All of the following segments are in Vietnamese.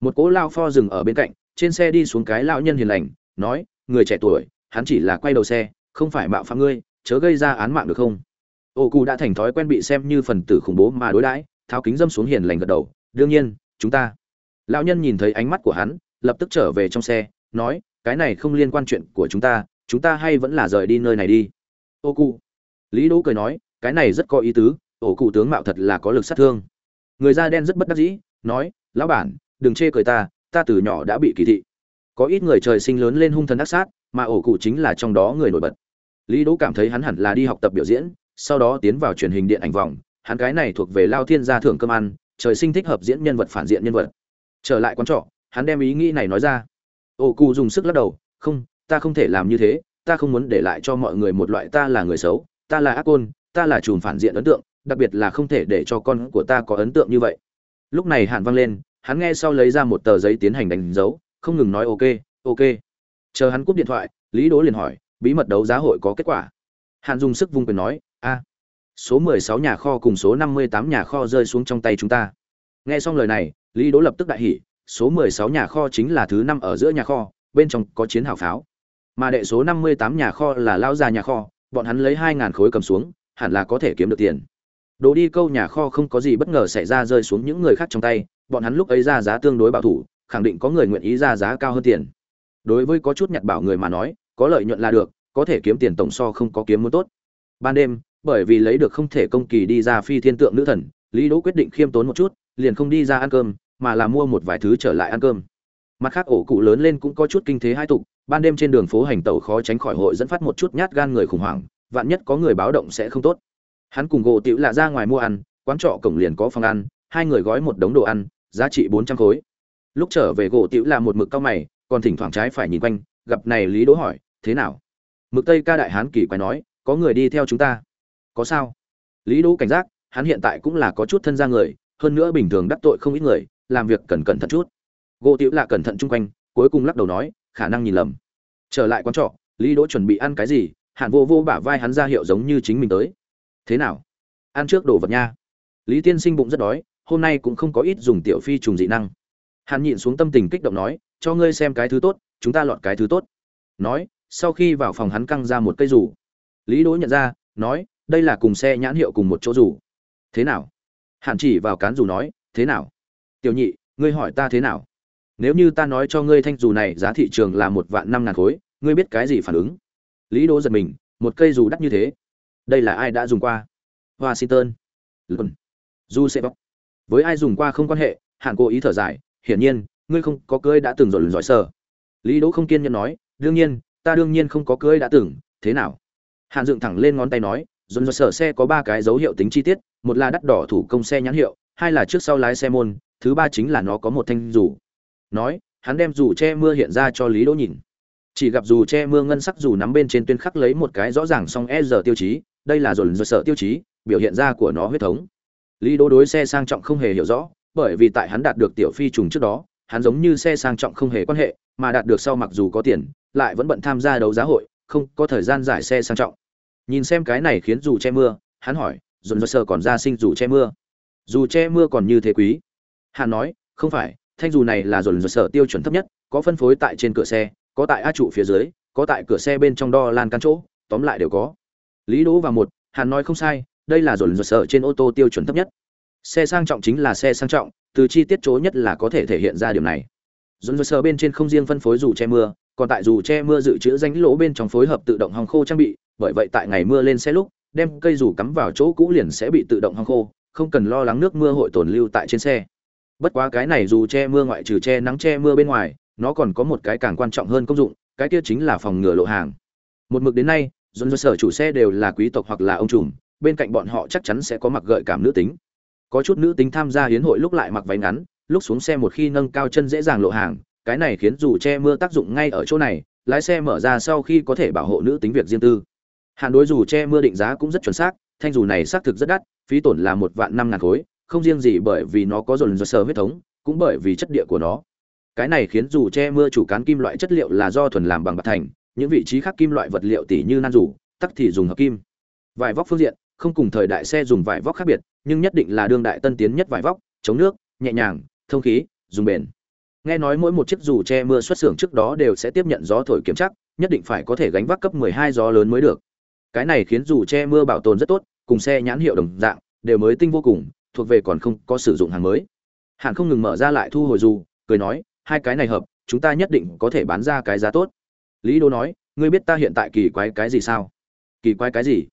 một cỗ lao pho dừng ở bên cạnh, trên xe đi xuống cái lão nhân hiền lành, nói, người trẻ tuổi, hắn chỉ là quay đầu xe, không phải mạo phạm ngươi, chớ gây ra án mạng được không? Ô cụ đã thành thói quen bị xem như phần tử khủng bố mà đối đãi, tháo kính dâm xuống hiền lành gật đầu, đương nhiên, chúng ta. Lão nhân nhìn thấy ánh mắt của hắn, lập tức trở về trong xe, nói, cái này không liên quan chuyện của chúng ta chúng ta hay vẫn là rời đi nơi này đi. Ô cụ lý đỗ cười nói, cái này rất có ý tứ ổ cụ tướng mạo thật là có lực sát thương. Người da đen rất bất đắc dĩ, nói, lão bản đừng chê cười ta ta từ nhỏ đã bị kỳ thị. Có ít người trời sinh lớn lên hung thần ác sát, mà ổ cụ chính là trong đó người nổi bật. Lý đỗ cảm thấy hắn hẳn là đi học tập biểu diễn, sau đó tiến vào truyền hình điện ảnh vòng. Hắn cái này thuộc về lao thiên gia thưởng cơm ăn, trời sinh thích hợp diễn nhân vật phản diện nhân vật. Trở lại quán trọ, hắn đem ý nghĩ này nói ra. Ổ cụ dùng sức lắc đầu, không, ta không thể làm như thế, ta không muốn để lại cho mọi người một loại ta là người xấu, ta là ác côn, ta là chùm phản diện ấn tượng, đặc biệt là không thể để cho con của ta có ấn tượng như vậy. Lúc này hạn vang lên hắn nghe sau lấy ra một tờ giấy tiến hành đánh dấu, không ngừng nói, ok ok. Chờ hắn cúp điện thoại, lý đố liền hỏi, bí mật đấu giá hội có kết quả? Hạn dùng sức vung quyền nói, a, số mười sáu nhà kho cùng số năm mươi tám nhà kho rơi xuống trong tay chúng ta. Nghe xong lời này, lý đố lập tức đại hỉ, số mười sáu nhà kho chính là thứ năm ở giữa nhà kho, bên trong có chiến hào pháo. Mà đệ số năm mươi tám nhà kho là lao già nhà kho, bọn hắn lấy hai ngàn khối cầm xuống, hẳn là có thể kiếm được tiền. Đồ đi câu nhà kho không có gì bất ngờ xảy ra rơi xuống những người khác trong tay bọn hắn lúc ấy ra giá tương đối bảo thủ, khẳng định có người nguyện ý ra giá cao hơn tiền. Đối với có chút nhặt bảo người mà nói, có lợi nhuận là được, có thể kiếm tiền tổng so không có kiếm muốn tốt. Ban đêm, bởi vì lấy được không thể công kỳ đi ra phi thiên tượng nữ thần, lý đỗ quyết định khiêm tốn một chút, liền không đi ra ăn cơm, mà là mua một vài thứ trở lại ăn cơm. Mặt khác, ổ cụ lớn lên cũng có chút kinh thế hai tục, ban đêm trên đường phố hành tẩu khó tránh khỏi hội dẫn phát một chút nhát gan người khủng hoảng, vạn nhất có người báo động sẽ không tốt. Hắn cùng gỗ tiểu lạ ra ngoài mua ăn, quán trọ cổng liền có phòng ăn, hai người gói một đống đồ ăn giá trị bốn trăm khối. Lúc trở về gỗ tiểu là một mực cao mày, còn thỉnh thoảng trái phải nhìn quanh, gặp này lý đỗ hỏi, thế nào? Mực tây ca đại hán kỳ quái nói, có người đi theo chúng ta. Có sao? Lý đỗ cảnh giác, hắn hiện tại cũng là có chút thân ra người, hơn nữa bình thường đắc tội không ít người, làm việc cần cẩn thận chút. Gỗ tiểu là cẩn thận chung quanh, cuối cùng lắc đầu nói, khả năng nhìn lầm. Trở lại quán trọ, lý đỗ chuẩn bị ăn cái gì hạn vô vô bả vai hắn ra hiệu giống như chính mình tới. Thế nào? Ăn trước đồ vật nha. Lý tiên sinh bụng rất đói hôm nay cũng không có ít dùng tiểu phi trùng dị năng. Hàn nhịn xuống tâm tình kích động nói cho ngươi xem cái thứ tốt chúng ta lọt cái thứ tốt. Nói sau khi vào phòng hắn căng ra một cây rủ. Lý đỗ nhận ra nói đây là cùng xe nhãn hiệu cùng một chỗ rủ. Thế nào? Hàn chỉ vào cán rủ nói thế nào? Tiểu nhị ngươi hỏi ta thế nào? Nếu như ta nói cho ngươi thanh dù này giá thị trường là một vạn năm ngàn khối ngươi biết cái gì phản ứng? Lý đỗ giật mình một cây dù đắt như thế. Đây là ai đã dùng qua? Washington. London, du sẽ bóc với ai dùng qua không quan hệ, hạn cố ý thở dài, hiển nhiên, ngươi không có cưới đã từng rồi giỏi sơ lý đỗ không kiên nhẫn nói, đương nhiên, ta đương nhiên không có cưới đã từng, thế nào? Hạn dựng thẳng lên ngón tay nói dồn dồn sở xe có ba cái dấu hiệu tính chi tiết, một là đắt đỏ thủ công xe nhãn hiệu, hai là trước sau lái xe môn, thứ ba chính là nó có một thanh dù. Nói, hắn đem dù che mưa hiện ra cho lý đỗ nhìn. Chỉ gặp dù che mưa ngân sắc dù nắm bên trên tuyên khắc lấy một cái rõ ràng song e giờ tiêu chí, đây là dồn dồn sở tiêu chí, biểu hiện ra của nó huyết thống lý đỗ đối xe sang trọng không hề hiểu rõ, bởi vì tại hắn đạt được tiểu phi trùng trước đó, hắn giống như xe sang trọng không hề quan hệ, mà đạt được sau mặc dù có tiền, lại vẫn bận tham gia đấu giá hội, không có thời gian giải xe sang trọng. Nhìn xem cái này khiến dù che mưa, hắn hỏi, dồn dồn sơ còn ra sinh dù che mưa? Dù che mưa còn như thế quý. Hắn nói, không phải, thanh dù này là dồn dồn sở tiêu chuẩn thấp nhất, có phân phối tại trên cửa xe, có tại a trụ phía dưới, có tại cửa xe bên trong đo lan căn chỗ, tóm lại đều có. Lý đỗ và một hắn nói, không sai đây là dồn dồn sở trên ô tô tiêu chuẩn thấp nhất. Xe sang trọng chính là xe sang trọng, từ chi tiết chỗ nhất là có thể thể hiện ra điểm này. Dồn dồn sở bên trên không riêng phân phối dù che mưa, còn tại dù che mưa dự trữ danh lỗ bên trong phối hợp tự động hòng khô trang bị, bởi vậy tại ngày mưa lên xe lúc, đem cây dù cắm vào chỗ cũ liền sẽ bị tự động hong khô, không cần lo lắng nước mưa hội tồn lưu tại trên xe. Bất quá cái này dù che mưa ngoại trừ che nắng che mưa bên ngoài, nó còn có một cái càng quan trọng hơn công dụng, cái kia chính là phòng ngừa lộ hàng. Một mực đến nay, dồn dồn sở chủ xe đều là quý tộc hoặc là ông trùm bên cạnh bọn họ chắc chắn sẽ có mặc gợi cảm nữ tính. Có chút nữ tính tham gia hiến hội lúc lại mặc váy ngắn, lúc xuống xe một khi nâng cao chân dễ dàng lộ hàng, cái này khiến dù che mưa tác dụng ngay ở chỗ này, lái xe mở ra sau khi có thể bảo hộ nữ tính việc riêng tư. Hàng đối dù che mưa định giá cũng rất chuẩn xác, thanh dù này xác thực rất đắt, phí tổn là một vạn năm ngàn khối, không riêng gì bởi vì nó có dồn dồn sơ huyết thống, cũng bởi vì chất địa của nó. Cái này khiến dù che mưa chủ cán kim loại chất liệu là do thuần làm bằng bạc thành, những vị trí khác kim loại vật liệu tỉ như nan rủ tắc thì dùng hợp kim. Vải vóc phương diện không cùng thời đại xe dùng vải vóc khác biệt, nhưng nhất định là đương đại tân tiến nhất vải vóc, chống nước, nhẹ nhàng, thông khí, dùng bền. Nghe nói mỗi một chiếc dù che mưa xuất xưởng trước đó đều sẽ tiếp nhận gió thổi kiểm chắc nhất định phải có thể gánh vác cấp 12 gió lớn mới được. Cái này khiến dù che mưa bảo tồn rất tốt, cùng xe nhãn hiệu đồng dạng, đều mới tinh vô cùng, thuộc về còn không có sử dụng hàng mới. Hàn không ngừng mở ra lại thu hồi dù, cười nói, hai cái này hợp, chúng ta nhất định có thể bán ra cái giá tốt. Lý đô nói, ngươi biết ta hiện tại kỳ quái cái gì sao? Kỳ quái cái gì?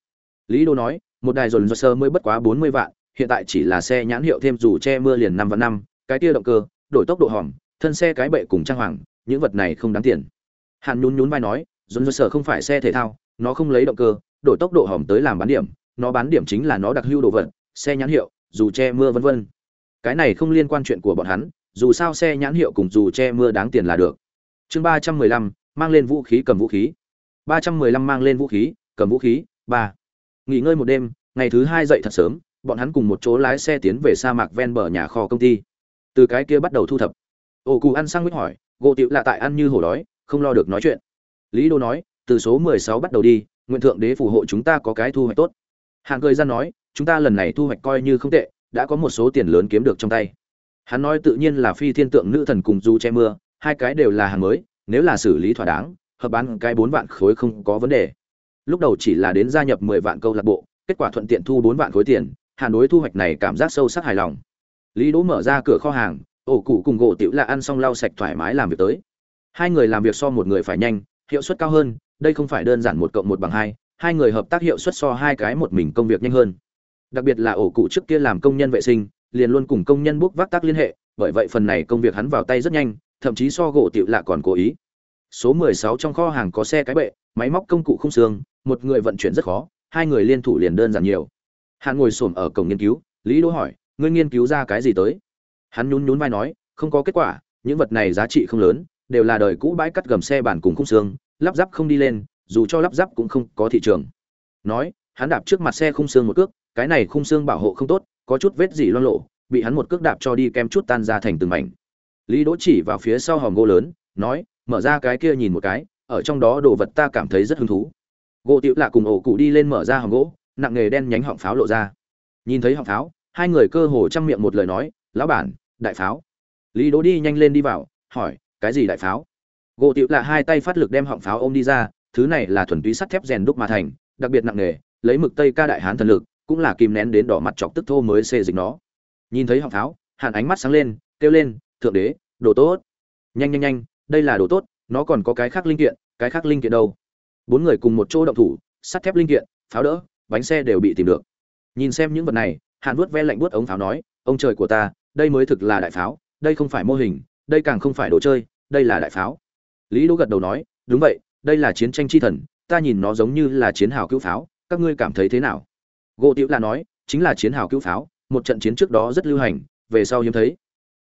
Lý đô nói một đài dồn dơ sơ mới bất quá bốn mươi vạn, hiện tại chỉ là xe nhãn hiệu thêm dù che mưa liền năm và năm, cái tia động cơ, đổi tốc độ hòm thân xe cái bệ cùng trang hoàng, những vật này không đáng tiền. Hàn nhún nhún vai nói, dồn dơ sơ không phải xe thể thao, nó không lấy động cơ, đổi tốc độ hòm tới làm bán điểm, nó bán điểm chính là nó đặc hữu đồ vật, xe nhãn hiệu, dù che mưa vân vân. Cái này không liên quan chuyện của bọn hắn, dù sao xe nhãn hiệu cùng dù che mưa đáng tiền là được. Chương ba trăm mười lăm, mang lên vũ khí cầm vũ khí. ba trăm mười lăm mang lên vũ khí, cầm vũ khí, ba nghỉ ngơi một đêm, ngày thứ hai dậy thật sớm, bọn hắn cùng một chỗ lái xe tiến về sa mạc ven bờ nhà kho công ty. Từ cái kia bắt đầu thu thập. Ô cụ ăn sang mít hỏi, gỗ tiểu lạ tại ăn như hổ đói, không lo được nói chuyện. Lý đô nói, từ số mười sáu bắt đầu đi, nguyện thượng đế phù hộ chúng ta có cái thu hoạch tốt. Hạng cười ra nói, chúng ta lần này thu hoạch coi như không tệ, đã có một số tiền lớn kiếm được trong tay. Hắn nói tự nhiên là phi thiên tượng nữ thần cùng du che mưa, hai cái đều là hàng mới, nếu là xử lý thỏa đáng, hợp bán cái bốn vạn khối không có vấn đề lúc đầu chỉ là đến gia nhập mười vạn câu lạc bộ, kết quả thuận tiện thu bốn vạn khối tiền, hàn đối thu hoạch này cảm giác sâu sắc hài lòng. Lý đỗ mở ra cửa kho hàng, ổ cụ cùng gỗ tiểu là ăn xong lau sạch thoải mái làm việc tới. Hai người làm việc so một người phải nhanh, hiệu suất cao hơn, đây không phải đơn giản một cộng một bằng hai hai người hợp tác hiệu suất so hai cái một mình công việc nhanh hơn. Đặc biệt là ổ cụ trước kia làm công nhân vệ sinh, liền luôn cùng công nhân bốc vác tác liên hệ, bởi vậy phần này công việc hắn vào tay rất nhanh, thậm chí so gỗ tiểu lạ còn cố ý số 16 trong kho hàng có xe cái bệ, máy móc công cụ không xương, một người vận chuyển rất khó, hai người liên thủ liền đơn giản nhiều. Hắn ngồi xổm ở cổng nghiên cứu, lý đỗ hỏi, ngươi nghiên cứu ra cái gì tới? Hắn nhún nhún vai nói, không có kết quả, những vật này giá trị không lớn, đều là đời cũ bãi cắt gầm xe bản cùng khung xương, lắp ráp không đi lên, dù cho lắp ráp cũng không có thị trường. Nói, hắn đạp trước mặt xe khung xương một cước, cái này khung xương bảo hộ không tốt, có chút vết gì loang lộ, bị hắn một cước đạp cho đi kem chút tan ra thành từng mảnh. Lý đỗ chỉ vào phía sau hòm gỗ lớn, nói mở ra cái kia nhìn một cái, ở trong đó đồ vật ta cảm thấy rất hứng thú. Gỗ tiểu lạ cùng ổ cụ đi lên mở ra hòm gỗ, nặng nghề đen nhánh họng pháo lộ ra. Nhìn thấy họng pháo, hai người cơ hồ chăm miệng một lời nói, lão bản, đại pháo. Lý đố đi nhanh lên đi vào, hỏi, cái gì đại pháo? Gỗ tiểu lạ hai tay phát lực đem họng pháo ôm đi ra, thứ này là thuần túy sắt thép rèn đúc mà thành, đặc biệt nặng nghề, lấy mực tây ca đại hán thần lực, cũng là kìm nén đến đỏ mặt chọc tức thô mới xê dịch nó. Nhìn thấy họng pháo hàn ánh mắt sáng lên, kêu lên, thượng đế, đồ tốt. Nhanh nhanh nhanh đây là đồ tốt, nó còn có cái khác linh kiện, cái khác linh kiện đâu? Bốn người cùng một chỗ động thủ, sắt thép linh kiện, pháo đỡ, bánh xe đều bị tìm được. Nhìn xem những vật này, hàn vuốt ve lạnh vuốt ống pháo nói, ông trời của ta, đây mới thực là đại pháo, đây không phải mô hình, đây càng không phải đồ chơi, đây là đại pháo. Lý đỗ gật đầu nói, đúng vậy, đây là chiến tranh chi thần, ta nhìn nó giống như là chiến hào cứu pháo, các ngươi cảm thấy thế nào? Gỗ tiểu là nói, chính là chiến hào cứu pháo, một trận chiến trước đó rất lưu hành, về sau hiếm thấy.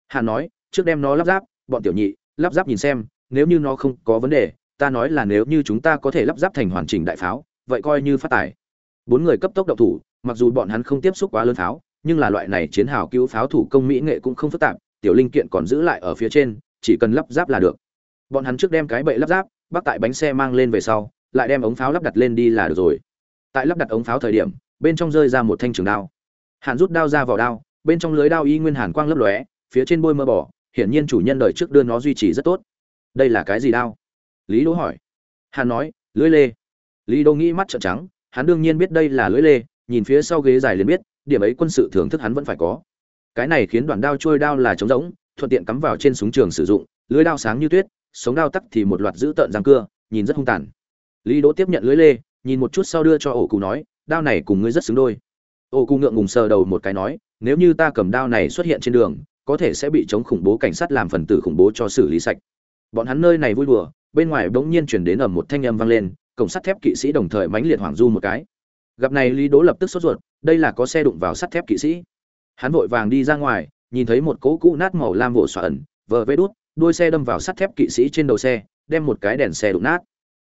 Hàn nói, trước đem nó lắp ráp, bọn tiểu nhị lắp ráp nhìn xem, nếu như nó không có vấn đề, ta nói là nếu như chúng ta có thể lắp ráp thành hoàn chỉnh đại pháo, vậy coi như phát tài. Bốn người cấp tốc động thủ, mặc dù bọn hắn không tiếp xúc quá lớn pháo, nhưng là loại này chiến hào cứu pháo thủ công mỹ nghệ cũng không phức tạp, tiểu linh kiện còn giữ lại ở phía trên, chỉ cần lắp ráp là được. Bọn hắn trước đem cái bệ lắp ráp bắt tại bánh xe mang lên về sau, lại đem ống pháo lắp đặt lên đi là được rồi. Tại lắp đặt ống pháo thời điểm, bên trong rơi ra một thanh trường đao. Hàn rút đao ra vỏ đao, bên trong lưới đao y nguyên hàn quang lấp lóe, phía trên bôi mơ bỏ hiển nhiên chủ nhân đời trước đưa nó duy trì rất tốt. Đây là cái gì đao? Lý đỗ hỏi. Hắn nói lưới lê. Lý đỗ nghĩ mắt trợn trắng, hắn đương nhiên biết đây là lưới lê, nhìn phía sau ghế dài liền biết, điểm ấy quân sự thưởng thức hắn vẫn phải có. Cái này khiến đoạn đao trôi đao là trống rỗng, thuận tiện cắm vào trên súng trường sử dụng lưới đao sáng như tuyết, sống đao tắc thì một loạt giữ tợn răng cưa, nhìn rất hung tàn. Lý đỗ tiếp nhận lưới lê, nhìn một chút sau đưa cho ổ cụ nói, đao này cùng ngươi rất xứng đôi. Ổ cụ ngượng ngùng sờ đầu một cái nói, nếu như ta cầm đao này xuất hiện trên đường có thể sẽ bị chống khủng bố cảnh sát làm phần tử khủng bố cho xử lý sạch. Bọn hắn nơi này vui đùa, bên ngoài bỗng nhiên chuyển đến ầm một thanh âm vang lên, cổng sắt thép kỵ sĩ đồng thời mãnh liệt hoàng du một cái. Gặp này lý đỗ lập tức sốt ruột, đây là có xe đụng vào sắt thép kỵ sĩ. Hắn vội vàng đi ra ngoài, nhìn thấy một cỗ cũ nát màu lam vỗ xoa ẩn, vờ vê đút, đuôi xe đâm vào sắt thép kỵ sĩ trên đầu xe, đem một cái đèn xe đụng nát.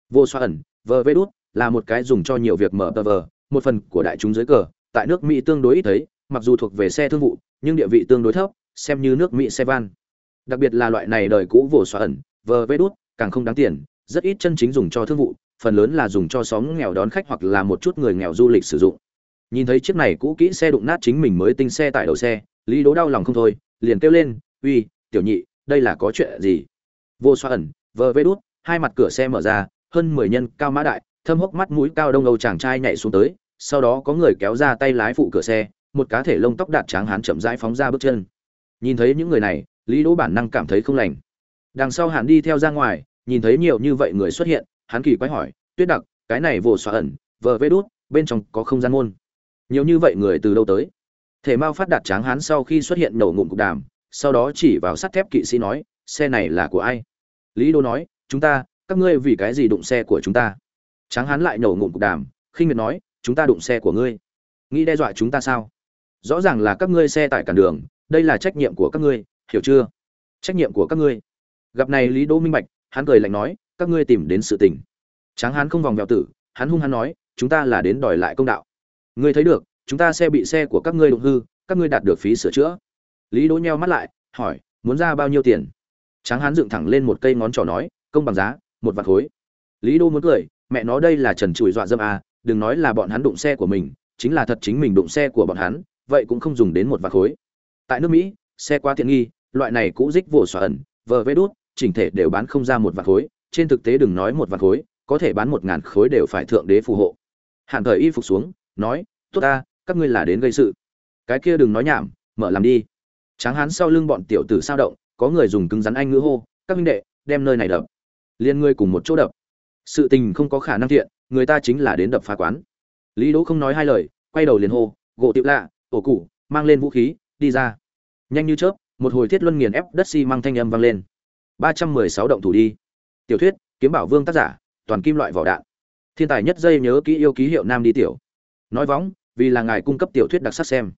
Vô xoa ẩn, vờ vê đút, là một cái dùng cho nhiều việc mở tờ vờ, một phần của đại chúng dưới cờ, tại nước mỹ tương đối ít thấy, mặc dù thuộc về xe thương vụ, nhưng địa vị tương đối thấp xem như nước mỹ xe van. Đặc biệt là loại này đời cũ vồ xoa ẩn, vờ vê đút, càng không đáng tiền, rất ít chân chính dùng cho thương vụ, phần lớn là dùng cho xóm nghèo đón khách hoặc là một chút người nghèo du lịch sử dụng. Nhìn thấy chiếc này cũ kỹ xe đụng nát chính mình mới tinh xe tại đầu xe, lý đố đau lòng không thôi, liền kêu lên, uy, tiểu nhị, đây là có chuyện gì? Vô xoa ẩn, vờ vê đút, hai mặt cửa xe mở ra, hơn mười nhân cao mã đại, thâm hốc mắt mũi cao đông âu chàng trai nhảy xuống tới, sau đó có người kéo ra tay lái phụ cửa xe, một cá thể lông tóc đạt tráng hán chậm rãi phóng ra bước chân nhìn thấy những người này, lý đỗ bản năng cảm thấy không lành. Đằng sau hắn đi theo ra ngoài, nhìn thấy nhiều như vậy người xuất hiện, hắn kỳ quái hỏi, tuyết đặc, cái này vô xoa ẩn, vờ vê đút, bên trong có không gian môn? Nhiều như vậy người từ đâu tới? Thể mao phát đạt tráng hán sau khi xuất hiện nổ ngụm cục đàm, sau đó chỉ vào sắt thép kỵ sĩ nói, xe này là của ai? Lý đô nói, chúng ta, các ngươi vì cái gì đụng xe của chúng ta? Tráng hán lại nổ ngụm cục đàm, khinh miệt nói, chúng ta đụng xe của ngươi. Nghĩ đe dọa chúng ta sao? Rõ ràng là các ngươi xe tải cản đường đây là trách nhiệm của các ngươi, hiểu chưa? Trách nhiệm của các ngươi. Gặp này lý đỗ minh bạch, hắn cười lạnh nói, các ngươi tìm đến sự tình. Tráng hán không vòng vèo tử, hắn hung hắn nói, chúng ta là đến đòi lại công đạo. Ngươi thấy được, chúng ta xe bị xe của các ngươi đụng hư, các ngươi đạt được phí sửa chữa. Lý đỗ nheo mắt lại, hỏi, muốn ra bao nhiêu tiền? Tráng hán dựng thẳng lên một cây ngón trỏ nói, công bằng giá, một vạt khối. Lý đỗ muốn cười, mẹ nó đây là trần trụi dọa dâm à đừng nói là bọn hắn đụng xe của mình, chính là thật chính mình đụng xe của bọn hắn, vậy cũng không dùng đến một vạt khối tại nước mỹ, xe quá tiện nghi, loại này cũ dích vồ xóa ẩn, vờ vê đút, chỉnh thể đều bán không ra một vạt khối. Trên thực tế đừng nói một vạt khối, có thể bán một ngàn khối đều phải thượng đế phù hộ. Hạn thời y phục xuống, nói, tốt ta, các ngươi là đến gây sự. Cái kia đừng nói nhảm, mở làm đi. Tráng hán sau lưng bọn tiểu tử sao động, có người dùng cứng rắn anh ngữ hô, các minh đệ, đem nơi này đập. Liên ngươi cùng một chỗ đập. Sự tình không có khả năng thiện, người ta chính là đến đập phá quán. Lý đỗ không nói hai lời, quay đầu liền hô, gỗ tiệu lạ, ổ cụ mang lên vũ khí đi ra. Nhanh như chớp, một hồi thiết luân nghiền ép đất xi si mang thanh âm vang lên. ba trăm mười sáu động thủ đi. Tiểu thuyết, kiếm bảo vương tác giả, toàn kim loại vỏ đạn. Thiên tài nhất dây nhớ kỹ yêu ký hiệu nam đi tiểu. Nói vóng, vì là ngài cung cấp tiểu thuyết đặc sắc xem.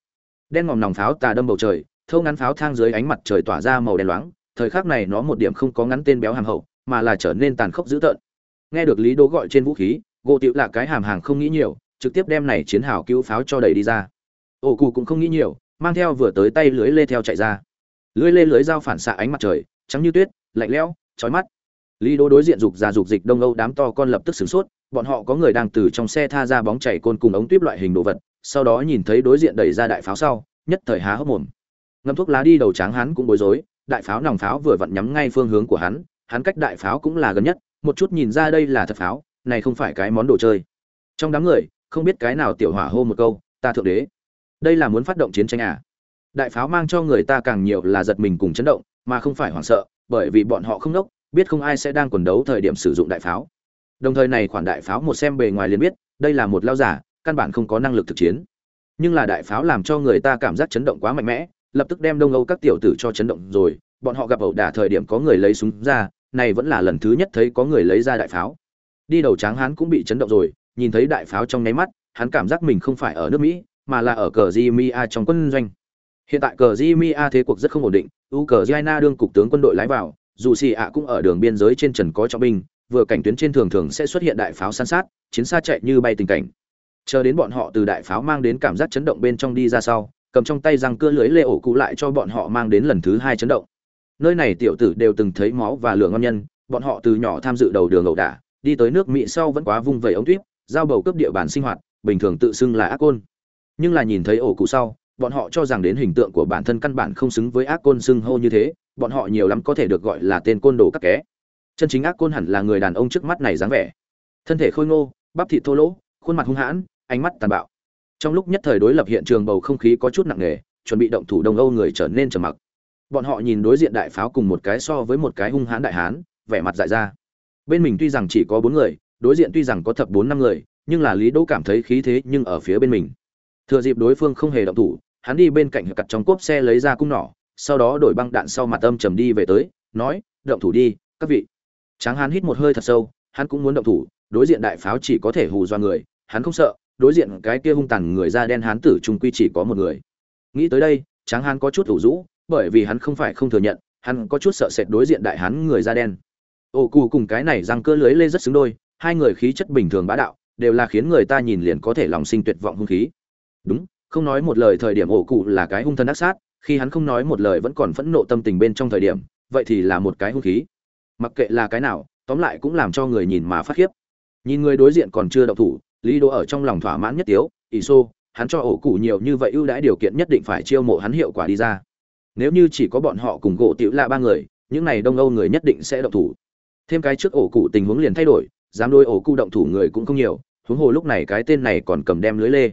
Đen ngòm nòng pháo tà đâm bầu trời, thâu ngắn pháo thang dưới ánh mặt trời tỏa ra màu đen loáng. Thời khắc này nó một điểm không có ngắn tên béo hàm hậu, mà là trở nên tàn khốc dữ tợn. Nghe được lý đố gọi trên vũ khí, gỗ tiểu là cái hàm hàng không nghĩ nhiều, trực tiếp đem này chiến hào cứu pháo cho đẩy đi ra. Ổ cụ cũng không nghĩ nhiều mang theo vừa tới tay lưới lê theo chạy ra. Lưới lê lưới dao phản xạ ánh mặt trời, trắng như tuyết, lạnh lẽo, chói mắt. Lý đô đối diện dục ra dục dịch đông âu đám to con lập tức sửng sốt, bọn họ có người đang từ trong xe tha ra bóng chảy côn cùng ống tuyếp loại hình đồ vật, sau đó nhìn thấy đối diện đẩy ra đại pháo sau, nhất thời há hốc mồm. Ngâm thuốc lá đi đầu tráng hắn cũng bối rối, đại pháo nòng pháo vừa vặn nhắm ngay phương hướng của hắn hắn cách đại pháo cũng là gần nhất, một chút nhìn ra đây là thật pháo, này không phải cái món đồ chơi. Trong đám người, không biết cái nào tiểu hỏa hô một câu, ta thượng đế đây là muốn phát động chiến tranh à? Đại pháo mang cho người ta càng nhiều là giật mình cùng chấn động, mà không phải hoảng sợ, bởi vì bọn họ không nốc biết không ai sẽ đang quần đấu thời điểm sử dụng đại pháo. Đồng thời này khoản đại pháo một xem bề ngoài liền biết, đây là một lao giả, căn bản không có năng lực thực chiến. Nhưng là đại pháo làm cho người ta cảm giác chấn động quá mạnh mẽ, lập tức đem đông âu các tiểu tử cho chấn động rồi, bọn họ gặp ẩu đả thời điểm có người lấy súng ra, này vẫn là lần thứ nhất thấy có người lấy ra đại pháo. Đi đầu tráng hán cũng bị chấn động rồi, nhìn thấy đại pháo trong nháy mắt, hắn cảm giác mình không phải ở nước mỹ mà là ở cờ Jimia trong quân doanh. Hiện tại cờ Jimia thế cuộc rất không ổn định, Ukraine đương cục tướng quân đội lái vào, dù xì ạ cũng ở đường biên giới trên trần có trọng binh, vừa cảnh tuyến trên thường thường sẽ xuất hiện đại pháo san sát, chiến xa chạy như bay tình cảnh. Chờ đến bọn họ từ đại pháo mang đến cảm giác chấn động bên trong đi ra sau, cầm trong tay răng cưa lưới lê ổ cũ lại cho bọn họ mang đến lần thứ hai chấn động. Nơi này tiểu tử đều từng thấy máu và lửa ngon nhân, bọn họ từ nhỏ tham dự đầu đường ẩu đả, đi tới nước mỹ sau vẫn quá vung vẩy ống tuyết giao bầu cấp địa bàn sinh hoạt, bình thường tự xưng là ác côn nhưng là nhìn thấy ổ cụ sau, bọn họ cho rằng đến hình tượng của bản thân căn bản không xứng với ác côn xưng hô như thế, bọn họ nhiều lắm có thể được gọi là tên côn đồ các ké chân chính ác côn hẳn là người đàn ông trước mắt này dáng vẻ. Thân thể khôi ngô, bắp thịt thô lỗ, khuôn mặt hung hãn, ánh mắt tàn bạo. Trong lúc nhất thời đối lập hiện trường bầu không khí có chút nặng nề, chuẩn bị động thủ đông âu người trở nên trầm mặc. Bọn họ nhìn đối diện đại pháo cùng một cái so với một cái hung hãn đại hán, vẻ mặt dại ra. Bên mình tuy rằng chỉ có bốn người, đối diện tuy rằng có thập bốn năm người, nhưng là lý đỗ cảm thấy khí thế nhưng ở phía bên mình thừa dịp đối phương không hề động thủ, hắn đi bên cạnh cặt trong cốp xe lấy ra cung nỏ, sau đó đổi băng đạn sau mặt âm trầm đi về tới, nói, động thủ đi, các vị. Tráng hán hít một hơi thật sâu, hắn cũng muốn động thủ, đối diện đại pháo chỉ có thể hù do người, hắn không sợ, đối diện cái kia hung tàn người da đen hán tử trung quy chỉ có một người. Nghĩ tới đây, tráng hán có chút ủ rũ, bởi vì hắn không phải không thừa nhận, hắn có chút sợ sệt đối diện đại hán người da đen. Ô cù cùng cái này răng cơ lưới lê rất xứng đôi, hai người khí chất bình thường bá đạo, đều là khiến người ta nhìn liền có thể lòng sinh tuyệt vọng hung khí đúng, không nói một lời thời điểm ổ cụ là cái hung thân ác sát, khi hắn không nói một lời vẫn còn phẫn nộ tâm tình bên trong thời điểm, vậy thì là một cái hung khí. Mặc kệ là cái nào, tóm lại cũng làm cho người nhìn mà phát khiếp. Nhìn người đối diện còn chưa động thủ, lý đỗ ở trong lòng thỏa mãn nhất tiếu ỷ xô, hắn cho ổ cụ nhiều như vậy ưu đãi điều kiện nhất định phải chiêu mộ hắn hiệu quả đi ra. Nếu như chỉ có bọn họ cùng gỗ tiểu là ba người, những này đông âu người nhất định sẽ động thủ. Thêm cái trước ổ cụ tình huống liền thay đổi, dám đôi ổ cụ động thủ người cũng không nhiều, huống hồ lúc này cái tên này còn cầm đem lưới lê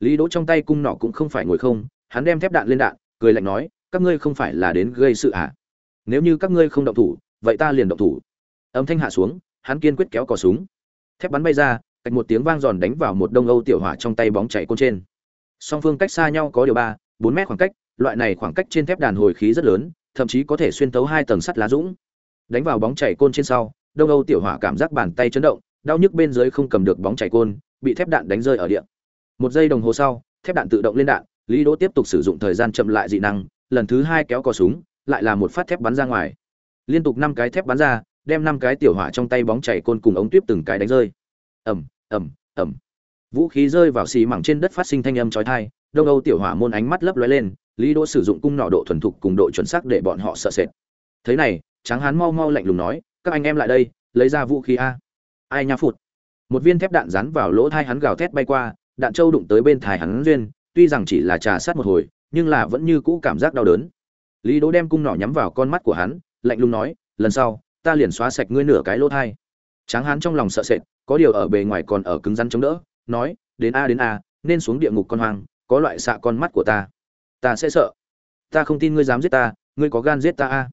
lý đỗ trong tay cung nọ cũng không phải ngồi không, hắn đem thép đạn lên đạn, cười lạnh nói, các ngươi không phải là đến gây sự à? Nếu như các ngươi không động thủ, vậy ta liền động thủ. Âm thanh hạ xuống, hắn kiên quyết kéo cò súng. Thép bắn bay ra, cách một tiếng vang giòn đánh vào một đông âu tiểu hỏa trong tay bóng chạy côn trên. Song phương cách xa nhau có điều ba, bốn mét khoảng cách, loại này khoảng cách trên thép đàn hồi khí rất lớn, thậm chí có thể xuyên tấu hai tầng sắt lá dũng. Đánh vào bóng chảy côn trên sau, đông âu tiểu hỏa cảm giác bàn tay chấn động, đau nhức bên dưới không cầm được bóng chảy côn, bị thép đạn đánh rơi ở địa một giây đồng hồ sau, thép đạn tự động lên đạn, lý đỗ tiếp tục sử dụng thời gian chậm lại dị năng, lần thứ hai kéo cò súng, lại là một phát thép bắn ra ngoài. Liên tục năm cái thép bắn ra, đem năm cái tiểu hỏa trong tay bóng chảy côn cùng ống tuyếp từng cái đánh rơi. Ầm ầm ầm. Vũ khí rơi vào xì mảng trên đất phát sinh thanh âm chói tai, đông âu tiểu hỏa môn ánh mắt lấp lóe lên, lý đỗ sử dụng cung nỏ độ thuần thục cùng độ chuẩn xác để bọn họ sợ sệt. Thế này, tráng hán mau mau lạnh lùng nói, các anh em lại đây, lấy ra vũ khí a. Ai nha phụt. Một viên thép đạn rắn vào lỗ thai hắn gào thét bay qua đạn trâu đụng tới bên thải hắn duyên, tuy rằng chỉ là trà sát một hồi, nhưng là vẫn như cũ cảm giác đau đớn. Lý đỗ đem cung nỏ nhắm vào con mắt của hắn, lạnh lùng nói, lần sau, ta liền xóa sạch ngươi nửa cái lỗ thai. Tráng hắn trong lòng sợ sệt, có điều ở bề ngoài còn ở cứng rắn chống đỡ, nói, đến a đến a, nên xuống địa ngục con hoang, có loại xạ con mắt của ta. Ta sẽ sợ. Ta không tin ngươi dám giết ta, ngươi có gan giết ta a.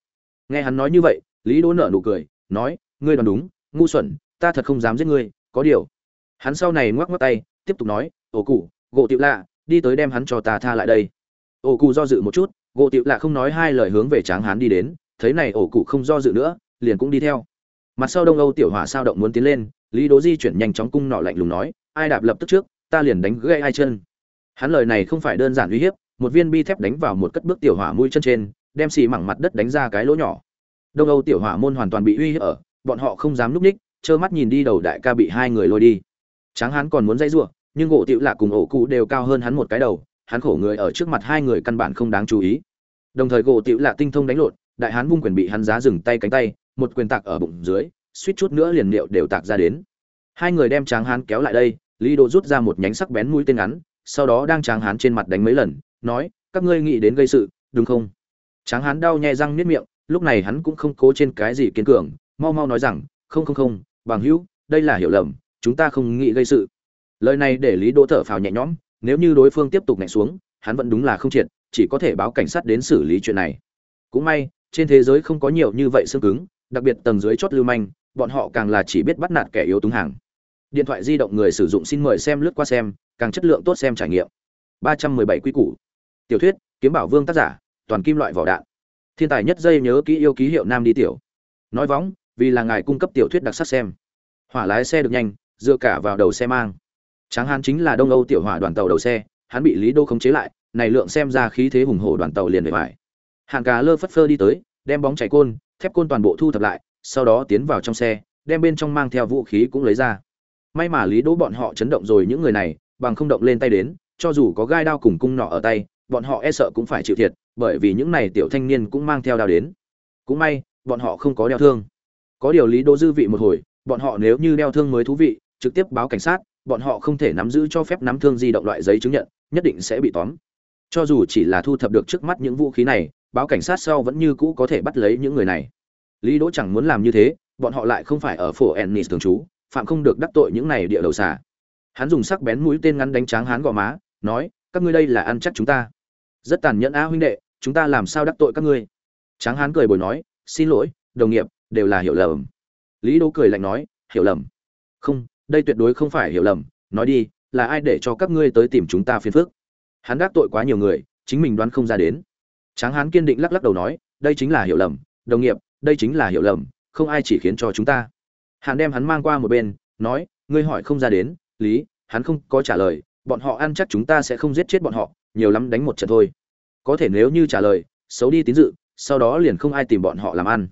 Nghe hắn nói như vậy, lý đỗ nở nụ cười, nói, ngươi đoán đúng, ngu xuẩn, ta thật không dám giết ngươi, có điều. Hắn sau này ngoắc ngoắc tay tiếp tục nói ổ cụ, gỗ tiểu lạ, đi tới đem hắn cho ta tha lại đây. Ổ cụ do dự một chút, gỗ tiểu lạ không nói hai lời hướng về tráng hắn đi đến, thấy này ổ cụ không do dự nữa, liền cũng đi theo. Mặt sau đông âu tiểu hỏa sao động muốn tiến lên, lý đố di chuyển nhanh chóng cung nọ lạnh lùng nói, ai đạp lập tức trước, ta liền đánh gãy hai chân. Hắn lời này không phải đơn giản uy hiếp, một viên bi thép đánh vào một cất bước tiểu hỏa mũi chân trên, đem xì mẳng mặt đất đánh ra cái lỗ nhỏ. Đông âu tiểu hỏa môn hoàn toàn bị uy hiếp ở, bọn họ không dám núp ních, trơ mắt nhìn đi đầu đại ca bị hai người lôi đi. Tráng hắn còn muốn dây giụa nhưng gỗ tiểu lạ cùng ổ cụ đều cao hơn hắn một cái đầu, hắn khổ người ở trước mặt hai người căn bản không đáng chú ý. Đồng thời gỗ tiểu lạ tinh thông đánh lộn, đại hán vung quyền bị hắn giá dừng tay cánh tay, một quyền tạc ở bụng dưới, suýt chút nữa liền liệu đều tạc ra đến. Hai người đem tráng hán kéo lại đây, lý đồ rút ra một nhánh sắc bén mũi tên ngắn, sau đó đang tráng hán trên mặt đánh mấy lần, nói, các ngươi nghĩ đến gây sự, đúng không? Tráng hán đau nhè răng niết miệng, lúc này hắn cũng không cố trên cái gì kiên cường, mau mau nói rằng, không không không, bằng hữu, đây là hiểu lầm, chúng ta không nghĩ gây sự lời này để lý đỗ thở phào nhẹ nhõm, nếu như đối phương tiếp tục nhảy xuống, hắn vẫn đúng là không triệt, chỉ có thể báo cảnh sát đến xử lý chuyện này. Cũng may, trên thế giới không có nhiều như vậy xương cứng, đặc biệt tầng dưới chót lưu manh, bọn họ càng là chỉ biết bắt nạt kẻ yếu túng hàng. Điện thoại di động người sử dụng xin mời xem lướt qua xem, càng chất lượng tốt xem trải nghiệm. 317 quy củ. Tiểu thuyết, kiếm bảo vương tác giả, toàn kim loại vỏ đạn. Thiên tài nhất dây nhớ kỹ yêu ký hiệu nam đi tiểu. Nói vóng, vì là ngài cung cấp tiểu thuyết đặc sắc xem. Hỏa lái xe được nhanh, dựa cả vào đầu xe mang tráng hán chính là đông âu tiểu hỏa đoàn tàu đầu xe, hắn bị lý đô khống chế lại, này lượng xem ra khí thế hùng hổ đoàn tàu liền để bại. hàng cá lơ phất phơ đi tới, đem bóng chảy côn, thép côn toàn bộ thu thập lại, sau đó tiến vào trong xe, đem bên trong mang theo vũ khí cũng lấy ra. May mà lý đỗ bọn họ chấn động rồi những người này, bằng không động lên tay đến, cho dù có gai đao cùng cung nọ ở tay, bọn họ e sợ cũng phải chịu thiệt, bởi vì những này tiểu thanh niên cũng mang theo đao đến. Cũng may, bọn họ không có đeo thương. Có điều lý đỗ dư vị một hồi, bọn họ nếu như đeo thương mới thú vị, trực tiếp báo cảnh sát bọn họ không thể nắm giữ cho phép nắm thương di động loại giấy chứng nhận, nhất định sẽ bị tóm. Cho dù chỉ là thu thập được trước mắt những vũ khí này, báo cảnh sát sau vẫn như cũ có thể bắt lấy những người này. Lý đỗ chẳng muốn làm như thế, bọn họ lại không phải ở phố ennis thường trú, phạm không được đắc tội những này địa đầu xà. Hắn dùng sắc bén mũi tên ngắn đánh tráng hán gò má, nói, các ngươi đây là ăn chắc chúng ta. Rất tàn nhẫn á huynh đệ, chúng ta làm sao đắc tội các ngươi? Tráng hán cười bồi nói, xin lỗi, đồng nghiệp, đều là hiểu lầm. Lý đỗ cười lạnh nói, hiểu lầm. Không đây tuyệt đối không phải hiểu lầm, nói đi, là ai để cho các ngươi tới tìm chúng ta phiền phức? Hắn đắc tội quá nhiều người, chính mình đoán không ra đến. Tráng hán kiên định lắc lắc đầu nói, đây chính là hiểu lầm, đồng nghiệp, đây chính là hiểu lầm, không ai chỉ khiến cho chúng ta. Hàn đem hắn mang qua một bên, nói, ngươi hỏi không ra đến, lý, hắn không có trả lời, bọn họ ăn chắc chúng ta sẽ không giết chết bọn họ, nhiều lắm đánh một trận thôi. Có thể nếu như trả lời, xấu đi tín dự, sau đó liền không ai tìm bọn họ làm ăn.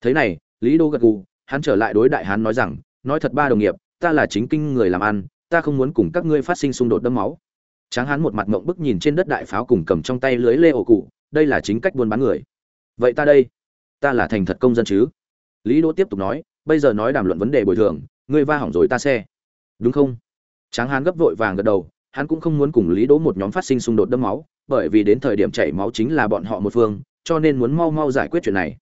Thế này, lý đô gật gù, hắn trở lại đối đại hắn nói rằng, nói thật ba đồng nghiệp ta là chính kinh người làm ăn, ta không muốn cùng các ngươi phát sinh xung đột đẫm máu. Tráng Hán một mặt mộng bức nhìn trên đất đại pháo cùng cầm trong tay lưới lê ổ cụ, đây là chính cách buôn bán người. Vậy ta đây, ta là thành thật công dân chứ? Lý đỗ tiếp tục nói, bây giờ nói đàm luận vấn đề bồi thường, ngươi va hỏng rồi ta xe. Đúng không? Tráng hán gấp vội vàng gật đầu, hắn cũng không muốn cùng lý đỗ một nhóm phát sinh xung đột đẫm máu, bởi vì đến thời điểm chảy máu chính là bọn họ một phương, cho nên muốn mau mau giải quyết chuyện này.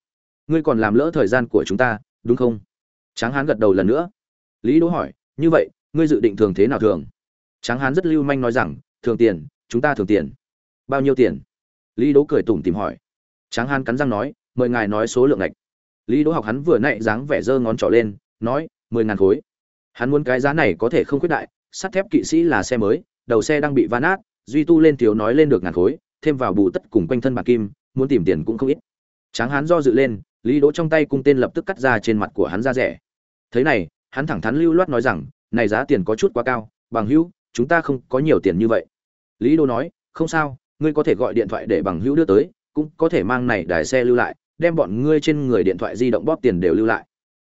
Ngươi còn làm lỡ thời gian của chúng ta, đúng không? Tráng hán gật đầu lần nữa lý đỗ hỏi, như vậy, ngươi dự định thường thế nào thường? Tráng hán rất lưu manh nói rằng, thường tiền, chúng ta thường tiền. Bao nhiêu tiền? Lý đỗ cười tủm tìm hỏi. Tráng hán cắn răng nói, mời ngài nói số lượng lệch lý đỗ học hắn vừa nãy dáng vẻ giơ ngón trỏ lên, nói, mười ngàn khối. Hắn muốn cái giá này có thể không khuyết đại, sắt thép kỵ sĩ là xe mới, đầu xe đang bị va nát, duy tu lên thiếu nói lên được ngàn khối, thêm vào bù tất cùng quanh thân bạc kim, muốn tìm tiền cũng không ít. Tráng hán do dự lên, lý đỗ trong tay cung tên lập tức cắt ra trên mặt của hắn ra rẻ. Thế này hắn thẳng thắn lưu loát nói rằng, này giá tiền có chút quá cao, bằng hữu, chúng ta không có nhiều tiền như vậy. Lý đô nói, không sao, ngươi có thể gọi điện thoại để bằng hữu đưa tới, cũng có thể mang này đài xe lưu lại, đem bọn ngươi trên người điện thoại di động bóp tiền đều lưu lại.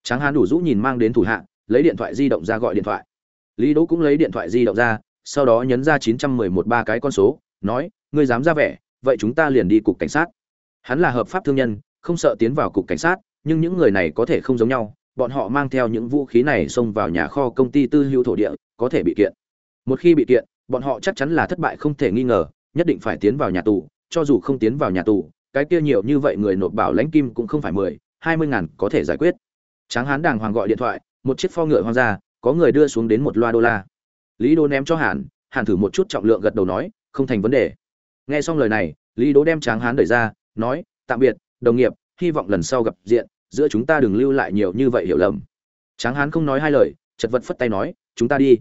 Tráng hán đủ rũ nhìn mang đến thủ hạ, lấy điện thoại di động ra gọi điện thoại. Lý đỗ cũng lấy điện thoại di động ra, sau đó nhấn ra chín trăm mười một ba cái con số, nói, ngươi dám ra vẻ, vậy chúng ta liền đi cục cảnh sát. Hắn là hợp pháp thương nhân, không sợ tiến vào cục cảnh sát, nhưng những người này có thể không giống nhau bọn họ mang theo những vũ khí này xông vào nhà kho công ty tư hữu thổ địa, có thể bị kiện. Một khi bị kiện, bọn họ chắc chắn là thất bại không thể nghi ngờ, nhất định phải tiến vào nhà tù, cho dù không tiến vào nhà tù, cái kia nhiều như vậy người nộp bảo lãnh kim cũng không phải mười, hai mươi ngàn có thể giải quyết. Tráng hán đàng hoàng gọi điện thoại, một chiếc pho ngựa hoang ra, có người đưa xuống đến một loa đô la. Lý đô ném cho hàn hàn thử một chút trọng lượng gật đầu nói, không thành vấn đề. Nghe xong lời này, lý đỗ đem tráng hán đẩy ra, nói, tạm biệt, đồng nghiệp, hy vọng lần sau gặp diện giữa chúng ta đừng lưu lại nhiều như vậy hiểu lầm. Tráng hán không nói hai lời, chật vật phất tay nói, chúng ta đi.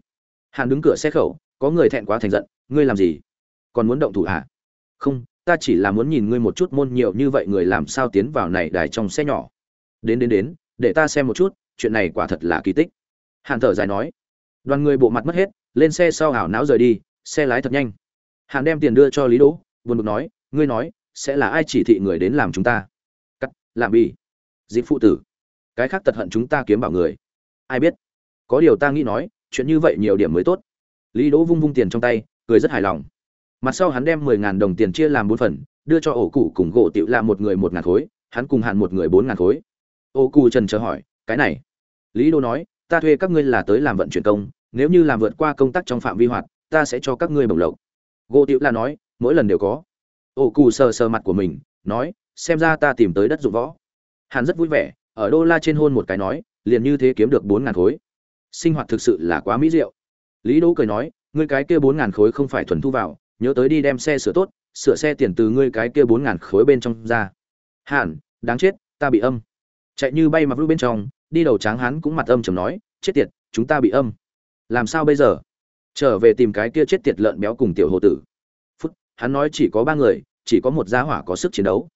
Hàn đứng cửa xe khẩu, có người thẹn quá thành giận, ngươi làm gì? Còn muốn động thủ à không, ta chỉ là muốn nhìn ngươi một chút môn nhiều như vậy người làm sao tiến vào này đài trong xe nhỏ. Đến đến đến, để ta xem một chút, chuyện này quả thật là kỳ tích. Hàn thở dài nói. Đoàn người bộ mặt mất hết, lên xe sau hảo não rời đi, xe lái thật nhanh. Hàn đem tiền đưa cho lý đỗ, buồn bực nói, ngươi nói, sẽ là ai chỉ thị người đến làm chúng ta? Cắt, làm bi dịp phụ tử. Cái khác tật hận chúng ta kiếm bảo người. Ai biết? Có điều ta nghĩ nói, chuyện như vậy nhiều điểm mới tốt. Lý đỗ vung vung tiền trong tay, cười rất hài lòng. Mặt sau hắn đem mười ngàn đồng tiền chia làm bốn phần, đưa cho ổ cụ cùng gỗ tựu là một người một ngàn khối, hắn cùng hạn một người bốn ngàn khối. Ổ cụ trần chờ hỏi, cái này? Lý đỗ nói, ta thuê các ngươi là tới làm vận chuyển công, nếu như làm vượt qua công tác trong phạm vi hoạt, ta sẽ cho các ngươi bổng lộc. Gỗ tựu là nói, mỗi lần đều có. Ổ cụ sờ sờ mặt của mình, nói, xem ra ta tìm tới đất dụng võ hắn rất vui vẻ ở đô la trên hôn một cái nói liền như thế kiếm được bốn ngàn khối. Sinh hoạt thực sự là quá mỹ diệu. Lý đỗ cười nói ngươi cái kia bốn ngàn khối không phải thuần thu vào nhớ tới đi đem xe sửa tốt sửa xe tiền từ ngươi cái kia bốn ngàn khối bên trong ra. Hàn, đáng chết ta bị âm. Chạy như bay mặc lúc bên trong đi đầu tráng hắn cũng mặt âm chầm nói chết tiệt chúng ta bị âm. Làm sao bây giờ? Trở về tìm cái kia chết tiệt lợn béo cùng tiểu hồ tử. Phút hắn nói chỉ có ba người chỉ có một gia hỏa có sức chiến đấu.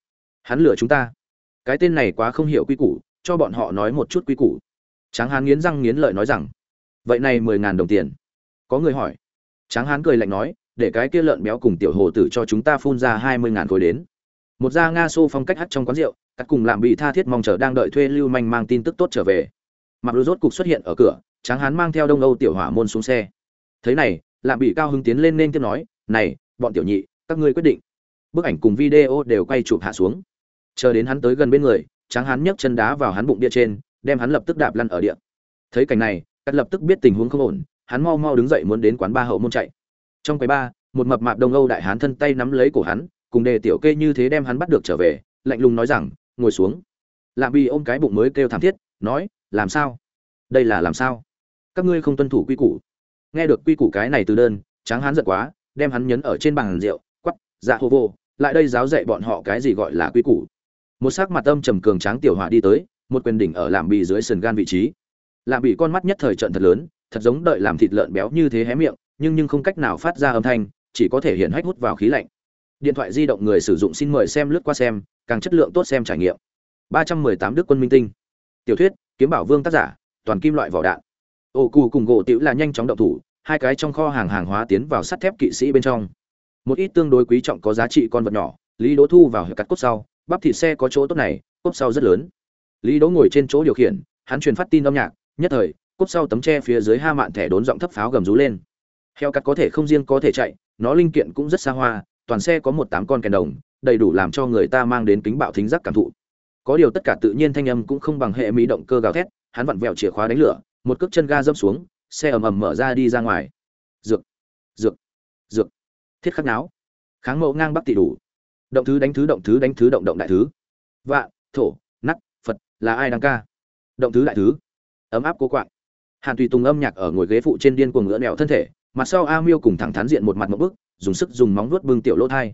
Hắn lừa chúng ta cái tên này quá không hiểu quy củ, cho bọn họ nói một chút quy củ. Tráng hán nghiến răng nghiến lợi nói rằng, vậy này mười ngàn đồng tiền. Có người hỏi. Tráng hán cười lạnh nói, để cái kia lợn béo cùng tiểu hồ tử cho chúng ta phun ra hai mươi ngàn khối đến. Một gia nga xô phong cách hắt trong quán rượu, cắt cùng làm bị tha thiết mong chờ đang đợi thuê lưu manh mang tin tức tốt trở về. Mặc dù rốt cục xuất hiện ở cửa, tráng hán mang theo đông âu tiểu hỏa môn xuống xe. Thế này làm bị cao hứng tiến lên nên tiếp nói, này, bọn tiểu nhị, các ngươi quyết định. Bức ảnh cùng video đều quay chụp hạ xuống chờ đến hắn tới gần bên người, tráng hắn nhấc chân đá vào hắn bụng địa trên, đem hắn lập tức đạp lăn ở địa. Thấy cảnh này cắt lập tức biết tình huống không ổn, hắn mau mau đứng dậy muốn đến quán ba hậu môn chạy. Trong quầy ba, một mập mạp đông âu đại hán thân tay nắm lấy cổ hắn, cùng đề tiểu kê như thế đem hắn bắt được trở về, lạnh lùng nói rằng, ngồi xuống. Lạm bị ôm cái bụng mới kêu thảm thiết, nói, làm sao? Đây là làm sao? Các ngươi không tuân thủ quy củ. Nghe được quy củ cái này từ đơn, tráng hắn giận quá, đem hắn nhấn ở trên bàn rượu quắp dạ hô vô, lại đây giáo dạy bọn họ cái gì gọi là quy củ một sắc mặt âm trầm cường tráng tiểu hỏa đi tới, một quyền đỉnh ở làm bị dưới sườn gan vị trí. Làm bị con mắt nhất thời trận thật lớn, thật giống đợi làm thịt lợn béo như thế hé miệng, nhưng nhưng không cách nào phát ra âm thanh, chỉ có thể hiện hách hút vào khí lạnh. Điện thoại di động người sử dụng xin mời xem lướt qua xem, càng chất lượng tốt xem trải nghiệm. 318 đức quân minh tinh. Tiểu thuyết, kiếm bảo vương tác giả, toàn kim loại vỏ đạn. Ô cù cùng gỗ tiểu là nhanh chóng động thủ, hai cái trong kho hàng hàng hóa tiến vào sắt thép kỵ sĩ bên trong. Một ít tương đối quý trọng có giá trị con vật nhỏ, lý đỗ thu vào cắt cốt sau bắp thịt xe có chỗ tốt này cốt sau rất lớn. Lý đỗ ngồi trên chỗ điều khiển, hắn truyền phát tin âm nhạc, nhất thời cốt sau tấm tre phía dưới ha mạn thẻ đốn giọng thấp pháo gầm rú lên. Heo cắt có thể không riêng có thể chạy, nó linh kiện cũng rất xa hoa, toàn xe có một tám con kèn đồng, đầy đủ làm cho người ta mang đến kính bạo thính giác cảm thụ. Có điều tất cả tự nhiên thanh âm cũng không bằng hệ mỹ động cơ gào thét, hắn vặn vẹo chìa khóa đánh lửa, một cước chân ga dâm xuống, xe ầm ầm mở ra đi ra ngoài. Dược dược dược. Thiết khắc náo. Kháng mẫu ngang bắc tỷ đủ động thứ đánh thứ, động thứ đánh thứ, động động đại thứ. Vạ, thổ, nắc là ai đang ca? Động thứ đại thứ. Ấm áp cố quạng. Hàn tùy tùng âm nhạc ở ngồi ghế phụ trên điên cuồng ngựa đèo thân thể, mặt sau a miêu cùng thẳng thắn diện một mặt một bức, dùng sức dùng móng vuốt bưng tiểu lỗ thai.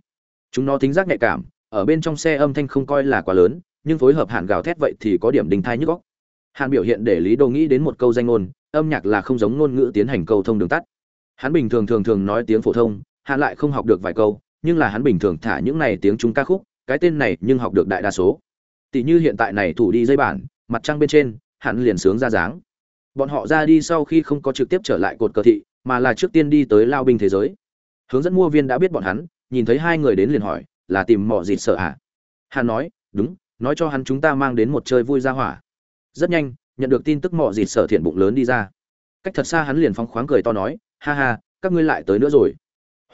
Chúng nó tính giác nhạy cảm, ở bên trong xe âm thanh không coi là quá lớn, nhưng phối hợp Hàn gào thét vậy thì có điểm đình thai nhức góc hàn biểu hiện để lý đô nghĩ đến một câu danh ngôn, âm nhạc là không giống ngôn ngữ tiến hành câu thông đường tắt. Hắn bình thường thường thường nói tiếng phổ thông, Hàn lại không học được vài câu nhưng là hắn bình thường thả những này tiếng chúng ca khúc, cái tên này nhưng học được đại đa số. Tỷ như hiện tại này thủ đi dây bản, mặt trăng bên trên, hắn liền sướng ra dáng. Bọn họ ra đi sau khi không có trực tiếp trở lại cột cờ thị, mà là trước tiên đi tới lao binh thế giới. Hướng dẫn mua viên đã biết bọn hắn, nhìn thấy hai người đến liền hỏi, là tìm mỏ dịt sợ à hắn nói, đúng, nói cho hắn chúng ta mang đến một chơi vui ra hỏa. Rất nhanh, nhận được tin tức mỏ dịt sợ thiện bụng lớn đi ra. Cách thật xa hắn liền phóng khoáng cười to nói, ha ha, các ngươi lại tới nữa rồi.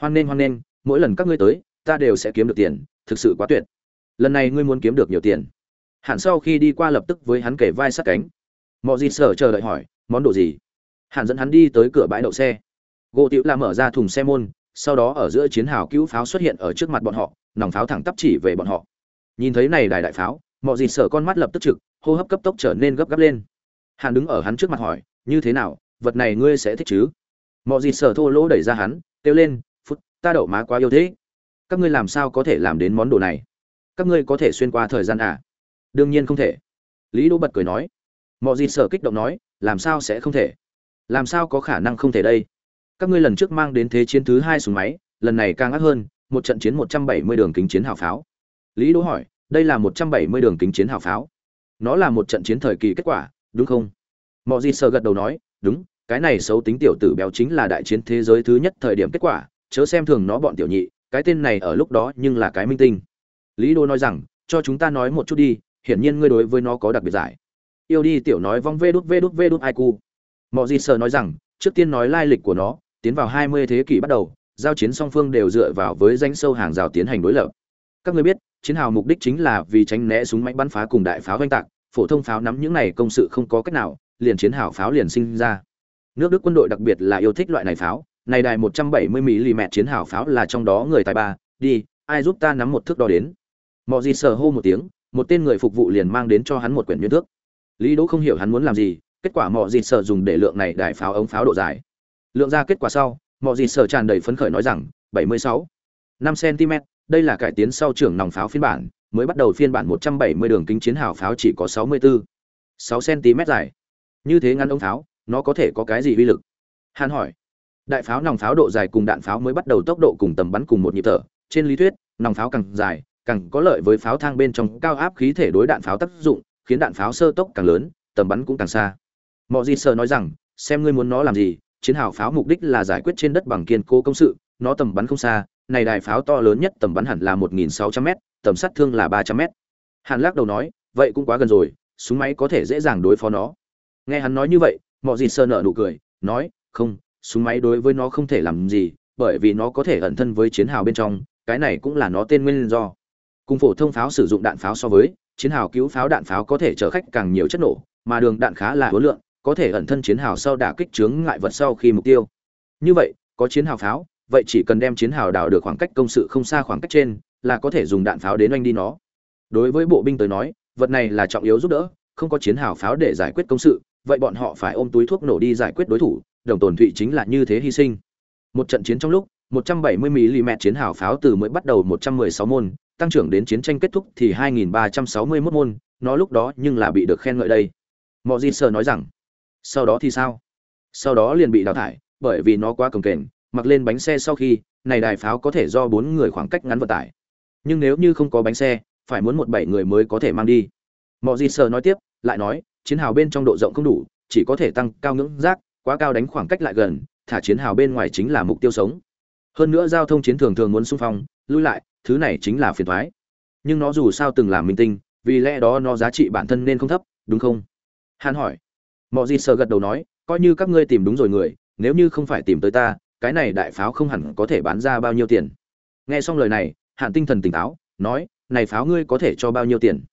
Hoan nên hoan nên mỗi lần các ngươi tới, ta đều sẽ kiếm được tiền, thực sự quá tuyệt. Lần này ngươi muốn kiếm được nhiều tiền? Hẳn sau khi đi qua lập tức với hắn kể vai sát cánh. Mọi gì sở chờ đợi hỏi, món đồ gì? Hàn dẫn hắn đi tới cửa bãi đậu xe. Gỗ tiểu la mở ra thùng xe môn, sau đó ở giữa chiến hào cứu pháo xuất hiện ở trước mặt bọn họ, nòng pháo thẳng tắp chỉ về bọn họ. Nhìn thấy này đài đại pháo mọi gì sở con mắt lập tức trực, hô hấp cấp tốc trở nên gấp gáp lên. Hàn đứng ở hắn trước mặt hỏi, như thế nào? Vật này ngươi sẽ thích chứ? Mọi gì sở thô lỗ đẩy ra hắn, kêu lên ta đậu má quá yêu thế các ngươi làm sao có thể làm đến món đồ này? Các ngươi có thể xuyên qua thời gian à? Đương nhiên không thể. Lý đỗ bật cười nói. Mọi gì sở kích động nói, làm sao sẽ không thể? Làm sao có khả năng không thể đây? Các ngươi lần trước mang đến thế chiến thứ hai súng máy, lần này càng ác hơn, một trận chiến một trăm bảy mươi đường kính chiến hào pháo. Lý đỗ hỏi, đây là một trăm bảy mươi đường kính chiến hào pháo? Nó là một trận chiến thời kỳ kết quả, đúng không? Mọi gì sở gật đầu nói, đúng, cái này xấu tính tiểu tử béo chính là đại chiến thế giới thứ nhất thời điểm kết quả chớ xem thường nó bọn tiểu nhị, cái tên này ở lúc đó nhưng là cái minh tinh. Lý đô nói rằng, cho chúng ta nói một chút đi, hiển nhiên ngươi đối với nó có đặc biệt giải. Yêu đi tiểu nói vong vê đút vê đút vê đút ai cu. Mọi gì sợ nói rằng, trước tiên nói lai lịch của nó, tiến vào hai mươi thế kỷ bắt đầu, giao chiến song phương đều dựa vào với danh sâu hàng rào tiến hành đối lập. Các ngươi biết, chiến hào mục đích chính là vì tránh né súng máy bắn phá cùng đại pháo oanh tạc, phổ thông pháo nắm những này công sự không có cách nào, liền chiến hào pháo liền sinh ra. Nước đức quân đội đặc biệt là yêu thích loại này pháo này đài 170 mm chiến hào pháo là trong đó người tài ba, đi, ai giúp ta nắm một thước đo đến. Mọ gì sờ hô một tiếng, một tên người phục vụ liền mang đến cho hắn một quyển nhuyễn thước. Lý Đỗ không hiểu hắn muốn làm gì, kết quả mọ gì sờ dùng để lượng này đài pháo ống pháo độ dài. Lượng ra kết quả sau, mọ gì sờ tràn đầy phấn khởi nói rằng, 76, 5 cm, đây là cải tiến sau trưởng nòng pháo phiên bản, mới bắt đầu phiên bản 170 đường kính chiến hào pháo chỉ có 64, 6 cm dài. Như thế ngắn ống pháo, nó có thể có cái gì uy lực? Hắn hỏi đại pháo nòng pháo độ dài cùng đạn pháo mới bắt đầu tốc độ cùng tầm bắn cùng một nhịp thở. Trên lý thuyết, nòng pháo càng dài, càng có lợi với pháo thang bên trong cao áp khí thể đối đạn pháo tác dụng, khiến đạn pháo sơ tốc càng lớn, tầm bắn cũng càng xa. Mọi gì sơ nói rằng, xem ngươi muốn nó làm gì, chiến hào pháo mục đích là giải quyết trên đất bằng kiên cố công sự, nó tầm bắn không xa, này đài pháo to lớn nhất tầm bắn hẳn là 1.600 m tầm sát thương là 300 m hàn lắc đầu nói, vậy cũng quá gần rồi, súng máy có thể dễ dàng đối phó nó. Nghe hắn nói như vậy mọi gì sơ nợ nụ cười, nói, không súng máy đối với nó không thể làm gì, bởi vì nó có thể ẩn thân với chiến hào bên trong, cái này cũng là nó tên nguyên do. Cùng phổ thông pháo sử dụng đạn pháo so với, chiến hào cứu pháo đạn pháo có thể chở khách càng nhiều chất nổ, mà đường đạn khá là hối lượng, có thể ẩn thân chiến hào sau đả kích chướng ngại vật sau khi mục tiêu. Như vậy, có chiến hào pháo, vậy chỉ cần đem chiến hào đảo được khoảng cách công sự không xa khoảng cách trên, là có thể dùng đạn pháo đến oanh đi nó. Đối với bộ binh tới nói, vật này là trọng yếu giúp đỡ, không có chiến hào pháo để giải quyết công sự, vậy bọn họ phải ôm túi thuốc nổ đi giải quyết đối thủ đồng tồn thụy chính là như thế hy sinh. Một trận chiến trong lúc 170 mm chiến hào pháo từ mới bắt đầu 116 môn, tăng trưởng đến chiến tranh kết thúc thì 2361 môn, nó lúc đó nhưng là bị được khen ngợi đây. Mọi gì sơ nói rằng, sau đó thì sao? Sau đó liền bị đào thải, bởi vì nó quá cồng kềnh, mặc lên bánh xe sau khi, này đài pháo có thể do bốn người khoảng cách ngắn vận tải. Nhưng nếu như không có bánh xe, phải muốn một bảy người mới có thể mang đi. Mọi gì sơ nói tiếp, lại nói, chiến hào bên trong độ rộng không đủ, chỉ có thể tăng cao ngưỡng rác quá cao đánh khoảng cách lại gần, thả chiến hào bên ngoài chính là mục tiêu sống. Hơn nữa giao thông chiến thường thường muốn xung phong, lui lại, thứ này chính là phiền thoái. Nhưng nó dù sao từng làm minh tinh, vì lẽ đó nó giá trị bản thân nên không thấp, đúng không? Hắn hỏi. Mọi gì sợ gật đầu nói, coi như các ngươi tìm đúng rồi người, nếu như không phải tìm tới ta, cái này đại pháo không hẳn có thể bán ra bao nhiêu tiền. Nghe xong lời này hạn tinh thần tỉnh táo, nói, này pháo ngươi có thể cho bao nhiêu tiền?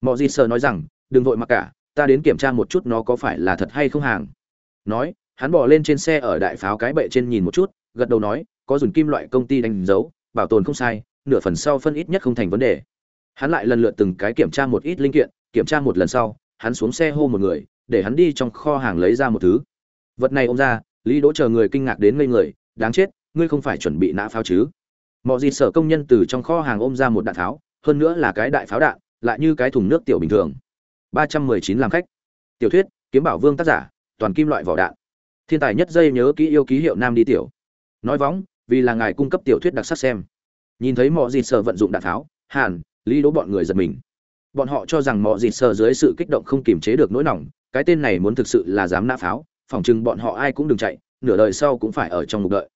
Mọi gì sợ nói rằng, đừng vội mặc cả, ta đến kiểm tra một chút nó có phải là thật hay không hàng. Nói hắn bỏ lên trên xe ở đại pháo cái bệ trên nhìn một chút, gật đầu nói, có dùng kim loại công ty đánh dấu, bảo tồn không sai, nửa phần sau phân ít nhất không thành vấn đề. Hắn lại lần lượt từng cái kiểm tra một ít linh kiện, kiểm tra một lần sau, hắn xuống xe hô một người, để hắn đi trong kho hàng lấy ra một thứ. Vật này ôm ra, lý đỗ chờ người kinh ngạc đến ngây người, đáng chết, ngươi không phải chuẩn bị nã pháo chứ? Mọi gì sở công nhân từ trong kho hàng ôm ra một đạn pháo, hơn nữa là cái đại pháo đạn, lại như cái thùng nước tiểu bình thường. Ba trăm mười chín làm khách. Tiểu thuyết, kiếm bảo vương tác giả, toàn kim loại vỏ đạn thiên tài nhất dây nhớ kỹ yêu ký hiệu nam đi tiểu. Nói võng vì là ngài cung cấp tiểu thuyết đặc sắc xem. Nhìn thấy mọi dịt sở vận dụng đạn pháo hàn, lý Đố bọn người giật mình. Bọn họ cho rằng mọi dịt sở dưới sự kích động không kiềm chế được nỗi lòng cái tên này muốn thực sự là dám nã pháo, phỏng chừng bọn họ ai cũng đừng chạy, nửa đời sau cũng phải ở trong ngục đợi.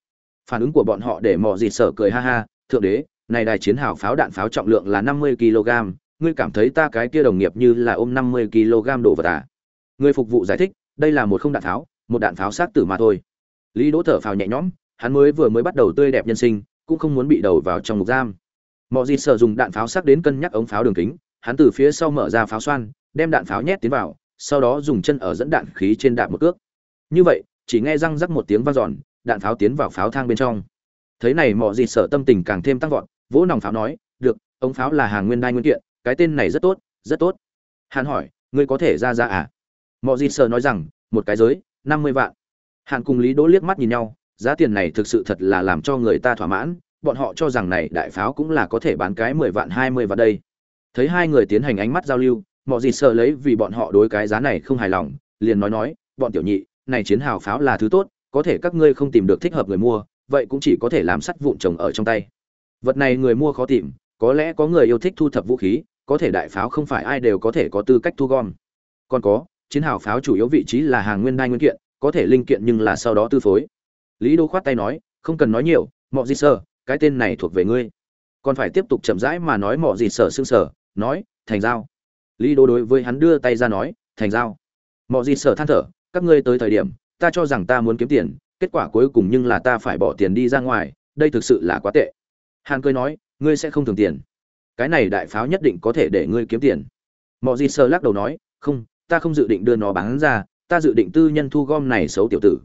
Phản ứng của bọn họ để mọi dịt sở cười ha ha, thượng đế, này đài chiến hào pháo đạn pháo trọng lượng là năm mươi kg, ngươi cảm thấy ta cái kia đồng nghiệp như là ôm năm mươi kg đồ vật à? Người phục vụ giải thích, đây là một không đạn pháo một đạn pháo sát tử mà thôi. Lý đỗ thở phào nhẹ nhõm, hắn mới vừa mới bắt đầu tươi đẹp nhân sinh, cũng không muốn bị đầu vào trong ngục giam. Mọi gì Sợ dùng đạn pháo sắc đến cân nhắc ống pháo đường kính, hắn từ phía sau mở ra pháo xoan, đem đạn pháo nhét tiến vào, sau đó dùng chân ở dẫn đạn khí trên đạn một cước. Như vậy, chỉ nghe răng rắc một tiếng vang dọn, đạn pháo tiến vào pháo thang bên trong. Thấy này mọi gì Sợ tâm tình càng thêm tăng vọt, vỗ nòng pháo nói, được, ống pháo là hàng nguyên đai nguyên kiện, cái tên này rất tốt rất tốt. Hắn hỏi, ngươi có thể ra ra à? Mọi gì Sợ nói rằng, một cái giới năm mươi vạn. Hàn cùng lý đỗ liếc mắt nhìn nhau, giá tiền này thực sự thật là làm cho người ta thỏa mãn, bọn họ cho rằng này đại pháo cũng là có thể bán cái mười vạn, hai mươi vạn đây. Thấy hai người tiến hành ánh mắt giao lưu, mọi gì sợ lấy vì bọn họ đối cái giá này không hài lòng, liền nói nói, bọn tiểu nhị, này chiến hào pháo là thứ tốt, có thể các ngươi không tìm được thích hợp người mua, vậy cũng chỉ có thể làm sắt vụn trồng ở trong tay. Vật này người mua khó tìm, có lẽ có người yêu thích thu thập vũ khí, có thể đại pháo không phải ai đều có thể có tư cách thu gom. Còn có chiến hào pháo chủ yếu vị trí là hàng nguyên đai nguyên kiện, có thể linh kiện nhưng là sau đó tư phối. Lý đô khoát tay nói, không cần nói nhiều mọi gì sơ cái tên này thuộc về ngươi. Còn phải tiếp tục chậm rãi mà nói mọi gì sở xương sở nói, thành giao. Lý đô đối với hắn đưa tay ra nói, thành giao. Mọi gì sở than thở, các ngươi tới thời điểm, ta cho rằng ta muốn kiếm tiền, kết quả cuối cùng nhưng là ta phải bỏ tiền đi ra ngoài, đây thực sự là quá tệ. Hàn cười nói, ngươi sẽ không thường tiền. Cái này đại pháo nhất định có thể để ngươi kiếm tiền. Mọi gì sơ lắc đầu nói, không ta không dự định đưa nó bán ra, ta dự định tư nhân thu gom này xấu tiểu tử.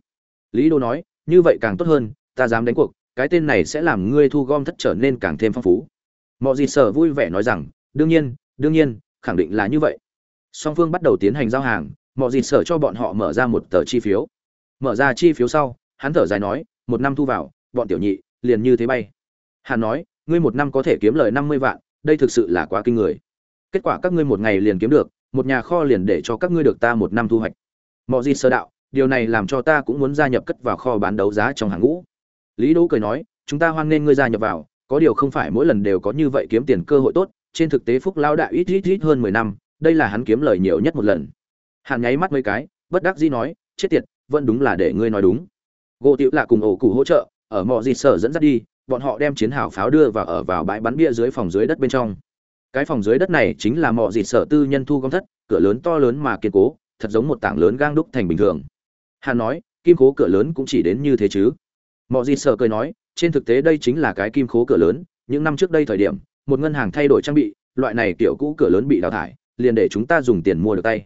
Lý đô nói, như vậy càng tốt hơn, ta dám đánh cuộc, cái tên này sẽ làm ngươi thu gom thất trở nên càng thêm phong phú. Mọi gì sở vui vẻ nói rằng, đương nhiên đương nhiên, khẳng định là như vậy. Song phương bắt đầu tiến hành giao hàng mọi gì sở cho bọn họ mở ra một tờ chi phiếu. Mở ra chi phiếu sau, hắn thở dài nói, một năm thu vào, bọn tiểu nhị, liền như thế bay. Hắn nói, ngươi một năm có thể kiếm lời năm mươi vạn, đây thực sự là quá kinh người. Kết quả các ngươi một ngày liền kiếm được một nhà kho liền để cho các ngươi được ta một năm thu hoạch. Mọi gì sơ đạo, điều này làm cho ta cũng muốn gia nhập cất vào kho bán đấu giá trong hàng ngũ. Lý đỗ cười nói, chúng ta hoan nghênh ngươi gia nhập vào, có điều không phải mỗi lần đều có như vậy kiếm tiền cơ hội tốt, trên thực tế phúc lao đại ít ít ít hơn mười năm, đây là hắn kiếm lời nhiều nhất một lần. Hàn nháy mắt mấy cái, bất đắc dĩ nói, chết tiệt, vẫn đúng là để ngươi nói đúng. Gỗ tiểu lạ cùng ổ cụ hỗ trợ, ở mọi gì sở dẫn dắt đi, bọn họ đem chiến hào pháo đưa vào ở vào bãi bắn bia dưới phòng dưới đất bên trong cái phòng dưới đất này chính là mọi gì sở tư nhân thu gom thất, cửa lớn to lớn mà kiên cố, thật giống một tảng lớn gang đúc thành bình thường. Hà nói, kim cố cửa lớn cũng chỉ đến như thế chứ. Mọi gì sở cười nói, trên thực tế đây chính là cái kim cố cửa lớn, những năm trước đây thời điểm, một ngân hàng thay đổi trang bị, loại này kiểu cũ cửa lớn bị đào thải, liền để chúng ta dùng tiền mua được tay.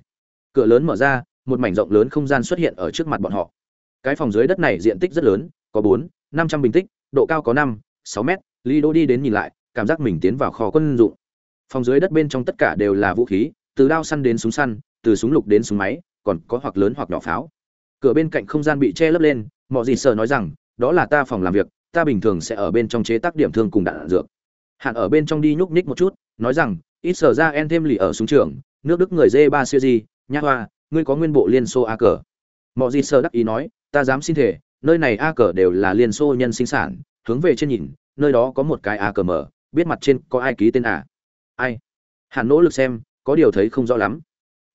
Cửa lớn mở ra, một mảnh rộng lớn không gian xuất hiện ở trước mặt bọn họ. Cái phòng dưới đất này diện tích rất lớn, có bốn, năm trăm bình tích, độ cao có năm, sáu mét, lý đô đi đến nhìn lại, cảm giác mình tiến vào kho quân dụng phòng dưới đất bên trong tất cả đều là vũ khí, từ đao săn đến súng săn, từ súng lục đến súng máy, còn có hoặc lớn hoặc nhỏ pháo. Cửa bên cạnh không gian bị che lấp lên mọi gì sợ nói rằng, đó là ta phòng làm việc, ta bình thường sẽ ở bên trong chế tác điểm thương cùng đạn dược. Hạn ở bên trong đi nhúc nhích một chút, nói rằng, ít sở ra en thêm lì ở súng trường, nước đức người dê ba siêu di nhã hoa, ngươi có nguyên bộ liên xô a cờ? Mọi gì sợ đắc ý nói, ta dám xin thể nơi này a cờ đều là liên xô nhân sinh sản, hướng về trên nhìn, nơi đó có một cái a cờ mở, biết mặt trên có ai ký tên à? Ai? Hắn nỗ lực xem, có điều thấy không rõ lắm.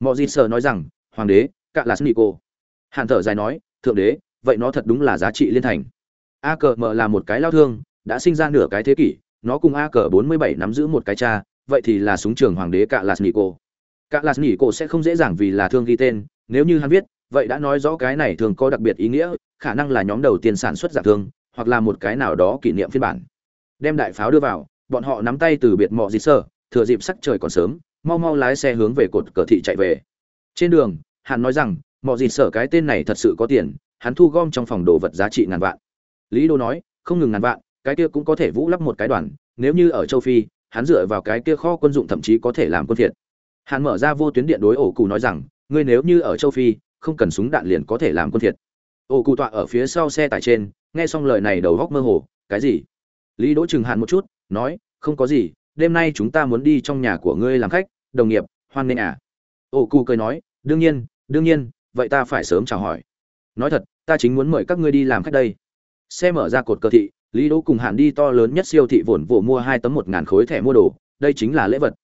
Mọi gì sợ nói rằng, hoàng đế, cạ là snico hắn thở dài nói, thượng đế, vậy nó thật đúng là giá trị liên thành. A cờ mờ là một cái lao thương, đã sinh ra nửa cái thế kỷ, nó cùng a cờ bốn mươi bảy nắm giữ một cái cha, vậy thì là súng trường hoàng đế cạ là nỉ cô cạ là nỉ cô sẽ không dễ dàng vì là thương ghi tên, nếu như hắn viết, vậy đã nói rõ cái này thường có đặc biệt ý nghĩa, khả năng là nhóm đầu tiên sản xuất giả thương, hoặc là một cái nào đó kỷ niệm phiên bản. Đem đại pháo đưa vào, bọn họ nắm tay từ biệt mọ dịt sơ thừa dịp sắc trời còn sớm, mau mau lái xe hướng về cột cờ thị chạy về. Trên đường, hắn nói rằng, mọ gì sở cái tên này thật sự có tiền, hắn thu gom trong phòng đồ vật giá trị ngàn vạn. Lý đô nói, không ngừng ngàn vạn, cái kia cũng có thể vũ lắp một cái đoàn, nếu như ở châu phi, hắn dựa vào cái kia kho quân dụng thậm chí có thể làm quân thiệt hàn mở ra vô tuyến điện đối ổ cụ nói rằng, ngươi nếu như ở châu phi, không cần súng đạn liền có thể làm quân thiệt ổ cụ tọa ở phía sau xe tải trên, nghe xong lời này đầu góc mơ hồ, cái gì? Lý đỗ chừng hàn một chút, nói, không có gì đêm nay chúng ta muốn đi trong nhà của ngươi làm khách, đồng nghiệp, hoan nghênh à? Ô cụ cười nói, đương nhiên đương nhiên, vậy ta phải sớm chào hỏi. Nói thật, ta chính muốn mời các ngươi đi làm khách đây. Xe mở ra cột cơ thị, lý đỗ cùng hạn đi to lớn nhất siêu thị vồn vỗ mua hai tấm một ngàn khối thẻ mua đồ, đây chính là lễ vật.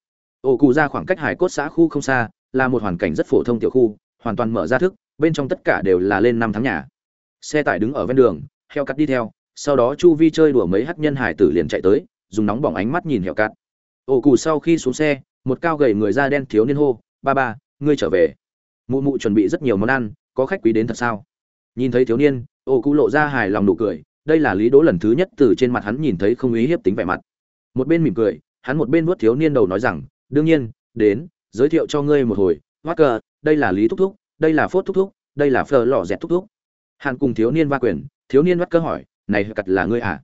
Ô cụ ra khoảng cách hải cốt xã khu không xa, là một hoàn cảnh rất phổ thông tiểu khu, hoàn toàn mở ra thức, bên trong tất cả đều là lên năm tháng nhà. Xe tải đứng ở ven đường, heo cắt đi theo, sau đó chu vi chơi đùa mấy hát nhân hải tử liền chạy tới, dùng nóng bỏng ánh mắt nhìn heo cắt ổ cù sau khi xuống xe, một cao gầy người da đen thiếu niên hô, ba ba, ngươi trở về. Mụ mụ chuẩn bị rất nhiều món ăn, có khách quý đến thật sao? Nhìn thấy thiếu niên, ổ cù lộ ra hài lòng nụ cười, đây là lý đỗ lần thứ nhất từ trên mặt hắn nhìn thấy không ý hiếp tính vẻ mặt. Một bên mỉm cười, hắn một bên vuốt thiếu niên đầu nói rằng, đương nhiên, đến, giới thiệu cho ngươi một hồi. Hoát cờ đây là lý thúc thúc, đây là phốt thúc thúc, đây là phờ lò dẹt thúc thúc. Hàn cùng thiếu niên va quyền, thiếu niên bắt cơ hỏi, này cật là ngươi à?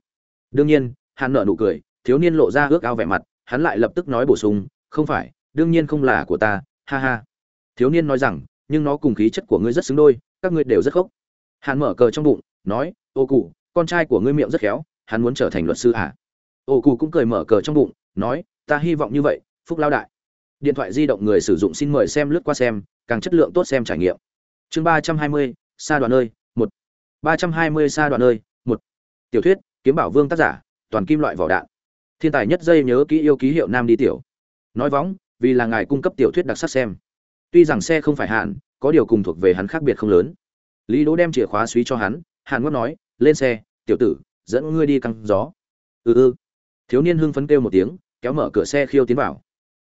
Đương nhiên hàn nợ nụ cười, thiếu niên lộ ra ước ao vẻ mặt hắn lại lập tức nói bổ sung, không phải, đương nhiên không là của ta, ha ha. Thiếu niên nói rằng, nhưng nó cùng khí chất của ngươi rất xứng đôi, các ngươi đều rất khóc hắn mở cờ trong bụng, nói, ô cụ, con trai của ngươi miệng rất khéo, hắn muốn trở thành luật sư à? Ô cụ cũng cười mở cờ trong bụng, nói, ta hy vọng như vậy, phúc lao đại. Điện thoại di động người sử dụng xin mời xem lướt qua xem, càng chất lượng tốt xem trải nghiệm. Chương ba trăm hai mươi xa đoạn ơi, một. Ba trăm hai mươi xa đoạn ơi, một. Tiểu thuyết, kiếm bảo vương tác giả, toàn kim loại vỏ đạn thiên tài nhất dây nhớ kỹ yêu ký hiệu nam đi tiểu. Nói võng vì là ngài cung cấp tiểu thuyết đặc sắc xem. Tuy rằng xe không phải hạn, có điều cùng thuộc về hắn khác biệt không lớn. Lý đỗ đem chìa khóa suý cho hắn, hàn ngót nói, lên xe, tiểu tử, dẫn ngươi đi căng gió. Ừ ừ. Thiếu niên hưng phấn kêu một tiếng, kéo mở cửa xe khiêu tiến vào.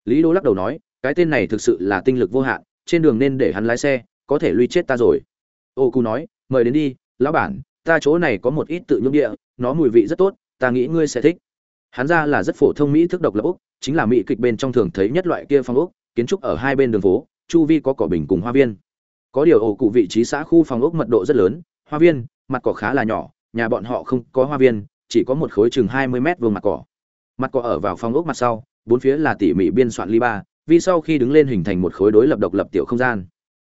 Lý đỗ lắc đầu nói, cái tên này thực sự là tinh lực vô hạn, trên đường nên để hắn lái xe, có thể lui chết ta rồi. Ô cu nói, mời đến đi, lão bản, ta chỗ này có một ít tự nhung địa, nó mùi vị rất tốt, ta nghĩ ngươi sẽ thích hắn ra là rất phổ thông mỹ thức độc lập úc, chính là mỹ kịch bên trong thường thấy nhất loại kia phong úc, kiến trúc ở hai bên đường phố, chu vi có cỏ bình cùng hoa viên. Có điều ổ cụ vị trí xã khu phòng ốc mật độ rất lớn, hoa viên, mặt cỏ khá là nhỏ, nhà bọn họ không có hoa viên, chỉ có một khối chừng hai mươi mét vuông mặt cỏ. Mặt cỏ ở vào phòng ốc mặt sau, bốn phía là tỉ mỉ biên soạn ly ba, vì sau khi đứng lên hình thành một khối đối lập độc lập tiểu không gian.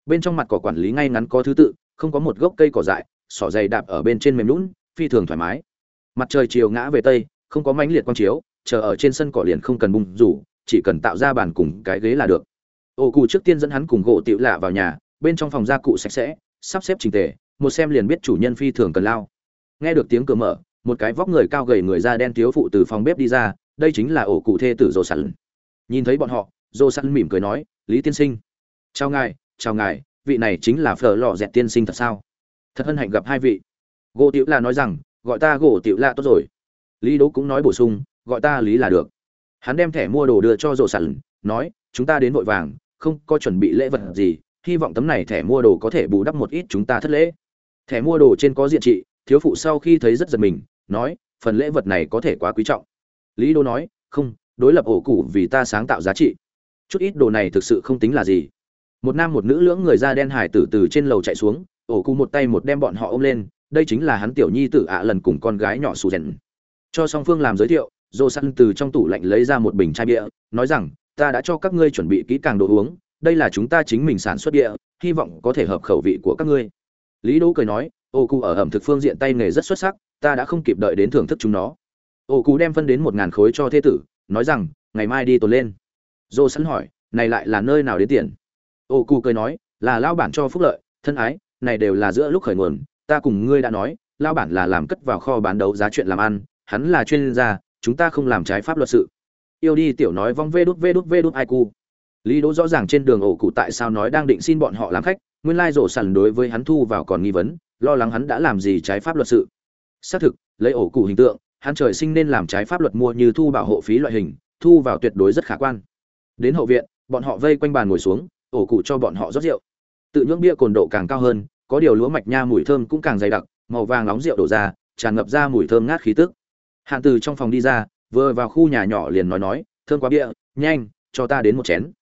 Bên trong mặt cỏ quản lý ngay ngắn có thứ tự, không có một gốc cây cỏ dại sỏ dày đạp ở bên trên mềm lún phi thường thoải mái. Mặt trời chiều ngã về tây không có mãnh liệt quang chiếu, chờ ở trên sân cỏ liền không cần bung rủ, chỉ cần tạo ra bàn cùng cái ghế là được. Ô cụ trước tiên dẫn hắn cùng gỗ tiểu lạ vào nhà, bên trong phòng gia cụ sạch sẽ, sắp xếp trình tề, một xem liền biết chủ nhân phi thường cần lao. Nghe được tiếng cửa mở, một cái vóc người cao gầy người da đen thiếu phụ từ phòng bếp đi ra, đây chính là ổ cụ thê tử rồ sẵn nhìn thấy bọn họ rồ sẵn mỉm cười nói, lý tiên sinh. Chào ngài chào ngài, vị này chính là phở lò dẹt tiên sinh thật sao? Thật hân hạnh gặp hai vị. Gỗ tiểu La nói rằng, gọi ta gỗ tiểu La tốt rồi lý đỗ cũng nói bổ sung, gọi ta lý là được. Hắn đem thẻ mua đồ đưa cho rồ sẵn nói, chúng ta đến vội vàng, không có chuẩn bị lễ vật gì, hy vọng tấm này thẻ mua đồ có thể bù đắp một ít chúng ta thất lễ. Thẻ mua đồ trên có diện trị, thiếu phụ sau khi thấy rất giật mình, nói, phần lễ vật này có thể quá quý trọng. Lý đô nói, không, đối lập ổ cụ vì ta sáng tạo giá trị. Chút ít đồ này thực sự không tính là gì. Một nam một nữ lưỡng người da đen hải tử từ trên lầu chạy xuống, ổ cụ một tay một đem bọn họ ôm lên, đây chính là hắn tiểu nhi tử ạ lần cùng con gái nhỏ sù rèn cho song phương làm giới thiệu dồ săn từ trong tủ lạnh lấy ra một bình chai bia, nói rằng, ta đã cho các ngươi chuẩn bị kỹ càng đồ uống, đây là chúng ta chính mình sản xuất địa hy vọng có thể hợp khẩu vị của các ngươi. Lý đỗ cười nói, ô cụ ở ẩm thực phương diện tay nghề rất xuất sắc, ta đã không kịp đợi đến thưởng thức chúng nó. Ô cụ đem phân đến một ngàn khối cho thế tử, nói rằng, ngày mai đi tồn lên. Dồ săn hỏi, này lại là nơi nào đến tiền? Ô cụ cười nói, là lao bản cho phúc lợi, thân ái, này đều là giữa lúc khởi nguồn, ta cùng ngươi đã nói, lao bản là làm cất vào kho bán đấu giá chuyện làm ăn hắn là chuyên gia, chúng ta không làm trái pháp luật sự. Yêu đi tiểu nói vong vê đút vê đút vê đút ai cu. Lý đỗ rõ ràng trên đường ổ cụ tại sao nói đang định xin bọn họ làm khách, nguyên lai rổ sẵn đối với hắn thu vào còn nghi vấn, lo lắng hắn đã làm gì trái pháp luật sự. Xác thực, lấy ổ cụ hình tượng, hắn trời sinh nên làm trái pháp luật mua như thu bảo hộ phí loại hình, thu vào tuyệt đối rất khả quan. Đến hậu viện, bọn họ vây quanh bàn ngồi xuống, ổ cụ cho bọn họ rót rượu. Tự nhưỡng bia cồn độ càng cao hơn, có điều lúa mạch nha mùi thơm cũng càng dày đặc, màu vàng nóng rượu đổ ra, tràn ngập ra mùi thơm ngát khí tức. Hàn từ trong phòng đi ra vừa vào khu nhà nhỏ liền nói nói thơm quá bia nhanh cho ta đến một chén.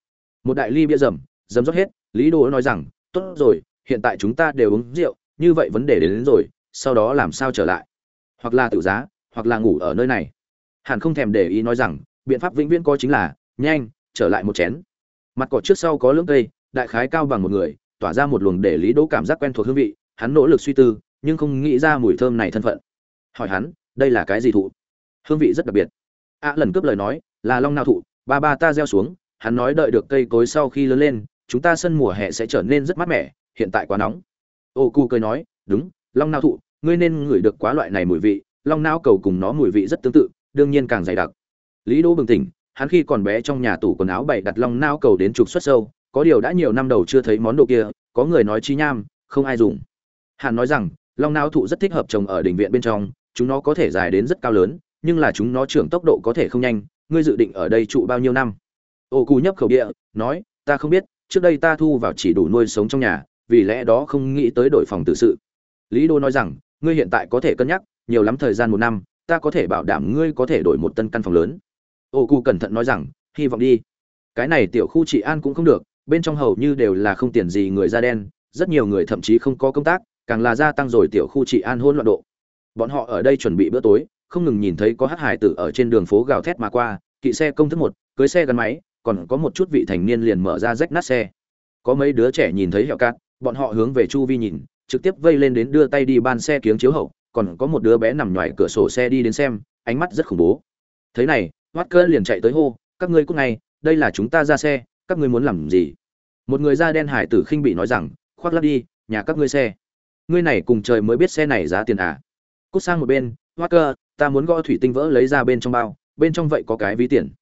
Một đại ly bia rầm rầm rót hết lý đồ nói rằng tốt rồi hiện tại chúng ta đều uống rượu như vậy vấn đề đến, đến rồi sau đó làm sao trở lại? Hoặc là tự giá hoặc là ngủ ở nơi này. Hàn không thèm để ý nói rằng biện pháp vĩnh viễn coi chính là nhanh trở lại một chén. Mặt cỏ trước sau có lưỡng cây đại khái cao bằng một người tỏa ra một luồng để lý đỗ cảm giác quen thuộc hương vị hắn nỗ lực suy tư nhưng không nghĩ ra mùi thơm này thân phận. Hỏi hắn đây là cái gì thụ? Hương vị rất đặc biệt. A lần cướp lời nói, là long nào thụ, ba ba ta gieo xuống, hắn nói đợi được cây cối sau khi lớn lên, chúng ta sân mùa hè sẽ trở nên rất mát mẻ, hiện tại quá nóng. Ô cu cười nói, đúng, long nao thụ, ngươi nên ngửi được quá loại này mùi vị, long nao cầu cùng nó mùi vị rất tương tự, đương nhiên càng dày đặc. Lý đỗ bừng tỉnh, hắn khi còn bé trong nhà tủ quần áo bày đặt long nao cầu đến trục xuất sâu, có điều đã nhiều năm đầu chưa thấy món đồ kia, có người nói chi nham, không ai dùng. Hắn nói rằng, long nao thụ rất thích hợp trồng ở đỉnh viện bên trong chúng nó có thể dài đến rất cao lớn, nhưng là chúng nó trưởng tốc độ có thể không nhanh, ngươi dự định ở đây trụ bao nhiêu năm? Ô cù nhấp khẩu địa, nói, ta không biết, trước đây ta thu vào chỉ đủ nuôi sống trong nhà, vì lẽ đó không nghĩ tới đổi phòng tự sự. Lý đô nói rằng, ngươi hiện tại có thể cân nhắc, nhiều lắm thời gian một năm, ta có thể bảo đảm ngươi có thể đổi một tân căn phòng lớn. Ô cù cẩn thận nói rằng, hy vọng đi. Cái này tiểu khu trị an cũng không được, bên trong hầu như đều là không tiền gì người da đen, rất nhiều người thậm chí không có công tác, càng là gia tăng rồi tiểu khu trị an hôn loạn độ bọn họ ở đây chuẩn bị bữa tối, không ngừng nhìn thấy có hát hải tử ở trên đường phố gào thét mà qua, kỵ xe công thức một, cưới xe gắn máy, còn có một chút vị thành niên liền mở ra rách nát xe. Có mấy đứa trẻ nhìn thấy hẹo cát, bọn họ hướng về chu vi nhìn, trực tiếp vây lên đến đưa tay đi ban xe kiếng chiếu hậu, còn có một đứa bé nằm ngoài cửa sổ xe đi đến xem, ánh mắt rất khủng bố. Thế này hoắt cơ liền chạy tới hô, các ngươi cút ngay, đây là chúng ta ra xe, các ngươi muốn làm gì? Một người da đen hải tử khinh bị nói rằng, khoác lắp đi, nhà các ngươi xe. Ngươi này cùng trời mới biết xe này giá tiền à cút sang một bên hoắt cơ, ta muốn gõ thủy tinh vỡ lấy ra bên trong bao, bên trong vậy có cái ví tiền.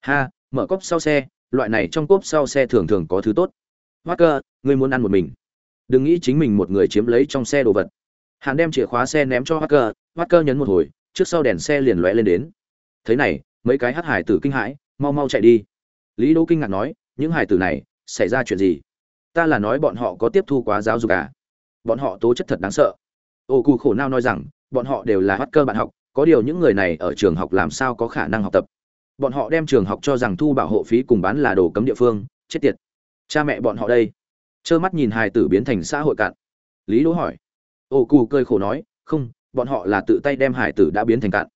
Ha, mở cốp sau xe, loại này trong cốp sau xe thường thường có thứ tốt. Hoắt cơ, ngươi muốn ăn một mình. Đừng nghĩ chính mình một người chiếm lấy trong xe đồ vật. Hàn đem chìa khóa xe ném cho hoắt cơ cơ nhấn một hồi, trước sau đèn xe liền lóe lên đến. Thế này, mấy cái hắc hải tử kinh hãi, mau mau chạy đi. Lý đỗ kinh ngạc nói, những hải tử này, xảy ra chuyện gì? Ta là nói bọn họ có tiếp thu quá giáo dục à? Bọn họ tố chất thật đáng sợ. Ô cụ khổ nao nói rằng bọn họ đều là hacker cơ bạn học, có điều những người này ở trường học làm sao có khả năng học tập? Bọn họ đem trường học cho rằng thu bảo hộ phí cùng bán là đồ cấm địa phương, chết tiệt. Cha mẹ bọn họ đây. Trơ mắt nhìn hài tử biến thành xã hội cạn. Lý đỗ hỏi. Ô cù cười khổ nói, không, bọn họ là tự tay đem hải tử đã biến thành cạn.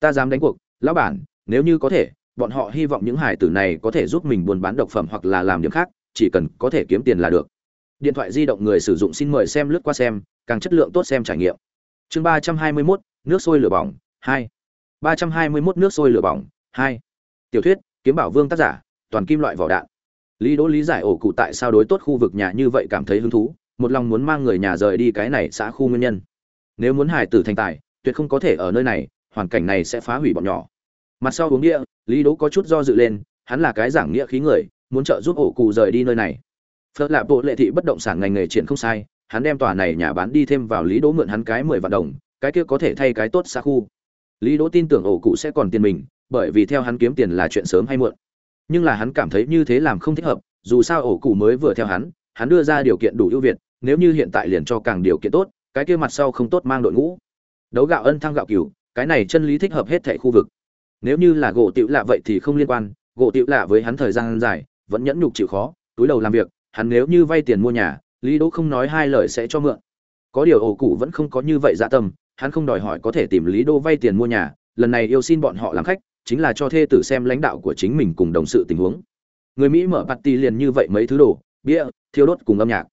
Ta dám đánh cuộc, lão bản, nếu như có thể, bọn họ hy vọng những hải tử này có thể giúp mình buôn bán độc phẩm hoặc là làm điểm khác, chỉ cần có thể kiếm tiền là được. Điện thoại di động người sử dụng xin mời xem lướt qua xem, càng chất lượng tốt xem trải nghiệm chương ba trăm hai mươi 321, nước sôi lửa bỏng hai. ba trăm hai mươi 321 nước sôi lửa bỏng hai. Tiểu thuyết kiếm bảo vương tác giả toàn kim loại vỏ đạn. Lý đỗ lý giải ổ cụ tại sao đối tốt khu vực nhà như vậy cảm thấy hứng thú một lòng muốn mang người nhà rời đi cái này xã khu nguyên nhân. Nếu muốn hải tử thành tài tuyệt không có thể ở nơi này hoàn cảnh này sẽ phá hủy bọn nhỏ. Mặt sau uống địa lý đỗ có chút do dự lên hắn là cái giảng nghĩa khí người muốn trợ giúp ổ cụ rời đi nơi này. Phớt lạp bộ lệ thị bất động sản ngành nghề triển không sai hắn đem tòa này nhà bán đi thêm vào lý đỗ mượn hắn cái mười vạn đồng, cái kia có thể thay cái tốt xa khu. Lý đỗ tin tưởng ổ cụ sẽ còn tiền mình, bởi vì theo hắn kiếm tiền là chuyện sớm hay muộn. Nhưng là hắn cảm thấy như thế làm không thích hợp, dù sao ổ cụ mới vừa theo hắn hắn đưa ra điều kiện đủ ưu việt, nếu như hiện tại liền cho càng điều kiện tốt, cái kia mặt sau không tốt mang đội ngũ. Đấu gạo ân thăng gạo cừu cái này chân lý thích hợp hết thảy khu vực. Nếu như là gỗ tiểu lạ vậy thì không liên quan, gỗ tiểu lạ với hắn thời gian dài, vẫn nhẫn nhục chịu khó, túi đầu làm việc, hắn nếu như vay tiền mua nhà lý đỗ không nói hai lời sẽ cho mượn. Có điều ổ cụ vẫn không có như vậy dạ tâm, hắn không đòi hỏi có thể tìm lý Đỗ vay tiền mua nhà, lần này yêu xin bọn họ làm khách, chính là cho thê tử xem lãnh đạo của chính mình cùng đồng sự tình huống. Người mỹ mở party liền như vậy mấy thứ đồ, bia, thiêu đốt cùng âm nhạc.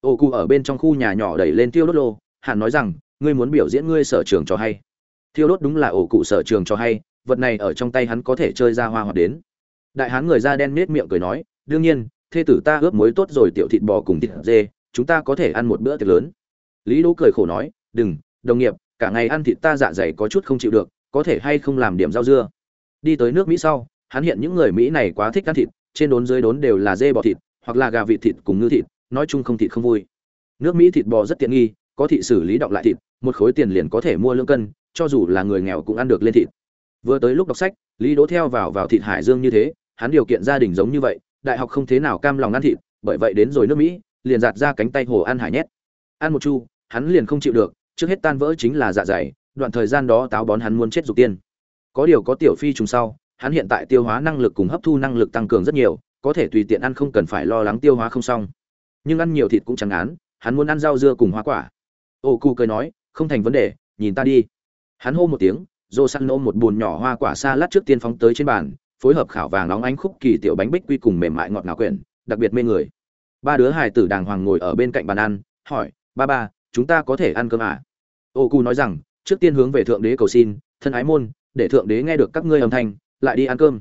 Ô cụ ở bên trong khu nhà nhỏ đẩy lên thiêu đốt lô hạn nói rằng, ngươi muốn biểu diễn ngươi sở trường cho hay. Thiêu đốt đúng là ổ cụ sở trường cho hay, vật này ở trong tay hắn có thể chơi ra hoa hoạt đến. Đại hán người da đen nết miệng cười nói, đương nhiên thê tử ta ướp muối tốt rồi tiểu thịt bò cùng thịt dê, chúng ta có thể ăn một bữa tiệc lớn. Lý đỗ cười khổ nói, đừng, đồng nghiệp, cả ngày ăn thịt ta dạ dày có chút không chịu được, có thể hay không làm điểm rau dưa. Đi tới nước mỹ sau, hắn hiện những người mỹ này quá thích ăn thịt, trên đốn dưới đốn đều là dê bò thịt, hoặc là gà vịt thịt cùng ngư thịt, nói chung không thịt không vui. Nước mỹ thịt bò rất tiện nghi, có thị xử lý động lại thịt, một khối tiền liền có thể mua lương cân, cho dù là người nghèo cũng ăn được lên thịt. Vừa tới lúc đọc sách, lý đỗ theo vào vào thịt hải dương như thế, hắn điều kiện gia đình giống như vậy đại học không thế nào cam lòng ăn thịt, bởi vậy đến rồi nước mỹ, liền giạt ra cánh tay hồ ăn hải nhét. Ăn một chu, hắn liền không chịu được, trước hết tan vỡ chính là dạ dày, đoạn thời gian đó táo bón hắn muốn chết dục tiên. Có điều có tiểu phi trùng sau, hắn hiện tại tiêu hóa năng lực cùng hấp thu năng lực tăng cường rất nhiều, có thể tùy tiện ăn không cần phải lo lắng tiêu hóa không xong. Nhưng ăn nhiều thịt cũng chẳng án hắn muốn ăn rau dưa cùng hoa quả. Ô cu cười nói, không thành vấn đề, nhìn ta đi. Hắn hô một tiếng dô săn ôm một bùn nhỏ hoa quả xa lát trước tiên phóng tới trên bàn phối hợp khảo vàng nóng ánh khúc kỳ tiểu bánh bích quy cùng mềm mại ngọt ngào quyển, đặc biệt mê người. Ba đứa hài tử đàng hoàng ngồi ở bên cạnh bàn ăn, hỏi, ba ba, chúng ta có thể ăn cơm à? Ô cu nói rằng, trước tiên hướng về thượng đế cầu xin, thân ái môn, để thượng đế nghe được các ngươi âm thanh, lại đi ăn cơm.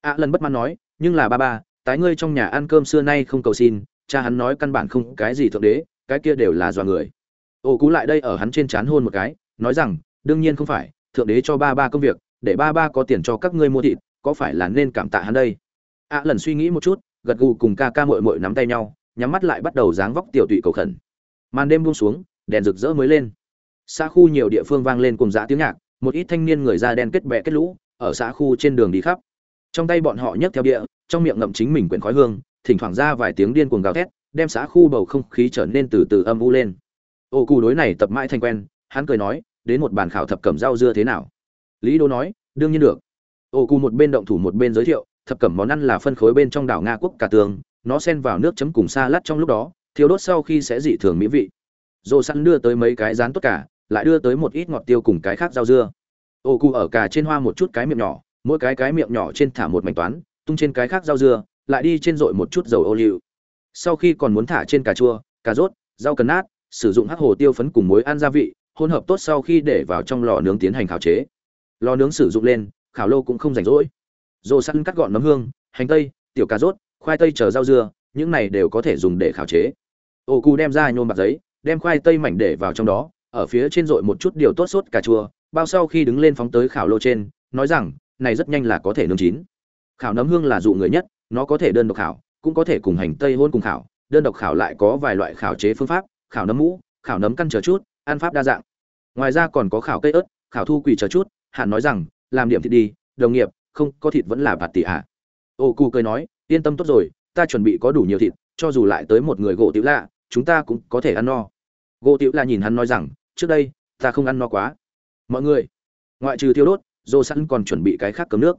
Ạ lần bất mãn nói, nhưng là ba ba, tái ngươi trong nhà ăn cơm xưa nay không cầu xin, cha hắn nói căn bản không cái gì thượng đế, cái kia đều là dọa người. Ô cú lại đây ở hắn trên chán hôn một cái, nói rằng, đương nhiên không phải, thượng đế cho ba ba công việc, để ba ba có tiền cho các ngươi mua thịt có phải là nên cảm tạ hắn đây? Ạ lần suy nghĩ một chút, gật gù cùng ca ca mội mội nắm tay nhau, nhắm mắt lại bắt đầu dáng vóc tiểu tụy cầu khẩn. Màn đêm buông xuống, đèn rực rỡ mới lên. Xã khu nhiều địa phương vang lên cùng dã tiếng nhạc, một ít thanh niên người da đen kết bè kết lũ, ở xã khu trên đường đi khắp. Trong tay bọn họ nhấc theo địa, trong miệng ngậm chính mình quyển khói hương, thỉnh thoảng ra vài tiếng điên cuồng gào thét, đem xã khu bầu không khí trở nên từ từ âm u lên. Ô cù đối này tập mãi thành quen, hắn cười nói, đến một bàn khảo thập cẩm rau dưa thế nào? Lý đô nói, đương nhiên được ô cù một bên động thủ một bên giới thiệu, thập cẩm món ăn là phân khối bên trong đảo nga quốc cả tường, nó xen vào nước chấm cùng xa lát trong lúc đó thiếu đốt sau khi sẽ dị thường mỹ vị. Dồ sẵn đưa tới mấy cái rán tốt cả, lại đưa tới một ít ngọt tiêu cùng cái khác rau dưa. Ô cù ở cả trên hoa một chút cái miệng nhỏ, mỗi cái cái miệng nhỏ trên thả một mảnh toán, tung trên cái khác rau dưa, lại đi trên dội một chút dầu ô liu. Sau khi còn muốn thả trên cà chua, cà rốt, rau cần nát, sử dụng hắc hồ tiêu phấn cùng muối ăn gia vị, hỗn hợp tốt sau khi để vào trong lò nướng tiến hành khảo chế. Lò nướng sử dụng lên khảo lô cũng không rảnh rỗi. Rô săn cắt gọn nấm hương, hành tây, tiểu cà rốt, khoai tây chờ rau dưa, những này đều có thể dùng để khảo chế. Ô cu đem ra nhôm bạc giấy, đem khoai tây mảnh để vào trong đó, ở phía trên dội một chút điều tốt sốt cà chua, bao sau khi đứng lên phóng tới khảo lô trên, nói rằng, này rất nhanh là có thể nướng chín. Khảo nấm hương là dụ người nhất, nó có thể đơn độc khảo, cũng có thể cùng hành tây hôn cùng khảo, đơn độc khảo lại có vài loại khảo chế phương pháp, khảo nấm mũ, khảo nấm căn chờ chút, ăn pháp đa dạng. Ngoài ra còn có khảo cây ớt, khảo thu quỳ chờ chút, hạn nói rằng làm điểm thịt đi, đồng nghiệp, không, có thịt vẫn là bạt tỷ ạ. À. ô cu cười nói, yên tâm tốt rồi, ta chuẩn bị có đủ nhiều thịt, cho dù lại tới một người gỗ tiểu lạ, chúng ta cũng có thể ăn no. Gỗ tiểu lạ nhìn hắn nói rằng, trước đây, ta không ăn no quá. Mọi người, ngoại trừ thiêu đốt, dô sẵn còn chuẩn bị cái khác cấm nước.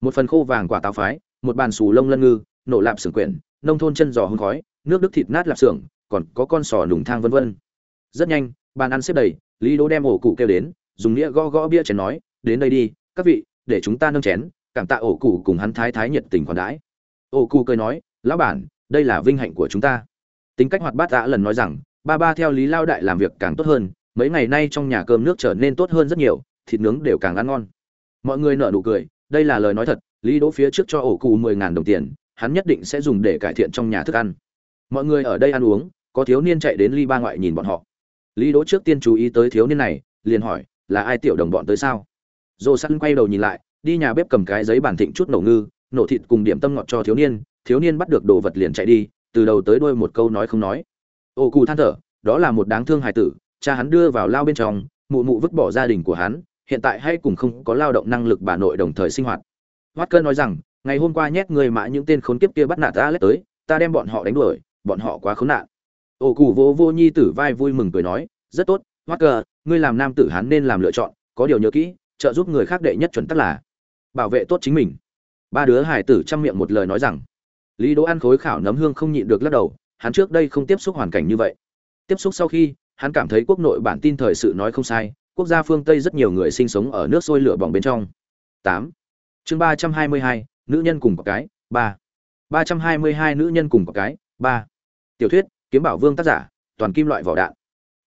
Một phần khô vàng quả táo phái, một bàn xù lông lân ngư, nổ lạp xưởng quyển, nông thôn chân giò hương khói, nước đức thịt nát lạp xưởng, còn có con sò nùng thang vân vân. Rất nhanh, bàn ăn xếp đầy, lý đỗ đem ổ cụ kêu đến, dùng nghĩa gõ gõ bia chén nói, đến đây đi các vị, để chúng ta nâng chén, cảm tạ ổ cụ cùng hắn thái thái nhiệt tình khoản đãi. Ổ cụ cười nói, lão bản, đây là vinh hạnh của chúng ta. Tính cách hoạt bát đã lần nói rằng, ba ba theo lý lao đại làm việc càng tốt hơn, mấy ngày nay trong nhà cơm nước trở nên tốt hơn rất nhiều, thịt nướng đều càng ăn ngon. Mọi người nở nụ cười, đây là lời nói thật, lý đỗ phía trước cho ổ cụ mười ngàn đồng tiền, hắn nhất định sẽ dùng để cải thiện trong nhà thức ăn. Mọi người ở đây ăn uống, có thiếu niên chạy đến ly ba ngoại nhìn bọn họ. Lý đỗ trước tiên chú ý tới thiếu niên này, liền hỏi, là ai tiểu đồng bọn tới sao? Dô săn quay đầu nhìn lại, đi nhà bếp cầm cái giấy bản thịnh chút nổ ngư, nổ thịt cùng điểm tâm ngọt cho thiếu niên thiếu niên bắt được đồ vật liền chạy đi, từ đầu tới đuôi một câu nói không nói. Ô cụ than thở, đó là một đáng thương hài tử, cha hắn đưa vào lao bên trong, mụ mụ vứt bỏ gia đình của hắn, hiện tại hay cùng không có lao động năng lực bà nội đồng thời sinh hoạt. Hoát cơn nói rằng, ngày hôm qua nhét người mã những tên khốn kiếp kia bắt nạt ta lết tới, ta đem bọn họ đánh đuổi, bọn họ quá khốn nạn. Ô cụ vô vô nhi tử vai vui mừng cười nói, rất tốt hoát ngươi làm nam tử hắn nên làm lựa chọn, có điều nhớ kỹ trợ giúp người khác đệ nhất chuẩn tắc là bảo vệ tốt chính mình. Ba đứa hải tử chăm miệng một lời nói rằng, lý đỗ ăn khối khảo nấm hương không nhịn được lắc đầu, hắn trước đây không tiếp xúc hoàn cảnh như vậy. Tiếp xúc sau khi, hắn cảm thấy quốc nội bản tin thời sự nói không sai, quốc gia phương tây rất nhiều người sinh sống ở nước sôi lửa bỏng bên trong. Tám. Chương ba trăm hai mươi hai, nữ nhân cùng có cái, ba. Ba trăm hai mươi hai nữ nhân cùng có cái, ba. Tiểu thuyết, kiếm bảo vương tác giả, toàn kim loại vỏ đạn.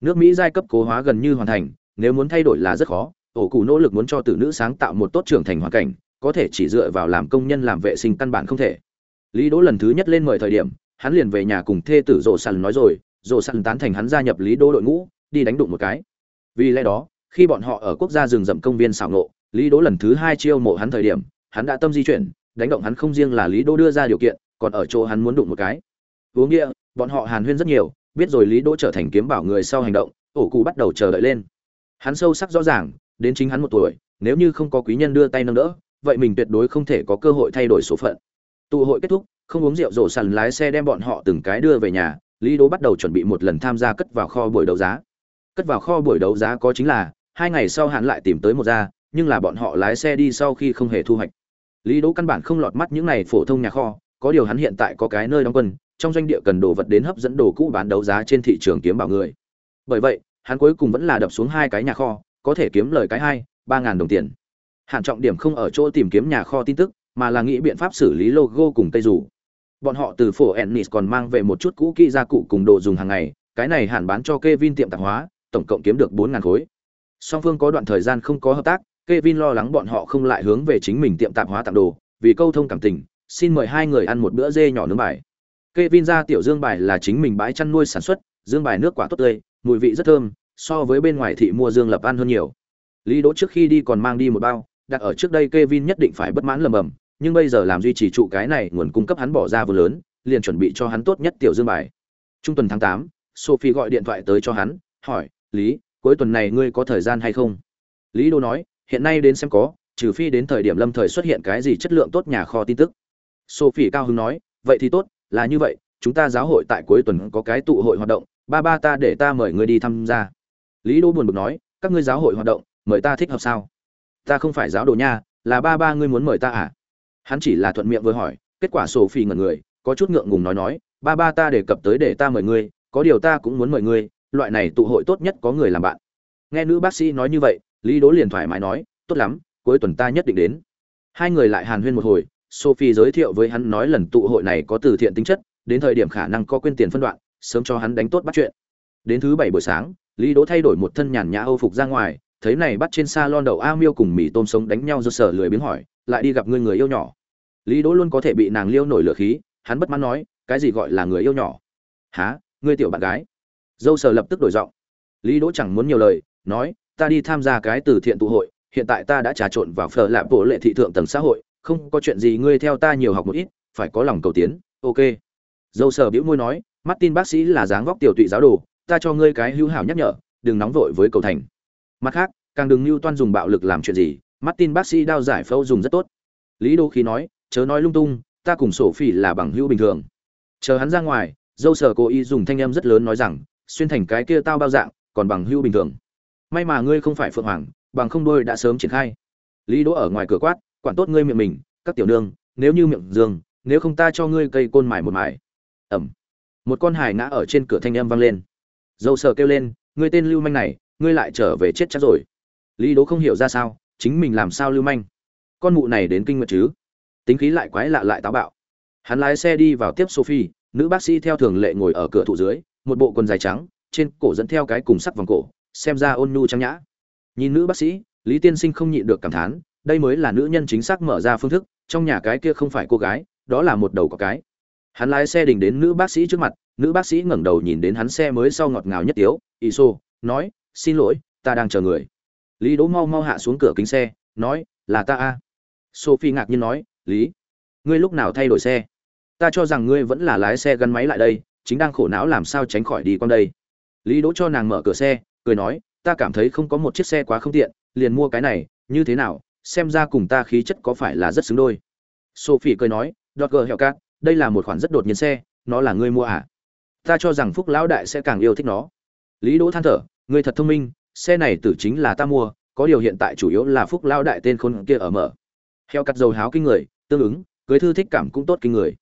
Nước mỹ giai cấp cố hóa gần như hoàn thành, nếu muốn thay đổi là rất khó ổ cụ nỗ lực muốn cho tử nữ sáng tạo một tốt trưởng thành hoàn cảnh, có thể chỉ dựa vào làm công nhân làm vệ sinh căn bản không thể. Lý đỗ lần thứ nhất lên mời thời điểm, hắn liền về nhà cùng thê tử rộ sàn nói rồi rộ sàn tán thành hắn gia nhập lý đỗ đội ngũ, đi đánh đụng một cái. Vì lẽ đó, khi bọn họ ở quốc gia rừng rậm công viên xảo nộ lý đỗ lần thứ hai chiêu mộ hắn thời điểm, hắn đã tâm di chuyển, đánh động hắn không riêng là lý đỗ đưa ra điều kiện, còn ở chỗ hắn muốn đụng một cái. Uống nghĩa bọn họ hàn huyên rất nhiều, biết rồi lý đỗ trở thành kiếm bảo người sau hành động, ổ cụ bắt đầu chờ đợi lên. Hắn sâu sắc rõ ràng đến chính hắn một tuổi, nếu như không có quý nhân đưa tay nâng đỡ, vậy mình tuyệt đối không thể có cơ hội thay đổi số phận. Tụ hội kết thúc, không uống rượu rổ sàn lái xe đem bọn họ từng cái đưa về nhà, lý đỗ bắt đầu chuẩn bị một lần tham gia cất vào kho buổi đấu giá. Cất vào kho buổi đấu giá có chính là, hai ngày sau hắn lại tìm tới một gia, nhưng là bọn họ lái xe đi sau khi không hề thu hoạch. Lý đỗ căn bản không lọt mắt những này phổ thông nhà kho, có điều hắn hiện tại có cái nơi đóng quân, trong doanh địa cần đồ vật đến hấp dẫn đồ cũ bán đấu giá trên thị trường kiếm bảo người. Bởi vậy, hắn cuối cùng vẫn là đập xuống hai cái nhà kho có thể kiếm lời cái hai, ba ngàn đồng tiền. Hạn trọng điểm không ở chỗ tìm kiếm nhà kho tin tức, mà là nghĩ biện pháp xử lý logo cùng cây rủ bọn họ từ phổ ennis còn mang về một chút cũ kỹ gia cụ cùng đồ dùng hàng ngày, cái này hẳn bán cho Kevin tiệm tạp hóa, tổng cộng kiếm được bốn ngàn khối. Song phương có đoạn thời gian không có hợp tác, Kevin lo lắng bọn họ không lại hướng về chính mình tiệm tạp hóa tặng đồ, vì câu thông cảm tình, xin mời hai người ăn một bữa dê nhỏ nướng bài. Kevin ra tiểu dương bài là chính mình bãi chăn nuôi sản xuất, dương bài nước quả tốt tươi, mùi vị rất thơm so với bên ngoài thị mua dương lập ăn hơn nhiều. Lý đỗ trước khi đi còn mang đi một bao, đặt ở trước đây Kevin nhất định phải bất mãn lầm bầm, nhưng bây giờ làm duy trì trụ cái này, nguồn cung cấp hắn bỏ ra vừa lớn, liền chuẩn bị cho hắn tốt nhất tiểu dương bài. Trung tuần tháng tám, sophie gọi điện thoại tới cho hắn, hỏi, lý, cuối tuần này ngươi có thời gian hay không? Lý đô nói, hiện nay đến xem có, trừ phi đến thời điểm lâm thời xuất hiện cái gì chất lượng tốt nhà kho tin tức. Sophie cao hứng nói, vậy thì tốt, là như vậy, chúng ta giáo hội tại cuối tuần có cái tụ hội hoạt động, ba ba ta để ta mời ngươi đi tham gia lý đỗ buồn bực nói, các ngươi giáo hội hoạt động, mời ta thích hợp sao? Ta không phải giáo đồ nha, là ba ba ngươi muốn mời ta à? Hắn chỉ là thuận miệng vừa hỏi, kết quả sophie ngẩn người, có chút ngượng ngùng nói nói, ba ba ta đề cập tới để ta mời ngươi, có điều ta cũng muốn mời ngươi, loại này tụ hội tốt nhất có người làm bạn. Nghe nữ bác sĩ nói như vậy, lý đỗ liền thoải mái nói, tốt lắm, cuối tuần ta nhất định đến. Hai người lại hàn huyên một hồi, sophie giới thiệu với hắn nói lần tụ hội này có từ thiện tính chất, đến thời điểm khả năng có quên tiền phân đoạn, sớm cho hắn đánh tốt bắt chuyện. Đến thứ bảy buổi sáng lý đỗ thay đổi một thân nhàn nhã âu phục ra ngoài, thấy này bắt trên salon đậu a miêu cùng mì tôm sống đánh nhau do sở lười biếng hỏi, lại đi gặp người người yêu nhỏ. Lý đỗ luôn có thể bị nàng liêu nổi lửa khí, hắn bất mãn nói, cái gì gọi là người yêu nhỏ? Há ngươi tiểu bạn gái? Dâu sở lập tức đổi giọng. Lý đỗ chẳng muốn nhiều lời, nói, ta đi tham gia cái từ thiện tụ hội, hiện tại ta đã trà trộn vào phở lạp bộ lệ thị thượng tầng xã hội, không có chuyện gì ngươi theo ta nhiều học một ít, phải có lòng cầu tiến. Ok. Dâu sở bĩu môi nói, martin bác sĩ là dáng vóc tiểu tụy giáo đồ ta cho ngươi cái hữu hảo nhắc nhở, đừng nóng vội với cầu thành. Mặt khác, càng đừng lưu toan dùng bạo lực làm chuyện gì, martin bác sĩ đao giải phẫu dùng rất tốt. Lý đô khí nói, chớ nói lung tung, ta cùng sổ phỉ là bằng hữu bình thường. Chờ hắn ra ngoài, dâu sở cố ý dùng thanh âm rất lớn nói rằng, xuyên thành cái kia tao bao dạng, còn bằng hữu bình thường. May mà ngươi không phải phượng hoàng, bằng không đôi đã sớm triển khai. Lý đỗ ở ngoài cửa quát, quản tốt ngươi miệng mình, các tiểu nương, nếu như miệng dương, nếu không ta cho ngươi cây côn mài một mài. Ẩm. Một con hải ngã ở trên cửa thanh âm vang lên dâu sờ kêu lên, ngươi tên lưu manh này, ngươi lại trở về chết chắc rồi. Lý đố không hiểu ra sao, chính mình làm sao lưu manh? Con mụ này đến kinh nguyệt chứ? Tính khí lại quái lạ lại táo bạo. Hắn lái xe đi vào tiếp sophie, nữ bác sĩ theo thường lệ ngồi ở cửa thụ dưới, một bộ quần dài trắng, trên cổ dẫn theo cái cùng sắc vòng cổ, xem ra ôn nhu trang nhã. Nhìn nữ bác sĩ, lý tiên sinh không nhịn được cảm thán, đây mới là nữ nhân chính xác mở ra phương thức, trong nhà cái kia không phải cô gái, đó là một đầu có cái. Hắn lái xe đình đến nữ bác sĩ trước mặt nữ bác sĩ ngẩng đầu nhìn đến hắn xe mới sau ngọt ngào nhất tiếu, iso, nói, xin lỗi, ta đang chờ người. Lý đỗ mau mau hạ xuống cửa kính xe, nói, là ta a. Sophie ngạc nhiên nói, lý, ngươi lúc nào thay đổi xe? Ta cho rằng ngươi vẫn là lái xe gắn máy lại đây, chính đang khổ não làm sao tránh khỏi đi con đây. Lý đỗ cho nàng mở cửa xe, cười nói, ta cảm thấy không có một chiếc xe quá không tiện, liền mua cái này, như thế nào, xem ra cùng ta khí chất có phải là rất xứng đôi. Sophie cười nói, đọt gờ hẹo cát, đây là một khoản rất đột nhiên xe, nó là ngươi mua à? Ta cho rằng phúc lão đại sẽ càng yêu thích nó. Lý đỗ than thở, người thật thông minh, xe này tử chính là ta mua, có điều hiện tại chủ yếu là phúc lão đại tên khôn kia ở mở. Heo cắt dầu háo kinh người, tương ứng, cưới thư thích cảm cũng tốt kinh người.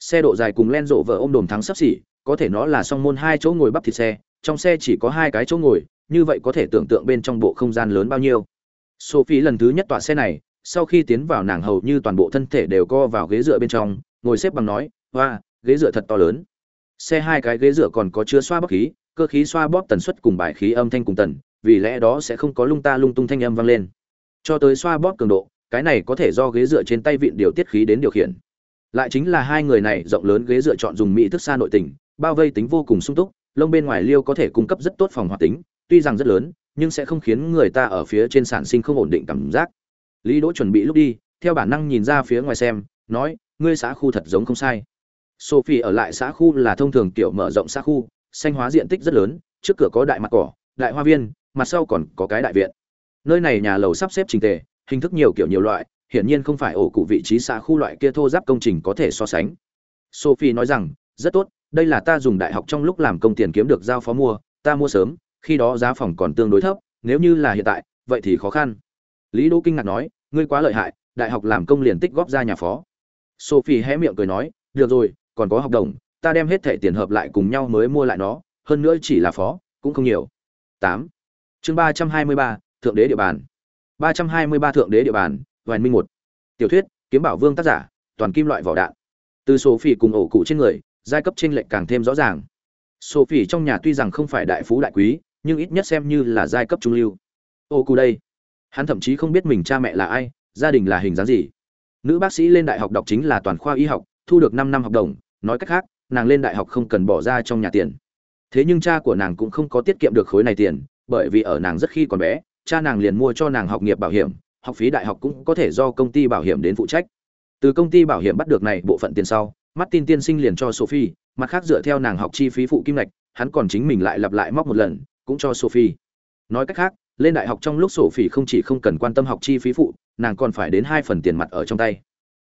Xe độ dài cùng len rộ vợ ôm đồm thắng sắp xỉ, có thể nó là song môn hai chỗ ngồi bắp thịt xe, trong xe chỉ có hai cái chỗ ngồi, như vậy có thể tưởng tượng bên trong bộ không gian lớn bao nhiêu. Sophie lần thứ nhất tọa xe này, sau khi tiến vào nàng hầu như toàn bộ thân thể đều co vào ghế dựa bên trong, ngồi xếp bằng nói hoa ghế dựa thật to lớn xe hai cái ghế dựa còn có chứa xoa bóp khí, cơ khí xoa bóp tần suất cùng bài khí âm thanh cùng tần, vì lẽ đó sẽ không có lung ta lung tung thanh âm vang lên. Cho tới xoa bóp cường độ, cái này có thể do ghế dựa trên tay vịn điều tiết khí đến điều khiển. Lại chính là hai người này rộng lớn ghế dựa chọn dùng mỹ thức xa nội tình, bao vây tính vô cùng sung túc, lông bên ngoài liêu có thể cung cấp rất tốt phòng hoạt tính, tuy rằng rất lớn, nhưng sẽ không khiến người ta ở phía trên sản sinh không ổn định cảm giác. Lý đỗ chuẩn bị lúc đi, theo bản năng nhìn ra phía ngoài xem, nói, ngươi xã khu thật giống không sai sophie ở lại xã khu là thông thường kiểu mở rộng xã khu, xanh hóa diện tích rất lớn, trước cửa có đại mặt cỏ, đại hoa viên, mặt sau còn có cái đại viện. Nơi này nhà lầu sắp xếp trình tề, hình thức nhiều kiểu nhiều loại, hiển nhiên không phải ổ cụ vị trí xã khu loại kia thô giáp công trình có thể so sánh. Sophie nói rằng, rất tốt, đây là ta dùng đại học trong lúc làm công tiền kiếm được giao phó mua, ta mua sớm, khi đó giá phòng còn tương đối thấp, nếu như là hiện tại, vậy thì khó khăn. Lý đỗ kinh ngạc nói, ngươi quá lợi hại, đại học làm công liền tích góp ra nhà phó. Sophie hé miệng cười nói, được rồi còn có học đồng, ta đem hết thẻ tiền hợp lại cùng nhau mới mua lại nó, hơn nữa chỉ là phó, cũng không nhiều. Tám. Chương ba trăm hai mươi ba, thượng đế địa bàn. Ba trăm hai mươi ba thượng đế địa bàn vài minh một. Tiểu thuyết, kiếm bảo vương tác giả, toàn kim loại vỏ đạn. Từ sophie cùng ổ cụ trên người, giai cấp trên lệch càng thêm rõ ràng. Sophie trong nhà tuy rằng không phải đại phú đại quý, nhưng ít nhất xem như là giai cấp trung lưu. Ổ cụ đây. Hắn thậm chí không biết mình cha mẹ là ai, gia đình là hình dáng gì. Nữ bác sĩ lên đại học đọc chính là toàn khoa y học, thu được năm năm học đồng nói cách khác, nàng lên đại học không cần bỏ ra trong nhà tiền. Thế nhưng cha của nàng cũng không có tiết kiệm được khối này tiền, bởi vì ở nàng rất khi còn bé, cha nàng liền mua cho nàng học nghiệp bảo hiểm, học phí đại học cũng có thể do công ty bảo hiểm đến phụ trách. Từ công ty bảo hiểm bắt được này bộ phận tiền sau, martin tiên sinh liền cho sophie, mặt khác dựa theo nàng học chi phí phụ kim lệch hắn còn chính mình lại lặp lại móc một lần, cũng cho sophie. Nói cách khác, lên đại học trong lúc sophie không chỉ không cần quan tâm học chi phí phụ, nàng còn phải đến hai phần tiền mặt ở trong tay.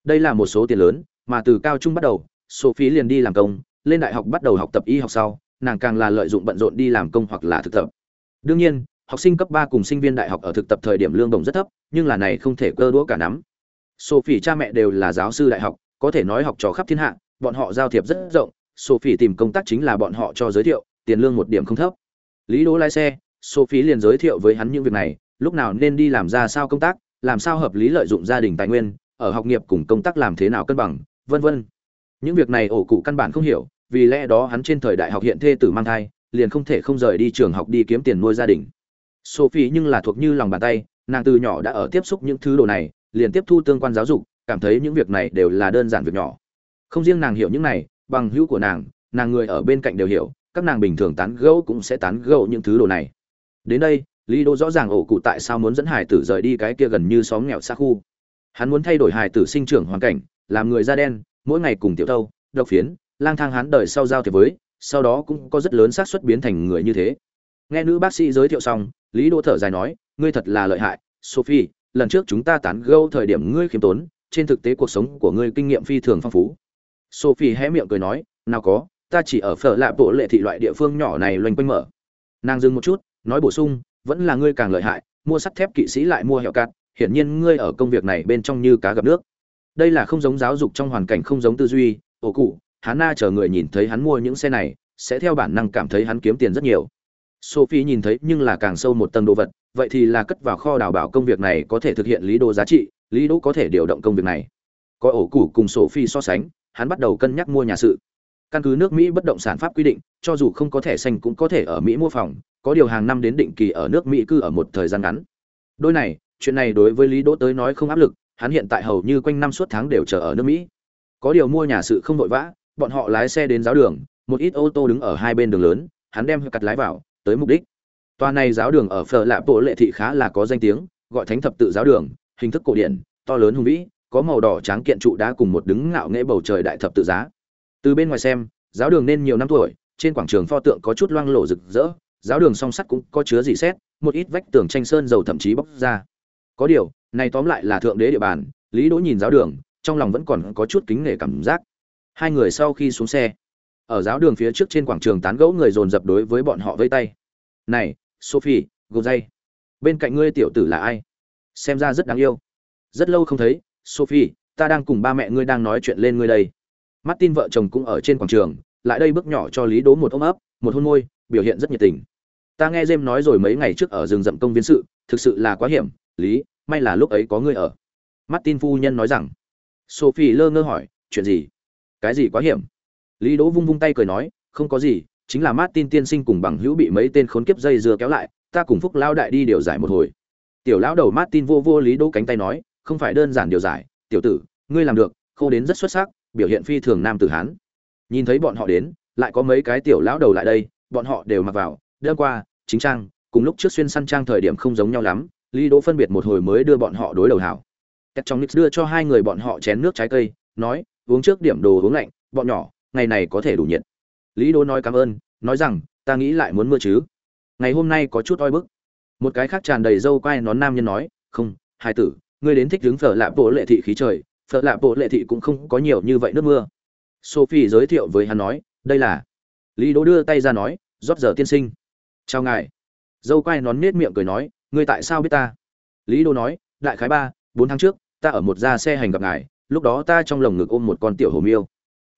Đây là một số tiền lớn, mà từ cao trung bắt đầu sophie liền đi làm công, lên đại học bắt đầu học tập y học sau, nàng càng là lợi dụng bận rộn đi làm công hoặc là thực tập. Đương nhiên, học sinh cấp ba cùng sinh viên đại học ở thực tập thời điểm lương đồng rất thấp, nhưng là này không thể cơ đũa cả nắm. Sophie cha mẹ đều là giáo sư đại học, có thể nói học trò khắp thiên hạ, bọn họ giao thiệp rất rộng, sophie tìm công tác chính là bọn họ cho giới thiệu, tiền lương một điểm không thấp. Lý đỗ lái xe, sophie liền giới thiệu với hắn những việc này, lúc nào nên đi làm ra sao công tác, làm sao hợp lý lợi dụng gia đình tài nguyên, ở học nghiệp cùng công tác làm thế nào cân bằng, vân vân những việc này ổ cụ căn bản không hiểu, vì lẽ đó hắn trên thời đại học hiện thê tử mang thai, liền không thể không rời đi trường học đi kiếm tiền nuôi gia đình. Sophie nhưng là thuộc như lòng bàn tay, nàng từ nhỏ đã ở tiếp xúc những thứ đồ này, liền tiếp thu tương quan giáo dục, cảm thấy những việc này đều là đơn giản việc nhỏ. Không riêng nàng hiểu những này, bằng hữu của nàng nàng người ở bên cạnh đều hiểu, các nàng bình thường tán gẫu cũng sẽ tán gẫu những thứ đồ này. Đến đây, lý đô rõ ràng ổ cụ tại sao muốn dẫn hải tử rời đi cái kia gần như xóm nghèo xa khu. Hắn muốn thay đổi hải tử sinh trưởng hoàn cảnh, làm người da đen mỗi ngày cùng tiểu thâu, độc phiến, lang thang hắn đời sau giao thiệp với, sau đó cũng có rất lớn xác suất biến thành người như thế. Nghe nữ bác sĩ giới thiệu xong, lý đỗ thở dài nói, ngươi thật là lợi hại, sophie, lần trước chúng ta tán gẫu thời điểm ngươi khiêm tốn, trên thực tế cuộc sống của ngươi kinh nghiệm phi thường phong phú. Sophie hé miệng cười nói, nào có, ta chỉ ở phở lạ bộ lệ thị loại địa phương nhỏ này loanh quanh mở. Nàng dừng một chút, nói bổ sung, vẫn là ngươi càng lợi hại, mua sắt thép kỵ sĩ lại mua hẹo cát, hiển nhiên ngươi ở công việc này bên trong như cá gặp nước đây là không giống giáo dục trong hoàn cảnh không giống tư duy, ổ cụ hắn na chờ người nhìn thấy hắn mua những xe này, sẽ theo bản năng cảm thấy hắn kiếm tiền rất nhiều. Sophie nhìn thấy nhưng là càng sâu một tầng đồ vật, vậy thì là cất vào kho đào bảo công việc này có thể thực hiện lý đồ giá trị, lý đỗ có thể điều động công việc này. Có ổ củ cùng sophie so sánh, hắn bắt đầu cân nhắc mua nhà sự. Căn cứ nước mỹ bất động sản pháp quy định, cho dù không có thẻ xanh cũng có thể ở mỹ mua phòng, có điều hàng năm đến định kỳ ở nước mỹ cư ở một thời gian ngắn. Đôi này, chuyện này đối với lý đỗ tới nói không áp lực hắn hiện tại hầu như quanh năm suốt tháng đều chờ ở nước mỹ có điều mua nhà sự không vội vã bọn họ lái xe đến giáo đường một ít ô tô đứng ở hai bên đường lớn hắn đem cặt lái vào tới mục đích Tòa này giáo đường ở Phở Lạ Bộ Lệ thị khá là có danh tiếng, gọi Thánh thập tự giáo đường, hình thức cổ điển, to lớn hùng vĩ, có màu đỏ trắng kiện trụ đá cùng một đứng ngạo nghễ bầu trời đại thập tự giá. Từ bên ngoài xem, giáo đường nên nhiều năm tuổi, trên quảng trường pho tượng có chút loang lổ rực rỡ, giáo đường song sắt cũng có chứa gì xét, một ít vách tường tranh sơn dầu thậm chí bóc ra. Có điều, này tóm lại là thượng đế địa bàn, Lý Đỗ nhìn giáo đường, trong lòng vẫn còn có chút kính nể cảm giác. Hai người sau khi xuống xe, ở giáo đường phía trước trên quảng trường tán gẫu người dồn dập đối với bọn họ vây tay. "Này, sophie gồm dây. Bên cạnh ngươi tiểu tử là ai? Xem ra rất đáng yêu. Rất lâu không thấy sophie ta đang cùng ba mẹ ngươi đang nói chuyện lên ngươi đây. Martin vợ chồng cũng ở trên quảng trường lại đây bước nhỏ cho lý đố một ôm ấp một hôn môi biểu hiện rất nhiệt tình. Ta nghe jem nói rồi mấy ngày trước ở rừng rậm công viên sự thực sự là quá hiểm lý may là lúc ấy có ngươi ở martin phu nhân nói rằng sophie lơ ngơ hỏi chuyện gì cái gì quá hiểm lý đỗ vung vung tay cười nói không có gì chính là Martin tiên sinh cùng bằng hữu bị mấy tên khốn kiếp dây dưa kéo lại, ta cùng Phúc lão đại đi điều giải một hồi. Tiểu lão đầu Martin vô vô lý đỗ cánh tay nói, không phải đơn giản điều giải, tiểu tử, ngươi làm được, khô đến rất xuất sắc, biểu hiện phi thường nam tử hán. Nhìn thấy bọn họ đến, lại có mấy cái tiểu lão đầu lại đây, bọn họ đều mặc vào, đêm qua, chính trang, cùng lúc trước xuyên săn trang thời điểm không giống nhau lắm, Lý Đỗ phân biệt một hồi mới đưa bọn họ đối đầu hảo. Tẹt trong Nix đưa cho hai người bọn họ chén nước trái cây, nói, uống trước điểm đồ uống lạnh, bọn nhỏ, ngày này có thể đủ nhiệt. Lý Đỗ nói cảm ơn nói rằng ta nghĩ lại muốn mưa chứ. Ngày hôm nay có chút oi bức. Một cái khác tràn đầy dâu quai nón nam nhân nói không hai tử ngươi đến thích đứng phở lạ bộ lệ thị khí trời phở lạ bộ lệ thị cũng không có nhiều như vậy nước mưa. Sophie giới thiệu với hắn nói đây là. Lý đỗ đưa tay ra nói rót giờ tiên sinh. Chào ngài. Dâu quai nón nết miệng cười nói ngươi tại sao biết ta? Lý Đô nói, đại khái ba, bốn tháng trước, ta ở một gia xe hành gặp ngài, lúc đó ta trong lồng ngực ôm một con tiểu hồ miêu.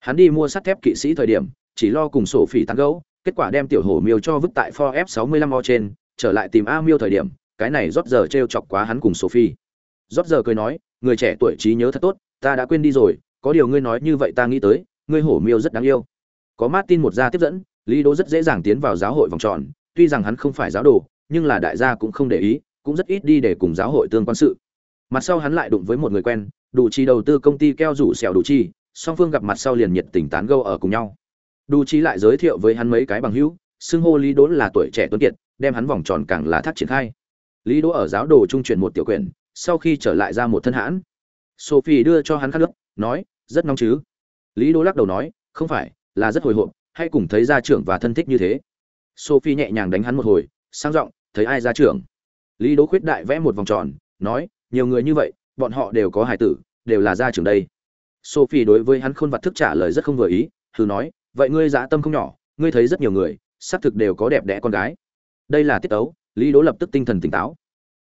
Hắn đi mua sắt thép kỵ sĩ thời điểm, chỉ lo cùng sổ phỉ tán gấu kết quả đem tiểu hổ miêu cho vứt tại for f 65 o trên, trở lại tìm a miêu thời điểm, cái này rót giờ t chọc quá hắn cùng sophie. Rót giờ cười nói, người trẻ tuổi trí nhớ thật tốt, ta đã quên đi rồi, có điều ngươi nói như vậy ta nghĩ tới, ngươi hổ miêu rất đáng yêu. Có martin một gia tiếp dẫn, lý Đô rất dễ dàng tiến vào giáo hội vòng tròn, tuy rằng hắn không phải giáo đồ nhưng là đại gia cũng không để ý, cũng rất ít đi để cùng giáo hội tương quan sự. Mặt sau hắn lại đụng với một người quen đủ chi đầu tư công ty keo rủ xẻo đủ chi song phương gặp mặt sau liền nhiệt tình tán gẫu ở cùng nhau. Đủ chi lại giới thiệu với hắn mấy cái bằng hữu, xưng hô lý đỗ là tuổi trẻ tuấn kiệt, đem hắn vòng tròn càng là thắt triển khai. Lý đỗ ở giáo đồ trung chuyển một tiểu quyển, sau khi trở lại ra một thân hãn. Sophie đưa cho hắn khát nước nói, rất nóng chứ? Lý đỗ lắc đầu nói, không phải, là rất hồi hộp hay cùng thấy gia trưởng và thân thích như thế. Sophie nhẹ nhàng đánh hắn một hồi sang giọng, thấy ai ra trưởng lý đỗ khuyết đại vẽ một vòng tròn, nói, nhiều người như vậy, bọn họ đều có hài tử, đều là gia trưởng đây. Sophie đối với hắn khôn vặt thức trả lời rất không vừa ý, thử nói, vậy ngươi dạ tâm không nhỏ, ngươi thấy rất nhiều người, xác thực đều có đẹp đẽ con gái. Đây là tiết tấu, lý đỗ lập tức tinh thần tỉnh táo.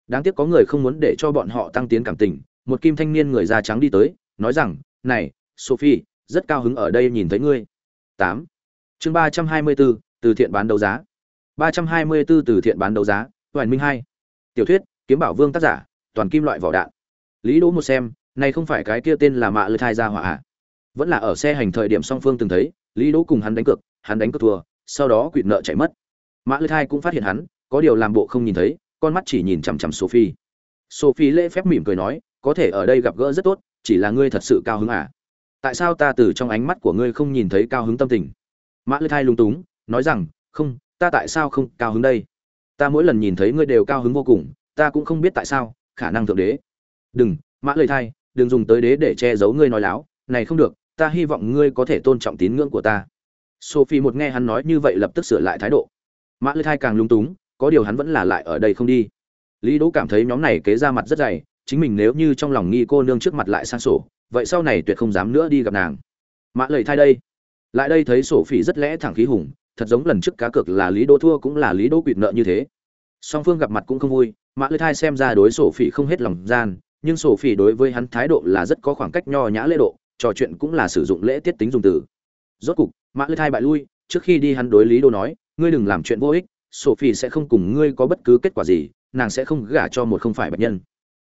Đáng tiếc có người không muốn để cho bọn họ tăng tiến cảm tình, một kim thanh niên người da trắng đi tới, nói rằng, này, sophie, rất cao hứng ở đây nhìn thấy ngươi. Tám. Chương ba trăm hai mươi bốn, từ thiện bán đấu giá ba trăm hai mươi bốn từ thiện bán đấu giá hoài minh hai. Tiểu thuyết, kiếm bảo vương tác giả, toàn kim loại vỏ đạn. Lý đỗ một xem, này không phải cái kia tên là mạ lư thai ra hỏa à? vẫn là ở xe hành thời điểm song phương từng thấy, lý đỗ cùng hắn đánh cược, hắn đánh cược thua, sau đó quỵt nợ chạy mất. Mã lư thai cũng phát hiện hắn, có điều làm bộ không nhìn thấy, con mắt chỉ nhìn chằm chằm sophie. Sophie lễ phép mỉm cười nói, có thể ở đây gặp gỡ rất tốt, chỉ là ngươi thật sự cao hứng à? Tại sao ta từ trong ánh mắt của ngươi không nhìn thấy cao hứng tâm tình? Mã lư thai lung túng, nói rằng, không ta tại sao không cao hứng đây? Ta mỗi lần nhìn thấy ngươi đều cao hứng vô cùng ta cũng không biết tại sao khả năng thượng đế. Đừng mã lời thay, đừng dùng tới đế để che giấu ngươi nói láo này không được ta hy vọng ngươi có thể tôn trọng tín ngưỡng của ta. Sophie một nghe hắn nói như vậy lập tức sửa lại thái độ. Mã lời thay càng lung túng có điều hắn vẫn là lại ở đây không đi. Lý đỗ cảm thấy nhóm này kế ra mặt rất dày chính mình nếu như trong lòng nghi cô nương trước mặt lại sang sổ vậy sau này tuyệt không dám nữa đi gặp nàng. Mã lời thay đây. Lại đây thấy sổ phỉ rất lẽ thẳng khí hùng thật giống lần trước cá cược là lý Đô thua cũng là lý Đô quỵt nợ như thế. Song phương gặp mặt cũng không vui, mã lê thai xem ra đối sổ phỉ không hết lòng gian, nhưng sổ phỉ đối với hắn thái độ là rất có khoảng cách nho nhã lễ độ, trò chuyện cũng là sử dụng lễ tiết tính dùng từ. Rốt cục, mã lê thai bại lui, trước khi đi hắn đối lý đô nói, ngươi đừng làm chuyện vô ích sophie sẽ không cùng ngươi có bất cứ kết quả gì, nàng sẽ không gả cho một không phải bệnh nhân.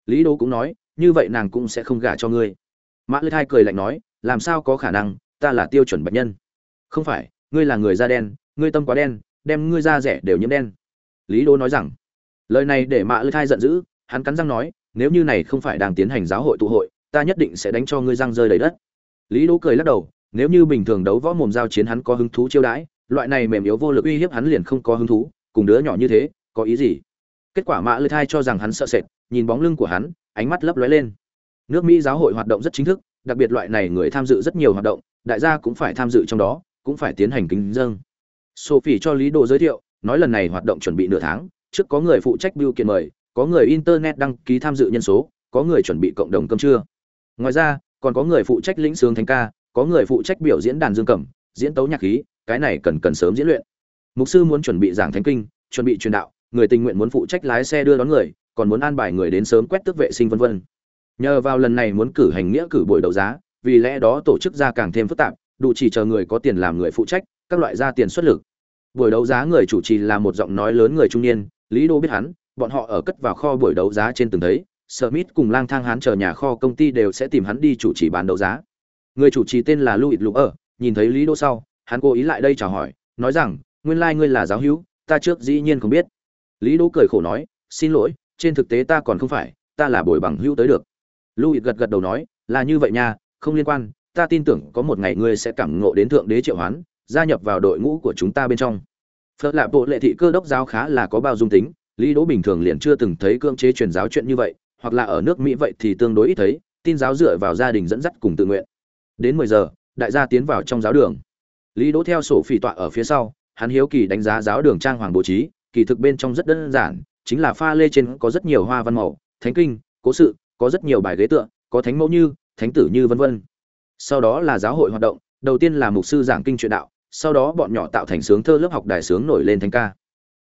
Lý đô cũng nói, như vậy nàng cũng sẽ không gả cho ngươi. Mã lê thai cười lạnh nói, làm sao có khả năng, ta là tiêu chuẩn bệnh nhân. Không phải ngươi là người da đen, ngươi tâm quá đen, đem ngươi da rẻ đều nhiễm đen. Lý đô nói rằng, lời này để mã Lư thai giận dữ, hắn cắn răng nói, nếu như này không phải đang tiến hành giáo hội tụ hội, ta nhất định sẽ đánh cho ngươi răng rơi đầy đất. Lý đỗ cười lắc đầu, nếu như bình thường đấu võ mồm giao chiến hắn có hứng thú chiêu đãi, loại này mềm yếu vô lực uy hiếp hắn liền không có hứng thú, cùng đứa nhỏ như thế, có ý gì? Kết quả mã lư thai cho rằng hắn sợ sệt, nhìn bóng lưng của hắn, ánh mắt lấp lóe lên. Nước mỹ giáo hội hoạt động rất chính thức, đặc biệt loại này người tham dự rất nhiều hoạt động, đại gia cũng phải tham dự trong đó cũng phải tiến hành kính dâng sophie cho lý đồ giới thiệu, nói lần này hoạt động chuẩn bị nửa tháng, trước có người phụ trách bưu kiện mời, có người internet đăng ký tham dự nhân số, có người chuẩn bị cộng đồng cơm trưa. Ngoài ra, còn có người phụ trách lĩnh sướng thánh ca, có người phụ trách biểu diễn đàn dương cầm, diễn tấu nhạc khí, cái này cần cần sớm diễn luyện. Mục sư muốn chuẩn bị giảng thánh kinh, chuẩn bị truyền đạo, người tình nguyện muốn phụ trách lái xe đưa đón người, còn muốn an bài người đến sớm quét tước vệ sinh vân vân. Nhờ vào lần này muốn cử hành nghĩa cử buổi đấu giá, vì lẽ đó tổ chức ra càng thêm phức tạp đủ chỉ chờ người có tiền làm người phụ trách, các loại ra tiền xuất lực. Buổi đấu giá người chủ trì là một giọng nói lớn người trung niên, lý đô biết hắn, bọn họ ở cất vào kho buổi đấu giá trên từng thấy, Smith cùng lang thang hắn chờ nhà kho công ty đều sẽ tìm hắn đi chủ trì bán đấu giá. Người chủ trì tên là Louis Lục ở, nhìn thấy Lý Đô sau, hắn cố ý lại đây chào hỏi, nói rằng, nguyên lai ngươi là giáo hữu, ta trước dĩ nhiên không biết. Lý Đỗ cười khổ nói, xin lỗi, trên thực tế ta còn không phải, ta là bồi bằng hữu tới được. Louis gật gật đầu nói, là như vậy nha, không liên quan ta tin tưởng có một ngày ngươi sẽ cảm ngộ đến thượng đế triệu hoán, gia nhập vào đội ngũ của chúng ta bên trong. Phật lạp bộ lệ thị cơ đốc giáo khá là có bao dung tính, lý đỗ bình thường liền chưa từng thấy cưỡng chế truyền giáo chuyện như vậy, hoặc là ở nước mỹ vậy thì tương đối ít thấy, tin giáo dựa vào gia đình dẫn dắt cùng tự nguyện. Đến mười giờ, đại gia tiến vào trong giáo đường. Lý đỗ theo sổ phỉ tọa ở phía sau, hắn hiếu kỳ đánh giá giáo đường trang hoàng bố trí, kỳ thực bên trong rất đơn giản, chính là pha lê trên có rất nhiều hoa văn màu, thánh kinh, cố sự, có rất nhiều bài ghế tựa, có thánh mẫu như, thánh tử như vân vân sau đó là giáo hội hoạt động, đầu tiên là mục sư giảng kinh truyện đạo, sau đó bọn nhỏ tạo thành sướng thơ lớp học đài sướng nổi lên thành ca.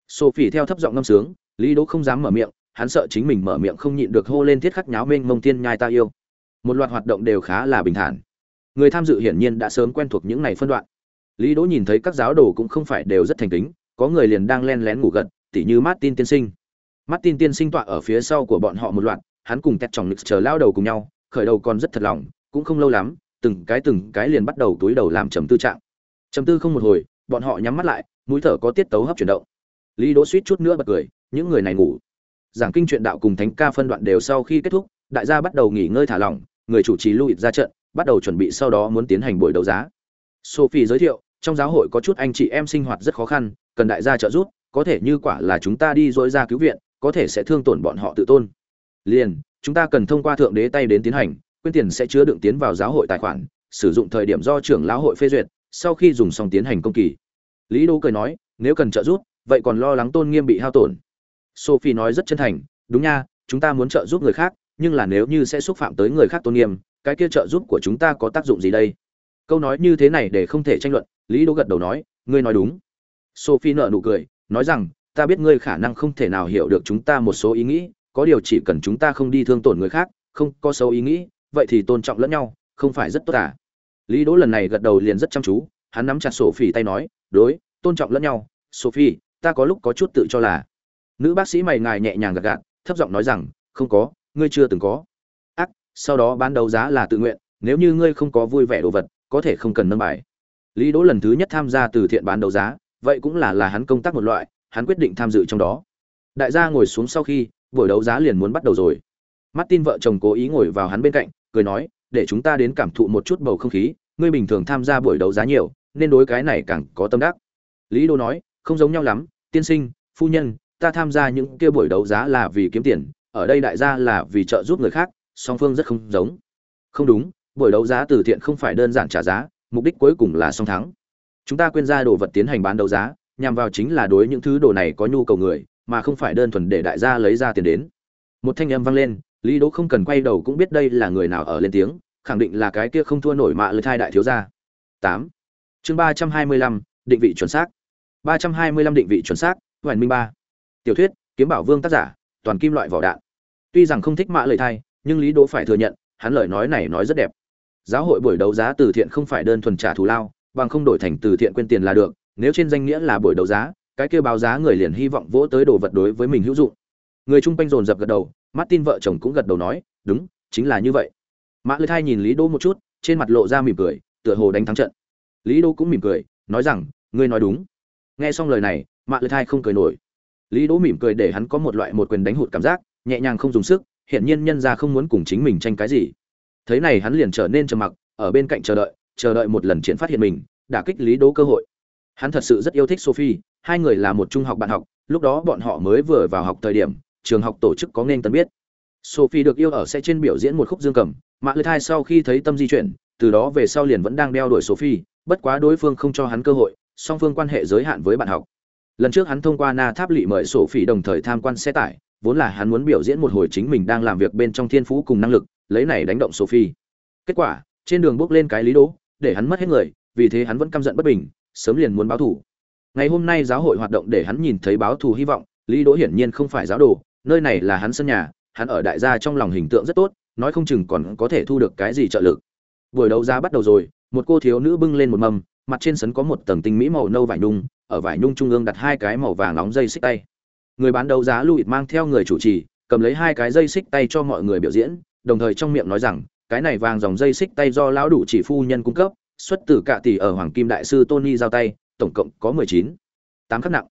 Sophie theo thấp giọng ngâm sướng, lý đỗ không dám mở miệng, hắn sợ chính mình mở miệng không nhịn được hô lên thiết khắc nháo mênh mông tiên nhai ta yêu. Một loạt hoạt động đều khá là bình thản. Người tham dự hiển nhiên đã sớm quen thuộc những này phân đoạn. Lý đỗ nhìn thấy các giáo đồ cũng không phải đều rất thành kính, có người liền đang len lén ngủ gật, tỉ như martin tiên sinh. Martin tiên sinh tọa ở phía sau của bọn họ một loạt, hắn cùng tét trọng lịch chờ lao đầu cùng nhau, khởi đầu còn rất thật lòng, cũng không lâu lắm từng cái từng cái liền bắt đầu túi đầu làm trầm tư trạng. Trầm tư không một hồi, bọn họ nhắm mắt lại, mũi thở có tiết tấu hấp chuyển động. Lý đỗ suýt chút nữa bật cười, những người này ngủ. Giảng kinh truyện đạo cùng thánh ca phân đoạn đều sau khi kết thúc, đại gia bắt đầu nghỉ ngơi thả lỏng, người chủ trì lưu ra trận, bắt đầu chuẩn bị sau đó muốn tiến hành buổi đấu giá. Sophie giới thiệu, trong giáo hội có chút anh chị em sinh hoạt rất khó khăn, cần đại gia trợ giúp, có thể như quả là chúng ta đi dối ra cứu viện, có thể sẽ thương tổn bọn họ tự tôn. Liền, chúng ta cần thông qua thượng đế tay đến tiến hành quyên tiền sẽ chứa đựng tiến vào giáo hội tài khoản, sử dụng thời điểm do trưởng lão hội phê duyệt, sau khi dùng xong tiến hành công kỳ. Lý đô cười nói, nếu cần trợ giúp, vậy còn lo lắng tôn nghiêm bị hao tổn. Sophie nói rất chân thành, đúng nha, chúng ta muốn trợ giúp người khác, nhưng là nếu như sẽ xúc phạm tới người khác tôn nghiêm, cái kia trợ giúp của chúng ta có tác dụng gì đây? Câu nói như thế này để không thể tranh luận, lý đỗ gật đầu nói, ngươi nói đúng. Sophie nở nụ cười, nói rằng, ta biết ngươi khả năng không thể nào hiểu được chúng ta một số ý nghĩ, có điều chỉ cần chúng ta không đi thương tổn người khác, không có xấu ý nghĩ vậy thì tôn trọng lẫn nhau, không phải rất tốt à lý đỗ lần này gật đầu liền rất chăm chú, hắn nắm chặt sổ phỉ tay nói, đối, tôn trọng lẫn nhau, sophie, ta có lúc có chút tự cho là. Nữ bác sĩ mày ngài nhẹ nhàng gật gạt thấp giọng nói rằng, không có, ngươi chưa từng có. Ác, sau đó bán đấu giá là tự nguyện, nếu như ngươi không có vui vẻ đồ vật, có thể không cần nâng bài. Lý đỗ lần thứ nhất tham gia từ thiện bán đấu giá, vậy cũng là là hắn công tác một loại, hắn quyết định tham dự trong đó. Đại gia ngồi xuống sau khi, buổi đấu giá liền muốn bắt đầu rồi. Martin vợ chồng cố ý ngồi vào hắn bên cạnh cười nói, để chúng ta đến cảm thụ một chút bầu không khí, ngươi bình thường tham gia buổi đấu giá nhiều, nên đối cái này càng có tâm đắc. Lý đô nói, không giống nhau lắm, tiên sinh, phu nhân, ta tham gia những kia buổi đấu giá là vì kiếm tiền, ở đây đại gia là vì trợ giúp người khác, song phương rất không giống. Không đúng, buổi đấu giá từ thiện không phải đơn giản trả giá, mục đích cuối cùng là song thắng. Chúng ta quyên ra đồ vật tiến hành bán đấu giá, nhằm vào chính là đối những thứ đồ này có nhu cầu người, mà không phải đơn thuần để đại gia lấy ra tiền đến. Một thanh âm vang lên lý đỗ không cần quay đầu cũng biết đây là người nào ở lên tiếng, khẳng định là cái kia không thua nổi mạ lưới thai đại thiếu gia. Tám. Chương ba trăm hai mươi lăm, định vị chuẩn xác. Ba trăm hai mươi lăm định vị chuẩn xác, hoành minh ba. Tiểu thuyết, kiếm bảo vương tác giả, toàn kim loại vỏ đạn. Tuy rằng không thích mạ lời thai, nhưng lý đỗ phải thừa nhận, hắn lời nói này nói rất đẹp. Giáo hội buổi đấu giá từ thiện không phải đơn thuần trả thù lao, bằng không đổi thành từ thiện quên tiền là được, nếu trên danh nghĩa là buổi đấu giá, cái kêu báo giá người liền hy vọng vỗ tới đồ vật đối với mình hữu dụng. Người chung quanh dồn dập gật đầu martin vợ chồng cũng gật đầu nói, đúng, chính là như vậy. Mã Lư thai nhìn lý đỗ một chút, trên mặt lộ ra mỉm cười, tựa hồ đánh thắng trận. Lý đỗ cũng mỉm cười, nói rằng, ngươi nói đúng. Nghe xong lời này, mã Lư thai không cười nổi. Lý đỗ mỉm cười để hắn có một loại một quyền đánh hụt cảm giác, nhẹ nhàng không dùng sức, hiển nhiên nhân ra không muốn cùng chính mình tranh cái gì. Thấy này hắn liền trở nên trầm mặc, ở bên cạnh chờ đợi chờ đợi một lần triển phát hiện mình, đả kích lý đỗ cơ hội. Hắn thật sự rất yêu thích sophie, hai người là một trung học bạn học, lúc đó bọn họ mới vừa vào học thời điểm trường học tổ chức có nên tân biết. Sophie được yêu ở sẽ trên biểu diễn một khúc dương cầm, mạ lư thai sau khi thấy tâm di chuyển, từ đó về sau liền vẫn đang đeo đuổi sophie, bất quá đối phương không cho hắn cơ hội, song phương quan hệ giới hạn với bạn học. Lần trước hắn thông qua na tháp lỵ mời sophie đồng thời tham quan xe tải, vốn là hắn muốn biểu diễn một hồi chính mình đang làm việc bên trong thiên phú cùng năng lực, lấy này đánh động sophie. Kết quả, trên đường bước lên cái lý đố, để hắn mất hết người, vì thế hắn vẫn căm giận bất bình, sớm liền muốn báo thù. Ngày hôm nay giáo hội hoạt động để hắn nhìn thấy báo thù hy vọng, lý đỗ hiển nhiên không phải giáo đồ nơi này là hắn sân nhà, hắn ở đại gia trong lòng hình tượng rất tốt, nói không chừng còn có thể thu được cái gì trợ lực. Buổi đấu giá bắt đầu rồi, một cô thiếu nữ bưng lên một mâm, mặt trên sấn có một tầng tinh mỹ màu nâu vải nhung, ở vải nhung trung ương đặt hai cái màu vàng nóng dây xích tay. Người bán đấu giá Louis mang theo người chủ trì, cầm lấy hai cái dây xích tay cho mọi người biểu diễn, đồng thời trong miệng nói rằng, cái này vàng dòng dây xích tay do lão đủ chỉ phu nhân cung cấp, xuất từ cạ tỷ ở hoàng kim đại sư tony giao tay, tổng cộng có mười chín. Tám khắc nặng.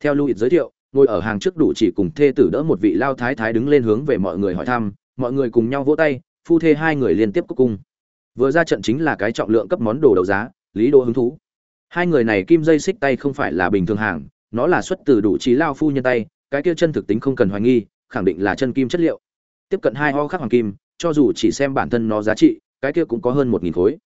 Theo louis giới thiệu ngồi ở hàng trước đủ chỉ cùng thê tử đỡ một vị lao thái thái đứng lên hướng về mọi người hỏi thăm, mọi người cùng nhau vỗ tay, phu thê hai người liên tiếp cúc cung. Vừa ra trận chính là cái trọng lượng cấp món đồ đấu giá, lý đô hứng thú. Hai người này kim dây xích tay không phải là bình thường hàng, nó là xuất từ đủ trí lao phu nhân tay, cái kia chân thực tính không cần hoài nghi, khẳng định là chân kim chất liệu. Tiếp cận hai ho khắc hoàng kim, cho dù chỉ xem bản thân nó giá trị, cái kia cũng có hơn một nghìn khối.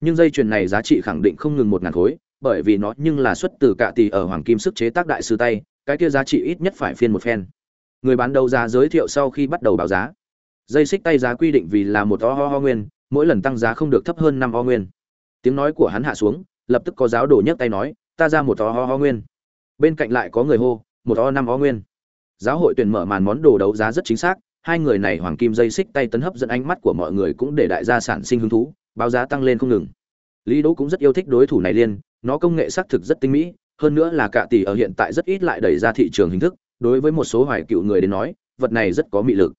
Nhưng dây chuyền này giá trị khẳng định không ngừng một ngàn khối, bởi vì nó nhưng là xuất từ cạ tỳ ở hoàng kim sức chế tác đại sư tay cái kia giá trị ít nhất phải phiên một phen. Người bán đấu giá giới thiệu sau khi bắt đầu báo giá. Dây xích tay giá quy định vì là một o ho ho nguyên, mỗi lần tăng giá không được thấp hơn năm o nguyên. Tiếng nói của hắn hạ xuống, lập tức có giáo đồ nhấc tay nói, ta ra một o ho ho nguyên. Bên cạnh lại có người hô, một o năm o nguyên. Giáo hội tuyển mở màn món đồ đấu giá rất chính xác, hai người này hoàng kim dây xích tay tấn hấp dẫn ánh mắt của mọi người cũng để đại gia sản sinh hứng thú, báo giá tăng lên không ngừng. Lý đỗ cũng rất yêu thích đối thủ này liên, nó công nghệ xác thực rất tinh mỹ hơn nữa là cả tỷ ở hiện tại rất ít lại đẩy ra thị trường hình thức, đối với một số hoài cựu người đến nói, vật này rất có mị lực.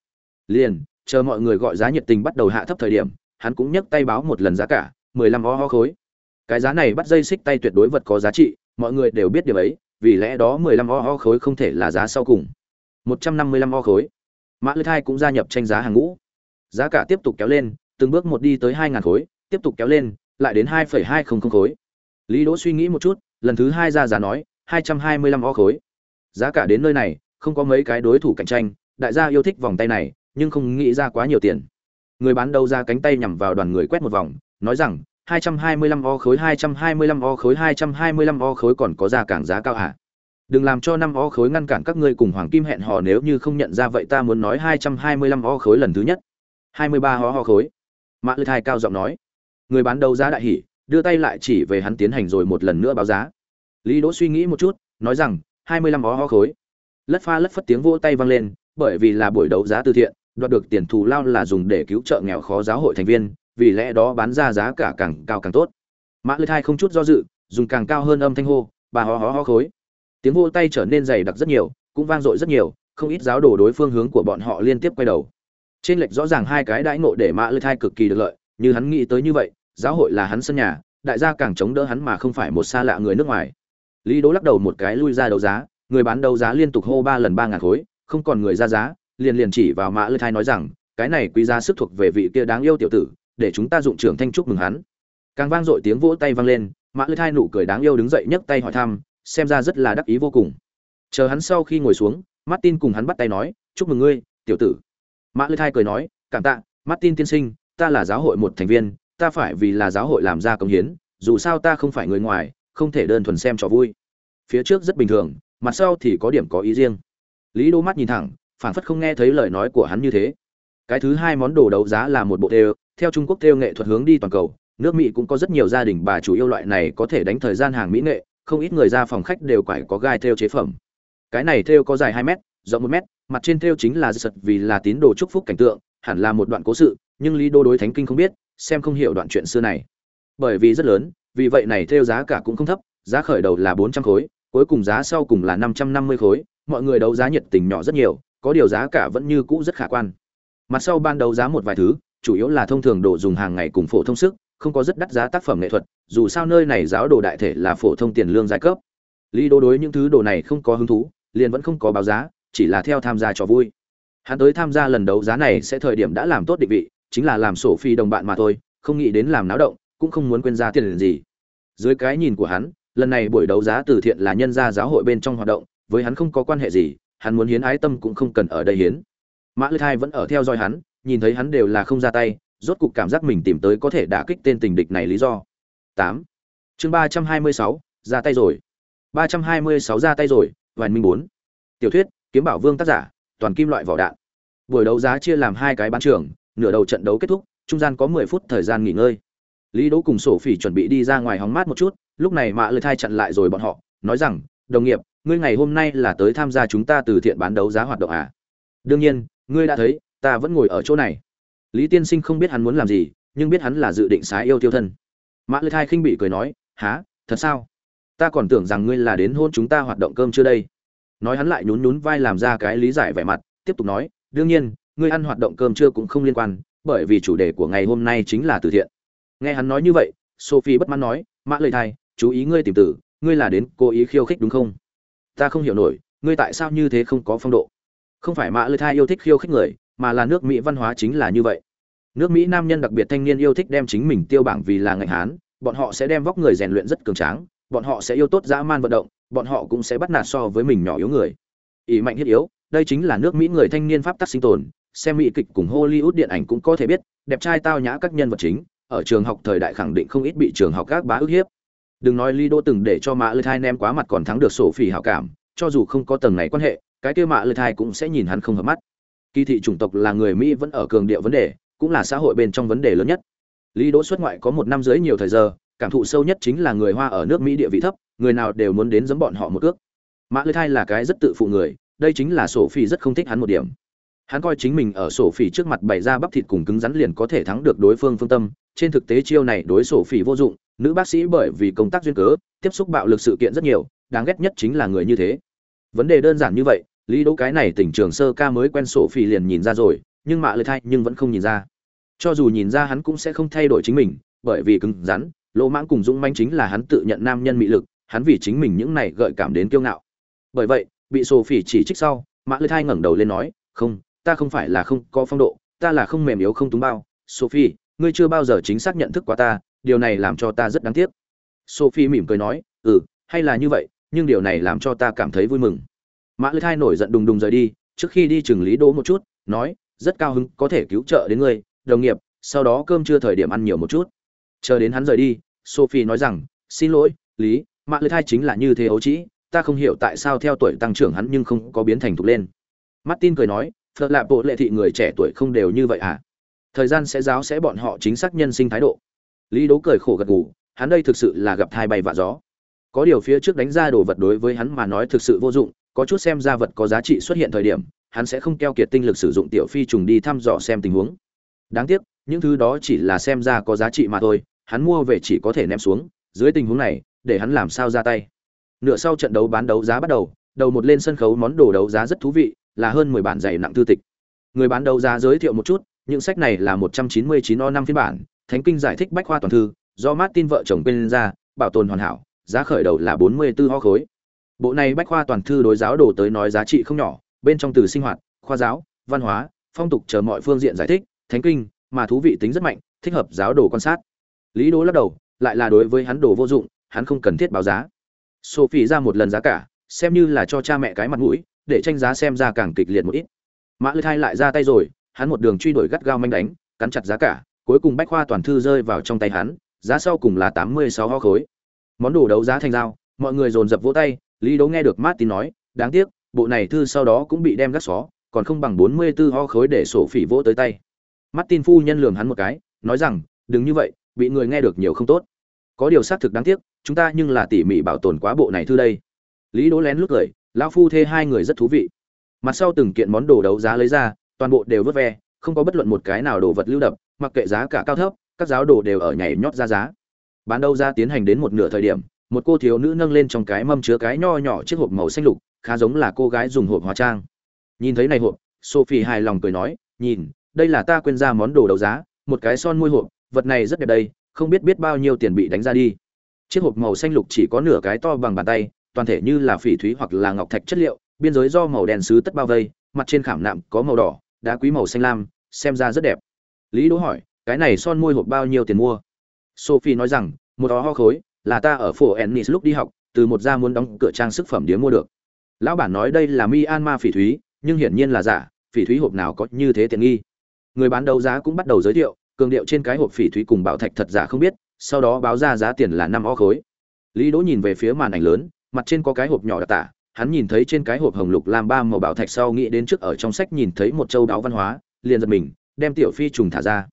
Liền, chờ mọi người gọi giá nhiệt tình bắt đầu hạ thấp thời điểm, hắn cũng nhấc tay báo một lần giá cả, mười lăm o ho khối. Cái giá này bắt dây xích tay tuyệt đối vật có giá trị, mọi người đều biết điều ấy, vì lẽ đó mười lăm o ho khối không thể là giá sau cùng. một trăm năm mươi lăm o khối. Mã lư thai cũng gia nhập tranh giá hàng ngũ. Giá cả tiếp tục kéo lên, từng bước một đi tới hai ngàn khối, tiếp tục kéo lên, lại đến hai phẩy hai không không khối. Lý đỗ suy nghĩ một chút lần thứ hai ra giá nói, hai trăm hai mươi lăm o khối. Giá cả đến nơi này, không có mấy cái đối thủ cạnh tranh, đại gia yêu thích vòng tay này, nhưng không nghĩ ra quá nhiều tiền. Người bán đầu ra cánh tay nhằm vào đoàn người quét một vòng, nói rằng 225 o khối 225 o khối 225 o khối còn có giá càng giá cao hả? Đừng làm cho năm o khối ngăn cản các ngươi cùng hoàng kim hẹn hò nếu như không nhận ra vậy ta muốn nói 225 o khối lần thứ nhất. 23 o ho khối. Mã lư thai cao giọng nói. Người bán đầu giá đại hỉ đưa tay lại chỉ về hắn tiến hành rồi một lần nữa báo giá. Lý đỗ suy nghĩ một chút, nói rằng 25 o ho khối. Lất pha lất phất tiếng vỗ tay vang lên, bởi vì là buổi đấu giá từ thiện, đoạt được tiền thù lao là dùng để cứu trợ nghèo khó giáo hội thành viên, vì lẽ đó bán ra giá cả càng cao càng tốt. Mã lư thai không chút do dự, dùng càng cao hơn âm thanh hô bà ho ho ho khối. Tiếng vô tay trở nên dày đặc rất nhiều, cũng vang dội rất nhiều, không ít giáo đồ đối phương hướng của bọn họ liên tiếp quay đầu. Trên lệch rõ ràng hai cái đãi ngộ để mã lư thai cực kỳ được lợi, như hắn nghĩ tới như vậy giáo hội là hắn sân nhà, đại gia càng chống đỡ hắn mà không phải một xa lạ người nước ngoài. Lý đỗ lắc đầu một cái lui ra đấu giá, người bán đấu giá liên tục hô ba lần ba ngàn khối, không còn người ra giá, liền liền chỉ vào mã lư thai nói rằng, cái này quý giá sức thuộc về vị kia đáng yêu tiểu tử, để chúng ta dụng trưởng thanh chúc mừng hắn. Càng vang dội tiếng vỗ tay vang lên, mã lư thai nụ cười đáng yêu đứng dậy nhấc tay hỏi thăm, xem ra rất là đắc ý vô cùng. Chờ hắn sau khi ngồi xuống, martin cùng hắn bắt tay nói, chúc mừng ngươi, tiểu tử. Mã lư thai cười nói, cảm tạ, martin tiên sinh, ta là giáo hội một thành viên ta phải vì là giáo hội làm ra công hiến, dù sao ta không phải người ngoài, không thể đơn thuần xem trò vui. Phía trước rất bình thường, mặt sau thì có điểm có ý riêng. Lý đô mắt nhìn thẳng, phảng phất không nghe thấy lời nói của hắn như thế. Cái thứ hai món đồ đấu giá là một bộ thêu theo trung quốc thêu nghệ thuật hướng đi toàn cầu, nước mỹ cũng có rất nhiều gia đình bà chủ yêu loại này có thể đánh thời gian hàng mỹ nghệ, không ít người ra phòng khách đều quải có gai thêu chế phẩm. Cái này thêu có dài hai mét, rộng một mét, mặt trên thêu chính là sật vì là tín đồ chúc phúc cảnh tượng, hẳn là một đoạn cố sự, nhưng lý đô đối thánh kinh không biết xem không hiểu đoạn chuyện xưa này. Bởi vì rất lớn, vì vậy này theo giá cả cũng không thấp, giá khởi đầu là bốn trăm khối, cuối cùng giá sau cùng là năm trăm năm mươi khối, mọi người đấu giá nhiệt tình nhỏ rất nhiều, có điều giá cả vẫn như cũ rất khả quan. Mặt sau ban đấu giá một vài thứ, chủ yếu là thông thường đồ dùng hàng ngày cùng phổ thông sức, không có rất đắt giá tác phẩm nghệ thuật, dù sao nơi này giáo đồ đại thể là phổ thông tiền lương giai cấp. Lý đô đối những thứ đồ này không có hứng thú, liền vẫn không có báo giá, chỉ là theo tham gia trò vui. Hắn tới tham gia lần đấu giá này sẽ thời điểm đã làm tốt định vị chính là làm sổ phi đồng bạn mà thôi, không nghĩ đến làm náo động, cũng không muốn quên ra tiền gì. Dưới cái nhìn của hắn, lần này buổi đấu giá từ thiện là nhân gia giáo hội bên trong hoạt động, với hắn không có quan hệ gì, hắn muốn hiến ái tâm cũng không cần ở đây hiến. Mã lư thai vẫn ở theo dõi hắn, nhìn thấy hắn đều là không ra tay, rốt cục cảm giác mình tìm tới có thể đả kích tên tình địch này lý do. Tám. Chương ba trăm hai mươi sáu, ra tay rồi. Ba trăm hai mươi sáu ra tay rồi vài minh bốn. Tiểu thuyết, kiếm bảo vương tác giả, toàn kim loại vỏ đạn. Buổi đấu giá chia làm hai cái bán trường nửa đầu trận đấu kết thúc, trung gian có mười phút thời gian nghỉ ngơi. Lý đỗ cùng sổ phỉ chuẩn bị đi ra ngoài hóng mát một chút, lúc này Mã lư thai chặn lại rồi bọn họ, nói rằng, đồng nghiệp, ngươi ngày hôm nay là tới tham gia chúng ta từ thiện bán đấu giá hoạt động à? Đương nhiên, ngươi đã thấy, ta vẫn ngồi ở chỗ này. Lý tiên sinh không biết hắn muốn làm gì, nhưng biết hắn là dự định xái yêu tiêu thân. Mã lư thai khinh bị cười nói há thật sao? Ta còn tưởng rằng ngươi là đến hôn chúng ta hoạt động cơm chưa đây. Nói hắn lại nhún nhún vai làm ra cái lý giải vẻ mặt, tiếp tục nói, đương nhiên ngươi ăn hoạt động cơm trưa cũng không liên quan, bởi vì chủ đề của ngày hôm nay chính là từ thiện. Nghe hắn nói như vậy, sophie bất mãn nói, mã lời thai, chú ý ngươi tìm tử, ngươi là đến cố ý khiêu khích đúng không? Ta không hiểu nổi, ngươi tại sao như thế không có phong độ? Không phải mã Lợi thai yêu thích khiêu khích người, mà là nước mỹ văn hóa chính là như vậy. Nước mỹ nam nhân đặc biệt thanh niên yêu thích đem chính mình tiêu bảng vì là ngành hán, bọn họ sẽ đem vóc người rèn luyện rất cường tráng, bọn họ sẽ yêu tốt dã man vận động, bọn họ cũng sẽ bắt nạt so với mình nhỏ yếu người. Ý mạnh hiết yếu, đây chính là nước mỹ người thanh niên pháp tắc sinh tồn xem mỹ kịch cùng hollywood điện ảnh cũng có thể biết đẹp trai tao nhã các nhân vật chính ở trường học thời đại khẳng định không ít bị trường học các bá ức hiếp đừng nói Lido từng để cho Mã Lư Thai ném quá mặt còn thắng được sổ phỉ hảo cảm, cho dù không có tầng này quan hệ, cái kia Mã Lư Thai cũng sẽ nhìn hắn không hợp mắt. Kỳ thị chủng tộc là người Mỹ vẫn ở cường điệu vấn đề, cũng là xã hội bên trong vấn đề lớn nhất. Lido Đỗ xuất ngoại có một năm dưới nhiều thời giờ, cảm thụ sâu nhất chính là người Hoa ở nước Mỹ địa vị thấp, người nào đều muốn đến giẫm bọn họ một cước. Mã Lư Thai là cái rất tự phụ người, đây chính là sổ phỉ rất không thích hắn một điểm. Hắn coi chính mình ở sổ phỉ trước mặt bày ra bắp thịt cùng cứng rắn liền có thể thắng được đối phương phương tâm, trên thực tế chiêu này đối sổ phỉ vô dụng, nữ bác sĩ bởi vì công tác duyên cớ tiếp xúc bạo lực sự kiện rất nhiều đáng ghét nhất chính là người như thế. Vấn đề đơn giản như vậy lý đỗ cái này tỉnh trường sơ ca mới quen sổ phỉ liền nhìn ra rồi nhưng mạ lời thay nhưng vẫn không nhìn ra. Cho dù nhìn ra hắn cũng sẽ không thay đổi chính mình bởi vì cứng rắn lỗ mãng cùng dũng manh chính là hắn tự nhận nam nhân mị lực hắn vì chính mình những này gợi cảm đến kiêu ngạo. Bởi vậy bị sổ phỉ chỉ trích sau mã lê thai ngẩng đầu lên nói không ta không phải là không có phong độ, ta là không mềm yếu không túng bao. Sophie, ngươi chưa bao giờ chính xác nhận thức qua ta, điều này làm cho ta rất đáng tiếc. Sophie mỉm cười nói ừ hay là như vậy, nhưng điều này làm cho ta cảm thấy vui mừng. Mã Lư thai nổi giận đùng đùng rời đi, trước khi đi chừng lý đỗ một chút, nói, rất cao hứng, có thể cứu trợ đến ngươi, đồng nghiệp, sau đó cơm chưa thời điểm ăn nhiều một chút. Chờ đến hắn rời đi, sophie nói rằng, xin lỗi, lý, mã Lư thai chính là như thế ấu trĩ, ta không hiểu tại sao theo tuổi tăng trưởng hắn nhưng không có biến thành thục lên. Martin cười nói phật lạ bộ lệ thị người trẻ tuổi không đều như vậy à? Thời gian sẽ giáo sẽ bọn họ chính xác nhân sinh thái độ. Lý đố cười khổ gật gù, hắn đây thực sự là gặp thai bay vạ gió. Có điều phía trước đánh ra đồ vật đối với hắn mà nói thực sự vô dụng, có chút xem ra vật có giá trị xuất hiện thời điểm, hắn sẽ không keo kiệt tinh lực sử dụng tiểu phi trùng đi thăm dò xem tình huống. Đáng tiếc, những thứ đó chỉ là xem ra có giá trị mà thôi, hắn mua về chỉ có thể ném xuống, dưới tình huống này, để hắn làm sao ra tay. Nửa sau trận đấu bán đấu giá bắt đầu đầu một lên sân khấu món đồ đấu giá rất thú vị là hơn mười bản dày nặng thư tịch. Người bán đấu giá giới thiệu một chút, những sách này là một trăm chín mươi chín o năm phiên bản, thánh kinh giải thích bách khoa toàn thư, do martin vợ chồng bên ra, bảo tồn hoàn hảo, giá khởi đầu là bốn mươi 44 ho khối. Bộ này bách khoa toàn thư đối giáo đồ tới nói giá trị không nhỏ, bên trong từ sinh hoạt, khoa giáo, văn hóa, phong tục chờ mọi phương diện giải thích, thánh kinh mà thú vị tính rất mạnh, thích hợp giáo đồ quan sát. Lý Đỗ lắc đầu, lại là đối với hắn đồ vô dụng, hắn không cần thiết báo giá. Sophie ra một lần giá cả, xem như là cho cha mẹ cái mặt mũi để tranh giá xem ra càng kịch liệt một ít. Mã lư thai lại ra tay rồi, hắn một đường truy đuổi gắt gao manh đánh, cắn chặt giá cả, cuối cùng bách khoa toàn thư rơi vào trong tay hắn, giá sau cùng là tám mươi sáu ho khối. Món đồ đấu giá thành dao mọi người dồn dập vỗ tay, lý Đấu nghe được martin nói, đáng tiếc, bộ này thư sau đó cũng bị đem gắt xó, còn không bằng bốn mươi 44 ho khối để sổ phỉ vỗ tới tay. Martin phu nhân lường hắn một cái, nói rằng, đừng như vậy, bị người nghe được nhiều không tốt. Có điều xác thực đáng tiếc, chúng ta nhưng là tỉ mỉ bảo tồn quá bộ này thư đây. Lý đỗ lén lút cười lão phu thê hai người rất thú vị. Mặt sau từng kiện món đồ đấu giá lấy ra, toàn bộ đều vớt ve, không có bất luận một cái nào đồ vật lưu đập, mặc kệ giá cả cao thấp, các giáo đồ đều ở nhảy nhót ra giá. Bán đấu giá tiến hành đến một nửa thời điểm, một cô thiếu nữ nâng lên trong cái mâm chứa cái nho nhỏ chiếc hộp màu xanh lục, khá giống là cô gái dùng hộp hóa trang. Nhìn thấy này hộp, sophie hài lòng cười nói, nhìn, đây là ta quên ra món đồ đấu giá, một cái son môi hộp, vật này rất đẹp đây, không biết biết bao nhiêu tiền bị đánh ra đi. Chiếc hộp màu xanh lục chỉ có nửa cái to bằng bàn tay toàn thể như là phỉ thúy hoặc là ngọc thạch chất liệu, biên giới do màu đen sứ tất bao vây, mặt trên khảm nạm có màu đỏ, đá quý màu xanh lam, xem ra rất đẹp. Lý đỗ hỏi, cái này son môi hộp bao nhiêu tiền mua? Sophie nói rằng, một đó ho khối, là ta ở phố ennis lúc đi học, từ một gia muốn đóng cửa trang sức phẩm điếm mua được. Lão bản nói đây là myanmar phỉ thúy, nhưng hiển nhiên là giả, phỉ thúy hộp nào có như thế tiện nghi. Người bán đấu giá cũng bắt đầu giới thiệu, cường điệu trên cái hộp phỉ thúy cùng bảo thạch thật giả không biết, sau đó báo ra giá tiền là năm o khối. Lý đỗ nhìn về phía màn ảnh lớn mặt trên có cái hộp nhỏ đặc tả, hắn nhìn thấy trên cái hộp hồng lục làm ba màu bảo thạch sau nghĩ đến trước ở trong sách nhìn thấy một châu đáo văn hóa, liền giật mình, đem tiểu phi trùng thả ra.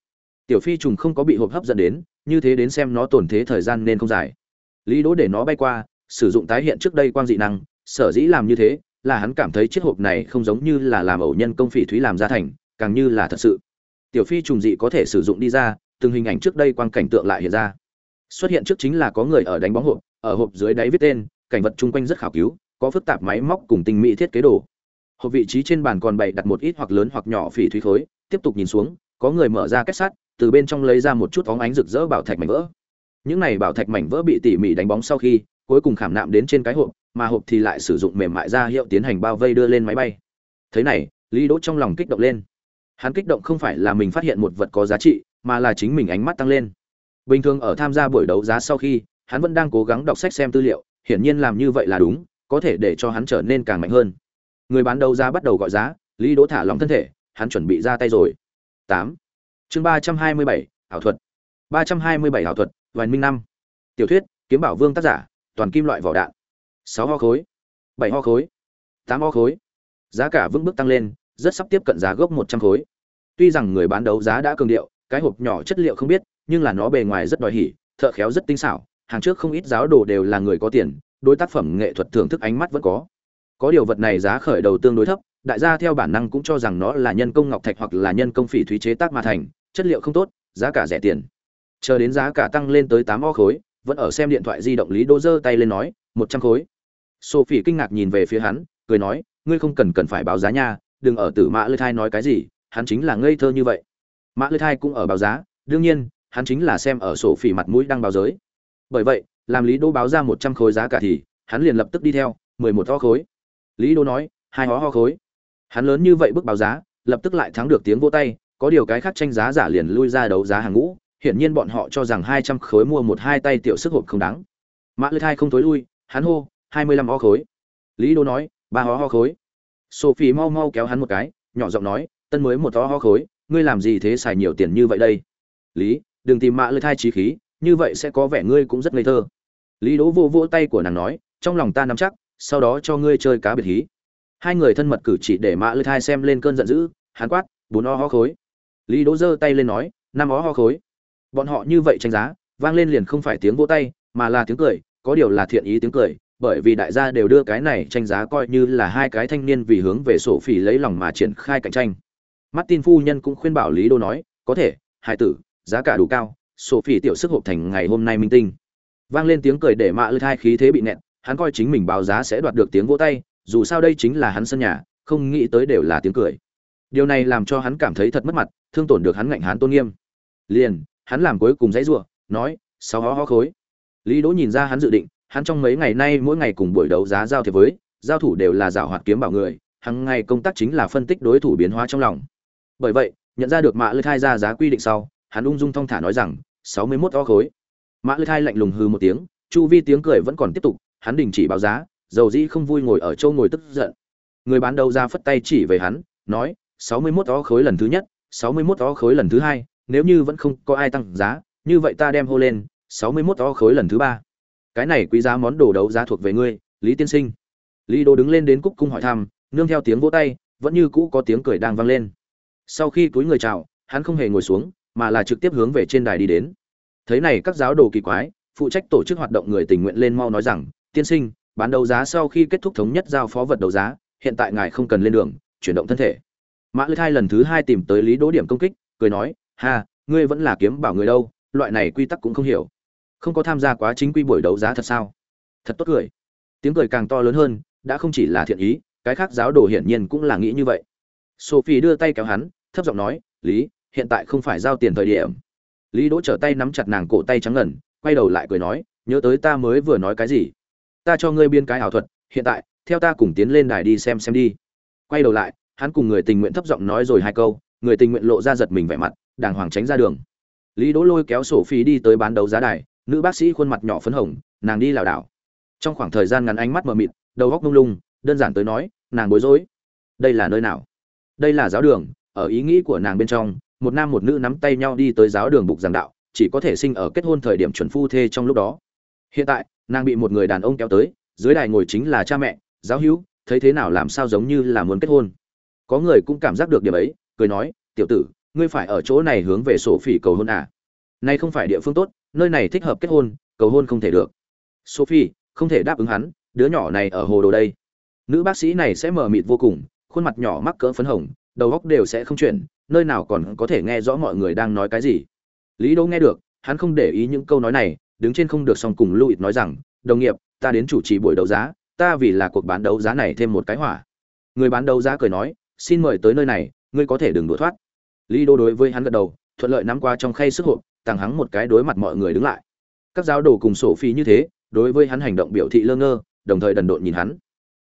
Tiểu phi trùng không có bị hộp hấp dẫn đến, như thế đến xem nó tổn thế thời gian nên không dài. Lý đỗ để nó bay qua, sử dụng tái hiện trước đây quang dị năng, sở dĩ làm như thế, là hắn cảm thấy chiếc hộp này không giống như là làm ẩu nhân công phỉ thúy làm ra thành, càng như là thật sự. Tiểu phi trùng dị có thể sử dụng đi ra, từng hình ảnh trước đây quang cảnh tượng lại hiện ra. Xuất hiện trước chính là có người ở đánh bóng hộp, ở hộp dưới đáy viết tên cảnh vật chung quanh rất khảo cứu, có phức tạp máy móc cùng tinh mỹ thiết kế đồ. Hộp vị trí trên bàn còn bày đặt một ít hoặc lớn hoặc nhỏ phỉ thúy khối, tiếp tục nhìn xuống, có người mở ra kết sắt, từ bên trong lấy ra một chút óng ánh rực rỡ bảo thạch mảnh vỡ. Những này bảo thạch mảnh vỡ bị tỉ mỉ đánh bóng sau khi, cuối cùng khảm nạm đến trên cái hộp, mà hộp thì lại sử dụng mềm mại ra hiệu tiến hành bao vây đưa lên máy bay. Thế này, lý đỗ trong lòng kích động lên. Hắn kích động không phải là mình phát hiện một vật có giá trị, mà là chính mình ánh mắt tăng lên. Bình thường ở tham gia buổi đấu giá sau khi, hắn vẫn đang cố gắng đọc sách xem tư liệu hiển nhiên làm như vậy là đúng, có thể để cho hắn trở nên càng mạnh hơn. Người bán đấu giá bắt đầu gọi giá, lý đỗ thả lỏng thân thể, hắn chuẩn bị ra tay rồi. Tám. Chương ba trăm hai mươi bảy, ảo thuật. Ba trăm hai mươi bảy ảo thuật Đoàn minh năm. Tiểu thuyết, kiếm bảo vương tác giả, toàn kim loại vỏ đạn. Sáu ho khối. Bảy ho khối. Tám ho khối. Giá cả vững bước tăng lên, rất sắp tiếp cận giá gốc một trăm khối. Tuy rằng người bán đấu giá đã cường điệu, cái hộp nhỏ chất liệu không biết, nhưng là nó bề ngoài rất đòi hỉ, thợ khéo rất tinh xảo hàng trước không ít giáo đồ đều là người có tiền, đối tác phẩm nghệ thuật thưởng thức ánh mắt vẫn có. Có điều vật này giá khởi đầu tương đối thấp, đại gia theo bản năng cũng cho rằng nó là nhân công ngọc thạch hoặc là nhân công phỉ thúy chế tác mà thành, chất liệu không tốt, giá cả rẻ tiền. Chờ đến giá cả tăng lên tới tám o khối, vẫn ở xem điện thoại di động lý đô giơ tay lên nói, một trăm khối. Sophie kinh ngạc nhìn về phía hắn, cười nói, ngươi không cần cần phải báo giá nha, đừng ở tử mã lư thai nói cái gì, hắn chính là ngây thơ như vậy. Mã lư thai cũng ở báo giá, đương nhiên, hắn chính là xem ở sổ phỉ mặt mũi đang báo giới bởi vậy, làm lý đô báo ra một trăm khối giá cả thì, hắn liền lập tức đi theo, mười một ho khối. Lý đô nói, hai ho ho khối. Hắn lớn như vậy bức báo giá, lập tức lại thắng được tiếng vỗ tay, có điều cái khác tranh giá giả liền lui ra đấu giá hàng ngũ, hiển nhiên bọn họ cho rằng hai trăm khối mua một hai tay tiểu sức hộp không đáng. Mã lư thai không thối lui, hắn hô, hai mươi lăm ho khối. Lý đô nói, ba ho ho khối. Sophie mau mau kéo hắn một cái, nhỏ giọng nói, tân mới một ho ho khối, ngươi làm gì thế xài nhiều tiền như vậy đây? Lý, đừng tìm mã lư thai trí khí như vậy sẽ có vẻ ngươi cũng rất ngây thơ. Lý đỗ vô vỗ tay của nàng nói, trong lòng ta nắm chắc, sau đó cho ngươi chơi cá biệt hí. Hai người thân mật cử chỉ để mã lư thai xem lên cơn giận dữ hán quát, bốn o ho khối. Lý đỗ giơ tay lên nói, năm ó ho khối. Bọn họ như vậy tranh giá, vang lên liền không phải tiếng vỗ tay, mà là tiếng cười, có điều là thiện ý tiếng cười, bởi vì đại gia đều đưa cái này tranh giá coi như là hai cái thanh niên vì hướng về sổ phỉ lấy lòng mà triển khai cạnh tranh. Martin phu nhân cũng khuyên bảo lý đô nói, có thể hải tử, giá cả đủ cao sổ phỉ tiểu sức hộp thành ngày hôm nay minh tinh. Vang lên tiếng cười để mạ lư thai khí thế bị nẹt hắn coi chính mình báo giá sẽ đoạt được tiếng vỗ tay, dù sao đây chính là hắn sân nhà, không nghĩ tới đều là tiếng cười. Điều này làm cho hắn cảm thấy thật mất mặt, thương tổn được hắn ngạnh hắn tôn nghiêm. Liền, hắn làm cuối cùng dãy rủa, nói, sáu ho ho khối. Lý đỗ nhìn ra hắn dự định, hắn trong mấy ngày nay mỗi ngày cùng buổi đấu giá giao thiệp với, giao thủ đều là giảo hoạt kiếm bảo người hàng ngày công tác chính là phân tích đối thủ biến hóa trong lòng. Bởi vậy, nhận ra được mạ lư thai ra giá quy định sau, hắn ung dung thong thả nói rằng sáu mươi mốt o khối. Mã lư thai lạnh lùng hư một tiếng, chu vi tiếng cười vẫn còn tiếp tục, hắn đình chỉ báo giá, dầu dĩ không vui ngồi ở châu ngồi tức giận. Người bán đấu ra phất tay chỉ về hắn, nói, sáu mươi mốt o khối lần thứ nhất, sáu mươi mốt o khối lần thứ hai, nếu như vẫn không có ai tăng giá, như vậy ta đem hô lên, sáu mươi mốt o khối lần thứ ba. Cái này quý giá món đồ đấu giá thuộc về ngươi, lý tiên sinh. Lý đô đứng lên đến cúc cung hỏi thăm, nương theo tiếng vỗ tay, vẫn như cũ có tiếng cười đang vang lên. Sau khi túi người chào, hắn không hề ngồi xuống mà là trực tiếp hướng về trên đài đi đến. Thấy này các giáo đồ kỳ quái, phụ trách tổ chức hoạt động người tình nguyện lên mau nói rằng, tiên sinh, bán đấu giá sau khi kết thúc thống nhất giao phó vật đấu giá, hiện tại ngài không cần lên đường, chuyển động thân thể. Mã lư thai lần thứ hai tìm tới lý đỗ điểm công kích, cười nói, ha, ngươi vẫn là kiếm bảo người đâu, loại này quy tắc cũng không hiểu. Không có tham gia quá chính quy buổi đấu giá thật sao? Thật tốt cười. Tiếng cười càng to lớn hơn, đã không chỉ là thiện ý, cái khác giáo đồ hiển nhiên cũng là nghĩ như vậy. Sophie đưa tay kéo hắn, thấp giọng nói, lý hiện tại không phải giao tiền thời điểm. Lý đỗ trở tay nắm chặt nàng cổ tay trắng ngần, quay đầu lại cười nói, nhớ tới ta mới vừa nói cái gì? Ta cho ngươi biên cái ảo thuật, hiện tại, theo ta cùng tiến lên đài đi xem xem đi. Quay đầu lại, hắn cùng người tình nguyện thấp giọng nói rồi hai câu, người tình nguyện lộ ra giật mình vẻ mặt, đàng hoàng tránh ra đường. Lý đỗ lôi kéo sổ phi đi tới bán đấu giá đài, nữ bác sĩ khuôn mặt nhỏ phấn hồng, nàng đi lảo đảo. Trong khoảng thời gian ngắn ánh mắt mờ mịt, đầu góc lung lung, đơn giản tới nói, nàng bối rối. Đây là nơi nào? Đây là giáo đường, ở ý nghĩ của nàng bên trong một nam một nữ nắm tay nhau đi tới giáo đường bục giảng đạo, chỉ có thể sinh ở kết hôn thời điểm chuẩn phu thê trong lúc đó. Hiện tại, nàng bị một người đàn ông kéo tới, dưới đài ngồi chính là cha mẹ, giáo hữu, thấy thế nào làm sao giống như là muốn kết hôn? Có người cũng cảm giác được điểm ấy, cười nói, tiểu tử, ngươi phải ở chỗ này hướng về sổ phỉ cầu hôn à? Nay không phải địa phương tốt, nơi này thích hợp kết hôn, cầu hôn không thể được. Sophie, không thể đáp ứng hắn, đứa nhỏ này ở hồ đồ đây. Nữ bác sĩ này sẽ mờ mịt vô cùng, khuôn mặt nhỏ mắc cỡ phấn hồng, đầu óc đều sẽ không chuyển nơi nào còn có thể nghe rõ mọi người đang nói cái gì. Lý đỗ nghe được, hắn không để ý những câu nói này, đứng trên không được xong cùng lưu louis nói rằng, đồng nghiệp, ta đến chủ trì buổi đấu giá, ta vì là cuộc bán đấu giá này thêm một cái hỏa. Người bán đấu giá cười nói, xin mời tới nơi này, ngươi có thể đừng đuổi thoát. Lý đỗ đối với hắn gật đầu, thuận lợi nắm qua trong khay sức hộp, tàng hắn một cái đối mặt mọi người đứng lại. Các giáo đồ cùng sổ phi như thế, đối với hắn hành động biểu thị lơ ngơ, đồng thời đần độn nhìn hắn.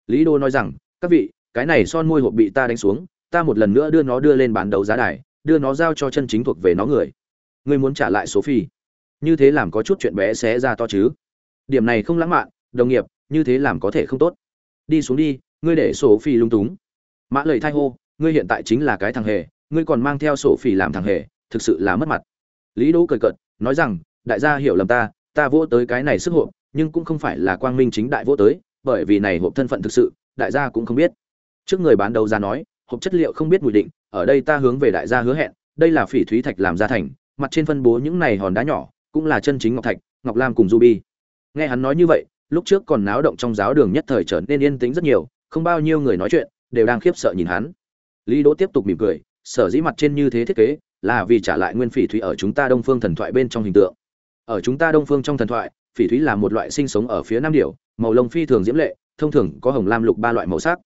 Lý đô nói rằng, các vị, cái này son môi hộp bị ta đánh xuống ta một lần nữa đưa nó đưa lên bán đấu giá đài, đưa nó giao cho chân chính thuộc về nó người. Ngươi muốn trả lại số phi? Như thế làm có chút chuyện bé xé ra to chứ. Điểm này không lãng mạn, đồng nghiệp, như thế làm có thể không tốt. Đi xuống đi, ngươi để sổ phi lung túng. Mã lời thai hô, ngươi hiện tại chính là cái thằng hề, ngươi còn mang theo sổ phi làm thằng hề, thực sự là mất mặt. Lý đỗ cười cợt, nói rằng, đại gia hiểu lầm ta ta vỗ tới cái này sức hộp, nhưng cũng không phải là quang minh chính đại vỗ tới, bởi vì này hộp thân phận thực sự, đại gia cũng không biết. Trước người bán đấu giá nói hộp chất liệu không biết mùi định, ở đây ta hướng về đại gia hứa hẹn, đây là phỉ thúy thạch làm ra thành, mặt trên phân bố những này hòn đá nhỏ, cũng là chân chính ngọc thạch, ngọc lam cùng ruby. Nghe hắn nói như vậy, lúc trước còn náo động trong giáo đường nhất thời trở nên yên tĩnh rất nhiều, không bao nhiêu người nói chuyện, đều đang khiếp sợ nhìn hắn. Lý đỗ tiếp tục mỉm cười, sở dĩ mặt trên như thế thiết kế, là vì trả lại nguyên phỉ thúy ở chúng ta đông phương thần thoại bên trong hình tượng. Ở chúng ta đông phương trong thần thoại, phỉ thúy là một loại sinh sống ở phía nam điểu, màu lông phi thường diễm lệ, thông thường có hồng lam lục ba loại màu sắc.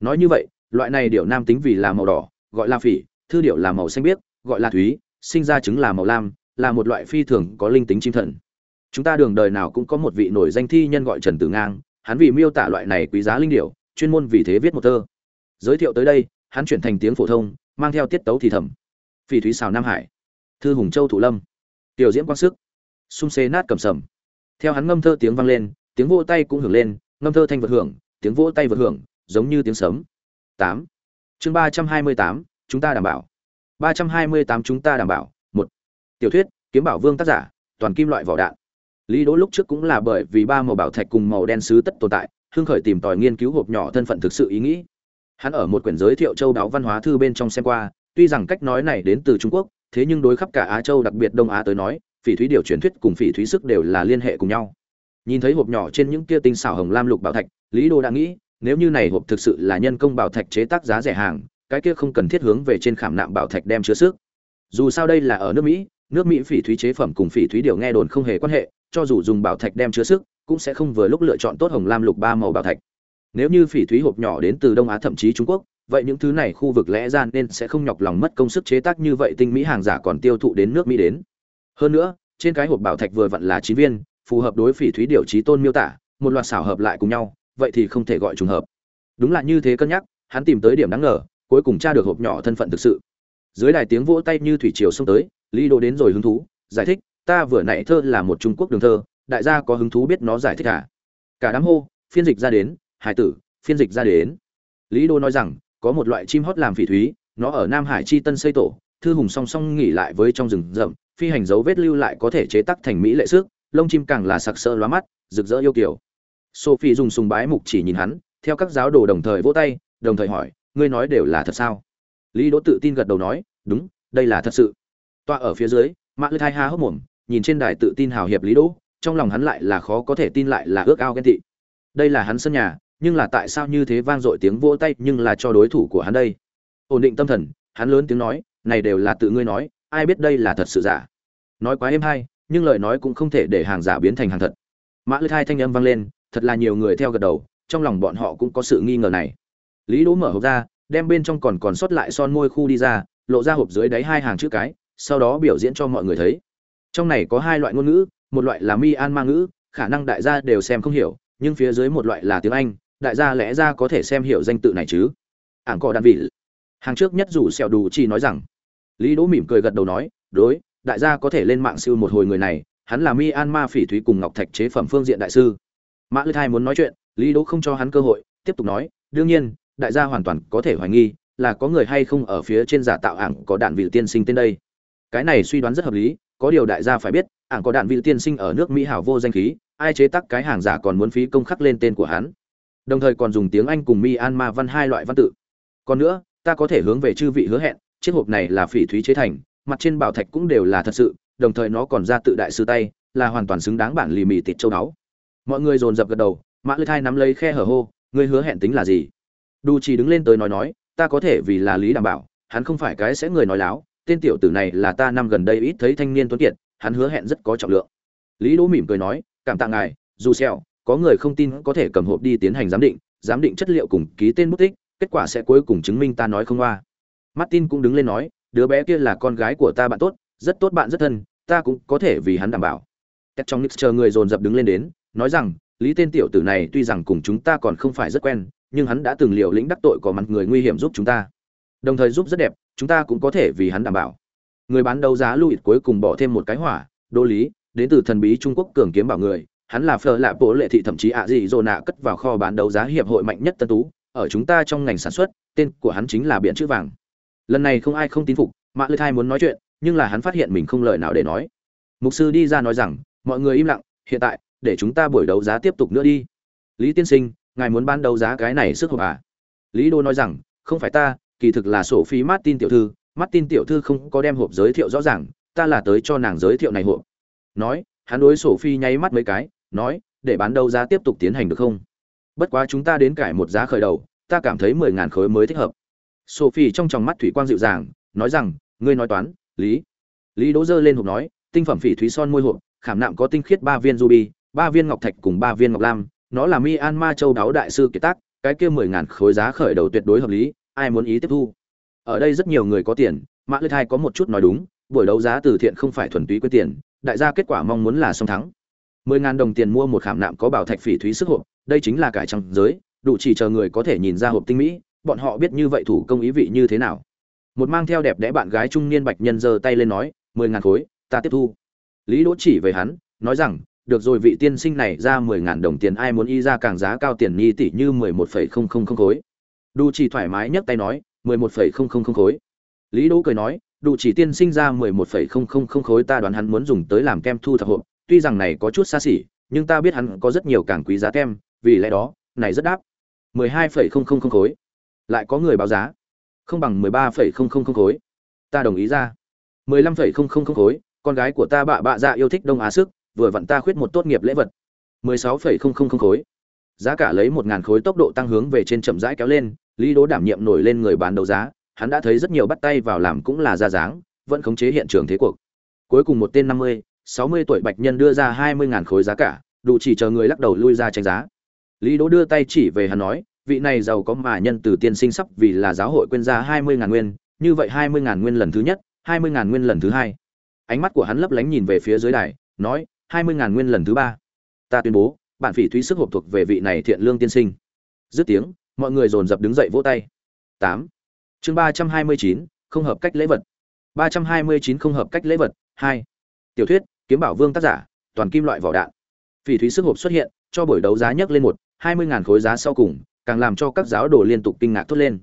Nói như vậy loại này điểu nam tính vì là màu đỏ, gọi là phỉ, thư điểu là màu xanh biếc, gọi là thúy, sinh ra trứng là màu lam, là một loại phi thường có linh tính chim thần. Chúng ta đường đời nào cũng có một vị nổi danh thi nhân gọi trần tử ngang, hắn vì miêu tả loại này quý giá linh điểu, chuyên môn vì thế viết một thơ. Giới thiệu tới đây, hắn chuyển thành tiếng phổ thông, mang theo tiết tấu thì thầm. Phỉ thúy xào nam hải. Thư hùng châu thủ lâm. Tiểu diễm quang sức. Sung xê nát cầm sầm. Theo hắn ngâm thơ tiếng vang lên, tiếng vỗ tay cũng hưởng lên, ngâm thơ thanh vật hưởng, tiếng vỗ tay vật hưởng, giống như tiếng sấm tám. Chương ba trăm hai mươi tám, chúng ta đảm bảo. ba trăm hai mươi tám chúng ta đảm bảo, một. Tiểu thuyết, kiếm bảo vương tác giả, toàn kim loại vỏ đạn. Lý đỗ lúc trước cũng là bởi vì ba màu bảo thạch cùng màu đen sứ tất tồn tại, hưng khởi tìm tòi nghiên cứu hộp nhỏ thân phận thực sự ý nghĩ. Hắn ở một quyển giới thiệu châu đáo văn hóa thư bên trong xem qua, tuy rằng cách nói này đến từ trung quốc, thế nhưng đối khắp cả á châu, đặc biệt đông á tới nói, phỉ thúy điều truyền thuyết cùng phỉ thúy sức đều là liên hệ cùng nhau. Nhìn thấy hộp nhỏ trên những kia tinh xảo hồng lam lục bảo thạch, lý đô đã nghĩ nếu như này hộp thực sự là nhân công bảo thạch chế tác giá rẻ hàng, cái kia không cần thiết hướng về trên khảm nạm bảo thạch đem chứa sức. Dù sao đây là ở nước mỹ nước mỹ phỉ thúy chế phẩm cùng phỉ thúy điều nghe đồn không hề quan hệ, cho dù dùng bảo thạch đem chứa sức, cũng sẽ không vừa lúc lựa chọn tốt hồng lam lục ba màu bảo thạch. Nếu như phỉ thúy hộp nhỏ đến từ đông á thậm chí trung quốc, vậy những thứ này khu vực lẽ ra nên sẽ không nhọc lòng mất công sức chế tác như vậy tinh mỹ hàng giả còn tiêu thụ đến nước mỹ đến. Hơn nữa, trên cái hộp bảo thạch vừa vặn là chín viên, phù hợp đối phỉ thúy điều trí tôn miêu tả, một loạt xảo hợp lại cùng nhau vậy thì không thể gọi trùng hợp. Đúng là như thế cân nhắc, hắn tìm tới điểm đáng ngờ, cuối cùng tra được hộp nhỏ thân phận thực sự. Dưới đài tiếng vỗ tay như thủy triều xông tới, lý đô đến rồi hứng thú, giải thích, ta vừa nãy thơ là một trung quốc đường thơ, đại gia có hứng thú biết nó giải thích cả cả đám hô, phiên dịch ra đến, hải tử, phiên dịch ra đến. Lý đô nói rằng, có một loại chim hót làm phỉ thúy, nó ở nam hải chi tân xây tổ, thư hùng song song nghỉ lại với trong rừng rậm, phi hành dấu vết lưu lại có thể chế tác thành mỹ lệ xước lông chim càng là sặc sỡ lóa mắt, rực rỡ yêu kiều sophie dùng sùng bái mục chỉ nhìn hắn, theo các giáo đồ đồng thời vỗ tay, đồng thời hỏi, ngươi nói đều là thật sao? Lý đỗ tự tin gật đầu nói, đúng, đây là thật sự. Toa ở phía dưới, mã lư thai ha hốc mồm, nhìn trên đài tự tin hào hiệp lý đỗ, trong lòng hắn lại là khó có thể tin lại là ước ao ghen tị. Đây là hắn sân nhà, nhưng là tại sao như thế vang dội tiếng vỗ tay, nhưng là cho đối thủ của hắn đây? Ổn định tâm thần, hắn lớn tiếng nói, này đều là tự ngươi nói, ai biết đây là thật sự giả? Nói quá êm hay, nhưng lời nói cũng không thể để hàng giả biến thành hàng thật. Mã lư thai thanh âm vang lên thật là nhiều người theo gật đầu, trong lòng bọn họ cũng có sự nghi ngờ này. Lý đỗ mở hộp ra, đem bên trong còn còn sót lại son môi khu đi ra, lộ ra hộp dưới đáy hai hàng chữ cái, sau đó biểu diễn cho mọi người thấy. Trong này có hai loại ngôn ngữ, một loại là mi an ma ngữ, khả năng đại gia đều xem không hiểu, nhưng phía dưới một loại là tiếng anh, đại gia lẽ ra có thể xem hiểu danh tự này chứ. Ảng cọ đàn vị hàng trước nhất rủ sẹo đủ chỉ nói rằng, lý đỗ mỉm cười gật đầu nói, đối, đại gia có thể lên mạng siêu một hồi người này, hắn là mi an ma phỉ thúy cùng ngọc thạch chế phẩm phương diện đại sư mã lư thai muốn nói chuyện, lý đỗ không cho hắn cơ hội, tiếp tục nói, đương nhiên, đại gia hoàn toàn có thể hoài nghi là có người hay không ở phía trên giả tạo ảng có đạn vị tiên sinh tên đây. Cái này suy đoán rất hợp lý, có điều đại gia phải biết, ảng có đạn vị tiên sinh ở nước mỹ hảo vô danh khí, ai chế tác cái hàng giả còn muốn phí công khắc lên tên của hắn. Đồng thời còn dùng tiếng anh cùng mi an ma văn hai loại văn tự. Còn nữa, ta có thể hướng về chư vị hứa hẹn, chiếc hộp này là phỉ thúy chế thành, mặt trên bảo thạch cũng đều là thật sự, đồng thời nó còn ra tự đại sư tay, là hoàn toàn xứng đáng bản lì mì tịt châu đáo mọi người dồn dập gật đầu mã lư thai nắm lấy khe hở hô ngươi hứa hẹn tính là gì? Đu chỉ đứng lên tới nói nói ta có thể vì là lý đảm bảo hắn không phải cái sẽ người nói láo tên tiểu tử này là ta năm gần đây ít thấy thanh niên tuấn kiệt hắn hứa hẹn rất có trọng lượng. Lý đỗ mỉm cười nói cảm tạ ngài dù xẹo có người không tin có thể cầm hộp đi tiến hành giám định giám định chất liệu cùng ký tên bút tích kết quả sẽ cuối cùng chứng minh ta nói không qua martin cũng đứng lên nói đứa bé kia là con gái của ta bạn tốt rất tốt bạn rất thân ta cũng có thể vì hắn đảm bảo. Tết trong nick chờ người dồn dập đứng lên đến, nói rằng, Lý tên tiểu tử này tuy rằng cùng chúng ta còn không phải rất quen, nhưng hắn đã từng liều lĩnh đắc tội có mặt người nguy hiểm giúp chúng ta. Đồng thời giúp rất đẹp, chúng ta cũng có thể vì hắn đảm bảo. Người bán đấu giá Louis cuối cùng bỏ thêm một cái hỏa, Đô Lý, đến từ thần bí Trung Quốc cường kiếm bảo người, hắn là phở lạ bộ lệ thị thậm chí ạ gì dồ nạ cất vào kho bán đấu giá hiệp hội mạnh nhất tân tú, ở chúng ta trong ngành sản xuất, tên của hắn chính là biển chữ vàng. Lần này không ai không tín phục, Mã Lư Thai muốn nói chuyện, nhưng là hắn phát hiện mình không lời nào để nói. Mục sư đi ra nói rằng, mọi người im lặng hiện tại để chúng ta buổi đấu giá tiếp tục nữa đi. Lý tiên sinh ngài muốn bán đấu giá cái này sức hộp à? Lý đô nói rằng không phải ta kỳ thực là sổ phí martin tiểu thư. Martin tiểu thư không có đem hộp giới thiệu rõ ràng ta là tới cho nàng giới thiệu này hộp. Nói hắn đối sổ phi nháy mắt mấy cái nói để bán đấu giá tiếp tục tiến hành được không? Bất quá chúng ta đến cải một giá khởi đầu ta cảm thấy mười ngàn khối mới thích hợp. Sophie trong tròng mắt thủy quang dịu dàng nói rằng ngươi nói toán lý. Lý đỗ dơ lên hộp nói tinh phẩm phỉ thúy son môi hộp khảm nạm có tinh khiết ba viên ruby, ba viên ngọc thạch cùng ba viên ngọc lam, nó là Myanmar châu đáo đại sư kiệt tác, cái kia mười ngàn khối giá khởi đầu tuyệt đối hợp lý, ai muốn ý tiếp thu. Ở đây rất nhiều người có tiền, Mã lê Thai có một chút nói đúng, buổi đấu giá từ thiện không phải thuần túy quyết tiền đại gia kết quả mong muốn là song thắng. Mười ngàn đồng tiền mua một khảm nạm có bảo thạch phỉ thúy sức hộp đây chính là cải trăng giới đủ chỉ chờ người có thể nhìn ra hộp tinh mỹ bọn họ biết như vậy thủ công ý vị như thế nào. Một mang theo đẹp đẽ bạn gái trung niên bạch nhân giơ tay lên nói mười ngàn khối ta tiếp thu. Lý đỗ chỉ về hắn nói rằng được rồi vị tiên sinh này ra mười ngàn đồng tiền ai muốn y ra càng giá cao tiền nhi tỷ như mười một phẩy không không không khối đủ chỉ thoải mái nhấc tay nói mười một phẩy không không không khối lý đỗ cười nói đủ chỉ tiên sinh ra mười một phẩy không không không khối ta đoán hắn muốn dùng tới làm kem thu thập hộp tuy rằng này có chút xa xỉ nhưng ta biết hắn có rất nhiều càng quý giá kem vì lẽ đó này rất đáp mười hai phẩy không không không khối lại có người báo giá không bằng mười ba phẩy không không không khối ta đồng ý ra mười lăm phẩy không không không khối con gái của ta bạ bạ dạ yêu thích đông á sức vừa vặn ta khuyết một tốt nghiệp lễ vật. mười sáu phẩy không không không khối. Giá cả lấy một ngàn khối tốc độ tăng hướng về trên chậm rãi kéo lên, lý đố đảm nhiệm nổi lên người bán đấu giá, hắn đã thấy rất nhiều bắt tay vào làm cũng là ra dáng, vẫn khống chế hiện trường thế cuộc. Cuối cùng một tên năm mươi, sáu mươi tuổi bạch nhân đưa ra hai mươi ngàn khối giá cả, đủ chỉ chờ người lắc đầu lui ra tranh giá. Lý đỗ đưa tay chỉ về hắn nói, vị này giàu có mà nhân từ tiên sinh sắp vì là giáo hội quên ra hai mươi ngàn nguyên, như vậy hai mươi ngàn nguyên lần thứ nhất, hai mươi ngàn nguyên lần thứ hai. Ánh mắt của hắn lấp lánh nhìn về phía dưới đài, nói hai mươi ngàn nguyên lần thứ ba. Ta tuyên bố bản phỉ thúy sức hộp thuộc về vị này thiện lương tiên sinh. Dứt tiếng, mọi người dồn dập đứng dậy vỗ tay. Tám. Chương ba trăm hai mươi chín, không hợp cách lễ vật. ba trăm hai mươi chín, không hợp cách lễ vật. Hai. Tiểu thuyết, kiếm bảo vương tác giả, toàn kim loại vỏ đạn. Phỉ thúy sức hộp xuất hiện, cho buổi đấu giá nhấc lên một, hai mươi ngàn khối giá sau cùng, càng làm cho các giáo đồ liên tục kinh ngạc thốt lên.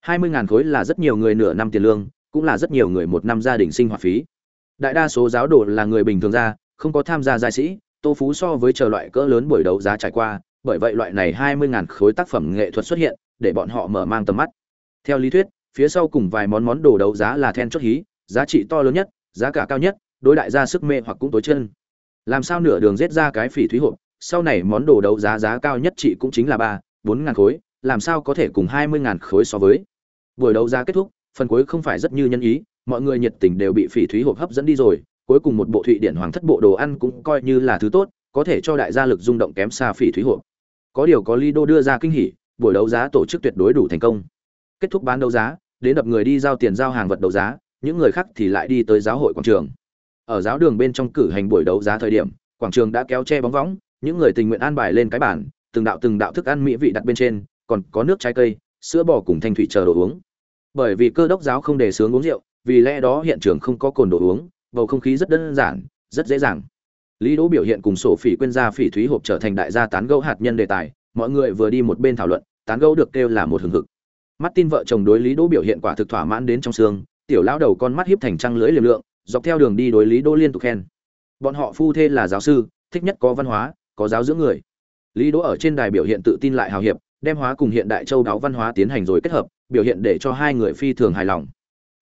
hai mươi ngàn khối là rất nhiều người nửa năm tiền lương, cũng là rất nhiều người một năm gia đình sinh hoạt phí. Đại đa số giáo đồ là người bình thường ra không có tham gia giải sĩ, tô phú so với chờ loại cỡ lớn buổi đấu giá trải qua, bởi vậy loại này hai mươi ngàn khối tác phẩm nghệ thuật xuất hiện, để bọn họ mở mang tầm mắt. Theo lý thuyết, phía sau cùng vài món món đồ đấu giá là then chốt hí, giá trị to lớn nhất, giá cả cao nhất, đối đại gia sức mê hoặc cũng tối chân. Làm sao nửa đường giết ra cái phỉ thúy hộp, sau này món đồ đấu giá giá cao nhất trị cũng chính là ba, bốn ngàn khối, làm sao có thể cùng hai mươi ngàn khối so với? Buổi đấu giá kết thúc, phần cuối không phải rất như nhân ý, mọi người nhiệt tình đều bị phỉ thúy hộp hấp dẫn đi rồi cuối cùng một bộ thụy điển hoàng thất bộ đồ ăn cũng coi như là thứ tốt, có thể cho đại gia lực rung động kém xa phỉ thúy hộp. Có điều có lido đưa ra kinh hỉ, buổi đấu giá tổ chức tuyệt đối đủ thành công. Kết thúc bán đấu giá, đến đập người đi giao tiền giao hàng vật đấu giá, những người khác thì lại đi tới giáo hội quảng trường. Ở giáo đường bên trong cử hành buổi đấu giá thời điểm, quảng trường đã kéo che bóng võng, những người tình nguyện an bài lên cái bản từng đạo từng đạo thức ăn mỹ vị đặt bên trên, còn có nước trái cây, sữa bò cùng thanh thủy chờ đồ uống. Bởi vì cơ đốc giáo không đề sướng uống rượu, vì lẽ đó hiện trường không có cồn đồ uống bầu không khí rất đơn giản, rất dễ dàng. Lý đỗ biểu hiện cùng sổ phỉ quên gia phỉ thúy hộp trở thành đại gia tán gẫu hạt nhân đề tài, mọi người vừa đi một bên thảo luận, tán gẫu được kêu là một hừng hực. Martin vợ chồng đối lý đỗ biểu hiện quả thực thỏa mãn đến trong xương, tiểu lão đầu con mắt hiếp thành trăng lưỡi liềm lượng, dọc theo đường đi đối lý đỗ liên tục khen. Bọn họ phu thê là giáo sư, thích nhất có văn hóa, có giáo dưỡng người. Lý đỗ ở trên đài biểu hiện tự tin lại hào hiệp, đem hóa cùng hiện đại châu đáo văn hóa tiến hành rồi kết hợp, biểu hiện để cho hai người phi thường hài lòng.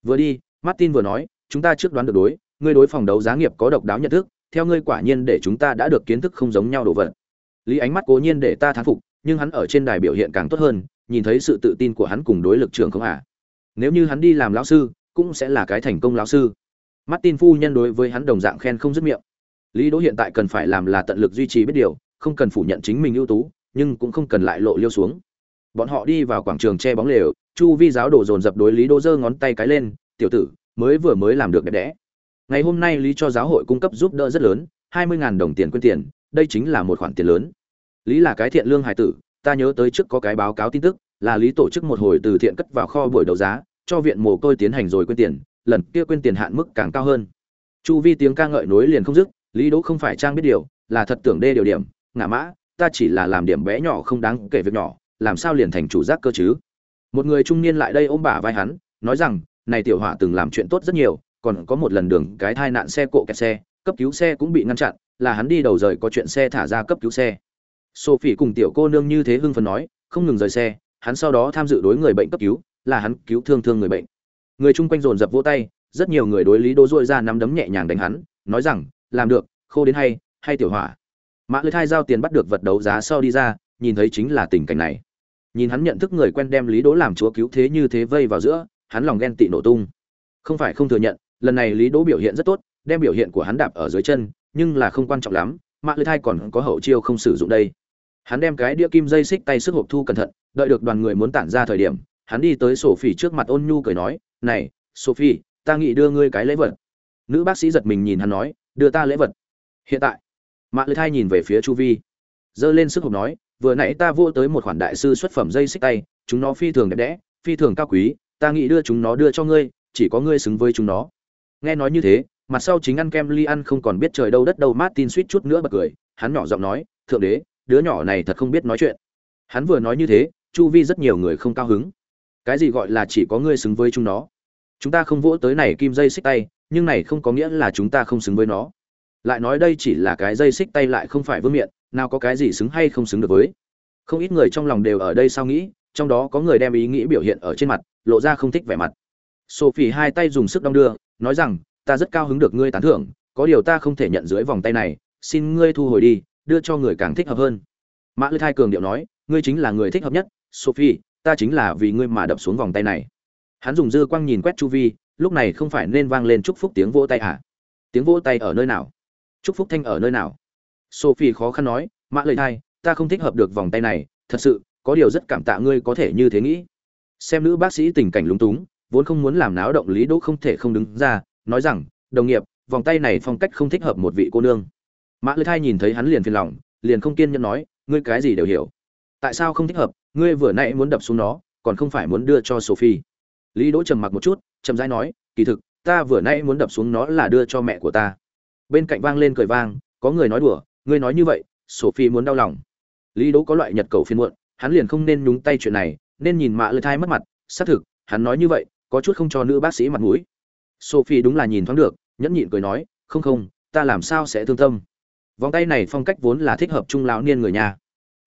Vừa đi, martin vừa nói, chúng ta trước đoán được đối ngươi đối phòng đấu giá nghiệp có độc đáo nhận thức, theo ngươi quả nhiên để chúng ta đã được kiến thức không giống nhau đồ vật. Lý ánh mắt cố nhiên để ta thán phục, nhưng hắn ở trên đài biểu hiện càng tốt hơn, nhìn thấy sự tự tin của hắn cùng đối lực trường không à nếu như hắn đi làm lão sư, cũng sẽ là cái thành công lão sư. Martin phu nhân đối với hắn đồng dạng khen không dứt miệng. Lý đỗ hiện tại cần phải làm là tận lực duy trì biết điều, không cần phủ nhận chính mình ưu tú, nhưng cũng không cần lại lộ liêu xuống. Bọn họ đi vào quảng trường che bóng lều, chu vi giáo đổ dồn dập đối lý đỗ giơ ngón tay cái lên, tiểu tử, mới vừa mới làm được đẹp đẽ ngày hôm nay lý cho giáo hội cung cấp giúp đỡ rất lớn, hai mươi đồng tiền quyên tiền, đây chính là một khoản tiền lớn. Lý là cái thiện lương hải tử, ta nhớ tới trước có cái báo cáo tin tức, là lý tổ chức một hồi từ thiện cất vào kho buổi đấu giá, cho viện mồ côi tiến hành rồi quyên tiền, lần kia quyên tiền hạn mức càng cao hơn. Chu vi tiếng ca ngợi nối liền không dứt, lý đỗ không phải trang biết điều, là thật tưởng đê điều điểm, ngã mã, ta chỉ là làm điểm bé nhỏ không đáng kể việc nhỏ, làm sao liền thành chủ giác cơ chứ? Một người trung niên lại đây ôm bả vai hắn, nói rằng, này tiểu hỏa từng làm chuyện tốt rất nhiều còn có một lần đường cái thai nạn xe cộ kẹt xe, cấp cứu xe cũng bị ngăn chặn, là hắn đi đầu rời có chuyện xe thả ra cấp cứu xe. Sophie cùng tiểu cô nương như thế hưng phấn nói, không ngừng rời xe, hắn sau đó tham dự đối người bệnh cấp cứu, là hắn cứu thương thương người bệnh. Người chung quanh dồn dập vỗ tay, rất nhiều người đối lý đỗ dội ra nắm đấm nhẹ nhàng đánh hắn, nói rằng, làm được, khô đến hay hay tiểu hỏa. Mã lưới thai giao tiền bắt được vật đấu giá sau đi ra, nhìn thấy chính là tình cảnh này. Nhìn hắn nhận thức người quen đem lý đỗ làm chúa cứu thế như thế vây vào giữa, hắn lòng ghen tị nổ tung. Không phải không thừa nhận lần này lý đỗ biểu hiện rất tốt, đem biểu hiện của hắn đạp ở dưới chân, nhưng là không quan trọng lắm mã lưới thai còn có hậu chiêu không sử dụng đây. Hắn đem cái đĩa kim dây xích tay sức hộp thu cẩn thận, đợi được đoàn người muốn tản ra thời điểm, hắn đi tới sophie trước mặt ôn nhu cười nói, này, sophie, ta nghĩ đưa ngươi cái lễ vật. Nữ bác sĩ giật mình nhìn hắn nói, đưa ta lễ vật. Hiện tại, mạ lưới thai nhìn về phía chu vi, giơ lên sức hộp nói, vừa nãy ta vô tới một khoản đại sư xuất phẩm dây xích tay, chúng nó phi thường đẹp đẽ, phi thường cao quý, ta nghĩ đưa chúng nó đưa cho ngươi, chỉ có ngươi xứng với chúng nó nghe nói như thế, mặt sau chính ăn kem ly ăn không còn biết trời đâu đất đâu, martin suýt chút nữa bật cười, hắn nhỏ giọng nói, thượng đế, đứa nhỏ này thật không biết nói chuyện. Hắn vừa nói như thế, chu vi rất nhiều người không cao hứng. Cái gì gọi là chỉ có ngươi xứng với chúng nó? Chúng ta không vỗ tới này kim dây xích tay, nhưng này không có nghĩa là chúng ta không xứng với nó. Lại nói đây chỉ là cái dây xích tay lại không phải vương miện, nào có cái gì xứng hay không xứng được với. Không ít người trong lòng đều ở đây sao nghĩ, trong đó có người đem ý nghĩ biểu hiện ở trên mặt, lộ ra không thích vẻ mặt sophie hai tay dùng sức đong đưa, nói rằng, ta rất cao hứng được ngươi tán thưởng, có điều ta không thể nhận dưới vòng tay này, xin ngươi thu hồi đi, đưa cho người càng thích hợp hơn. Mã lư thai cường điệu nói, ngươi chính là người thích hợp nhất, sophie, ta chính là vì ngươi mà đập xuống vòng tay này. Hắn dùng dư quang nhìn quét chu vi, lúc này không phải nên vang lên chúc phúc tiếng vỗ tay à? Tiếng vỗ tay ở nơi nào? Chúc phúc thanh ở nơi nào? Sophie khó khăn nói, mã Lư thai, ta không thích hợp được vòng tay này, thật sự, có điều rất cảm tạ ngươi có thể như thế nghĩ. Xem nữ bác sĩ tình cảnh lúng túng vốn không muốn làm náo động lý đỗ không thể không đứng ra, nói rằng, đồng nghiệp, vòng tay này phong cách không thích hợp một vị cô nương. Mã lê thai nhìn thấy hắn liền phiền lòng, liền không kiên nhẫn nói, ngươi cái gì đều hiểu. Tại sao không thích hợp? Ngươi vừa nãy muốn đập xuống nó, còn không phải muốn đưa cho sophie. Lý đỗ trầm mặc một chút, chậm rãi nói, kỳ thực, ta vừa nãy muốn đập xuống nó là đưa cho mẹ của ta. Bên cạnh vang lên cười vang, có người nói đùa, ngươi nói như vậy, sophie muốn đau lòng. Lý đỗ có loại nhật cầu phiên muộn, hắn liền không nên nhúng tay chuyện này, nên nhìn mạ lê thai mất mặt, xác thực, hắn nói như vậy có chút không cho nữ bác sĩ mặt mũi. Sophie đúng là nhìn thoáng được, nhẫn nhịn cười nói, không không, ta làm sao sẽ thương tâm? Vòng tay này phong cách vốn là thích hợp trung lão niên người nhà.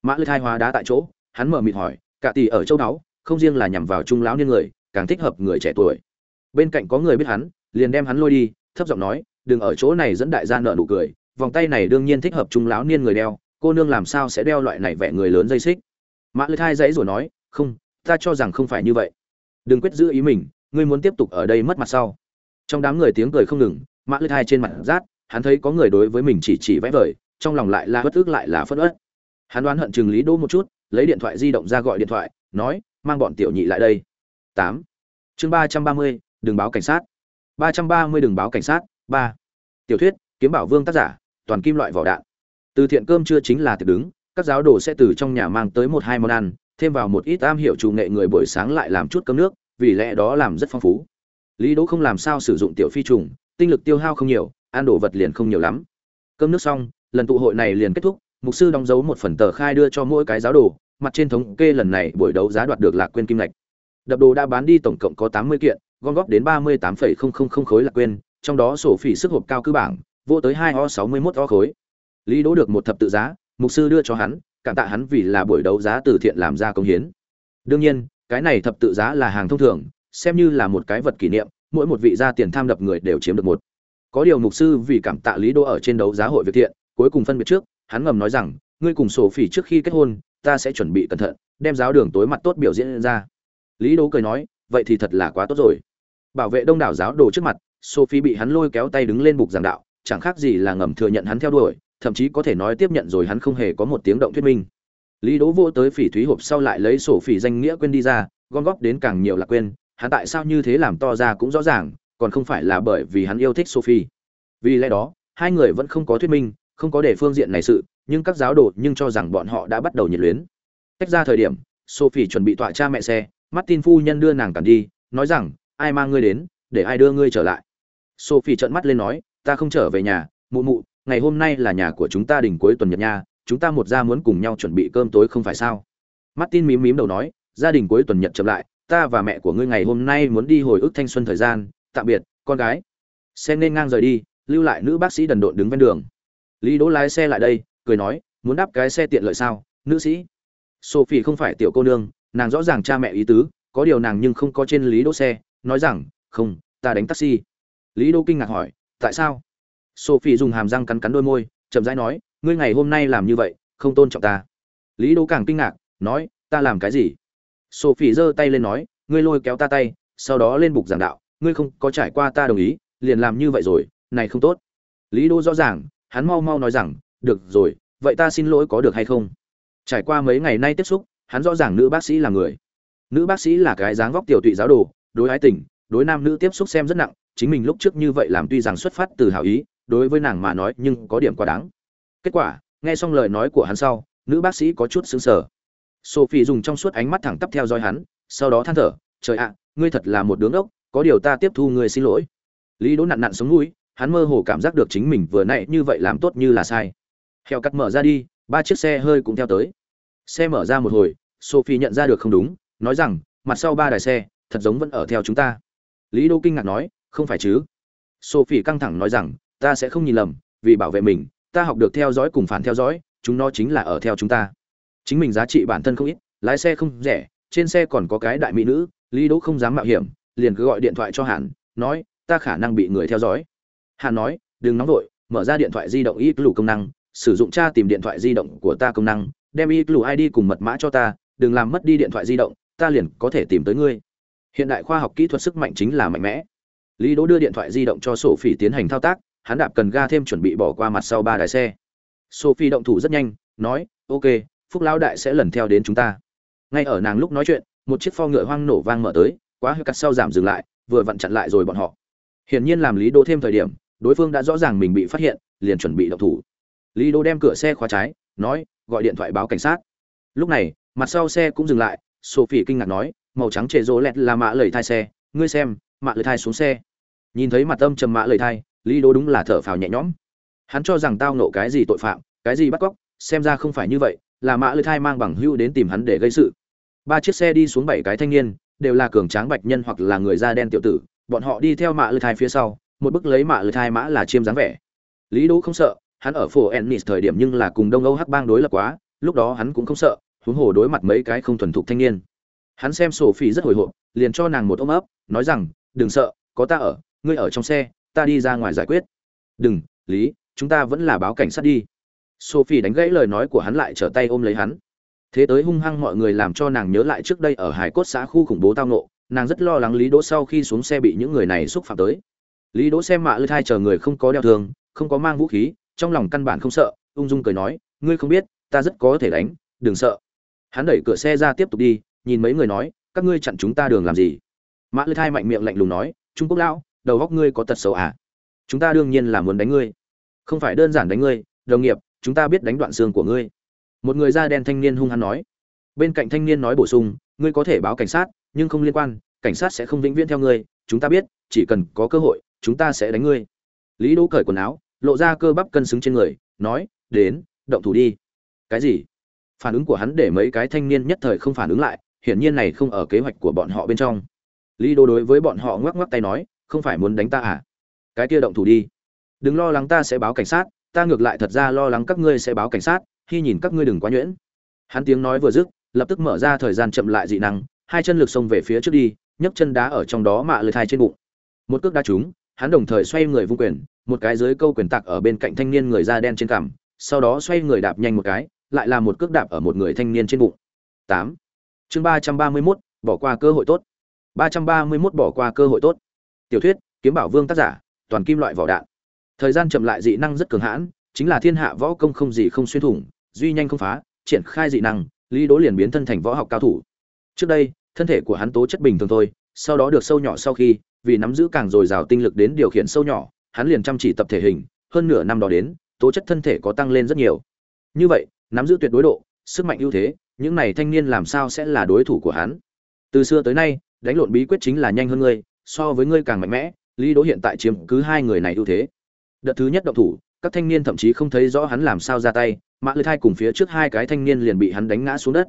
Mã lư thai hóa đá tại chỗ, hắn mở mịt hỏi, cả tỷ ở châu đáo, không riêng là nhằm vào trung lão niên người, càng thích hợp người trẻ tuổi. Bên cạnh có người biết hắn, liền đem hắn lôi đi, thấp giọng nói, đừng ở chỗ này dẫn đại gia nợ nụ cười, vòng tay này đương nhiên thích hợp trung lão niên người đeo, cô nương làm sao sẽ đeo loại này vẻ người lớn dây xích? Mã lư thai dãy rồi nói, không, ta cho rằng không phải như vậy đừng quyết giữ ý mình, ngươi muốn tiếp tục ở đây mất mặt sau. Trong đám người tiếng cười không ngừng, mã lưỡi thai trên mặt rát, hắn thấy có người đối với mình chỉ chỉ vẽ vời, trong lòng lại là bất ức lại là phất ớt hắn đoán hận chừng lý đỗ một chút, lấy điện thoại di động ra gọi điện thoại, nói, mang bọn tiểu nhị lại đây. Tám. Chương ba trăm ba mươi, đừng báo cảnh sát. Ba trăm ba mươi đừng báo cảnh sát, ba. Tiểu thuyết, kiếm bảo vương tác giả, toàn kim loại vỏ đạn. Từ thiện cơm chưa chính là tiệc đứng, các giáo đồ sẽ từ trong nhà mang tới một hai món ăn thêm vào một ít am hiểu chủ nghệ người buổi sáng lại làm chút cơm nước, vì lẽ đó làm rất phong phú. Lý đỗ không làm sao sử dụng tiểu phi trùng, tinh lực tiêu hao không nhiều, ăn đồ vật liền không nhiều lắm. Cơm nước xong, lần tụ hội này liền kết thúc, mục sư đóng dấu một phần tờ khai đưa cho mỗi cái giáo đồ, mặt trên thống kê lần này buổi đấu giá đoạt được lạc quên kim lạch đập đồ đã bán đi tổng cộng có tám mươi kiện, gom góp đến ba mươi tám khối lạc quên, trong đó sổ phỉ sức hộp cao cư bảng, vô tới hai o sáu mươi mốt o khối. Lý đỗ được một thập tự giá, mục sư đưa cho hắn cảm tạ hắn vì là buổi đấu giá từ thiện làm ra công hiến. Đương nhiên, cái này thập tự giá là hàng thông thường, xem như là một cái vật kỷ niệm, mỗi một vị gia tiền tham đập người đều chiếm được một. Có điều mục sư vì cảm tạ lý đỗ ở trên đấu giá hội việc thiện, cuối cùng phân biệt trước, hắn ngầm nói rằng, ngươi cùng sổ phỉ trước khi kết hôn, ta sẽ chuẩn bị cẩn thận, đem giáo đường tối mặt tốt biểu diễn ra. Lý đỗ cười nói, vậy thì thật là quá tốt rồi. Bảo vệ đông đảo giáo đồ trước mặt, sophie bị hắn lôi kéo tay đứng lên bục giảng đạo, chẳng khác gì là ngầm thừa nhận hắn theo đuổi thậm chí có thể nói tiếp nhận rồi hắn không hề có một tiếng động thuyết minh. Lý đỗ vô tới phỉ thúy hộp sau lại lấy sổ phỉ danh nghĩa quên đi ra, gom góp đến càng nhiều là quên, hắn tại sao như thế làm to ra cũng rõ ràng, còn không phải là bởi vì hắn yêu thích sophie. Vì lẽ đó, hai người vẫn không có thuyết minh, không có để phương diện này sự, nhưng các giáo đồ nhưng cho rằng bọn họ đã bắt đầu nhiệt luyến. Tách ra thời điểm, sophie chuẩn bị tọa cha mẹ xe, martin phu nhân đưa nàng cản đi, nói rằng, ai mang ngươi đến, để ai đưa ngươi trở lại? Sophie trợn mắt lên nói, ta không trở về nhà, mụ mụ ngày hôm nay là nhà của chúng ta đỉnh cuối tuần nhật nha, chúng ta một gia muốn cùng nhau chuẩn bị cơm tối không phải sao? Martin mím mím đầu nói, gia đình cuối tuần nhật chậm lại, ta và mẹ của ngươi ngày hôm nay muốn đi hồi ức thanh xuân thời gian, tạm biệt, con gái. Xe nên ngang rời đi, lưu lại nữ bác sĩ đần độn đứng ven đường. Lý đỗ lái xe lại đây, cười nói, muốn đáp cái xe tiện lợi sao, nữ sĩ? Sophie không phải tiểu cô nương, nàng rõ ràng cha mẹ ý tứ, có điều nàng nhưng không có trên lý đỗ xe, nói rằng, không, ta đánh taxi. Lý đỗ kinh ngạc hỏi, tại sao? Sophie dùng hàm răng cắn cắn đôi môi, chậm rãi nói, ngươi ngày hôm nay làm như vậy, không tôn trọng ta. Lý đỗ càng kinh ngạc, nói, ta làm cái gì? Sophie giơ tay lên nói, ngươi lôi kéo ta tay, sau đó lên bục giảng đạo, ngươi không có trải qua ta đồng ý, liền làm như vậy rồi, này không tốt. Lý đỗ rõ ràng, hắn mau mau nói rằng, được rồi, vậy ta xin lỗi có được hay không? Trải qua mấy ngày nay tiếp xúc, hắn rõ ràng nữ bác sĩ là người. Nữ bác sĩ là cái dáng vóc tiểu tụy giáo đồ, đối ái tình, đối nam nữ tiếp xúc xem rất nặng, chính mình lúc trước như vậy làm tuy rằng xuất phát từ hảo ý đối với nàng mà nói nhưng có điểm quá đáng. Kết quả, nghe xong lời nói của hắn sau, nữ bác sĩ có chút xứng sở sophie dùng trong suốt ánh mắt thẳng tắp theo dõi hắn, sau đó than thở, trời ạ, ngươi thật là một đứa ngốc, có điều ta tiếp thu ngươi xin lỗi. Lý đỗ nặn nặn sống mũi, hắn mơ hồ cảm giác được chính mình vừa nãy như vậy làm tốt như là sai. Heo cắt mở ra đi, ba chiếc xe hơi cũng theo tới. Xe mở ra một hồi, sophie nhận ra được không đúng, nói rằng, mặt sau ba đài xe, thật giống vẫn ở theo chúng ta. Lý đô kinh ngạc nói, không phải chứ? Sophie căng thẳng nói rằng ta sẽ không nhìn lầm, vì bảo vệ mình, ta học được theo dõi cùng phản theo dõi, chúng nó chính là ở theo chúng ta. Chính mình giá trị bản thân không ít, lái xe không rẻ, trên xe còn có cái đại mỹ nữ, lý đỗ không dám mạo hiểm, liền cứ gọi điện thoại cho hàn, nói, ta khả năng bị người theo dõi. Hàn nói, đừng nóng vội, mở ra điện thoại di động ít lù công năng, sử dụng tra tìm điện thoại di động của ta công năng, đem ít lù id cùng mật mã cho ta, đừng làm mất đi điện thoại di động, ta liền có thể tìm tới ngươi. Hiện đại khoa học kỹ thuật sức mạnh chính là mạnh mẽ. Lý đỗ đưa điện thoại di động cho sổ phỉ tiến hành thao tác hắn đạp cần ga thêm chuẩn bị bỏ qua mặt sau ba đài xe. Sophie động thủ rất nhanh, nói, ok, phúc lão đại sẽ lần theo đến chúng ta. Ngay ở nàng lúc nói chuyện, một chiếc pho ngựa hoang nổ vang mở tới, quá hơi cắt sau giảm dừng lại, vừa vặn chặn lại rồi bọn họ. Hiển nhiên làm lý đỗ thêm thời điểm, đối phương đã rõ ràng mình bị phát hiện, liền chuẩn bị động thủ. Lý đỗ đem cửa xe khóa trái, nói, gọi điện thoại báo cảnh sát. Lúc này, mặt sau xe cũng dừng lại, sophie kinh ngạc nói, màu trắng trệ rỗ lẹt là mạ lầy thai xe, ngươi xem, mạ lầy thai xuống xe. Nhìn thấy mặt âm trầm mạ lầy thai lý đỗ đúng là thở phào nhẹ nhõm. Hắn cho rằng tao nộ cái gì tội phạm, cái gì bắt cóc, xem ra không phải như vậy, là mã lư thai mang bằng hưu đến tìm hắn để gây sự. Ba chiếc xe đi xuống bảy cái thanh niên, đều là cường tráng bạch nhân hoặc là người da đen tiểu tử, bọn họ đi theo mạ lư thai phía sau, một bức lấy mạ lư thai mã là chiêm dáng vẻ. Lý đỗ không sợ, hắn ở phố ennis thời điểm nhưng là cùng đông âu hắc bang đối lập quá, lúc đó hắn cũng không sợ, huống hồ đối mặt mấy cái không thuần thục thanh niên. Hắn xem sổ phi rất hồi hộp, liền cho nàng một ôm ấp, nói rằng, đừng sợ, có ta ở, ngươi ở trong xe ta đi ra ngoài giải quyết. Đừng, lý, chúng ta vẫn là báo cảnh sát đi. Sophie đánh gãy lời nói của hắn lại trở tay ôm lấy hắn. Thế tới hung hăng mọi người làm cho nàng nhớ lại trước đây ở hải cốt xã khu khủng bố tao nộ nàng rất lo lắng lý đỗ sau khi xuống xe bị những người này xúc phạm tới. Lý đỗ xem mạ lư thai chờ người không có đeo thương, không có mang vũ khí, trong lòng căn bản không sợ, ung dung cười nói, ngươi không biết, ta rất có thể đánh, đừng sợ. Hắn đẩy cửa xe ra tiếp tục đi, nhìn mấy người nói, các ngươi chặn chúng ta đường làm gì? Mã lư thai mạnh miệng lạnh lùng nói, trung quốc lão đầu góc ngươi có tật xấu à? Chúng ta đương nhiên là muốn đánh ngươi. Không phải đơn giản đánh ngươi, đồng nghiệp, chúng ta biết đánh đoạn xương của ngươi. Một người da đen thanh niên hung hăng nói. Bên cạnh thanh niên nói bổ sung, ngươi có thể báo cảnh sát, nhưng không liên quan, cảnh sát sẽ không vĩnh viễn theo ngươi. Chúng ta biết, chỉ cần có cơ hội, chúng ta sẽ đánh ngươi. Lý đỗ cởi quần áo, lộ ra cơ bắp cân xứng trên người, nói, đến, động thủ đi. Cái gì? Phản ứng của hắn để mấy cái thanh niên nhất thời không phản ứng lại, hiển nhiên này không ở kế hoạch của bọn họ bên trong. Lý đỗ đối với bọn họ ngoắc ngoắc tay nói không phải muốn đánh ta à? Cái kia động thủ đi. Đừng lo lắng ta sẽ báo cảnh sát, ta ngược lại thật ra lo lắng các ngươi sẽ báo cảnh sát, khi nhìn các ngươi đừng quá nhuyễn. Hắn tiếng nói vừa dứt, lập tức mở ra thời gian chậm lại dị năng, hai chân lực xông về phía trước đi, nhấc chân đá ở trong đó mạ lười thai trên bụng. Một cước đá trúng, hắn đồng thời xoay người vung quyền, một cái dưới câu quyền tạc ở bên cạnh thanh niên người da đen trên cằm, sau đó xoay người đạp nhanh một cái, lại là một cước đạp ở một người thanh niên trên bụng. Tám. Chương ba trăm ba mươi mốt, bỏ qua cơ hội tốt. Ba trăm ba mươi mốt bỏ qua cơ hội tốt tiểu thuyết, kiếm bảo vương tác giả, toàn kim loại vỏ đạn. Thời gian chậm lại dị năng rất cường hãn, chính là thiên hạ võ công không gì không xuyên thủng, duy nhanh không phá, triển khai dị năng, lý đố liền biến thân thành võ học cao thủ. Trước đây, thân thể của hắn tố chất bình thường thôi, sau đó được sâu nhỏ sau khi, vì nắm giữ càng dồi dào tinh lực đến điều khiển sâu nhỏ, hắn liền chăm chỉ tập thể hình, hơn nửa năm đó đến, tố chất thân thể có tăng lên rất nhiều. Như vậy, nắm giữ tuyệt đối độ, sức mạnh ưu thế, những này thanh niên làm sao sẽ là đối thủ của hắn? Từ xưa tới nay, đánh lộn bí quyết chính là nhanh hơn ngươi so với ngươi càng mạnh mẽ, lý đỗ hiện tại chiếm cứ hai người này ưu thế. Đợt thứ nhất động thủ, các thanh niên thậm chí không thấy rõ hắn làm sao ra tay, mã lư thai cùng phía trước hai cái thanh niên liền bị hắn đánh ngã xuống đất.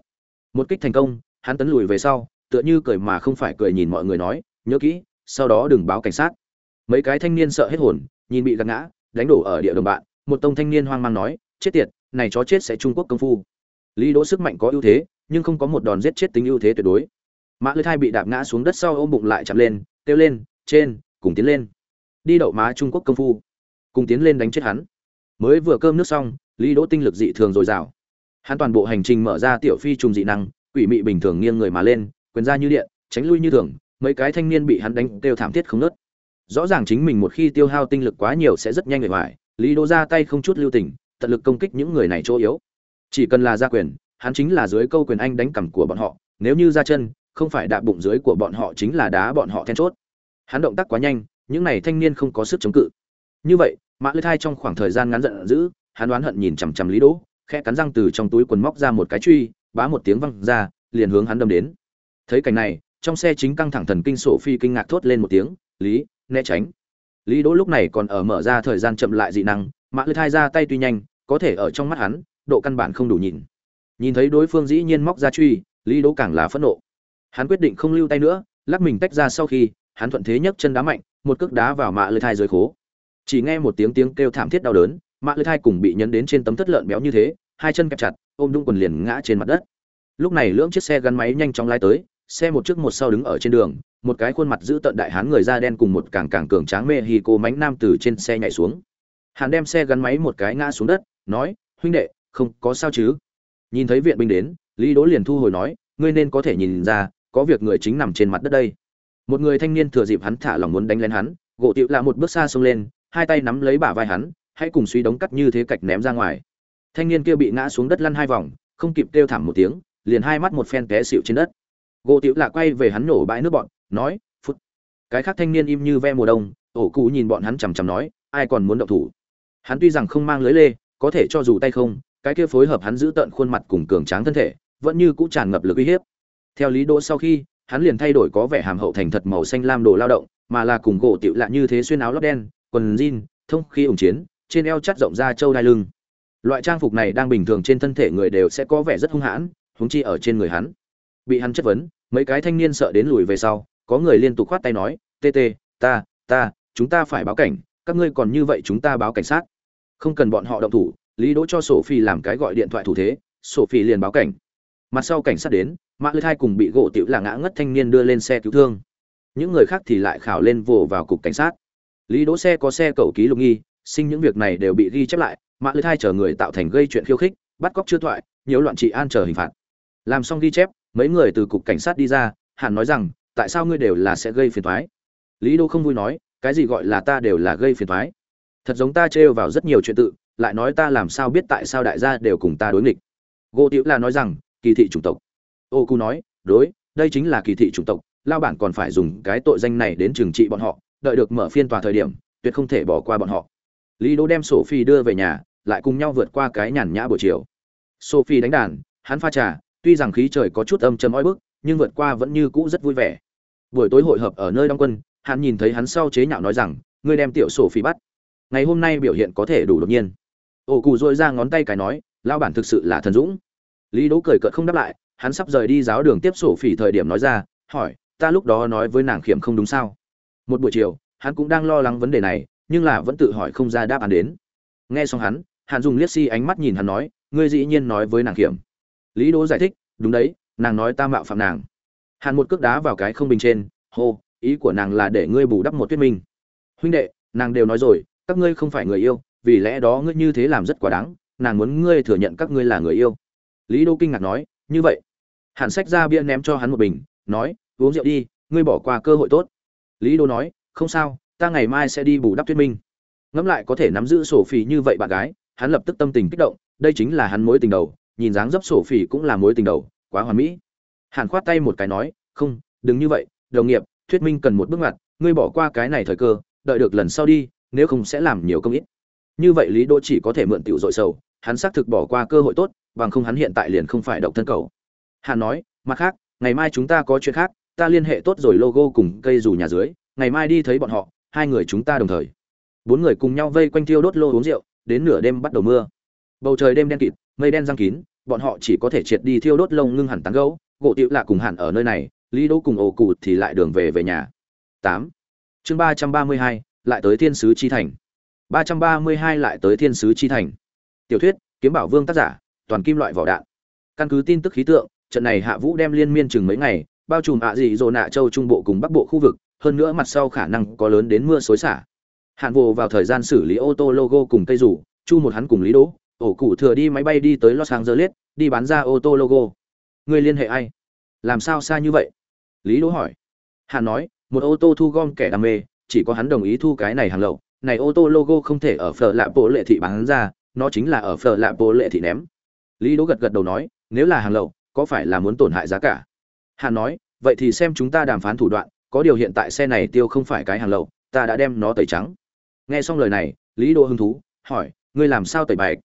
Một kích thành công, hắn tấn lùi về sau, tựa như cười mà không phải cười nhìn mọi người nói, nhớ kỹ, sau đó đừng báo cảnh sát. Mấy cái thanh niên sợ hết hồn, nhìn bị gạt ngã, đánh đổ ở địa đồng bạn, một tông thanh niên hoang mang nói, chết tiệt, này chó chết sẽ trung quốc công phu. Lý đỗ sức mạnh có ưu thế, nhưng không có một đòn giết chết tính ưu thế tuyệt đối. Mã lư thai bị đạp ngã xuống đất sau ôm bụng lại chặt lên kêu lên, trên, cùng tiến lên. Đi đậu má trung quốc công phu. Cùng tiến lên đánh chết hắn. Mới vừa cơm nước xong, lý đỗ tinh lực dị thường dồi dào. Hắn toàn bộ hành trình mở ra tiểu phi trùng dị năng, quỷ mị bình thường nghiêng người mà lên, quyền ra như điện, tránh lui như thường, mấy cái thanh niên bị hắn đánh đều thảm thiết không nớt. Rõ ràng chính mình một khi tiêu hao tinh lực quá nhiều sẽ rất nhanh người ngoài lý đỗ ra tay không chút lưu tình, tận lực công kích những người này chỗ yếu. Chỉ cần là ra quyền, hắn chính là dưới câu quyền anh đánh cằm của bọn họ, nếu như ra chân không phải đạp bụng dưới của bọn họ chính là đá bọn họ then chốt. Hắn động tác quá nhanh, những này thanh niên không có sức chống cự. Như vậy, mã lưới thai trong khoảng thời gian ngắn giận dữ, hắn đoán hận nhìn chằm chằm lý đỗ, khẽ cắn răng từ trong túi quần móc ra một cái truy, bá một tiếng văng ra, liền hướng hắn đâm đến. Thấy cảnh này, trong xe chính căng thẳng thần kinh sổ phi kinh ngạc thốt lên một tiếng, lý, né tránh. Lý đỗ lúc này còn ở mở ra thời gian chậm lại dị năng, mã lưới thai ra tay tuy nhanh, có thể ở trong mắt hắn, độ căn bản không đủ nhìn. Nhìn thấy đối phương dĩ nhiên móc ra truy, lý đỗ càng là phẫn nộ hắn quyết định không lưu tay nữa, lắc mình tách ra sau khi, hắn thuận thế nhấc chân đá mạnh, một cước đá vào mạ lưới thai dưới khố. Chỉ nghe một tiếng tiếng kêu thảm thiết đau đớn, mạ lưới thai cùng bị nhấn đến trên tấm thất lợn béo như thế, hai chân kẹp chặt, ôm đung quần liền ngã trên mặt đất. Lúc này lưỡng chiếc xe gắn máy nhanh chóng lái tới, xe một trước một sau đứng ở trên đường, một cái khuôn mặt giữ tận đại hán người da đen cùng một càng càng cường tráng mê hì cô mánh nam từ trên xe nhảy xuống. Hắn đem xe gắn máy một cái ngã xuống đất, nói, huynh đệ, không có sao chứ? Nhìn thấy viện binh đến, lý đỗ liền thu hồi nói, ngươi nên có thể nhìn ra có việc người chính nằm trên mặt đất đây. Một người thanh niên thừa dịp hắn thả lòng muốn đánh lên hắn, gỗ tiệu là một bước xa xông lên, hai tay nắm lấy bả vai hắn, hãy cùng suy đống cắt như thế cạch ném ra ngoài. Thanh niên kia bị ngã xuống đất lăn hai vòng, không kịp kêu thảm một tiếng, liền hai mắt một phen té xịu trên đất. Gỗ tiệu lạ quay về hắn nổ bãi nước bọn, nói, phút. Cái khác thanh niên im như ve mùa đông, ổ cụ nhìn bọn hắn chằm chằm nói, ai còn muốn động thủ? Hắn tuy rằng không mang lưới lê, có thể cho dù tay không, cái kia phối hợp hắn giữ tận khuôn mặt cùng cường tráng thân thể, vẫn như cũ tràn ngập lực uy hiếp theo lý đỗ sau khi, hắn liền thay đổi có vẻ hàm hậu thành thật màu xanh lam đồ lao động, mà là cùng gỗ tiểu lạ như thế xuyên áo lót đen, quần jean, thông khi ủng chiến, trên eo chắt rộng ra châu đai lưng. Loại trang phục này đang bình thường trên thân thể người đều sẽ có vẻ rất hung hãn húng chi ở trên người hắn. Bị hắn chất vấn, mấy cái thanh niên sợ đến lùi về sau, có người liên tục khoát tay nói, tê tê, ta ta, chúng ta phải báo cảnh, các ngươi còn như vậy chúng ta báo cảnh sát. Không cần bọn họ động thủ, lý đỗ cho sổ phi làm cái gọi điện thoại thủ thế sổ phi liền báo cảnh. Mặt sau cảnh sát đến mã lư thai cùng bị gỗ tiểu là ngã ngất thanh niên đưa lên xe cứu thương. Những người khác thì lại khảo lên vồ vào cục cảnh sát. Lý đỗ xe có xe cầu ký lục nghi, sinh những việc này đều bị ghi chép lại mã lư thai chờ người tạo thành gây chuyện khiêu khích, bắt cóc chưa thoại nhiều loạn trị an chờ hình phạt. Làm xong ghi chép, mấy người từ cục cảnh sát đi ra hàn nói rằng, tại sao ngươi đều là sẽ gây phiền toái? Lý đỗ không vui nói, cái gì gọi là ta đều là gây phiền toái? Thật giống ta trêu vào rất nhiều chuyện tự, lại nói ta làm sao biết tại sao đại gia đều cùng ta đối nghịch. Gỗ tiểu là nói rằng, kỳ thị chủng tộc ô cu nói, đối, đây chính là kỳ thị chủng tộc, lao bản còn phải dùng cái tội danh này đến trừng trị bọn họ, đợi được mở phiên tòa thời điểm, tuyệt không thể bỏ qua bọn họ. Lý đỗ đem sophie đưa về nhà, lại cùng nhau vượt qua cái nhàn nhã buổi chiều. Sophie đánh đàn, hắn pha trà, tuy rằng khí trời có chút âm chấm oi bức, nhưng vượt qua vẫn như cũ rất vui vẻ. Buổi tối hội hợp ở nơi đóng quân, hắn nhìn thấy hắn sau chế nhạo nói rằng, ngươi đem tiểu sophie bắt. Ngày hôm nay biểu hiện có thể đủ đột nhiên. Ô cù dội ra ngón tay cái nói lao bản thực sự là thần dũng. Lý đỗ cười cợt không đáp lại hắn sắp rời đi giáo đường tiếp sổ phỉ thời điểm nói ra, hỏi, ta lúc đó nói với nàng khiểm không đúng sao? Một buổi chiều, hắn cũng đang lo lắng vấn đề này, nhưng là vẫn tự hỏi không ra đáp án đến. Nghe xong hắn hắn dùng liếc si ánh mắt nhìn hắn nói, ngươi dĩ nhiên nói với nàng khiểm. Lý đỗ giải thích, đúng đấy, nàng nói ta mạo phạm nàng. Hắn một cước đá vào cái không bình trên, hô, ý của nàng là để ngươi bù đắp một tuyết minh. Huynh đệ, nàng đều nói rồi, các ngươi không phải người yêu, vì lẽ đó ngươi như thế làm rất quá đáng, nàng muốn ngươi thừa nhận các ngươi là người yêu. Lý đô kinh ngạc nói, như vậy hàn sách ra bia ném cho hắn một bình, nói, uống rượu đi, ngươi bỏ qua cơ hội tốt. Lý đô nói, không sao, ta ngày mai sẽ đi bù đắp thuyết minh. Ngẫm lại có thể nắm giữ sổ phỉ như vậy bạn gái, hắn lập tức tâm tình kích động, đây chính là hắn mối tình đầu, nhìn dáng dấp sổ phỉ cũng là mối tình đầu, quá hoàn mỹ. Hàn khoát tay một cái nói, không, đừng như vậy, đồng nghiệp, thuyết minh cần một bước ngoặt, ngươi bỏ qua cái này thời cơ, đợi được lần sau đi, nếu không sẽ làm nhiều công ít. Như vậy lý Đô chỉ có thể mượn tiểu dội sầu, hắn xác thực bỏ qua cơ hội tốt, bằng không hắn hiện tại liền không phải độc thân cầu. Hàn nói, mặt khác, ngày mai chúng ta có chuyện khác, ta liên hệ tốt rồi logo cùng cây dù nhà dưới, ngày mai đi thấy bọn họ, hai người chúng ta đồng thời. Bốn người cùng nhau vây quanh tiêu đốt lô uống rượu, đến nửa đêm bắt đầu mưa. Bầu trời đêm đen kịt, mây đen giăng kín, bọn họ chỉ có thể triệt đi thiêu đốt lông ngưng hẳn tán gấu gỗ tiệu lạ cùng hẳn ở nơi này, lý đỗ cùng ổ cụ thì lại đường về về nhà. Tám. Chương ba trăm ba mươi hai, lại tới thiên sứ chi thành. Ba trăm ba mươi hai lại tới thiên sứ chi thành. Tiểu thuyết, kiếm bảo vương tác giả, toàn kim loại vỏ đạn. Căn cứ tin tức khí tượng trận này hạ vũ đem liên miên chừng mấy ngày, bao trùm ạ dị dỗ nạ châu trung bộ cùng bắc bộ khu vực, hơn nữa mặt sau khả năng có lớn đến mưa xối xả. Hạn vụ vào thời gian xử lý ô tô logo cùng cây rủ, chu một hắn cùng lý đỗ, ổ cụ thừa đi máy bay đi tới los angeles, đi bán ra ô tô logo. Người liên hệ ai? Làm sao xa như vậy? Lý đỗ hỏi. Hạn nói, một ô tô thu gom kẻ đam mê, chỉ có hắn đồng ý thu cái này hàng lậu. Này ô tô logo không thể ở phở lạ bộ lệ thị bán ra, nó chính là ở phở lạ bộ lệ thị ném. Lý đỗ gật gật đầu nói, nếu là hàng lậu có phải là muốn tổn hại giá cả? Hàn nói, vậy thì xem chúng ta đàm phán thủ đoạn, có điều hiện tại xe này tiêu không phải cái hàng lậu, ta đã đem nó tẩy trắng. Nghe xong lời này, lý đỗ hứng thú, hỏi, ngươi làm sao tẩy bạch?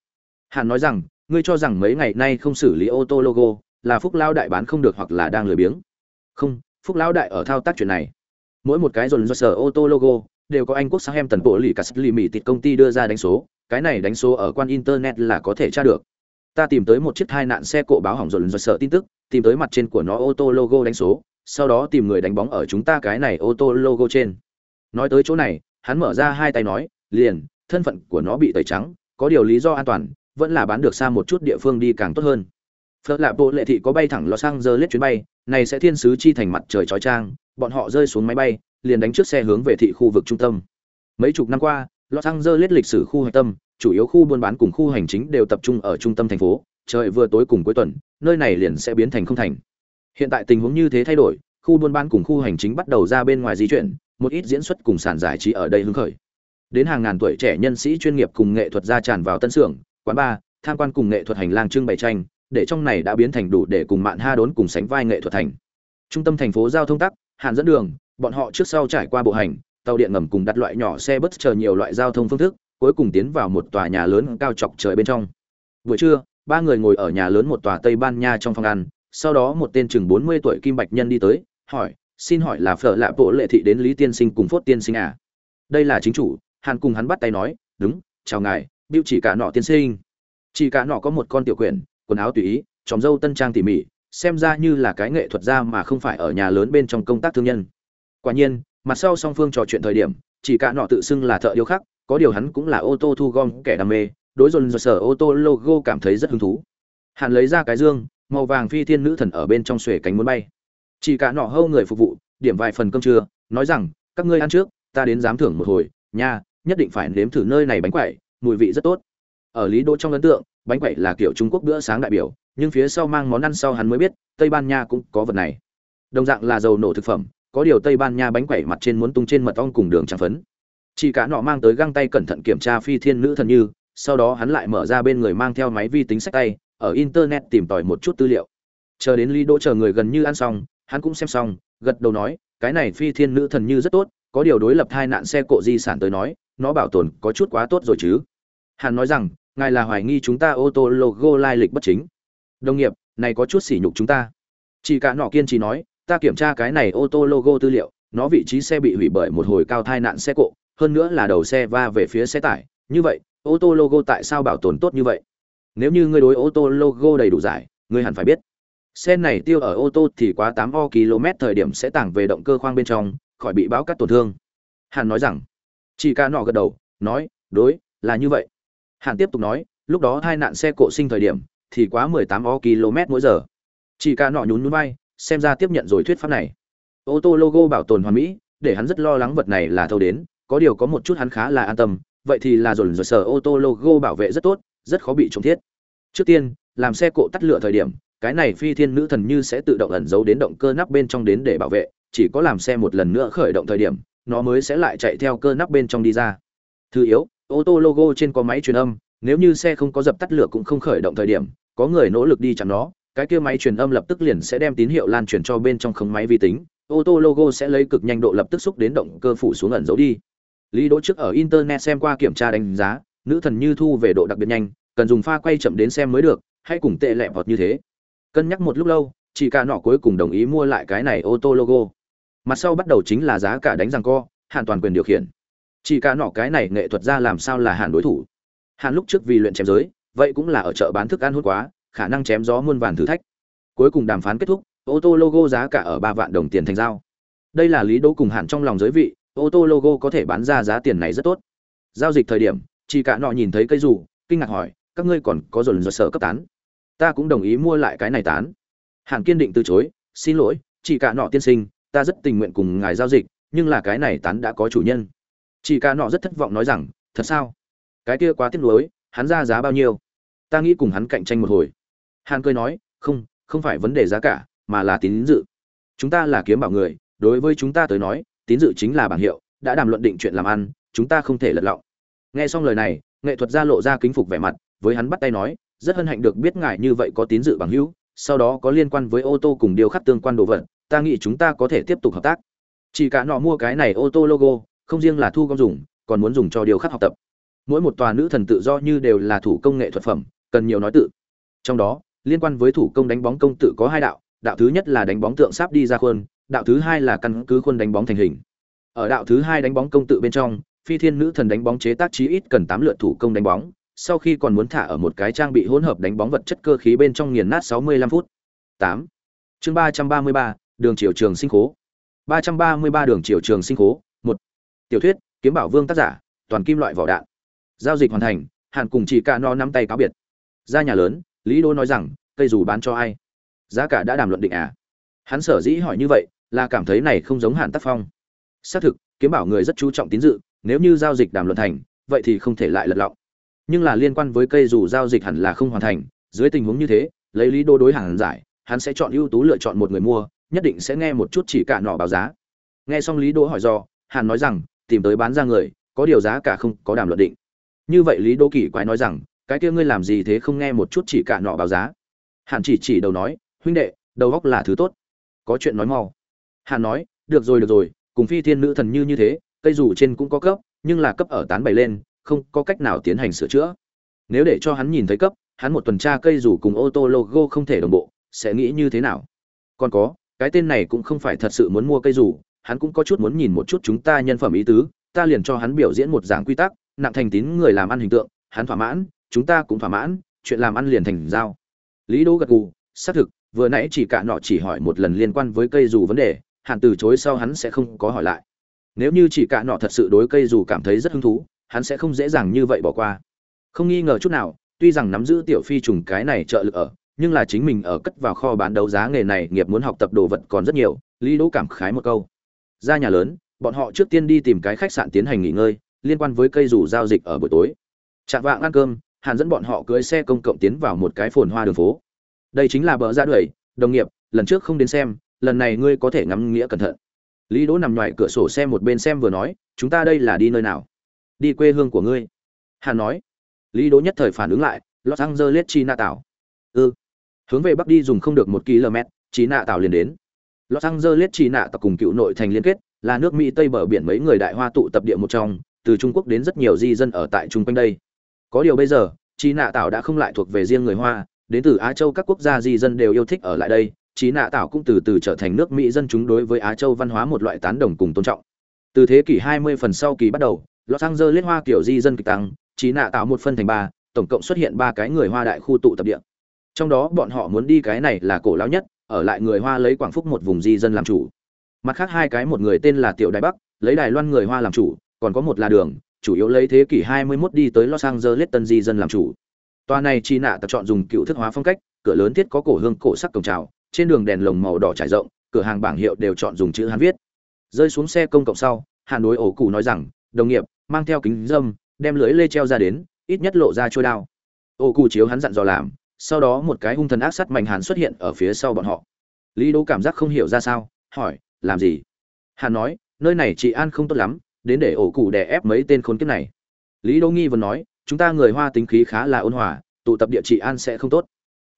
Hàn nói rằng, ngươi cho rằng mấy ngày nay không xử lý ô tô logo là phúc lao đại bán không được hoặc là đang lười biếng? Không, phúc lao đại ở thao tác chuyện này. Mỗi một cái dồn do sở ô tô logo đều có anh quốc sang em tần bộ lì cả lì mì tịt công ty đưa ra đánh số, cái này đánh số ở quan internet là có thể tra được ta tìm tới một chiếc hai nạn xe cộ báo hỏng rộn do sợ tin tức tìm tới mặt trên của nó ô tô logo đánh số sau đó tìm người đánh bóng ở chúng ta cái này ô tô logo trên. Nói tới chỗ này hắn mở ra hai tay nói liền thân phận của nó bị tẩy trắng có điều lý do an toàn vẫn là bán được xa một chút địa phương đi càng tốt hơn. Phật lạ bộ lệ thị có bay thẳng sang giờ lết chuyến bay này sẽ thiên sứ chi thành mặt trời chói trang bọn họ rơi xuống máy bay liền đánh trước xe hướng về thị khu vực trung tâm. Mấy chục năm qua lò sang giờ lết lịch sử khu hạch tâm, chủ yếu khu buôn bán cùng khu hành chính đều tập trung ở trung tâm thành phố, trời vừa tối cùng cuối tuần, nơi này liền sẽ biến thành không thành. Hiện tại tình huống như thế thay đổi, khu buôn bán cùng khu hành chính bắt đầu ra bên ngoài di chuyển, một ít diễn xuất cùng sản giải trí ở đây hứng khởi. Đến hàng ngàn tuổi trẻ nhân sĩ chuyên nghiệp cùng nghệ thuật ra tràn vào tân xưởng, quán bar, tham quan cùng nghệ thuật hành lang trưng bày tranh, để trong này đã biến thành đủ để cùng mạn ha đốn cùng sánh vai nghệ thuật thành. Trung tâm thành phố giao thông tắc, hạn dẫn đường, bọn họ trước sau trải qua bộ hành, tàu điện ngầm cùng đặt loại nhỏ xe bus chờ nhiều loại giao thông phương thức, cuối cùng tiến vào một tòa nhà lớn cao chọc trời bên trong. Buổi trưa, ba người ngồi ở nhà lớn một tòa Tây Ban Nha trong phòng ăn, sau đó một tên chừng 40 tuổi kim bạch nhân đi tới, hỏi, xin hỏi là phở lạ bộ lệ thị đến Lý tiên sinh cùng Phốt tiên sinh à? Đây là chính chủ, Hàn cùng hắn bắt tay nói, đúng, chào ngài, Biểu chỉ cả nọ tiên sinh. Chỉ cả nọ có một con tiểu quyển, quần áo tùy ý, tròm dâu tân trang tỉ mỉ, xem ra như là cái nghệ thuật gia mà không phải ở nhà lớn bên trong công tác thương nhân. Quả nhiên, mặt sau song phương trò chuyện thời điểm chỉ cả nọ tự xưng là thợ điêu khắc có điều hắn cũng là ô tô thu gom kẻ đam mê, đối dồn dồn sở ô tô logo cảm thấy rất hứng thú. Hắn lấy ra cái dương, màu vàng phi thiên nữ thần ở bên trong xuể cánh muốn bay. Chỉ cả nọ hâu người phục vụ, điểm vài phần cơm trưa, nói rằng, các ngươi ăn trước, ta đến giám thưởng một hồi, nha, nhất định phải nếm thử nơi này bánh quẩy, mùi vị rất tốt. Ở lý đỗ trong ấn tượng, bánh quẩy là kiểu trung quốc bữa sáng đại biểu, nhưng phía sau mang món ăn sau hắn mới biết, tây ban nha cũng có vật này. Đồng dạng là dầu nổ thực phẩm, có điều tây ban nha bánh quẩy mặt trên muốn tung trên mật ong cùng đường trắng phấn chỉ cả nọ mang tới găng tay cẩn thận kiểm tra phi thiên nữ thần như, sau đó hắn lại mở ra bên người mang theo máy vi tính sách tay, ở internet tìm tòi một chút tư liệu. Chờ đến lý đỗ chờ người gần như ăn xong, hắn cũng xem xong, gật đầu nói, cái này phi thiên nữ thần như rất tốt, có điều đối lập hai nạn xe cộ di sản tới nói, nó bảo tồn có chút quá tốt rồi chứ. Hắn nói rằng, ngài là hoài nghi chúng ta ô tô logo lai lịch bất chính. Đồng nghiệp, này có chút sỉ nhục chúng ta. Chỉ cả nọ kiên trì nói, ta kiểm tra cái này ô tô logo tư liệu, nó vị trí xe bị hủy bởi một hồi cao thai nạn xe cộ hơn nữa là đầu xe va về phía xe tải. Như vậy, ô tô logo tại sao bảo tồn tốt như vậy? Nếu như ngươi đối ô tô logo đầy đủ giải, ngươi hẳn phải biết. Xe này tiêu ở ô tô thì quá tám o km, thời điểm sẽ tảng về động cơ khoang bên trong, khỏi bị báo cắt tổn thương. Hàn nói rằng chị ca nọ gật đầu, nói, đối, là như vậy. Hàn tiếp tục nói, lúc đó hai nạn xe cộ sinh thời điểm, thì quá 18 o km mỗi giờ. Chị ca nọ nhún nhún vai, xem ra tiếp nhận rồi thuyết pháp này. Ô tô logo bảo tồn hoàn mỹ, để hắn rất lo lắng vật này là thâu đến có điều có một chút hắn khá là an tâm, vậy thì là dồn dồn sở ô tô logo bảo vệ rất tốt, rất khó bị trúng thiết. Trước tiên, làm xe cộ tắt lửa thời điểm, cái này phi thiên nữ thần như sẽ tự động ẩn giấu đến động cơ nắp bên trong đến để bảo vệ, chỉ có làm xe một lần nữa khởi động thời điểm, nó mới sẽ lại chạy theo cơ nắp bên trong đi ra. Thứ yếu, ô tô logo trên có máy truyền âm, nếu như xe không có dập tắt lửa cũng không khởi động thời điểm, có người nỗ lực đi chặn nó, cái kia máy truyền âm lập tức liền sẽ đem tín hiệu lan truyền cho bên trong khống máy vi tính, ô tô logo sẽ lấy cực nhanh độ lập tức xúc đến động cơ phủ xuống ẩn giấu đi lý đỗ trước ở internet xem qua kiểm tra đánh giá, nữ thần như thu về độ đặc biệt nhanh, cần dùng pha quay chậm đến xem mới được, hay cùng tệ lẹ vọt như thế. Cân nhắc một lúc lâu chị cả nọ cuối cùng đồng ý mua lại cái này ô tô logo. Mặt sau bắt đầu chính là giá cả đánh răng co hoàn toàn quyền điều khiển. Chị cả nọ cái này nghệ thuật ra làm sao là hàn đối thủ. Hàn lúc trước vì luyện chém giới, vậy cũng là ở chợ bán thức ăn hút quá, khả năng chém gió muôn vàn thử thách. Cuối cùng đàm phán kết thúc, ô tô logo giá cả ở ba vạn đồng tiền thành giao. Đây là lý đỗ cùng hạn trong lòng giới vị ô tô logo có thể bán ra giá tiền này rất tốt. Giao dịch thời điểm, Chị cả nọ nhìn thấy cây dù, kinh ngạc hỏi, các ngươi còn có dồn dồn sở cấp tán? Ta cũng đồng ý mua lại cái này tán. Hạng kiên định từ chối, xin lỗi, chị cả nọ tiên sinh, ta rất tình nguyện cùng ngài giao dịch, nhưng là cái này tán đã có chủ nhân. Chị cả nọ rất thất vọng nói rằng, thật sao? Cái kia quá tiếc nuối, hắn ra giá bao nhiêu? Ta nghĩ cùng hắn cạnh tranh một hồi. Hàn cười nói, không không phải vấn đề giá cả, mà là tín dự. Chúng ta là kiếm bảo người, đối với chúng ta tới nói tín dự chính là bảng hiệu, đã đàm luận định chuyện làm ăn, chúng ta không thể lật lọng. Nghe xong lời này, nghệ thuật gia lộ ra kính phục vẻ mặt, với hắn bắt tay nói, rất hân hạnh được biết ngài như vậy có tín dự bằng hữu, sau đó có liên quan với ô tô cùng điều khắc tương quan đồ vật, ta nghĩ chúng ta có thể tiếp tục hợp tác. Chỉ cả nọ mua cái này ô tô logo, không riêng là thu gom dùng, còn muốn dùng cho điều khắc học tập. Mỗi một tòa nữ thần tự do như đều là thủ công nghệ thuật phẩm, cần nhiều nói tự. Trong đó, liên quan với thủ công đánh bóng công tự có hai đạo đạo thứ nhất là đánh bóng tượng sáp đi ra khuôn đạo thứ hai là căn cứ khuôn đánh bóng thành hình ở đạo thứ hai đánh bóng công tự bên trong phi thiên nữ thần đánh bóng chế tác chí ít cần tám lượt thủ công đánh bóng sau khi còn muốn thả ở một cái trang bị hỗn hợp đánh bóng vật chất cơ khí bên trong nghiền nát 65 phút. 8. Chương 333, đường triều trường sinh khố. 333 đường triều trường sinh khố, 1. Tiểu thuyết, kiếm bảo vương tác giả, toàn kim loại vỏ đạn. Giao dịch hoàn thành, Hàn cùng chỉ cả no nắm tay cáo biệt. Ra nhà lớn, Lý Đô nói rằng, cây dù bán cho ai? Giá cả đã đàm luận định à? Hắn sở dĩ hỏi như vậy, là cảm thấy này không giống Hàn Tác Phong. Xác thực, kiếm bảo người rất chú trọng tín dự, nếu như giao dịch đàm luận thành, vậy thì không thể lại lật lọng. Nhưng là liên quan với cây dù giao dịch hẳn là không hoàn thành dưới tình huống như thế lấy lý đô đối hàng giải hắn sẽ chọn ưu tú lựa chọn một người mua nhất định sẽ nghe một chút chỉ cả nọ báo giá. Nghe xong lý đô hỏi do hàn nói rằng tìm tới bán ra người có điều giá cả không có đàm luận định. Như vậy lý đô kỳ quái nói rằng cái kia ngươi làm gì thế không nghe một chút chỉ cả nọ báo giá? Hàn chỉ chỉ đầu nói huynh đệ đầu góc là thứ tốt. Có chuyện nói mau hàn nói, được rồi được rồi, cùng phi thiên nữ thần như như thế, cây dù trên cũng có cấp, nhưng là cấp ở tán bày lên, không có cách nào tiến hành sửa chữa. Nếu để cho hắn nhìn thấy cấp, hắn một tuần tra cây dù cùng ô tô logo không thể đồng bộ, sẽ nghĩ như thế nào? Còn có, cái tên này cũng không phải thật sự muốn mua cây dù, hắn cũng có chút muốn nhìn một chút chúng ta nhân phẩm ý tứ, ta liền cho hắn biểu diễn một dạng quy tắc, nặng thành tín người làm ăn hình tượng, hắn thỏa mãn, chúng ta cũng thỏa mãn, chuyện làm ăn liền thành giao. Lý đỗ gật gù, xác thực, vừa nãy chỉ cả nọ chỉ hỏi một lần liên quan với cây dù vấn đề Hàn từ chối sau hắn sẽ không có hỏi lại. Nếu như chỉ cả nọ thật sự đối cây dù cảm thấy rất hứng thú, hắn sẽ không dễ dàng như vậy bỏ qua. Không nghi ngờ chút nào, tuy rằng nắm giữ tiểu phi trùng cái này trợ lực ở, nhưng là chính mình ở cất vào kho bán đấu giá nghề này nghiệp muốn học tập đồ vật còn rất nhiều, lý đỗ cảm khái một câu. Ra nhà lớn, bọn họ trước tiên đi tìm cái khách sạn tiến hành nghỉ ngơi, liên quan với cây dù giao dịch ở buổi tối. Chạm vạng ăn cơm, hàn dẫn bọn họ cưới xe công cộng tiến vào một cái phồn hoa đường phố. Đây chính là bờ ra đuổi, đồng nghiệp, lần trước không đến xem lần này ngươi có thể ngắm nghĩa cẩn thận. Lý đỗ nằm ngoài cửa sổ xe một bên xem vừa nói, chúng ta đây là đi nơi nào? Đi quê hương của ngươi. Hàn nói. Lý đỗ nhất thời phản ứng lại, los angeles chi Na tảo. Ư ừ. hướng về bắc đi dùng không được một km chi Na tảo liền đến. Los angeles chi Na tảo cùng cựu nội thành liên kết, là nước mỹ tây bờ biển mấy người đại hoa tụ tập địa một trong, từ trung quốc đến rất nhiều di dân ở tại trung quanh đây. Có điều bây giờ chi nạ tảo đã không lại thuộc về riêng người hoa, đến từ á châu các quốc gia di dân đều yêu thích ở lại đây trí nạ Tạo cũng từ từ trở thành nước mỹ dân chúng đối với á châu văn hóa một loại tán đồng cùng tôn trọng từ thế kỷ 20 phần sau kỳ bắt đầu Los Angeles hoa kiểu di dân kịch tăng, trí nạ tạo một phân thành ba, tổng cộng xuất hiện ba cái người hoa đại khu tụ tập địa. Trong đó bọn họ muốn đi cái này là cổ lão nhất, ở lại người hoa lấy Quảng Phúc một vùng di dân làm chủ. Mặt khác hai cái một người tên là Tiểu Đài Bắc, lấy Đài Loan người hoa làm chủ, còn có một là đường, chủ yếu lấy thế kỷ 21 đi tới Los Angeles tân di dân làm chủ. tòa này chi nạ tập chọn dùng cựu thức hóa phong cách, cửa lớn thiết có cổ hương cổ sắc cổng chào, trên đường đèn lồng màu đỏ trải rộng, cửa hàng bảng hiệu đều chọn dùng chữ Hán viết. Rơi xuống xe công cộng sau, Hà Nội ổ cụ nói rằng, đồng nghiệp, mang theo kính dâm đem lưỡi lê treo ra đến ít nhất lộ ra trôi đao. Ổ cụ chiếu hắn dặn dò làm sau đó một cái hung thần ác sắt mạnh hàn xuất hiện ở phía sau bọn họ. Lý đỗ cảm giác không hiểu ra sao hỏi làm gì? Hàn nói nơi này chị an không tốt lắm đến để ổ cụ đè ép mấy tên khốn kiếp này. Lý đỗ nghi vẫn nói chúng ta người hoa tính khí khá là ôn hòa tụ tập địa chị an sẽ không tốt.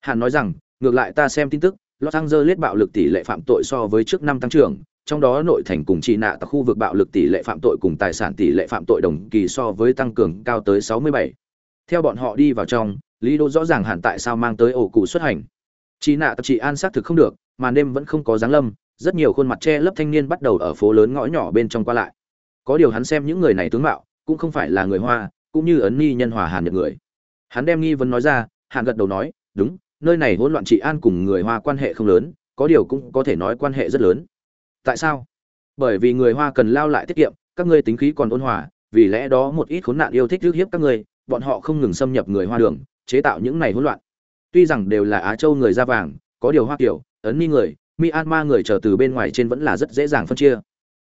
Hàn nói rằng ngược lại ta xem tin tức los angeles bạo lực tỷ lệ phạm tội so với trước năm tăng trưởng trong đó nội thành cùng chi nạ tại khu vực bạo lực tỷ lệ phạm tội cùng tài sản tỷ lệ phạm tội đồng kỳ so với tăng cường cao tới 67. Theo bọn họ đi vào trong, Lý Đô rõ ràng hẳn tại sao mang tới ổ cụ xuất hành. Chi nạ tập trị an sát thực không được, mà đêm vẫn không có dáng lâm, rất nhiều khuôn mặt che lấp thanh niên bắt đầu ở phố lớn ngõ nhỏ bên trong qua lại. Có điều hắn xem những người này tướng mạo, cũng không phải là người Hoa, cũng như ấn ni nhân hòa hàn nhật người. Hắn đem nghi vấn nói ra, Hàn gật đầu nói, đúng, nơi này hỗn loạn trị an cùng người Hoa quan hệ không lớn, có điều cũng có thể nói quan hệ rất lớn. Tại sao? Bởi vì người hoa cần lao lại tiết kiệm các ngươi tính khí còn ôn hòa vì lẽ đó một ít khốn nạn yêu thích rước hiếp các ngươi bọn họ không ngừng xâm nhập người hoa đường chế tạo những này hỗn loạn. Tuy rằng đều là á châu người da vàng có điều hoa kiểu ấn mi người myanmar người trở từ bên ngoài trên vẫn là rất dễ dàng phân chia.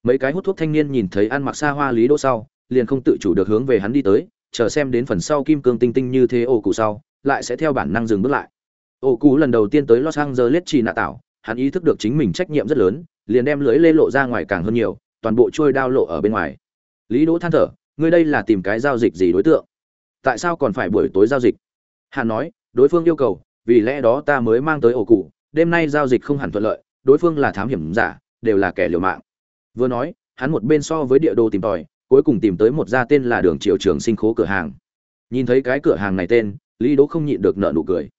Mấy cái hút thuốc thanh niên nhìn thấy ăn mặc xa hoa lý đỗ sau liền không tự chủ được hướng về hắn đi tới chờ xem đến phần sau kim cương tinh tinh như thế ổ cụ sau lại sẽ theo bản năng dừng bước lại ổ cụ lần đầu tiên tới los angeles chỉ nạ tạo, hắn ý thức được chính mình trách nhiệm rất lớn, liền đem lưới lê lộ ra ngoài càng hơn nhiều, toàn bộ trôi đao lộ ở bên ngoài. Lý đỗ than thở, ngươi đây là tìm cái giao dịch gì đối tượng? Tại sao còn phải buổi tối giao dịch? Hắn nói, đối phương yêu cầu, vì lẽ đó ta mới mang tới ổ cụ đêm nay giao dịch không hẳn thuận lợi, đối phương là thám hiểm giả, đều là kẻ liều mạng. Vừa nói, hắn một bên so với địa đồ tìm tòi, cuối cùng tìm tới một gia tên là đường triều trường sinh khố cửa hàng. Nhìn thấy cái cửa hàng này tên, lý đỗ không nhịn được nợ nụ cười.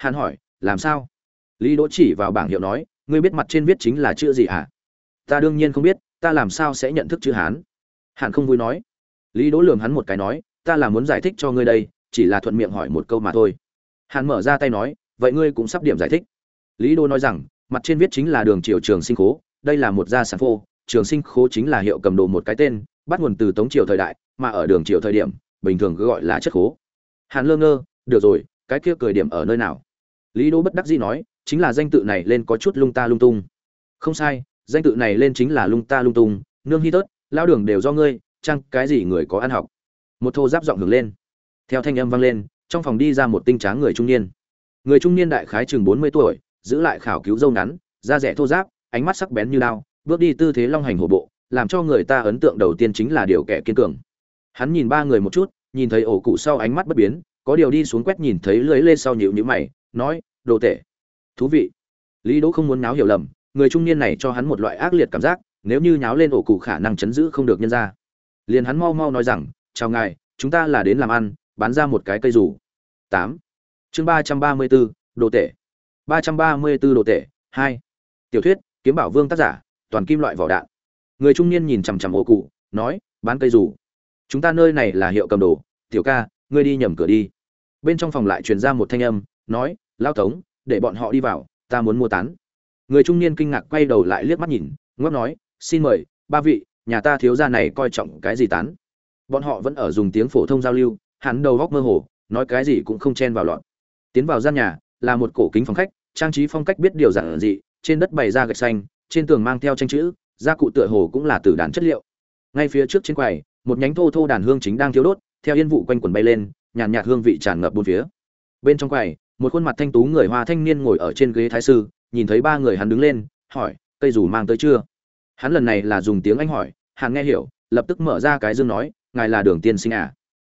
Hàn hỏi, làm sao? Lý đỗ chỉ vào bảng hiệu nói, ngươi biết mặt trên viết chính là chữ gì hả ta đương nhiên không biết, ta làm sao sẽ nhận thức chữ hán? Hàn không vui nói. Lý đỗ lườm hắn một cái nói, ta là muốn giải thích cho ngươi đây, chỉ là thuận miệng hỏi một câu mà thôi. Hàn mở ra tay nói, vậy ngươi cũng sắp điểm giải thích. Lý đỗ nói rằng, mặt trên viết chính là đường triều trường sinh khố, đây là một gia sản phô, trường sinh khố chính là hiệu cầm đồ một cái tên, bắt nguồn từ tống triều thời đại, mà ở đường triều thời điểm, bình thường cứ gọi là chất khố. Hàn lơ ngơ, được rồi, cái kia cười điểm ở nơi nào? Lý đỗ bất đắc dĩ nói, chính là danh tự này lên có chút lung ta lung tung. Không sai, danh tự này lên chính là lung ta lung tung, nương hy tớt lao đường đều do ngươi, chăng cái gì người có ăn học. Một thô giáp giọng hưởng lên. Theo thanh âm vang lên, trong phòng đi ra một tinh tráng người trung niên. Người trung niên đại khái chừng bốn mươi tuổi, giữ lại khảo cứu dâu ngắn, da rẻ thô giáp, ánh mắt sắc bén như lao bước đi tư thế long hành hổ bộ, làm cho người ta ấn tượng đầu tiên chính là điều kẻ kiên cường. Hắn nhìn ba người một chút, nhìn thấy ổ cụ sau ánh mắt bất biến, có điều đi xuống quét nhìn thấy lưới lê sau nhịu nhữ mày nói, đồ tệ thú vị. Lý đỗ không muốn náo hiểu lầm, người trung niên này cho hắn một loại ác liệt cảm giác, nếu như nháo lên ổ cụ khả năng chấn giữ không được nhân ra liền hắn mau mau nói rằng, chào ngài, chúng ta là đến làm ăn, bán ra một cái cây rủ tám. Chương ba trăm ba mươi bốn, đồ tệ ba trăm ba mươi bốn đồ tệ hai. Tiểu thuyết, kiếm bảo vương tác giả, toàn kim loại vỏ đạn. Người trung niên nhìn chằm chằm ổ cụ, nói, bán cây rủ chúng ta nơi này là hiệu cầm đồ. Tiểu ca, ngươi đi nhầm cửa đi. Bên trong phòng lại truyền ra một thanh âm nói, lao tống, để bọn họ đi vào, ta muốn mua tán. Người trung niên kinh ngạc quay đầu lại liếc mắt nhìn ngóc nói, xin mời, ba vị, nhà ta thiếu gia này coi trọng cái gì tán? Bọn họ vẫn ở dùng tiếng phổ thông giao lưu, hắn đầu góc mơ hồ, nói cái gì cũng không chen vào loạn. Tiến vào gian nhà, là một cổ kính phòng khách, trang trí phong cách biết điều giản dị, trên đất bày ra gạch xanh, trên tường mang theo tranh chữ, gia cụ tựa hồ cũng là từ đàn chất liệu. Ngay phía trước trên quầy, một nhánh thô thô đàn hương chính đang thiếu đốt, theo yên vụ quanh quần bay lên, nhàn nhạt hương vị tràn ngập bốn phía. Bên trong quầy một khuôn mặt thanh tú người hoa thanh niên ngồi ở trên ghế thái sư, nhìn thấy ba người hắn đứng lên, hỏi, cây dù mang tới chưa? Hắn lần này là dùng tiếng anh hỏi hắn nghe hiểu, lập tức mở ra cái dương nói, ngài là đường tiên sinh à?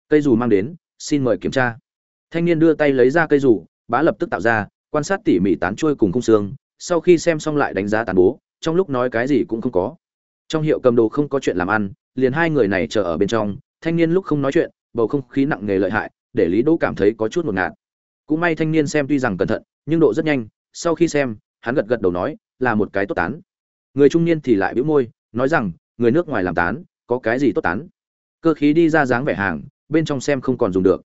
Cây dù mang đến, xin mời kiểm tra. Thanh niên đưa tay lấy ra cây dù, bá lập tức tạo ra, quan sát tỉ mỉ tán trôi cùng khung xương, sau khi xem xong lại đánh giá tàn bố, trong lúc nói cái gì cũng không có. Trong hiệu cầm đồ không có chuyện làm ăn, liền hai người này chờ ở bên trong, thanh niên lúc không nói chuyện, bầu không khí nặng nề lợi hại, để lý đỗ cảm thấy có chút ngột ngạt cũng may thanh niên xem tuy rằng cẩn thận, nhưng độ rất nhanh, sau khi xem, hắn gật gật đầu nói, là một cái tốt tán. Người trung niên thì lại bĩu môi, nói rằng, người nước ngoài làm tán, có cái gì tốt tán? Cơ khí đi ra dáng vẻ hàng, bên trong xem không còn dùng được.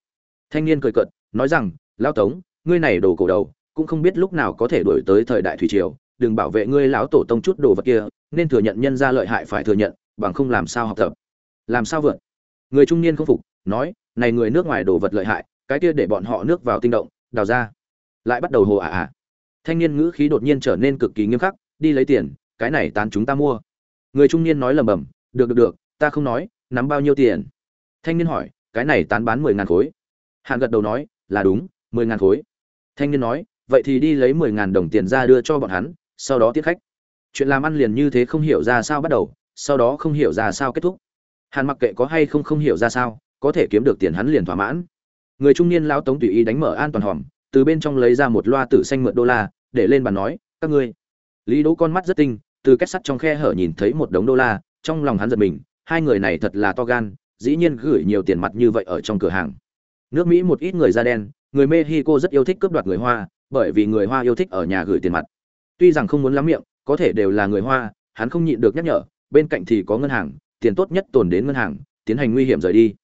Thanh niên cười cợt, nói rằng, lão tống, ngươi này đồ cổ đầu, cũng không biết lúc nào có thể đổi tới thời đại thủy triều, đừng bảo vệ ngươi lão tổ tông chút đồ vật kia, nên thừa nhận nhân ra lợi hại phải thừa nhận, bằng không làm sao học tập? Làm sao vượt? Người trung niên không phục, nói, này người nước ngoài đồ vật lợi hại cái kia để bọn họ nước vào tinh động, đào ra. Lại bắt đầu hồ ả ả. Thanh niên ngữ khí đột nhiên trở nên cực kỳ nghiêm khắc, đi lấy tiền, cái này tán chúng ta mua. Người trung niên nói lầm bầm, được được được, ta không nói, nắm bao nhiêu tiền? Thanh niên hỏi, cái này tán bán mười ngàn khối. Hạn gật đầu nói, là đúng, mười ngàn khối. Thanh niên nói, vậy thì đi lấy mười ngàn đồng tiền ra đưa cho bọn hắn, sau đó tiếp khách. Chuyện làm ăn liền như thế không hiểu ra sao bắt đầu, sau đó không hiểu ra sao kết thúc. Hàn mặc kệ có hay không không hiểu ra sao, có thể kiếm được tiền hắn liền thỏa mãn người trung niên lão tống tùy ý đánh mở an toàn hòm, từ bên trong lấy ra một loa tử xanh mượn đô la, để lên bàn nói, các ngươi. Lý đỗ con mắt rất tinh, từ kết sắt trong khe hở nhìn thấy một đống đô la, trong lòng hắn giật mình, hai người này thật là to gan, dĩ nhiên gửi nhiều tiền mặt như vậy ở trong cửa hàng. Nước mỹ một ít người da đen, người mexico rất yêu thích cướp đoạt người hoa, bởi vì người hoa yêu thích ở nhà gửi tiền mặt. Tuy rằng không muốn lắm miệng, có thể đều là người hoa, hắn không nhịn được nhắc nhở, bên cạnh thì có ngân hàng, tiền tốt nhất tồn đến ngân hàng, tiến hành nguy hiểm rời đi.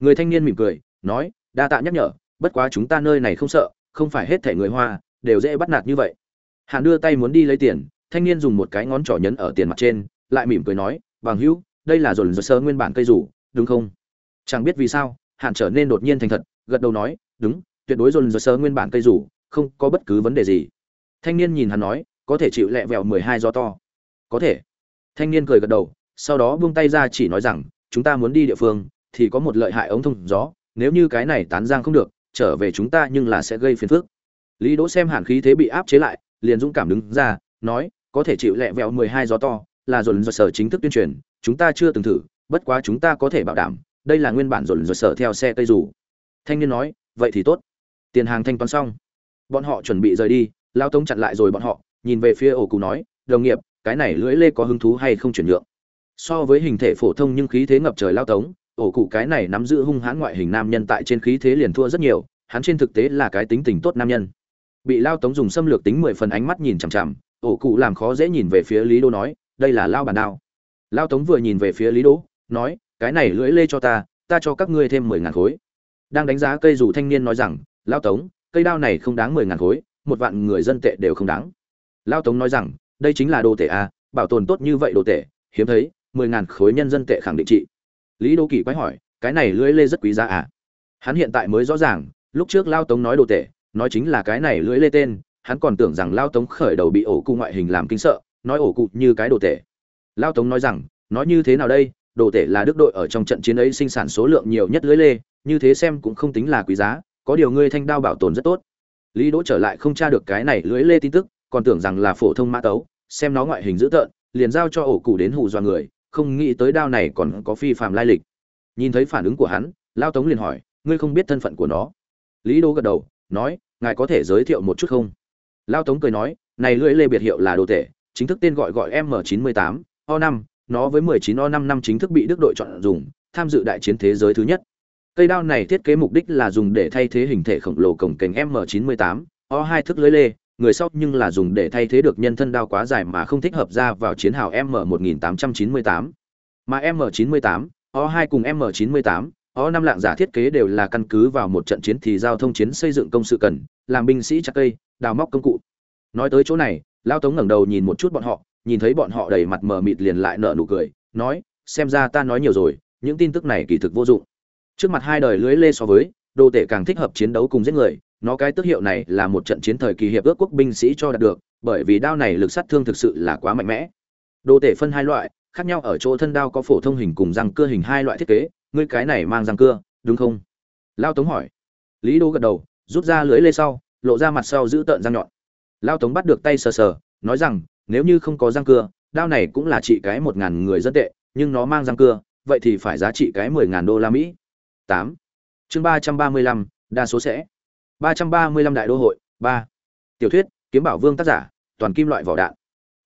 Người thanh niên mỉm cười, nói đa tạ nhắc nhở, bất quá chúng ta nơi này không sợ, không phải hết thể người hoa, đều dễ bắt nạt như vậy. Hàn đưa tay muốn đi lấy tiền, thanh niên dùng một cái ngón trỏ nhấn ở tiền mặt trên, lại mỉm cười nói, bằng hữu, đây là dồn dơ sơ nguyên bản cây rủ, đúng không? Chẳng biết vì sao, hàn trở nên đột nhiên thành thật, gật đầu nói, đúng, tuyệt đối dồn dơ sơ nguyên bản cây rủ, không có bất cứ vấn đề gì. Thanh niên nhìn hắn nói, có thể chịu lẹ vẹo mười hai do to. Có thể. Thanh niên cười gật đầu, sau đó buông tay ra chỉ nói rằng, chúng ta muốn đi địa phương, thì có một lợi hại ống thông gió nếu như cái này tán giang không được, trở về chúng ta nhưng là sẽ gây phiền phức. Lý đỗ xem hàn khí thế bị áp chế lại, liền dũng cảm đứng ra, nói, có thể chịu lẹ vẹo mười hai gió to, là dồn dồn sở chính thức tuyên truyền, chúng ta chưa từng thử, bất quá chúng ta có thể bảo đảm, đây là nguyên bản dồn dồn sở theo xe cây dù. Thanh niên nói, vậy thì tốt. Tiền hàng thanh toán xong. Bọn họ chuẩn bị rời đi, lao tống chặn lại rồi bọn họ, nhìn về phía ổ cụ nói, đồng nghiệp, cái này lưỡi lê có hứng thú hay không chuyển nhượng? So với hình thể phổ thông nhưng khí thế ngập trời lao tống ổ cụ cái này nắm giữ hung hãn ngoại hình nam nhân tại trên khí thế liền thua rất nhiều, hắn trên thực tế là cái tính tình tốt nam nhân. Bị lao tống dùng xâm lược tính mười phần ánh mắt nhìn chằm chằm, ổ cụ làm khó dễ nhìn về phía lý đô nói, đây là lao bàn đao. Lao tống vừa nhìn về phía lý đỗ, nói, cái này lưỡi lê cho ta ta cho các ngươi thêm mười ngàn khối. Đang đánh giá cây dù thanh niên nói rằng, lao tống, cây đao này không đáng mười ngàn khối, một vạn người dân tệ đều không đáng. Lao tống nói rằng, đây chính là đồ tệ a bảo tồn tốt như vậy đồ tệ, hiếm thấy, mười ngàn khối nhân dân tệ khẳng định trị lý đô kỳ quái hỏi, cái này lưỡi lê rất quý giá à? Hắn hiện tại mới rõ ràng, lúc trước lao tống nói đồ tệ, nói chính là cái này lưỡi lê tên, hắn còn tưởng rằng lao tống khởi đầu bị ổ cụ ngoại hình làm kinh sợ, nói ổ cụ như cái đồ tệ. Lao tống nói rằng, nói như thế nào đây? Đồ tể là đức đội ở trong trận chiến ấy sinh sản số lượng nhiều nhất lưới lê, như thế xem cũng không tính là quý giá, có điều ngươi thanh đao bảo tồn rất tốt. Lý đỗ trở lại không tra được cái này lưới lê tin tức, còn tưởng rằng là phổ thông mã tấu, xem nó ngoại hình dữ tợn, liền giao cho ổ cụ đến hù dọa người không nghĩ tới đao này còn có phi phạm lai lịch. Nhìn thấy phản ứng của hắn, lao tống liền hỏi, ngươi không biết thân phận của nó? Lý đô gật đầu, nói, ngài có thể giới thiệu một chút không? Lao tống cười nói, này lưỡi lê biệt hiệu là đồ tể, chính thức tên gọi gọi m 98 o 5 nó với 19 o 5 năm chính thức bị đức đội chọn dùng, tham dự đại chiến thế giới thứ nhất. Cây đao này thiết kế mục đích là dùng để thay thế hình thể khổng lồ cổng kềnh m 98 o 2 thức lưỡi lê người sau nhưng là dùng để thay thế được nhân thân đao quá dài mà không thích hợp ra vào chiến hào m 1898 mà m 98 o 2 cùng m 98 o 5 lạng giả thiết kế đều là căn cứ vào một trận chiến thì giao thông chiến xây dựng công sự cần, làm binh sĩ chặt cây, đào móc công cụ. Nói tới chỗ này, lao tống ngẩng đầu nhìn một chút bọn họ, nhìn thấy bọn họ đầy mặt mờ mịt liền lại nở nụ cười, nói, xem ra ta nói nhiều rồi, những tin tức này kỳ thực vô dụng. Trước mặt hai đời lưới lê so với, đồ tể càng thích hợp chiến đấu cùng giết người nó cái tước hiệu này là một trận chiến thời kỳ hiệp ước quốc binh sĩ cho đạt được, bởi vì đao này lực sát thương thực sự là quá mạnh mẽ. Đồ tể phân hai loại, khác nhau ở chỗ thân đao có phổ thông hình cùng răng cưa hình hai loại thiết kế. Ngươi cái này mang răng cưa, đúng không? Lao tống hỏi. Lý đô gật đầu, rút ra lưới lê sau, lộ ra mặt sau giữ tợn răng nhọn. Lao tống bắt được tay sờ sờ, nói rằng, nếu như không có răng cưa, đao này cũng là trị cái một ngàn người dân tệ, nhưng nó mang răng cưa, vậy thì phải giá trị cái mười ngàn đô la mỹ. Tám. Chương ba trăm ba mươi lăm, đa số sẽ ba trăm ba mươi lăm đại đô hội, ba. Tiểu thuyết, kiếm bảo vương tác giả, toàn kim loại vỏ đạn.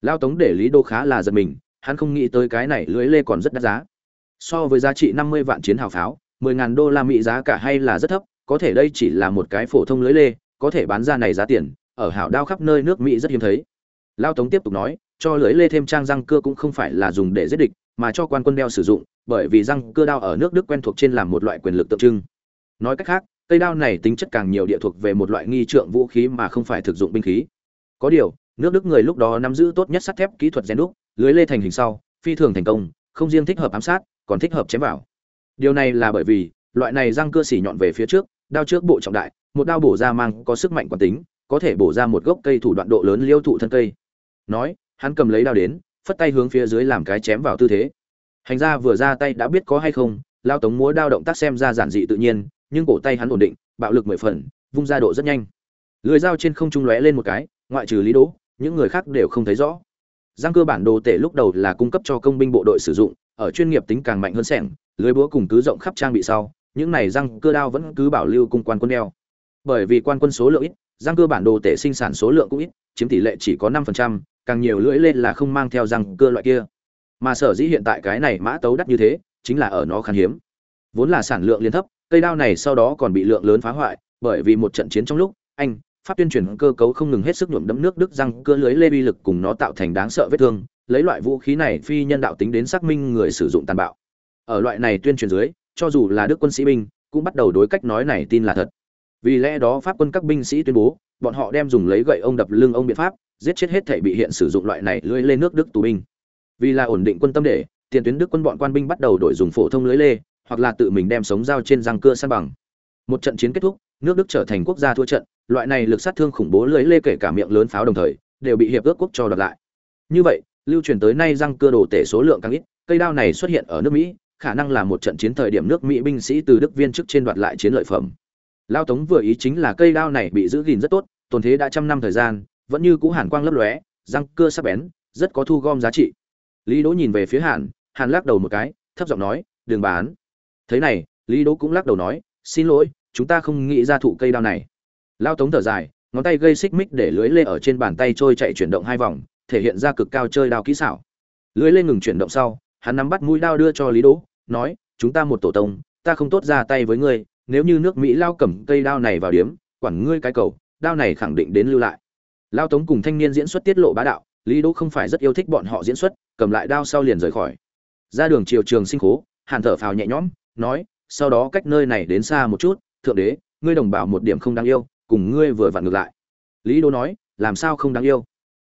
Lao tống để lý đô khá là giật mình, hắn không nghĩ tới cái này lưới lê còn rất đắt giá. So với giá trị năm mươi vạn chiến hào pháo, mười ngàn đô la mỹ giá cả hay là rất thấp, có thể đây chỉ là một cái phổ thông lưới lê, có thể bán ra này giá tiền, ở hảo đao khắp nơi nước mỹ rất hiếm thấy. Lao tống tiếp tục nói, cho lưới lê thêm trang răng cưa cũng không phải là dùng để giết địch, mà cho quan quân đeo sử dụng, bởi vì răng cưa đao ở nước đức quen thuộc trên làm một loại quyền lực tượng trưng. Nói cách khác cây đao này tính chất càng nhiều địa thuộc về một loại nghi trượng vũ khí mà không phải thực dụng binh khí. Có điều, nước đức người lúc đó nắm giữ tốt nhất sắt thép kỹ thuật rèn đúc, lưới lê thành hình sau, phi thường thành công, không riêng thích hợp ám sát, còn thích hợp chém vào. Điều này là bởi vì, loại này răng cưa xỉ nhọn về phía trước, đao trước bộ trọng đại, một đao bổ ra mang có sức mạnh quán tính, có thể bổ ra một gốc cây thủ đoạn độ lớn liêu thụ thân cây. Nói, hắn cầm lấy đao đến, phất tay hướng phía dưới làm cái chém vào tư thế. Hành ra vừa ra tay đã biết có hay không lao tống múa đao động tác xem ra giản dị tự nhiên nhưng cổ tay hắn ổn định, bạo lực mười phần, vung ra độ rất nhanh. Lưới dao trên không trung lóe lên một cái, ngoại trừ lý đỗ, những người khác đều không thấy rõ. Giang cơ bản đồ tể lúc đầu là cung cấp cho công binh bộ đội sử dụng, ở chuyên nghiệp tính càng mạnh hơn sẻng, lưới búa cùng cứ rộng khắp trang bị sau, những này răng cơ đao vẫn cứ bảo lưu cùng quan quân đeo. Bởi vì quan quân số lượng ít răng cơ bản đồ tể sinh sản số lượng cũng ít, chiếm tỷ lệ chỉ có năm phần trăm, càng nhiều lưỡi lên là không mang theo răng cơ loại kia. Mà sở dĩ hiện tại cái này mã tấu đắt như thế, chính là ở nó khan hiếm. Vốn là sản lượng liên thấp cây đao này sau đó còn bị lượng lớn phá hoại, bởi vì một trận chiến trong lúc, anh, pháp tuyên truyền cơ cấu không ngừng hết sức nhuộm đẫm nước đức răng cơ lưới lê uy lực cùng nó tạo thành đáng sợ vết thương, lấy loại vũ khí này phi nhân đạo tính đến xác minh người sử dụng tàn bạo. Ở loại này tuyên truyền dưới, cho dù là đức quân sĩ binh, cũng bắt đầu đối cách nói này tin là thật. Vì lẽ đó pháp quân các binh sĩ tuyên bố, bọn họ đem dùng lấy gậy ông đập lưng ông biện pháp, giết chết hết thể bị hiện sử dụng loại này lưới lê nước đức tù binh. Vì là ổn định quân tâm để, tiền tuyến đức quân bọn quan binh bắt đầu đổi dùng phổ thông lưới lê hoặc là tự mình đem sống dao trên răng cưa san bằng. Một trận chiến kết thúc, nước đức trở thành quốc gia thua trận, loại này lực sát thương khủng bố lưới lê kể cả miệng lớn pháo đồng thời, đều bị hiệp ước quốc cho đoạt lại. Như vậy, lưu truyền tới nay răng cưa đồ tể số lượng càng ít, cây đao này xuất hiện ở nước mỹ, khả năng là một trận chiến thời điểm nước mỹ binh sĩ từ đức viên chức trên đoạt lại chiến lợi phẩm. Lao tống vừa ý chính là cây đao này bị giữ gìn rất tốt, tồn thế đã trăm năm thời gian, vẫn như cũ hàn quang lấp lóe, răng cưa sắc bén, rất có thu gom giá trị. Lý đỗ nhìn về phía hàn hàn lắc đầu một cái, thấp giọng nói, đừng bán thế này, lý đỗ cũng lắc đầu nói, xin lỗi, chúng ta không nghĩ ra thụ cây đao này. Lao tống thở dài, ngón tay gây xích mích để lưới lê ở trên bàn tay trôi chạy chuyển động hai vòng, thể hiện ra cực cao chơi đao kỹ xảo. Lưới lê ngừng chuyển động sau, hắn nắm bắt mũi đao đưa cho lý đỗ, nói, chúng ta một tổ tông, ta không tốt ra tay với ngươi, nếu như nước mỹ lao cầm cây đao này vào điếm, quản ngươi cái cầu, đao này khẳng định đến lưu lại. Lao tống cùng thanh niên diễn xuất tiết lộ bá đạo, lý đỗ không phải rất yêu thích bọn họ diễn xuất, cầm lại đao sau liền rời khỏi. Ra đường chiều trường sinh khố, hàn thở phào nhẹ nhõm nói, sau đó cách nơi này đến xa một chút, thượng đế, ngươi đồng bào một điểm không đáng yêu, cùng ngươi vừa vặn ngược lại. Lý đỗ nói, làm sao không đáng yêu?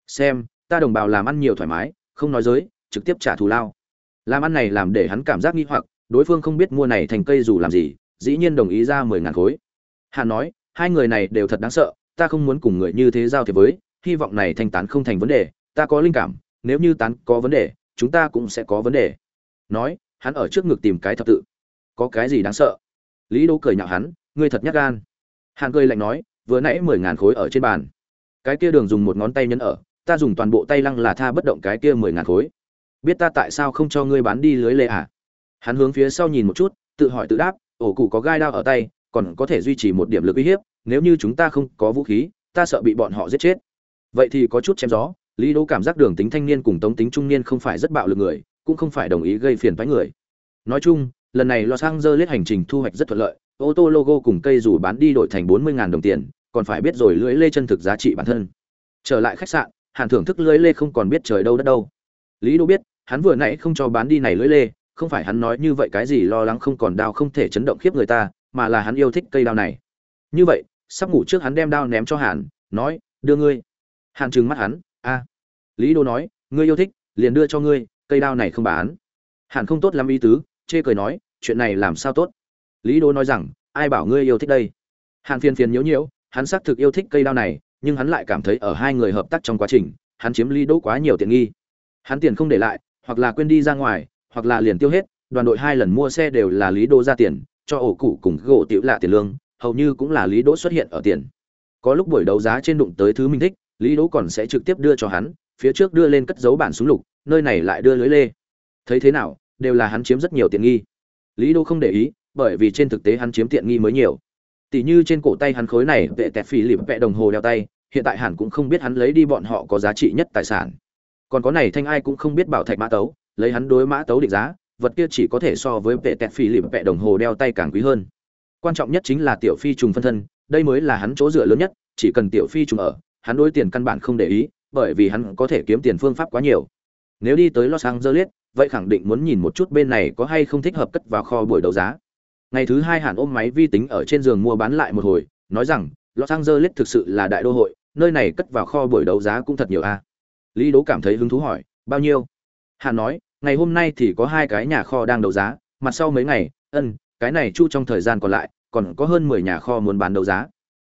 Xem, ta đồng bào làm ăn nhiều thoải mái, không nói giới trực tiếp trả thù lao. Làm ăn này làm để hắn cảm giác nghi hoặc, đối phương không biết mua này thành cây dù làm gì, dĩ nhiên đồng ý ra mười ngàn khối. Hàn nói, hai người này đều thật đáng sợ, ta không muốn cùng người như thế giao thiệp với, hy vọng này thanh tán không thành vấn đề, ta có linh cảm, nếu như tán có vấn đề, chúng ta cũng sẽ có vấn đề. Nói, hắn ở trước ngực tìm cái thập tự có cái gì đáng sợ? Lý đỗ cười nhạo hắn, ngươi thật nhát gan. Hàn cười lạnh nói, vừa nãy mười ngàn khối ở trên bàn. Cái kia đường dùng một ngón tay nhấn ở, ta dùng toàn bộ tay lăng là tha bất động cái kia mười ngàn khối. Biết ta tại sao không cho ngươi bán đi lưới lê à? Hắn hướng phía sau nhìn một chút, tự hỏi tự đáp, ổ cụ có gai đao ở tay, còn có thể duy trì một điểm lực uy hiếp, nếu như chúng ta không có vũ khí, ta sợ bị bọn họ giết chết. Vậy thì có chút chém gió, lý đỗ cảm giác đường tính thanh niên cùng tống tính trung niên không phải rất bạo lực người, cũng không phải đồng ý gây phiền toái người. Nói chung lần này los angeles hành trình thu hoạch rất thuận lợi, ô tô logo cùng cây dù bán đi đổi thành bốn mươi đồng tiền, còn phải biết rồi lưỡi lê chân thực giá trị bản thân. Trở lại khách sạn, hàn thưởng thức lưỡi lê không còn biết trời đâu đất đâu. Lý đỗ biết, hắn vừa nãy không cho bán đi này lưỡi lê, không phải hắn nói như vậy cái gì lo lắng không còn đao không thể chấn động khiếp người ta, mà là hắn yêu thích cây đao này. Như vậy, sắp ngủ trước hắn đem đao ném cho hàn, nói, đưa ngươi. Hàn trừng mắt hắn, a. Lý đô nói, ngươi yêu thích, liền đưa cho ngươi, cây đao này không bán. Hàn không tốt lắm ý tứ chê cười nói, chuyện này làm sao tốt? Lý Đỗ nói rằng, ai bảo ngươi yêu thích đây? Hàn phiền phiền nhiễu nhiễu hắn xác thực yêu thích cây đao này, nhưng hắn lại cảm thấy ở hai người hợp tác trong quá trình, hắn chiếm lý đỗ quá nhiều tiện nghi. Hắn tiền không để lại, hoặc là quên đi ra ngoài, hoặc là liền tiêu hết, đoàn đội hai lần mua xe đều là lý đỗ ra tiền, cho ổ cụ cùng gỗ tiểu lạ tiền lương, hầu như cũng là lý đỗ xuất hiện ở tiền. Có lúc buổi đấu giá trên đụng tới thứ mình thích, lý đỗ còn sẽ trực tiếp đưa cho hắn, phía trước đưa lên cất dấu bản súng lục, nơi này lại đưa lưới lê. Thấy thế nào đều là hắn chiếm rất nhiều tiện nghi. Lý Đô không để ý, bởi vì trên thực tế hắn chiếm tiện nghi mới nhiều. Tỷ như trên cổ tay hắn khối này vệ tẹt phì lịp vẹ đồng hồ đeo tay, hiện tại hẳn cũng không biết hắn lấy đi bọn họ có giá trị nhất tài sản. Còn có này thanh ai cũng không biết bảo thạch mã tấu, lấy hắn đối mã tấu định giá, vật kia chỉ có thể so với vệ tẹt phì lịp vẹ đồng hồ đeo tay càng quý hơn. Quan trọng nhất chính là tiểu phi trùng phân thân, đây mới là hắn chỗ dựa lớn nhất, chỉ cần tiểu phi trùng ở, hắn đối tiền căn bản không để ý, bởi vì hắn có thể kiếm tiền phương pháp quá nhiều. Nếu đi tới los angeles vậy khẳng định muốn nhìn một chút bên này có hay không thích hợp cất vào kho buổi đấu giá. Ngày thứ hai hàn ôm máy vi tính ở trên giường mua bán lại một hồi, nói rằng, los angeles thực sự là đại đô hội, nơi này cất vào kho buổi đấu giá cũng thật nhiều a. Lý đỗ cảm thấy hứng thú hỏi, bao nhiêu? Hàn nói, ngày hôm nay thì có hai cái nhà kho đang đấu giá, mặt sau mấy ngày, ân, cái này chu trong thời gian còn lại, còn có hơn mười nhà kho muốn bán đấu giá.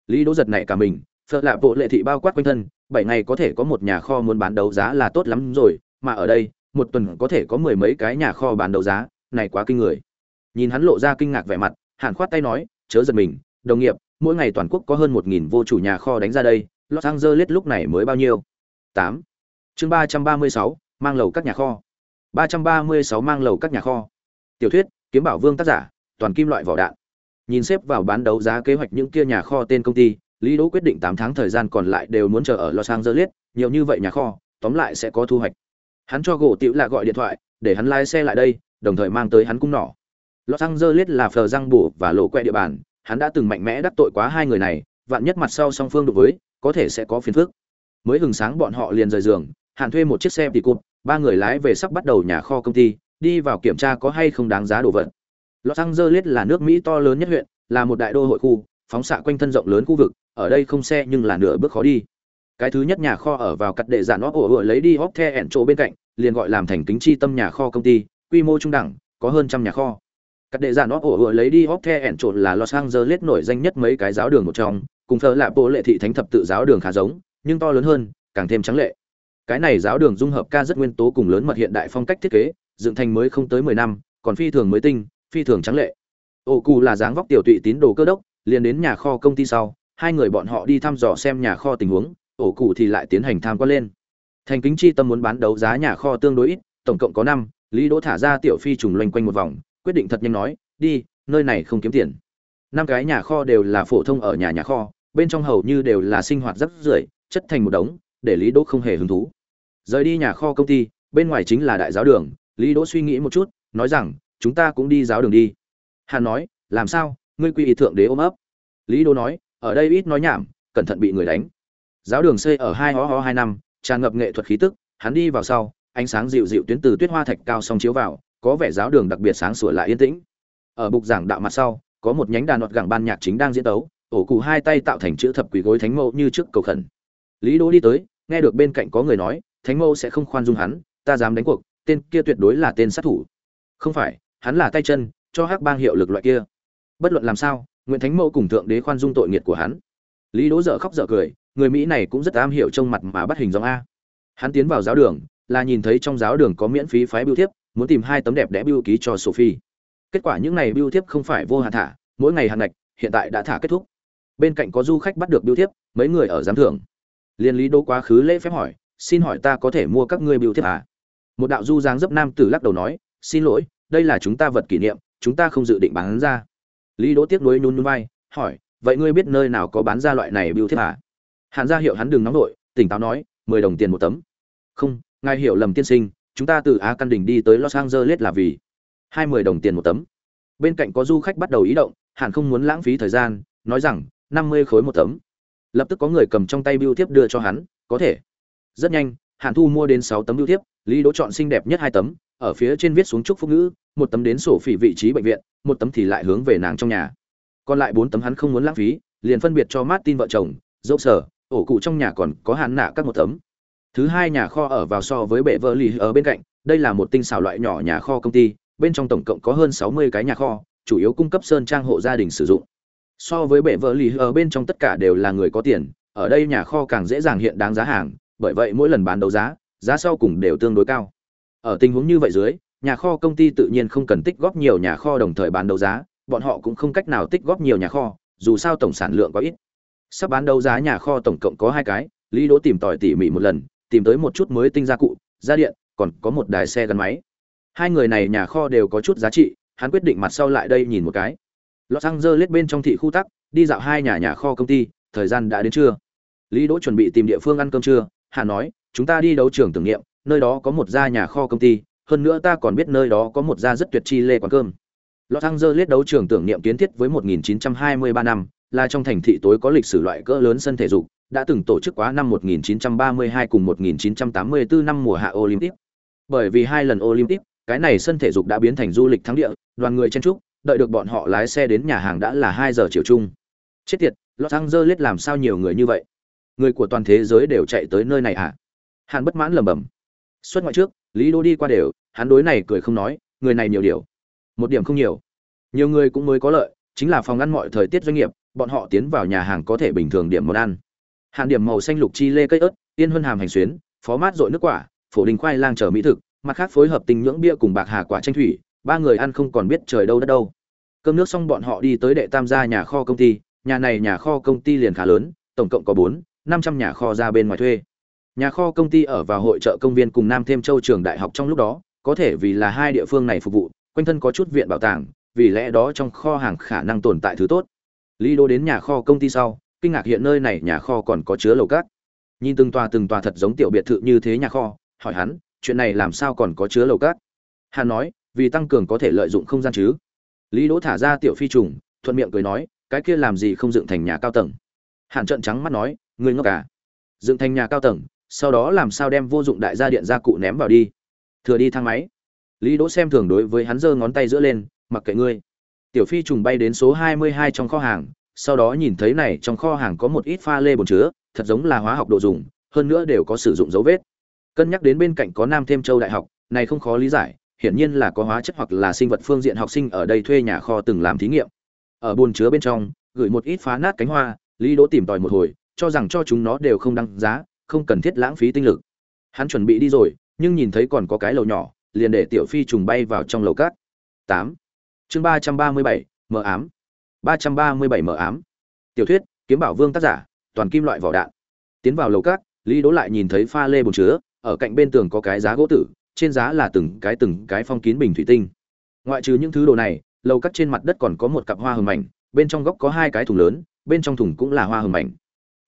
Lý đỗ giật nảy cả mình phật lạ bộ lệ thị bao quát quanh thân, bảy ngày có thể có một nhà kho muốn bán đấu giá là tốt lắm rồi, mà ở đây một tuần có thể có mười mấy cái nhà kho bán đấu giá, này quá kinh người. Nhìn hắn lộ ra kinh ngạc vẻ mặt, hàn khoát tay nói, chớ giật mình, đồng nghiệp, mỗi ngày toàn quốc có hơn một nghìn vô chủ nhà kho đánh ra đây, los angeles lúc này mới bao nhiêu? Tám. Chương ba trăm ba mươi sáu, mang lầu các nhà kho. Ba trăm ba mươi sáu mang lầu các nhà kho. Tiểu thuyết, kiếm bảo vương tác giả, toàn kim loại vỏ đạn. Nhìn xếp vào bán đấu giá kế hoạch những kia nhà kho tên công ty, lý đỗ quyết định tám tháng thời gian còn lại đều muốn chờ ở los angeles, nhiều như vậy nhà kho, tóm lại sẽ có thu hoạch hắn cho gỗ tiểu là gọi điện thoại để hắn lái xe lại đây đồng thời mang tới hắn cung nỏ. Los angeles là phờ răng bù và lộ quẹ địa bàn hắn đã từng mạnh mẽ đắc tội quá hai người này vạn nhất mặt sau song phương đối với có thể sẽ có phiền phức. Mới hừng sáng bọn họ liền rời giường hàn thuê một chiếc xe tì cụt ba người lái về sắp bắt đầu nhà kho công ty đi vào kiểm tra có hay không đáng giá đồ vật. Los Angeles là nước Mỹ to lớn nhất huyện, là một đại đô hội khu, phóng xạ quanh thân rộng lớn khu vực, ở đây không xe nhưng là nửa bước khó đi. Cái thứ nhất nhà kho ở vào cắt đệ giản óp ổ lấy đi óp the ẻn chỗ bên cạnh, liền gọi làm thành kính chi tâm nhà kho công ty, quy mô trung đẳng, có hơn trăm nhà kho. Cắt đệ giản óp ổ lấy đi óp the ẻn chỗ là Los Angeles nổi danh nhất mấy cái giáo đường một trong, cùng thờ là bộ lệ thị thánh thập tự giáo đường khá giống, nhưng to lớn hơn, càng thêm trắng lệ. Cái này giáo đường dung hợp ca rất nguyên tố cùng lớn mật hiện đại phong cách thiết kế, dựng thành mới không tới 10 năm, còn phi thường mới tinh, phi thường trắng lệ ô cù là dáng vóc tiểu tụy tín đồ cơ đốc liền đến nhà kho công ty sau hai người bọn họ đi thăm dò xem nhà kho tình huống ổ cụ thì lại tiến hành tham quan lên. Thành kính chi tâm muốn bán đấu giá nhà kho tương đối ít, tổng cộng có năm, lý đỗ thả ra tiểu phi trùng loanh quanh một vòng, quyết định thật nhanh nói, đi, nơi này không kiếm tiền. Năm cái nhà kho đều là phổ thông ở nhà nhà kho, bên trong hầu như đều là sinh hoạt rất rưởi, chất thành một đống, để lý đỗ không hề hứng thú. Rời đi nhà kho công ty, bên ngoài chính là đại giáo đường, lý đỗ suy nghĩ một chút, nói rằng, chúng ta cũng đi giáo đường đi. Hà nói, làm sao? Ngươi quy y thượng đế ôm ấp. Lý đỗ nói, ở đây ít nói nhảm, cẩn thận bị người đánh giáo đường xây ở hai ho ho hai năm, tràn ngập nghệ thuật khí tức, hắn đi vào sau, ánh sáng dịu dịu tuyến từ tuyết hoa thạch cao song chiếu vào, có vẻ giáo đường đặc biệt sáng sủa lại yên tĩnh. Ở bục giảng đạo mặt sau, có một nhánh đàn nọt gẳng ban nhạc chính đang diễn tấu, ổ cụ hai tay tạo thành chữ thập quỳ gối thánh mẫu như trước cầu khẩn. Lý đỗ đi tới, nghe được bên cạnh có người nói, thánh mẫu sẽ không khoan dung hắn, ta dám đánh cuộc, tên kia tuyệt đối là tên sát thủ. Không phải, hắn là tay chân, cho hắc bang hiệu lực loại kia. Bất luận làm sao nguyễn thánh mẫu cùng thượng đế khoan dung tội nghiệt của hắn lý đỗ dở khóc dở cười, người mỹ này cũng rất am hiểu trông mặt mà bắt hình dòng a. Hắn tiến vào giáo đường, là nhìn thấy trong giáo đường có miễn phí phái bưu thiếp, muốn tìm hai tấm đẹp đẽ bưu ký cho sophie. Kết quả những này bưu thiếp không phải vô hạn thả, mỗi ngày hạn ngạch, hiện tại đã thả kết thúc. Bên cạnh có du khách bắt được bưu thiếp, mấy người ở giám thưởng. Liên lý đỗ quá khứ lễ phép hỏi, xin hỏi ta có thể mua các ngươi bưu thiếp à? Một đạo du giáng dấp nam tử lắc đầu nói, xin lỗi, đây là chúng ta vật kỷ niệm, chúng ta không dự định bán ra. Lý đỗ tiếc nuối nhún nhún vai, hỏi vậy ngươi biết nơi nào có bán ra loại này bưu thiếp à? Hàn gia hiệu hắn đừng nóng nổi tỉnh táo nói, mười đồng tiền một tấm. Không, ngài hiểu lầm tiên sinh, chúng ta từ á căn đỉnh đi tới los angeles là vì hai mươi đồng tiền một tấm. Bên cạnh có du khách bắt đầu ý động, hàn không muốn lãng phí thời gian, nói rằng, năm mươi khối một tấm. Lập tức có người cầm trong tay bưu thiếp đưa cho hắn, có thể. Rất nhanh, hàn thu mua đến sáu tấm bưu thiếp, lý đỗ chọn xinh đẹp nhất hai tấm, ở phía trên viết xuống chúc phúc ngữ, một tấm đến sổ phỉ vị trí bệnh viện, một tấm thì lại hướng về nàng trong nhà còn lại bốn tấm hắn không muốn lãng phí, liền phân biệt cho martin vợ chồng dốc sở ổ cụ trong nhà còn có hắn nạ các một tấm. Thứ hai nhà kho ở vào so với bệ vợ lì ở bên cạnh, đây là một tinh xảo loại nhỏ nhà kho công ty, bên trong tổng cộng có hơn sáu mươi cái nhà kho, chủ yếu cung cấp sơn trang hộ gia đình sử dụng. So với bệ vợ lì ở bên trong tất cả đều là người có tiền, ở đây nhà kho càng dễ dàng hiện đáng giá hàng, bởi vậy mỗi lần bán đấu giá giá sau cùng đều tương đối cao. Ở tình huống như vậy dưới, nhà kho công ty tự nhiên không cần tích góp nhiều nhà kho đồng thời bán đấu giá bọn họ cũng không cách nào tích góp nhiều nhà kho, dù sao tổng sản lượng có ít. Sắp bán đấu giá nhà kho tổng cộng có hai cái, lý đỗ tìm tòi tỉ mỉ một lần, tìm tới một chút mới tinh gia cụ, gia điện, còn có một đài xe gắn máy. Hai người này nhà kho đều có chút giá trị, hắn quyết định mặt sau lại đây nhìn một cái. Lọt xăng dơ lết bên trong thị khu tắc, đi dạo hai nhà nhà kho công ty, thời gian đã đến trưa. Lý đỗ chuẩn bị tìm địa phương ăn cơm trưa, hà nói, chúng ta đi đấu trường tưởng niệm, nơi đó có một gia nhà kho công ty, hơn nữa ta còn biết nơi đó có một gia rất tuyệt chi lê quán cơm lọt xăng dơ đấu trường tưởng niệm kiến thiết với 1923 năm là trong thành thị tối có lịch sử loại cỡ lớn sân thể dục đã từng tổ chức quá năm 1932 cùng 1984 năm mùa hạ Olympic. Bởi vì hai lần Olympic, cái này sân thể dục đã biến thành du lịch thắng địa, đoàn người chen trúc, đợi được bọn họ lái xe đến nhà hàng đã là 2 giờ chiều chung. Chết tiệt, Los Angeles làm sao nhiều người như vậy? Người của toàn thế giới đều chạy tới nơi này à? Hàn bất mãn lẩm bẩm. Xuất ngoại trước, Lý Đô đi qua đều, hắn đối này cười không nói, người này nhiều điều. Một điểm không nhiều. Nhiều người cũng mới có lợi, chính là phòng ăn mọi thời tiết doanh nghiệp, bọn họ tiến vào nhà hàng có thể bình thường điểm món ăn. Hạn điểm màu xanh lục chi lê cây ớt yên hơn hàm hành xuyến phó mát dội nước quả phổ đình khoai lang chờ mỹ thực mặt khác phối hợp tình nhưỡng bia cùng bạc hà quả tranh thủy ba người ăn không còn biết trời đâu đất đâu. Cơm nước xong bọn họ đi tới đệ tam gia nhà kho công ty nhà này nhà kho công ty liền khá lớn tổng cộng có bốn năm trăm nhà kho ra bên ngoài thuê. Nhà kho công ty ở vào hội trợ công viên cùng nam thêm châu trường đại học trong lúc đó có thể vì là hai địa phương này phục vụ quanh thân có chút viện bảo tàng, vì lẽ đó trong kho hàng khả năng tồn tại thứ tốt. Lý đô đến nhà kho công ty sau, kinh ngạc hiện nơi này nhà kho còn có chứa lầu cát. Nhìn từng tòa từng tòa thật giống tiểu biệt thự như thế nhà kho, hỏi hắn, chuyện này làm sao còn có chứa lầu cát? Hắn nói, vì tăng cường có thể lợi dụng không gian chứ. Lý đỗ thả ra tiểu phi trùng, thuận miệng cười nói, cái kia làm gì không dựng thành nhà cao tầng? Hàn trợn trắng mắt nói ngươi ngốc à? Dựng thành nhà cao tầng, sau đó làm sao đem vô dụng đại gia điện gia cụ ném vào đi? Thừa đi thang máy lý đỗ xem thường đối với hắn giơ ngón tay giữa lên, mặc kệ ngươi. Tiểu phi trùng bay đến số 22 trong kho hàng, sau đó nhìn thấy này trong kho hàng có một ít pha lê bồn chứa, thật giống là hóa học đồ dùng, hơn nữa đều có sử dụng dấu vết. Cân nhắc đến bên cạnh có nam thêm châu đại học, này không khó lý giải, hiển nhiên là có hóa chất hoặc là sinh vật phương diện học sinh ở đây thuê nhà kho từng làm thí nghiệm. Ở bồn chứa bên trong, gửi một ít phá nát cánh hoa, lý đỗ tìm tòi một hồi, cho rằng cho chúng nó đều không đăng giá, không cần thiết lãng phí tinh lực. Hắn chuẩn bị đi rồi, nhưng nhìn thấy còn có cái lầu nhỏ liền để tiểu phi trùng bay vào trong lầu cát. Tám. Chương ba trăm ba mươi bảy, mờ ám. Ba trăm ba mươi bảy mở ám. Tiểu thuyết, kiếm bảo vương tác giả, toàn kim loại vỏ đạn. Tiến vào lầu cát, lý đỗ lại nhìn thấy pha lê bồn chứa, ở cạnh bên tường có cái giá gỗ tử, trên giá là từng cái từng cái phong kín bình thủy tinh. Ngoại trừ những thứ đồ này, lầu cát trên mặt đất còn có một cặp hoa hồng mảnh, bên trong góc có hai cái thùng lớn, bên trong thùng cũng là hoa hồng mảnh.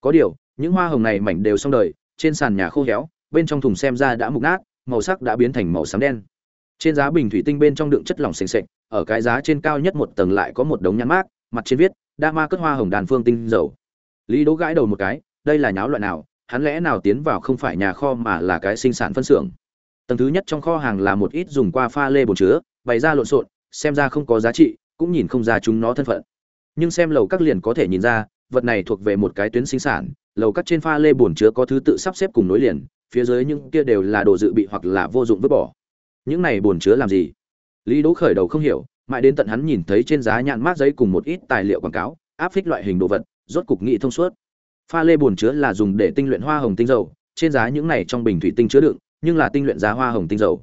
Có điều, những hoa hồng này mảnh đều xong đời, trên sàn nhà khô héo, bên trong thùng xem ra đã mục nát màu sắc đã biến thành màu xám đen. Trên giá bình thủy tinh bên trong đựng chất lỏng sền sệt, ở cái giá trên cao nhất một tầng lại có một đống nhãn mát mặt trên viết, đa ma cất hoa hồng đàn phương tinh dầu. Lý đỗ gãi đầu một cái, đây là nháo loại nào, hắn lẽ nào tiến vào không phải nhà kho mà là cái sinh sản phân xưởng? Tầng thứ nhất trong kho hàng là một ít dùng qua pha lê bồn chứa, bày ra lộn xộn, xem ra không có giá trị, cũng nhìn không ra chúng nó thân phận. Nhưng xem lầu các liền có thể nhìn ra, vật này thuộc về một cái tuyến sinh sản, lầu các trên pha lê bồn chứa có thứ tự sắp xếp cùng nối liền phía dưới những kia đều là đồ dự bị hoặc là vô dụng vứt bỏ. Những này bồn chứa làm gì? Lý đỗ khởi đầu không hiểu, mãi đến tận hắn nhìn thấy trên giá nhãn mát giấy cùng một ít tài liệu quảng cáo, áp phích loại hình đồ vật, rốt cục nghị thông suốt. Pha lê bồn chứa là dùng để tinh luyện hoa hồng tinh dầu, trên giá những này trong bình thủy tinh chứa đựng, nhưng là tinh luyện giá hoa hồng tinh dầu.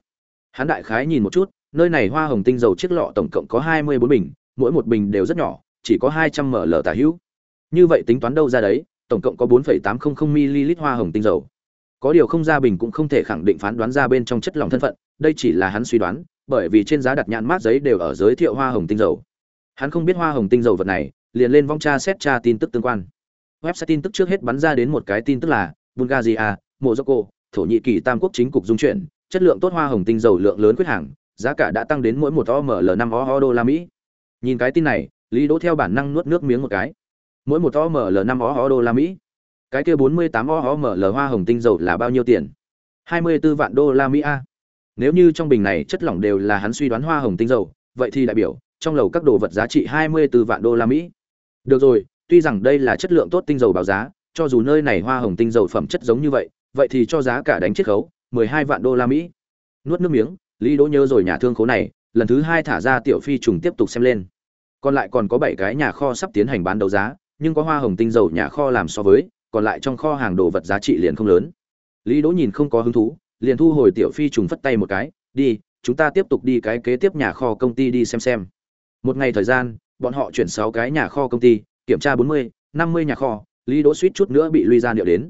Hắn đại khái nhìn một chút, nơi này hoa hồng tinh dầu chiếc lọ tổng cộng có hai mươi bốn bình, mỗi một bình đều rất nhỏ, chỉ có hai trăm ml tả hữu. Như vậy tính toán đâu ra đấy, tổng cộng có bốn tám trăm linh ml hoa hồng tinh dầu có điều không ra bình cũng không thể khẳng định phán đoán ra bên trong chất lỏng thân phận, đây chỉ là hắn suy đoán, bởi vì trên giá đặt nhãn mát giấy đều ở giới thiệu hoa hồng tinh dầu. Hắn không biết hoa hồng tinh dầu vật này, liền lên vong tra xét tra tin tức tương quan. Website tin tức trước hết bắn ra đến một cái tin tức là, bulgaria mozoko thổ nhĩ kỳ, tam quốc chính cục dung chuyển, chất lượng tốt hoa hồng tinh dầu lượng lớn quyết hàng, giá cả đã tăng đến mỗi một oml năm o đô la mỹ. Nhìn cái tin này, lý đỗ theo bản năng nuốt nước miếng một cái. Mỗi một oml năm o đô la mỹ cái kia bốn mươi tám oml hoa hồng tinh dầu là bao nhiêu tiền? hai mươi 24 vạn đô la mỹ a. Nếu như trong bình này chất lỏng đều là hắn suy đoán hoa hồng tinh dầu, vậy thì đại biểu, trong lầu các đồ vật giá trị hai mươi 24 vạn đô la mỹ. Được rồi, tuy rằng đây là chất lượng tốt tinh dầu báo giá, cho dù nơi này hoa hồng tinh dầu phẩm chất giống như vậy vậy thì cho giá cả đánh chiết khấu, mười hai vạn đô la mỹ. Nuốt nước miếng, lý đỗ nhớ rồi nhà thương khố này, lần thứ hai thả ra tiểu phi trùng tiếp tục xem lên. Còn lại còn có bảy cái nhà kho sắp tiến hành bán đấu giá, nhưng có hoa hồng tinh dầu nhà kho làm so với còn lại trong kho hàng đồ vật giá trị liền không lớn. Lý đỗ nhìn không có hứng thú, liền thu hồi tiểu phi trùng phất tay một cái, đi, chúng ta tiếp tục đi cái kế tiếp nhà kho công ty đi xem xem. Một ngày thời gian, bọn họ chuyển sáu cái nhà kho công ty, kiểm tra bốn mươi, năm mươi nhà kho, lý đỗ suýt chút nữa bị lui ra điệu đến.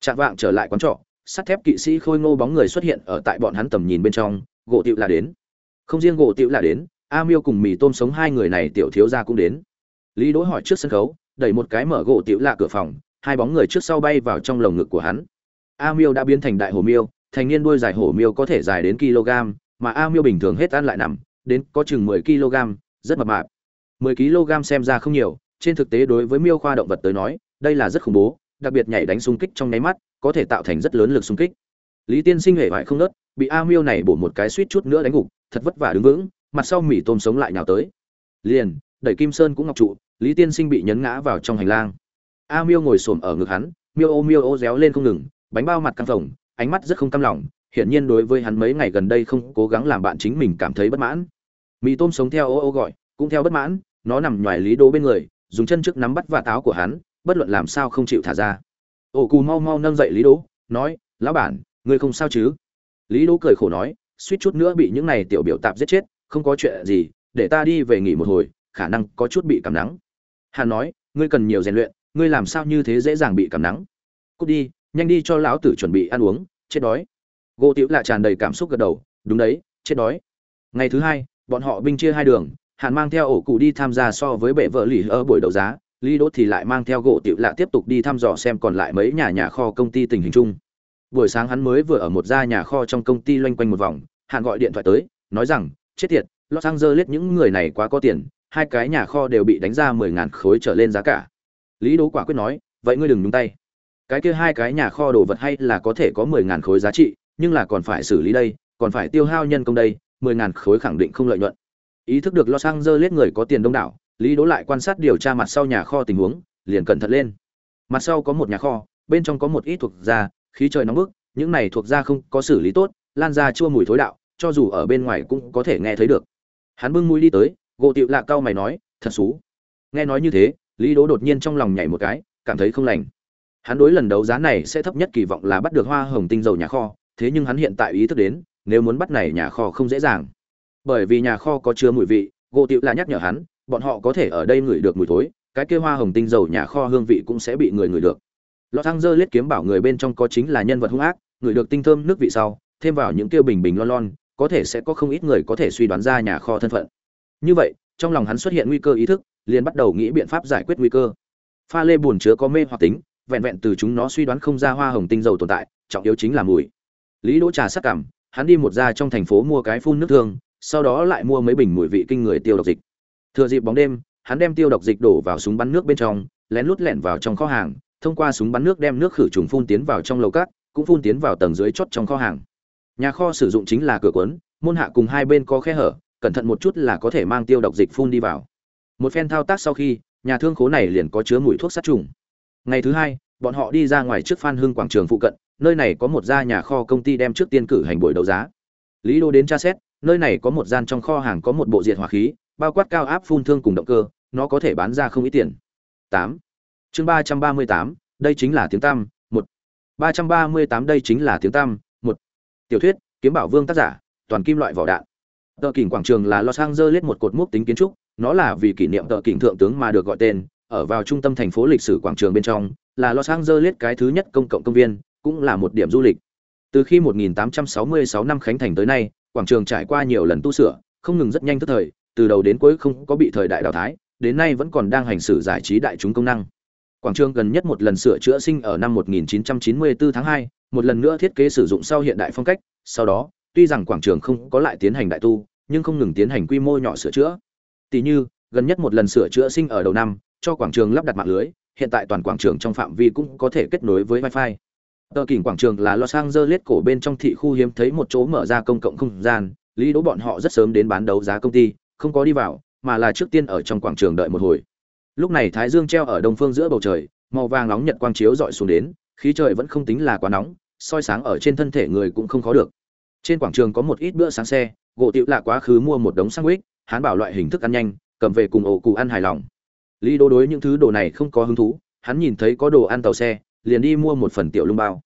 Chạm vạng trở lại quán trọ, sắt thép kỵ sĩ khôi ngô bóng người xuất hiện ở tại bọn hắn tầm nhìn bên trong, gỗ tiệu là đến. Không riêng gỗ tiệu là đến, a miêu cùng mì tôm sống hai người này tiểu thiếu gia cũng đến. Lý đỗ hỏi trước sân khấu, đẩy một cái mở gỗ tiệu là cửa phòng hai bóng người trước sau bay vào trong lồng ngực của hắn. A miêu đã biến thành đại hổ miêu thành niên đuôi dài hổ miêu có thể dài đến kg mà a miêu bình thường hết ăn lại nằm đến có chừng 10 kg rất mập mạp. 10 kg xem ra không nhiều trên thực tế đối với miêu khoa động vật tới nói đây là rất khủng bố đặc biệt nhảy đánh xung kích trong nháy mắt có thể tạo thành rất lớn lực xung kích. Lý tiên sinh hề vải không ngớt, bị a miêu này bổ một cái suýt chút nữa đánh gục thật vất vả đứng vững mặt sau mỉ tôm sống lại nhào tới. Liền đẩy kim sơn cũng ngọc trụ lý tiên sinh bị nhấn ngã vào trong hành lang a miêu ngồi xổm ở ngực hắn, miêu ô miêu ô réo lên không ngừng, bánh bao mặt căng phồng, ánh mắt rất không cam lòng, hiển nhiên đối với hắn mấy ngày gần đây không cố gắng làm bạn chính mình cảm thấy bất mãn. Mì tôm sống theo ô ô gọi, cũng theo bất mãn, nó nằm ngoài lý đỗ bên người, dùng chân trước nắm bắt và táo của hắn, bất luận làm sao không chịu thả ra. Ổ cù mau mau nâng dậy lý đỗ nói, lão bản, ngươi không sao chứ? Lý đỗ cười khổ nói, suýt chút nữa bị những này tiểu biểu tạp giết chết, không có chuyện gì, để ta đi về nghỉ một hồi, khả năng có chút bị cảm nắng. Hà nói, ngươi cần nhiều rèn luyện ngươi làm sao như thế dễ dàng bị cảm nắng? Cút đi, nhanh đi cho lão tử chuẩn bị ăn uống, chết đói. Gỗ tiểu lạ tràn đầy cảm xúc gật đầu, đúng đấy, chết đói. Ngày thứ hai, bọn họ binh chia hai đường, hàn mang theo ổ cụ đi tham gia so với bệ vợ lì ở buổi đấu giá, lý đỗ thì lại mang theo gỗ tiểu lạ tiếp tục đi thăm dò xem còn lại mấy nhà nhà kho công ty tình hình chung. Buổi sáng hắn mới vừa ở một gia nhà kho trong công ty loanh quanh một vòng, hàn gọi điện thoại tới, nói rằng, chết tiệt, los angeles những người này quá có tiền, hai cái nhà kho đều bị đánh ra mười ngàn khối trở lên giá cả lý đỗ quả quyết nói, vậy ngươi đừng nhúng tay. Cái kia hai cái nhà kho đồ vật hay là có thể có mười ngàn khối giá trị, nhưng là còn phải xử lý đây, còn phải tiêu hao nhân công đây, mười ngàn khối khẳng định không lợi nhuận. Ý thức được lo sang dơ lết người có tiền đông đảo, lý đỗ lại quan sát điều tra mặt sau nhà kho tình huống, liền cẩn thận lên. Mặt sau có một nhà kho, bên trong có một ít thuộc da khí trời nóng bức, những này thuộc da không có xử lý tốt, lan ra chua mùi thối đạo, cho dù ở bên ngoài cũng có thể nghe thấy được. Hắn bưng mũi đi tới, gỗ tiệu lạ cao mày nói, thật xú. Nghe nói như thế lý đỗ đột nhiên trong lòng nhảy một cái, cảm thấy không lành. Hắn đối lần đấu giá này sẽ thấp nhất kỳ vọng là bắt được hoa hồng tinh dầu nhà kho, thế nhưng hắn hiện tại ý thức đến, nếu muốn bắt này nhà kho không dễ dàng. Bởi vì nhà kho có chứa mùi vị gỗ Tự là nhắc nhở hắn, bọn họ có thể ở đây ngửi được mùi thối, cái kia hoa hồng tinh dầu nhà kho hương vị cũng sẽ bị người ngửi được. Lọ thăng dơ liếc kiếm bảo người bên trong có chính là nhân vật hung ác, ngửi được tinh thơm nước vị sau, thêm vào những kia bình bình lon lon, có thể sẽ có không ít người có thể suy đoán ra nhà kho thân phận. Như vậy trong lòng hắn xuất hiện nguy cơ ý thức, liền bắt đầu nghĩ biện pháp giải quyết nguy cơ. Pha lê buồn chứa có mê hoặc tính, vẹn vẹn từ chúng nó suy đoán không ra hoa hồng tinh dầu tồn tại, trọng yếu chính là mùi. Lý đỗ trà sắc cảm, hắn đi một ra trong thành phố mua cái phun nước thương, sau đó lại mua mấy bình mùi vị kinh người tiêu độc dịch. Thừa dịp bóng đêm, hắn đem tiêu độc dịch đổ vào súng bắn nước bên trong, lén lút lẻn vào trong kho hàng, thông qua súng bắn nước đem nước khử trùng phun tiến vào trong lầu cát, cũng phun tiến vào tầng dưới chốt trong kho hàng. Nhà kho sử dụng chính là cửa cuốn, môn hạ cùng hai bên có khe hở cẩn thận một chút là có thể mang tiêu độc dịch phun đi vào. Một phen thao tác sau khi, nhà thương khố này liền có chứa mùi thuốc sát trùng. Ngày thứ hai, bọn họ đi ra ngoài trước phan hưng quảng trường phụ cận, nơi này có một gia nhà kho công ty đem trước tiên cử hành buổi đấu giá. Lý đô đến tra xét, nơi này có một gian trong kho hàng có một bộ diệt hỏa khí, bao quát cao áp phun thương cùng động cơ, nó có thể bán ra không ít tiền. Tám. Chương ba trăm ba mươi tám, đây chính là tiếng tam một. Ba trăm ba mươi tám, đây chính là tiếng tam một. Tiểu thuyết, kiếm bảo vương tác giả, toàn kim loại vỏ đạn tờ kỉnh quảng trường là los angeles một cột mốc tính kiến trúc nó là vì kỷ niệm tờ kỉnh thượng tướng mà được gọi tên. Ở vào trung tâm thành phố lịch sử quảng trường bên trong là los angeles cái thứ nhất công cộng công viên cũng là một điểm du lịch. Từ khi 1866 năm khánh thành tới nay quảng trường trải qua nhiều lần tu sửa không ngừng rất nhanh tức thời từ đầu đến cuối không có bị thời đại đào thái đến nay vẫn còn đang hành xử giải trí đại chúng công năng. Quảng trường gần nhất một lần sửa chữa sinh ở năm 1994 tháng 2, một lần nữa thiết kế sử dụng sau hiện đại phong cách sau đó tuy rằng quảng trường không có lại tiến hành đại tu, nhưng không ngừng tiến hành quy mô nhỏ sửa chữa. Tỷ như, gần nhất một lần sửa chữa sinh ở đầu năm, cho quảng trường lắp đặt mạng lưới, hiện tại toàn quảng trường trong phạm vi cũng có thể kết nối với wifi. Tờ kỉnh quảng trường là los angeles cổ bên trong thị khu hiếm thấy một chỗ mở ra công cộng không gian, lý đỗ bọn họ rất sớm đến bán đấu giá công ty, không có đi vào, mà là trước tiên ở trong quảng trường đợi một hồi. Lúc này thái dương treo ở đông phương giữa bầu trời, màu vàng nóng nhật quang chiếu dọi xuống đến, khí trời vẫn không tính là quá nóng, soi sáng ở trên thân thể người cũng không khó được trên quảng trường có một ít bữa sáng xe, gỗ tiệu lạ quá khứ mua một đống sandwich, hắn bảo loại hình thức ăn nhanh, cầm về cùng ổ cụ ăn hài lòng. Lý đô đối những thứ đồ này không có hứng thú, hắn nhìn thấy có đồ ăn tàu xe, liền đi mua một phần tiểu lung bao.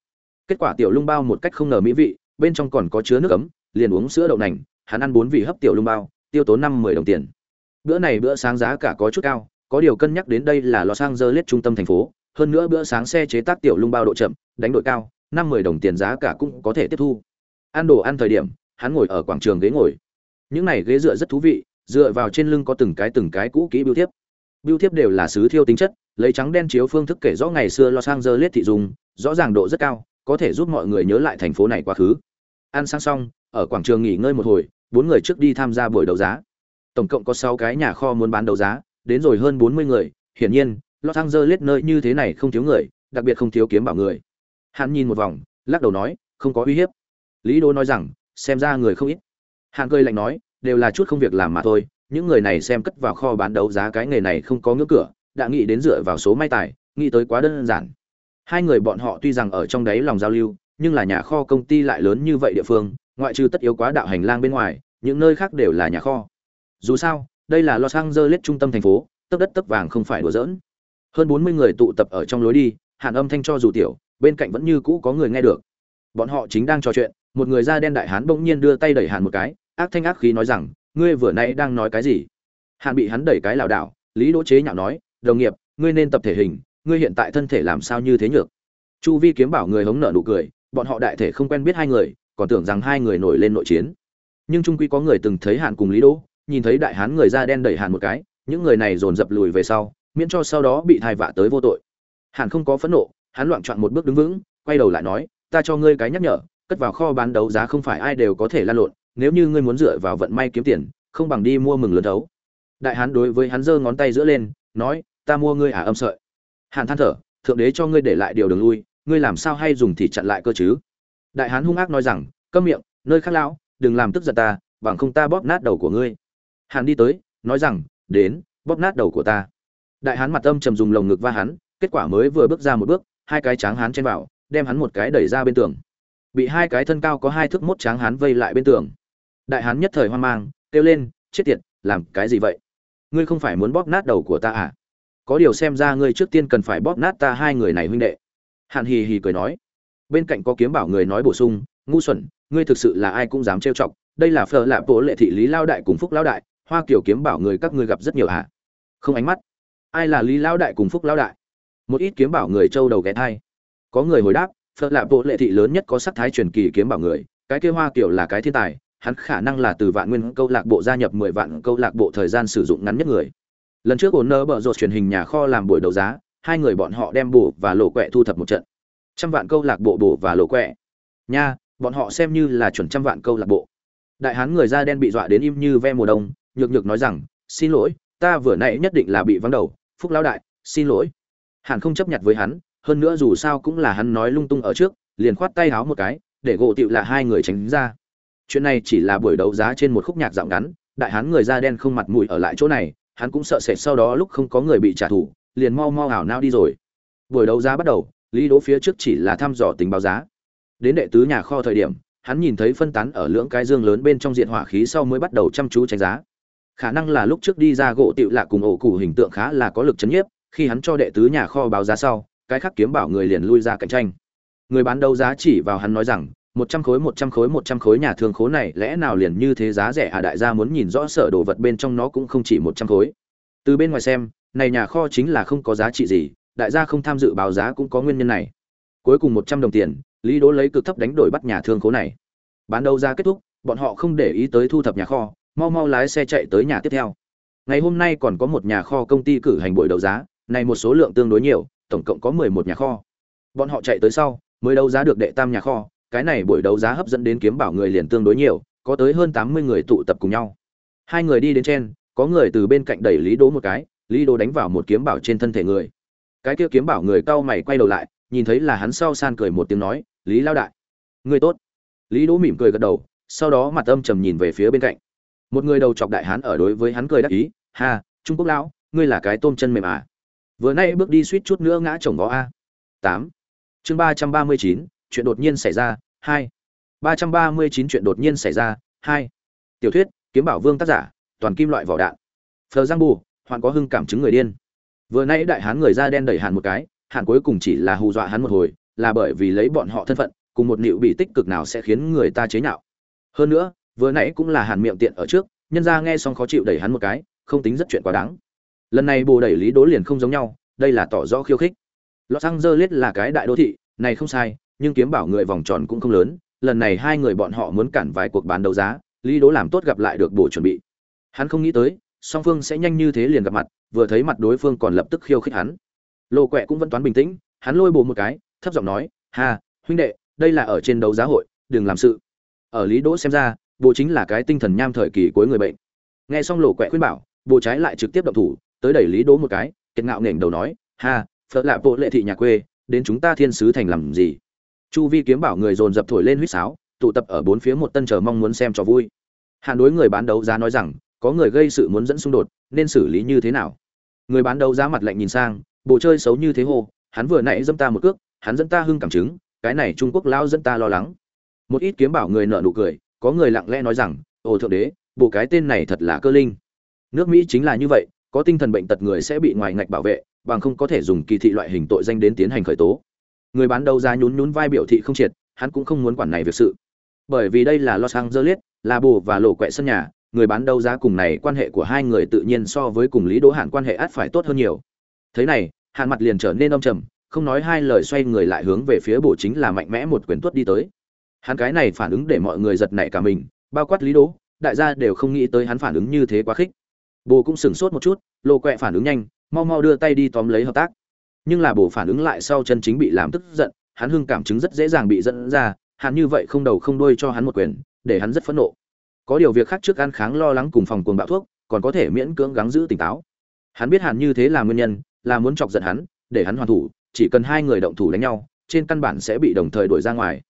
Kết quả tiểu lung bao một cách không ngờ mỹ vị, bên trong còn có chứa nước ấm, liền uống sữa đậu nành, hắn ăn bốn vị hấp tiểu lung bao, tiêu tốn năm mười đồng tiền. Bữa này bữa sáng giá cả có chút cao, có điều cân nhắc đến đây là lò sang dơ lết trung tâm thành phố, hơn nữa bữa sáng xe chế tác tiểu lung bao độ chậm, đánh đội cao, năm mười đồng tiền giá cả cũng có thể tiếp thu ăn đồ ăn thời điểm, hắn ngồi ở quảng trường ghế ngồi. Những này ghế dựa rất thú vị, dựa vào trên lưng có từng cái từng cái cũ kỹ biêu thiếp. Biêu thiếp đều là sứ thiêu tính chất, lấy trắng đen chiếu phương thức kể rõ ngày xưa los angeles thị dùng, rõ ràng độ rất cao, có thể giúp mọi người nhớ lại thành phố này quá khứ. Ăn sang xong, ở quảng trường nghỉ ngơi một hồi, bốn người trước đi tham gia buổi đấu giá. Tổng cộng có sáu cái nhà kho muốn bán đấu giá, đến rồi hơn bốn mươi người, hiển nhiên, los angeles nơi như thế này không thiếu người, đặc biệt không thiếu kiếm bảo người. Hắn nhìn một vòng, lắc đầu nói, không có uy hiếp lý đô nói rằng, xem ra người không ít. Hạng cười lạnh nói, đều là chút không việc làm mà thôi, những người này xem cất vào kho bán đấu giá cái nghề này không có ngưỡng cửa, đã nghĩ đến dựa vào số may tài, nghĩ tới quá đơn giản. Hai người bọn họ tuy rằng ở trong đấy lòng giao lưu, nhưng là nhà kho công ty lại lớn như vậy địa phương, ngoại trừ tất yếu quá đạo hành lang bên ngoài, những nơi khác đều là nhà kho. Dù sao, đây là los angeles trung tâm thành phố, tấp đất tấp vàng không phải đùa giỡn. Hơn bốn mươi người tụ tập ở trong lối đi, hàn âm thanh cho dù tiểu, bên cạnh vẫn như cũ có người nghe được. Bọn họ chính đang trò chuyện một người da đen đại hán bỗng nhiên đưa tay đẩy hàn một cái, ác thanh ác khí nói rằng, ngươi vừa nãy đang nói cái gì? Hàn bị hắn đẩy cái lảo đảo, lý đỗ chế nhạo nói, đồng nghiệp, ngươi nên tập thể hình, ngươi hiện tại thân thể làm sao như thế nhược? Chu vi kiếm bảo người hống nợ nụ cười, bọn họ đại thể không quen biết hai người, còn tưởng rằng hai người nổi lên nội chiến. Nhưng trung quy có người từng thấy hàn cùng lý đỗ, nhìn thấy đại hán người da đen đẩy hàn một cái, những người này dồn dập lùi về sau, miễn cho sau đó bị thai vạ tới vô tội. Hàn không có phẫn nộ, hắn loạn trọn một bước đứng vững, quay đầu lại nói, ta cho ngươi cái nhắc nhở cất vào kho bán đấu giá không phải ai đều có thể lan lộn, nếu như ngươi muốn dựa vào vận may kiếm tiền, không bằng đi mua mừng lớn đấu. Đại hán đối với hắn giơ ngón tay giữa lên, nói, ta mua ngươi à âm sợi. Hàn than thở, thượng đế cho ngươi để lại điều đường lui, ngươi làm sao hay dùng thì chặn lại cơ chứ? Đại hán hung ác nói rằng, câm miệng, nơi khác lão, đừng làm tức giận ta, bằng không ta bóp nát đầu của ngươi. Hàn đi tới, nói rằng, đến, bóp nát đầu của ta. Đại hán mặt âm trầm dùng lồng ngực va hắn, kết quả mới vừa bước ra một bước, hai cái tráng hán trên vào, đem hắn một cái đẩy ra bên tường bị hai cái thân cao có hai thước mốt tráng hán vây lại bên tường. Đại hán nhất thời hoang mang, kêu lên, chết tiệt, làm cái gì vậy? Ngươi không phải muốn bóp nát đầu của ta à? Có điều xem ra ngươi trước tiên cần phải bóp nát ta hai người này huynh đệ. Hạn hì hì cười nói. Bên cạnh có kiếm bảo người nói bổ sung, ngu xuẩn, ngươi thực sự là ai cũng dám trêu chọc, đây là phở lạ bộ lệ thị lý lao đại cùng phúc lao đại, hoa kiểu kiếm bảo người các ngươi gặp rất nhiều à? không ánh mắt. Ai là lý lao đại cùng phúc lao đại? Một ít kiếm bảo người châu đầu ghé thai. Có người hồi đáp phật lạ bộ lệ thị lớn nhất có sắc thái truyền kỳ kiếm bảo người, cái kia hoa kiểu là cái thiên tài, hắn khả năng là từ vạn nguyên câu lạc bộ gia nhập mười vạn câu lạc bộ thời gian sử dụng ngắn nhất người. Lần trước ổn nơ bợ rột truyền hình nhà kho làm buổi đấu giá, hai người bọn họ đem bổ và lộ quẹ thu thập một trận. Trăm vạn câu lạc bộ bổ và lộ quẹ. Nha, bọn họ xem như là chuẩn trăm vạn câu lạc bộ. Đại hán người da đen bị dọa đến im như ve mùa đông, nhược nhược nói rằng, xin lỗi, ta vừa nãy nhất định là bị vắng đầu, phúc lão đại, xin lỗi. Hàn không chấp nhận với hắn hơn nữa dù sao cũng là hắn nói lung tung ở trước, liền khoát tay háo một cái, để gỗ tiệu là hai người tránh ra. Chuyện này chỉ là buổi đấu giá trên một khúc nhạc dạo ngắn, đại hán người da đen không mặt mũi ở lại chỗ này, hắn cũng sợ sệt sau đó lúc không có người bị trả thù, liền mau mau ảo nao đi rồi. Buổi đấu giá bắt đầu, lý đỗ phía trước chỉ là thăm dò tình báo giá. Đến đệ tứ nhà kho thời điểm, hắn nhìn thấy phân tán ở lưỡng cái dương lớn bên trong diện hỏa khí sau mới bắt đầu chăm chú tranh giá. Khả năng là lúc trước đi ra gỗ tiệu lạ cùng ổ củ hình tượng khá là có lực chấn nhiếp, khi hắn cho đệ tứ nhà kho báo giá sau cái khác kiếm bảo người liền lui ra cạnh tranh. Người bán đấu giá chỉ vào hắn nói rằng, một trăm khối, một trăm khối, một trăm khối nhà thương khố này lẽ nào liền như thế giá rẻ à? Đại gia muốn nhìn rõ sở đồ vật bên trong nó cũng không chỉ một trăm khối. Từ bên ngoài xem, này nhà kho chính là không có giá trị gì, đại gia không tham dự báo giá cũng có nguyên nhân này. Cuối cùng một trăm đồng tiền, lý đỗ lấy cực thấp đánh đổi bắt nhà thương khố này. Bán đấu giá kết thúc, bọn họ không để ý tới thu thập nhà kho, mau mau lái xe chạy tới nhà tiếp theo. Ngày hôm nay còn có một nhà kho công ty cử hành buổi đấu giá, này một số lượng tương đối nhiều tổng cộng có mười một nhà kho. Bọn họ chạy tới sau, mới đấu giá được đệ tam nhà kho, cái này buổi đấu giá hấp dẫn đến kiếm bảo người liền tương đối nhiều, có tới hơn tám mươi người tụ tập cùng nhau. Hai người đi đến trên, có người từ bên cạnh đẩy lý đỗ một cái, lý đỗ đánh vào một kiếm bảo trên thân thể người. Cái kia kiếm bảo người cau mày quay đầu lại, nhìn thấy là hắn sau san cười một tiếng nói, lý lao đại, người tốt. Lý đỗ mỉm cười gật đầu, sau đó mặt âm trầm nhìn về phía bên cạnh. Một người đầu chọc đại hán ở đối với hắn cười đắc ý, ha, trung quốc lão, ngươi là cái tôm chân mềm à? Vừa nay bước đi suýt chút nữa ngã chồng vó a. Tám. Chương ba trăm ba mươi chín, chuyện đột nhiên xảy ra, hai. Ba trăm ba mươi chín chuyện đột nhiên xảy ra, hai. Tiểu thuyết, kiếm bảo vương tác giả, toàn kim loại vỏ đạn. Phờ giang bù, hoạn có hưng cảm chứng người điên. Vừa nãy đại hán người da đen đẩy hàn một cái, hàn cuối cùng chỉ là hù dọa hắn một hồi, là bởi vì lấy bọn họ thân phận, cùng một nịu bị tích cực nào sẽ khiến người ta chế nhạo. Hơn nữa, vừa nãy cũng là hàn miệng tiện ở trước, nhân ra nghe xong khó chịu đẩy hắn một cái, không tính rất chuyện quá đáng lần này bồ đẩy lý đố liền không giống nhau, đây là tỏ rõ khiêu khích. Los angeles là cái đại đô thị, này không sai, nhưng kiếm bảo người vòng tròn cũng không lớn, lần này hai người bọn họ muốn cản vài cuộc bán đấu giá, lý đố làm tốt gặp lại được bổ chuẩn bị. Hắn không nghĩ tới, song phương sẽ nhanh như thế liền gặp mặt, vừa thấy mặt đối phương còn lập tức khiêu khích hắn. Lô quẹ cũng vẫn toán bình tĩnh, hắn lôi bồ một cái, thấp giọng nói, ha, huynh đệ, đây là ở trên đấu giá hội, đừng làm sự. Ở lý đỗ xem ra bộ chính là cái tinh thần nham thời kỳ cuối người bệnh. Nghe xong lộ quẹ khuyên bảo bộ trái lại trực tiếp động thủ tới đẩy lý đố một cái, kiệt ngạo nghển đầu nói, ha, phật lạ bộ lệ thị nhà quê, đến chúng ta thiên sứ thành làm gì? Chu vi kiếm bảo người dồn dập thổi lên huýt sáo, tụ tập ở bốn phía một tân chờ mong muốn xem cho vui. Hạn đối người bán đấu giá nói rằng, có người gây sự muốn dẫn xung đột, nên xử lý như thế nào? Người bán đấu giá mặt lạnh nhìn sang bộ chơi xấu như thế hồ hắn vừa nãy dâm ta một cước, hắn dẫn ta hưng cảm chứng, cái này trung quốc lao dẫn ta lo lắng. Một ít kiếm bảo người nợ nụ cười, có người lặng lẽ nói rằng, ồ, thượng đế bộ cái tên này thật là cơ linh. Nước mỹ chính là như vậy có tinh thần bệnh tật người sẽ bị ngoài ngạch bảo vệ, bằng không có thể dùng kỳ thị loại hình tội danh đến tiến hành khởi tố. Người bán đấu giá nhún nhún vai biểu thị không triệt, hắn cũng không muốn quản này việc sự. Bởi vì đây là los angeles, là bồ và lộ quẹ sân nhà, người bán đấu giá cùng này quan hệ của hai người tự nhiên so với cùng lý đỗ hạn quan hệ át phải tốt hơn nhiều. Thế này hạn mặt liền trở nên âm trầm, không nói hai lời xoay người lại hướng về phía bộ chính là mạnh mẽ một quyền tuất đi tới. Hắn cái này phản ứng để mọi người giật nảy cả mình, bao quát lý đỗ, đại gia đều không nghĩ tới hắn phản ứng như thế quá khích bồ cũng sửng sốt một chút lộ quẹ phản ứng nhanh, mau mau đưa tay đi tóm lấy hợp tác. Nhưng là bồ phản ứng lại sau chân chính bị làm tức giận, hắn hưng cảm chứng rất dễ dàng bị dẫn ra, hắn như vậy không đầu không đuôi cho hắn một quyền, để hắn rất phẫn nộ. Có điều việc khác trước ăn kháng lo lắng cùng phòng cuồng bạo thuốc, còn có thể miễn cưỡng gắng giữ tỉnh táo. Hắn biết hàn như thế là nguyên nhân, là muốn chọc giận hắn, để hắn hoàn thủ, chỉ cần hai người động thủ đánh nhau, trên căn bản sẽ bị đồng thời đuổi ra ngoài.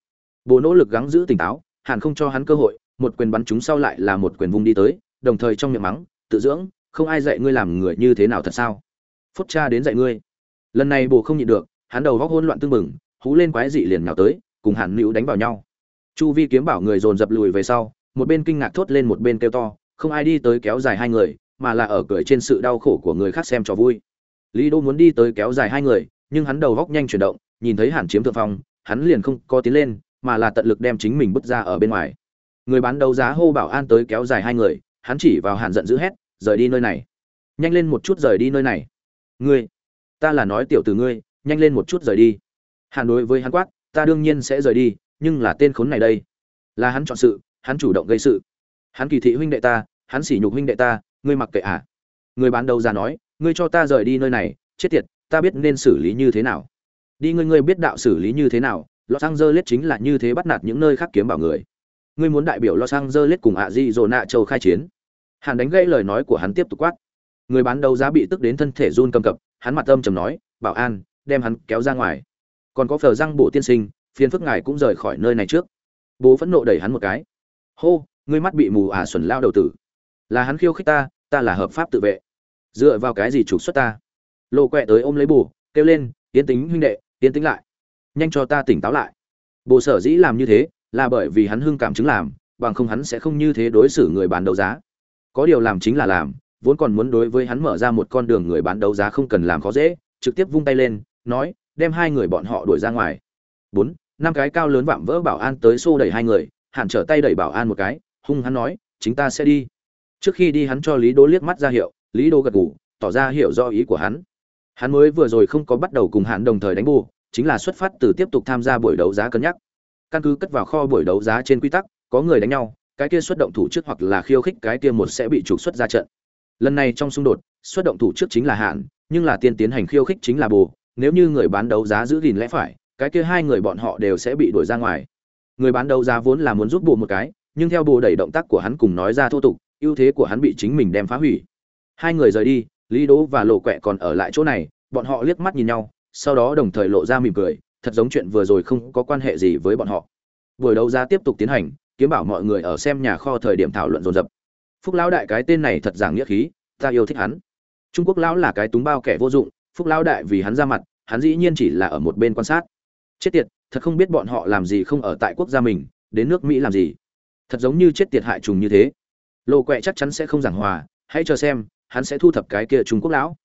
Bồ nỗ lực gắng giữ tỉnh táo hàn không cho hắn cơ hội, một quyền bắn chúng sau lại là một quyền vung đi tới, đồng thời trong miệng mắng tự dưỡng, không ai dạy ngươi làm người như thế nào thật sao? Phút cha đến dạy ngươi. Lần này bồ không nhịn được, hắn đầu góc hỗn loạn tương mừng hú lên quái dị liền nhào tới, cùng hàn nữ đánh vào nhau. Chu vi kiếm bảo người dồn dập lùi về sau, một bên kinh ngạc thốt lên một bên kêu to, không ai đi tới kéo dài hai người, mà là ở cười trên sự đau khổ của người khác xem cho vui. Lý đô muốn đi tới kéo dài hai người, nhưng hắn đầu góc nhanh chuyển động, nhìn thấy hàn chiếm thượng phong, hắn liền không có tiến lên, mà là tận lực đem chính mình bứt ra ở bên ngoài. Người bán đấu giá hô bảo an tới kéo dài hai người hắn chỉ vào hàn giận dữ hét, rời đi nơi này. Nhanh lên một chút rời đi nơi này. Ngươi, ta là nói tiểu từ ngươi, nhanh lên một chút rời đi. Hàn đối với hắn quát, ta đương nhiên sẽ rời đi, nhưng là tên khốn này đây. Là hắn chọn sự, hắn chủ động gây sự. Hắn kỳ thị huynh đệ ta, hắn sỉ nhục huynh đệ ta, ngươi mặc kệ à. Người bán đầu ra nói, ngươi cho ta rời đi nơi này, chết tiệt, ta biết nên xử lý như thế nào. Đi ngươi ngươi biết đạo xử lý như thế nào lọt sang dơ lết chính là như thế bắt nạt những nơi khác kiếm bảo người ngươi muốn đại biểu los angeles cùng ạ di dồ nạ châu khai chiến. Hàn đánh gãy lời nói của hắn tiếp tục quát. Người bán đấu giá bị tức đến thân thể run cầm cập, hắn mặt âm trầm nói, bảo an, đem hắn kéo ra ngoài. Còn có phở răng bộ tiên sinh, phiền phức ngài cũng rời khỏi nơi này trước. Bố phẫn nộ đẩy hắn một cái. Hô, ngươi mắt bị mù à xuẩn lao đầu tử. Là hắn khiêu khích ta ta là hợp pháp tự vệ. Dựa vào cái gì trục xuất ta? Lộ quẹ tới ôm lấy bù kêu lên tiến tính huynh đệ tiến tính lại. Nhanh cho ta tỉnh táo lại. Bồ sở dĩ làm như thế là bởi vì hắn hưng cảm chứng làm, bằng không hắn sẽ không như thế đối xử người bán đấu giá. Có điều làm chính là làm, vốn còn muốn đối với hắn mở ra một con đường người bán đấu giá không cần làm khó dễ, trực tiếp vung tay lên, nói, đem hai người bọn họ đuổi ra ngoài. Bốn, năm cái cao lớn vạm vỡ bảo an tới xô đẩy hai người, hạn trở tay đẩy bảo an một cái, hung hắn nói, chính ta sẽ đi. Trước khi đi hắn cho lý đỗ liếc mắt ra hiệu, lý đỗ gật gù, tỏ ra hiểu do ý của hắn. Hắn mới vừa rồi không có bắt đầu cùng hạn đồng thời đánh bù, chính là xuất phát từ tiếp tục tham gia buổi đấu giá cân nhắc căn cứ cất vào kho buổi đấu giá trên quy tắc, có người đánh nhau, cái kia xuất động thủ trước hoặc là khiêu khích cái kia một sẽ bị trục xuất ra trận. Lần này trong xung đột, xuất động thủ trước chính là hạn nhưng là tiên tiến hành khiêu khích chính là bù nếu như người bán đấu giá giữ gìn lẽ phải, cái kia hai người bọn họ đều sẽ bị đuổi ra ngoài. Người bán đấu giá vốn là muốn giúp bù một cái, nhưng theo bù đẩy động tác của hắn cùng nói ra thô tục, ưu thế của hắn bị chính mình đem phá hủy. Hai người rời đi, lý đỗ và lộ quẹ còn ở lại chỗ này, bọn họ liếc mắt nhìn nhau, sau đó đồng thời lộ ra mỉm cười thật giống chuyện vừa rồi không có quan hệ gì với bọn họ. Buổi đấu giá tiếp tục tiến hành, kiếm bảo mọi người ở xem nhà kho thời điểm thảo luận dồn dập. Phúc lão đại cái tên này thật giảng nghĩa khí, ta yêu thích hắn. Trung quốc lão là cái túng bao kẻ vô dụng, phúc lão đại vì hắn ra mặt, hắn dĩ nhiên chỉ là ở một bên quan sát. Chết tiệt, thật không biết bọn họ làm gì không ở tại quốc gia mình, đến nước mỹ làm gì. Thật giống như chết tiệt hại trùng như thế. Lộ quẹ chắc chắn sẽ không giảng hòa, hãy chờ xem, hắn sẽ thu thập cái kia trung quốc lão.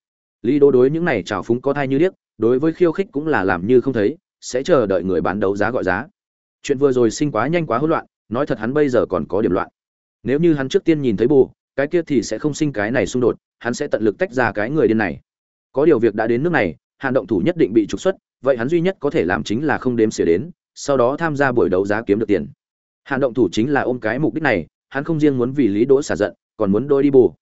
Lý đô đối những này trào phúng có thai như điếc, đối với khiêu khích cũng là làm như không thấy sẽ chờ đợi người bán đấu giá gọi giá. Chuyện vừa rồi sinh quá nhanh quá hỗn loạn, nói thật hắn bây giờ còn có điểm loạn. Nếu như hắn trước tiên nhìn thấy bù, cái kia thì sẽ không sinh cái này xung đột, hắn sẽ tận lực tách ra cái người điên này. Có điều việc đã đến nước này, hàn động thủ nhất định bị trục xuất, vậy hắn duy nhất có thể làm chính là không đếm xỉa đến, sau đó tham gia buổi đấu giá kiếm được tiền. Hàn động thủ chính là ôm cái mục đích này, hắn không riêng muốn vì lý đỗ xả giận, còn muốn đôi đi bù.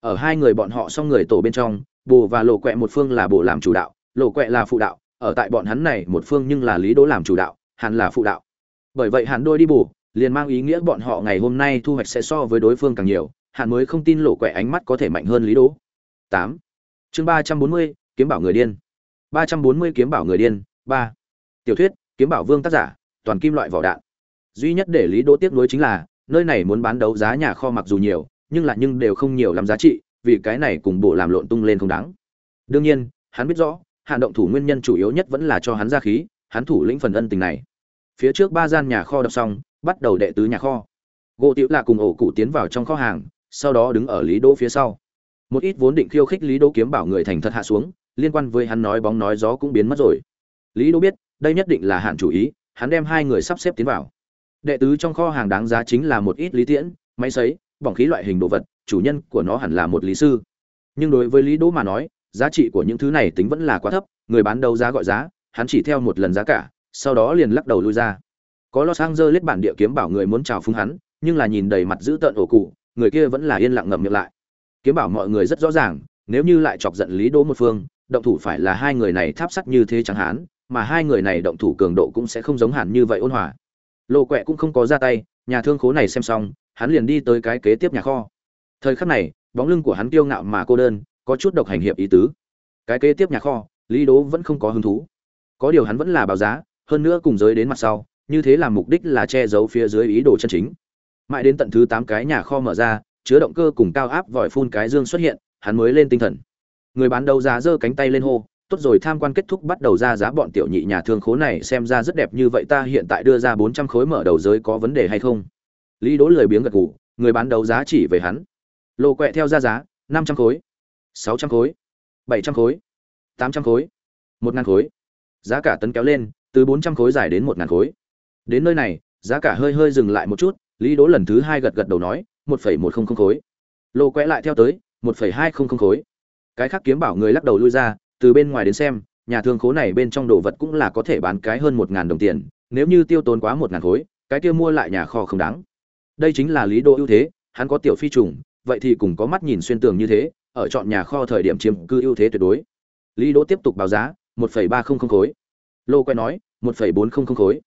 Ở hai người bọn họ xong người tổ bên trong, bù và lộ quẹ một phương là bù làm chủ đạo, lộ quẹ là phụ đạo ở tại bọn hắn này một phương nhưng là lý đỗ làm chủ đạo hàn là phụ đạo. Bởi vậy hàn đôi đi bù, liền mang ý nghĩa bọn họ ngày hôm nay thu hoạch sẽ so với đối phương càng nhiều hàn mới không tin lộ quẻ ánh mắt có thể mạnh hơn lý đỗ. Tám. Chương ba trăm bốn mươi, kiếm bảo người điên. Ba trăm bốn mươi kiếm bảo người điên, ba. Tiểu thuyết, kiếm bảo vương tác giả, toàn kim loại vỏ đạn. Duy nhất để lý đỗ tiếc nuối chính là, nơi này muốn bán đấu giá nhà kho mặc dù nhiều, nhưng là nhưng đều không nhiều lắm giá trị, vì cái này cùng bộ làm lộn tung lên không đáng. Đương nhiên, hắn biết rõ hạn động thủ nguyên nhân chủ yếu nhất vẫn là cho hắn ra khí, hắn thủ lĩnh phần ân tình này. Phía trước ba gian nhà kho đập xong, bắt đầu đệ tứ nhà kho. Gỗ tiểu là cùng ổ cụ tiến vào trong kho hàng, sau đó đứng ở lý đỗ phía sau. Một ít vốn định khiêu khích lý đỗ kiếm bảo người thành thật hạ xuống, liên quan với hắn nói bóng nói gió cũng biến mất rồi. Lý đỗ biết, đây nhất định là hạn chủ ý, hắn đem hai người sắp xếp tiến vào. Đệ tứ trong kho hàng đáng giá chính là một ít lý tiễn, máy sấy, bỏng khí loại hình đồ vật, chủ nhân của nó hẳn là một lý sư. Nhưng đối với lý đỗ mà nói giá trị của những thứ này tính vẫn là quá thấp, người bán đấu giá gọi giá, hắn chỉ theo một lần giá cả, sau đó liền lắc đầu lui ra. Có los angeles bản địa kiếm bảo người muốn chào phúng hắn, nhưng là nhìn đầy mặt giữ tợn ổ cụ, người kia vẫn là yên lặng ngậm miệng lại. Kiếm bảo mọi người rất rõ ràng, nếu như lại chọc giận lý đỗ một phương, động thủ phải là hai người này tháp sắt như thế chẳng hạn, mà hai người này động thủ cường độ cũng sẽ không giống hẳn như vậy ôn hòa. Lộ quẹ cũng không có ra tay, nhà thương khố này xem xong, hắn liền đi tới cái kế tiếp nhà kho. Thời khắc này, bóng lưng của hắn kiêu ngạo mà cô đơn có chút độc hành hiệp ý tứ. Cái kế tiếp nhà kho, lý đố vẫn không có hứng thú. Có điều hắn vẫn là báo giá, hơn nữa cùng giới đến mặt sau, như thế là mục đích là che giấu phía dưới ý đồ chân chính. Mãi đến tận thứ tám cái nhà kho mở ra, chứa động cơ cùng cao áp vòi phun cái dương xuất hiện, hắn mới lên tinh thần. Người bán đấu giá giơ cánh tay lên hô, tốt rồi, tham quan kết thúc bắt đầu ra giá bọn tiểu nhị nhà thương khố này, xem ra rất đẹp như vậy, ta hiện tại đưa ra bốn trăm khối mở đầu giới có vấn đề hay không? Lý đỗ lười biếng gật gù, người bán đấu giá chỉ về hắn. Lộ quẹ theo ra giá, năm trăm khối sáu trăm khối, bảy trăm khối, tám trăm khối, một ngàn khối. Giá cả tấn kéo lên, từ bốn trăm khối dài đến một ngàn khối. Đến nơi này, giá cả hơi hơi dừng lại một chút, lý đỗ lần thứ hai gật gật đầu nói, một phẩy một không không khối. Lô quẽ lại theo tới, một phẩy hai không không khối. Cái khác kiếm bảo người lắc đầu lui ra, từ bên ngoài đến xem, nhà thương khố này bên trong đồ vật cũng là có thể bán cái hơn một ngàn đồng tiền, nếu như tiêu tốn quá một ngàn khối, cái kia mua lại nhà kho không đáng. Đây chính là lý đỗ ưu thế, hắn có tiểu phi trùng, vậy thì cùng có mắt nhìn xuyên tường như thế ở chọn nhà kho thời điểm chiếm cư ưu thế tuyệt đối. Lý đỗ tiếp tục báo giá, một phẩy ba không không khối. Lô quay nói, một phẩy bốn không không khối.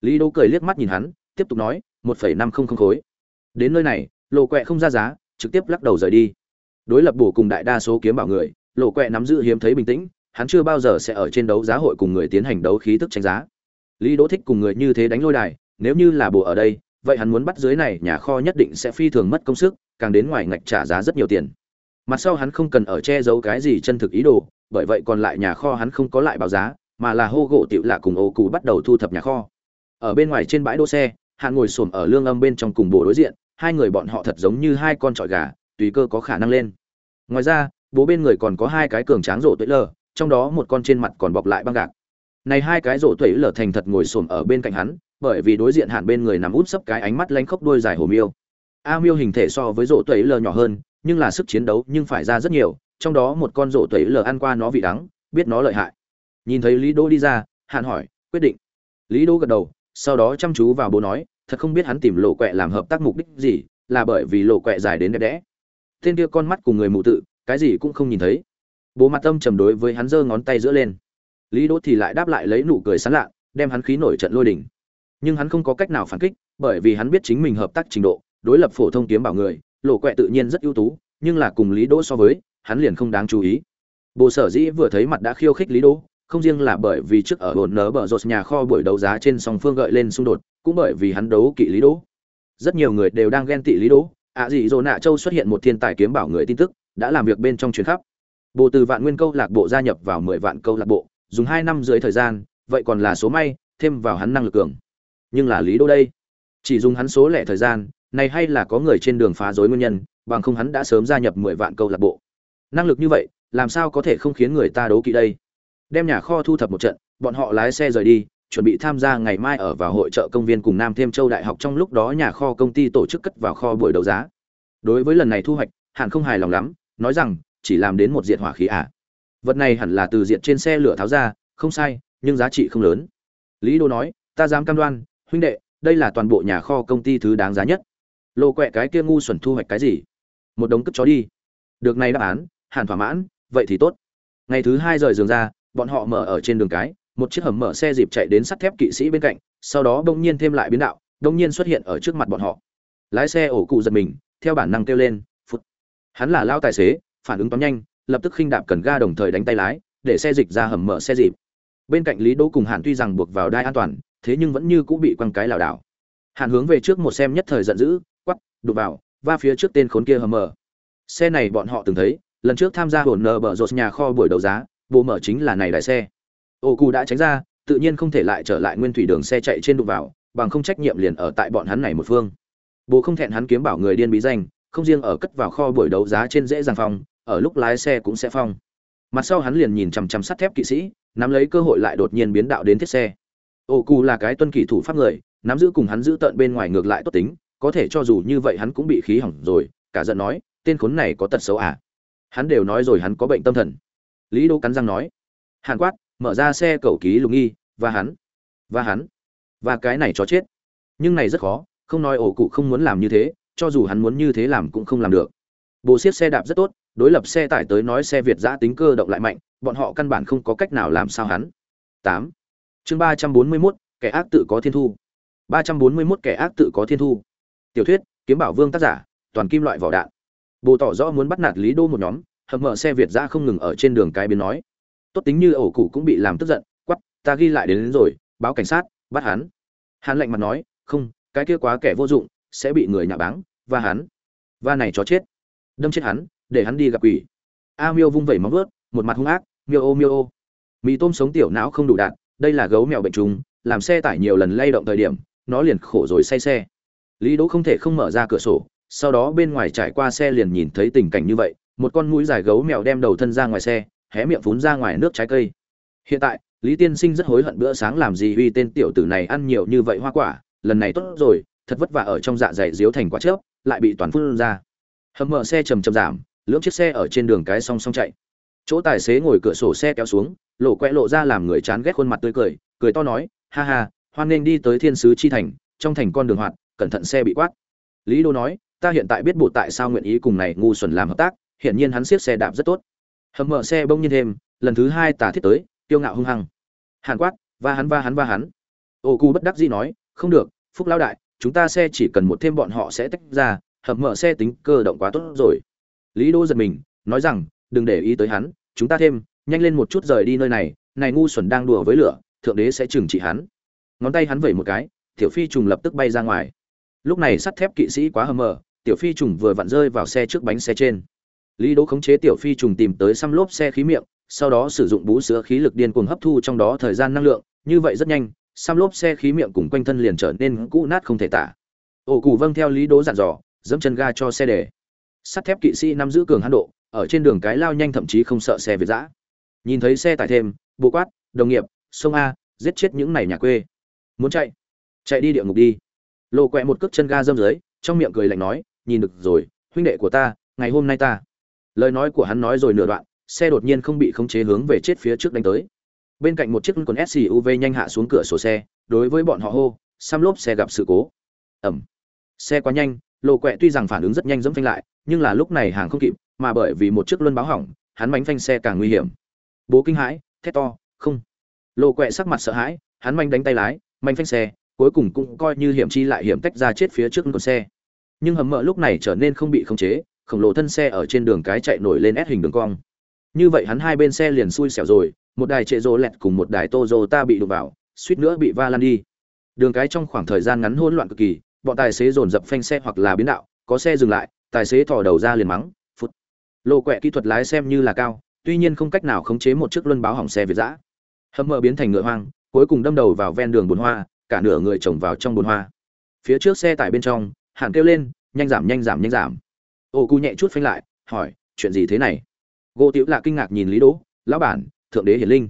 Lý đỗ cười liếc mắt nhìn hắn, tiếp tục nói, một phẩy năm không không khối. Đến nơi này, Lô quẹ không ra giá, trực tiếp lắc đầu rời đi. Đối lập bổ cùng đại đa số kiếm bảo người, Lô quẹ nắm giữ hiếm thấy bình tĩnh, hắn chưa bao giờ sẽ ở trên đấu giá hội cùng người tiến hành đấu khí tức tranh giá. Lý đỗ thích cùng người như thế đánh lôi đài, nếu như là bổ ở đây, vậy hắn muốn bắt dưới này, nhà kho nhất định sẽ phi thường mất công sức, càng đến ngoài ngạch trả giá rất nhiều tiền mặt sau hắn không cần ở che giấu cái gì chân thực ý đồ, bởi vậy còn lại nhà kho hắn không có lại báo giá, mà là hô gỗ tiểu lạ cùng ô cụ bắt đầu thu thập nhà kho. Ở bên ngoài trên bãi đỗ xe, hạ ngồi xổm ở lương âm bên trong cùng bộ đối diện, hai người bọn họ thật giống như hai con trọi gà, tùy cơ có khả năng lên. Ngoài ra, bố bên người còn có hai cái cường tráng rổ tuổi lờ, trong đó một con trên mặt còn bọc lại băng gạc. Này hai cái rổ tuổi lờ thành thật ngồi xổm ở bên cạnh hắn, bởi vì đối diện hạn bên người nằm út sấp cái ánh mắt lánh khóc đuôi dài hồ miêu. A miêu hình thể so với rổ tuổi lờ nhỏ hơn nhưng là sức chiến đấu nhưng phải ra rất nhiều, trong đó một con rổ tẩy lờ ăn qua nó vị đắng, biết nó lợi hại. Nhìn thấy lý đô đi ra hạn hỏi, quyết định. Lý đô gật đầu, sau đó chăm chú vào bố nói, thật không biết hắn tìm lộ quẹ làm hợp tác mục đích gì, là bởi vì lộ quẹ dài đến đẹp đẽ. Tên kia con mắt cùng người mù tự, cái gì cũng không nhìn thấy. Bố mặt tâm trầm đối với hắn giơ ngón tay giữa lên. Lý đỗ thì lại đáp lại lấy nụ cười sán lạ, đem hắn khí nổi trận lôi đỉnh nhưng hắn không có cách nào phản kích, bởi vì hắn biết chính mình hợp tác trình độ, đối lập phổ thông kiếm bảo người lộ quẹ tự nhiên rất ưu tú, nhưng là cùng lý đỗ so với, hắn liền không đáng chú ý. Bộ sở dĩ vừa thấy mặt đã khiêu khích lý đỗ, không riêng là bởi vì trước ở hồn nở bờ rột nhà kho buổi đấu giá trên song phương gợi lên xung đột, cũng bởi vì hắn đấu kỵ lý đỗ. Rất nhiều người đều đang ghen tị lý đỗ, ạ à gì dỗ nạ châu xuất hiện một thiên tài kiếm bảo người tin tức, đã làm việc bên trong chuyến khắp. Bộ từ vạn nguyên câu lạc bộ gia nhập vào mười vạn câu lạc bộ, dùng hai năm dưới thời gian, vậy còn là số may, thêm vào hắn năng lực cường. Nhưng là lý đỗ đây, chỉ dùng hắn số lẻ thời gian này hay là có người trên đường phá rối nguyên nhân bằng không hắn đã sớm gia nhập mười vạn câu lạc bộ năng lực như vậy làm sao có thể không khiến người ta đấu kỵ đây đem nhà kho thu thập một trận bọn họ lái xe rời đi chuẩn bị tham gia ngày mai ở vào hội trợ công viên cùng Nam Thêm Châu Đại học trong lúc đó nhà kho công ty tổ chức cất vào kho buổi đấu giá. Đối với lần này thu hoạch, Hàn không hài lòng lắm, nói rằng chỉ làm đến một diện hỏa khí à. Vật này hẳn là từ diện trên xe lửa tháo ra, không sai, nhưng giá trị không lớn. Lý Đô nói, ta dám cam đoan, huynh đệ, đây là toàn bộ nhà kho công ty thứ đáng giá nhất. Lô quẹ cái kia ngu xuẩn thu hoạch cái gì? Một đống cất chó đi. Được này đáp án, Hàn thỏa mãn, vậy thì tốt. Ngày thứ hai rời giường ra, bọn họ mở ở trên đường cái, một chiếc hầm mở xe dịp chạy đến sắt thép kỵ sĩ bên cạnh sau đó đông nhiên thêm lại biến đạo đông nhiên xuất hiện ở trước mặt bọn họ lái xe ổ cụ giật mình theo bản năng kêu lên phút hắn là lao tài xế phản ứng toán nhanh lập tức khinh đạp cần ga đồng thời đánh tay lái để xe dịch ra hầm mở xe dịp bên cạnh lý đỗ cùng hàn tuy rằng buộc vào đai an toàn thế nhưng vẫn như cũng bị quăng cái lảo đảo hàn hướng về trước một xem nhất thời giận dữ đục vào, va phía trước tên khốn kia hầm mở xe này bọn họ từng thấy, lần trước tham gia hồn nờ bờ rột nhà kho buổi đấu giá, bộ mở chính là này đại xe. Ô cụ đã tránh ra, tự nhiên không thể lại trở lại nguyên thủy đường xe chạy trên đụng vào, bằng không trách nhiệm liền ở tại bọn hắn này một phương. Bố không thẹn hắn kiếm bảo người điên bí danh, không riêng ở cất vào kho buổi đấu giá trên dễ dàng phong, ở lúc lái xe cũng sẽ phong. Mặt sau hắn liền nhìn chằm chằm sắt thép kỵ sĩ, nắm lấy cơ hội lại đột nhiên biến đạo đến thiết xe. Ô cụ là cái tuân kỷ thủ pháp người, nắm giữ cùng hắn giữ tận bên ngoài ngược lại tốt tính có thể cho dù như vậy hắn cũng bị khí hỏng rồi, cả giận nói, tên khốn này có tật xấu à? Hắn đều nói rồi hắn có bệnh tâm thần. Lý đô cắn răng nói, hàn quát, mở ra xe cầu ký lục nghi, và hắn và hắn, và cái này chó chết. Nhưng này rất khó, không nói ổ cụ không muốn làm như thế, cho dù hắn muốn như thế làm cũng không làm được. Bộ siết xe đạp rất tốt, đối lập xe tải tới nói xe việt giã tính cơ động lại mạnh, bọn họ căn bản không có cách nào làm sao hắn. Tám. Chương ba trăm bốn mươi mốt, kẻ ác tự có thiên thu. Ba trăm bốn mươi mốt, kẻ ác tự có thiên thu tiểu thuyết kiếm bảo vương tác giả toàn kim loại vỏ đạn. Bộ tỏ rõ muốn bắt nạt lý đô một nhóm hầm mở xe việt ra không ngừng ở trên đường cái biến nói. Tốt tính như ổ cụ cũng bị làm tức giận quắp ta ghi lại đến, đến rồi báo cảnh sát bắt hắn. Hắn lạnh mặt nói không cái kia quá kẻ vô dụng sẽ bị người nhà báng và hắn. Và này chó chết. Đâm chết hắn để hắn đi gặp quỷ. A miêu vung vẩy móng vớt một mặt hung ác miêu ô miêu ô. Mì tôm sống tiểu não không đủ đạn đây là gấu mèo bệnh trùng làm xe tải nhiều lần lay động thời điểm nó liền khổ rồi say xe lý đỗ không thể không mở ra cửa sổ, sau đó bên ngoài trải qua xe liền nhìn thấy tình cảnh như vậy, một con mũi dài gấu mèo đem đầu thân ra ngoài xe, hé miệng phún ra ngoài nước trái cây. Hiện tại, lý tiên sinh rất hối hận bữa sáng làm gì uy tên tiểu tử này ăn nhiều như vậy hoa quả, lần này tốt rồi, thật vất vả ở trong dạ dày diếu thành quả chớp, lại bị toàn phun ra. Hầm mở xe chầm chầm giảm, lưỡng chiếc xe ở trên đường cái song song chạy. Chỗ tài xế ngồi cửa sổ xe kéo xuống, lộ quẹ lộ ra làm người chán ghét khuôn mặt tươi cười cười to nói, ha ha, hoan nghênh đi tới thiên sứ chi thành, trong thành con đường hoạt cẩn thận xe bị quát. Lý đô nói, ta hiện tại biết bộ tại sao nguyện ý cùng này ngu xuẩn làm hợp tác hiện nhiên hắn siết xe đạp rất tốt. Hầm mở xe bông nhiên thêm, lần thứ hai tà thiết tới tiêu ngạo hung hăng. Hàn quát, va hắn va hắn va hắn. Ô cu bất đắc dĩ nói, không được, phúc lao đại, chúng ta xe chỉ cần một thêm bọn họ sẽ tách ra, hầm mở xe tính cơ động quá tốt rồi. Lý đô giật mình, nói rằng, đừng để ý tới hắn, chúng ta thêm, nhanh lên một chút rời đi nơi này này ngu xuẩn đang đùa với lửa, thượng đế sẽ trừng trị hắn. Ngón tay hắn vẩy một cái, tiểu phi trùng lập tức bay ra ngoài lúc này sắt thép kỵ sĩ quá hầm mờ, tiểu phi trùng vừa vặn rơi vào xe trước bánh xe trên. Lý đỗ khống chế tiểu phi trùng tìm tới xăm lốp xe khí miệng, sau đó sử dụng bú sữa khí lực điên cuồng hấp thu trong đó thời gian năng lượng, như vậy rất nhanh, xăm lốp xe khí miệng cùng quanh thân liền trở nên cũ nát không thể tả. Ổ cù vâng theo lý đỗ dặn dò dẫm chân ga cho xe để. Sắt thép kỵ sĩ nắm giữ cường hãn độ, ở trên đường cái lao nhanh thậm chí không sợ xe việt giã. Nhìn thấy xe tải thêm, bộ quát, đồng nghiệp, sông a, giết chết những này nhà quê. Muốn chạy chạy đi địa ngục đi lộ quẹ một cước chân ga dâm dưới, trong miệng cười lạnh nói, nhìn được rồi, huynh đệ của ta, ngày hôm nay ta. Lời nói của hắn nói rồi nửa đoạn, xe đột nhiên không bị khống chế hướng về chết phía trước đánh tới. Bên cạnh một chiếc quần suv nhanh hạ xuống cửa sổ xe, đối với bọn họ hô xăm lốp xe gặp sự cố. Ẩm. Xe quá nhanh lộ quẹ tuy rằng phản ứng rất nhanh dẫm phanh lại, nhưng là lúc này hàng không kịp, mà bởi vì một chiếc luân báo hỏng, hắn bánh phanh xe càng nguy hiểm. Bố kinh hãi, thét to, không. Lộ quẹ sắc mặt sợ hãi, hắn manh đánh tay lái, manh phanh xe cuối cùng cũng coi như hiểm chi lại hiểm tách ra chết phía trước con xe. Nhưng hầm mỡ lúc này trở nên không bị khống chế, khổng lồ thân xe ở trên đường cái chạy nổi lên ép hình đường cong. Như vậy hắn hai bên xe liền xui xẻo rồi, một đài trệ rô lẹt cùng một đài tô rô ta bị đụng vào, suýt nữa bị va lan đi. Đường cái trong khoảng thời gian ngắn hỗn loạn cực kỳ, bọn tài xế dồn dập phanh xe hoặc là biến đạo, có xe dừng lại, tài xế thò đầu ra liền mắng phút lộ quẹ kỹ thuật lái xem như là cao, tuy nhiên không cách nào khống chế một chiếc luân báo hỏng xe việt giã hầm mỡ biến thành ngựa hoang, cuối cùng đâm đầu vào ven đường bồn hoa cả nửa người chồng vào trong bồn hoa. Phía trước xe tải bên trong hạn kêu lên, nhanh giảm nhanh giảm nhanh giảm. Ô cu nhẹ chút phanh lại, hỏi, chuyện gì thế này? Gỗ tiểu lạ kinh ngạc nhìn lý đỗ, lão bản, thượng đế hiển linh.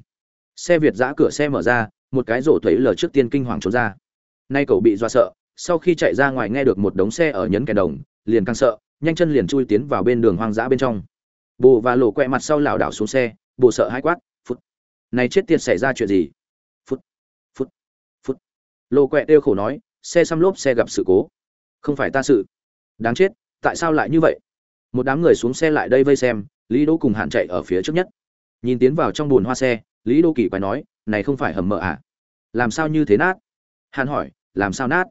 Xe việt giã cửa xe mở ra, một cái rổ thuế lờ trước tiên kinh hoàng trốn ra. Nay cậu bị do sợ, sau khi chạy ra ngoài nghe được một đống xe ở nhấn kẻ đồng, liền càng sợ, nhanh chân liền chui tiến vào bên đường hoang dã bên trong. Bồ và lộ quẹ mặt sau lảo đảo xuống xe, bồ sợ hai quát phút này chết tiệt xảy ra chuyện gì? Lô quẹ đeo khổ nói, xe xăm lốp xe gặp sự cố. Không phải ta sự. Đáng chết, tại sao lại như vậy? Một đám người xuống xe lại đây vây xem, lý đỗ cùng hạn chạy ở phía trước nhất. Nhìn tiến vào trong bồn hoa xe, lý đô kỳ quái nói, này không phải hầm mỡ à? Làm sao như thế nát? Hàn hỏi, làm sao nát?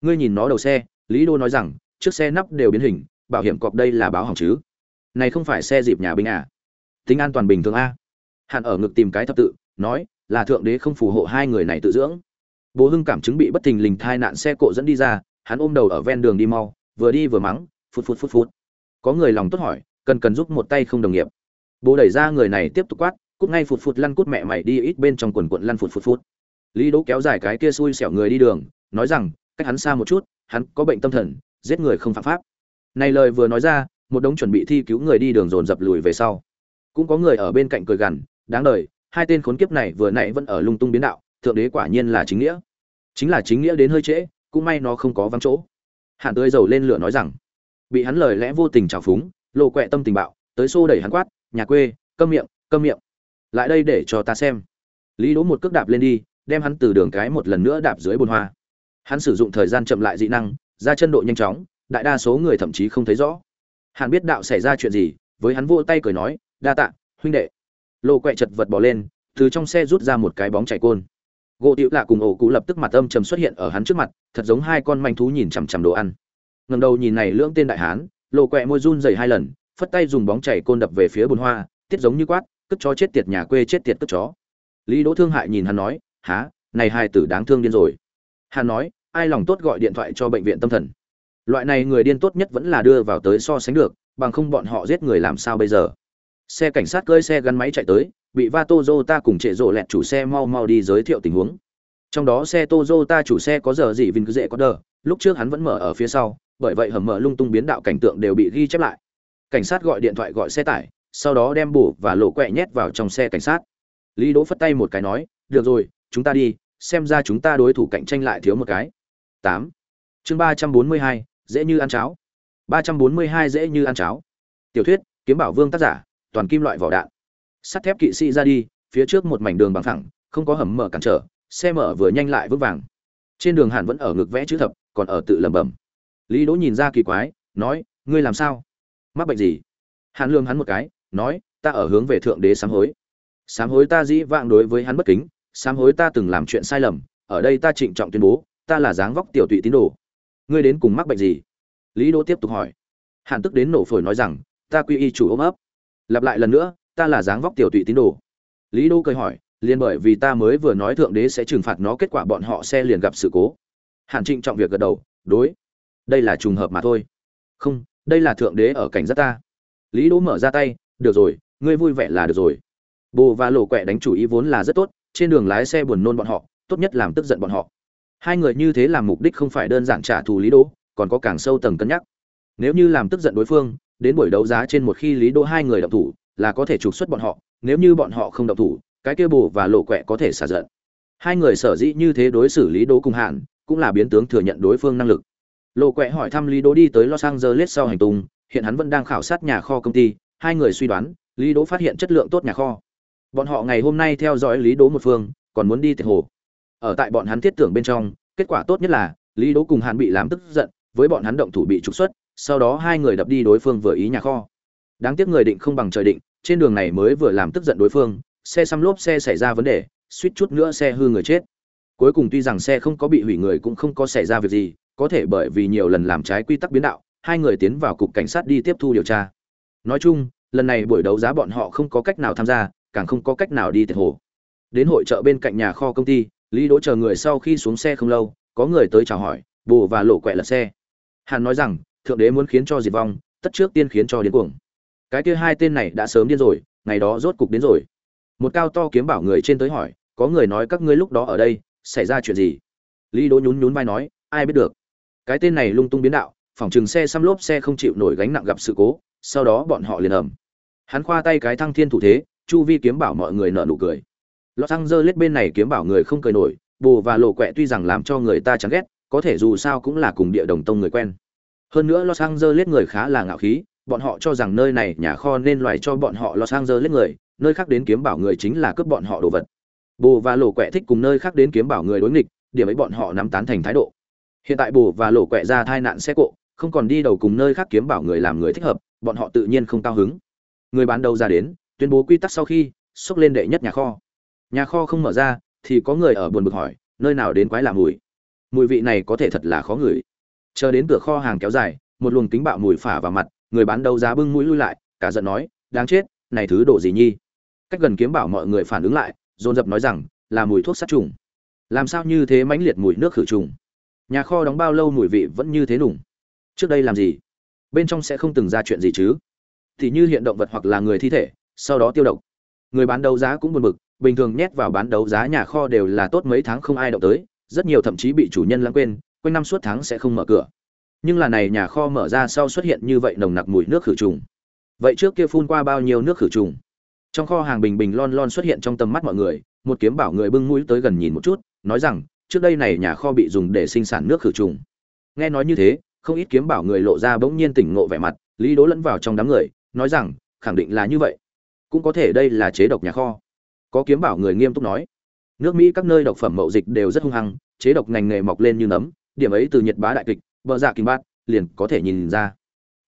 Ngươi nhìn nó đầu xe. Lý đô nói rằng, trước xe nắp đều biến hình, bảo hiểm cọp đây là báo hỏng chứ. Này không phải xe dịp nhà binh à? Tính an toàn bình thường a hàn ở ngực tìm cái thập tự, nói, là thượng đế không phù hộ hai người này tự dưỡng bố hưng cảm chứng bị bất thình lình thai nạn xe cộ dẫn đi ra, hắn ôm đầu ở ven đường đi mau, vừa đi vừa mắng phút phút phút phút có người lòng tốt hỏi, cần cần giúp một tay không đồng nghiệp? Bố đẩy ra người này tiếp tục quát, cút ngay phụt phụt lăn cút mẹ mày đi, ít bên trong quần quận lăn phụt phụt phút. lý đỗ kéo dài cái kia xui xẻo người đi đường, nói rằng, cách hắn xa một chút, hắn có bệnh tâm thần, giết người không phạm pháp. Này lời vừa nói ra, một đống chuẩn bị thi cứu người đi đường dồn dập lùi về sau. Cũng có người ở bên cạnh cười gằn, đáng đời, hai tên khốn kiếp này vừa nãy vẫn ở lung tung biến đạo, thượng đế quả nhiên là chính nghĩa chính là chính nghĩa đến hơi trễ, cũng may nó không có vắng chỗ. Hạn tươi dầu lên lửa nói rằng, bị hắn lời lẽ vô tình trào phúng, lộ quẹ tâm tình bạo, tới xô đẩy hắn quát, nhà quê, câm miệng câm miệng. Lại đây để cho ta xem. Lý đỗ một cước đạp lên đi, đem hắn từ đường cái một lần nữa đạp dưới bồn hoa. Hắn sử dụng thời gian chậm lại dị năng, ra chân độ nhanh chóng, đại đa số người thậm chí không thấy rõ. Hắn biết đạo xảy ra chuyện gì, với hắn vỗ tay cười nói, đa tạ, huynh đệ. Lộ quẹ chật vật bỏ lên, từ trong xe rút ra một cái bóng chảy côn gỗ tiểu lạ cùng ổ cụ lập tức mặt âm trầm xuất hiện ở hắn trước mặt, thật giống hai con manh thú nhìn chằm chằm đồ ăn. Ngầm đầu nhìn này lưỡng tên đại hán, lộ quẹ môi run dày hai lần, phất tay dùng bóng chảy côn đập về phía bồn hoa, tiết giống như quát, cất chó chết tiệt nhà quê chết tiệt cất chó. Lý đỗ thương hại nhìn hắn nói há này hai tử đáng thương điên rồi. Hắn nói, ai lòng tốt gọi điện thoại cho bệnh viện tâm thần? Loại này người điên tốt nhất vẫn là đưa vào tới so sánh được, bằng không bọn họ giết người làm sao bây giờ? Xe cảnh sát cơi xe gắn máy chạy tới bị va ta cùng trệ rộ lẹt chủ xe mau mau đi giới thiệu tình huống. Trong đó xe ta chủ xe có giờ gì vinh cứ dễ có đờ, lúc trước hắn vẫn mở ở phía sau, bởi vậy hầm mở lung tung biến đạo cảnh tượng đều bị ghi chép lại. Cảnh sát gọi điện thoại gọi xe tải, sau đó đem bổ và lộ quẹ nhét vào trong xe cảnh sát. Lý đỗ phất tay một cái nói, được rồi, chúng ta đi, xem ra chúng ta đối thủ cạnh tranh lại thiếu một cái. Tám. Chương ba trăm bốn mươi hai, dễ như ăn cháo. Ba trăm bốn mươi hai, dễ như ăn cháo. Tiểu thuyết, kiếm bảo vương tác giả, toàn kim loại vỏ đạn sắt thép kỵ sĩ ra đi, phía trước một mảnh đường bằng thẳng không có hầm mở cản trở, xe mở vừa nhanh lại vững vàng. Trên đường hàn vẫn ở ngực vẽ chữ thập, còn ở tự lẩm bẩm. Lý đỗ nhìn ra kỳ quái, nói, ngươi làm sao? Mắc bệnh gì? Hàn lương hắn một cái, nói, ta ở hướng về thượng đế sám hối. Sám hối ta dĩ vãng đối với hắn bất kính, sám hối ta từng làm chuyện sai lầm, ở đây ta trịnh trọng tuyên bố, ta là dáng vóc tiểu tụy tín đồ. Ngươi đến cùng mắc bệnh gì? Lý đỗ tiếp tục hỏi. Hàn tức đến nổ phổi nói rằng, ta quy y chủ ôm ấp. Lặp lại lần nữa ta là dáng vóc tiểu tụy tín đồ. Lý đỗ cười hỏi, liền bởi vì ta mới vừa nói thượng đế sẽ trừng phạt nó, kết quả bọn họ xe liền gặp sự cố. Hàn trịnh trọng việc gật đầu, đối. Đây là trùng hợp mà thôi. Không, đây là thượng đế ở cảnh giác ta. Lý đỗ mở ra tay, được rồi, ngươi vui vẻ là được rồi. Bồ và lộ quẹ đánh chủ ý vốn là rất tốt, trên đường lái xe buồn nôn bọn họ, tốt nhất làm tức giận bọn họ. Hai người như thế làm mục đích không phải đơn giản trả thù lý đỗ còn có càng sâu tầng cân nhắc. Nếu như làm tức giận đối phương, đến buổi đấu giá trên một khi lý đỗ hai người động thủ là có thể trục xuất bọn họ, nếu như bọn họ không động thủ, cái kia bồ và lộ quẹ có thể xả giận. Hai người sở dĩ như thế đối xử lý đỗ cùng hạn cũng là biến tướng thừa nhận đối phương năng lực. Lộ quẹ hỏi thăm lý đỗ đi tới los angeles sau hành tung, hiện hắn vẫn đang khảo sát nhà kho công ty, hai người suy đoán, lý đỗ phát hiện chất lượng tốt nhà kho. Bọn họ ngày hôm nay theo dõi lý đỗ một phương, còn muốn đi tiệc hồ. Ở tại bọn hắn thiết tưởng bên trong, kết quả tốt nhất là, lý đỗ cùng hạn bị làm tức giận, với bọn hắn động thủ bị trục xuất, sau đó hai người đập đi đối phương vừa ý nhà kho đáng tiếc người định không bằng trời định, trên đường này mới vừa làm tức giận đối phương, xe xăm lốp xe xảy ra vấn đề, suýt chút nữa xe hư người chết. Cuối cùng tuy rằng xe không có bị hủy người cũng không có xảy ra việc gì, có thể bởi vì nhiều lần làm trái quy tắc biến đạo, hai người tiến vào cục cảnh sát đi tiếp thu điều tra. Nói chung, lần này buổi đấu giá bọn họ không có cách nào tham gia, càng không có cách nào đi tiệt hồ. Đến hội trợ bên cạnh nhà kho công ty, lý đỗ chờ người sau khi xuống xe không lâu, có người tới chào hỏi, bồ và lộ quẹ lật xe. Hàn nói rằng, thượng đế muốn khiến cho diệt vong, tất trước tiên khiến cho điên cuồng cái kia hai tên này đã sớm điên rồi, ngày đó rốt cục đến rồi. Một cao to kiếm bảo người trên tới hỏi, có người nói các ngươi lúc đó ở đây, xảy ra chuyện gì? Lý đỗ nhún nhún vai nói, ai biết được. Cái tên này lung tung biến đạo phòng chừng xe xăm lốp xe không chịu nổi gánh nặng gặp sự cố, sau đó bọn họ liền ầm. Hắn khoa tay cái thăng thiên thủ thế, chu vi kiếm bảo mọi người nở nụ cười. Lọt xăng dơ lết bên này kiếm bảo người không cười nổi, bồ và lộ quẹ tuy rằng làm cho người ta chán ghét, có thể dù sao cũng là cùng địa đồng tông người quen. Hơn nữa los angeles người khá là ngạo khí bọn họ cho rằng nơi này nhà kho nên loại cho bọn họ los angeles người, nơi khác đến kiếm bảo người chính là cướp bọn họ đồ vật. Bồ và lỗ quẹ thích cùng nơi khác đến kiếm bảo người đối nghịch, điểm ấy bọn họ nắm tán thành thái độ. Hiện tại bồ và lỗ quẹ ra thai nạn xe cộ, không còn đi đầu cùng nơi khác kiếm bảo người làm người thích hợp, bọn họ tự nhiên không cao hứng. Người bán đầu ra đến, tuyên bố quy tắc sau khi, xốc lên đệ nhất nhà kho. Nhà kho không mở ra, thì có người ở buồn bực hỏi, nơi nào đến quái lạ mùi? Mùi vị này có thể thật là khó ngửi. Chờ đến cửa kho hàng kéo dài, một luồng kính bạo mùi phả vào mặt người bán đấu giá bưng mũi lui lại, cả giận nói, đáng chết, này thứ đồ gì nhi? Cách gần kiếm bảo mọi người phản ứng lại, dồn dập nói rằng, là mùi thuốc sát trùng. Làm sao như thế mãnh liệt mùi nước khử trùng? Nhà kho đóng bao lâu mùi vị vẫn như thế nùng? Trước đây làm gì? Bên trong sẽ không từng ra chuyện gì chứ? Thì như hiện động vật hoặc là người thi thể, sau đó tiêu độc. Người bán đấu giá cũng buồn bực, bình thường nhét vào bán đấu giá nhà kho đều là tốt mấy tháng không ai động tới, rất nhiều thậm chí bị chủ nhân lãng quên, quanh năm suốt tháng sẽ không mở cửa nhưng là này nhà kho mở ra sau xuất hiện như vậy nồng nặc mùi nước khử trùng. Vậy trước kia phun qua bao nhiêu nước khử trùng? Trong kho hàng bình bình lon lon xuất hiện trong tầm mắt mọi người, một kiếm bảo người bưng mũi tới gần nhìn một chút, nói rằng, trước đây này nhà kho bị dùng để sinh sản nước khử trùng. Nghe nói như thế, không ít kiếm bảo người lộ ra bỗng nhiên tỉnh ngộ vẻ mặt, lý đố lẫn vào trong đám người, nói rằng, khẳng định là như vậy. Cũng có thể đây là chế độc nhà kho. Có kiếm bảo người nghiêm túc nói. Nước mỹ các nơi độc phẩm mậu dịch đều rất hung hăng, chế độc ngành nghề mọc lên như nấm, điểm ấy từ nhiệt bá đại kịch bờ dạ kinh bát, liền có thể nhìn ra.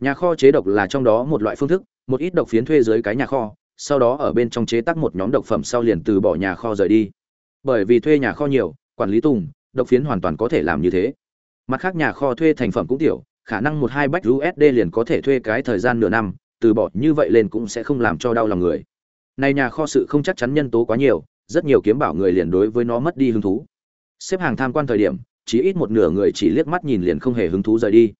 Nhà kho chế độc là trong đó một loại phương thức, một ít độc phiến thuê dưới cái nhà kho, sau đó ở bên trong chế tác một nhóm độc phẩm sau liền từ bỏ nhà kho rời đi. Bởi vì thuê nhà kho nhiều, quản lý tùng, độc phiến hoàn toàn có thể làm như thế. Mặt khác nhà kho thuê thành phẩm cũng tiểu, khả năng một hai bách usd liền có thể thuê cái thời gian nửa năm, từ bỏ như vậy lên cũng sẽ không làm cho đau lòng người. Này nhà kho sự không chắc chắn nhân tố quá nhiều, rất nhiều kiếm bảo người liền đối với nó mất đi hứng thú. Xếp hàng tham quan thời điểm chỉ ít một nửa người chỉ liếc mắt nhìn liền không hề hứng thú rời đi.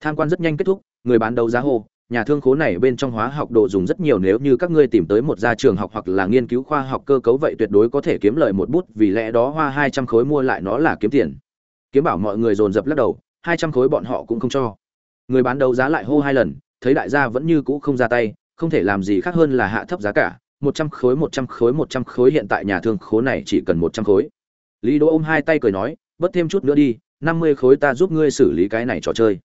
Tham quan rất nhanh kết thúc, người bán đấu giá hô, nhà thương khố này bên trong hóa học đồ dùng rất nhiều, nếu như các ngươi tìm tới một gia trường học hoặc là nghiên cứu khoa học cơ cấu vậy tuyệt đối có thể kiếm lời một bút, vì lẽ đó hoa hai trăm khối mua lại nó là kiếm tiền. Kiếm bảo mọi người dồn dập lắc đầu, hai trăm khối bọn họ cũng không cho. Người bán đấu giá lại hô hai lần, thấy đại gia vẫn như cũ không ra tay, không thể làm gì khác hơn là hạ thấp giá cả, một trăm khối, một trăm khối, một trăm khối, hiện tại nhà thương khố này chỉ cần một trăm khối. Lý đỗ ôm hai tay cười nói bớt thêm chút nữa đi, năm mươi khối ta giúp ngươi xử lý cái này trò chơi.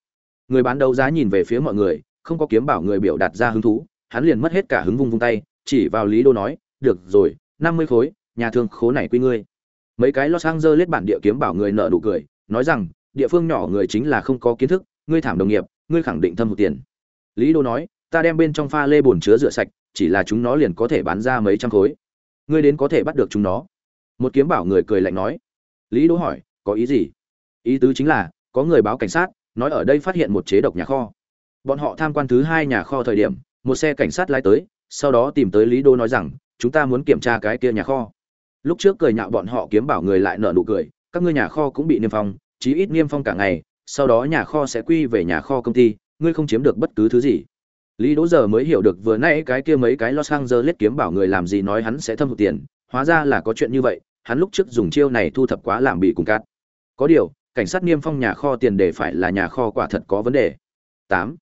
Người bán đấu giá nhìn về phía mọi người, không có kiếm bảo người biểu đạt ra hứng thú, hắn liền mất hết cả hứng vung vung tay, chỉ vào lý đô nói, được rồi, năm mươi khối, nhà thương khố này quy ngươi. Mấy cái lo sang bản địa kiếm bảo người nợ nụ cười, nói rằng, địa phương nhỏ người chính là không có kiến thức, ngươi thảm đồng nghiệp, ngươi khẳng định thâm hụt tiền. Lý đô nói, ta đem bên trong pha lê bồn chứa rửa sạch, chỉ là chúng nó liền có thể bán ra mấy trăm khối. Ngươi đến có thể bắt được chúng nó. Một kiếm bảo người cười lạnh nói. Lý đỗ hỏi có ý gì? Ý tứ chính là, có người báo cảnh sát, nói ở đây phát hiện một chế độc nhà kho. Bọn họ tham quan thứ hai nhà kho thời điểm, một xe cảnh sát lái tới, sau đó tìm tới lý đô nói rằng, chúng ta muốn kiểm tra cái kia nhà kho. Lúc trước cười nhạo bọn họ kiếm bảo người lại nợ nụ cười, các ngươi nhà kho cũng bị niêm phong, chí ít niêm phong cả ngày, sau đó nhà kho sẽ quy về nhà kho công ty, ngươi không chiếm được bất cứ thứ gì. Lý đỗ giờ mới hiểu được vừa nãy cái kia mấy cái los angeles kiếm bảo người làm gì nói hắn sẽ thâm hụt tiền, hóa ra là có chuyện như vậy, hắn lúc trước dùng chiêu này thu thập quá làm bị cùng cát có điều, cảnh sát niêm phong nhà kho tiền đề phải là nhà kho quả thật có vấn đề. Tám.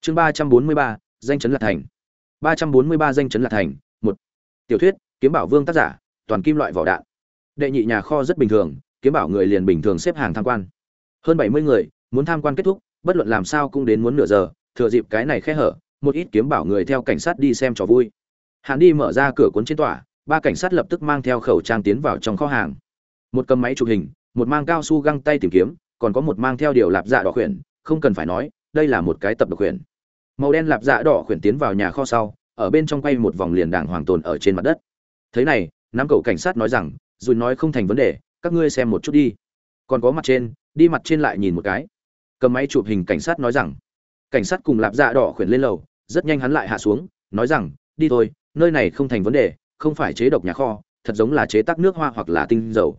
Chương ba trăm bốn mươi ba, danh chấn lạc thành. Ba trăm bốn mươi ba danh chấn lạc thành, một. Tiểu thuyết, kiếm bảo vương tác giả, toàn kim loại vỏ đạn. Đệ nhị nhà kho rất bình thường, kiếm bảo người liền bình thường xếp hàng tham quan. Hơn bảy mươi người, muốn tham quan kết thúc, bất luận làm sao cũng đến muốn nửa giờ, thừa dịp cái này khe hở, một ít kiếm bảo người theo cảnh sát đi xem trò vui. Hắn đi mở ra cửa cuốn trên tòa, ba cảnh sát lập tức mang theo khẩu trang tiến vào trong kho hàng. Một cầm máy chụp hình một mang cao su găng tay tìm kiếm, còn có một mang theo điều lạp dạ đỏ khuyển, không cần phải nói, đây là một cái tập độc khuyển. Màu đen lạp dạ đỏ khuyển tiến vào nhà kho sau, ở bên trong quay một vòng liền đàng hoàng tồn ở trên mặt đất. Thế này năm cậu cảnh sát nói rằng dù nói không thành vấn đề, các ngươi xem một chút đi. Còn có mặt trên, đi mặt trên lại nhìn một cái. Cầm máy chụp hình cảnh sát nói rằng, cảnh sát cùng lạp dạ đỏ khuyển lên lầu, rất nhanh hắn lại hạ xuống, nói rằng, đi thôi, nơi này không thành vấn đề, không phải chế độc nhà kho, thật giống là chế tác nước hoa hoặc là tinh dầu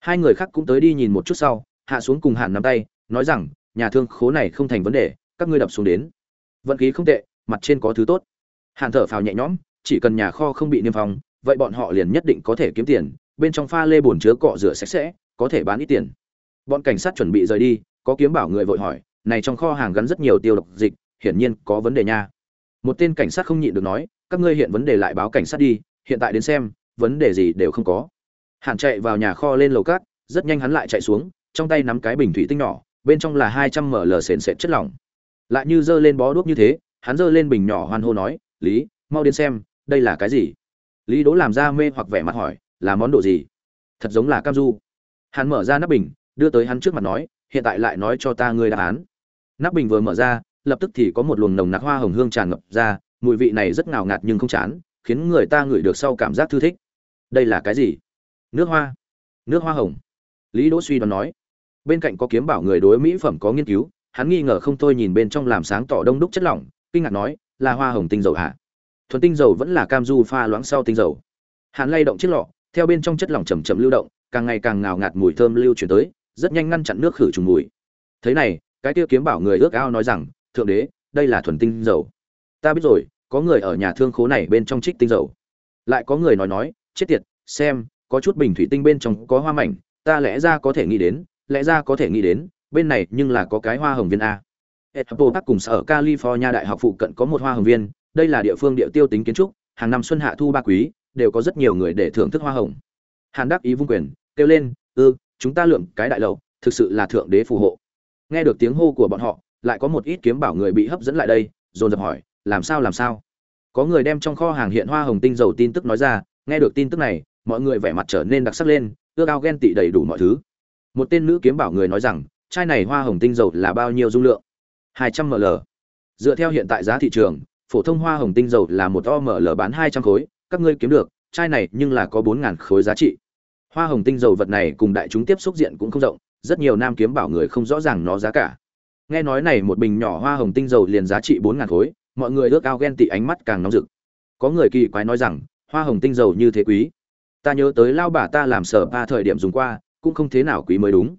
hai người khác cũng tới đi nhìn một chút sau, hạ xuống cùng Hàn nắm tay, nói rằng, nhà thương khố này không thành vấn đề, các ngươi đập xuống đến. Vận khí không tệ, mặt trên có thứ tốt. Hàn thở phào nhẹ nhõm, chỉ cần nhà kho không bị niêm phong, vậy bọn họ liền nhất định có thể kiếm tiền, bên trong pha lê bồn chứa cọ rửa sạch sẽ, có thể bán ít tiền. Bọn cảnh sát chuẩn bị rời đi, có kiếm bảo người vội hỏi, này trong kho hàng gắn rất nhiều tiêu độc dịch, hiển nhiên có vấn đề nha. Một tên cảnh sát không nhịn được nói, các ngươi hiện vấn đề lại báo cảnh sát đi, hiện tại đến xem, vấn đề gì đều không có. Hàn chạy vào nhà kho lên lầu cát, rất nhanh hắn lại chạy xuống, trong tay nắm cái bình thủy tinh nhỏ, bên trong là hai trăm ml sền sệt chất lỏng. Lại như giơ lên bó đuốc như thế, hắn giơ lên bình nhỏ hoan hô nói, lý, mau đến xem, đây là cái gì? Lý đỗ làm ra mê hoặc vẻ mặt hỏi, là món đồ gì? Thật giống là cam du. Hắn mở ra nắp bình, đưa tới hắn trước mặt nói, hiện tại lại nói cho ta ngươi đáp án. Nắp bình vừa mở ra, lập tức thì có một luồng nồng nặc hoa hồng hương tràn ngập ra, mùi vị này rất ngào ngạt nhưng không chán, khiến người ta ngửi được sau cảm giác thư thích. Đây là cái gì? Nước hoa. Nước hoa hồng. Lý đỗ suy đoán nói. Bên cạnh có kiếm bảo người đối mỹ phẩm có nghiên cứu, hắn nghi ngờ không thôi nhìn bên trong làm sáng tỏ đông đúc chất lỏng, kinh ngạc nói, là hoa hồng tinh dầu hả? Thuần tinh dầu vẫn là cam du pha loãng sau tinh dầu. Hắn lay động chiếc lọ, theo bên trong chất lỏng chầm chậm lưu động, càng ngày càng ngào ngạt mùi thơm lưu chuyển tới, rất nhanh ngăn chặn nước khử trùng mùi. Thế này, cái kia kiếm bảo người ước ao nói rằng, thượng đế, đây là thuần tinh dầu. Ta biết rồi, có người ở nhà thương khố này bên trong trích tinh dầu. Lại có người nói nói, chết tiệt, xem có chút bình thủy tinh bên trong có hoa mảnh ta lẽ ra có thể nghĩ đến lẽ ra có thể nghĩ đến bên này nhưng là có cái hoa hồng viên a Apple Park cùng sở California đại học phụ cận có một hoa hồng viên, đây là địa phương địa tiêu tính kiến trúc, hàng năm xuân hạ thu ba quý, đều có rất nhiều người để thưởng thức hoa hồng. Hàn Đắc ý vung quyền, kêu lên, "Ư, chúng ta lượng cái đại lầu, thực sự là thượng đế phù hộ." Nghe được tiếng hô của bọn họ, lại có một ít kiếm bảo người bị hấp dẫn lại đây, dồn dập hỏi, "Làm sao làm sao?" Có người đem trong kho hàng hiện hoa hồng tinh dầu tin tức nói ra, nghe được tin tức này, mọi người vẻ mặt trở nên đặc sắc lên, ước ao ghen tị đầy đủ mọi thứ. Một tên nữ kiếm bảo người nói rằng, chai này hoa hồng tinh dầu là bao nhiêu dung lượng? 200 ml. Dựa theo hiện tại giá thị trường, phổ thông hoa hồng tinh dầu là một OML bán 200 khối, các ngươi kiếm được, chai này nhưng là có 4000 khối giá trị. Hoa hồng tinh dầu vật này cùng đại chúng tiếp xúc diện cũng không rộng, rất nhiều nam kiếm bảo người không rõ ràng nó giá cả. Nghe nói này một bình nhỏ hoa hồng tinh dầu liền giá trị 4000 khối, mọi người ước ao ghen tị ánh mắt càng nóng rực. Có người kỳ quái nói rằng, hoa hồng tinh dầu như thế quý. Ta nhớ tới lao bà ta làm sở ba thời điểm dùng qua, cũng không thế nào quý mới đúng.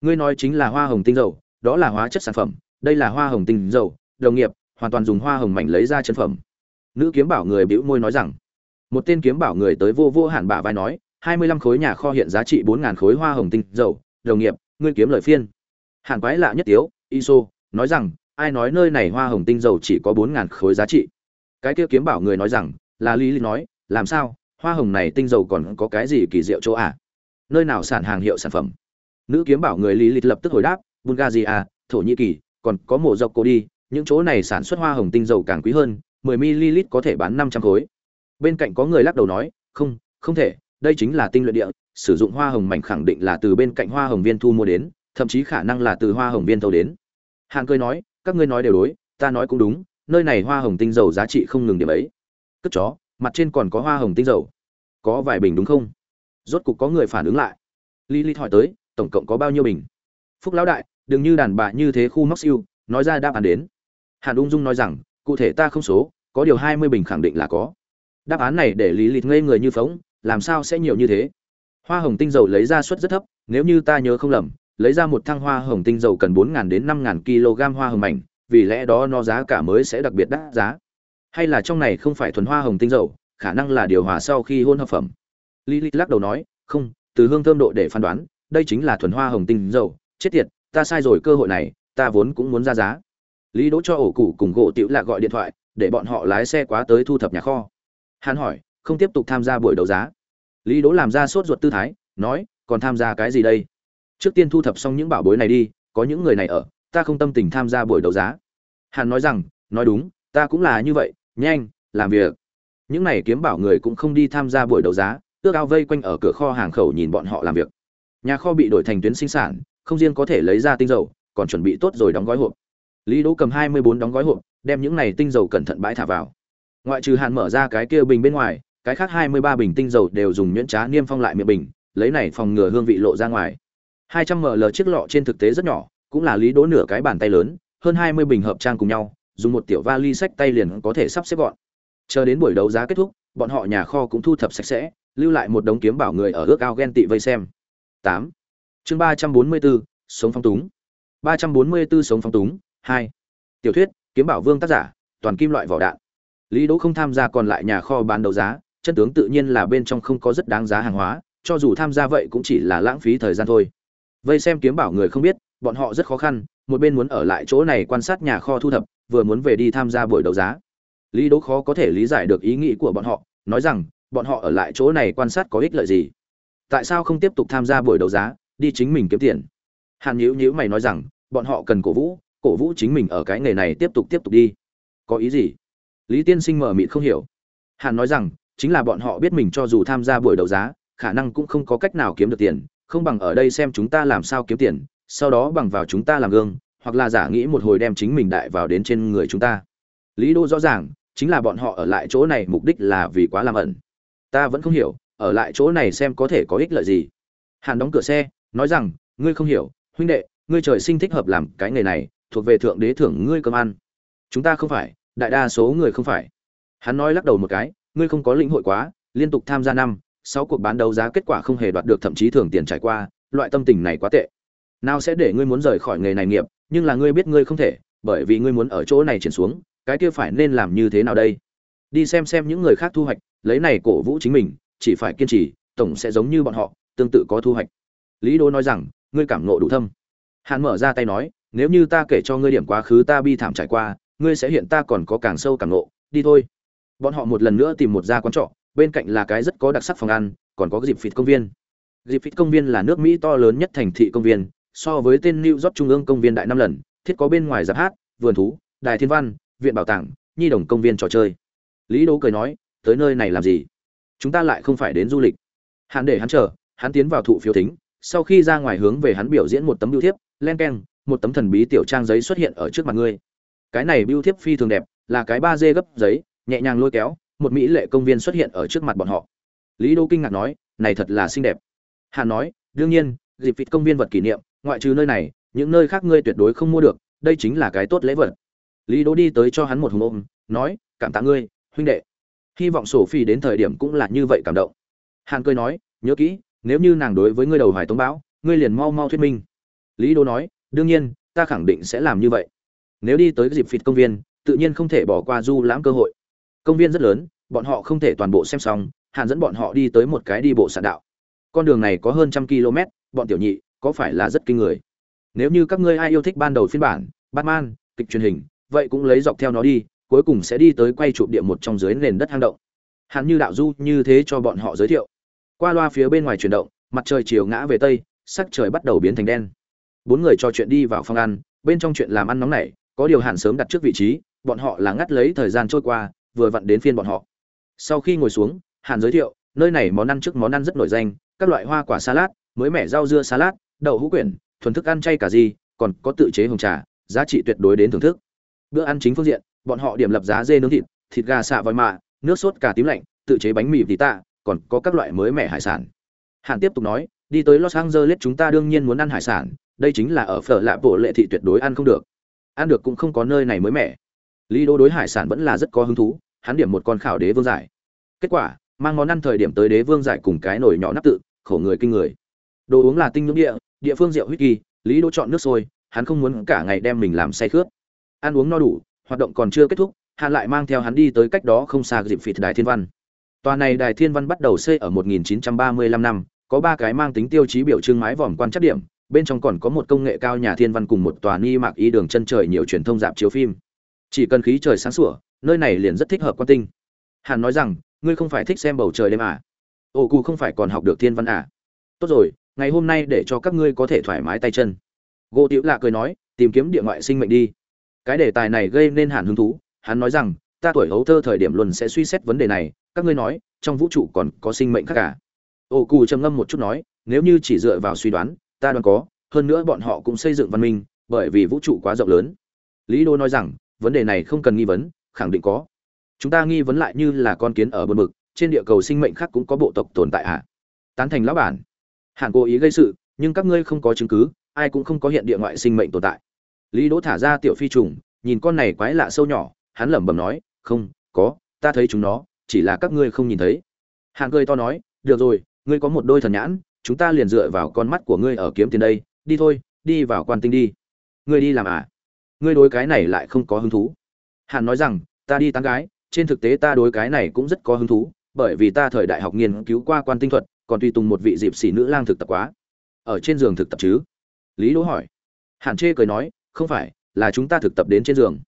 Ngươi nói chính là hoa hồng tinh dầu, đó là hóa chất sản phẩm, đây là hoa hồng tinh dầu, đồng nghiệp, hoàn toàn dùng hoa hồng mảnh lấy ra chân phẩm. Nữ kiếm bảo người bĩu môi nói rằng, một tên kiếm bảo người tới vô vô hẳn bả vai nói, 25 khối nhà kho hiện giá trị bốn ngàn khối hoa hồng tinh dầu, đồng nghiệp, ngươi kiếm lời phiên. hạn quái lạ nhất tiếu, Iso, nói rằng, ai nói nơi này hoa hồng tinh dầu chỉ có bốn ngàn khối giá trị. Cái kia kiếm bảo người nói rằng, là Lý Lý nói, làm sao, hoa hồng này tinh dầu còn có cái gì kỳ diệu chỗ à? Nơi nào sản hàng hiệu sản phẩm? Nữ kiếm bảo người Lý Lịch lập tức hồi đáp, Bulgaria, Thổ Nhĩ Kỳ, còn có mộ dọc cô đi, những chỗ này sản xuất hoa hồng tinh dầu càng quý hơn, 10 ml có thể bán 500 khối. Bên cạnh có người lắc đầu nói, không, không thể, đây chính là tinh luyện địa, sử dụng hoa hồng mảnh khẳng định là từ bên cạnh hoa hồng viên thu mua đến, thậm chí khả năng là từ hoa hồng viên thâu đến. Hạng cười nói, các ngươi nói đều đối, ta nói cũng đúng, nơi này hoa hồng tinh dầu giá trị không ngừng điểm ấy. Cất chó, mặt trên còn có hoa hồng tinh dầu. Có vài bình đúng không? Rốt cục có người phản ứng lại. lý lý hỏi tới, tổng cộng có bao nhiêu bình phúc lão đại, đừng như đàn bà như thế khu móc siêu, nói ra đáp án đến hàn ung dung nói rằng, cụ thể ta không số, có điều hai mươi bình khẳng định là có đáp án này để lý lịch ngây người như phóng làm sao sẽ nhiều như thế hoa hồng tinh dầu lấy ra suất rất thấp, nếu như ta nhớ không lầm, lấy ra một thang hoa hồng tinh dầu cần bốn đến năm kg hoa hồng mảnh, vì lẽ đó nó giá cả mới sẽ đặc biệt đắt giá hay là trong này không phải thuần hoa hồng tinh dầu, khả năng là điều hòa sau khi hôn hợp phẩm. Lilith lắc đầu nói, không, từ hương thơm độ để phán đoán, đây chính là thuần hoa hồng tinh dầu. Chết tiệt, ta sai rồi cơ hội này, ta vốn cũng muốn ra giá. Lý đỗ cho ổ cụ cùng gỗ tiểu lạ gọi điện thoại, để bọn họ lái xe quá tới thu thập nhà kho. Hắn hỏi, không tiếp tục tham gia buổi đấu giá. Lý đỗ làm ra sốt ruột tư thái, nói, còn tham gia cái gì đây? Trước tiên thu thập xong những bảo bối này đi, có những người này ở, ta không tâm tình tham gia buổi đấu giá. Hắn nói rằng, nói đúng, ta cũng là như vậy nhanh, làm việc. Những này kiếm bảo người cũng không đi tham gia buổi đấu giá, ước ao vây quanh ở cửa kho hàng khẩu nhìn bọn họ làm việc. Nhà kho bị đổi thành tuyến sinh sản, không riêng có thể lấy ra tinh dầu, còn chuẩn bị tốt rồi đóng gói hộp. Lý đỗ cầm hai mươi bốn đóng gói hộp, đem những này tinh dầu cẩn thận bãi thả vào. Ngoại trừ hạn mở ra cái kia bình bên ngoài, cái khác hai mươi ba bình tinh dầu đều dùng nhuyễn trá niêm phong lại miệng bình, lấy này phòng ngừa hương vị lộ ra ngoài. hai trăm ml chiếc lọ trên thực tế rất nhỏ, cũng là lý đỗ nửa cái bàn tay lớn, hơn hai mươi bình hợp trang cùng nhau dùng một tiểu vali sách tay liền có thể sắp xếp gọn. Chờ đến buổi đấu giá kết thúc, bọn họ nhà kho cũng thu thập sạch sẽ, lưu lại một đống kiếm bảo người ở ước ao ghen tị vây xem. Tám. Chương ba trăm bốn mươi bốn, sống phong túng. Ba trăm bốn mươi 344 sống phong túng, hai. Tiểu thuyết, kiếm bảo vương tác giả, toàn kim loại vỏ đạn. Lý đỗ không tham gia còn lại nhà kho bán đấu giá, chân tướng tự nhiên là bên trong không có rất đáng giá hàng hóa, cho dù tham gia vậy cũng chỉ là lãng phí thời gian thôi. Vây xem kiếm bảo người không biết bọn họ rất khó khăn, một bên muốn ở lại chỗ này quan sát nhà kho thu thập, vừa muốn về đi tham gia buổi đấu giá. Lý đỗ khó có thể lý giải được ý nghĩ của bọn họ, nói rằng, bọn họ ở lại chỗ này quan sát có ích lợi gì? Tại sao không tiếp tục tham gia buổi đấu giá, đi chính mình kiếm tiền? Hàn nhíu nhíu mày nói rằng, bọn họ cần cổ vũ cổ vũ chính mình ở cái nghề này tiếp tục tiếp tục đi. Có ý gì? Lý tiên sinh mở mịt không hiểu. Hàn nói rằng, chính là bọn họ biết mình cho dù tham gia buổi đấu giá, khả năng cũng không có cách nào kiếm được tiền, không bằng ở đây xem chúng ta làm sao kiếm tiền sau đó bằng vào chúng ta làm gương, hoặc là giả nghĩ một hồi đem chính mình đại vào đến trên người chúng ta. Lý đô rõ ràng, chính là bọn họ ở lại chỗ này mục đích là vì quá làm ẩn. Ta vẫn không hiểu, ở lại chỗ này xem có thể có ích lợi gì. Hàn đóng cửa xe, nói rằng, ngươi không hiểu, huynh đệ, ngươi trời sinh thích hợp làm cái nghề này, thuộc về thượng đế thưởng ngươi cơm ăn. Chúng ta không phải, đại đa số người không phải. Hắn nói lắc đầu một cái, ngươi không có lĩnh hội quá, liên tục tham gia năm, sáu cuộc bán đấu giá kết quả không hề đoạt được thậm chí thường tiền trải qua, loại tâm tình này quá tệ nào sẽ để ngươi muốn rời khỏi nghề này nghiệp, nhưng là ngươi biết ngươi không thể, bởi vì ngươi muốn ở chỗ này chuyển xuống, cái kia phải nên làm như thế nào đây? Đi xem xem những người khác thu hoạch, lấy này cổ vũ chính mình, chỉ phải kiên trì, tổng sẽ giống như bọn họ, tương tự có thu hoạch. Lý đô nói rằng, ngươi cảm nộ đủ thâm. Hàn mở ra tay nói, nếu như ta kể cho ngươi điểm quá khứ ta bi thảm trải qua, ngươi sẽ hiện ta còn có càng sâu càng nộ đi thôi. Bọn họ một lần nữa tìm một gia quán trọ, bên cạnh là cái rất có đặc sắc phòng ăn, còn có dịp phịt công viên. Dịp phịt công viên là nước mỹ to lớn nhất thành thị công viên so với tên new york trung ương công viên đại năm lần, thiết có bên ngoài giáp hát, vườn thú, đài thiên văn, viện bảo tàng, nhi đồng công viên trò chơi. Lý đỗ cười nói, tới nơi này làm gì? Chúng ta lại không phải đến du lịch. Hắn để hắn chờ, hắn tiến vào thụ phiếu thính, sau khi ra ngoài hướng về hắn biểu diễn một tấm bưu thiếp, len keng, một tấm thần bí tiểu trang giấy xuất hiện ở trước mặt ngươi. Cái này bưu thiếp phi thường đẹp, là cái ba d gấp giấy, nhẹ nhàng lôi kéo, một mỹ lệ công viên xuất hiện ở trước mặt bọn họ. Lý Đỗ kinh ngạc nói, này thật là xinh đẹp. Hắn nói, đương nhiên dịp vịt công viên vật kỷ niệm, ngoại trừ nơi này, những nơi khác ngươi tuyệt đối không mua được, đây chính là cái tốt lễ vật. Lý đỗ đi tới cho hắn một hùng ôm, nói, cảm tạ ngươi, huynh đệ. Hy vọng sổ phi đến thời điểm cũng là như vậy cảm động. Hàn cười nói, nhớ kỹ, nếu như nàng đối với ngươi đầu hoài tống bão, ngươi liền mau mau thuyết minh. Lý đỗ nói, đương nhiên, ta khẳng định sẽ làm như vậy. Nếu đi tới dịp phịt công viên, tự nhiên không thể bỏ qua du lãm cơ hội. Công viên rất lớn, bọn họ không thể toàn bộ xem xong, hàn dẫn bọn họ đi tới một cái đi bộ sạn đạo. Con đường này có hơn trăm km bọn tiểu nhị, có phải là rất kinh người? Nếu như các ngươi ai yêu thích ban đầu phiên bản, batman, kịch truyền hình, vậy cũng lấy dọc theo nó đi, cuối cùng sẽ đi tới quay chụp địa một trong dưới nền đất hang động. Hắn như đạo du như thế cho bọn họ giới thiệu. Qua loa phía bên ngoài chuyển động, mặt trời chiều ngã về tây, sắc trời bắt đầu biến thành đen. Bốn người trò chuyện đi vào phòng ăn, bên trong chuyện làm ăn nóng nảy, có điều Hàn sớm đặt trước vị trí, bọn họ là ngắt lấy thời gian trôi qua, vừa vặn đến phiên bọn họ. Sau khi ngồi xuống, hàn giới thiệu, nơi này món ăn trước món ăn rất nổi danh, các loại hoa quả salad mới mẻ rau dưa salad, đậu hũ quyển, thuần thức ăn chay cả gì, còn có tự chế hồng trà, giá trị tuyệt đối đến thưởng thức. Bữa ăn chính phương diện, bọn họ điểm lập giá dê nướng thịt thịt gà xạ voi mạ, nước sốt cà tím lạnh, tự chế bánh mì tí tạ, còn có các loại mới mẻ hải sản. Hàn tiếp tục nói, đi tới los angeles chúng ta đương nhiên muốn ăn hải sản, đây chính là ở phở lạ bộ lệ thị tuyệt đối ăn không được. Ăn được cũng không có nơi này mới mẻ. Lý đô đối hải sản vẫn là rất có hứng thú, hắn điểm một con khảo đế vương giải. Kết quả, mang món ăn thời điểm tới đế vương giải cùng cái nồi nhỏ nắp tự, khổ người kinh người đồ uống là tinh nhưỡng địa địa phương rượu whisky lý Đỗ chọn nước sôi, hắn không muốn cả ngày đem mình làm say khướt. Ăn uống no đủ, hoạt động còn chưa kết thúc, hắn lại mang theo hắn đi tới cách đó không xa dịp phịt đài thiên văn. Tòa này đài thiên văn bắt đầu xây ở 1935 năm, có ba cái mang tính tiêu chí biểu trưng mái vòm quan chắc điểm, bên trong còn có một công nghệ cao nhà thiên văn cùng một tòa ni mạc ý đường chân trời nhiều truyền thông dạp chiếu phim. Chỉ cần khí trời sáng sủa, nơi này liền rất thích hợp quan tinh. Hàn nói rằng, ngươi không phải thích xem bầu trời đêm à? Ồ cụ không phải còn học được thiên văn à? Tốt rồi ngày hôm nay để cho các ngươi có thể thoải mái tay chân. Gỗ tiểu lạ cười nói, tìm kiếm địa ngoại sinh mệnh đi. Cái đề tài này gây nên hẳn hứng thú. Hắn nói rằng, ta tuổi hấu thơ thời điểm luôn sẽ suy xét vấn đề này. Các ngươi nói, trong vũ trụ còn có sinh mệnh khác cả ô cù trầm ngâm một chút nói, nếu như chỉ dựa vào suy đoán, ta đoán có, hơn nữa bọn họ cũng xây dựng văn minh, bởi vì vũ trụ quá rộng lớn. Lý đô nói rằng, vấn đề này không cần nghi vấn, khẳng định có. Chúng ta nghi vấn lại như là con kiến ở bờ mực, trên địa cầu sinh mệnh khác cũng có bộ tộc tồn tại ạ à? tán thành lão bản hàn cố ý gây sự, nhưng các ngươi không có chứng cứ, ai cũng không có hiện địa ngoại sinh mệnh tồn tại. Lý đỗ thả ra tiểu phi trùng, nhìn con này quái lạ sâu nhỏ, hắn lẩm bẩm nói, không, có, ta thấy chúng nó, chỉ là các ngươi không nhìn thấy. Hàn cười to nói, được rồi, ngươi có một đôi thần nhãn, chúng ta liền dựa vào con mắt của ngươi ở kiếm tiền đây, đi thôi, đi vào quan tinh đi. Ngươi đi làm à? Ngươi đối cái này lại không có hứng thú. Hàn nói rằng, ta đi tán gái, trên thực tế ta đối cái này cũng rất có hứng thú, bởi vì ta thời đại học nghiên cứu qua quan tinh thuật còn tùy tùng một vị dịp xỉ nữ lang thực tập quá. Ở trên giường thực tập chứ? Lý đỗ hỏi. Hàn chê cười nói, không phải, là chúng ta thực tập đến trên giường.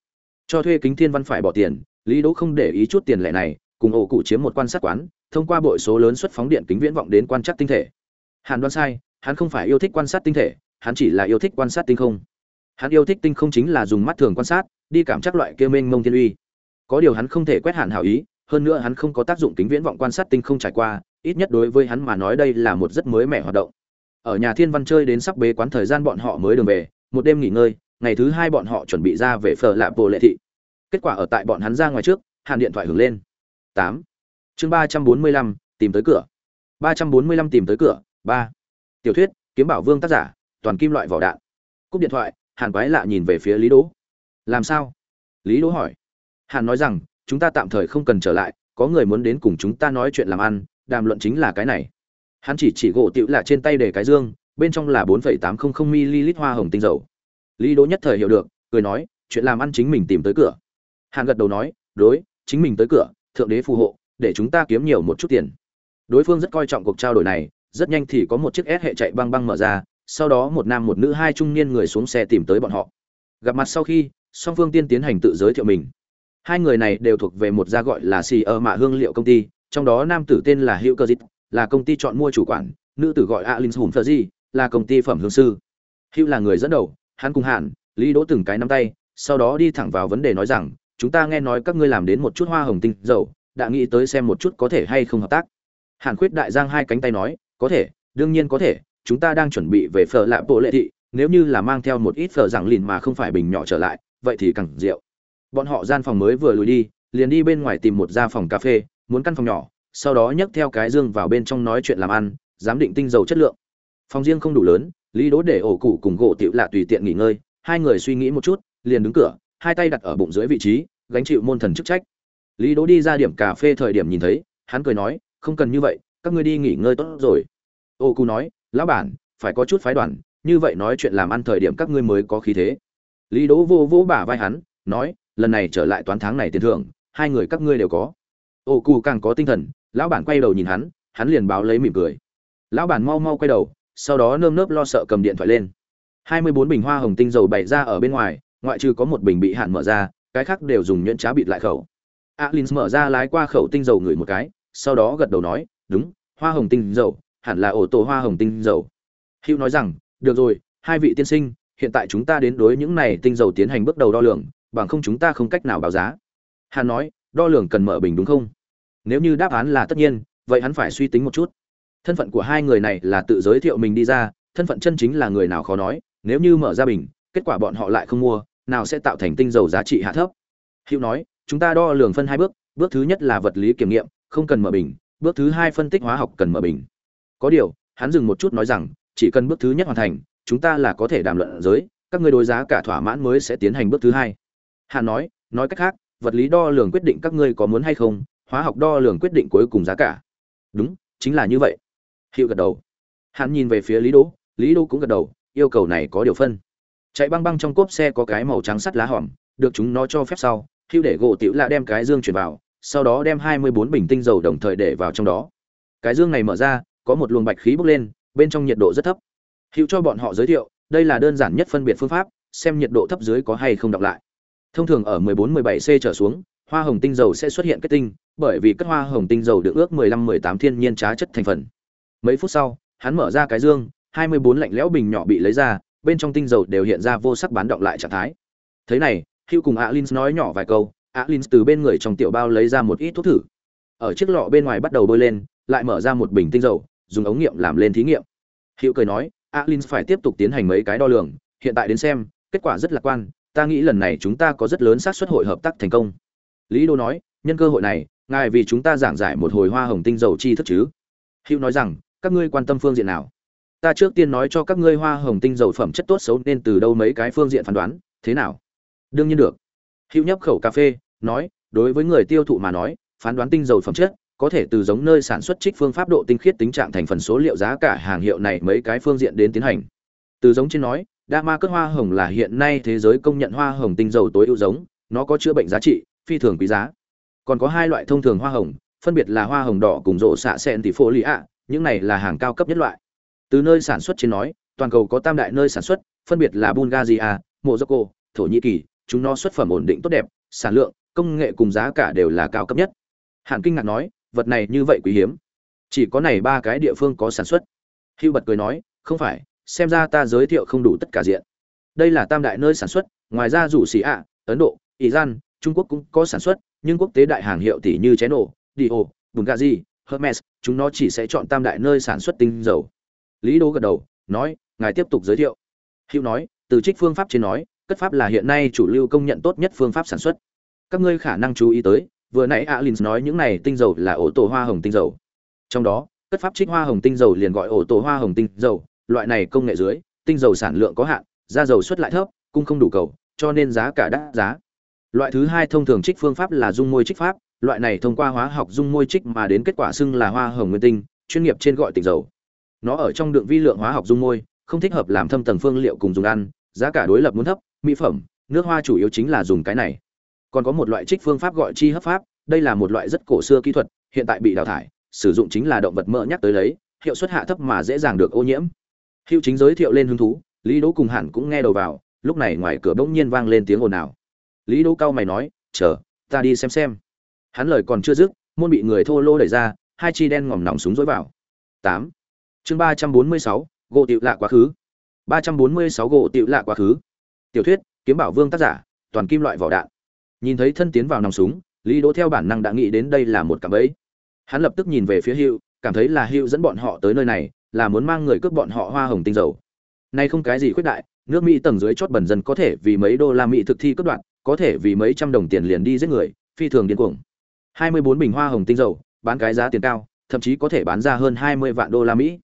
Cho thuê kính thiên văn phải bỏ tiền, lý đỗ không để ý chút tiền lệ này, cùng ổ cụ chiếm một quan sát quán, thông qua bội số lớn xuất phóng điện kính viễn vọng đến quan trắc tinh thể. Hàn Đoan sai, hắn không phải yêu thích quan sát tinh thể, hắn chỉ là yêu thích quan sát tinh không. Hắn yêu thích tinh không chính là dùng mắt thường quan sát, đi cảm giác loại kia mênh mông thiên uy. Có điều hắn không thể quét hạn hảo ý, hơn nữa hắn không có tác dụng kính viễn vọng quan sát tinh không trải qua ít nhất đối với hắn mà nói đây là một rất mới mẻ hoạt động. Ở nhà thiên văn chơi đến sắp bế quán thời gian bọn họ mới đường về, một đêm nghỉ ngơi, ngày thứ hai bọn họ chuẩn bị ra về phở lạ bộ lệ thị. Kết quả ở tại bọn hắn ra ngoài trước, hàn điện thoại hưởng lên. Tám. Chương ba trăm bốn mươi lăm, tìm tới cửa. Ba trăm bốn mươi lăm tìm tới cửa, ba. Tiểu thuyết, kiếm bảo vương tác giả, toàn kim loại vỏ đạn. Cúp điện thoại, hàn quái lạ nhìn về phía lý đỗ. Làm sao? Lý đỗ hỏi. Hàn nói rằng, chúng ta tạm thời không cần trở lại, có người muốn đến cùng chúng ta nói chuyện làm ăn đàm luận chính là cái này hắn chỉ chỉ gỗ tiểu là trên tay để cái dương bên trong là bốn tám trăm linh ml hoa hồng tinh dầu lý đỗ nhất thời hiểu được cười nói chuyện làm ăn chính mình tìm tới cửa hàn gật đầu nói đối chính mình tới cửa thượng đế phù hộ để chúng ta kiếm nhiều một chút tiền đối phương rất coi trọng cuộc trao đổi này rất nhanh thì có một chiếc S hệ chạy băng băng mở ra, sau đó một nam một nữ hai trung niên người xuống xe tìm tới bọn họ. Gặp mặt sau khi, song phương tiên tiến hành tự giới thiệu mình. Hai người này đều thuộc về một gia gọi là Si ở Mạ Hương liệu công ty, trong đó nam tử tên là Hữu Cơ Dịch, là công ty chọn mua chủ quản, nữ tử gọi Alin hùm thơ di là công ty phẩm hương sư. Hữu là người dẫn đầu, hắn cùng hạn Lý Đỗ từng cái nắm tay, sau đó đi thẳng vào vấn đề nói rằng, chúng ta nghe nói các ngươi làm đến một chút hoa hồng tinh dầu, đã nghĩ tới xem một chút có thể hay không hợp tác. Hàn Khuyết đại giang hai cánh tay nói, có thể đương nhiên có thể chúng ta đang chuẩn bị về phở lạ bộ lệ thị nếu như là mang theo một ít phở rằng lìn mà không phải bình nhỏ trở lại vậy thì càng rượu bọn họ gian phòng mới vừa lùi đi liền đi bên ngoài tìm một gia phòng cà phê muốn căn phòng nhỏ, sau đó nhấc theo cái dương vào bên trong nói chuyện làm ăn, giám định tinh dầu chất lượng. Phòng riêng không đủ lớn, lý đố để ổ cụ cùng gỗ tiểu lạ tùy tiện nghỉ ngơi, hai người suy nghĩ một chút, liền đứng cửa, hai tay đặt ở bụng dưới vị trí, gánh chịu môn thần chức trách. Lý đố đi ra điểm cà phê thời điểm nhìn thấy, hắn cười nói, không cần như vậy, các ngươi đi nghỉ ngơi tốt rồi. Ô cụ nói, lão bản, phải có chút phái đoàn, như vậy nói chuyện làm ăn thời điểm các ngươi mới có khí thế. Lý đỗ vô vỗ bả vai hắn, nói, lần này trở lại toán tháng này tiền thưởng, hai người các ngươi đều có ô cù càng có tinh thần, lão bản quay đầu nhìn hắn hắn liền báo lấy mỉm cười. Lão bản mau mau quay đầu, sau đó nơm nớp lo sợ cầm điện thoại lên. Hai mươi bốn bình hoa hồng tinh dầu bày ra ở bên ngoài, ngoại trừ có một bình bị hạn mở ra, cái khác đều dùng nhuyễn trá bịt lại khẩu. Alin mở ra lái qua khẩu tinh dầu ngửi một cái, sau đó gật đầu nói, đúng, hoa hồng tinh dầu, hẳn là ổ tổ hoa hồng tinh dầu. Hữu nói rằng, được rồi, hai vị tiên sinh, hiện tại chúng ta đến đối những này tinh dầu tiến hành bước đầu đo lường, bằng không chúng ta không cách nào báo giá. Hà nói đo lường cần mở bình đúng không? Nếu như đáp án là tất nhiên, vậy hắn phải suy tính một chút. Thân phận của hai người này là tự giới thiệu mình đi ra, thân phận chân chính là người nào khó nói, nếu như mở ra bình, kết quả bọn họ lại không mua, nào sẽ tạo thành tinh dầu giá trị hạ thấp. Hữu nói, chúng ta đo lường phân hai bước bước thứ nhất là vật lý kiểm nghiệm, không cần mở bình, bước thứ hai phân tích hóa học cần mở bình. Có điều, hắn dừng một chút nói rằng, chỉ cần bước thứ nhất hoàn thành, chúng ta là có thể đàm luận giới, các ngươi đối giá cả thỏa mãn mới sẽ tiến hành bước thứ hai. Hắn nói nói cách khác vật lý đo lường quyết định các ngươi có muốn hay không, hóa học đo lường quyết định cuối cùng giá cả. Đúng, chính là như vậy. Hiệu gật đầu. Hắn nhìn về phía lý đỗ lý đỗ cũng gật đầu, yêu cầu này có điều phân. Chạy băng băng trong cốp xe có cái màu trắng sắt lá hòm được chúng nó cho phép sau hữu để gỗ tiểu lạ đem cái dương chuyển vào, sau đó đem hai mươi bốn bình tinh dầu đồng thời để vào trong đó. Cái dương này mở ra, có một luồng bạch khí bốc lên, bên trong nhiệt độ rất thấp. Hữu cho bọn họ giới thiệu, đây là đơn giản nhất phân biệt phương pháp, xem nhiệt độ thấp dưới có hay không đọc lại thông thường ở 14-17 c trở xuống, hoa hồng tinh dầu sẽ xuất hiện kết tinh, bởi vì cất hoa hồng tinh dầu được ước 15-18 thiên nhiên trá chất thành phần. Mấy phút sau, hắn mở ra cái dương 24 lạnh lẽo bình nhỏ bị lấy ra, bên trong tinh dầu đều hiện ra vô sắc bán động lại trạng thái. Thế này hữu cùng Alins nói nhỏ vài câu, Alins từ bên người trong tiểu bao lấy ra một ít thuốc thử. Ở chiếc lọ bên ngoài bắt đầu bôi lên, lại mở ra một bình tinh dầu, dùng ống nghiệm làm lên thí nghiệm. Hữu cười nói, Alins phải tiếp tục tiến hành mấy cái đo lường, hiện tại đến xem, kết quả rất lạc quan ta nghĩ lần này chúng ta có rất lớn xác suất hội hợp tác thành công. Lý đô nói, nhân cơ hội này, ngài vì chúng ta giảng giải một hồi hoa hồng tinh dầu chi thức chứ. Hữu nói rằng, các ngươi quan tâm phương diện nào? Ta trước tiên nói cho các ngươi hoa hồng tinh dầu phẩm chất tốt xấu nên từ đâu mấy cái phương diện phán đoán, thế nào? Đương nhiên được. Hữu nhấp khẩu cà phê, nói, đối với người tiêu thụ mà nói, phán đoán tinh dầu phẩm chất, có thể từ giống nơi sản xuất trích phương pháp độ tinh khiết tính trạng thành phần số liệu giá cả hàng hiệu này mấy cái phương diện đến tiến hành. Từ giống trên nói đa ma cất hoa hồng là hiện nay thế giới công nhận hoa hồng tinh dầu tối ưu giống, nó có chữa bệnh giá trị, phi thường quý giá. Còn có hai loại thông thường hoa hồng, phân biệt là hoa hồng đỏ cùng rộ xạ sen tỷ phô lì ạ, những này là hàng cao cấp nhất loại. Từ nơi sản xuất trên nói, toàn cầu có tam đại nơi sản xuất, phân biệt là bulgaria, morocco, thổ nhĩ kỳ, chúng nó xuất phẩm ổn định tốt đẹp, sản lượng, công nghệ cùng giá cả đều là cao cấp nhất. Hạn kinh ngạc nói, vật này như vậy quý hiếm. Chỉ có này ba cái địa phương có sản xuất. Hưu bật cười nói, không phải xem ra ta giới thiệu không đủ tất cả diện. Đây là tam đại nơi sản xuất, ngoài ra rủ xì ạ, ấn độ iran trung quốc cũng có sản xuất, nhưng quốc tế đại hàng hiệu tỷ như chén ổ dio bungazi hermes, chúng nó chỉ sẽ chọn tam đại nơi sản xuất tinh dầu. Lý đô gật đầu, nói, ngài tiếp tục giới thiệu. Hữu nói, từ trích phương pháp trên nói, cất pháp là hiện nay chủ lưu công nhận tốt nhất phương pháp sản xuất. Các ngươi khả năng chú ý tới, vừa nãy alin nói những này tinh dầu là ổ tổ hoa hồng tinh dầu. Trong đó, cất pháp trích hoa hồng tinh dầu liền gọi ổ tổ hoa hồng tinh dầu loại này công nghệ dưới, tinh dầu sản lượng có hạn ra dầu xuất lại thấp, cung không đủ cầu, cho nên giá cả đắt giá. Loại thứ hai thông thường trích phương pháp là dung môi trích pháp, loại này thông qua hóa học dung môi trích mà đến kết quả xưng là hoa hồng nguyên tinh, chuyên nghiệp trên gọi tinh dầu. Nó ở trong đường vi lượng hóa học dung môi, không thích hợp làm thâm tầng phương liệu cùng dùng ăn, giá cả đối lập muốn thấp, mỹ phẩm, nước hoa chủ yếu chính là dùng cái này. Còn có một loại trích phương pháp gọi chi hấp pháp, đây là một loại rất cổ xưa kỹ thuật, hiện tại bị đào thải, sử dụng chính là động vật mỡ nhắc tới lấy, hiệu suất hạ thấp mà dễ dàng được ô nhiễm hữu chính giới thiệu lên hứng thú, lý đỗ cùng hẳn cũng nghe đầu vào, lúc này ngoài cửa bỗng nhiên vang lên tiếng ồn ào. Lý đỗ cao mày nói, chờ, ta đi xem xem. Hắn lời còn chưa dứt, môn bị người thô lô đẩy ra, hai chi đen ngòm nòng súng dối vào. Tám. Chương ba trăm bốn mươi sáu, gỗ tiểu lạ quá khứ. Ba trăm bốn mươi sáu gỗ tiểu lạ quá khứ. Tiểu thuyết, kiếm bảo vương tác giả, toàn kim loại vỏ đạn. Nhìn thấy thân tiến vào nòng súng, lý đỗ theo bản năng đã nghĩ đến đây là một cạm bẫy. Hắn lập tức nhìn về phía hữu, cảm thấy là hữu dẫn bọn họ tới nơi này là muốn mang người cướp bọn họ hoa hồng tinh dầu. Nay không cái gì khuyết đại, nước mỹ tầng dưới chót bẩn dân có thể vì mấy đô la mỹ thực thi cướp đoạn có thể vì mấy trăm đồng tiền liền đi giết người, phi thường điên cuồng. 24 bình hoa hồng tinh dầu, bán cái giá tiền cao, thậm chí có thể bán ra hơn 20 vạn đô la mỹ.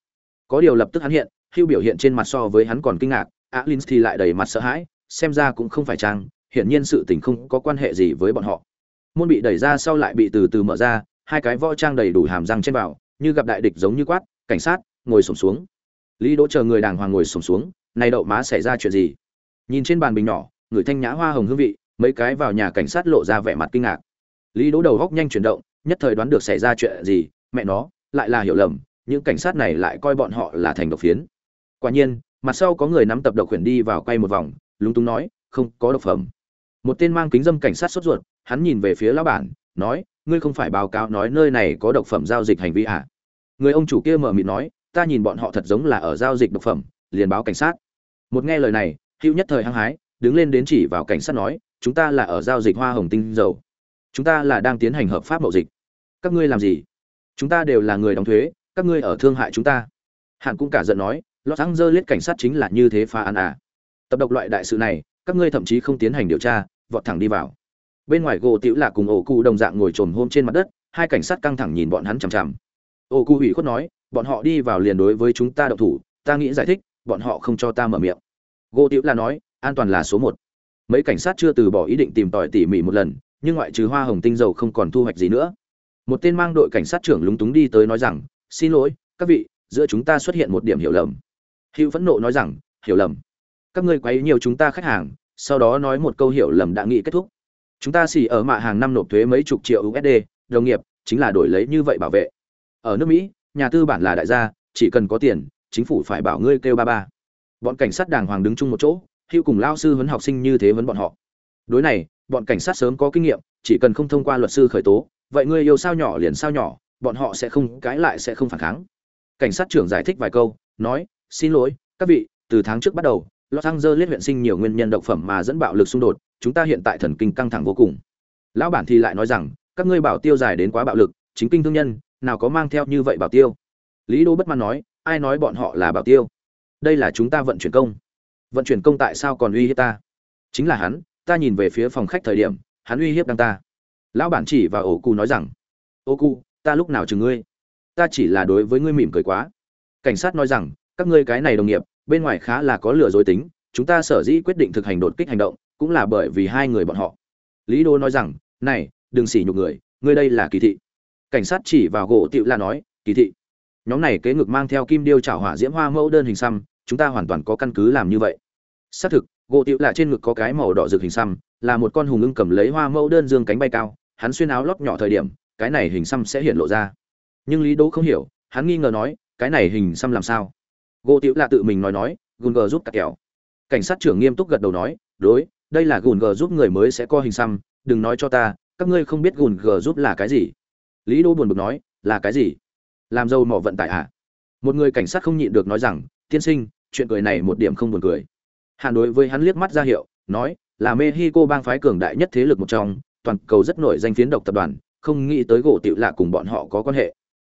Có điều lập tức hắn hiện, hưu biểu hiện trên mặt so với hắn còn kinh ngạc alin thì lại đầy mặt sợ hãi, xem ra cũng không phải trang hiển nhiên sự tình không có quan hệ gì với bọn họ. Môn bị đẩy ra sau lại bị từ từ mở ra, hai cái võ trang đầy đủ hàm răng trên vào, như gặp đại địch giống như quát, cảnh sát ngồi sổm xuống. Lý đỗ chờ người đàng hoàng ngồi sổm xuống, này đậu má xảy ra chuyện gì? Nhìn trên bàn bình nhỏ, người thanh nhã hoa hồng hương vị, mấy cái vào nhà cảnh sát lộ ra vẻ mặt kinh ngạc. Lý đỗ đầu góc nhanh chuyển động, nhất thời đoán được xảy ra chuyện gì, mẹ nó, lại là hiểu lầm, những cảnh sát này lại coi bọn họ là thành độc phiến. Quả nhiên, mặt sau có người nắm tập độc khuyển đi vào quay một vòng, lúng túng nói, không, có độc phẩm. Một tên mang kính dâm cảnh sát sốt ruột, hắn nhìn về phía lão bản, nói, ngươi không phải báo cáo nói nơi này có độc phẩm giao dịch hành vi à? Người ông chủ kia mở mịt nói ta nhìn bọn họ thật giống là ở giao dịch độc phẩm, liền báo cảnh sát. Một nghe lời này, hữu nhất thời hăng hái, đứng lên đến chỉ vào cảnh sát nói, chúng ta là ở giao dịch hoa hồng tinh dầu. Chúng ta là đang tiến hành hợp pháp mậu dịch. Các ngươi làm gì? Chúng ta đều là người đóng thuế, các ngươi ở thương hại chúng ta. Hạn cũng cả giận nói, los angeles cảnh sát chính là như thế phá án à. Tập độc loại đại sự này, các ngươi thậm chí không tiến hành điều tra, vọt thẳng đi vào. Bên ngoài gỗ tiểu là cùng ổ cụ đồng dạng ngồi trồn hôm trên mặt đất, hai cảnh sát căng thẳng nhìn bọn hắn chằm chằm. Ổ cụ ủy khuất nói bọn họ đi vào liền đối với chúng ta động thủ, ta nghĩ giải thích, bọn họ không cho ta mở miệng. Gỗ tiểu là nói, an toàn là số một. Mấy cảnh sát chưa từ bỏ ý định tìm tòi tỉ mỉ một lần, nhưng ngoại trừ hoa hồng tinh dầu không còn thu hoạch gì nữa. Một tên mang đội cảnh sát trưởng lúng túng đi tới nói rằng, xin lỗi, các vị, giữa chúng ta xuất hiện một điểm hiểu lầm. Hữu phẫn nộ nói rằng, hiểu lầm. Các ngươi quấy nhiều chúng ta khách hàng, sau đó nói một câu hiểu lầm đã nghị kết thúc. Chúng ta xỉ ở mạ hàng năm nộp thuế mấy chục triệu usd đồng nghiệp, chính là đổi lấy như vậy bảo vệ. Ở nước mỹ nhà tư bản là đại gia, chỉ cần có tiền, chính phủ phải bảo ngươi kêu ba ba. Bọn cảnh sát đàng hoàng đứng chung một chỗ, hữu cùng lao sư huấn học sinh như thế vấn bọn họ. Đối này, bọn cảnh sát sớm có kinh nghiệm, chỉ cần không thông qua luật sư khởi tố, vậy ngươi yêu sao nhỏ liền sao nhỏ, bọn họ sẽ không cãi lại sẽ không phản kháng. Cảnh sát trưởng giải thích vài câu, nói, xin lỗi, các vị, từ tháng trước bắt đầu, los angeles huyện sinh nhiều nguyên nhân độc phẩm mà dẫn bạo lực xung đột, chúng ta hiện tại thần kinh căng thẳng vô cùng. Lão bản thì lại nói rằng, các ngươi bảo tiêu dài đến quá bạo lực, chính kinh thương nhân nào có mang theo như vậy bảo tiêu? Lý đô bất mãn nói, ai nói bọn họ là bảo tiêu? Đây là chúng ta vận chuyển công. Vận chuyển công tại sao còn uy hiếp ta? Chính là hắn, ta nhìn về phía phòng khách thời điểm, hắn uy hiếp đăng ta. Lão bản chỉ và ổ cụ nói rằng, ô cụ ta lúc nào chừng ngươi? Ta chỉ là đối với ngươi mỉm cười quá. Cảnh sát nói rằng, các ngươi cái này đồng nghiệp, bên ngoài khá là có lừa dối tính, chúng ta sở dĩ quyết định thực hành đột kích hành động, cũng là bởi vì hai người bọn họ. Lý đô nói rằng, này, đừng xỉ nhục người, ngươi đây là kỳ thị cảnh sát chỉ vào gỗ tựu la nói, kỳ thị, nhóm này kế ngực mang theo kim điêu chảo hỏa diễm hoa mẫu đơn hình xăm, chúng ta hoàn toàn có căn cứ làm như vậy. Xác thực, gỗ tựu là trên ngực có cái màu đỏ rực hình xăm, là một con hùng ưng cầm lấy hoa mẫu đơn dương cánh bay cao, hắn xuyên áo lót nhỏ thời điểm, cái này hình xăm sẽ hiện lộ ra. Nhưng lý đỗ không hiểu, hắn nghi ngờ nói, cái này hình xăm làm sao? Gỗ tựu là tự mình nói nói, gùn gờ giúp cắt kẹo. Cảnh sát trưởng nghiêm túc gật đầu nói, đối, đây là gùn gờ giúp người mới sẽ co hình xăm, đừng nói cho ta, các ngươi không biết gùn gờ giúp là cái gì lý đỗ buồn bực nói, là cái gì? Làm dâu mỏ vận tải hả một người cảnh sát không nhịn được nói rằng, tiên sinh, chuyện cười này một điểm không buồn cười. Hàn đối với hắn liếc mắt ra hiệu, nói, là mexico bang phái cường đại nhất thế lực một trong, toàn cầu rất nổi danh phiến độc tập đoàn, không nghĩ tới gỗ tiểu lạ cùng bọn họ có quan hệ.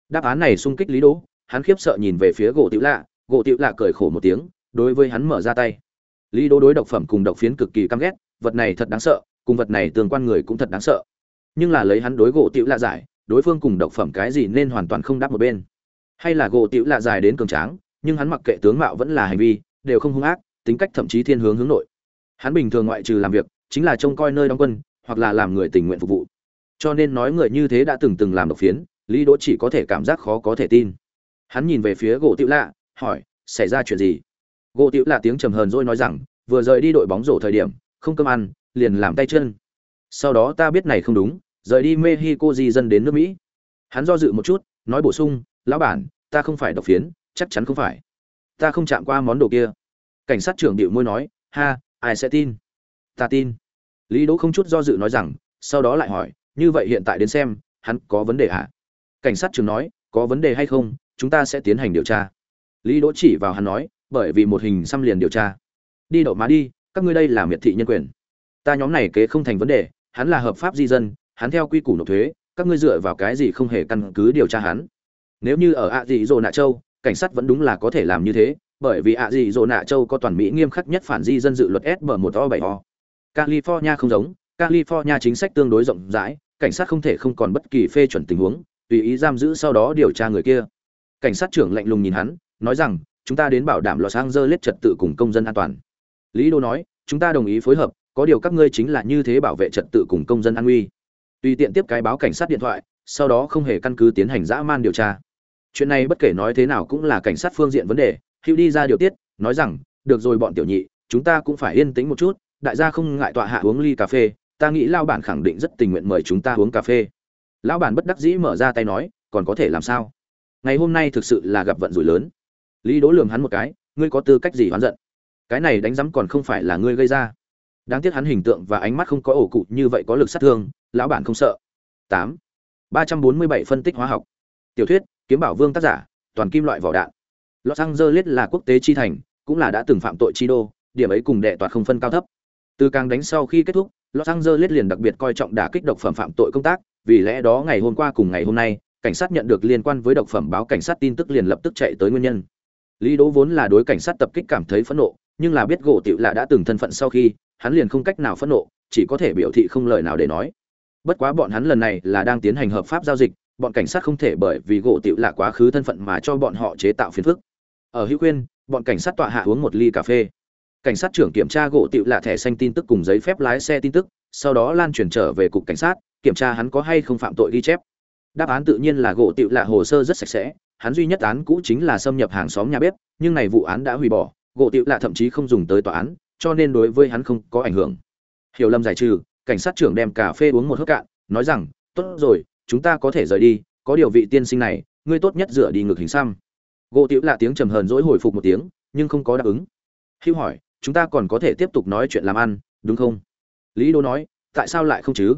Đáp án này sung kích lý đỗ, hắn khiếp sợ nhìn về phía gỗ tiểu lạ, gỗ tiểu lạ cười khổ một tiếng, đối với hắn mở ra tay. Lý đỗ đối độc phẩm cùng độc phiến cực kỳ căm ghét, vật này thật đáng sợ, cùng vật này tương quan người cũng thật đáng sợ. Nhưng là lấy hắn đối gỗ tiểu lạ giải đối phương cùng độc phẩm cái gì nên hoàn toàn không đáp một bên. Hay là gỗ tiểu lạ dài đến cường tráng, nhưng hắn mặc kệ tướng mạo vẫn là hành vi, đều không hung ác, tính cách thậm chí thiên hướng hướng nội. Hắn bình thường ngoại trừ làm việc, chính là trông coi nơi đóng quân, hoặc là làm người tình nguyện phục vụ. Cho nên nói người như thế đã từng từng làm độc phiến, lý đỗ chỉ có thể cảm giác khó có thể tin. Hắn nhìn về phía gỗ tiểu lạ, hỏi, xảy ra chuyện gì? Gỗ tiểu lạ tiếng trầm hờn rồi nói rằng, vừa rời đi đội bóng rổ thời điểm, không cơm ăn, liền làm tay chân. Sau đó ta biết này không đúng rời đi mexico di dân đến nước mỹ. Hắn do dự một chút, nói bổ sung, lão bản, ta không phải độc phiến, chắc chắn không phải. Ta không chạm qua món đồ kia. Cảnh sát trưởng điệu môi nói, ha, ai sẽ tin? Ta tin. Lý đỗ không chút do dự nói rằng, sau đó lại hỏi, như vậy hiện tại đến xem, hắn có vấn đề hả? Cảnh sát trưởng nói, có vấn đề hay không, chúng ta sẽ tiến hành điều tra. Lý đỗ chỉ vào hắn nói, bởi vì một hình xăm liền điều tra. Đi đậu má đi, các ngươi đây là miệt thị nhân quyền. Ta nhóm này kế không thành vấn đề, hắn là hợp pháp di dân hắn theo quy củ nộp thuế, các ngươi dựa vào cái gì không hề căn cứ điều tra hắn? Nếu như ở ạ dị dỗ nạ châu, cảnh sát vẫn đúng là có thể làm như thế, bởi vì ạ dị dỗ nạ châu có toàn mỹ nghiêm khắc nhất phản di dân dự luật sb một o bảy o. California không giống, california chính sách tương đối rộng rãi, cảnh sát không thể không còn bất kỳ phê chuẩn tình huống, tùy ý giam giữ sau đó điều tra người kia. Cảnh sát trưởng lạnh lùng nhìn hắn, nói rằng, chúng ta đến bảo đảm lò sang dơ lết trật tự cùng công dân an toàn. Lý đô nói, chúng ta đồng ý phối hợp, có điều các ngươi chính là như thế bảo vệ trật tự cùng công dân an nguy tùy tiện tiếp cái báo cảnh sát điện thoại, sau đó không hề căn cứ tiến hành dã man điều tra. Chuyện này bất kể nói thế nào cũng là cảnh sát phương diện vấn đề, hữu đi ra điều tiết, nói rằng, được rồi bọn tiểu nhị, chúng ta cũng phải yên tĩnh một chút, đại gia không ngại tọa hạ uống ly cà phê, ta nghĩ lao bản khẳng định rất tình nguyện mời chúng ta uống cà phê. Lão bản bất đắc dĩ mở ra tay nói, còn có thể làm sao? Ngày hôm nay thực sự là gặp vận rủi lớn. Lý đố lường hắn một cái, ngươi có tư cách gì hoán giận? Cái này đánh rắm còn không phải là ngươi gây ra. Đáng tiếc hắn hình tượng và ánh mắt không có ổ cụ như vậy có lực sát thương lão bản không sợ. Tám. Ba trăm bốn mươi bảy phân tích hóa học. Tiểu thuyết, kiếm bảo vương tác giả, toàn kim loại vỏ đạn. Los angeles là quốc tế chi thành, cũng là đã từng phạm tội chi đô, điểm ấy cùng đệ toàn không phân cao thấp. Từ càng đánh sau khi kết thúc, los angeles liền đặc biệt coi trọng đả kích độc phẩm phạm tội công tác, vì lẽ đó ngày hôm qua cùng ngày hôm nay, cảnh sát nhận được liên quan với độc phẩm báo cảnh sát tin tức liền lập tức chạy tới nguyên nhân. Lý đỗ vốn là đối cảnh sát tập kích cảm thấy phẫn nộ, nhưng là biết gỗ tiểu lạ đã từng thân phận sau khi, hắn liền không cách nào phẫn nộ, chỉ có thể biểu thị không lời nào để nói bất quá bọn hắn lần này là đang tiến hành hợp pháp giao dịch, bọn cảnh sát không thể bởi vì gỗ tiểu lạ quá khứ thân phận mà cho bọn họ chế tạo phiền phức. Ở hữu khuyên, bọn cảnh sát tọa hạ uống một ly cà phê. Cảnh sát trưởng kiểm tra gỗ tiểu lạ thẻ xanh tin tức cùng giấy phép lái xe tin tức, sau đó lan truyền trở về cục cảnh sát, kiểm tra hắn có hay không phạm tội ghi chép. Đáp án tự nhiên là gỗ tiểu lạ hồ sơ rất sạch sẽ, hắn duy nhất án cũ chính là xâm nhập hàng xóm nhà bếp, nhưng này vụ án đã hủy bỏ, gỗ tiểu lạ thậm chí không dùng tới tòa án, cho nên đối với hắn không có ảnh hưởng. Hiểu lầm giải trừ cảnh sát trưởng đem cà phê uống một hớp cạn, nói rằng, tốt rồi, chúng ta có thể rời đi, có điều vị tiên sinh này, ngươi tốt nhất rửa đi ngược hình xăm. Gỗ tiểu lạ tiếng trầm hờn dỗi hồi phục một tiếng, nhưng không có đáp ứng. Hưu hỏi, chúng ta còn có thể tiếp tục nói chuyện làm ăn, đúng không? Lý đô nói, tại sao lại không chứ?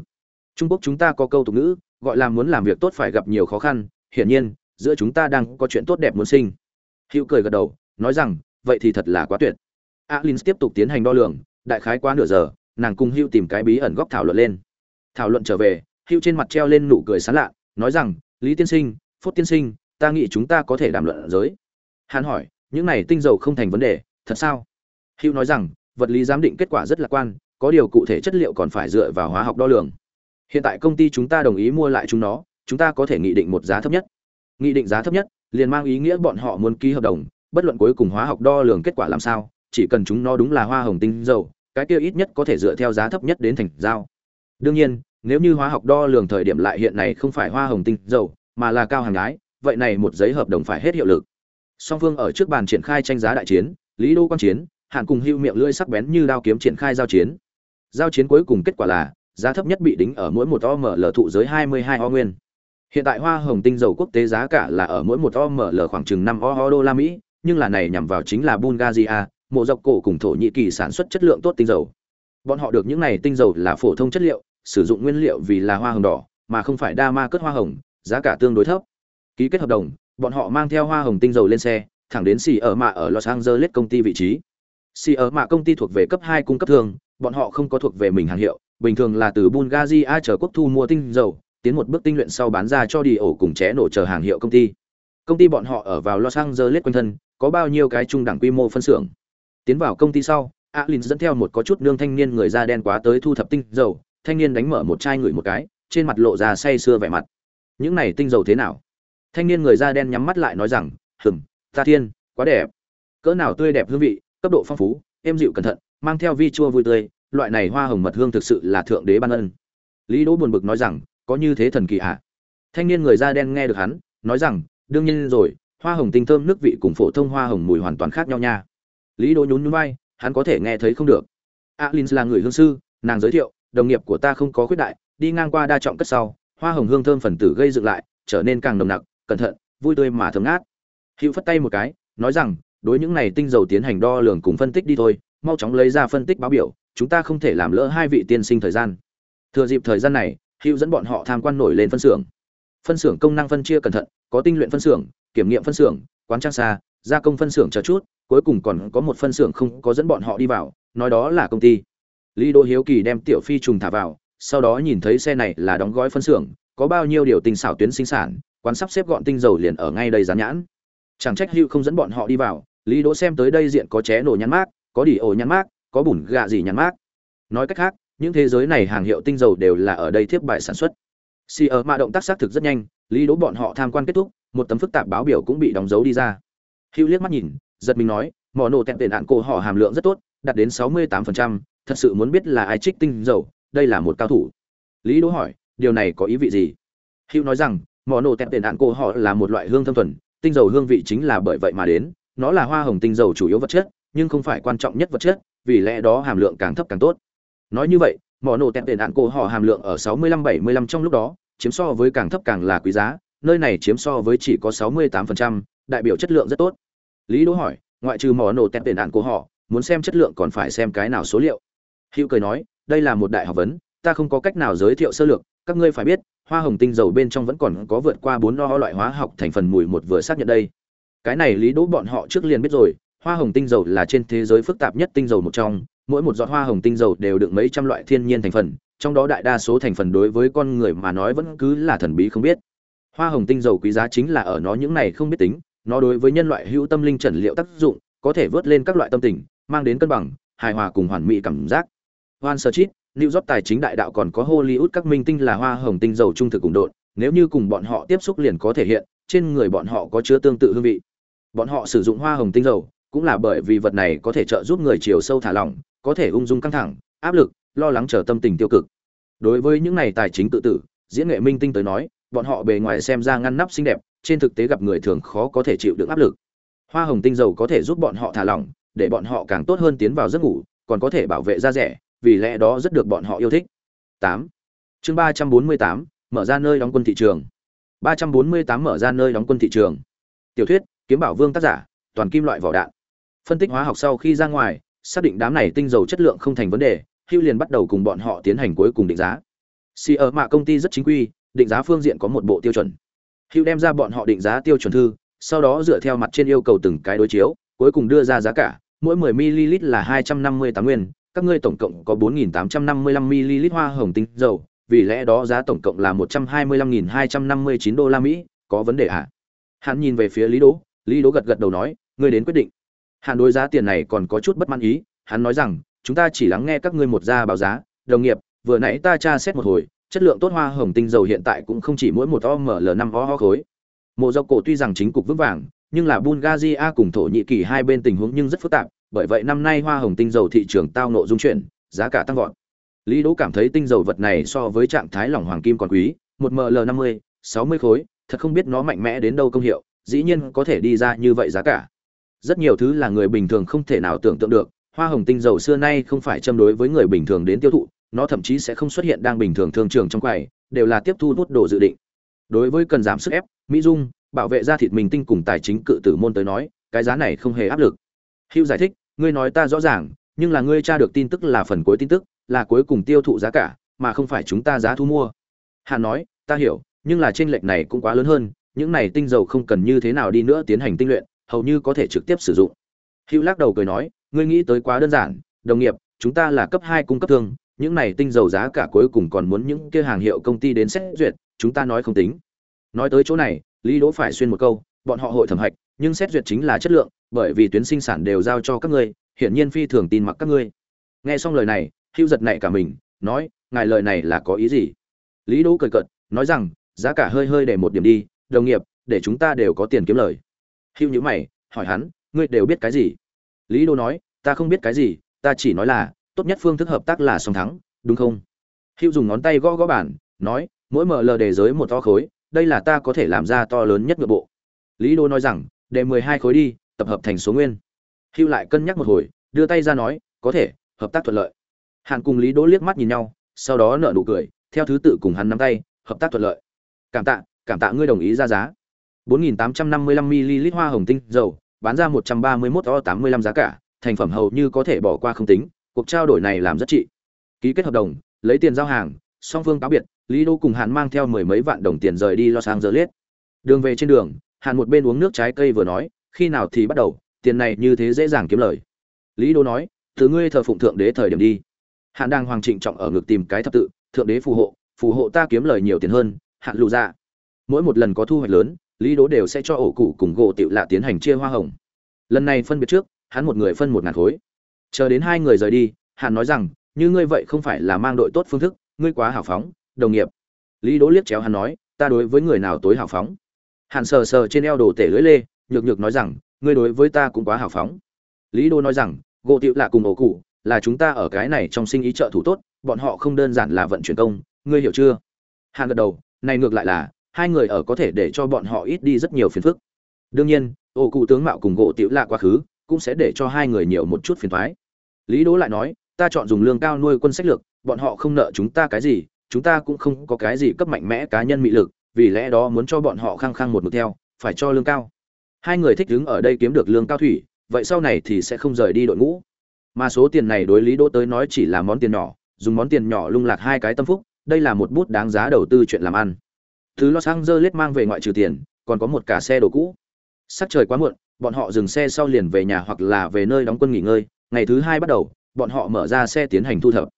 Trung quốc chúng ta có câu tục ngữ, gọi là muốn làm việc tốt phải gặp nhiều khó khăn, hiển nhiên, giữa chúng ta đang có chuyện tốt đẹp muốn sinh. Hưu cười gật đầu, nói rằng, vậy thì thật là quá tuyệt. Alins tiếp tục tiến hành đo lường, đại khái quá nửa giờ nàng cùng hưu tìm cái bí ẩn góc thảo luận lên. Thảo luận trở về, hưu trên mặt treo lên nụ cười sán lạ, nói rằng, lý tiên sinh phốt tiên sinh, ta nghĩ chúng ta có thể đàm luận ở giới. Hắn hỏi, những này tinh dầu không thành vấn đề, thật sao? Hưu nói rằng, vật lý giám định kết quả rất lạc quan, có điều cụ thể chất liệu còn phải dựa vào hóa học đo lường. Hiện tại công ty chúng ta đồng ý mua lại chúng nó, chúng ta có thể nghị định một giá thấp nhất. Nghị định giá thấp nhất, liền mang ý nghĩa bọn họ muốn ký hợp đồng, bất luận cuối cùng hóa học đo lường kết quả làm sao, chỉ cần chúng nó đúng là hoa hồng tinh dầu cái kia ít nhất có thể dựa theo giá thấp nhất đến thành giao. Đương nhiên, nếu như hóa học đo lường thời điểm lại hiện này không phải hoa hồng tinh dầu, mà là cao hàng ái vậy này một giấy hợp đồng phải hết hiệu lực. Song phương ở trước bàn triển khai tranh giá đại chiến, lý đô quan chiến hàn cùng hưu miệng lưỡi sắc bén như đao kiếm triển khai giao chiến. Giao chiến cuối cùng kết quả là, giá thấp nhất bị đính ở mỗi một oml thụ giới 22 o nguyên. Hiện tại hoa hồng tinh dầu quốc tế giá cả là ở mỗi một oml khoảng chừng 5 o đô la mỹ, nhưng là này nhằm vào chính là bulgaria mộ dọc cổ cùng thổ nhĩ kỳ sản xuất chất lượng tốt tinh dầu. Bọn họ được những này tinh dầu là phổ thông chất liệu, sử dụng nguyên liệu vì là hoa hồng đỏ, mà không phải đa ma cất hoa hồng, giá cả tương đối thấp. Ký kết hợp đồng, bọn họ mang theo hoa hồng tinh dầu lên xe, thẳng đến xì ở mạ ở los angeles công ty vị trí. Xì ở mạ công ty thuộc về cấp hai cung cấp thường bọn họ không có thuộc về mình hàng hiệu, bình thường là từ bulgaria chờ quốc thu mua tinh dầu, tiến một bước tinh luyện sau bán ra cho đi ổ cùng ché nổ chờ hàng hiệu công ty. Công ty bọn họ ở vào los angeles quanh thân, có bao nhiêu cái trung đẳng quy mô phân xưởng? Tiến vào công ty sau, alin dẫn theo một có chút nương thanh niên người da đen quá tới thu thập tinh dầu, thanh niên đánh mở một chai ngửi một cái, trên mặt lộ ra say sưa vẻ mặt. Những này tinh dầu thế nào? Thanh niên người da đen nhắm mắt lại nói rằng hừng ta thiên, quá đẹp. Cỡ nào tươi đẹp hương vị, cấp độ phong phú, êm dịu cẩn thận, mang theo vi chua vui tươi, loại này hoa hồng mật hương thực sự là thượng đế ban ân. Lý đỗ buồn bực nói rằng, có như thế thần kỳ ạ à? thanh niên người da đen nghe được hắn, nói rằng, đương nhiên rồi, hoa hồng tinh thơm nước vị cùng phổ thông hoa hồng mùi hoàn toàn khác nhau nha lý đỗ nhún nhún vai, hắn có thể nghe thấy không được. Alin là người hương sư, nàng giới thiệu, đồng nghiệp của ta không có khuyết đại, đi ngang qua đa trọng cất sau, hoa hồng hương thơm phần tử gây dựng lại, trở nên càng nồng nặc, cẩn thận, vui tươi mà thơm ngát. Hữu phất tay một cái, nói rằng, đối những này tinh dầu tiến hành đo lường cùng phân tích đi thôi, mau chóng lấy ra phân tích báo biểu, chúng ta không thể làm lỡ hai vị tiên sinh thời gian. Thừa dịp thời gian này, hữu dẫn bọn họ tham quan nổi lên phân xưởng. Phân xưởng công năng phân chia cẩn thận, có tinh luyện phân xưởng, kiểm nghiệm phân xưởng, quán trang xa, gia công phân xưởng chờ chút cuối cùng còn có một phân xưởng không có dẫn bọn họ đi vào, nói đó là công ty. Lý đỗ hiếu kỳ đem tiểu phi trùng thả vào, sau đó nhìn thấy xe này là đóng gói phân xưởng, có bao nhiêu điều tinh xảo tuyến sinh sản, quán sắp xếp gọn tinh dầu liền ở ngay đây dán nhãn. Chẳng trách hữu không dẫn bọn họ đi vào, lý đỗ xem tới đây diện có ché nổ nhãn mát có đỉ ổ nhãn mát có bùn gạ gì nhãn mát nói cách khác, những thế giới này hàng hiệu tinh dầu đều là ở đây thiếp bài sản xuất. Xì ở mạ động tác xác thực rất nhanh, lý đỗ bọn họ tham quan kết thúc, một tấm phức tạp báo biểu cũng bị đóng dấu đi ra. Hữu liếc mắt nhìn giật mình nói mỏ nổ tẹn tệ nạn cổ họ hàm lượng rất tốt đạt đến sáu mươi 68%, thật sự muốn biết là ai trích tinh dầu đây là một cao thủ. Lý đỗ hỏi điều này có ý vị gì? Hữu nói rằng mỏ nổ tẹn tệ nạn cổ họ là một loại hương thơm thuần tinh dầu hương vị chính là bởi vậy mà đến nó là hoa hồng tinh dầu chủ yếu vật chất nhưng không phải quan trọng nhất vật chất vì lẽ đó hàm lượng càng thấp càng tốt. Nói như vậy mỏ nổ tẹn tệ nạn cổ họ hàm lượng ở sáu mươi lăm bảy mươi lăm trong lúc đó chiếm so với càng thấp càng là quý giá nơi này chiếm so với chỉ có sáu mươi 68%, đại biểu chất lượng rất tốt lý đỗ hỏi, ngoại trừ mỏ nổ tẹp tiền đạn của họ, muốn xem chất lượng còn phải xem cái nào số liệu. Hữu cười nói, đây là một đại học vấn, ta không có cách nào giới thiệu sơ lược, các ngươi phải biết, hoa hồng tinh dầu bên trong vẫn còn có vượt qua bốn lo loại hóa học thành phần mùi một vừa xác nhận đây. Cái này lý đỗ bọn họ trước liền biết rồi, hoa hồng tinh dầu là trên thế giới phức tạp nhất tinh dầu một trong, mỗi một giọt hoa hồng tinh dầu đều đựng mấy trăm loại thiên nhiên thành phần, trong đó đại đa số thành phần đối với con người mà nói vẫn cứ là thần bí không biết. Hoa hồng tinh dầu quý giá chính là ở nó những này không biết tính nó đối với nhân loại hữu tâm linh trần liệu tác dụng có thể vớt lên các loại tâm tình mang đến cân bằng hài hòa cùng hoàn mỹ cảm giác. Hoan sơ chít New York tài chính đại đạo còn có Hollywood các minh tinh là hoa hồng tinh dầu trung thực cùng độn, nếu như cùng bọn họ tiếp xúc liền có thể hiện trên người bọn họ có chứa tương tự hương vị. Bọn họ sử dụng hoa hồng tinh dầu cũng là bởi vì vật này có thể trợ giúp người chiều sâu thả lỏng có thể ung dung căng thẳng áp lực lo lắng trở tâm tình tiêu cực. Đối với những này tài chính tự tử diễn nghệ minh tinh tới nói bọn họ bề ngoài xem ra ngăn nắp xinh đẹp trên thực tế gặp người thường khó có thể chịu được áp lực. Hoa hồng tinh dầu có thể giúp bọn họ thả lỏng để bọn họ càng tốt hơn tiến vào giấc ngủ còn có thể bảo vệ da rẻ vì lẽ đó rất được bọn họ yêu thích. 8. chương 348, mở ra nơi đóng quân thị trường. 348 mở ra nơi đóng quân thị trường. Tiểu thuyết kiếm bảo vương tác giả toàn kim loại vỏ đạn. Phân tích hóa học sau khi ra ngoài xác định đám này tinh dầu chất lượng không thành vấn đề hưu liền bắt đầu cùng bọn họ tiến hành cuối cùng định giá. Xì ở mạ công ty rất chính quy định giá phương diện có một bộ tiêu chuẩn hưu đem ra bọn họ định giá tiêu chuẩn thư sau đó dựa theo mặt trên yêu cầu từng cái đối chiếu cuối cùng đưa ra giá cả mỗi 10 ml là 258 nguyên các ngươi tổng cộng có 4.855 ml hoa hồng tinh dầu vì lẽ đó giá tổng cộng là 125.259 đô la Mỹ, có vấn đề à? Hắn nhìn về phía Lý Đỗ, Lý Đỗ gật gật đầu nói, ngươi đến quyết định. Hắn đối giá tiền này còn có chút bất mãn ý, hắn nói rằng, chúng ta chỉ lắng nghe các ngươi một ra báo giá, đồng nghiệp, vừa nãy ta tra xét một hồi, chất lượng tốt hoa hồng tinh dầu hiện tại cũng không chỉ mỗi một OML5 ho khối. Mộ dọc cổ tuy rằng chính cục vững vàng, nhưng là Bulgaria cùng Thổ Nhĩ Kỳ hai bên tình huống nhưng rất phức tạp, bởi vậy năm nay hoa hồng tinh dầu thị trường tao nộ dung chuyển, giá cả tăng vọt. Lý Đỗ cảm thấy tinh dầu vật này so với trạng thái lỏng hoàng kim còn quý, một ML50, 60 khối, thật không biết nó mạnh mẽ đến đâu công hiệu, dĩ nhiên có thể đi ra như vậy giá cả. Rất nhiều thứ là người bình thường không thể nào tưởng tượng được, hoa hồng tinh dầu xưa nay không phải châm đối với người bình thường đến tiêu thụ, nó thậm chí sẽ không xuất hiện đang bình thường thương trường trong quầy, đều là tiếp thu hút đồ dự định. Đối với cần giảm sức ép, mỹ dung, bảo vệ da thịt mình tinh cùng tài chính cự tử môn tới nói, cái giá này không hề áp lực. Hưu giải thích, ngươi nói ta rõ ràng, nhưng là ngươi tra được tin tức là phần cuối tin tức, là cuối cùng tiêu thụ giá cả, mà không phải chúng ta giá thu mua. Hàn nói, ta hiểu, nhưng là chênh lệch này cũng quá lớn hơn, những này tinh dầu không cần như thế nào đi nữa tiến hành tinh luyện, hầu như có thể trực tiếp sử dụng. Hưu lắc đầu cười nói, ngươi nghĩ tới quá đơn giản, đồng nghiệp, chúng ta là cấp 2 cung cấp thương, những này tinh dầu giá cả cuối cùng còn muốn những kia hàng hiệu công ty đến xét duyệt, chúng ta nói không tính. Nói tới chỗ này, Lý Đỗ phải xuyên một câu, bọn họ hội thẩm hạch, nhưng xét duyệt chính là chất lượng, bởi vì tuyến sinh sản đều giao cho các ngươi, hiển nhiên phi thường tin mặc các ngươi. Nghe xong lời này, hưu giật nảy cả mình nói ngài lời này là có ý gì lý đỗ cười cợt nói rằng giá cả hơi hơi để một điểm đi đồng nghiệp để chúng ta đều có tiền kiếm lời hưu nhíu mày hỏi hắn ngươi đều biết cái gì lý đỗ nói ta không biết cái gì ta chỉ nói là tốt nhất phương thức hợp tác là song thắng đúng không? Hữu dùng ngón tay gõ gõ bản nói mỗi mở lờ đề giới một to khối đây là ta có thể làm ra to lớn nhất nội bộ. Lý đô nói rằng đề mười hai khối đi tập hợp thành số nguyên. Hữu lại cân nhắc một hồi đưa tay ra nói có thể hợp tác thuận lợi. Hàn cùng Lý Đỗ liếc mắt nhìn nhau, sau đó nở nụ cười, theo thứ tự cùng hắn nắm tay, hợp tác thuận lợi. Cảm tạ, cảm tạ ngươi đồng ý ra giá. 4855 ml hoa hồng tinh dầu, bán ra 131.85 giá cả, thành phẩm hầu như có thể bỏ qua không tính, cuộc trao đổi này làm rất trị. Ký kết hợp đồng, lấy tiền giao hàng, song phương cáo biệt, Lý Đô cùng Hàn mang theo mười mấy vạn đồng tiền rời đi Los Angeles. Đường về trên đường, Hàn một bên uống nước trái cây vừa nói, khi nào thì bắt đầu, tiền này như thế dễ dàng kiếm lời. Lý Đô nói, từ ngươi thờ phụng thượng đế thời điểm đi hạn đang hoàng trịnh trọng ở ngực tìm cái thập tự thượng đế phù hộ phù hộ ta kiếm lời nhiều tiền hơn hạn lụ ra dạ. mỗi một lần có thu hoạch lớn lý đố đều sẽ cho ổ cụ cùng gỗ tiểu lạ tiến hành chia hoa hồng lần này phân biệt trước hắn một người phân một ngàn khối chờ đến hai người rời đi, Hàn nói rằng, như ngươi vậy không phải là mang đội tốt phương thức, ngươi quá hào phóng, đồng nghiệp. Lý Đỗ liếc chéo hắn nói, ta đối với người nào tối hào phóng? Hàn sờ sờ trên eo đồ tể lưỡi lê, nhược nhược nói rằng, ngươi đối với ta cũng quá hào phóng. Lý Đỗ nói rằng, gỗ Tiệu lạ cùng ổ cụ, là chúng ta ở cái này trong sinh ý trợ thủ tốt, bọn họ không đơn giản là vận chuyển công, ngươi hiểu chưa? Hàn gật đầu, này ngược lại là, hai người ở có thể để cho bọn họ ít đi rất nhiều phiền phức. Đương nhiên ô cụ tướng mạo cùng gỗ Tiệu lạ quá khứ, cũng sẽ để cho hai người nhiều một chút phiền thoái lý đỗ lại nói, ta chọn dùng lương cao nuôi quân sách lược, bọn họ không nợ chúng ta cái gì, chúng ta cũng không có cái gì cấp mạnh mẽ cá nhân mị lực, vì lẽ đó muốn cho bọn họ khăng khăng một mực theo, phải cho lương cao. Hai người thích đứng ở đây kiếm được lương cao thủy, vậy sau này thì sẽ không rời đi đội ngũ. Mà số tiền này đối lý đỗ tới nói chỉ là món tiền nhỏ, dùng món tiền nhỏ lung lạc hai cái tâm phúc, đây là một bút đáng giá đầu tư chuyện làm ăn. Thứ los angeles mang về ngoại trừ tiền, còn có một cả xe đồ cũ. Sắp trời quá muộn, bọn họ dừng xe sau liền về nhà hoặc là về nơi đóng quân nghỉ ngơi ngày thứ hai bắt đầu, bọn họ mở ra xe tiến hành thu thập.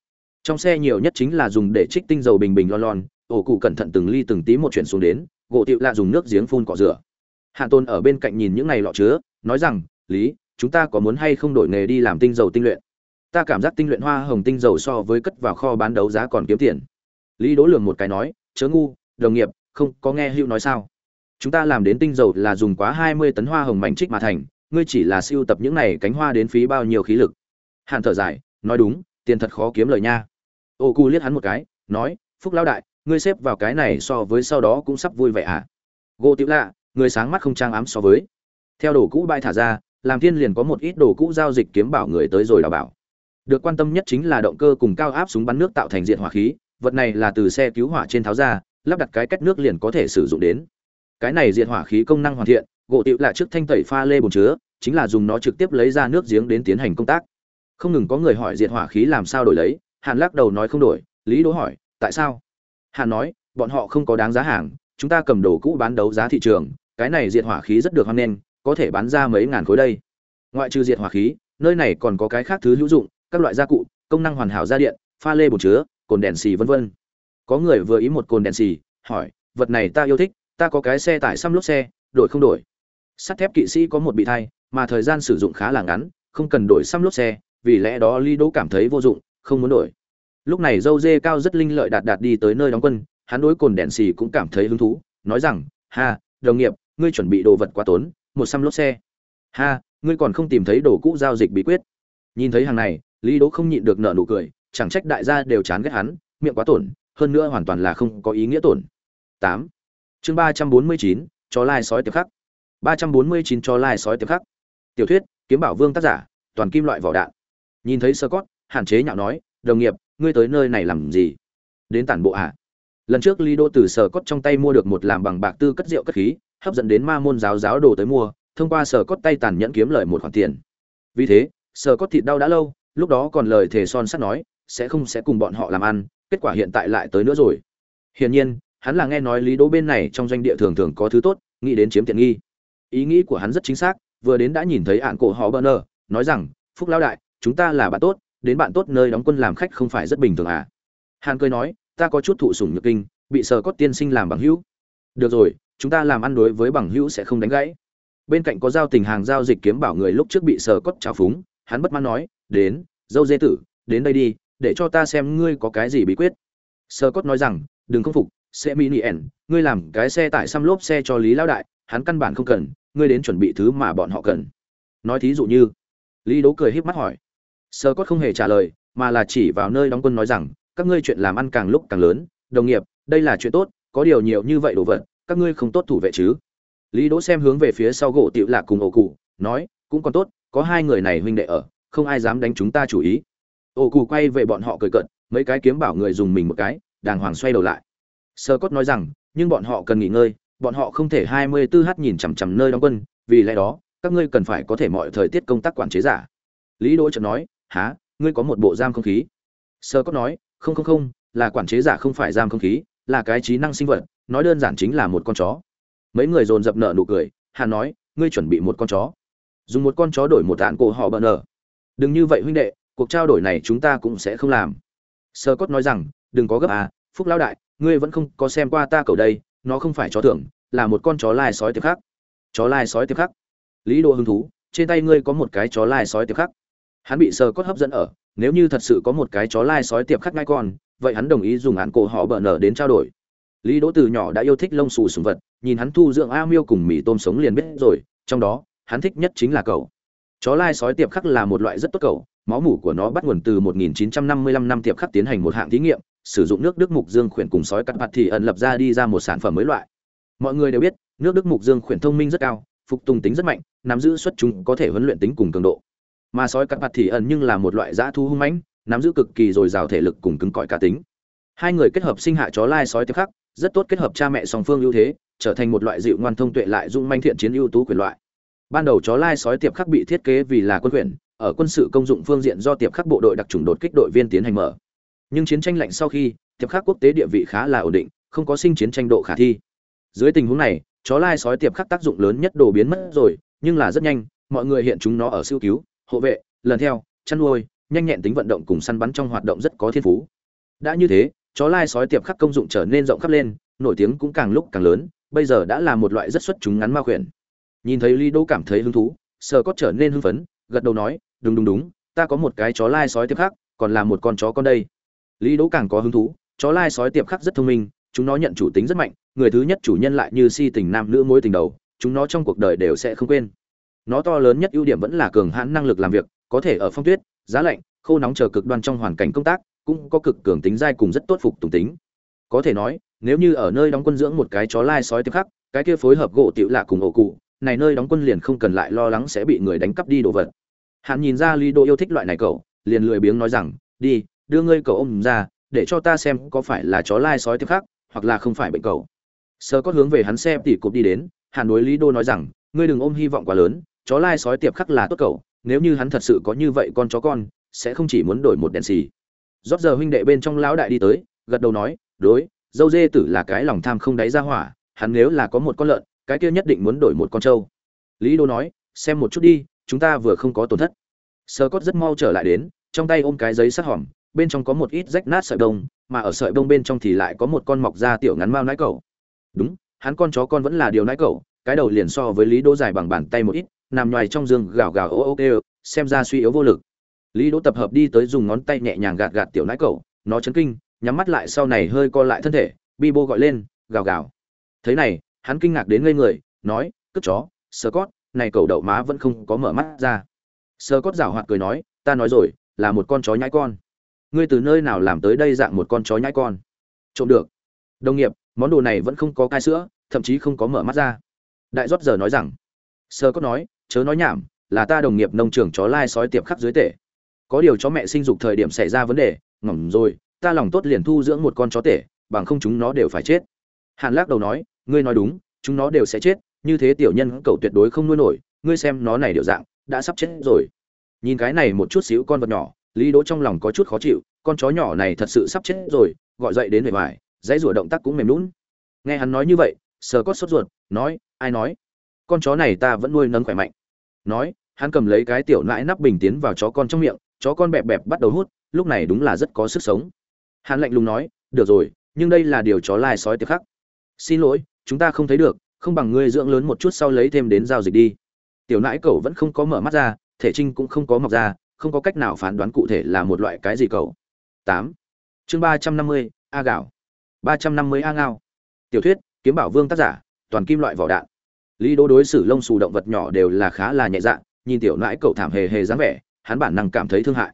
Trong xe nhiều nhất chính là dùng để trích tinh dầu bình bình lon lon, ổ cụ cẩn thận từng ly từng tí một chuyển xuống đến, gỗ tiệu lạ dùng nước giếng phun cọ rửa. Hạ tôn ở bên cạnh nhìn những ngày lọ chứa, nói rằng, lý, chúng ta có muốn hay không đổi nghề đi làm tinh dầu tinh luyện? Ta cảm giác tinh luyện hoa hồng tinh dầu so với cất vào kho bán đấu giá còn kiếm tiền. Lý đỗ lường một cái nói, chớ ngu, đồng nghiệp, không có nghe hữu nói sao? Chúng ta làm đến tinh dầu là dùng quá hai mươi tấn hoa hồng mảnh trích mà thành ngươi chỉ là siêu tập những này cánh hoa đến phí bao nhiêu khí lực. Hàn thở dài, nói đúng, tiền thật khó kiếm lời nha. Ô cu liếc hắn một cái, nói, phúc lão đại, ngươi xếp vào cái này so với sau đó cũng sắp vui vẻ à? Gỗ tiểu lạ, người sáng mắt không trang ám so với. Theo đồ cũ bay thả ra, làm thiên liền có một ít đồ cũ giao dịch kiếm bảo người tới rồi đào bảo. Được quan tâm nhất chính là động cơ cùng cao áp súng bắn nước tạo thành diện hỏa khí, vật này là từ xe cứu hỏa trên tháo ra, lắp đặt cái cách nước liền có thể sử dụng đến. Cái này diện hỏa khí công năng hoàn thiện gỗ tiểu lạ trước thanh tẩy pha lê bồn chứa, chính là dùng nó trực tiếp lấy ra nước giếng đến tiến hành công tác. Không ngừng có người hỏi diệt hỏa khí làm sao đổi lấy, hàn lắc đầu nói không đổi, lý đỗ hỏi, tại sao? Hàn nói, bọn họ không có đáng giá hàng, chúng ta cầm đồ cũ bán đấu giá thị trường, cái này diệt hỏa khí rất được hoan nghênh, có thể bán ra mấy ngàn khối đây. Ngoại trừ diệt hỏa khí, nơi này còn có cái khác thứ hữu dụng, các loại gia cụ, công năng hoàn hảo gia điện, pha lê bồn chứa, cồn đèn xì vân vân. Có người vừa ý một cồn đèn xì, hỏi, vật này ta yêu thích, ta có cái xe tải xăm lốp xe, đổi không đổi? Sắt thép kỵ sĩ có một bị thay mà thời gian sử dụng khá là ngắn không cần đổi xăm lốp xe vì lẽ đó Lý Đỗ cảm thấy vô dụng, không muốn đổi. Lúc này dâu dê cao rất linh lợi đạt đạt đi tới nơi đóng quân, hắn đối cồn đèn xì cũng cảm thấy hứng thú, nói rằng, "Ha, đồng nghiệp, ngươi chuẩn bị đồ vật quá tốn, một xăm lốp xe. Ha, ngươi còn không tìm thấy đồ cũ giao dịch bí quyết." Nhìn thấy hàng này, Lý Đỗ không nhịn được nở nụ cười, chẳng trách đại gia đều chán ghét hắn, miệng quá tổn, hơn nữa hoàn toàn là không có ý nghĩa tổn. 8. Chương 349, chó lai sói tiệp khắc. 349 chó lai sói tiếp khắc. Tiểu thuyết, kiếm bảo vương tác giả, toàn kim loại vỏ đạn. Nhìn thấy Scott, hạn chế nhạo nói đồng nghiệp ngươi tới nơi này làm gì? Đến tản bộ à lần trước lý đô từ Scott trong tay mua được một làm bằng bạc tư cất rượu cất khí hấp dẫn đến ma môn giáo giáo đồ tới mua thông qua Scott tay tàn nhẫn kiếm lời một khoản tiền. Vì thế Scott thịt đau đã lâu lúc đó còn lời thể son sắt nói sẽ không sẽ cùng bọn họ làm ăn kết quả hiện tại lại tới nữa rồi. Hiển nhiên hắn là nghe nói lý đỗ bên này trong doanh địa thường thường có thứ tốt nghĩ đến chiếm tiện nghi ý nghĩ của hắn rất chính xác, vừa đến đã nhìn thấy ạn cổ họ bơ nơ nói rằng, phúc lao đại, chúng ta là bạn tốt, đến bạn tốt nơi đóng quân làm khách không phải rất bình thường à? Hàn cười nói, ta có chút thụ sủng nhược kinh, bị sờ cốt tiên sinh làm bằng hữu. Được rồi, chúng ta làm ăn đối với bằng hữu sẽ không đánh gãy. Bên cạnh có giao tình hàng giao dịch kiếm bảo người lúc trước bị sờ cốt trào phúng, hắn bất mãn nói, đến, dâu dê tử, đến đây đi, để cho ta xem ngươi có cái gì bí quyết. Sờ cốt nói rằng, đừng không phục xe mini ẻn, ngươi làm cái xe tải xăm lốp xe cho lý lão đại hắn căn bản không cần, ngươi đến chuẩn bị thứ mà bọn họ cần. Nói thí dụ như, lý đố cười híp mắt hỏi. Sơ cốt không hề trả lời, mà là chỉ vào nơi đóng quân nói rằng, các ngươi chuyện làm ăn càng lúc càng lớn, đồng nghiệp, đây là chuyện tốt, có điều nhiều như vậy đồ vật, các ngươi không tốt thủ vệ chứ. Lý đỗ xem hướng về phía sau gỗ tiểu lạc cùng ổ cụ, nói, cũng còn tốt, có hai người này huynh đệ ở, không ai dám đánh chúng ta chủ ý. Ổ cụ quay về bọn họ cười cận mấy cái kiếm bảo người dùng mình một cái, đàng hoàng xoay đầu lại. Sơ cốt nói rằng, nhưng bọn họ cần nghỉ ngơi bọn họ không thể 24 h nhìn chằm chằm nơi đóng quân, vì lẽ đó, các ngươi cần phải có thể mọi thời tiết công tác quản chế giả. Lý đỗ chợt nói há ngươi có một bộ giam không khí? Sơ cốt nói, không không không, là quản chế giả không phải giam không khí, là cái trí năng sinh vật, nói đơn giản chính là một con chó. Mấy người dồn dập nợ nụ cười hàn nói, ngươi chuẩn bị một con chó. Dùng một con chó đổi một tạn cổ họ bận ở. đừng như vậy huynh đệ, cuộc trao đổi này chúng ta cũng sẽ không làm. Sơ cốt nói rằng, đừng có gấp à phúc lão đại, ngươi vẫn không có xem qua ta cầu đây nó không phải chó thưởng là một con chó lai sói tiệp khắc. Chó lai sói tiệp khắc. Lý đô hứng thú, trên tay ngươi có một cái chó lai sói tiệp khắc. Hắn bị sờ cốt hấp dẫn ở, nếu như thật sự có một cái chó lai sói tiệp khắc ngay con, vậy hắn đồng ý dùng hạn cổ họ bờ nở đến trao đổi. Lý đỗ từ nhỏ đã yêu thích lông xù sùng vật, nhìn hắn thu dưỡng a miêu cùng mì tôm sống liền biết rồi, trong đó, hắn thích nhất chính là cậu. Chó lai sói tiệp khắc là một loại rất tốt cậu máu mủ của nó bắt nguồn từ 1955 năm tiệp khắc tiến hành một hạng thí nghiệm, sử dụng nước đức mục dương khuyển cùng sói cắt bạt thì ẩn lập ra đi ra một sản phẩm mới loại. Mọi người đều biết, nước đức mục dương khuyển thông minh rất cao, phục tùng tính rất mạnh, nắm giữ xuất chúng có thể huấn luyện tính cùng cường độ. Mà sói cắt bạt thì ẩn nhưng là một loại dã thu hung mãnh, nắm giữ cực kỳ dồi dào thể lực cùng cứng cỏi cá tính. Hai người kết hợp sinh hạ chó lai sói tiếp khắc, rất tốt kết hợp cha mẹ song phương ưu thế, trở thành một loại dịu ngoan thông tuệ lại dung manh thiện chiến ưu tú quyền loại. Ban đầu chó lai sói tiệp khắc bị thiết kế vì là quân quyền ở quân sự công dụng phương diện do tiệp khắc bộ đội đặc trùng đột kích đội viên tiến hành mở. Nhưng chiến tranh lạnh sau khi, tiệp khắc quốc tế địa vị khá là ổn định, không có sinh chiến tranh độ khả thi. Dưới tình huống này, chó lai sói tiệp khắc tác dụng lớn nhất đồ biến mất rồi, nhưng là rất nhanh, mọi người hiện chúng nó ở siêu cứu, hộ vệ, lần theo, chăn nuôi, nhanh nhẹn tính vận động cùng săn bắn trong hoạt động rất có thiên phú. Đã như thế, chó lai sói tiệp khắc công dụng trở nên rộng khắp lên, nổi tiếng cũng càng lúc càng lớn, bây giờ đã là một loại rất xuất chúng ngắn ma khuyển. Nhìn thấy lý đỗ cảm thấy hứng thú sờ cốt trở nên hưng phấn, gật đầu nói đúng đúng đúng, ta có một cái chó lai sói tiệp khắc, còn là một con chó con đây. Lý đỗ càng có hứng thú, chó lai sói tiệp khắc rất thông minh, chúng nó nhận chủ tính rất mạnh, người thứ nhất chủ nhân lại như si tình nam nữ mối tình đầu, chúng nó trong cuộc đời đều sẽ không quên. Nó to lớn nhất ưu điểm vẫn là cường hãn năng lực làm việc, có thể ở phong tuyết, giá lạnh, khô nóng chờ cực đoan trong hoàn cảnh công tác, cũng có cực cường tính dai cùng rất tốt phục tùng tính. Có thể nói, nếu như ở nơi đóng quân dưỡng một cái chó lai sói tiệp khắc, cái kia phối hợp gỗ tiểu lạ cùng ổ cụ, này nơi đóng quân liền không cần lại lo lắng sẽ bị người đánh cắp đi đồ vật hắn nhìn ra lý đô yêu thích loại này cậu, liền lười biếng nói rằng, đi, đưa ngươi cậu ôm ra, để cho ta xem có phải là chó lai sói tiếp khắc hoặc là không phải bệnh cậu. Sơ có hướng về hắn xem tỉ cụp đi đến hàn đối lý đô nói rằng, ngươi đừng ôm hy vọng quá lớn, chó lai sói tiệp khắc là tốt cậu, nếu như hắn thật sự có như vậy con chó con, sẽ không chỉ muốn đổi một đèn xì. Rót giờ huynh đệ bên trong lão đại đi tới, gật đầu nói, đối, dâu dê tử là cái lòng tham không đáy ra hỏa, hắn nếu là có một con lợn, cái kia nhất định muốn đổi một con trâu. Lý đô nói, xem một chút đi chúng ta vừa không có tổn thất. Sơ cốt rất mau trở lại đến, trong tay ôm cái giấy sắt hỏng, bên trong có một ít rách nát sợi bông, mà ở sợi bông bên trong thì lại có một con mọc da tiểu ngắn mao nãi cẩu. Đúng, hắn con chó con vẫn là điều nãi cẩu, cái đầu liền so với lý đỗ dài bằng bàn tay một ít, nằm ngoài trong giường gào gào ô ô kêu, xem ra suy yếu vô lực. Lý đỗ tập hợp đi tới dùng ngón tay nhẹ nhàng gạt gạt tiểu nãi cẩu, nó chấn kinh, nhắm mắt lại sau này hơi co lại thân thể, bi bô gọi lên, gào gào. Thế này, hắn kinh ngạc đến ngây người, nói, cướp chó, sơ cót này cầu đậu má vẫn không có mở mắt ra. Sơ cót rảo hoạt cười nói, ta nói rồi, là một con chó nhãi con. Ngươi từ nơi nào làm tới đây dạng một con chó nhãi con? Trộm được. Đồng nghiệp, món đồ này vẫn không có cai sữa, thậm chí không có mở mắt ra. Đại rót giờ nói rằng. Sơ cót nói, chớ nói nhảm, là ta đồng nghiệp nông trường chó lai sói tiệp khắp dưới tể. Có điều chó mẹ sinh dục thời điểm xảy ra vấn đề, ngỏm rồi, ta lòng tốt liền thu dưỡng một con chó tể, bằng không chúng nó đều phải chết. Hàn lắc đầu nói, ngươi nói đúng, chúng nó đều sẽ chết như thế tiểu nhân cậu tuyệt đối không nuôi nổi, ngươi xem nó này điệu dạng, đã sắp chết rồi. Nhìn cái này một chút xíu con vật nhỏ, lý đỗ trong lòng có chút khó chịu, con chó nhỏ này thật sự sắp chết rồi, gọi dậy đến về ngoài dãy rủa động tác cũng mềm lún nghe hắn nói như vậy, sờ cốt sốt ruột, nói, ai nói? Con chó này ta vẫn nuôi nấng khỏe mạnh. Nói, hắn cầm lấy cái tiểu nãi nắp bình tiến vào chó con trong miệng, chó con bẹp bẹp bắt đầu hút, lúc này đúng là rất có sức sống. Hắn lạnh lùng nói, được rồi, nhưng đây là điều chó lai sói tiệc khắc. Xin lỗi, chúng ta không thấy được không bằng ngươi dưỡng lớn một chút sau lấy thêm đến giao dịch đi. Tiểu nãi cậu vẫn không có mở mắt ra, thể trinh cũng không có mọc ra, không có cách nào phán đoán cụ thể là một loại cái gì cậu. Tám. Chương ba trăm năm mươi, a gạo. Ba trăm năm mươi a ngao. Tiểu thuyết, kiếm bảo vương tác giả, toàn kim loại vỏ đạn. Lý đô đối xử lông xù động vật nhỏ đều là khá là nhẹ dạ nhìn tiểu nãi cậu thảm hề hề dáng vẻ, hắn bản năng cảm thấy thương hại.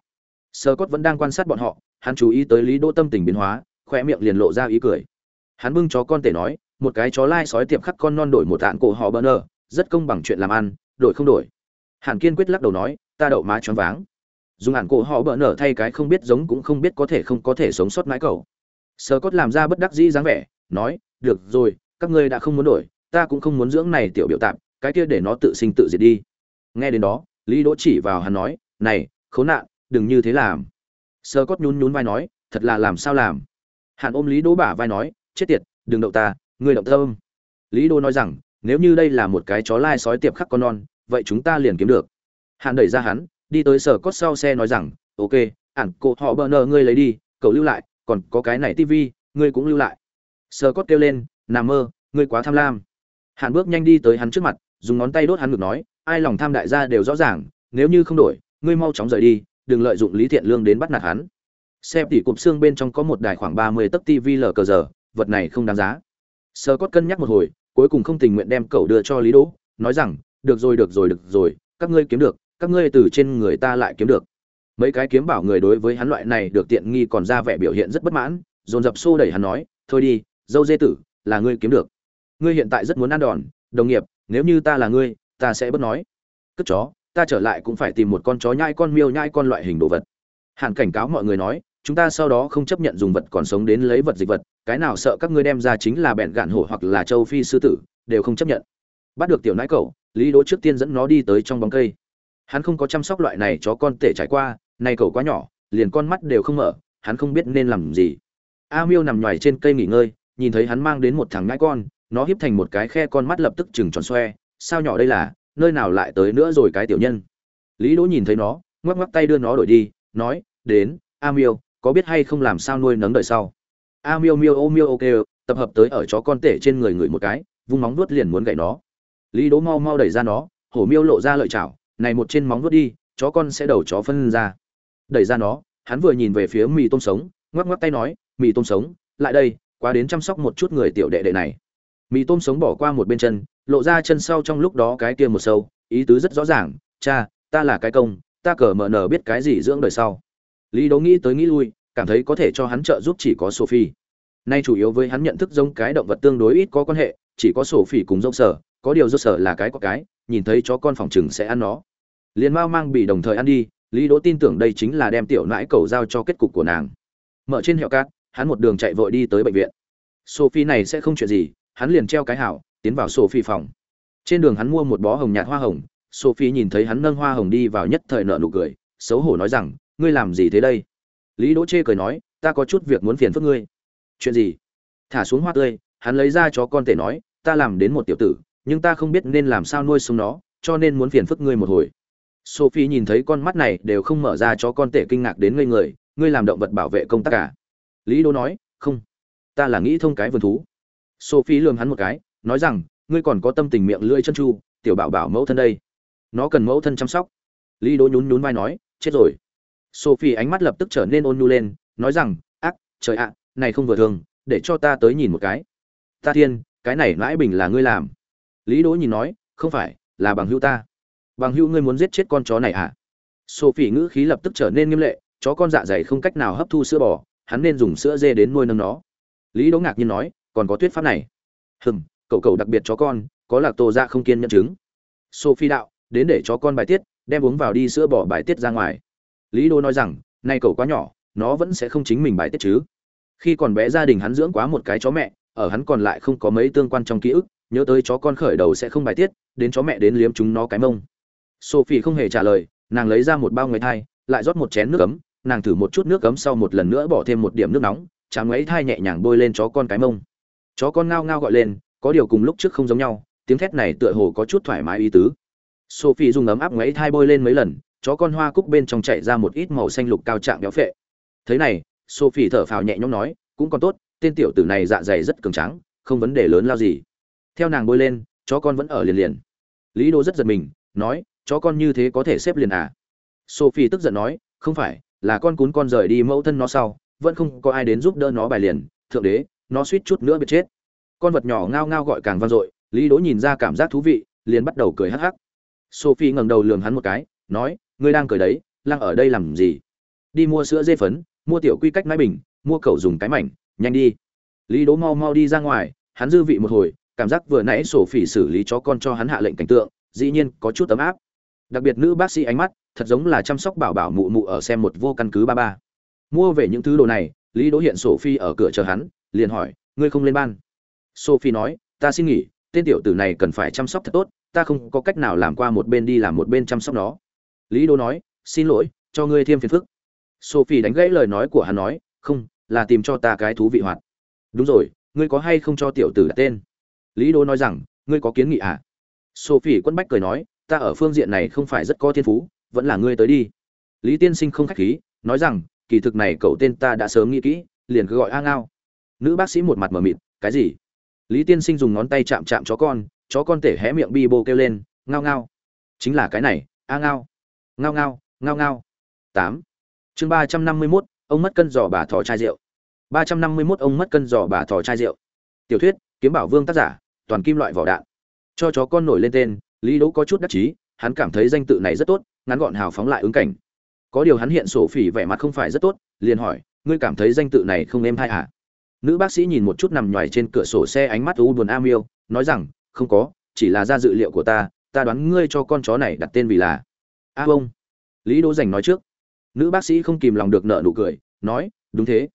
Sơ cốt vẫn đang quan sát bọn họ, hắn chú ý tới lý đô tâm tình biến hóa khoe miệng liền lộ ra ý cười. Hắn bưng chó con tể nói một cái chó lai sói tiệm khắc con non đổi một tạng cổ họ bỡ nở rất công bằng chuyện làm ăn, đổi không đổi. Hàn kiên quyết lắc đầu nói, ta đậu má choáng váng. Dùng hàn cổ họ bỡ nở thay cái không biết giống cũng không biết có thể không có thể sống sót mãi cầu sơ cốt làm ra bất đắc dĩ dáng vẻ, nói, được rồi, các ngươi đã không muốn đổi, ta cũng không muốn dưỡng này tiểu biểu tạm cái kia để nó tự sinh tự diệt đi. Nghe đến đó, lý đỗ chỉ vào hắn nói, này, khốn nạn, đừng như thế làm. Sơ cốt nhún nhún vai nói, thật là làm sao làm? Hàn ôm lý đỗ bả vai nói, chết tiệt, đừng đậu ta ngươi động tâm. Lý đô nói rằng, nếu như đây là một cái chó lai sói tiệp khắc con non, vậy chúng ta liền kiếm được. Hàn đẩy ra hắn, đi tới sở cốt sau xe nói rằng, ok, ản cổ họ bờ nờ ngươi lấy đi, cậu lưu lại, còn có cái này tivi ngươi cũng lưu lại. Sở cốt kêu lên nằm mơ, ngươi quá tham lam. Hàn bước nhanh đi tới hắn trước mặt, dùng ngón tay đốt hắn ngực nói, ai lòng tham đại gia đều rõ ràng, nếu như không đổi, ngươi mau chóng rời đi, đừng lợi dụng lý thiện lương đến bắt nạt hắn. Xem tỉ cụm xương bên trong có một đài khoảng ba mươi tấc tivi lờ cờ giờ, vật này không đáng giá sơ cốt cân nhắc một hồi, cuối cùng không tình nguyện đem cậu đưa cho lý đỗ, nói rằng, được rồi được rồi được rồi, các ngươi kiếm được, các ngươi từ trên người ta lại kiếm được. Mấy cái kiếm bảo người đối với hắn loại này được tiện nghi còn ra vẻ biểu hiện rất bất mãn, dồn dập xô đẩy hắn nói, thôi đi, dâu dê tử, là ngươi kiếm được. Ngươi hiện tại rất muốn ăn đòn, đồng nghiệp, nếu như ta là ngươi, ta sẽ bớt nói. Cất chó, ta trở lại cũng phải tìm một con chó nhai con miêu nhai con loại hình đồ vật. Hàn cảnh cáo mọi người nói chúng ta sau đó không chấp nhận dùng vật còn sống đến lấy vật dịch vật, cái nào sợ các ngươi đem ra chính là bẹn gạn hổ hoặc là châu phi sư tử, đều không chấp nhận. Bắt được tiểu nãi cậu, lý đỗ trước tiên dẫn nó đi tới trong bóng cây. Hắn không có chăm sóc loại này chó con tể trải qua nay cậu quá nhỏ, liền con mắt đều không mở, hắn không biết nên làm gì. A miêu nằm nhoài trên cây nghỉ ngơi, nhìn thấy hắn mang đến một thằng ngãi con, nó híp thành một cái khe con mắt lập tức chừng tròn xoe, sao nhỏ đây là, nơi nào lại tới nữa rồi cái tiểu nhân. Lý đỗ nhìn thấy nó, ngoắc ngoắc tay đưa nó đổi đi, nói, đến, a miêu có biết hay không làm sao nuôi nấng đợi sau. A miêu miêu, ô miêu ok tập hợp tới ở chó con tể trên người người một cái, vung móng vuốt liền muốn gậy nó. Lý đố mau mau đẩy ra nó, hổ miêu lộ ra lợi chảo, này một trên móng vuốt đi, chó con sẽ đầu chó phân ra. Đẩy ra nó, hắn vừa nhìn về phía mì tôm sống, ngoắc ngoắc tay nói, mì tôm sống, lại đây, quá đến chăm sóc một chút người tiểu đệ đệ này. Mì tôm sống bỏ qua một bên chân, lộ ra chân sau trong lúc đó cái kia một sâu, ý tứ rất rõ ràng, cha, ta là cái công, ta cờ mờ nở biết cái gì dưỡng đời sau lý Đỗ nghĩ tới nghĩ lui, cảm thấy có thể cho hắn trợ giúp chỉ có sophie. Nay chủ yếu với hắn nhận thức giống cái động vật tương đối ít có quan hệ, chỉ có sophie cùng dốc sở, có điều dốc sở là cái có cái, nhìn thấy chó con phòng trừng sẽ ăn nó. Liền mau mang bị đồng thời ăn đi, lý đỗ tin tưởng đây chính là đem tiểu nãi cầu giao cho kết cục của nàng. Mở trên hiệu cát, hắn một đường chạy vội đi tới bệnh viện. Sophie này sẽ không chuyện gì, hắn liền treo cái hảo, tiến vào sophie phòng. Trên đường hắn mua một bó hồng nhạt hoa hồng, sophie nhìn thấy hắn nâng hoa hồng đi vào nhất thời nở nụ cười, xấu hổ nói rằng ngươi làm gì thế đây? Lý đỗ chê cười nói, ta có chút việc muốn phiền phức ngươi. Chuyện gì? Thả xuống hoa tươi, hắn lấy ra cho con tể nói, ta làm đến một tiểu tử, nhưng ta không biết nên làm sao nuôi sống nó, cho nên muốn phiền phức ngươi một hồi. Sophie nhìn thấy con mắt này đều không mở ra cho con tể kinh ngạc đến ngây người, ngươi làm động vật bảo vệ công tác cả lý đỗ nói, không. Ta là nghĩ thông cái vườn thú. Sophie lườm hắn một cái, nói rằng, ngươi còn có tâm tình miệng lưỡi chân chu tiểu bảo bảo mẫu thân đây. Nó cần mẫu thân chăm sóc. Lý đỗ nhún nhún vai nói, chết rồi sophie ánh mắt lập tức trở nên ôn nhu lên, nói rằng, ác, trời ạ, này không vừa thường, để cho ta tới nhìn một cái. Ta thiên, cái này mãi bình là ngươi làm. Lý đỗ nhìn nói, không phải, là bằng hữu ta. Bằng hữu ngươi muốn giết chết con chó này à sophie ngữ khí lập tức trở nên nghiêm lệ, chó con dạ dày không cách nào hấp thu sữa bò, hắn nên dùng sữa dê đến nuôi nấng nó. Lý đỗ ngạc nhiên nói, còn có thuyết pháp này. Hừm, cậu cậu đặc biệt chó con, có lạc tô ra không kiên nhận chứng. Sophie đạo, đến để chó con bài tiết, đem uống vào đi sữa bò bài tiết ra ngoài lý đô nói rằng, nay cậu quá nhỏ, nó vẫn sẽ không chính mình bài tiết chứ. Khi còn bé gia đình hắn dưỡng quá một cái chó mẹ, ở hắn còn lại không có mấy tương quan trong ký ức, nhớ tới chó con khởi đầu sẽ không bài tiết, đến chó mẹ đến liếm chúng nó cái mông. Sophie không hề trả lời, nàng lấy ra một bao ngoài thai, lại rót một chén nước cấm nàng thử một chút nước cấm sau một lần nữa bỏ thêm một điểm nước nóng chám ấy thai nhẹ nhàng bôi lên chó con cái mông. Chó con ngao ngao gọi lên, có điều cùng lúc trước không giống nhau, tiếng thét này tựa hồ có chút thoải mái ý tứ. Sophie dùng ấm áp ngoáy thai bôi lên mấy lần chó con hoa cúc bên trong chạy ra một ít màu xanh lục cao trạng béo phệ. Thế này, sophie thở phào nhẹ nhõm nói, cũng còn tốt, tên tiểu tử này dạ dày rất cường tráng, không vấn đề lớn lao gì. Theo nàng bôi lên, chó con vẫn ở liền liền. Lý đô rất giật mình, nói, chó con như thế có thể xếp liền à? Sophie tức giận nói, không phải, là con cún con rời đi mẫu thân nó sau, vẫn không có ai đến giúp đỡ nó bài liền, thượng đế, nó suýt chút nữa bị chết. Con vật nhỏ ngao ngao gọi càng vang dội, lý đỗ nhìn ra cảm giác thú vị, liền bắt đầu cười hắc hắc. Sophie ngẩng đầu lườm hắn một cái, nói ngươi đang cười đấy, lăng ở đây làm gì? Đi mua sữa dê phấn, mua tiểu quy cách máy bình, mua cầu dùng cái mảnh, nhanh đi. Lý đỗ mau mau đi ra ngoài, hắn dư vị một hồi, cảm giác vừa nãy sổ phỉ xử lý chó con cho hắn hạ lệnh cảnh tượng, dĩ nhiên có chút tấm áp. Đặc biệt nữ bác sĩ ánh mắt, thật giống là chăm sóc bảo bảo mụ mụ ở xem một vô căn cứ ba ba. Mua về những thứ đồ này, lý đỗ hiện sổ phi ở cửa chờ hắn, liền hỏi, ngươi không lên ban? Sophie nói, ta xin nghỉ, tên tiểu tử này cần phải chăm sóc thật tốt, ta không có cách nào làm qua một bên đi làm một bên chăm sóc nó lý Đô nói, xin lỗi, cho ngươi thêm phiền phức. Sophie đánh gãy lời nói của hắn nói, không, là tìm cho ta cái thú vị hoạt. Đúng rồi, ngươi có hay không cho tiểu tử đặt tên? Lý Đô nói rằng, ngươi có kiến nghị à? Sophie quấn bách cười nói, ta ở phương diện này không phải rất có thiên phú, vẫn là ngươi tới đi. Lý tiên sinh không khách khí, nói rằng, kỳ thực này cậu tên ta đã sớm nghĩ kỹ, liền cứ gọi a ngao. Nữ bác sĩ một mặt mờ mịt, cái gì? Lý tiên sinh dùng ngón tay chạm chạm chó con chó con tể hé miệng bi bô kêu lên, ngao ngao. Chính là cái này, a ngao ngao ngao ngao ngao. Tám. Chương ba trăm năm mươi mốt, ông mất cân giò bà thò chai rượu. Ba trăm năm mươi mốt, ông mất cân giò bà thò chai rượu. Tiểu thuyết, kiếm bảo vương tác giả, toàn kim loại vỏ đạn. Cho chó con nổi lên tên, lý đỗ có chút đắc chí, hắn cảm thấy danh tự này rất tốt, ngắn gọn hào phóng lại ứng cảnh. Có điều hắn hiện sổ phỉ vẻ mặt không phải rất tốt, liền hỏi, ngươi cảm thấy danh tự này không êm hay à nữ bác sĩ nhìn một chút nằm nhoài trên cửa sổ xe ánh mắt u buồn am yêu nói rằng, không có, chỉ là ra dự liệu của ta ta đoán ngươi cho con chó này đặt tên vì là a bông lý đỗ dành nói trước. Nữ bác sĩ không kìm lòng được nợ nụ cười, nói, đúng thế.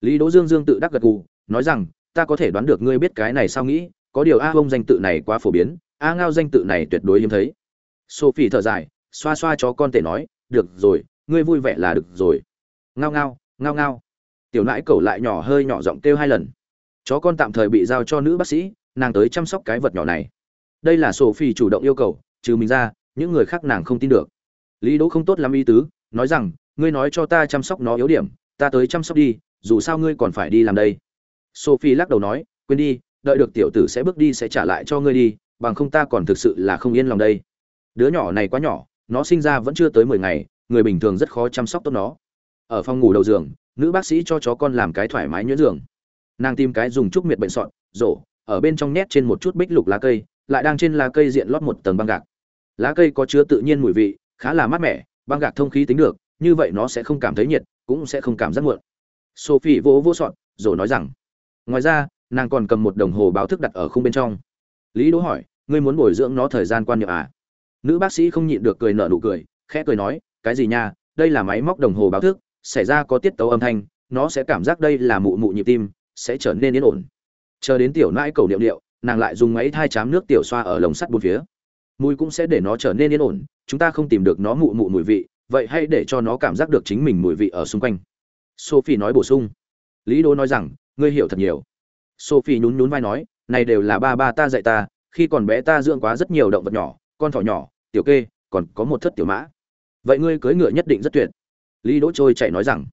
Lý đỗ dương dương tự đắc gật gù, nói rằng, ta có thể đoán được ngươi biết cái này sao nghĩ, có điều a bông danh tự này quá phổ biến, a ngao danh tự này tuyệt đối hiếm thấy. Sophie thở dài, xoa xoa cho con tể nói, được rồi, ngươi vui vẻ là được rồi. Ngao ngao ngao ngao. Tiểu nãi cẩu lại nhỏ hơi nhỏ giọng kêu hai lần. Chó con tạm thời bị giao cho nữ bác sĩ, nàng tới chăm sóc cái vật nhỏ này. Đây là sophie chủ động yêu cầu, trừ mình ra, những người khác nàng không tin được lý đỗ không tốt lắm ý tứ, nói rằng, ngươi nói cho ta chăm sóc nó yếu điểm, ta tới chăm sóc đi, dù sao ngươi còn phải đi làm đây. Sophie lắc đầu nói, quên đi, đợi được tiểu tử sẽ bước đi sẽ trả lại cho ngươi đi, bằng không ta còn thực sự là không yên lòng đây. Đứa nhỏ này quá nhỏ, nó sinh ra vẫn chưa tới mười ngày, người bình thường rất khó chăm sóc tốt nó. Ở phòng ngủ đầu giường, nữ bác sĩ cho chó con làm cái thoải mái nhuyễn giường. Nàng tìm cái dùng chút miệt bệnh sọn rổ, ở bên trong nét trên một chút bích lục lá cây, lại đang trên lá cây diện lót một tầng băng gạc. Lá cây có chứa tự nhiên mùi vị khá là mát mẻ, băng gạc thông khí tính được, như vậy nó sẽ không cảm thấy nhiệt, cũng sẽ không cảm giác muộn. Sophie vỗ vỗ sọn rồi nói rằng, ngoài ra, nàng còn cầm một đồng hồ báo thức đặt ở khung bên trong. Lý đỗ hỏi, ngươi muốn bồi dưỡng nó thời gian quan niệm à? Nữ bác sĩ không nhịn được cười nở nụ cười, khẽ cười nói, cái gì nha, đây là máy móc đồng hồ báo thức, xảy ra có tiết tấu âm thanh, nó sẽ cảm giác đây là mụ mụ nhịp tim, sẽ trở nên yên ổn. Chờ đến tiểu nãi cầu điệu điệu nàng lại dùng máy thai chám nước tiểu xoa ở lồng sắt bốn phía mùi cũng sẽ để nó trở nên yên ổn, chúng ta không tìm được nó mụ mụ mùi vị, vậy hãy để cho nó cảm giác được chính mình mùi vị ở xung quanh. Sophie nói bổ sung. Lý đô nói rằng, ngươi hiểu thật nhiều. Sophie nhún nhún vai nói, này đều là ba ba ta dạy ta, khi còn bé ta dưỡng quá rất nhiều động vật nhỏ, con thỏ nhỏ, tiểu kê, còn có một thất tiểu mã. Vậy ngươi cưỡi ngựa nhất định rất tuyệt. Lý đỗ trôi chạy nói rằng.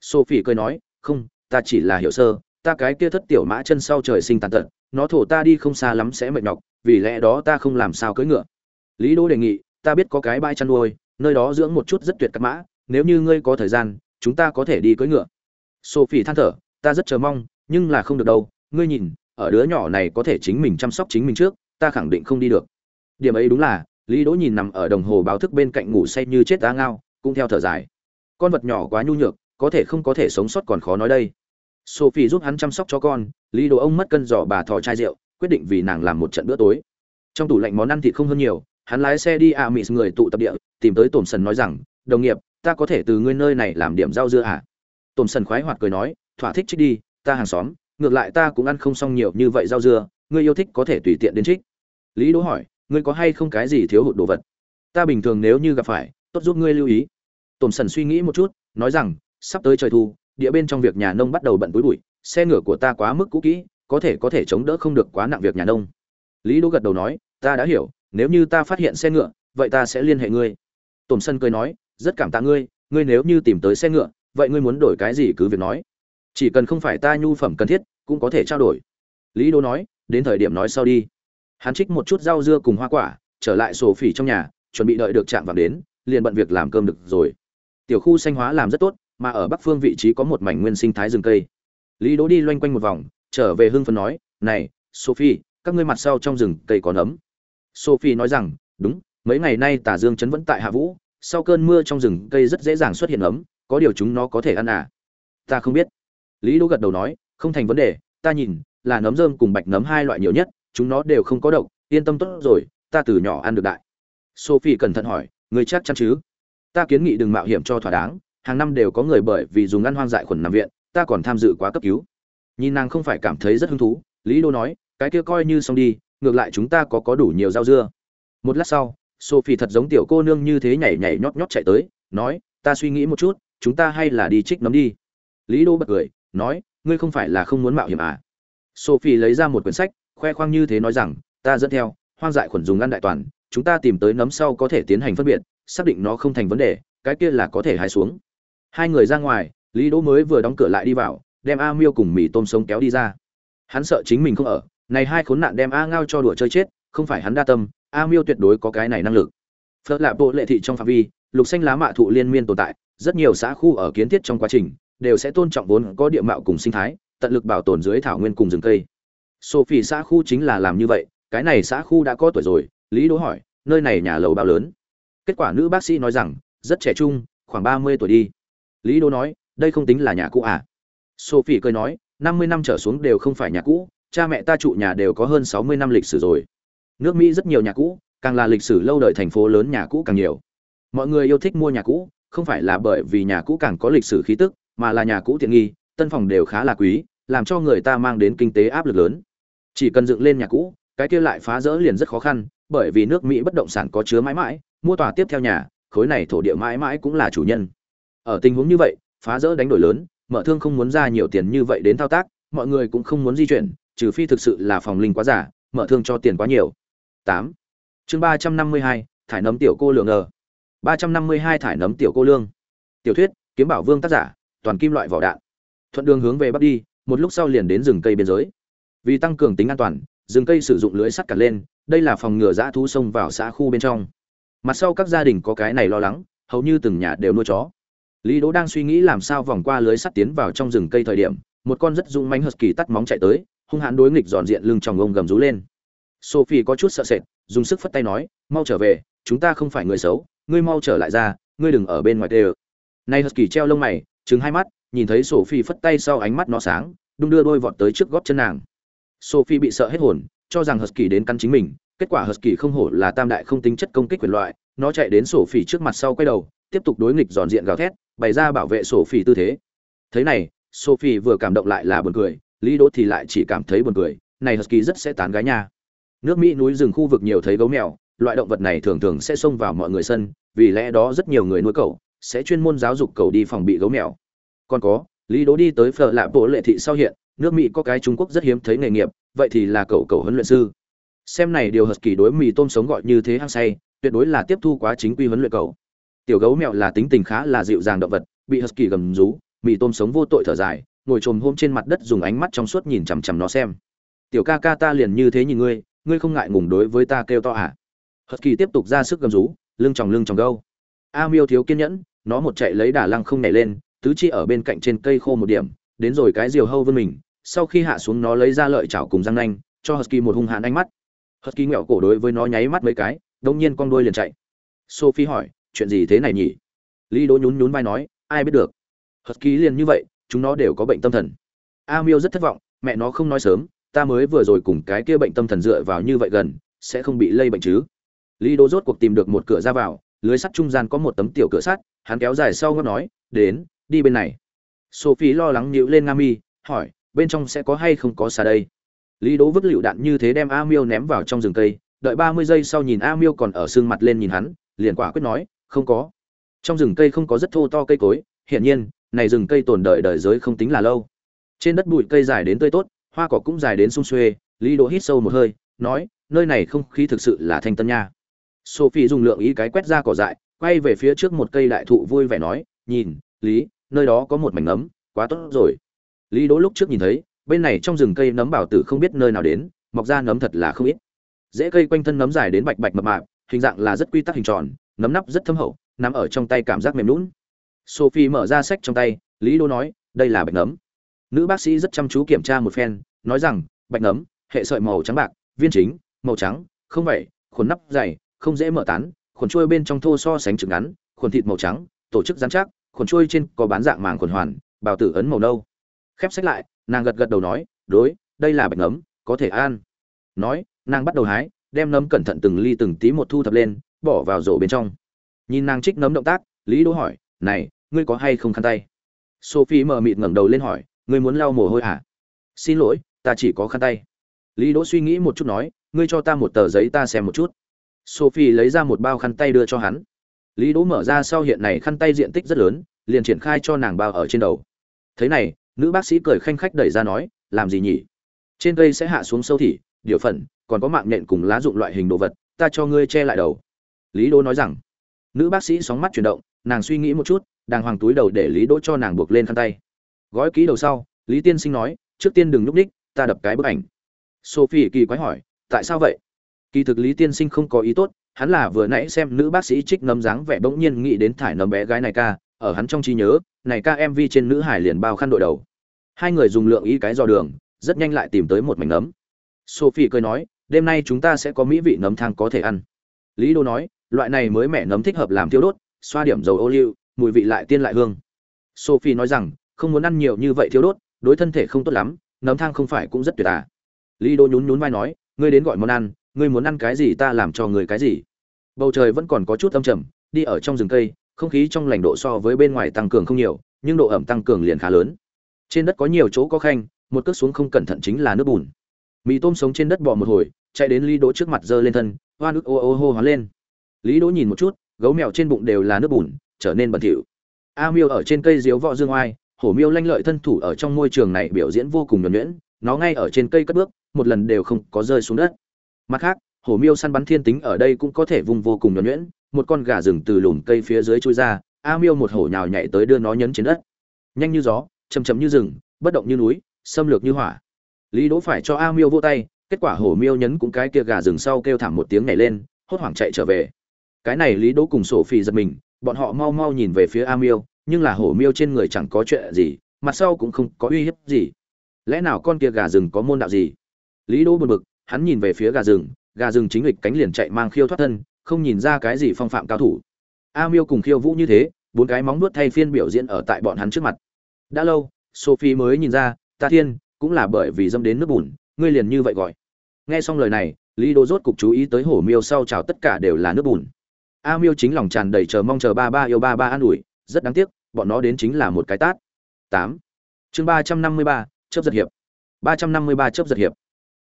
Sophie cười nói, không, ta chỉ là hiểu sơ, ta cái kia thất tiểu mã chân sau trời sinh tàn tật, nó thổ ta đi không xa lắm sẽ mệt nhọc vì lẽ đó ta không làm sao cưỡi ngựa. Lý đỗ đề nghị, ta biết có cái bãi chăn nuôi, nơi đó dưỡng một chút rất tuyệt các mã, nếu như ngươi có thời gian, chúng ta có thể đi cưỡi ngựa. Sophie than thở, ta rất chờ mong, nhưng là không được đâu, ngươi nhìn, ở đứa nhỏ này có thể chính mình chăm sóc chính mình trước, ta khẳng định không đi được. Điểm ấy đúng là, lý đỗ nhìn nằm ở đồng hồ báo thức bên cạnh ngủ say như chết đá ngao, cũng theo thở dài. Con vật nhỏ quá nhu nhược, có thể không có thể sống sót còn khó nói đây. Sophie giúp hắn chăm sóc cho con, lý đỗ ông mất cân giỏ bà thò chai rượu quyết định vì nàng làm một trận bữa tối. Trong tủ lạnh món ăn thịt không hơn nhiều, hắn lái xe đi à mị người tụ tập địa, tìm tới tổm sần nói rằng, đồng nghiệp, ta có thể từ ngươi nơi này làm điểm rau dưa à tổm sần khoái hoạt cười nói, thỏa thích trích đi, ta hàng xóm, ngược lại ta cũng ăn không xong nhiều như vậy rau dưa, ngươi yêu thích có thể tùy tiện đến trích. Lý đỗ hỏi, ngươi có hay không cái gì thiếu hụt đồ vật? Ta bình thường nếu như gặp phải, tốt giúp ngươi lưu ý. Tổm sần suy nghĩ một chút, nói rằng, sắp tới trời thu, địa bên trong việc nhà nông bắt đầu bận túi bụi, xe ngựa của ta quá mức cũ kỹ có thể có thể chống đỡ không được quá nặng việc nhà nông. Lý đỗ gật đầu nói, ta đã hiểu, nếu như ta phát hiện xe ngựa, vậy ta sẽ liên hệ ngươi. Tổm sân cười nói, rất cảm tạ ngươi ngươi nếu như tìm tới xe ngựa, vậy ngươi muốn đổi cái gì cứ việc nói. Chỉ cần không phải ta nhu phẩm cần thiết, cũng có thể trao đổi. Lý đỗ nói, đến thời điểm nói sau đi. Hắn trích một chút rau dưa cùng hoa quả, trở lại sổ phỉ trong nhà, chuẩn bị đợi được chạm vào đến, liền bận việc làm cơm được rồi. Tiểu khu xanh hóa làm rất tốt, mà ở bắc phương vị trí có một mảnh nguyên sinh thái rừng cây. Lý đỗ đi loanh quanh một vòng trở về hưng phấn nói, này, sophie, các ngươi mặt sau trong rừng cây có nấm. Sophie nói rằng, đúng, mấy ngày nay tả dương chấn vẫn tại hạ vũ, sau cơn mưa trong rừng cây rất dễ dàng xuất hiện nấm, có điều chúng nó có thể ăn à? Ta không biết. Lý đỗ gật đầu nói, không thành vấn đề, ta nhìn, là nấm rơm cùng bạch nấm hai loại nhiều nhất, chúng nó đều không có độc, yên tâm tốt rồi, ta từ nhỏ ăn được đại. Sophie cẩn thận hỏi người chắc chắn chứ? Ta kiến nghị đừng mạo hiểm cho thỏa đáng, hàng năm đều có người bởi vì dùng ăn hoang dại khuẩn nằm viện, ta còn tham dự quá cấp cứu nhìn nàng không phải cảm thấy rất hứng thú, lý đô nói, cái kia coi như xong đi, ngược lại chúng ta có có đủ nhiều rau dưa. Một lát sau, sophie thật giống tiểu cô nương như thế nhảy nhảy nhót nhót chạy tới, nói, ta suy nghĩ một chút, chúng ta hay là đi trích nấm đi. Lý đô bật cười, nói, ngươi không phải là không muốn mạo hiểm à? Sophie lấy ra một quyển sách, khoe khoang như thế nói rằng, ta dẫn theo, hoang dại khuẩn dùng ăn đại toàn, chúng ta tìm tới nấm sau có thể tiến hành phân biệt, xác định nó không thành vấn đề, cái kia là có thể hái xuống. Hai người ra ngoài, lý đỗ mới vừa đóng cửa lại đi vào đem a miêu cùng mì tôm sống kéo đi ra. Hắn sợ chính mình không ở, này hai khốn nạn đem a ngao cho đùa chơi chết, không phải hắn đa tâm, a miêu tuyệt đối có cái này năng lực. Phật lạ bộ lệ thị trong phạm vi, lục xanh lá mạ thụ liên miên tồn tại, rất nhiều xã khu ở kiến thiết trong quá trình, đều sẽ tôn trọng vốn có địa mạo cùng sinh thái, tận lực bảo tồn dưới thảo nguyên cùng rừng cây. Sophie xã khu chính là làm như vậy, cái này xã khu đã có tuổi rồi, lý đỗ hỏi, nơi này nhà lầu bao lớn? Kết quả nữ bác sĩ nói rằng, rất trẻ trung, khoảng ba mươi tuổi đi. Lý đỗ nói, đây không tính là nhà cũ à? Sophie cười nói, năm mươi năm trở xuống đều không phải nhà cũ, cha mẹ ta trụ nhà đều có hơn sáu mươi năm lịch sử rồi. Nước mỹ rất nhiều nhà cũ, càng là lịch sử lâu đời thành phố lớn nhà cũ càng nhiều. Mọi người yêu thích mua nhà cũ, không phải là bởi vì nhà cũ càng có lịch sử khí tức, mà là nhà cũ tiện nghi, tân phòng đều khá là quý, làm cho người ta mang đến kinh tế áp lực lớn. Chỉ cần dựng lên nhà cũ, cái kia lại phá rỡ liền rất khó khăn, bởi vì nước mỹ bất động sản có chứa mãi mãi, mua tòa tiếp theo nhà, khối này thổ địa mãi mãi cũng là chủ nhân. Ở tình huống như vậy, phá rỡ đánh đổi lớn mở thương không muốn ra nhiều tiền như vậy đến thao tác, mọi người cũng không muốn di chuyển, trừ phi thực sự là phòng linh quá giả mở thương cho tiền quá nhiều. Tám. Chương ba trăm năm mươi hai, thải nấm tiểu cô lương ngờ ba trăm năm mươi hai, thải nấm tiểu cô lương. Tiểu thuyết, kiếm bảo vương tác giả, toàn kim loại vỏ đạn. Thuận đường hướng về bắc đi, một lúc sau liền đến rừng cây biên giới. Vì tăng cường tính an toàn, rừng cây sử dụng lưới sắt cản lên, đây là phòng ngừa dã thú xông vào xã khu bên trong. Mặt sau các gia đình có cái này lo lắng, hầu như từng nhà đều nuôi chó lý đỗ đang suy nghĩ làm sao vòng qua lưới sắt tiến vào trong rừng cây thời điểm, một con rất dũng mãnh husky tắt móng chạy tới, hung hãn đối nghịch giòn diện lưng trong ông gầm rú lên. Sophie có chút sợ sệt, dùng sức phất tay nói, mau trở về, chúng ta không phải người xấu, ngươi mau trở lại ra, ngươi đừng ở bên ngoài tê ơ. Nay husky treo lông mày, trừng hai mắt, nhìn thấy sophie phất tay sau ánh mắt nó sáng, đung đưa đôi vọt tới trước gót chân nàng. Sophie bị sợ hết hồn, cho rằng husky đến căn chính mình, kết quả husky không hổ là tam đại không tính chất công kích quyền loại, nó chạy đến sophie trước mặt sau quay đầu, tiếp tục đối nghịch giòn diện gào thét bày ra bảo vệ sophie tư thế. Thế này, sophie vừa cảm động lại là buồn cười, lý đỗ thì lại chỉ cảm thấy buồn cười, này husky rất sẽ tán gái nha. Nước mỹ núi rừng khu vực nhiều thấy gấu mèo, loại động vật này thường thường sẽ xông vào mọi người sân, vì lẽ đó rất nhiều người nuôi cậu sẽ chuyên môn giáo dục cậu đi phòng bị gấu mèo. Còn có, lý đỗ đi tới phở lạ bộ lệ thị sau hiện, nước mỹ có cái trung quốc rất hiếm thấy nghề nghiệp, vậy thì là cậu cậu huấn luyện sư. Xem này điều husky đối mì tôm sống gọi như thế hăng say, tuyệt đối là tiếp thu quá chính quy huấn luyện cậu tiểu gấu mèo là tính tình khá là dịu dàng động vật, bị husky gầm rú, mì tôm sống vô tội thở dài, ngồi trồm hôm trên mặt đất dùng ánh mắt trong suốt nhìn chằm chằm nó xem. Tiểu ca ca ta liền như thế nhìn ngươi ngươi không ngại ngùng đối với ta kêu to à? Husky tiếp tục ra sức gầm rú, lưng tròng lưng tròng gâu. A miêu thiếu kiên nhẫn, nó một chạy lấy đà lăng không nhảy lên, tứ chi ở bên cạnh trên cây khô một điểm, đến rồi cái diều hâu vươn mình, sau khi hạ xuống nó lấy ra lợi chảo cùng răng nanh, cho husky một hung hãn ánh mắt. Husky ngẹo cổ đối với nó nháy mắt mấy cái đông nhiên con đuôi liền chạy. Sophie hỏi chuyện gì thế này nhỉ? Lý đỗ nhún nhún vai nói, ai biết được. Husky liền như vậy, chúng nó đều có bệnh tâm thần. A miêu rất thất vọng, mẹ nó không nói sớm, ta mới vừa rồi cùng cái kia bệnh tâm thần dựa vào như vậy gần, sẽ không bị lây bệnh chứ? Lý đỗ rốt cuộc tìm được một cửa ra vào, lưới sắt trung gian có một tấm tiểu cửa sắt, hắn kéo dài sau ngót nói, đến, đi bên này. Sophie lo lắng nhịu lên nga mi, hỏi, bên trong sẽ có hay không có xà đây? Lý đỗ vứt lựu đạn như thế đem a miêu ném vào trong rừng cây, đợi ba mươi giây sau nhìn a miêu còn ở xương mặt lên nhìn hắn, liền quả quyết nói không có. Trong rừng cây không có rất thô to cây cối, hiển nhiên, này rừng cây tồn đời đời giới không tính là lâu. Trên đất bụi cây dài đến tươi tốt, hoa cỏ cũng dài đến sung xuê, lý đỗ hít sâu một hơi, nói, nơi này không khí thực sự là thanh tân nha. Sophie dùng lượng ý cái quét ra cỏ dại, quay về phía trước một cây đại thụ vui vẻ nói, nhìn, lý, nơi đó có một mảnh nấm quá tốt rồi. Lý đỗ lúc trước nhìn thấy, bên này trong rừng cây nấm bảo tử không biết nơi nào đến, mọc ra nấm thật là không ít. Dễ cây quanh thân nấm dài đến bạch bạch mập mạp, hình dạng là rất quy tắc hình tròn nấm nắp rất thâm hậu nắm ở trong tay cảm giác mềm lún sophie mở ra sách trong tay, lý đô nói, đây là bạch nấm. Nữ bác sĩ rất chăm chú kiểm tra một phen, nói rằng, bạch nấm, hệ sợi màu trắng bạc, viên chính, màu trắng, không vậy khuẩn nắp dày, không dễ mở tán, khuẩn trôi bên trong thô so sánh trực ngắn, khuẩn thịt màu trắng, tổ chức rắn chắc, khuẩn trôi trên có bán dạng màng khuẩn hoàn, bào tử ấn màu nâu. Khép sách lại, nàng gật gật đầu nói, đối, đây là bạch nấm, có thể ăn. Nói, nàng bắt đầu hái, đem nấm cẩn thận từng ly từng tí một thu thập lên bỏ vào rổ bên trong. Nhìn nàng trích nấm động tác, lý đỗ hỏi, này, ngươi có hay không khăn tay? Sophie mờ mịt ngẩng đầu lên hỏi, ngươi muốn lau mồ hôi à? Xin lỗi, ta chỉ có khăn tay. Lý đỗ suy nghĩ một chút nói, ngươi cho ta một tờ giấy ta xem một chút. Sophie lấy ra một bao khăn tay đưa cho hắn. Lý đỗ mở ra sau hiện này khăn tay diện tích rất lớn, liền triển khai cho nàng bao ở trên đầu. Thế này, nữ bác sĩ cười khanh khách đẩy ra nói, làm gì nhỉ? Trên cây sẽ hạ xuống sâu thỉ điều phận, còn có mạng nhện cùng lá dụng loại hình đồ vật, ta cho ngươi che lại đầu lý đỗ nói rằng, nữ bác sĩ sóng mắt chuyển động, nàng suy nghĩ một chút, đàng hoàng túi đầu để lý đỗ cho nàng buộc lên khăn tay. Gói kỹ đầu sau, lý tiên sinh nói, trước tiên đừng núp đích ta đập cái bức ảnh. Sophie kỳ quái hỏi, tại sao vậy? Kỳ thực lý tiên sinh không có ý tốt, hắn là vừa nãy xem nữ bác sĩ trích nấm dáng vẻ bỗng nhiên nghĩ đến thải nấm bé gái này ca, ở hắn trong trí nhớ, này ca mv trên nữ hải liền bao khăn đội đầu. Hai người dùng lượng ý cái dò đường, rất nhanh lại tìm tới một mảnh nấm. Sophie cười nói, đêm nay chúng ta sẽ có mỹ vị nấm thang có thể ăn. Lý đô nói loại này mới mẻ nấm thích hợp làm thiêu đốt, xoa điểm dầu ô liu, mùi vị lại tiên lại hương. Sophie nói rằng, không muốn ăn nhiều như vậy thiêu đốt, đối thân thể không tốt lắm, nấm thang không phải cũng rất tuyệt à. Lý đô nhún nhún vai nói, ngươi đến gọi món ăn, ngươi muốn ăn cái gì ta làm cho người cái gì. Bầu trời vẫn còn có chút âm trầm, đi ở trong rừng cây, không khí trong lành độ so với bên ngoài tăng cường không nhiều, nhưng độ ẩm tăng cường liền khá lớn. Trên đất có nhiều chỗ có khanh, một cước xuống không cẩn thận chính là nước bùn. Mì tôm sống trên đất bò một hồi, chạy đến lý đỗ trước mặt giơ lên thân hoa nước ô ô hô hoán lên lý đỗ nhìn một chút, gấu mèo trên bụng đều là nước bùn, trở nên bẩn thỉu. A miêu ở trên cây diếu vọ dương oai, hổ miêu lanh lợi thân thủ ở trong môi trường này biểu diễn vô cùng nhuẩn nhuyễn, nó ngay ở trên cây cất bước, một lần đều không có rơi xuống đất. Mặt khác, hổ miêu săn bắn thiên tính ở đây cũng có thể vung vô cùng nhuẩn nhuyễn, một con gà rừng từ lùm cây phía dưới chui ra, a miêu một hổ nhào nhảy tới đưa nó nhấn trên đất. Nhanh như gió chầm chầm như rừng, bất động như núi, xâm lược như hỏa. Lý đỗ phải cho a miêu vô tay, kết quả hổ miêu nhấn cũng cái kia gà rừng sau kêu thảm một tiếng nhảy lên, hốt hoảng chạy trở về cái này lý đỗ cùng sổ phi giật mình, bọn họ mau mau nhìn về phía a miêu, nhưng là hổ miêu trên người chẳng có chuyện gì, mặt sau cũng không có uy hiếp gì. Lẽ nào con kia gà rừng có môn đạo gì? Lý đỗ buồn bực, hắn nhìn về phía gà rừng gà rừng chính lịch cánh liền chạy mang khiêu thoát thân, không nhìn ra cái gì phong phạm cao thủ. A miêu cùng khiêu vũ như thế, bốn cái móng nuốt thay phiên biểu diễn ở tại bọn hắn trước mặt. Đã lâu, sophie mới nhìn ra, ta thiên, cũng là bởi vì dâm đến nước bùn, ngươi liền như vậy gọi. Nghe xong lời này, lý đô rốt cục chú ý tới hổ miêu sau chào tất cả đều là nước bùn a miêu chính lòng tràn đầy chờ mong chờ ba ba yêu ba ba an ủi, rất đáng tiếc, bọn nó đến chính là một cái tát. Tám. Chương ba trăm năm mươi ba, chớp giật hiệp. Ba trăm năm mươi ba chớp giật hiệp.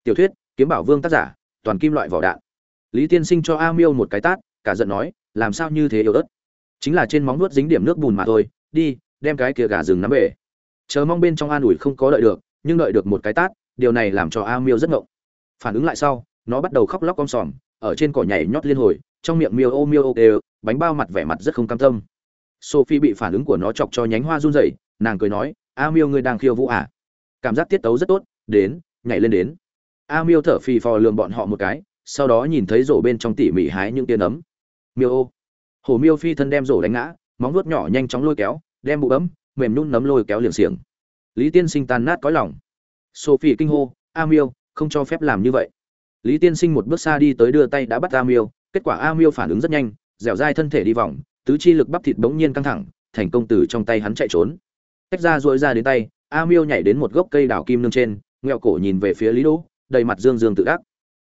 Tiểu thuyết, kiếm bảo vương tác giả, toàn kim loại vỏ đạn. Lý tiên sinh cho a miêu một cái tát, cả giận nói, làm sao như thế yếu ớt? Chính là trên móng nuốt dính điểm nước bùn mà thôi, đi, đem cái kia gà rừng nắm về. Chờ mong bên trong an ủi không có đợi được, nhưng đợi được một cái tát, điều này làm cho a miêu rất ngộng. Phản ứng lại sau, nó bắt đầu khóc lóc om sòm, ở trên cỏ nhảy nhót liên hồi trong miệng miêu ô miêu ô đều bánh bao mặt vẻ mặt rất không cam tâm. Sophie bị phản ứng của nó chọc cho nhánh hoa run rẩy, nàng cười nói, a miêu ngươi đang khiêu vũ à? Cảm giác tiết tấu rất tốt, đến, nhảy lên đến. A miêu thở phì phò lườm bọn họ một cái, sau đó nhìn thấy rổ bên trong tỉ mỉ hái những tia nấm. Miêu ô. Hổ miêu phi thân đem rổ đánh ngã, móng vuốt nhỏ nhanh chóng lôi kéo, đem bụ ấm, mềm nhún nấm lôi kéo liền xiềng. Lý tiên sinh tan nát cõi lòng. Sophie kinh hô, a miêu, không cho phép làm như vậy. Lý tiên sinh một bước xa đi tới đưa tay đã bắt a miêu kết quả a miêu phản ứng rất nhanh, dẻo dai thân thể đi vòng, tứ chi lực bắp thịt bỗng nhiên căng thẳng, thành công từ trong tay hắn chạy trốn. Tách ra dội ra đến tay, a miêu nhảy đến một gốc cây đào kim nương trên, nghẹo cổ nhìn về phía lý đỗ, đầy mặt dương dương tự đắc.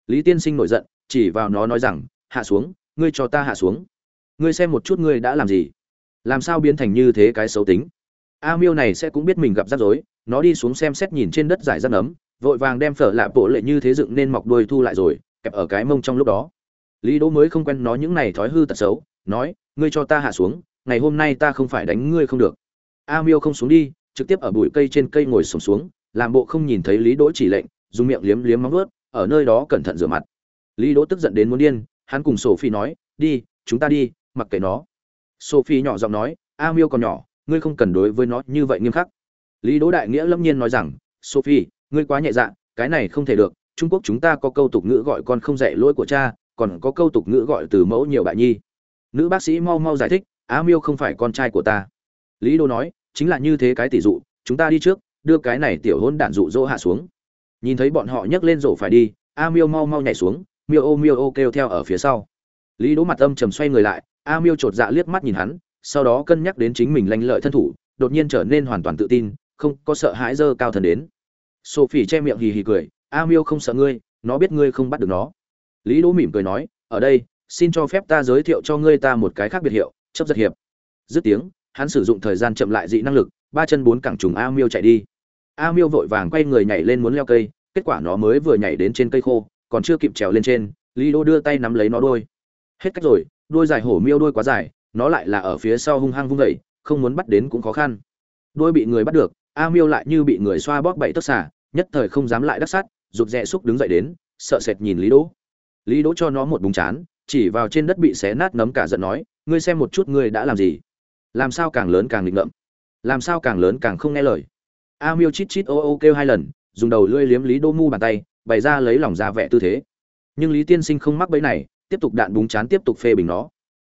Lý tiên sinh nổi giận, chỉ vào nó nói rằng, hạ xuống, ngươi cho ta hạ xuống. Ngươi xem một chút ngươi đã làm gì. Làm sao biến thành như thế cái xấu tính? A miêu này sẽ cũng biết mình gặp rắc rối, nó đi xuống xem xét nhìn trên đất giải rác nấm, vội vàng đem phở lạ bộ lệ như thế dựng nên mọc đuôi thu lại rồi, kẹp ở cái mông trong lúc đó lý đỗ mới không quen nói những này thói hư tật xấu nói ngươi cho ta hạ xuống ngày hôm nay ta không phải đánh ngươi không được. A miêu không xuống đi trực tiếp ở bụi cây trên cây ngồi sùng xuống, xuống làm bộ không nhìn thấy lý đỗ chỉ lệnh dùng miệng liếm liếm móng ướt ở nơi đó cẩn thận rửa mặt. Lý đỗ tức giận đến muốn điên hắn cùng sophie nói đi chúng ta đi mặc kệ nó. Sophie nhỏ giọng nói a miêu còn nhỏ ngươi không cần đối với nó như vậy nghiêm khắc. Lý đỗ đại nghĩa lâm nhiên nói rằng sophie ngươi quá nhẹ dạ cái này không thể được trung quốc chúng ta có câu tục ngữ gọi con không dạy lỗi của cha còn có câu tục ngữ gọi từ mẫu nhiều bại nhi. Nữ bác sĩ mau mau giải thích, á miêu không phải con trai của ta. Lý đô nói, chính là như thế cái tỷ dụ, chúng ta đi trước, đưa cái này tiểu hôn đản dụ dỗ hạ xuống. Nhìn thấy bọn họ nhấc lên rổ phải đi a miêu mau mau nhảy xuống, miêu ô miêu ô kêu theo ở phía sau. Lý đỗ mặt âm trầm xoay người lại a miêu chột dạ liếc mắt nhìn hắn, sau đó cân nhắc đến chính mình lanh lợi thân thủ, đột nhiên trở nên hoàn toàn tự tin, không có sợ hãi dơ cao thần đến. Sophie che miệng hì hì cười a miêu không sợ ngươi, nó biết ngươi không bắt được nó lý đỗ mỉm cười nói, ở đây, xin cho phép ta giới thiệu cho ngươi ta một cái khác biệt hiệu, chấp giật hiệp. Dứt tiếng, hắn sử dụng thời gian chậm lại dị năng lực, ba chân bốn cẳng trùng a miêu chạy đi. A miêu vội vàng quay người nhảy lên muốn leo cây, kết quả nó mới vừa nhảy đến trên cây khô, còn chưa kịp trèo lên trên, lý Đỗ đưa tay nắm lấy nó đôi. Hết cách rồi, đôi dài hổ miêu đôi quá dài, nó lại là ở phía sau hung hăng vung vẩy không muốn bắt đến cũng khó khăn. Đôi bị người bắt được, a miêu lại như bị người xoa bóp bậy tất xả, nhất thời không dám lại đắc sát, rụt rè xúc đứng dậy đến, sợ sệt nhìn lý đỗ lý đỗ cho nó một búng chán, chỉ vào trên đất bị xé nát nấm cả giận nói, ngươi xem một chút ngươi đã làm gì? Làm sao càng lớn càng nghịch ngợm? Làm sao càng lớn càng không nghe lời? A miêu chít chít ô ô kêu hai lần, dùng đầu lưỡi liếm lý đỗ mu bàn tay, bày ra lấy lòng ra vẻ tư thế. Nhưng lý tiên sinh không mắc bẫy này, tiếp tục đạn búng chán tiếp tục phê bình nó.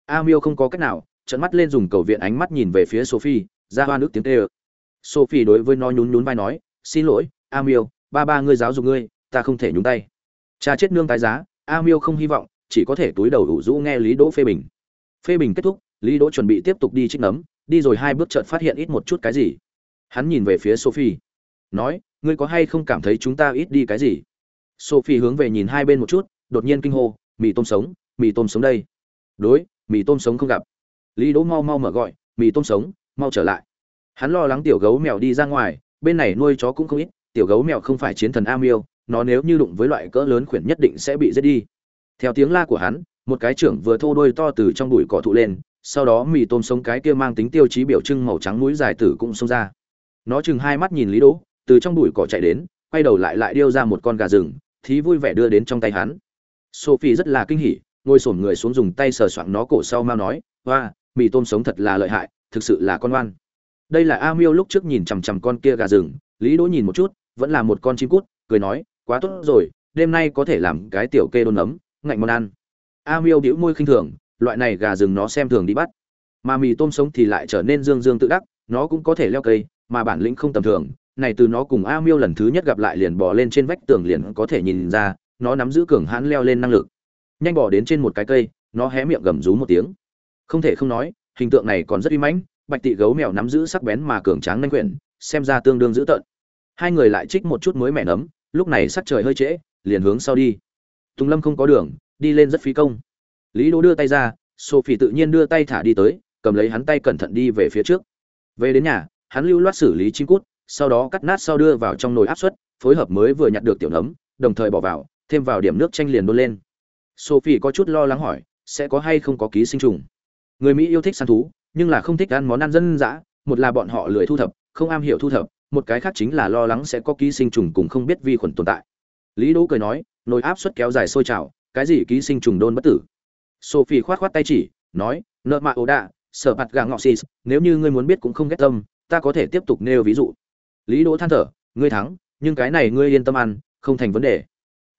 A miêu không có cách nào, trợn mắt lên dùng cầu viện ánh mắt nhìn về phía sophie, ra hoa nước tiếng tê ơ. Sophie đối với nó nhún nhún vai nói, xin lỗi, a miêu, ba ba ngươi giáo dục ngươi, ta không thể nhúng tay. Cha chết nương tái giá a miêu không hy vọng, chỉ có thể túi đầu đủ rũ nghe lý đỗ phê bình. Phê bình kết thúc, lý đỗ chuẩn bị tiếp tục đi trích nấm, đi rồi hai bước chợt phát hiện ít một chút cái gì. Hắn nhìn về phía sophie. Nói, ngươi có hay không cảm thấy chúng ta ít đi cái gì? Sophie hướng về nhìn hai bên một chút, đột nhiên kinh hô, mì tôm sống, mì tôm sống đây. Đối, mì tôm sống không gặp. Lý đỗ mau mau mở gọi, mì tôm sống, mau trở lại. Hắn lo lắng tiểu gấu mèo đi ra ngoài, bên này nuôi chó cũng không ít, tiểu gấu mèo không phải chiến thần a miêu nó nếu như đụng với loại cỡ lớn khuyển nhất định sẽ bị giết đi. Theo tiếng la của hắn, một cái trưởng vừa thô đôi to từ trong bụi cỏ thụ lên, sau đó mì tôm sống cái kia mang tính tiêu chí biểu trưng màu trắng mũi dài tử cũng xông ra. Nó chừng hai mắt nhìn lý đỗ, từ trong bụi cỏ chạy đến, quay đầu lại lại điêu ra một con gà rừng thí vui vẻ đưa đến trong tay hắn. Sophie rất là kinh hỉ, ngồi xổm người xuống dùng tay sờ soạng nó cổ sau mau nói hoa mì tôm sống thật là lợi hại, thực sự là con oan đây là a miêu lúc trước nhìn chằm chằm con kia gà rừng, lý đỗ nhìn một chút, vẫn là một con chim cút, cười nói quá tốt rồi, đêm nay có thể làm cái tiểu kê đôn ấm, ngạnh món ăn. A miêu đĩu môi khinh thường, loại này gà rừng nó xem thường đi bắt. Mà mì tôm sống thì lại trở nên dương dương tự đắc, nó cũng có thể leo cây, mà bản lĩnh không tầm thường. Này từ nó cùng a miêu lần thứ nhất gặp lại liền bò lên trên vách tường liền có thể nhìn ra, nó nắm giữ cường hãn leo lên năng lực. Nhanh bỏ đến trên một cái cây, nó hé miệng gầm rú một tiếng. Không thể không nói, hình tượng này còn rất uy mãnh, bạch tị gấu mèo nắm giữ sắc bén mà cường tráng nhanh quyển, xem ra tương đương dữ tợn. Hai người lại trích một chút mới mẻ nấm lúc này sắc trời hơi trễ, liền hướng sau đi. Tùng lâm không có đường, đi lên rất phí công. Lý đỗ đưa tay ra, sophie tự nhiên đưa tay thả đi tới, cầm lấy hắn tay cẩn thận đi về phía trước. Về đến nhà, hắn lưu loát xử lý chim cút, sau đó cắt nát sau đưa vào trong nồi áp suất, phối hợp mới vừa nhặt được tiểu nấm, đồng thời bỏ vào, thêm vào điểm nước chanh liền đun lên. Sophie có chút lo lắng hỏi, sẽ có hay không có ký sinh trùng? Người mỹ yêu thích săn thú, nhưng là không thích ăn món ăn dân dã, một là bọn họ lười thu thập, không am hiểu thu thập một cái khác chính là lo lắng sẽ có ký sinh trùng cùng không biết vi khuẩn tồn tại. Lý đỗ cười nói nồi áp suất kéo dài sôi trào cái gì ký sinh trùng đôn bất tử? Sophie khoát khoát tay chỉ nói nợ mạ ố đạ sở bạt gà ngọ xì nếu như ngươi muốn biết cũng không ghét tâm ta có thể tiếp tục nêu ví dụ. Lý đỗ than thở ngươi thắng nhưng cái này ngươi yên tâm ăn không thành vấn đề.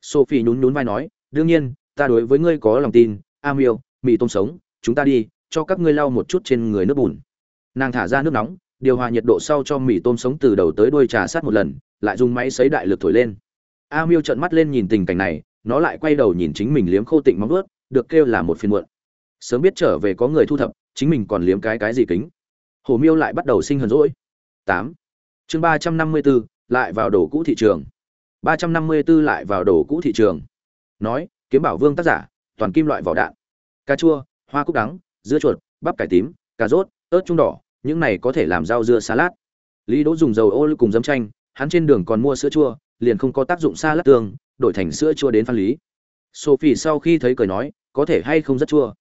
Sophie nhún nhún vai nói đương nhiên ta đối với ngươi có lòng tin Amiel, mì tôm sống chúng ta đi cho các ngươi lau một chút trên người nước bùn. Nàng thả ra nước nóng điều hòa nhiệt độ sau cho mì tôm sống từ đầu tới đuôi trà sát một lần, lại dùng máy sấy đại lực thổi lên. Amiel trợn mắt lên nhìn tình cảnh này, nó lại quay đầu nhìn chính mình liếm khô tịnh móng vuốt, được kêu là một phiên muộn. Sớm biết trở về có người thu thập, chính mình còn liếm cái cái gì kính. Hồ miêu lại bắt đầu sinh hờn rỗi tám. Chương ba trăm năm mươi b ố lại vào đồ cũ thị trường. Ba trăm năm mươi b ố lại vào đồ cũ thị trường. Nói, kiếm bảo vương tác giả, toàn kim loại vỏ đạn. Cà chua, hoa cúc đắng, dưa chuột, bắp cải tím, cà rốt, ớt trung đỏ những này có thể làm rau dưa salad. Lý đỗ dùng dầu ô liu cùng giấm chanh, hắn trên đường còn mua sữa chua, liền không có tác dụng salad tương, đổi thành sữa chua đến phan lý. Sophie sau khi thấy cười nói, có thể hay không rất chua?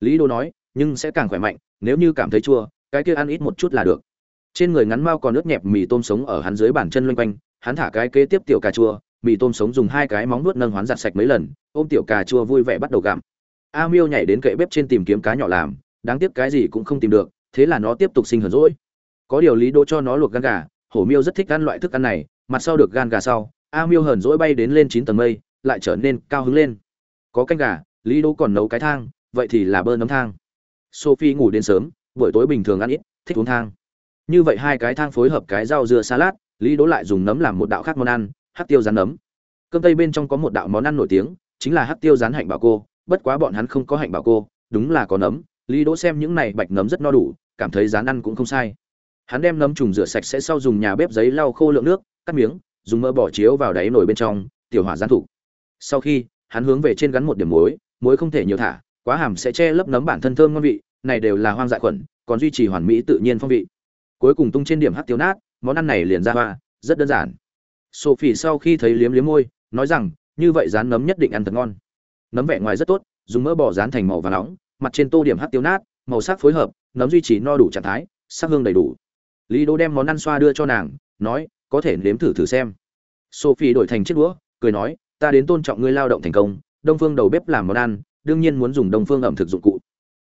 Lý đỗ nói, nhưng sẽ càng khỏe mạnh, nếu như cảm thấy chua, cái kia ăn ít một chút là được. Trên người ngắn mau còn ướt nhẹp mì tôm sống ở hắn dưới bàn chân loanh quanh, hắn thả cái kế tiếp tiểu cà chua, mì tôm sống dùng hai cái móng nuốt nâng hoán giặt sạch mấy lần, ôm tiểu cà chua vui vẻ bắt đầu gặm. A miêu nhảy đến kệ bếp trên tìm kiếm cá nhỏ làm, đáng tiếc cái gì cũng không tìm được thế là nó tiếp tục sinh hờn rỗi có điều lý đỗ cho nó luộc gan gà, hổ miêu rất thích ăn loại thức ăn này, mặt sau được gan gà sau, a miêu hờn rỗi bay đến lên chín tầng mây, lại trở nên cao hứng lên. Có canh gà, lý đỗ còn nấu cái thang, vậy thì là bơ nấm thang. Sophie ngủ đến sớm, buổi tối bình thường ăn ít, thích uống thang. Như vậy hai cái thang phối hợp cái rau dưa salad, lý đỗ lại dùng nấm làm một đạo khác món ăn, hắc tiêu rán nấm. Cơm tây bên trong có một đạo món ăn nổi tiếng, chính là hắc tiêu rán hạnh bảo cô, bất quá bọn hắn không có hạnh bảo cô, đúng là có nấm lý đỗ xem những này bạch nấm rất no đủ, cảm thấy rán ăn cũng không sai. Hắn đem nấm trùng rửa sạch sẽ sau dùng nhà bếp giấy lau khô lượng nước, cắt miếng, dùng mỡ bỏ chiếu vào đáy nồi bên trong, tiểu hỏa gián thủ. Sau khi, hắn hướng về trên gắn một điểm muối muối không thể nhiều thả, quá hàm sẽ che lấp nấm bản thân thơm ngon vị, này đều là hoang dại khuẩn, còn duy trì hoàn mỹ tự nhiên phong vị. Cuối cùng tung trên điểm hắc tiêu nát, món ăn này liền ra hoa, rất đơn giản. Sophie sau khi thấy liếm liếm môi, nói rằng, như vậy rán nấm nhất định ăn thật ngon. Nấm vẻ ngoài rất tốt, dùng mỡ bò rán thành màu vàng nóng mặt trên tô điểm hắc tiêu nát, màu sắc phối hợp, nấm duy trì no đủ trạng thái, sắc hương đầy đủ. Lý đô đem món ăn xoa đưa cho nàng, nói, có thể nếm thử thử xem. Sophie đổi thành chiếc đũa, cười nói, ta đến tôn trọng ngươi lao động thành công, đông phương đầu bếp làm món ăn, đương nhiên muốn dùng đông phương ẩm thực dụng cụ.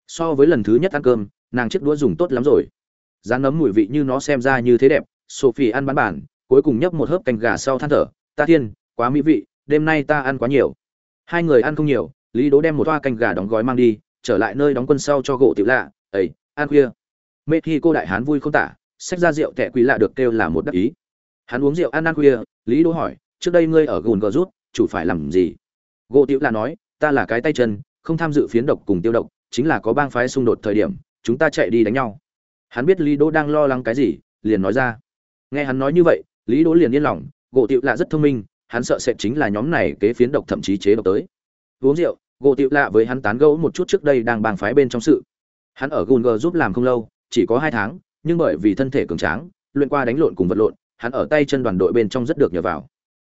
So với lần thứ nhất ăn cơm, nàng chiếc đũa dùng tốt lắm rồi. Rán nấm mùi vị như nó xem ra như thế đẹp, sophie ăn bán bản, cuối cùng nhấp một hớp canh gà sau than thở, ta thiên, quá mỹ vị, đêm nay ta ăn quá nhiều. Hai người ăn không nhiều, lý đố đem một toa canh gà đóng gói mang đi trở lại nơi đóng quân sau cho gỗ tiểu lạ ấy an khuya. Mê khi cô đại hán vui không tả, xách ra rượu tệ quý lạ được kêu là một đắc ý. Hắn uống rượu ăn ăn khuya, lý đố hỏi, trước đây ngươi ở gùn gờ rút, chủ phải làm gì? Gỗ tiểu lạ nói, ta là cái tay chân, không tham dự phiến độc cùng tiêu độc, chính là có bang phái xung đột thời điểm, chúng ta chạy đi đánh nhau. Hắn biết lý đỗ đang lo lắng cái gì, liền nói ra. Nghe hắn nói như vậy, lý đỗ liền yên lòng, gỗ tiểu lạ rất thông minh, hắn sợ sẽ chính là nhóm này kế phiến độc thậm chí chế độc tới. Uống rượu gỗ tiệu lạ với hắn tán gẫu một chút trước đây đang bang phái bên trong sự. Hắn ở gun giúp làm không lâu, chỉ có hai tháng, nhưng bởi vì thân thể cường tráng, luyện qua đánh lộn cùng vật lộn, hắn ở tay chân đoàn đội bên trong rất được nhờ vào.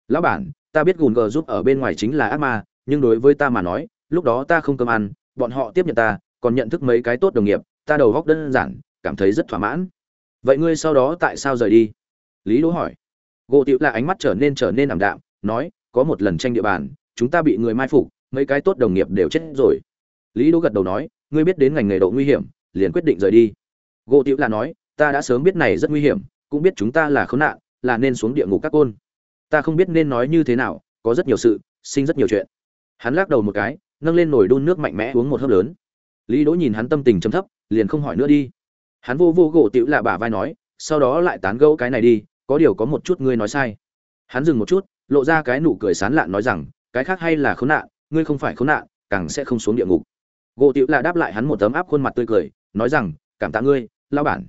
Lão bản, ta biết gùn giúp ở bên ngoài chính là ác ma, nhưng đối với ta mà nói, lúc đó ta không cơm ăn, bọn họ tiếp nhận ta, còn nhận thức mấy cái tốt đồng nghiệp, ta đầu góc đơn giản, cảm thấy rất thỏa mãn. Vậy ngươi sau đó tại sao rời đi? Lý đỗ hỏi. Gỗ tiệu là ánh mắt trở nên trở nên ảm đạm, nói, có một lần tranh địa bàn, chúng ta bị người mai phục mấy cái tốt đồng nghiệp đều chết rồi. Lý đỗ gật đầu nói, ngươi biết đến ngành nghề độ nguy hiểm, liền quyết định rời đi. Gỗ tiểu là nói, ta đã sớm biết này rất nguy hiểm, cũng biết chúng ta là khốn nạn, là nên xuống địa ngục các côn. Ta không biết nên nói như thế nào, có rất nhiều sự, sinh rất nhiều chuyện. Hắn lắc đầu một cái, nâng lên nồi đun nước mạnh mẽ uống một hớp lớn. Lý đỗ nhìn hắn tâm tình chấm thấp, liền không hỏi nữa đi. Hắn vô vô gỗ tiểu là bả vai nói, sau đó lại tán gẫu cái này đi, có điều có một chút ngươi nói sai. Hắn dừng một chút, lộ ra cái nụ cười sán lạn nói rằng, cái khác hay là khốn nạn ngươi không phải khốn nạn, càng sẽ không xuống địa ngục. Gỗ tiểu là đáp lại hắn một tấm áp khuôn mặt tươi cười, nói rằng, cảm tạ ngươi lao bản.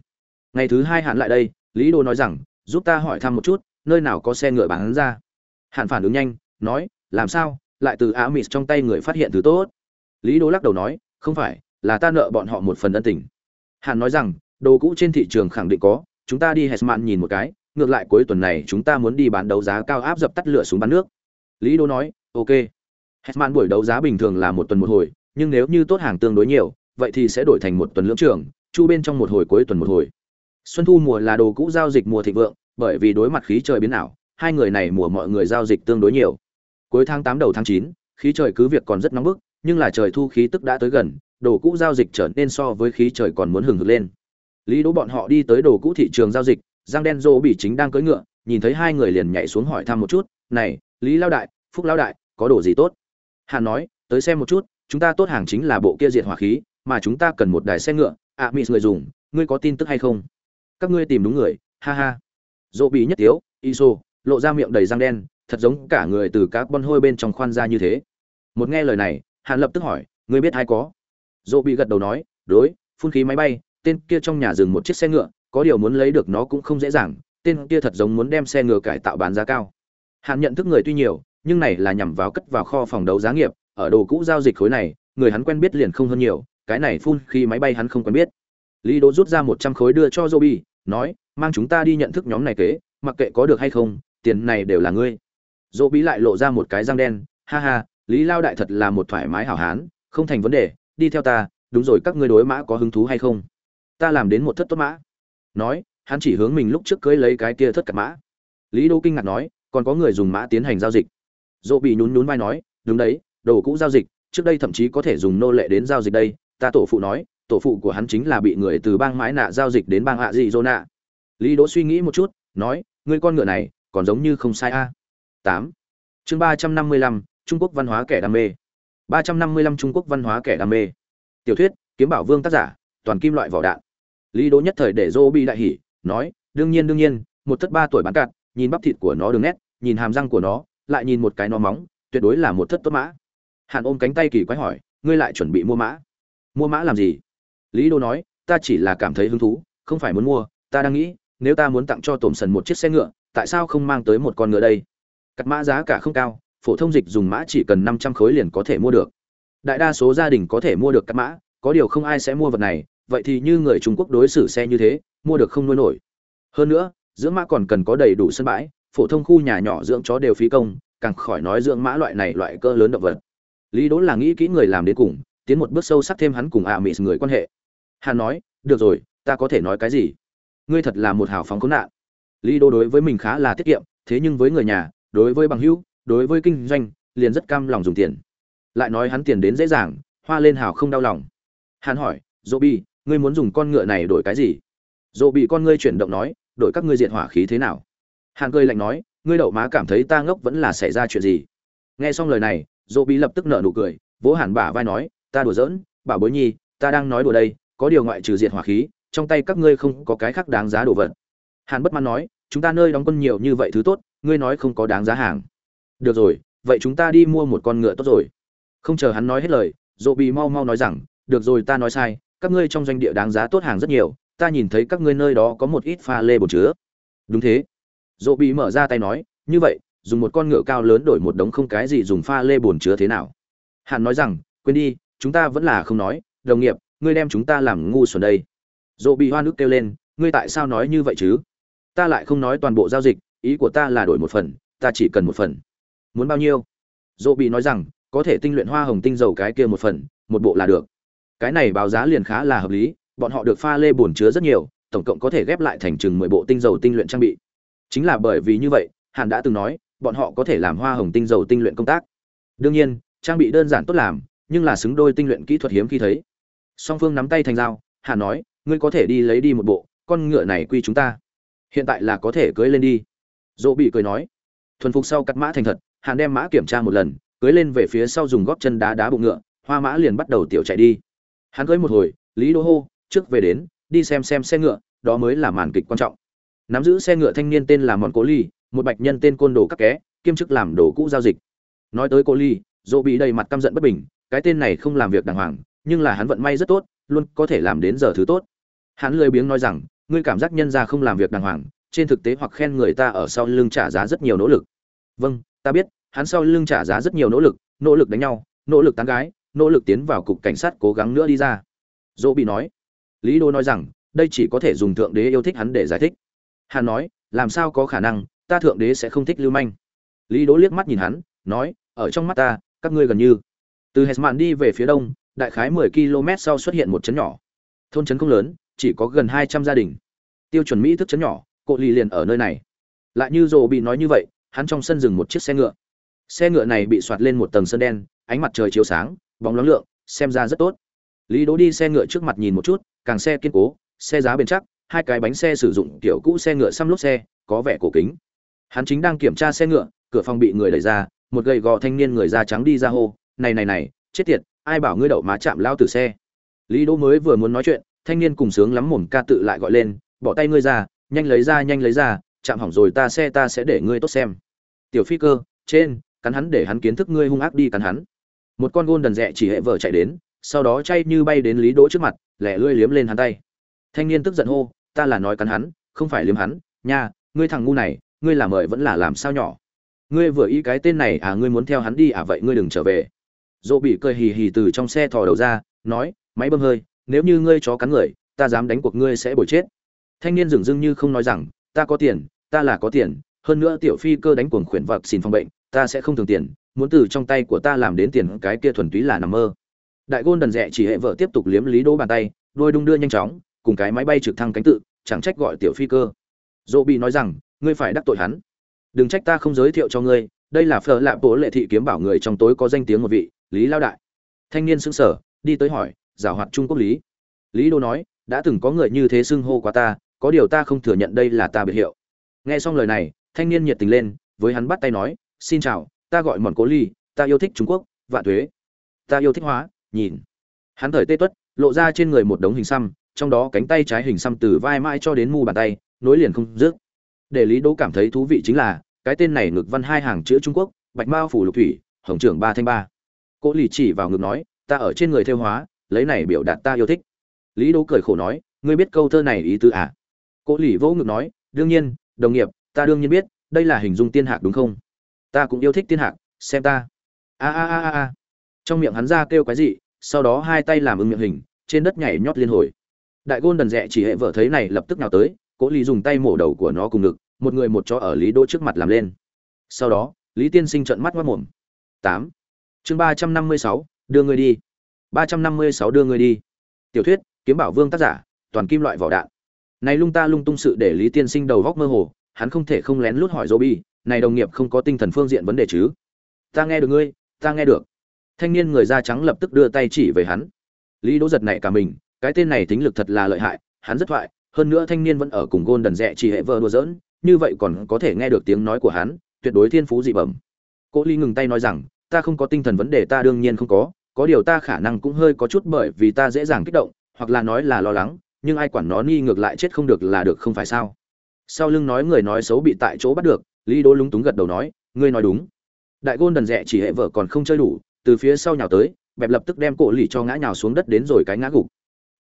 Ngày thứ hai hạn lại đây, lý đô nói rằng, giúp ta hỏi thăm một chút, nơi nào có xe ngựa bán ra? Hạn phản ứng nhanh, nói, làm sao? Lại từ á mịt trong tay người phát hiện thứ tốt. Lý đô lắc đầu nói, không phải, là ta nợ bọn họ một phần ân tình. Hạn nói rằng, đồ cũ trên thị trường khẳng định có, chúng ta đi hesman nhìn một cái, ngược lại cuối tuần này chúng ta muốn đi bán đấu giá cao áp dập tắt lửa súng bắn nước. Lý đô nói, ok. Hetman buổi đấu giá bình thường là một tuần một hồi, nhưng nếu như tốt hàng tương đối nhiều, vậy thì sẽ đổi thành một tuần lưỡng trường chu bên trong một hồi cuối tuần một hồi. Xuân thu mùa là đồ cũ giao dịch mùa thịnh vượng, bởi vì đối mặt khí trời biến ảo, hai người này mùa mọi người giao dịch tương đối nhiều. Cuối tháng tám đầu tháng chín, khí trời cứ việc còn rất nóng bức, nhưng là trời thu khí tức đã tới gần, đồ cũ giao dịch trở nên so với khí trời còn muốn hừng hực lên. Lý đỗ bọn họ đi tới đồ cũ thị trường giao dịch, giang đen dô bị chính đang cưỡi ngựa, nhìn thấy hai người liền nhảy xuống hỏi thăm một chút, này, lý Lão đại, phúc Lão đại, có đồ gì tốt? Hàn nói tới xem một chút chúng ta tốt hàng chính là bộ kia diệt hỏa khí mà chúng ta cần một đài xe ngựa. Ạ à, mỹ người dùng ngươi có tin tức hay không? Các ngươi tìm đúng người ha ha. Dỗ bị nhất tiếu iso lộ ra miệng đầy răng đen thật giống cả người từ các bon hôi bên trong khoan ra như thế. Một nghe lời này hàn lập tức hỏi ngươi biết ai có? Dỗ bị gật đầu nói đối phun khí máy bay tên kia trong nhà dừng một chiếc xe ngựa có điều muốn lấy được nó cũng không dễ dàng tên kia thật giống muốn đem xe ngựa cải tạo bán giá cao. Hàn nhận thức người tuy nhiều nhưng này là nhằm vào cất vào kho phòng đấu giá nghiệp ở đồ cũ giao dịch khối này người hắn quen biết liền không hơn nhiều cái này phun khi máy bay hắn không quen biết. Lý đỗ rút ra một trăm khối đưa cho Zobi, nói mang chúng ta đi nhận thức nhóm này kế mặc kệ có được hay không tiền này đều là ngươi. Zobi lại lộ ra một cái răng đen ha ha lý lao đại thật là một thoải mái hảo hán không thành vấn đề đi theo ta đúng rồi các ngươi đối mã có hứng thú hay không? Ta làm đến một thất tốt mã. Nói hắn chỉ hướng mình lúc trước cưới lấy cái kia thất cặp mã. Lý đỗ kinh ngạc nói còn có người dùng mã tiến hành giao dịch dỗ bị nhún nhún vai nói, đúng đấy, đồ cũ giao dịch, trước đây thậm chí có thể dùng nô lệ đến giao dịch đây. Ta tổ phụ nói, tổ phụ của hắn chính là bị người từ bang mãi nạ giao dịch đến bang hạ dị dô nạ. Lý đỗ suy nghĩ một chút, nói, ngươi con ngựa này, còn giống như không sai a. Tám. Chương ba trăm năm mươi lăm, trung quốc văn hóa kẻ đam mê. Ba trăm năm mươi lăm, trung quốc văn hóa kẻ đam mê. Tiểu thuyết, kiếm bảo vương tác giả, toàn kim loại vỏ đạn. Lý đỗ nhất thời để dô bị đại hỉ, nói, đương nhiên đương nhiên, một thất ba tuổi bán cạn, nhìn bắp thịt của nó đường nét, nhìn hàm răng của nó lại nhìn một cái nó móng, tuyệt đối là một thất tốt mã. Hàn ôm cánh tay kỳ quái hỏi, ngươi lại chuẩn bị mua mã? Mua mã làm gì? Lý đô nói, ta chỉ là cảm thấy hứng thú, không phải muốn mua, ta đang nghĩ, nếu ta muốn tặng cho tổm sần một chiếc xe ngựa, tại sao không mang tới một con ngựa đây? Cắt mã giá cả không cao, phổ thông dịch dùng mã chỉ cần năm trăm khối liền có thể mua được. Đại đa số gia đình có thể mua được cắt mã, có điều không ai sẽ mua vật này, vậy thì như người trung quốc đối xử xe như thế, mua được không nuôi nổi. Hơn nữa dưỡng mã còn cần có đầy đủ sân bãi phổ thông khu nhà nhỏ dưỡng chó đều phí công, càng khỏi nói dưỡng mã loại này loại cơ lớn động vật. Lý đỗ là nghĩ kỹ người làm đến cùng, tiến một bước sâu sắc thêm hắn cùng ạ mỹ người quan hệ. Hắn nói, được rồi, ta có thể nói cái gì? Ngươi thật là một hào phóng khốn nạn. Lý đỗ đối với mình khá là tiết kiệm, thế nhưng với người nhà, đối với bằng hữu, đối với kinh doanh, liền rất cam lòng dùng tiền. Lại nói hắn tiền đến dễ dàng, hoa lên hào không đau lòng. Hắn hỏi, dỗ bi, ngươi muốn dùng con ngựa này đổi cái gì? Dỗ bị con ngươi chuyển động nói, đổi các ngươi diện hỏa khí thế nào? Hàn cười lạnh nói, ngươi đậu má cảm thấy ta ngốc vẫn là xảy ra chuyện gì? Nghe xong lời này, dỗ bị lập tức nở nụ cười, vỗ hàn bả vai nói, ta đùa giỡn, bảo bối nhi, ta đang nói đùa đây, có điều ngoại trừ diệt hỏa khí, trong tay các ngươi không có cái khác đáng giá đồ vật. Hàn bất mãn nói, chúng ta nơi đóng quân nhiều như vậy thứ tốt, ngươi nói không có đáng giá hàng. Được rồi, vậy chúng ta đi mua một con ngựa tốt rồi. Không chờ hắn nói hết lời, dỗ bị mau mau nói rằng, được rồi ta nói sai, các ngươi trong doanh địa đáng giá tốt hàng rất nhiều, ta nhìn thấy các ngươi nơi đó có một ít pha lê bổ chứa. Đúng thế dỗ bị mở ra tay nói, như vậy, dùng một con ngựa cao lớn đổi một đống không cái gì dùng pha lê bồn chứa thế nào? Hàn nói rằng, quên đi, chúng ta vẫn là không nói, đồng nghiệp, ngươi đem chúng ta làm ngu xuẩn đây. Dỗ bị hoa nước kêu lên, ngươi tại sao nói như vậy chứ? Ta lại không nói toàn bộ giao dịch, ý của ta là đổi một phần, ta chỉ cần một phần. Muốn bao nhiêu? Dỗ bị nói rằng, có thể tinh luyện hoa hồng tinh dầu cái kia một phần, một bộ là được. Cái này báo giá liền khá là hợp lý, bọn họ được pha lê bồn chứa rất nhiều, tổng cộng có thể ghép lại thành chừng mười bộ tinh dầu tinh luyện trang bị chính là bởi vì như vậy, hàn đã từng nói, bọn họ có thể làm hoa hồng tinh dầu tinh luyện công tác. Đương nhiên, trang bị đơn giản tốt làm, nhưng là xứng đôi tinh luyện kỹ thuật hiếm khi thấy. Song phương nắm tay thành dao, hàn nói, ngươi có thể đi lấy đi một bộ, con ngựa này quy chúng ta. Hiện tại là có thể cưới lên đi. Dỗ bị cười nói, thuần phục sau cắt mã thành thật, hàn đem mã kiểm tra một lần, cưới lên về phía sau dùng góp chân đá đá bụng ngựa, hoa mã liền bắt đầu tiểu chạy đi. Hắn cưới một hồi, lý đô hô, trước về đến, đi xem xem xe ngựa, đó mới là màn kịch quan trọng nắm giữ xe ngựa thanh niên tên là mòn cố ly, một bạch nhân tên côn đồ các ké, kiêm chức làm đồ cũ giao dịch. Nói tới cố ly, dỗ bị đầy mặt căm giận bất bình, cái tên này không làm việc đàng hoàng, nhưng là hắn vận may rất tốt, luôn có thể làm đến giờ thứ tốt. Hắn lười biếng nói rằng, ngươi cảm giác nhân ra không làm việc đàng hoàng, trên thực tế hoặc khen người ta ở sau lưng trả giá rất nhiều nỗ lực. Vâng ta biết, hắn sau lưng trả giá rất nhiều nỗ lực nỗ lực đánh nhau, nỗ lực tán gái, nỗ lực tiến vào cục cảnh sát cố gắng nữa đi ra. Dỗ bị nói. Lý đô nói rằng, đây chỉ có thể dùng thượng đế yêu thích hắn để giải thích hắn nói, làm sao có khả năng, ta thượng đế sẽ không thích lưu manh. Lý đỗ liếc mắt nhìn hắn, nói, ở trong mắt ta, các ngươi gần như. Từ hesman đi về phía đông, đại khái 10 km sau xuất hiện một trấn nhỏ. Thôn trấn không lớn, chỉ có gần 200 gia đình. Tiêu chuẩn mỹ thức trấn nhỏ, cộ lì liền ở nơi này. Lại như rồ bị nói như vậy, hắn trong sân dừng một chiếc xe ngựa. Xe ngựa này bị soạt lên một tầng sơn đen, ánh mặt trời chiếu sáng, bóng loáng lượng, xem ra rất tốt. Lý đỗ đi xe ngựa trước mặt nhìn một chút, càng xe kiên cố, xe giá bền chắc hai cái bánh xe sử dụng kiểu cũ xe ngựa xăm lốp xe, có vẻ cổ kính. Hắn chính đang kiểm tra xe ngựa, cửa phòng bị người đẩy ra, một gầy gò thanh niên người da trắng đi ra hô, này này này, chết tiệt, ai bảo ngươi đậu má chạm lao từ xe? Lý đỗ mới vừa muốn nói chuyện, thanh niên cùng sướng lắm mồm ca tự lại gọi lên, bỏ tay ngươi ra, nhanh lấy ra, nhanh lấy ra, chạm hỏng rồi ta xe, ta sẽ để ngươi tốt xem. Tiểu phi cơ, trên, cắn hắn để hắn kiến thức ngươi hung ác đi cắn hắn. Một con gôn đần rẽ chỉ hệ vợ chạy đến, sau đó chay như bay đến lý đỗ trước mặt, lẻ lươi liếm lên hắn tay. Thanh niên tức giận hô ta là nói cắn hắn, không phải liếm hắn, nha, ngươi thằng ngu này, ngươi làm mời vẫn là làm sao nhỏ. Ngươi vừa ý cái tên này à ngươi muốn theo hắn đi à vậy ngươi đừng trở về. Dỗ bị cười hì hì từ trong xe thò đầu ra, nói, máy bơm hơi, nếu như ngươi chó cắn người, ta dám đánh cuộc ngươi sẽ bồi chết. Thanh niên dừng dưng như không nói rằng, ta có tiền, ta là có tiền, hơn nữa tiểu phi cơ đánh cuồng khuyển vật xin phòng bệnh, ta sẽ không thường tiền, muốn từ trong tay của ta làm đến tiền, cái kia thuần túy là nằm mơ. Đại gôn đần rẽ chỉ hệ vợ tiếp tục liếm lý đỗ bàn tay, đôi đung đưa nhanh chóng cùng cái máy bay trực thăng cánh tự, chẳng trách gọi tiểu phi cơ. Dỗ bị nói rằng, ngươi phải đắc tội hắn. Đừng trách ta không giới thiệu cho ngươi, đây là phở lạ bố lệ thị kiếm bảo người trong tối có danh tiếng một vị, lý lao đại. Thanh niên xưng sở đi tới hỏi, giảo hoạt trung quốc lý? Lý đô nói, đã từng có người như thế xưng hô qua ta, có điều ta không thừa nhận đây là ta biệt hiệu. Nghe xong lời này, thanh niên nhiệt tình lên, với hắn bắt tay nói, xin chào, ta gọi mòn cố ly, ta yêu thích trung quốc, vạn thuế. Ta yêu thích hóa, nhìn. Hắn thời tê tuất, lộ ra trên người một đống hình xăm trong đó cánh tay trái hình xăm từ vai mãi cho đến mu bàn tay, nối liền không dứt. Để lý đỗ cảm thấy thú vị chính là, cái tên này ngực văn hai hàng chữ trung quốc, bạch mao phủ lục thủy, hồng trưởng ba thanh ba. Cỗ lì chỉ vào ngực nói, ta ở trên người theo hóa, lấy này biểu đạt ta yêu thích. Lý đỗ cười khổ nói, ngươi biết câu thơ này ý tứ à? Cỗ lì vỗ ngực nói, đương nhiên, đồng nghiệp, ta đương nhiên biết, đây là hình dung tiên hạc đúng không? Ta cũng yêu thích tiên hạc, xem ta. A a a a trong miệng hắn ra kêu cái gì sau đó hai tay làm ưng miệng hình, trên đất nhảy nhót liên hồi đại gôn đần rẽ chỉ hệ vợ thấy này lập tức nào tới, cố lý dùng tay mổ đầu của nó cùng ngực, một người một chó ở lý đỗ trước mặt làm lên. Sau đó, lý tiên sinh trợn mắt mất mồm. Tám. Chương ba trăm năm mươi sáu, đưa người đi. Ba trăm năm mươi sáu, đưa người đi. Tiểu thuyết, kiếm bảo vương tác giả, toàn kim loại vỏ đạn. Này lung ta lung tung sự để lý tiên sinh đầu góc mơ hồ, hắn không thể không lén lút hỏi dô bi này đồng nghiệp không có tinh thần phương diện vấn đề chứ? Ta nghe được ngươi, ta nghe được. Thanh niên người da trắng lập tức đưa tay chỉ về hắn. Lý đỗ giật này cả mình cái tên này tính lực thật là lợi hại, hắn rất thoại, hơn nữa thanh niên vẫn ở cùng gôn đần rẽ chỉ hệ vợ đùa giỡn, như vậy còn có thể nghe được tiếng nói của hắn, tuyệt đối thiên phú dị bẩm. Cố ly ngừng tay nói rằng, ta không có tinh thần vấn đề ta đương nhiên không có có điều ta khả năng cũng hơi có chút bởi vì ta dễ dàng kích động, hoặc là nói là lo lắng, nhưng ai quản nó ni ngược lại chết không được là được không phải sao? Sau lưng nói người nói xấu bị tại chỗ bắt được, lý đỗ lúng túng gật đầu nói, ngươi nói đúng. Đại gôn đần rẽ chỉ hệ vợ còn không chơi đủ, từ phía sau nhào tới, bẹp lập tức đem cổ lì cho ngã nhào xuống đất đến rồi cái ngã gục.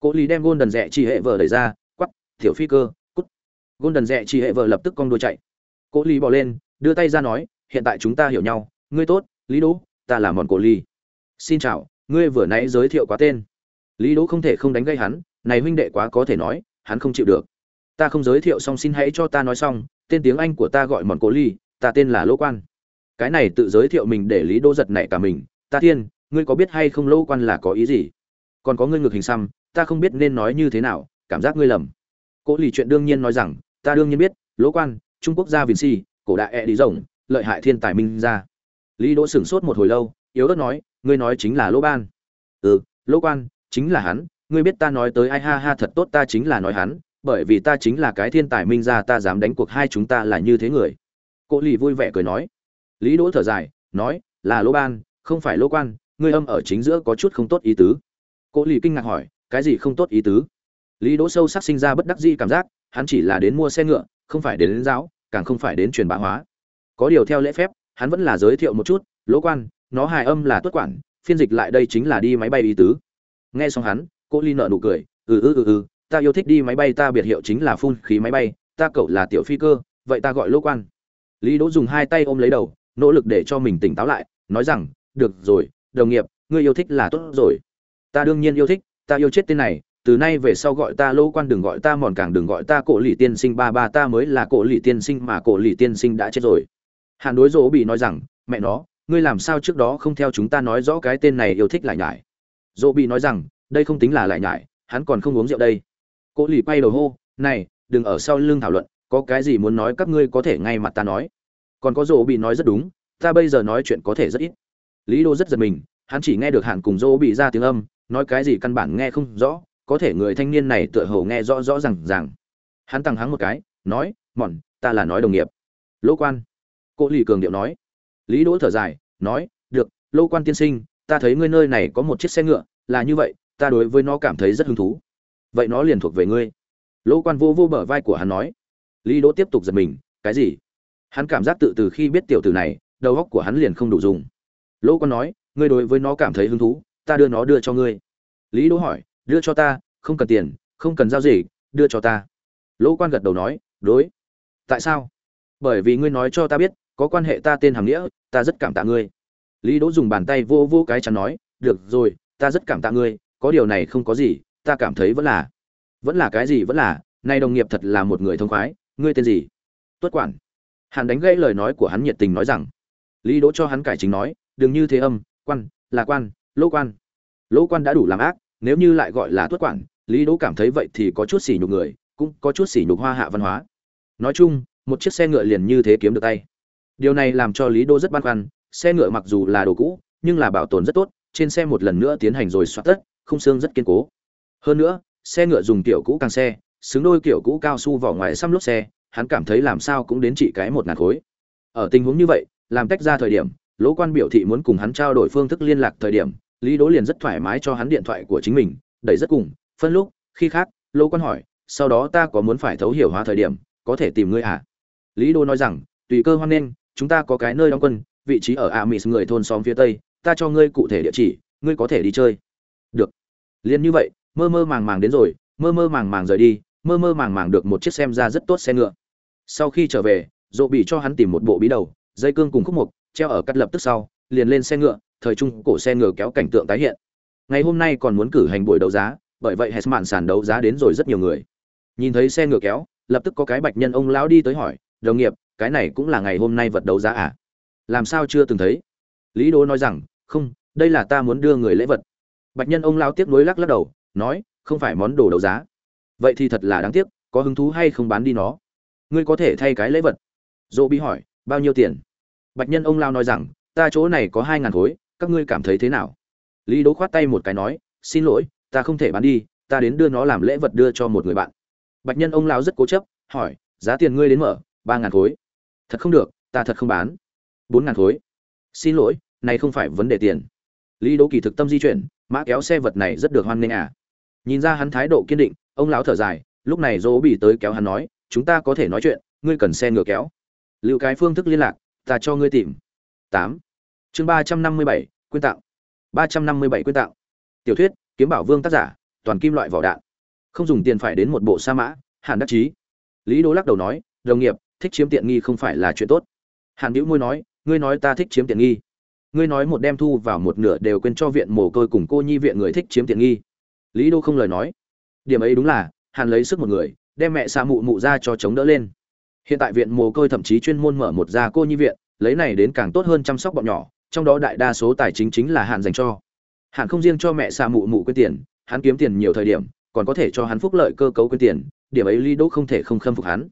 Cố Lý đem gôn đần rẽ chỉ hệ vợ đẩy ra quắp tiểu phi cơ cút. Gôn đần rẽ chỉ hệ vợ lập tức cong đuôi chạy. Cố Lý bỏ lên đưa tay ra nói hiện tại chúng ta hiểu nhau ngươi tốt lý đỗ ta là mòn cổ Lý. xin chào ngươi vừa nãy giới thiệu quá tên. Lý đỗ không thể không đánh gây hắn này huynh đệ quá có thể nói hắn không chịu được. Ta không giới thiệu xong xin hãy cho ta nói xong tên tiếng anh của ta gọi mòn cổ Lý, ta tên là Lô quan. Cái này tự giới thiệu mình để lý đỗ giật nảy cả mình ta thiên ngươi có biết hay không Lô quan là có ý gì? Còn có ngươi ngược hình xăm ta không biết nên nói như thế nào cảm giác ngươi lầm. Cố lì chuyện đương nhiên nói rằng ta đương nhiên biết lỗ quan trung quốc gia si, cổ đại e đi rồng lợi hại thiên tài minh ra lý đỗ sửng sốt một hồi lâu yếu ớt nói ngươi nói chính là lỗ ban. Ừ lỗ quan chính là hắn ngươi biết ta nói tới ai ha ha thật tốt ta chính là nói hắn bởi vì ta chính là cái thiên tài minh ra ta dám đánh cuộc hai chúng ta là như thế người. Cố lì vui vẻ cười nói. Lý đỗ thở dài nói là lỗ ban không phải lỗ quan ngươi âm ở chính giữa có chút không tốt ý tứ. Cố lì kinh ngạc hỏi cái gì không tốt ý tứ? Lý đỗ sâu sắc sinh ra bất đắc dĩ cảm giác hắn chỉ là đến mua xe ngựa không phải đến, đến giáo càng không phải đến truyền bá hóa. Có điều theo lễ phép hắn vẫn là giới thiệu một chút lỗ quan nó hài âm là tuất quản phiên dịch lại đây chính là đi máy bay ý tứ. Nghe xong hắn cô ly nợ nụ cười ừ ừ ừ ừ ta yêu thích đi máy bay ta biệt hiệu chính là phun khí máy bay ta cậu là tiểu phi cơ vậy ta gọi lỗ quan. Lý đỗ dùng hai tay ôm lấy đầu nỗ lực để cho mình tỉnh táo lại nói rằng được rồi đồng nghiệp ngươi yêu thích là tốt rồi. Ta đương nhiên yêu thích ta yêu chết tên này, từ nay về sau gọi ta lỗ quan đừng gọi ta mòn càng đừng gọi ta cổ lì tiên sinh, ba ba ta mới là cổ lì tiên sinh mà cổ lì tiên sinh đã chết rồi. Hàn đối dỗ bị nói rằng, mẹ nó, ngươi làm sao trước đó không theo chúng ta nói rõ cái tên này yêu thích lại nhải? Dỗ bị nói rằng, đây không tính là lại nhải, hắn còn không uống rượu đây. Cổ lì quay đầu hô, này, đừng ở sau lưng thảo luận, có cái gì muốn nói các ngươi có thể ngay mặt ta nói. Còn có dỗ bị nói rất đúng, ta bây giờ nói chuyện có thể rất ít. Lý đô rất giật mình, hắn chỉ nghe được hàn cùng dỗ bị ra tiếng âm nói cái gì căn bản nghe không rõ, có thể người thanh niên này tựa hồ nghe rõ rõ rằng rằng hắn tăng hắng một cái, nói mòn ta là nói đồng nghiệp. Lỗ quan. Cô lì cường điệu nói. Lý đỗ thở dài, nói, được lỗ quan tiên sinh, ta thấy ngươi nơi này có một chiếc xe ngựa, là như vậy, ta đối với nó cảm thấy rất hứng thú. Vậy nó liền thuộc về ngươi. Lỗ quan vô vô bờ vai của hắn nói. Lý đỗ tiếp tục giật mình, cái gì? Hắn cảm giác tự từ khi biết tiểu tử này, đầu óc của hắn liền không đủ dùng. Lỗ quan nói, ngươi đối với nó cảm thấy hứng thú ta đưa nó đưa cho ngươi. Lý đỗ hỏi, đưa cho ta, không cần tiền, không cần giao gì đưa cho ta. Lỗ quan gật đầu nói, đối. Tại sao? Bởi vì ngươi nói cho ta biết, có quan hệ ta tên hàm nghĩa, ta rất cảm tạ ngươi. Lý đỗ dùng bàn tay vô vô cái chắn nói, được rồi, ta rất cảm tạ ngươi, có điều này không có gì, ta cảm thấy vẫn là vẫn là cái gì vẫn là, nay đồng nghiệp thật là một người thông khoái, ngươi tên gì? Tuất quản. Hàn đánh gãy lời nói của hắn nhiệt tình nói rằng, lý đỗ cho hắn cải chính nói, đừng như thế âm, quan, là quan lỗ quan. Lỗ quan đã đủ làm ác, nếu như lại gọi là tuất quản, lý đỗ cảm thấy vậy thì có chút xỉ nhục người, cũng có chút xỉ nhục hoa hạ văn hóa. Nói chung, một chiếc xe ngựa liền như thế kiếm được tay. Điều này làm cho lý đỗ rất băn khoăn, xe ngựa mặc dù là đồ cũ, nhưng là bảo tồn rất tốt, trên xe một lần nữa tiến hành rồi soát tất, không xương rất kiên cố. Hơn nữa, xe ngựa dùng kiểu cũ càng xe, xứng đôi kiểu cũ cao su vỏ ngoài xăm lốp xe, hắn cảm thấy làm sao cũng đến trị cái một ngàn khối. Ở tình huống như vậy, làm tách ra thời điểm lỗ quan biểu thị muốn cùng hắn trao đổi phương thức liên lạc thời điểm, lý đỗ liền rất thoải mái cho hắn điện thoại của chính mình, đẩy rất cùng, phân lúc, khi khác, lỗ quan hỏi, sau đó ta có muốn phải thấu hiểu hóa thời điểm, có thể tìm ngươi à? Lý đỗ nói rằng, tùy cơ hoan nghênh, chúng ta có cái nơi đóng quân, vị trí ở amis người thôn xóm phía tây, ta cho ngươi cụ thể địa chỉ, ngươi có thể đi chơi. Được. Liền như vậy, mơ mơ màng màng đến rồi, mơ mơ màng màng rời đi, mơ mơ màng màng được một chiếc xem ra rất tốt xe ngựa. Sau khi trở về, dỗ bị cho hắn tìm một bộ bí đầu, dây cương cùng khúc mục treo ở cắt lập tức sau, liền lên xe ngựa, thời trung cổ xe ngựa kéo cảnh tượng tái hiện. Ngày hôm nay còn muốn cử hành buổi đấu giá, bởi vậy hết mạn sàn đấu giá đến rồi rất nhiều người. Nhìn thấy xe ngựa kéo, lập tức có cái bạch nhân ông lão đi tới hỏi, đồng nghiệp, cái này cũng là ngày hôm nay vật đấu giá à? Làm sao chưa từng thấy? Lý đô nói rằng, không, đây là ta muốn đưa người lễ vật. Bạch nhân ông lão tiếc nuối lắc lắc đầu, nói, không phải món đồ đấu giá. Vậy thì thật là đáng tiếc, có hứng thú hay không bán đi nó? Ngươi có thể thay cái lễ vật. Dỗ bi hỏi, bao nhiêu tiền? Bạch nhân ông lao nói rằng, ta chỗ này có hai ngàn khối, các ngươi cảm thấy thế nào? Lý đỗ khoát tay một cái nói, xin lỗi, ta không thể bán đi, ta đến đưa nó làm lễ vật đưa cho một người bạn. Bạch nhân ông lao rất cố chấp, hỏi, giá tiền ngươi đến mở, ba ngàn khối. Thật không được, ta thật không bán. Bốn ngàn khối. Xin lỗi, này không phải vấn đề tiền. Lý đỗ kỳ thực tâm di chuyển, mã kéo xe vật này rất được hoan nghênh à. Nhìn ra hắn thái độ kiên định, ông lão thở dài, lúc này dỗ bị tới kéo hắn nói, chúng ta có thể nói chuyện, ngươi cần xe ngựa kéo. Lưu cái phương thức liên lạc ta cho ngươi tìm. Tám. Chương ba trăm năm mươi bảy, quyên tặng ba trăm năm mươi bảy quyên tặng tiểu thuyết, kiếm bảo vương tác giả, toàn kim loại vỏ đạn. Không dùng tiền phải đến một bộ sa mã, hàn đắc chí. Lý đô lắc đầu nói, đồng nghiệp, thích chiếm tiện nghi không phải là chuyện tốt. Hàn Dữu môi nói, ngươi nói ta thích chiếm tiện nghi. Ngươi nói một đem thu vào một nửa đều quên cho viện mồ côi cùng cô nhi viện người thích chiếm tiện nghi. Lý đô không lời nói. Điểm ấy đúng là, hàn lấy sức một người, đem mẹ xa mụ mụ ra cho chống đỡ lên hiện tại viện mồ côi thậm chí chuyên môn mở một gia cô nhi viện, lấy này đến càng tốt hơn chăm sóc bọn nhỏ, trong đó đại đa số tài chính chính là hạn dành cho. Hạn không riêng cho mẹ xa mụ mụ quyên tiền, hắn kiếm tiền nhiều thời điểm, còn có thể cho hắn phúc lợi cơ cấu quyên tiền, điểm ấy lý đỗ không thể không khâm phục hắn.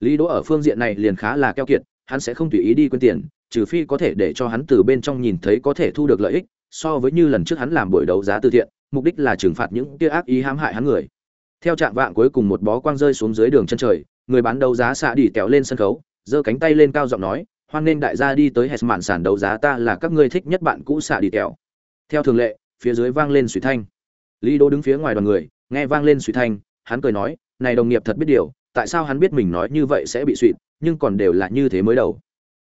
Lý đỗ ở phương diện này liền khá là keo kiệt, hắn sẽ không tùy ý đi quyên tiền, trừ phi có thể để cho hắn từ bên trong nhìn thấy có thể thu được lợi ích, so với như lần trước hắn làm buổi đấu giá từ thiện, mục đích là trừng phạt những kia ác ý hãm hại hắn người. Theo trạng vạng cuối cùng một bó quang rơi xuống dưới đường chân trời người bán đấu giá xạ đi kéo lên sân khấu giơ cánh tay lên cao giọng nói hoan nên đại gia đi tới hẹn mạn sàn đấu giá ta là các ngươi thích nhất bạn cũ xạ đi kéo theo thường lệ phía dưới vang lên suy thanh. Lý đô đứng phía ngoài đoàn người nghe vang lên suy thanh hắn cười nói này đồng nghiệp thật biết điều tại sao hắn biết mình nói như vậy sẽ bị suy, nhưng còn đều là như thế mới đầu.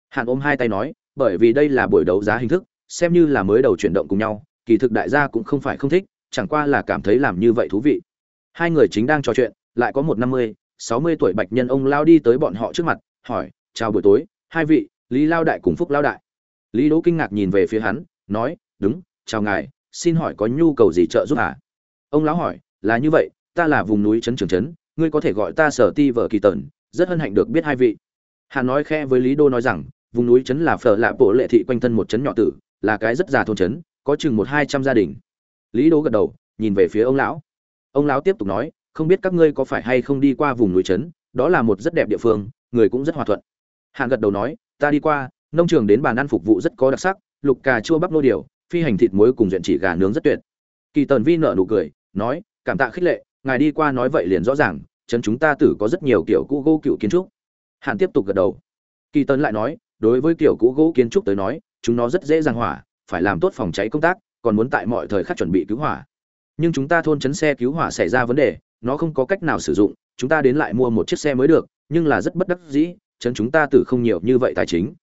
Hạn ôm hai tay nói bởi vì đây là buổi đấu giá hình thức xem như là mới đầu chuyển động cùng nhau kỳ thực đại gia cũng không phải không thích chẳng qua là cảm thấy làm như vậy thú vị. Hai người chính đang trò chuyện lại có một năm mươi sáu mươi tuổi bạch nhân ông lao đi tới bọn họ trước mặt, hỏi, chào buổi tối, hai vị, lý lao đại cùng phúc lao đại. Lý đỗ kinh ngạc nhìn về phía hắn, nói, đúng, chào ngài, xin hỏi có nhu cầu gì trợ giúp à ông lão hỏi, là như vậy, ta là vùng núi trấn trường trấn, ngươi có thể gọi ta sở ti vợ kỳ tần rất hân hạnh được biết hai vị. Hắn nói khe với lý đô nói rằng, vùng núi trấn là phở lạ bộ lệ thị quanh thân một trấn nhỏ tử, là cái rất già thôn trấn, có chừng một hai trăm gia đình. Lý đô gật đầu, nhìn về phía ông lão. Ông lão tiếp tục nói không biết các ngươi có phải hay không đi qua vùng núi trấn, đó là một rất đẹp địa phương, người cũng rất hòa thuận. Hạn gật đầu nói, ta đi qua, nông trường đến bàn ăn phục vụ rất có đặc sắc, lục cà chua bắp nô điều, phi hành thịt muối cùng duyện chỉ gà nướng rất tuyệt. Kỳ tần vi nở nụ cười, nói, cảm tạ khích lệ, ngài đi qua nói vậy liền rõ ràng, trấn chúng ta tử có rất nhiều kiểu cũ gỗ cựu kiến trúc. Hạn tiếp tục gật đầu. Kỳ tần lại nói, đối với kiểu cũ gỗ kiến trúc tới nói, chúng nó rất dễ dàng hỏa, phải làm tốt phòng cháy công tác, còn muốn tại mọi thời khắc chuẩn bị cứu hỏa. Nhưng chúng ta thôn chấn xe cứu hỏa xảy ra vấn đề nó không có cách nào sử dụng, chúng ta đến lại mua một chiếc xe mới được, nhưng là rất bất đắc dĩ, chấn chúng ta tử không nhiều như vậy tài chính.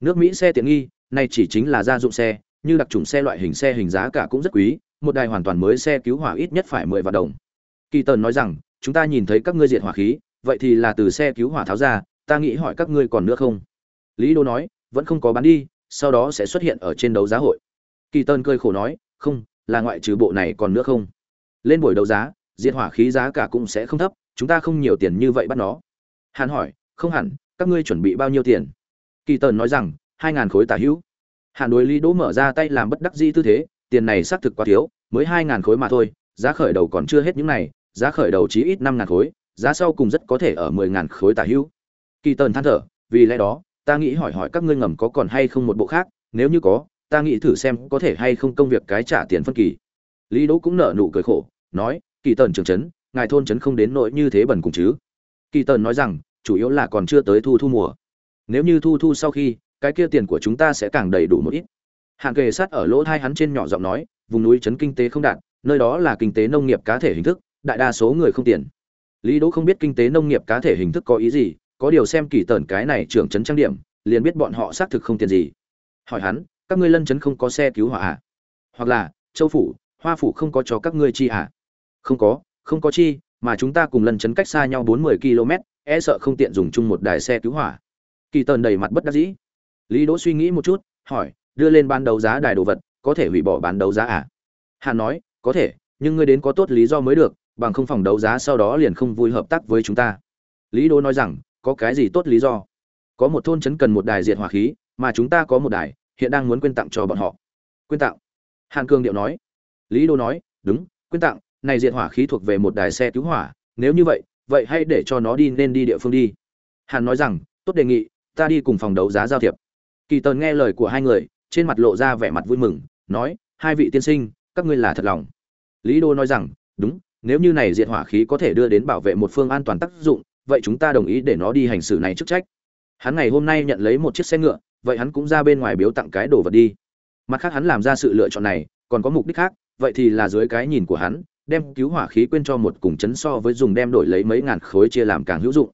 Nước mỹ xe tiện nghi, này chỉ chính là gia dụng xe, như đặc trùng xe loại hình xe hình giá cả cũng rất quý, một đài hoàn toàn mới xe cứu hỏa ít nhất phải mười vạn đồng. Kỳ tần nói rằng, chúng ta nhìn thấy các ngươi diệt hỏa khí, vậy thì là từ xe cứu hỏa tháo ra, ta nghĩ hỏi các ngươi còn nữa không? Lý đô nói, vẫn không có bán đi, sau đó sẽ xuất hiện ở trên đấu giá hội. Kỳ tần cười khổ nói, không, là ngoại trừ bộ này còn nữa không? Lên buổi đấu giá diệt hỏa khí giá cả cũng sẽ không thấp, chúng ta không nhiều tiền như vậy bắt nó. Hàn hỏi, không hẳn, các ngươi chuẩn bị bao nhiêu tiền? Kỳ tần nói rằng, hai ngàn khối tả hữu. Hàn đối lý đỗ mở ra tay làm bất đắc dĩ tư thế, tiền này xác thực quá thiếu, mới hai ngàn khối mà thôi, giá khởi đầu còn chưa hết những này, giá khởi đầu chỉ ít năm ngàn khối, giá sau cùng rất có thể ở mười ngàn khối tả hữu. Kỳ tần than thở, vì lẽ đó, ta nghĩ hỏi hỏi các ngươi ngầm có còn hay không một bộ khác, nếu như có, ta nghĩ thử xem có thể hay không công việc cái trả tiền phân kỳ. Lý đỗ cũng nở nụ cười khổ, nói kỳ tần trưởng trấn, ngài thôn trấn không đến nỗi như thế bẩn cùng chứ? Kỳ tần nói rằng, chủ yếu là còn chưa tới thu thu mùa. Nếu như thu thu sau khi, cái kia tiền của chúng ta sẽ càng đầy đủ một ít. Hạng kề sát ở lỗ thai hắn trên nhỏ giọng nói, vùng núi trấn kinh tế không đạt, nơi đó là kinh tế nông nghiệp cá thể hình thức, đại đa số người không tiền lý đỗ không biết kinh tế nông nghiệp cá thể hình thức có ý gì, có điều xem kỳ tần cái này trưởng trấn trang điểm, liền biết bọn họ xác thực không tiền gì. Hỏi hắn, các ngươi lân trấn không có xe cứu hỏa à? hoặc là, châu phủ, hoa phủ không có cho các ngươi chi à? Không có không có chi, mà chúng ta cùng lần chấn cách xa nhau bốn mươi km e sợ không tiện dùng chung một đài xe cứu hỏa. Kỳ tần đầy mặt bất đắc dĩ. Lý đỗ suy nghĩ một chút, hỏi, đưa lên ban đấu giá đài đồ vật, có thể hủy bỏ bán đấu giá à? Hàn nói, có thể, nhưng ngươi đến có tốt lý do mới được, bằng không phòng đấu giá sau đó liền không vui hợp tác với chúng ta. Lý đỗ nói rằng, có cái gì tốt lý do? Có một thôn trấn cần một đài diệt hỏa khí, mà chúng ta có một đài, hiện đang muốn quyên tặng cho bọn họ. Quyên tặng. Hàn cương điệu nói. Lý đỗ nói, đúng quyên tặng này diệt hỏa khí thuộc về một đài xe cứu hỏa, nếu như vậy vậy hãy để cho nó đi nên đi địa phương đi. Hàn nói rằng, tốt đề nghị, ta đi cùng phòng đấu giá giao thiệp. Kỳ tần nghe lời của hai người, trên mặt lộ ra vẻ mặt vui mừng, nói, hai vị tiên sinh, các ngươi là thật lòng. Lý đô nói rằng, đúng, nếu như này diệt hỏa khí có thể đưa đến bảo vệ một phương an toàn tác dụng, vậy chúng ta đồng ý để nó đi hành xử này chức trách. Hắn ngày hôm nay nhận lấy một chiếc xe ngựa, vậy hắn cũng ra bên ngoài biếu tặng cái đồ vật đi. Mặt khác hắn làm ra sự lựa chọn này, còn có mục đích khác, vậy thì là dưới cái nhìn của hắn đem cứu hỏa khí quên cho một cùng chấn so với dùng đem đổi lấy mấy ngàn khối chia làm càng hữu dụng.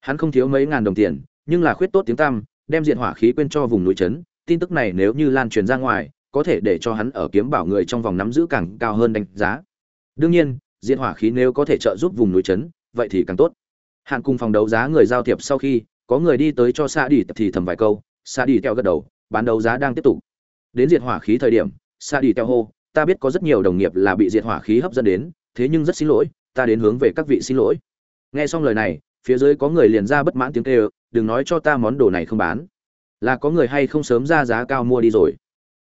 Hắn không thiếu mấy ngàn đồng tiền, nhưng là khuyết tốt tiếng tăm, đem diện hỏa khí quên cho vùng núi chấn, tin tức này nếu như lan truyền ra ngoài, có thể để cho hắn ở kiếm bảo người trong vòng nắm giữ càng cao hơn đánh giá. Đương nhiên, diện hỏa khí nếu có thể trợ giúp vùng núi chấn, vậy thì càng tốt. Hạn cùng phòng đấu giá người giao thiệp sau khi, có người đi tới cho Sa Đi thì thầm vài câu, Sa Đi theo gật đầu, bán đấu giá đang tiếp tục. Đến diệt hỏa khí thời điểm, Sa Đi theo hô, ta biết có rất nhiều đồng nghiệp là bị diệt hỏa khí hấp dẫn đến thế nhưng rất xin lỗi ta đến hướng về các vị xin lỗi. Nghe xong lời này phía dưới có người liền ra bất mãn tiếng kêu đừng nói cho ta món đồ này không bán. Là có người hay không sớm ra giá cao mua đi rồi.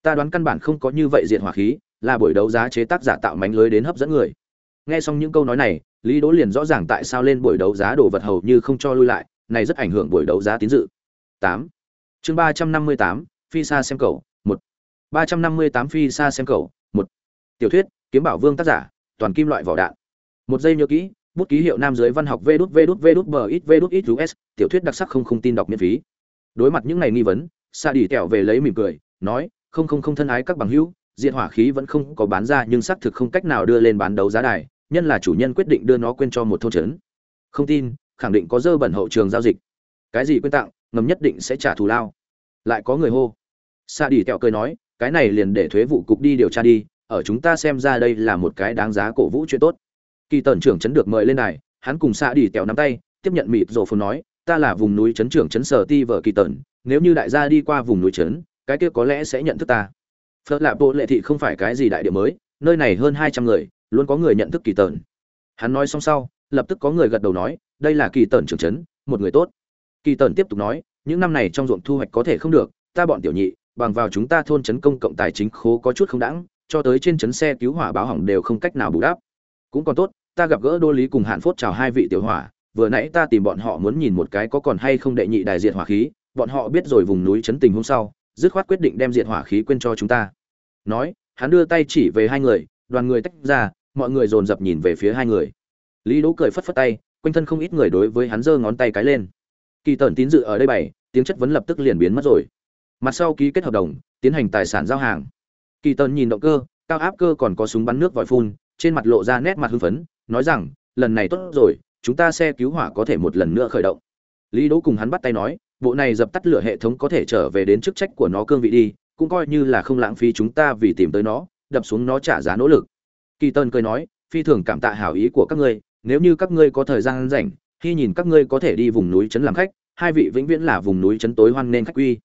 Ta đoán căn bản không có như vậy diệt hỏa khí là buổi đấu giá chế tác giả tạo mánh lưới đến hấp dẫn người. Nghe xong những câu nói này lý đỗ liền rõ ràng tại sao lên buổi đấu giá đồ vật hầu như không cho lui lại này rất ảnh hưởng buổi đấu giá tín dự. 8. chương 358, phi xa xem cầu 1. 358 phi xa xem cầu tiểu thuyết, kiếm bảo vương tác giả, toàn kim loại vỏ đạn. Một giây nhớ kỹ, bút ký hiệu nam giới văn học vê đút vê đút vê đút bờ ít vê đút ít us tiểu thuyết đặc sắc không không tin đọc miễn phí. Đối mặt những ngày nghi vấn, sa đi tẹo về lấy mỉm cười, nói, không không không thân ái các bằng hữu, diện hỏa khí vẫn không có bán ra nhưng xác thực không cách nào đưa lên bán đấu giá đài, nhân là chủ nhân quyết định đưa nó quên cho một thôn trấn. Không tin, khẳng định có dơ bẩn hậu trường giao dịch. Cái gì quên tặng, ngầm nhất định sẽ trả thù lao. Lại có người hô. Sa đi tẹo cười nói, cái này liền để thuế vụ cục đi điều tra đi ở chúng ta xem ra đây là một cái đáng giá cổ vũ chuyện tốt. Kỳ tần trưởng chấn được mời lên này hắn cùng xạ đi tèo nắm tay, tiếp nhận mịt rổ phồn nói, ta là vùng núi chấn trưởng chấn sở ti vợ kỳ tần, nếu như đại gia đi qua vùng núi chấn, cái kia có lẽ sẽ nhận thức ta. Phật lạp bộ lệ thị không phải cái gì đại địa mới, nơi này hơn hai trăm người, luôn có người nhận thức kỳ tần. Hắn nói xong sau, lập tức có người gật đầu nói, đây là kỳ tần trưởng chấn, một người tốt. Kỳ tần tiếp tục nói, những năm này trong ruộng thu hoạch có thể không được, ta bọn tiểu nhị, bằng vào chúng ta thôn trấn công cộng tài chính khố có chút không đáng cho tới trên chấn xe cứu hỏa báo hỏng đều không cách nào bù đắp. Cũng còn tốt, ta gặp gỡ đô lý cùng hạn phốt chào hai vị tiểu hỏa, vừa nãy ta tìm bọn họ muốn nhìn một cái có còn hay không đệ nhị đại diện hỏa khí, bọn họ biết rồi vùng núi chấn tình hôm sau, dứt khoát quyết định đem diện hỏa khí quên cho chúng ta. Nói, hắn đưa tay chỉ về hai người, đoàn người tách ra, mọi người dồn dập nhìn về phía hai người. Lý đỗ cười phất phất tay, quanh thân không ít người đối với hắn giơ ngón tay cái lên. Kỳ tần tín dự ở đây bảy tiếng chất vấn lập tức liền biến mất rồi. Mặt sau ký kết hợp đồng, tiến hành tài sản giao hàng kỳ tần nhìn động cơ, cao áp cơ còn có súng bắn nước vòi phun, trên mặt lộ ra nét mặt hưng phấn, nói rằng, lần này tốt rồi, chúng ta xe cứu hỏa có thể một lần nữa khởi động. Lý đỗ cùng hắn bắt tay nói, bộ này dập tắt lửa hệ thống có thể trở về đến chức trách của nó cương vị đi, cũng coi như là không lãng phí chúng ta vì tìm tới nó, đập xuống nó trả giá nỗ lực. Kỳ Tần cười nói, phi thường cảm tạ hảo ý của các ngươi, nếu như các ngươi có thời gian rảnh, khi nhìn các ngươi có thể đi vùng núi trấn làm khách, hai vị vĩnh viễn là vùng núi trấn tối hoan nên khách quy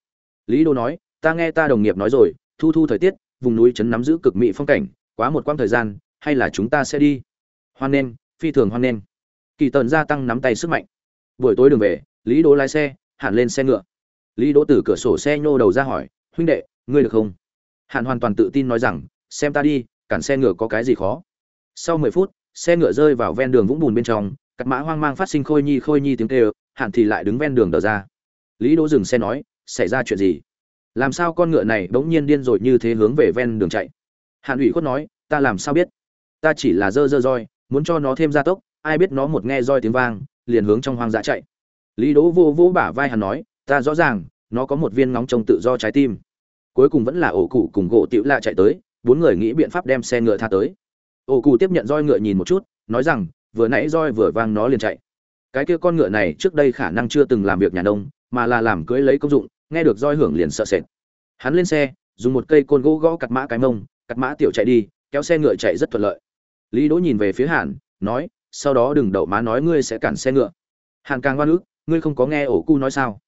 lý đô nói, ta nghe ta đồng nghiệp nói rồi, thu thu thời tiết vùng núi trấn nắm giữ cực mỹ phong cảnh, quá một quãng thời gian, hay là chúng ta sẽ đi? Hoan nên phi thường hoan nên kỳ tần gia tăng nắm tay sức mạnh. Buổi tối đường về, lý đỗ lái xe, hẳn lên xe ngựa. Lý đỗ từ cửa sổ xe nhô đầu ra hỏi, huynh đệ, ngươi được không? Hàn hoàn toàn tự tin nói rằng, xem ta đi, cản xe ngựa có cái gì khó? Sau mười phút, xe ngựa rơi vào ven đường vũng bùn bên trong, cắt mã hoang mang phát sinh khôi nhi khôi nhi tiếng kêu Hàn thì lại đứng ven đường đờ ra. Lý đỗ dừng xe nói, xảy ra chuyện gì? Làm sao con ngựa này bỗng nhiên điên rồi như thế hướng về ven đường chạy? Hàn ủy khuất nói, ta làm sao biết? Ta chỉ là dơ dơ roi, muốn cho nó thêm gia tốc, ai biết nó một nghe roi tiếng vang, liền hướng trong hoang dã chạy. Lý đỗ vô vô bả vai hắn nói, ta rõ ràng, nó có một viên nóng trông tự do trái tim. Cuối cùng vẫn là ổ cụ cùng gỗ tiểu lạ chạy tới, bốn người nghĩ biện pháp đem xe ngựa tha tới. Ổ cụ tiếp nhận roi ngựa nhìn một chút, nói rằng, vừa nãy roi vừa vang nó liền chạy. Cái kia con ngựa này trước đây khả năng chưa từng làm việc nhà nông, mà là làm cưới lấy công dụng nghe được roi hưởng liền sợ sệt. Hắn lên xe, dùng một cây côn gỗ gõ cặt mã cái mông, cặt mã tiểu chạy đi, kéo xe ngựa chạy rất thuận lợi. Lý đỗ nhìn về phía hàn, nói, sau đó đừng đậu má nói ngươi sẽ cản xe ngựa. Hàn càng oan ức, ngươi không có nghe ổ cu nói sao?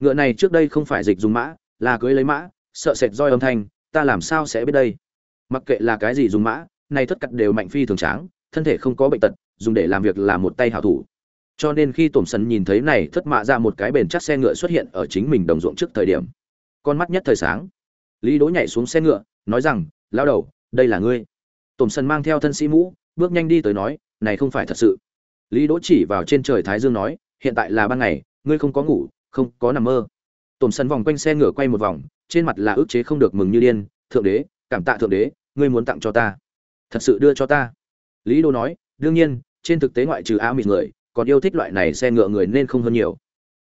Ngựa này trước đây không phải dịch dùng mã, là cưới lấy mã, sợ sệt roi âm thanh, ta làm sao sẽ biết đây? Mặc kệ là cái gì dùng mã, này thất cặt đều mạnh phi thường tráng, thân thể không có bệnh tật, dùng để làm việc là một tay hảo thủ cho nên khi tổm Sân nhìn thấy này, thất mạ ra một cái bền chắc xe ngựa xuất hiện ở chính mình đồng ruộng trước thời điểm. Con mắt nhất thời sáng. Lý đỗ nhảy xuống xe ngựa, nói rằng, lao đầu, đây là ngươi. Tổm Sân mang theo thân sĩ mũ, bước nhanh đi tới nói, này không phải thật sự. Lý đỗ chỉ vào trên trời thái dương nói, hiện tại là ban ngày, ngươi không có ngủ, không có nằm mơ. Tổm Sân vòng quanh xe ngựa quay một vòng, trên mặt là ức chế không được mừng như điên, thượng đế, cảm tạ thượng đế, ngươi muốn tặng cho ta. Thật sự đưa cho ta. Lý đô nói, đương nhiên, trên thực tế ngoại trừ áo mịt người còn yêu thích loại này xe ngựa người nên không hơn nhiều.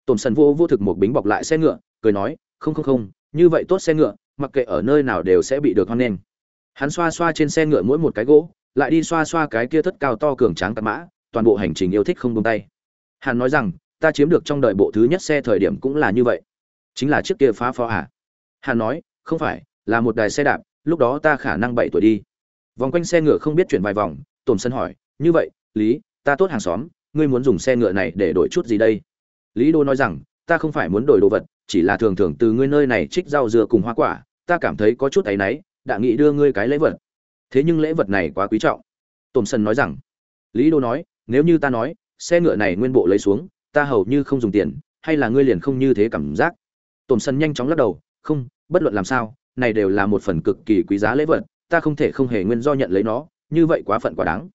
Tổn sần vô vô thực một bính bọc lại xe ngựa, cười nói, không không không, như vậy tốt xe ngựa, mặc kệ ở nơi nào đều sẽ bị được hoan nghênh. Hắn xoa xoa trên xe ngựa mỗi một cái gỗ, lại đi xoa xoa cái kia thất cao to cường tráng tạt mã, toàn bộ hành trình yêu thích không buông tay. Hắn nói rằng, ta chiếm được trong đời bộ thứ nhất xe thời điểm cũng là như vậy. Chính là chiếc kia phá phó à? Hắn nói, không phải, là một đài xe đạp, lúc đó ta khả năng bảy tuổi đi. Vòng quanh xe ngựa không biết chuyển vài vòng, tổn sân hỏi, như vậy, lý, ta tốt hàng xóm ngươi muốn dùng xe ngựa này để đổi chút gì đây? Lý đô nói rằng, ta không phải muốn đổi đồ vật, chỉ là thường thường từ ngươi nơi này trích rau dừa cùng hoa quả, ta cảm thấy có chút áy náy, đã nghĩ đưa ngươi cái lễ vật. Thế nhưng lễ vật này quá quý trọng. Tôm sân nói rằng, lý đô nói, nếu như ta nói, xe ngựa này nguyên bộ lấy xuống, ta hầu như không dùng tiền, hay là ngươi liền không như thế cảm giác? Tôm sân nhanh chóng lắc đầu, không, bất luận làm sao, này đều là một phần cực kỳ quý giá lễ vật, ta không thể không hề nguyên do nhận lấy nó, như vậy quá phận quá đáng.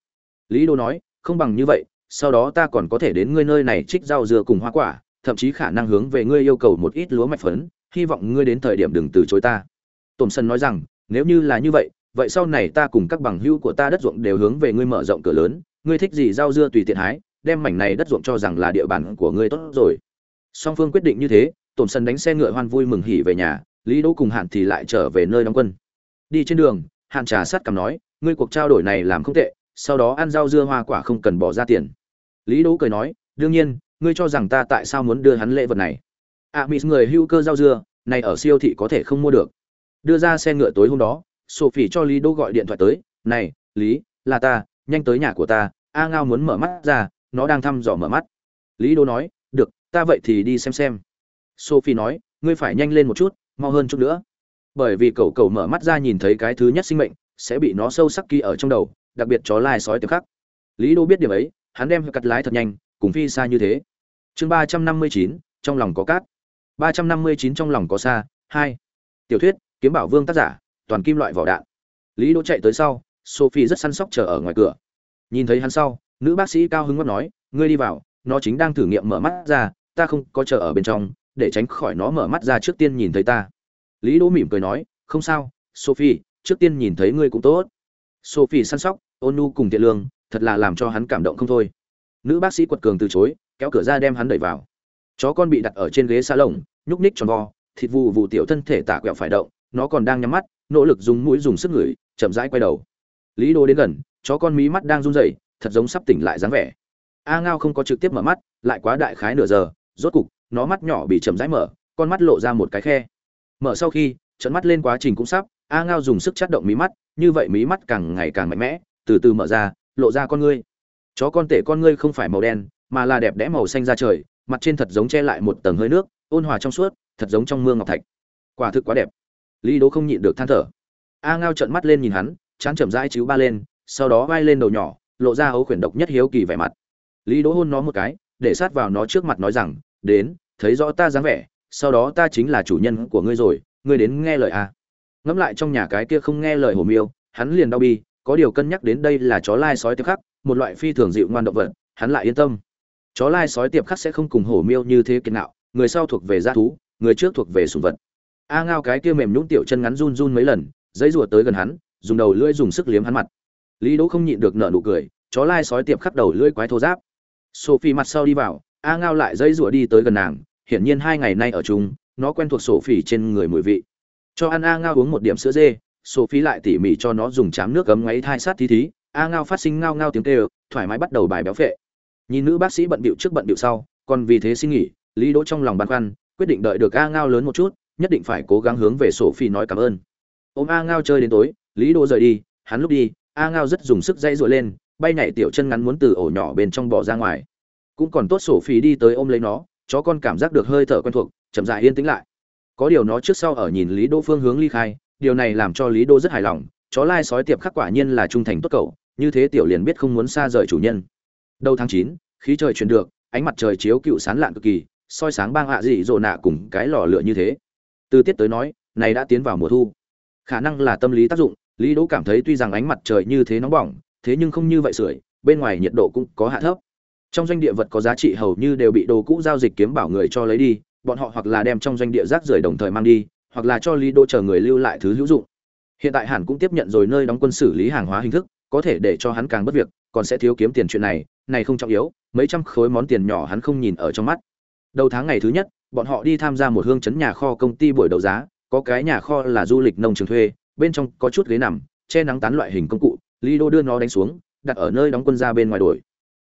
Lý đô nói, không bằng như vậy sau đó ta còn có thể đến ngươi nơi này trích rau dưa cùng hoa quả, thậm chí khả năng hướng về ngươi yêu cầu một ít lúa mạch phấn, hy vọng ngươi đến thời điểm đừng từ chối ta. Tổn sân nói rằng, nếu như là như vậy vậy sau này ta cùng các bằng hữu của ta đất ruộng đều hướng về ngươi mở rộng cửa lớn, ngươi thích gì rau dưa tùy tiện hái, đem mảnh này đất ruộng cho rằng là địa bàn của ngươi tốt rồi. Song phương quyết định như thế, tổn sân đánh xe ngựa hoan vui mừng hỉ về nhà, lý đỗ cùng hạn thì lại trở về nơi đóng quân. Đi trên đường, hạn trà sát cầm nói, ngươi cuộc trao đổi này làm không tệ, sau đó ăn rau dưa hoa quả không cần bỏ ra tiền lý đỗ cười nói, đương nhiên, ngươi cho rằng ta tại sao muốn đưa hắn lễ vật này? À, a mỹ người hưu cơ rau dưa, này ở siêu thị có thể không mua được. Đưa ra xe ngựa tối hôm đó, sophie cho lý Đỗ gọi điện thoại tới, này, lý, là ta, nhanh tới nhà của ta, a ngao muốn mở mắt ra, nó đang thăm dò mở mắt. Lý Đỗ nói, được, ta vậy thì đi xem xem. Sophie nói, ngươi phải nhanh lên một chút, mau hơn chút nữa. Bởi vì cậu cậu mở mắt ra nhìn thấy cái thứ nhất sinh mệnh sẽ bị nó sâu sắc kỳ ở trong đầu, đặc biệt chó lai sói tiệp khắc. Lý đô biết điểm ấy hắn đem cắt lái thật nhanh, cùng phi xa như thế. Chương ba trăm năm mươi chín, trong lòng có cát. ba trăm năm mươi chín, trong lòng có xa, hai. Tiểu thuyết, kiếm bảo vương tác giả, toàn kim loại vỏ đạn. Lý đỗ chạy tới sau, sophie rất săn sóc chờ ở ngoài cửa. Nhìn thấy hắn sau, nữ bác sĩ cao hứng ngất nói, ngươi đi vào, nó chính đang thử nghiệm mở mắt ra, ta không có chờ ở bên trong, để tránh khỏi nó mở mắt ra trước tiên nhìn thấy ta. Lý đỗ mỉm cười nói, không sao, sophie, trước tiên nhìn thấy ngươi cũng tốt. Sophie săn sóc, ôn nu cùng tiện lương thật là làm cho hắn cảm động không thôi. Nữ bác sĩ quật cường từ chối, kéo cửa ra đem hắn đẩy vào. Chó con bị đặt ở trên ghế xa lồng, nhúc ních tròn vo, thịt vụ vụ tiểu thân thể tạ quẹo phải động, nó còn đang nhắm mắt, nỗ lực dùng mũi dùng sức ngửi, chậm rãi quay đầu. Lý đô đến gần, chó con mí mắt đang run rẩy, thật giống sắp tỉnh lại dáng vẻ. A ngao không có trực tiếp mở mắt, lại quá đại khái nửa giờ, rốt cục, nó mắt nhỏ bị chậm rãi mở, con mắt lộ ra một cái khe. Mở sau khi, trận mắt lên quá trình cũng sắp, a ngao dùng sức chắt động mí mắt, như vậy mí mắt càng ngày càng mạnh mẽ, từ từ mở ra lộ ra con ngươi. Chó con tể con ngươi không phải màu đen, mà là đẹp đẽ màu xanh da trời, mặt trên thật giống che lại một tầng hơi nước, ôn hòa trong suốt, thật giống trong mương ngọc thạch. Quả thực quá đẹp. Lý đố không nhịn được than thở. A ngao trợn mắt lên nhìn hắn, chán chậm rãi chíu ba lên, sau đó vai lên đầu nhỏ, lộ ra hấu khuyển độc nhất hiếu kỳ vẻ mặt. Lý đố hôn nó một cái, để sát vào nó trước mặt nói rằng, đến, thấy rõ ta dáng vẻ, sau đó ta chính là chủ nhân của ngươi rồi, ngươi đến nghe lời a ngẫm lại trong nhà cái kia không nghe lời hồ miêu, hắn liền đau bi có điều cân nhắc đến đây là chó lai sói tiệp khắc, một loại phi thường dịu ngoan động vật, hắn lại yên tâm. Chó lai sói tiệp khắc sẽ không cùng hổ miêu như thế kiệt nạo, người sau thuộc về g thú, người trước thuộc về sùng vật. A ngao cái kia mềm nhũng tiểu chân ngắn run run mấy lần dãy rùa tới gần hắn, dùng đầu lưỡi dùng sức liếm hắn mặt. Lý đỗ không nhịn được nở nụ cười, chó lai sói tiệp khắc đầu lưỡi quái thô giáp. Sophie mặt sau đi vào, a ngao lại dãy rùa đi tới gần nàng, hiển nhiên hai ngày nay ở chung, nó quen thuộc sổ phỉ trên người mùi vị. Cho ăn a ngao uống một điểm sữa dê sophie lại tỉ mỉ cho nó dùng chám nước gấm ngáy thai sát tí thí, a ngao phát sinh ngao ngao tiếng kêu, thoải mái bắt đầu bài béo phệ. Nhìn nữ bác sĩ bận bịu trước bận bịu sau, còn vì thế xin nghỉ, lý đỗ trong lòng băn khoăn, quyết định đợi được a ngao lớn một chút, nhất định phải cố gắng hướng về sổ nói cảm ơn. Ôm a ngao chơi đến tối, lý đỗ rời đi, hắn lúc đi, a ngao rất dùng sức dãy dội lên, bay nhảy tiểu chân ngắn muốn từ ổ nhỏ bên trong bò ra ngoài. Cũng còn tốt sổ đi tới ôm lấy nó, chó con cảm giác được hơi thở quen thuộc, chậm rãi yên tĩnh lại. Có điều nó trước sau ở nhìn lý đỗ phương hướng ly khai điều này làm cho lý Đô rất hài lòng, chó lai sói tiệp khắc quả nhiên là trung thành tốt cậu, như thế tiểu liền biết không muốn xa rời chủ nhân. Đầu tháng chín, khí trời chuyển được, ánh mặt trời chiếu cựu sán lạn cực kỳ, soi sáng bang hạ dị dỗ nạ cùng cái lò lửa như thế. Từ tiết tới nói, này đã tiến vào mùa thu. Khả năng là tâm lý tác dụng, lý đỗ cảm thấy tuy rằng ánh mặt trời như thế nóng bỏng, thế nhưng không như vậy sưởi, bên ngoài nhiệt độ cũng có hạ thấp. Trong doanh địa vật có giá trị hầu như đều bị đồ cũ giao dịch kiếm bảo người cho lấy đi, bọn họ hoặc là đem trong doanh địa rác rưởi đồng thời mang đi hoặc là cho lý đỗ chờ người lưu lại thứ hữu dụng. Hiện tại Hàn cũng tiếp nhận rồi nơi đóng quân xử lý hàng hóa hình thức, có thể để cho hắn càng bất việc, còn sẽ thiếu kiếm tiền chuyện này này không trọng yếu, mấy trăm khối món tiền nhỏ hắn không nhìn ở trong mắt. Đầu tháng ngày thứ nhất, bọn họ đi tham gia một hương chấn nhà kho công ty buổi đấu giá, có cái nhà kho là du lịch nông trường thuê, bên trong có chút ghế nằm, che nắng tán loại hình công cụ, lý đô đưa nó đánh xuống, đặt ở nơi đóng quân ra bên ngoài đuổi.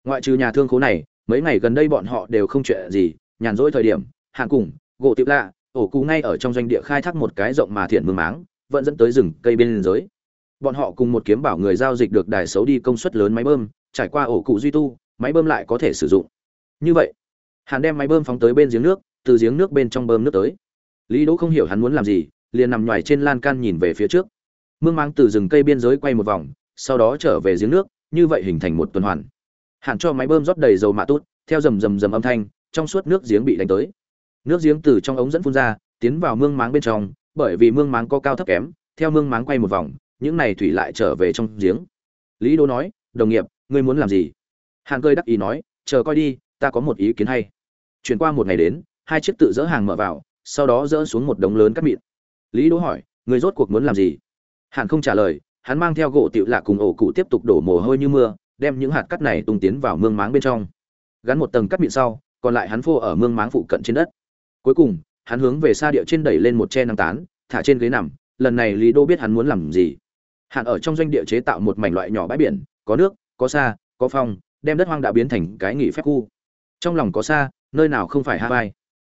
Ngoại trừ nhà thương khố này, mấy ngày gần đây bọn họ đều không chuyện gì, nhàn rỗi thời điểm, Hàn cùng, gỗ tiệp lạ ổ cụ ngay ở trong doanh địa khai thác một cái rộng mà thiện mương máng, vẫn dẫn tới rừng cây bên giới bọn họ cùng một kiếm bảo người giao dịch được đài xấu đi công suất lớn máy bơm, trải qua ổ cụ duy tu, máy bơm lại có thể sử dụng. Như vậy hắn đem máy bơm phóng tới bên giếng nước, từ giếng nước bên trong bơm nước tới. Lý đỗ không hiểu hắn muốn làm gì, liền nằm ngoài trên lan can nhìn về phía trước. Mương mang từ rừng cây biên giới quay một vòng, sau đó trở về giếng nước, như vậy hình thành một tuần hoàn. Hàn cho máy bơm rót đầy dầu mạ tốt theo rầm rầm rầm âm thanh, trong suốt nước giếng bị đánh tới nước giếng từ trong ống dẫn phun ra, tiến vào mương máng bên trong, bởi vì mương máng có cao thấp kém, theo mương máng quay một vòng, những này thủy lại trở về trong giếng. Lý đỗ nói, đồng nghiệp, ngươi muốn làm gì? Hàn cơi đắc ý nói, chờ coi đi, ta có một ý kiến hay. Chuyển qua một ngày đến, hai chiếc tự dỡ hàng mở vào, sau đó dỡ xuống một đống lớn cắt mịn. Lý đỗ hỏi người rốt cuộc muốn làm gì? Hàn không trả lời, hắn mang theo gỗ tiểu lạ cùng ổ cụ tiếp tục đổ mồ hôi như mưa, đem những hạt cắt này tung tiến vào mương máng bên trong. Gắn một tầng cắt mịn sau, còn lại hắn phô ở mương máng phụ cận trên đất cuối cùng, hắn hướng về xa địa trên đẩy lên một che năng tán, thả trên ghế nằm, lần này lý đô biết hắn muốn làm gì. Hạn ở trong doanh địa chế tạo một mảnh loại nhỏ bãi biển, có nước, có xa, có phong, đem đất hoang đã biến thành cái nghỉ phép khu. Trong lòng có xa, nơi nào không phải hai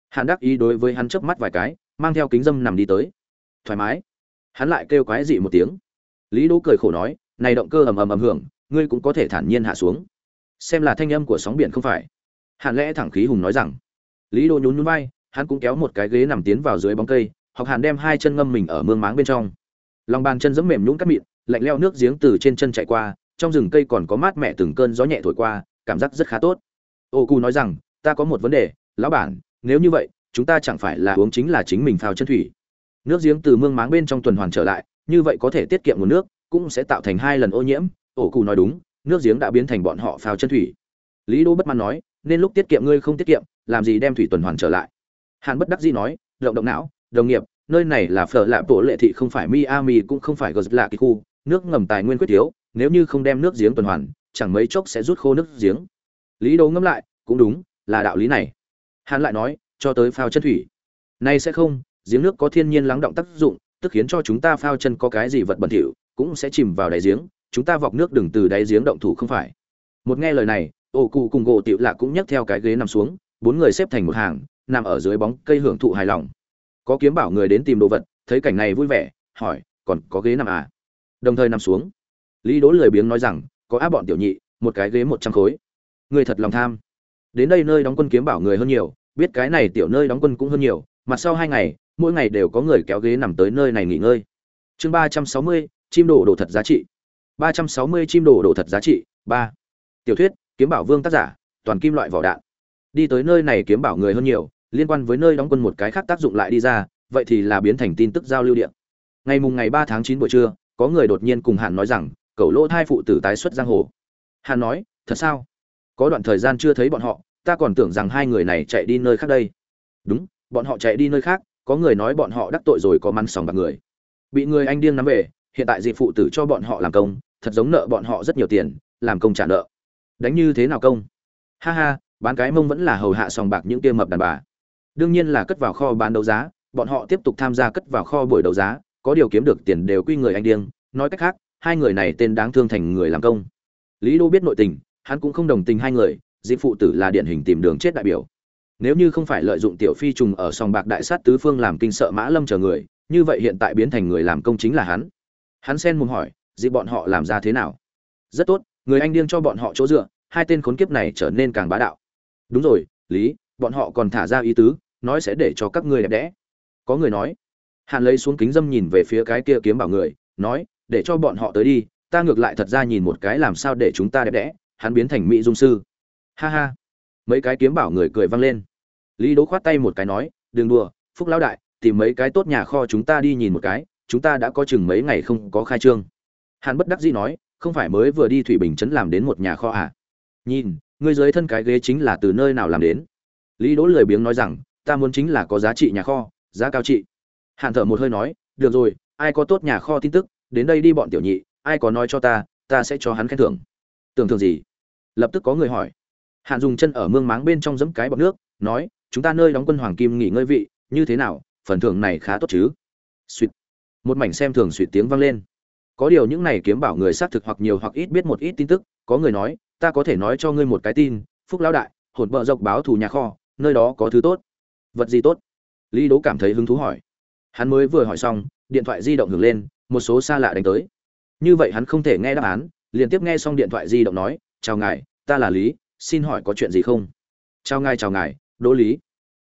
hạn đắc ý đối với hắn chớp mắt vài cái, mang theo kính dâm nằm đi tới. Thoải mái. Hắn lại kêu quái dị một tiếng. Lý đỗ cười khổ nói, này động cơ ầm ầm ầm hưởng, ngươi cũng có thể thản nhiên hạ xuống. Xem là thanh âm của sóng biển không phải. Hạn lẽ thẳng khí hùng nói rằng. Lý đỗ nhún nhún vai hắn cũng kéo một cái ghế nằm tiến vào dưới bóng cây, học hàn đem hai chân ngâm mình ở mương máng bên trong. Lòng bàn chân giẫm mềm nhũng cắt mịn, lạnh leo nước giếng từ trên chân chạy qua, trong rừng cây còn có mát mẻ từng cơn gió nhẹ thổi qua, cảm giác rất khá tốt. Ô cu nói rằng, ta có một vấn đề, lão bản, nếu như vậy, chúng ta chẳng phải là uống chính là chính mình phao chân thủy. Nước giếng từ mương máng bên trong tuần hoàn trở lại, như vậy có thể tiết kiệm nguồn nước, cũng sẽ tạo thành hai lần ô nhiễm. Ổ cụ nói đúng, nước giếng đã biến thành bọn họ phao chân thủy. Lý đô bất mãn nói, nên lúc tiết kiệm ngươi không tiết kiệm, làm gì đem thủy tuần hoàn trở lại? Hàn bất đắc dĩ nói động động não, đồng nghiệp, nơi này là phở lạ bộ lệ thị không phải miami cũng không phải gờ lạ kỳ khu, nước ngầm tài nguyên quyết thiếu nếu như không đem nước giếng tuần hoàn, chẳng mấy chốc sẽ rút khô nước giếng. Lý Đấu ngẫm lại, cũng đúng, là đạo lý này. Hàn lại nói, cho tới phao chân thủy. Nay sẽ không, giếng nước có thiên nhiên lắng động tác dụng, tức khiến cho chúng ta phao chân có cái gì vật bẩn thỉu, cũng sẽ chìm vào đáy giếng, chúng ta vọc nước đừng từ đáy giếng động thủ không phải. Một nghe lời này ổ cụ cùng gỗ tiểu lạ cũng nhấc theo cái ghế nằm xuống, bốn người xếp thành một hàng nằm ở dưới bóng cây hưởng thụ hài lòng. Có kiếm bảo người đến tìm đồ vật, thấy cảnh này vui vẻ, hỏi, còn có ghế nằm à? Đồng thời nằm xuống. Lý đỗ lười biếng nói rằng, có áp bọn tiểu nhị, một cái ghế một trăm khối. Người thật lòng tham. Đến đây nơi đóng quân kiếm bảo người hơn nhiều, biết cái này tiểu nơi đóng quân cũng hơn nhiều mặt sau hai ngày, mỗi ngày đều có người kéo ghế nằm tới nơi này nghỉ ngơi. Chương ba trăm sáu mươi, chim đổ đồ thật giá trị. Ba trăm sáu mươi chim đổ đồ thật giá trị, ba. Tiểu thuyết, kiếm bảo vương tác giả, toàn kim loại vỏ đạn. Đi tới nơi này kiếm bảo người hơn nhiều liên quan với nơi đóng quân một cái khác tác dụng lại đi ra, vậy thì là biến thành tin tức giao lưu điện. Ngày mùng ngày ba tháng chín buổi trưa, có người đột nhiên cùng hàn nói rằng cậu lỗ thai phụ tử tái xuất giang hồ. Hàn nói, thật sao? Có đoạn thời gian chưa thấy bọn họ, ta còn tưởng rằng hai người này chạy đi nơi khác đây. Đúng, bọn họ chạy đi nơi khác, có người nói bọn họ đắc tội rồi có mắn sòng bạc người. Bị người anh điên nắm về, hiện tại dị phụ tử cho bọn họ làm công, thật giống nợ bọn họ rất nhiều tiền, làm công trả nợ. Đánh như thế nào công? Ha ha, bán cái mông vẫn là hầu hạ sòng bạc những kia mập đàn bà đương nhiên là cất vào kho bán đấu giá, bọn họ tiếp tục tham gia cất vào kho buổi đấu giá, có điều kiếm được tiền đều quy người anh điên. Nói cách khác, hai người này tên đáng thương thành người làm công. Lý đô biết nội tình, hắn cũng không đồng tình hai người Di phụ tử là điển hình tìm đường chết đại biểu. Nếu như không phải lợi dụng tiểu phi trùng ở sòng bạc đại sát tứ phương làm kinh sợ mã lâm chờ người, như vậy hiện tại biến thành người làm công chính là hắn. Hắn xen mồm hỏi dịp bọn họ làm ra thế nào? Rất tốt, người anh điên cho bọn họ chỗ dựa, hai tên khốn kiếp này trở nên càng bá đạo. Đúng rồi, lý, bọn họ còn thả ra ý tứ nói sẽ để cho các ngươi đẹp đẽ. Có người nói hắn lấy xuống kính dâm nhìn về phía cái kia kiếm bảo người, nói, để cho bọn họ tới đi, ta ngược lại thật ra nhìn một cái làm sao để chúng ta đẹp đẽ. Hắn biến thành mỹ dung sư. Ha ha. Mấy cái kiếm bảo người cười vang lên. Lý đỗ khoát tay một cái nói, đừng đùa, phúc lão đại, tìm mấy cái tốt nhà kho chúng ta đi nhìn một cái, chúng ta đã có chừng mấy ngày không có khai trương. Hàn bất đắc dĩ nói, không phải mới vừa đi thủy bình chấn làm đến một nhà kho à? Nhìn, ngươi dưới thân cái ghế chính là từ nơi nào làm đến? Lý đỗ lười biếng nói rằng ta muốn chính là có giá trị nhà kho, giá cao trị. Hàn thở một hơi nói, được rồi, ai có tốt nhà kho tin tức, đến đây đi bọn tiểu nhị, ai có nói cho ta ta sẽ cho hắn khen thưởng. Tưởng thưởng gì? Lập tức có người hỏi. Hạn dùng chân ở mương máng bên trong giẫm cái bọc nước, nói, chúng ta nơi đóng quân hoàng kim nghỉ ngơi vị, như thế nào, phần thưởng này khá tốt chứ? Suýt một mảnh xem thường suýt tiếng vang lên. Có điều những này kiếm bảo người xác thực hoặc nhiều hoặc ít biết một ít tin tức, có người nói, ta có thể nói cho ngươi một cái tin, phúc lão đại, hồn bợ dọc báo thù nhà kho, nơi đó có thứ tốt vật gì tốt? Lý đố cảm thấy hứng thú hỏi. Hắn mới vừa hỏi xong, điện thoại di động ngừng lên, một số xa lạ đánh tới. Như vậy hắn không thể nghe đáp án liên tiếp nghe xong điện thoại di động nói, chào ngài, ta là lý, xin hỏi có chuyện gì không? Chào ngài chào ngài, đỗ lý.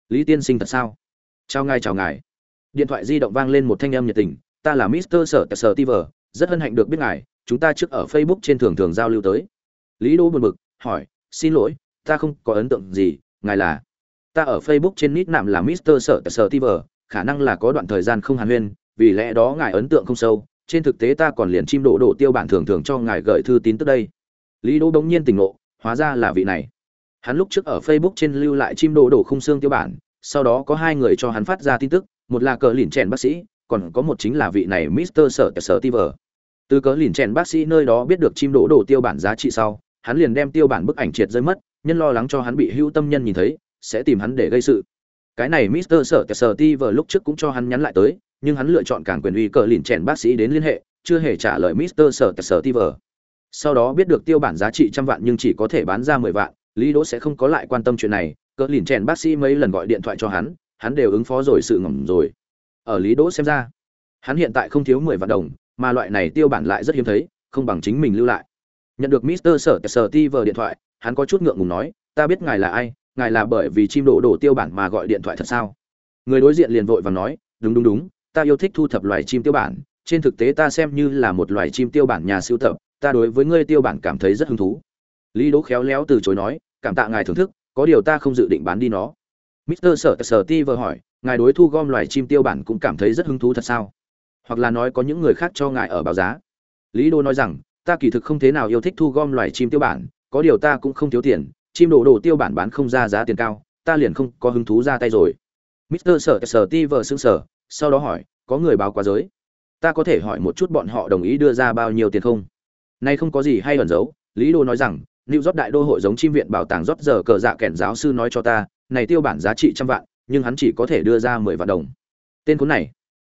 Lý tiên sinh thật sao? Chào ngài chào ngài. Điện thoại di động vang lên một thanh âm nhiệt tình, ta là mister sở sở tiver rất hân hạnh được biết ngài, chúng ta trước ở facebook trên thường thường giao lưu tới. Lý đỗ buồn bực, hỏi, xin lỗi, ta không có ấn tượng gì, ngài là ta ở facebook trên nít nạm là mister sở sở tiver, khả năng là có đoạn thời gian không hàn huyên, vì lẽ đó ngài ấn tượng không sâu, trên thực tế ta còn liền chim đổ đổ tiêu bản thường thường cho ngài gửi thư tín tức đây. Lý đỗ bỗng nhiên tỉnh ngộ, hóa ra là vị này. Hắn lúc trước ở facebook trên lưu lại chim đổ đổ khung xương tiêu bản, sau đó có hai người cho hắn phát ra tin tức, một là cờ lìn chèn bác sĩ, còn có một chính là vị này mister sở sở tiver. Từ cớ lìn chèn bác sĩ nơi đó biết được chim đổ đổ tiêu bản giá trị sau, hắn liền đem tiêu bản bức ảnh triệt rơi mất, nhân lo lắng cho hắn bị hữu tâm nhân nhìn thấy sẽ tìm hắn để gây sự. Cái này mister sở sở ti vờ lúc trước cũng cho hắn nhắn lại tới, nhưng hắn lựa chọn cảng quyền uy cờ lìn chèn bác sĩ đến liên hệ, chưa hề trả lời mister sở sở ti vờ. sau đó biết được tiêu bản giá trị trăm vạn nhưng chỉ có thể bán ra mười vạn, lý đỗ sẽ không có lại quan tâm chuyện này cỡ lìn chèn bác sĩ mấy lần gọi điện thoại cho hắn hắn đều ứng phó rồi sự ngầm rồi. Ở lý đỗ xem ra, hắn hiện tại không thiếu mười vạn đồng, mà loại này tiêu bản lại rất hiếm thấy, không bằng chính mình lưu lại. Nhận được mister sở sở ti vờ điện thoại, hắn có chút ngượng ngùng nói, ta biết ngài là ai ngài là bởi vì chim đổ đổ tiêu bản mà gọi điện thoại thật sao? Người đối diện liền vội và nói, đúng đúng đúng, ta yêu thích thu thập loài chim tiêu bản, trên thực tế ta xem như là một loài chim tiêu bản nhà siêu tập, ta đối với ngươi tiêu bản cảm thấy rất hứng thú. Lý đỗ khéo léo từ chối nói, cảm tạ ngài thưởng thức, có điều ta không dự định bán đi nó. Mister sở sở ti vừa hỏi, ngài đối thu gom loài chim tiêu bản cũng cảm thấy rất hứng thú thật sao? Hoặc là nói có những người khác cho ngài ở báo giá? Lý đô nói rằng, ta kỳ thực không thế nào yêu thích thu gom loài chim tiêu bản, có điều ta cũng không thiếu tiền chim đồ đồ tiêu bản bán không ra giá tiền cao ta liền không có hứng thú ra tay rồi mister sở sở ti vờ xương sở sau đó hỏi có người báo quá giới ta có thể hỏi một chút bọn họ đồng ý đưa ra bao nhiêu tiền không nay không có gì hay ẩn giấu lý đô nói rằng Lưu Rót đại đô hội giống chim viện bảo tàng rót giờ cờ dạ kẻn giáo sư nói cho ta, này tiêu bản giá trị trăm vạn, nhưng hắn chỉ có thể đưa ra mười vạn đồng. Tên cuốn này,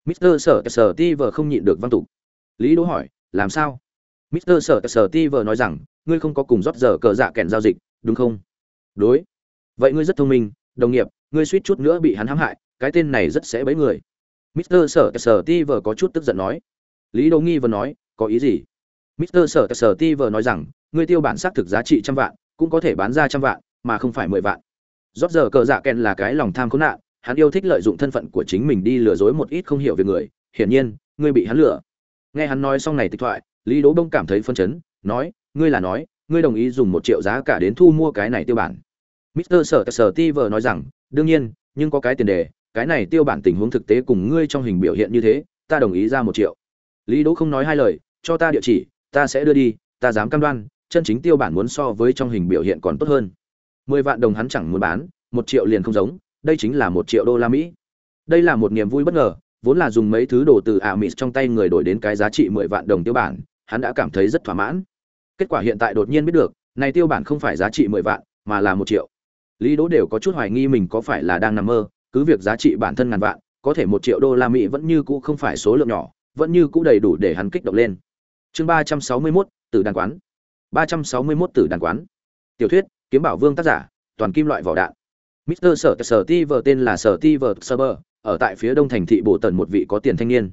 Mr. Sở Sở Steve không nhịn được văn tục. Lý Đô hỏi, làm sao? Mr. Sở Sở Steve nói rằng, ngươi không có cùng rót giờ cờ dạ kẻn giao dịch, đúng không? Đối. Vậy ngươi rất thông minh, đồng nghiệp, ngươi suýt chút nữa bị hắn hãm hại, cái tên này rất sẽ bấy người. Mr. Sở Sở Ti vừa có chút tức giận nói. Lý Đỗ nghi vừa nói, có ý gì? Mr. Sở Sở Ti vừa nói rằng, ngươi tiêu bản xác thực giá trị trăm vạn, cũng có thể bán ra trăm vạn, mà không phải mười vạn. Rốt giờ cờ dạ kèn là cái lòng tham khốn nạn, hắn yêu thích lợi dụng thân phận của chính mình đi lừa dối một ít không hiểu về người, hiển nhiên, ngươi bị hắn lừa. Nghe hắn nói xong này tịch thoại, Lý Đỗ Bông cảm thấy phân chấn, nói, ngươi là nói, ngươi đồng ý dùng một triệu giá cả đến thu mua cái này tiêu bản. Mister Sở Sở ti vờ nói rằng, đương nhiên, nhưng có cái tiền đề, cái này tiêu bản tình huống thực tế cùng ngươi trong hình biểu hiện như thế, ta đồng ý ra một triệu. Lý Đỗ không nói hai lời, cho ta địa chỉ, ta sẽ đưa đi, ta dám cam đoan, chân chính tiêu bản muốn so với trong hình biểu hiện còn tốt hơn mười vạn đồng hắn chẳng muốn bán một triệu liền không giống đây chính là một triệu đô la mỹ đây là một niềm vui bất ngờ vốn là dùng mấy thứ đồ từ ả mỹ trong tay người đổi đến cái giá trị mười vạn đồng tiêu bản hắn đã cảm thấy rất thỏa mãn kết quả hiện tại đột nhiên biết được này tiêu bản không phải giá trị mười vạn mà là một triệu lý đỗ đều có chút hoài nghi mình có phải là đang nằm mơ cứ việc giá trị bản thân ngàn vạn có thể một triệu đô la mỹ vẫn như cũ không phải số lượng nhỏ vẫn như cũ đầy đủ để hắn kích động lên chương ba trăm sáu mươi mốt từ đàn quán ba trăm sáu mươi 361 tử đàn quán. Tiểu thuyết, kiếm bảo vương tác giả, toàn kim loại vỏ đạn. Mr. Sở Sở Ti Tiver tên là Sở Ti Tiver Server, ở tại phía đông thành thị bổ Tần một vị có tiền thanh niên.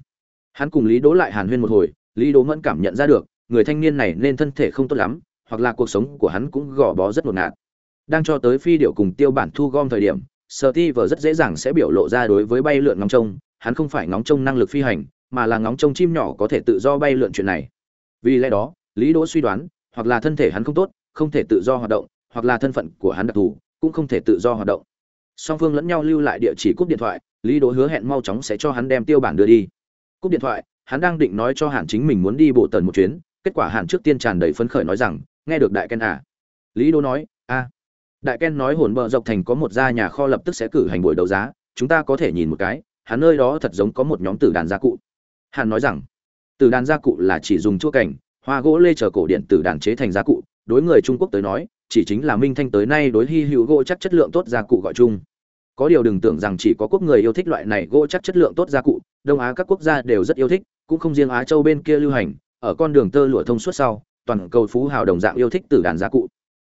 Hắn cùng Lý Đỗ lại hàn huyên một hồi, Lý Đỗ mẫn cảm nhận ra được, người thanh niên này nên thân thể không tốt lắm, hoặc là cuộc sống của hắn cũng gò bó rất ngột ngạt. Đang cho tới phi điệu cùng tiêu bản thu gom thời điểm, Sở vờ rất dễ dàng sẽ biểu lộ ra đối với bay lượn ngóng trông, hắn không phải ngóng trông năng lực phi hành, mà là ngóng trông chim nhỏ có thể tự do bay lượn chuyện này. Vì lẽ đó, Lý Đỗ suy đoán, hoặc là thân thể hắn không tốt không thể tự do hoạt động hoặc là thân phận của hắn đặc thù cũng không thể tự do hoạt động. Song phương lẫn nhau lưu lại địa chỉ cúp điện thoại lý đỗ hứa hẹn mau chóng sẽ cho hắn đem tiêu bản đưa đi. Cúp điện thoại hắn đang định nói cho hàn chính mình muốn đi bộ tần một chuyến kết quả hạn trước tiên tràn đầy phấn khởi nói rằng, nghe được đại ken à? Lý đỗ nói, a. Đại ken nói, hồn bờ dọc thành có một gia nhà kho lập tức sẽ cử hành buổi đấu giá, chúng ta có thể nhìn một cái, hắn nơi đó thật giống có một nhóm tử đàn gia cụ. Hàn nói rằng, tử đàn gia cụ là chỉ dùng chua cảnh hoa gỗ lê chờ cổ điện tử đàn chế thành gia cụ, đối người trung quốc tới nói, chỉ chính là minh thanh tới nay đối hy hữu gỗ chắc chất lượng tốt gia cụ gọi chung. Có điều đừng tưởng rằng chỉ có quốc người yêu thích loại này gỗ chắc chất lượng tốt gia cụ, đông á các quốc gia đều rất yêu thích, cũng không riêng á châu bên kia lưu hành ở con đường tơ lụa thông suốt sau, toàn cầu phú hào đồng dạng yêu thích tử đàn gia cụ.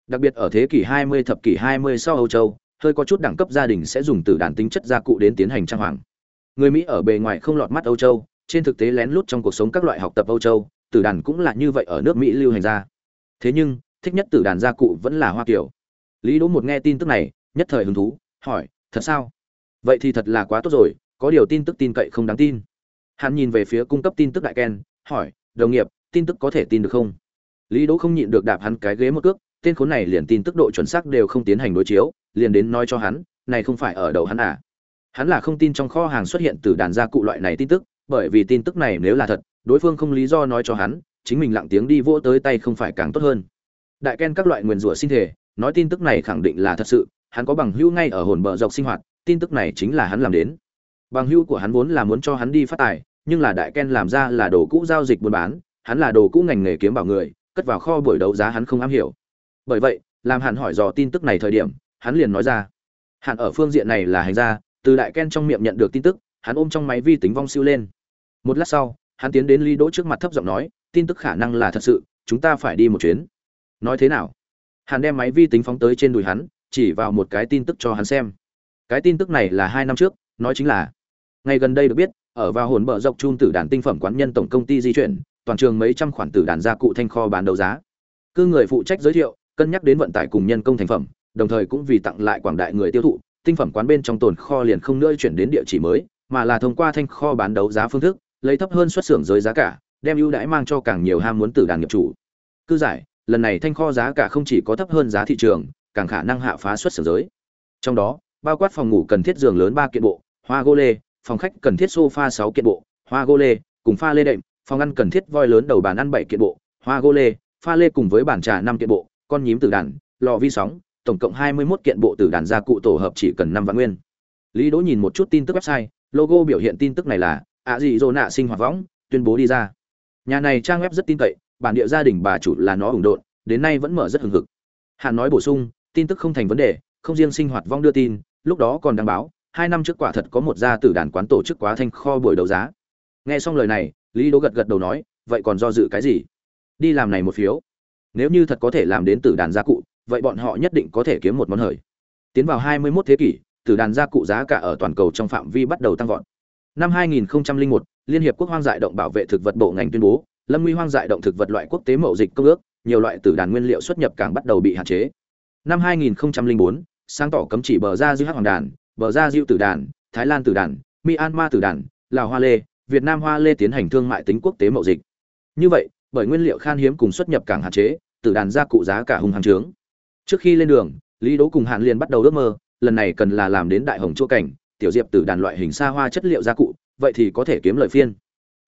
Đặc biệt ở thế kỷ 20 thập kỷ 20 sau âu châu, hơi có chút đẳng cấp gia đình sẽ dùng tử đàn tính chất gia cụ đến tiến hành trang hoàng. Người mỹ ở bề ngoài không lọt mắt âu châu, trên thực tế lén lút trong cuộc sống các loại học tập âu châu, tử đàn cũng là như vậy ở nước mỹ lưu hành ra. Thế nhưng, thích nhất tử đàn gia cụ vẫn là hoa kiểu lý đỗ một nghe tin tức này, nhất thời hứng thú, hỏi, thật sao? Vậy thì thật là quá tốt rồi, có điều tin tức tin cậy không đáng tin. Hắn nhìn về phía cung cấp tin tức đại ken, hỏi đồng nghiệp, tin tức có thể tin được không? Lý đỗ không nhịn được đạp hắn cái ghế một cước, tên khốn này liền tin tức độ chuẩn xác đều không tiến hành đối chiếu, liền đến nói cho hắn, này không phải ở đầu hắn à? Hắn là không tin trong kho hàng xuất hiện từ đàn gia cụ loại này tin tức, bởi vì tin tức này nếu là thật, đối phương không lý do nói cho hắn, chính mình lặng tiếng đi vỗ tới tay không phải càng tốt hơn. Đại ken các loại nguyền rủa sinh thể nói tin tức này khẳng định là thật sự, hắn có bằng hữu ngay ở hồn bờ dọc sinh hoạt, tin tức này chính là hắn làm đến. Bằng hữu của hắn vốn là muốn cho hắn đi phát tài nhưng là đại ken làm ra là đồ cũ giao dịch buôn bán hắn là đồ cũ ngành nghề kiếm bảo người cất vào kho buổi đấu giá hắn không am hiểu bởi vậy làm hắn hỏi dò tin tức này thời điểm hắn liền nói ra hắn ở phương diện này là hành gia từ đại ken trong miệng nhận được tin tức hắn ôm trong máy vi tính vong siêu lên một lát sau hắn tiến đến ly Đỗ trước mặt thấp giọng nói, tin tức khả năng là thật sự, chúng ta phải đi một chuyến. Nói thế nào? hắn đem máy vi tính phóng tới trên đùi hắn chỉ vào một cái tin tức cho hắn xem cái tin tức này là hai năm trước nói chính là ngày gần đây được biết ở vào hồn bờ dọc chun tử đàn tinh phẩm quán nhân tổng công ty di chuyển, toàn trường mấy trăm khoản tử đàn gia cụ thanh kho bán đấu giá. Cư người phụ trách giới thiệu, cân nhắc đến vận tải cùng nhân công thành phẩm, đồng thời cũng vì tặng lại quảng đại người tiêu thụ, tinh phẩm quán bên trong tồn kho liền không nữa chuyển đến địa chỉ mới, mà là thông qua thanh kho bán đấu giá phương thức, lấy thấp hơn xuất xưởng giới giá cả, đem ưu đãi mang cho càng nhiều ham muốn tử đàn nghiệp chủ. Cư giải, lần này thanh kho giá cả không chỉ có thấp hơn giá thị trường, càng khả năng hạ phá xuất xưởng giới. Trong đó, bao quát phòng ngủ cần thiết giường lớn ba kiện bộ, hoa gô lê phòng khách cần thiết sofa sáu kiện bộ, hoa gô lê, cùng pha lê đệm, phòng ăn cần thiết voi lớn đầu bàn ăn bảy kiện bộ, hoa gô lê, pha lê cùng với bàn trà năm kiện bộ, con nhím tử đàn lò vi sóng, tổng cộng hai mươi 21 kiện bộ tử đàn gia cụ tổ hợp chỉ cần năm vạn nguyên. Lý đỗ nhìn một chút tin tức website, logo biểu hiện tin tức này là ạ gì dô nạ sinh hoạt võng, tuyên bố đi ra. Nhà này trang web rất tin cậy, bản địa gia đình bà chủ là nó ủng độn, đến nay vẫn mở rất hừng hực. Hạn nói bổ sung, tin tức không thành vấn đề, không riêng sinh hoạt vong đưa tin, lúc đó còn đăng báo hai năm trước quả thật có một gia tử đàn quán tổ chức quá thanh kho buổi đấu giá. Nghe xong lời này, lý đỗ gật gật đầu nói, vậy còn do dự cái gì? Đi làm này một phiếu. Nếu như thật có thể làm đến tử đàn gia cụ, vậy bọn họ nhất định có thể kiếm một món hời. Tiến vào 21 thế kỷ, tử đàn gia cụ giá cả ở toàn cầu trong phạm vi bắt đầu tăng vọt. Năm 2001 liên hiệp quốc hoang dại động bảo vệ thực vật bộ ngành tuyên bố, lâm nguy hoang dại động thực vật loại quốc tế mậu dịch công ước, nhiều loại tử đàn nguyên liệu xuất nhập càng bắt đầu bị hạn chế. Năm 2004 sáng tỏ cấm chỉ bờ ra dưới hắc hoàng đàn bờ ra diệu tử đàn, thái lan tử đàn, myanmar tử đàn, lào hoa lê, việt nam hoa lê tiến hành thương mại tính quốc tế mậu dịch. Như vậy, bởi nguyên liệu khan hiếm cùng xuất nhập càng hạn chế, tử đàn gia cụ giá cả hùng hàng trướng. Trước khi lên đường, lý đố cùng hạn liền bắt đầu ước mơ, lần này cần là làm đến đại hồng chua cảnh, tiểu diệp tử đàn loại hình xa hoa chất liệu gia cụ, vậy thì có thể kiếm lợi phiên.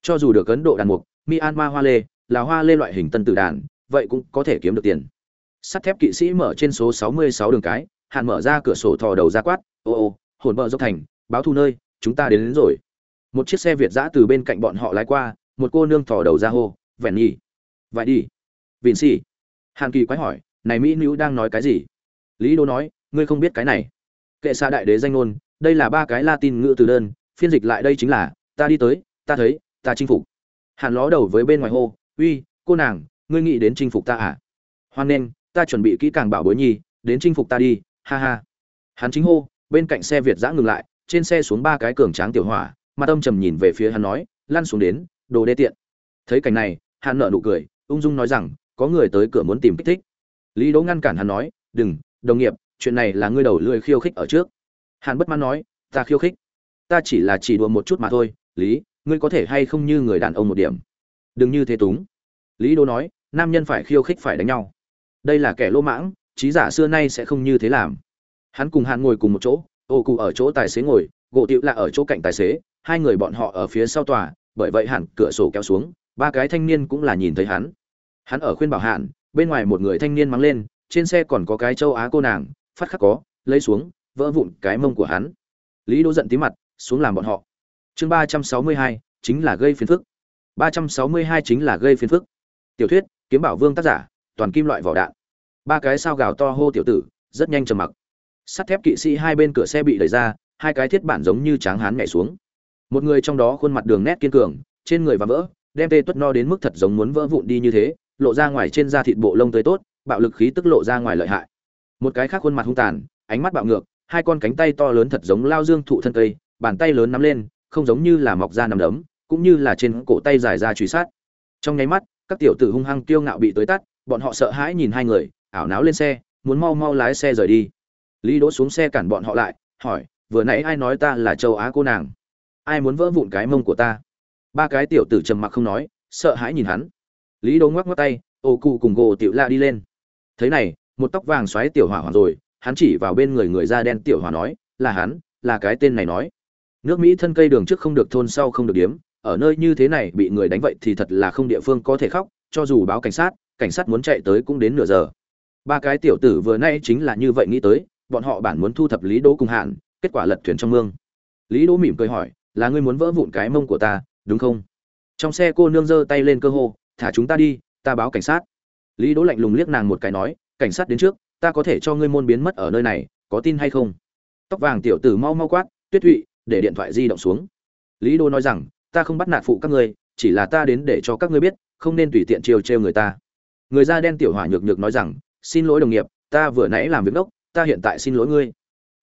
Cho dù được ấn độ đàn mục, myanmar hoa lê là hoa lê loại hình tân tử đàn, vậy cũng có thể kiếm được tiền. Sắt thép kỵ sĩ mở trên số 66 đường cái, hạn mở ra cửa sổ thò đầu ra quát ô ô hồn bờ dốc thành báo thu nơi chúng ta đến, đến rồi. Một chiếc xe việt giã từ bên cạnh bọn họ lái qua một cô nương thò đầu ra hô vẹn nhi vậy đi. Vịn xì hàn kỳ quái hỏi này mỹ nữ đang nói cái gì? Lý đô nói ngươi không biết cái này. Kệ xa đại đế danh ngôn đây là ba cái latin ngữ từ đơn phiên dịch lại đây chính là ta đi tới ta thấy ta chinh phục. Hàn ló đầu với bên ngoài hô uy cô nàng ngươi nghĩ đến chinh phục ta à? Hoan nên ta chuẩn bị kỹ càng bảo bối nhi đến chinh phục ta đi ha ha. Hắn chính hô bên cạnh xe việt giã ngừng lại, trên xe xuống ba cái cường tráng tiểu hỏa mà tâm trầm nhìn về phía hắn nói, lăn xuống đến, đồ đê tiện. Thấy cảnh này, hắn nợ nụ cười, ung dung nói rằng, có người tới cửa muốn tìm kích thích. Lý đỗ ngăn cản hắn nói, đừng, đồng nghiệp, chuyện này là ngươi đầu lưỡi khiêu khích ở trước. Hắn bất mãn nói, ta khiêu khích? Ta chỉ là chỉ đùa một chút mà thôi, lý, ngươi có thể hay không như người đàn ông một điểm? Đừng như thế túng. Lý đỗ nói, nam nhân phải khiêu khích phải đánh nhau. Đây là kẻ lỗ mãng, trí giả xưa nay sẽ không như thế làm hắn cùng hắn ngồi cùng một chỗ, ô cụ ở chỗ tài xế ngồi, gỗ tiệu là ở chỗ cạnh tài xế, hai người bọn họ ở phía sau tòa, bởi vậy hẳn cửa sổ kéo xuống, ba cái thanh niên cũng là nhìn thấy hắn. Hắn ở khuyên bảo hạn, bên ngoài một người thanh niên mắng lên, trên xe còn có cái châu á cô nàng, phát khắc có, lấy xuống, vỡ vụn cái mông của hắn. Lý đỗ giận tí mặt, xuống làm bọn họ. Chương ba trăm sáu mươi hai, chính là gây phiền phức. Ba trăm sáu mươi hai chính là gây phiền phức. Tiểu thuyết, kiếm bảo vương tác giả, toàn kim loại vỏ đạn. Ba cái sao gào to hô tiểu tử, rất nhanh trầm mặc sắt thép kỵ sĩ hai bên cửa xe bị đẩy ra, hai cái thiết bản giống như tráng hán nhảy xuống. Một người trong đó khuôn mặt đường nét kiên cường, trên người và vỡ, đem tê tuất no đến mức thật giống muốn vỡ vụn đi như thế, lộ ra ngoài trên da thịt bộ lông tới tốt, bạo lực khí tức lộ ra ngoài lợi hại. Một cái khác khuôn mặt hung tàn, ánh mắt bạo ngược, hai con cánh tay to lớn thật giống lao dương thụ thân cây, bàn tay lớn nắm lên, không giống như là mọc ra nằm đấm, cũng như là trên cổ tay dài ra truy sát. Trong nháy mắt, các tiểu tử hung hăng kiêu ngạo bị tới tắt bọn họ sợ hãi nhìn hai người, ảo náo lên xe, muốn mau mau lái xe rời đi lý đỗ xuống xe cản bọn họ lại, hỏi, vừa nãy ai nói ta là châu á cô nàng? Ai muốn vỡ vụn cái mông của ta? Ba cái tiểu tử trầm mặc không nói, sợ hãi nhìn hắn. Lý đỗ ngoắc ngoắc tay, ô cụ cùng gỗ tiểu la đi lên. Thế này, một tóc vàng xoáy tiểu hỏa hoảng rồi, hắn chỉ vào bên người người da đen tiểu hỏa nói, là hắn, là cái tên này nói. Nước mỹ thân cây đường trước không được thôn sau không được điếm, ở nơi như thế này bị người đánh vậy thì thật là không địa phương có thể khóc, cho dù báo cảnh sát cảnh sát muốn chạy tới cũng đến nửa giờ. Ba cái tiểu tử vừa nay chính là như vậy nghĩ tới bọn họ bản muốn thu thập lý đỗ cùng hạn, kết quả lật thuyền trong mương. Lý đỗ mỉm cười hỏi, là ngươi muốn vỡ vụn cái mông của ta, đúng không? Trong xe cô nương giơ tay lên cơ hô, thả chúng ta đi, ta báo cảnh sát. Lý đỗ lạnh lùng liếc nàng một cái nói, cảnh sát đến trước, ta có thể cho ngươi môn biến mất ở nơi này, có tin hay không? Tóc vàng tiểu tử mau mau quát, tuyết thụy, để điện thoại di động xuống. Lý đỗ nói rằng, ta không bắt nạt phụ các ngươi, chỉ là ta đến để cho các ngươi biết, không nên tùy tiện chiều trêu người ta. Người da đen tiểu hỏa nhược nhược nói rằng, xin lỗi đồng nghiệp, ta vừa nãy làm việc đốc ta hiện tại xin lỗi ngươi.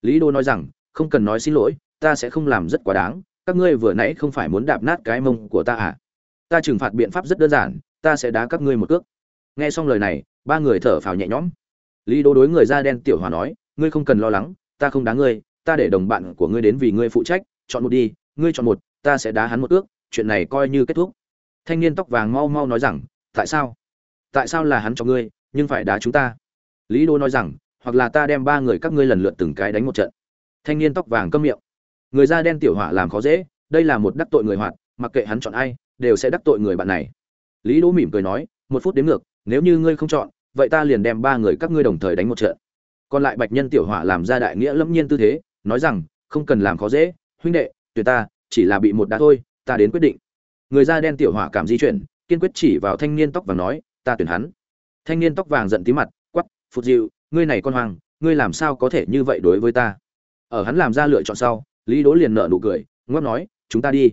Lý đô nói rằng, không cần nói xin lỗi, ta sẽ không làm rất quá đáng, các ngươi vừa nãy không phải muốn đạp nát cái mông của ta à? Ta trừng phạt biện pháp rất đơn giản, ta sẽ đá các ngươi một cước. Nghe xong lời này, ba người thở phào nhẹ nhõm. Lý đô đối người da đen tiểu hòa nói, ngươi không cần lo lắng, ta không đá ngươi, ta để đồng bạn của ngươi đến vì ngươi phụ trách, chọn một đi, ngươi chọn một, ta sẽ đá hắn một ước chuyện này coi như kết thúc. Thanh niên tóc vàng mau mau nói rằng, tại sao? Tại sao là hắn cho ngươi, nhưng phải đá chúng ta? Lý đô nói rằng hoặc là ta đem ba người các ngươi lần lượt từng cái đánh một trận. Thanh niên tóc vàng câm miệng. Người da đen tiểu hỏa làm khó dễ, đây là một đắc tội người hoạt, mặc kệ hắn chọn ai, đều sẽ đắc tội người bạn này. Lý đỗ mỉm cười nói, một phút đến ngược, nếu như ngươi không chọn, vậy ta liền đem ba người các ngươi đồng thời đánh một trận. Còn lại bạch nhân tiểu hỏa làm ra đại nghĩa lâm nhiên tư thế, nói rằng, không cần làm khó dễ, huynh đệ, tuyệt ta, chỉ là bị một đá thôi, ta đến quyết định. Người da đen tiểu hỏa cảm di chuyển, kiên quyết chỉ vào thanh niên tóc vàng nói, ta tuyển hắn. Thanh niên tóc vàng giận tí mặt quắp phụt dịu ngươi này con hoàng ngươi làm sao có thể như vậy đối với ta? Ở hắn làm ra lựa chọn sau, lý đỗ liền nở nụ cười ngóp nói, chúng ta đi.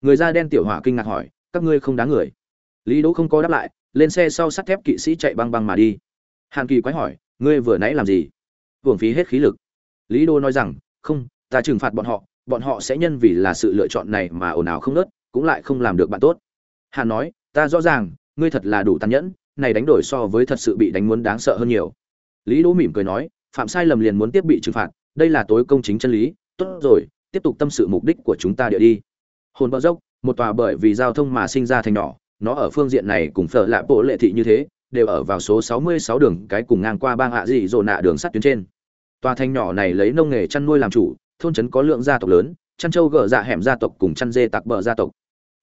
Người da đen tiểu hỏa kinh ngạc hỏi, các ngươi không đáng người? Lý đỗ không có đáp lại, lên xe sau sắt thép kỵ sĩ chạy băng băng mà đi. Hàn kỳ quái hỏi, ngươi vừa nãy làm gì? Hưởng phí hết khí lực. Lý đô nói rằng, không, ta trừng phạt bọn họ bọn họ sẽ nhân vì là sự lựa chọn này mà ồn ào không nớt, cũng lại không làm được bạn tốt. Hàn nói, ta rõ ràng, ngươi thật là đủ tàn nhẫn, này đánh đổi so với thật sự bị đánh muốn đáng sợ hơn nhiều lý đỗ mỉm cười nói, phạm sai lầm liền muốn tiếp bị trừng phạt, đây là tối công chính chân lý, tốt rồi, tiếp tục tâm sự mục đích của chúng ta địa đi. Hồn bờ dốc, một tòa bởi vì giao thông mà sinh ra thành nhỏ, nó ở phương diện này cùng phở lạ bộ lệ thị như thế, đều ở vào số 66 đường cái cùng ngang qua bang hạ dị dồn nạ đường sắt tuyến trên. Tòa thành nhỏ này lấy nông nghề chăn nuôi làm chủ, thôn trấn có lượng gia tộc lớn, chăn trâu gở dạ hẻm gia tộc cùng chăn dê tạc bờ gia tộc.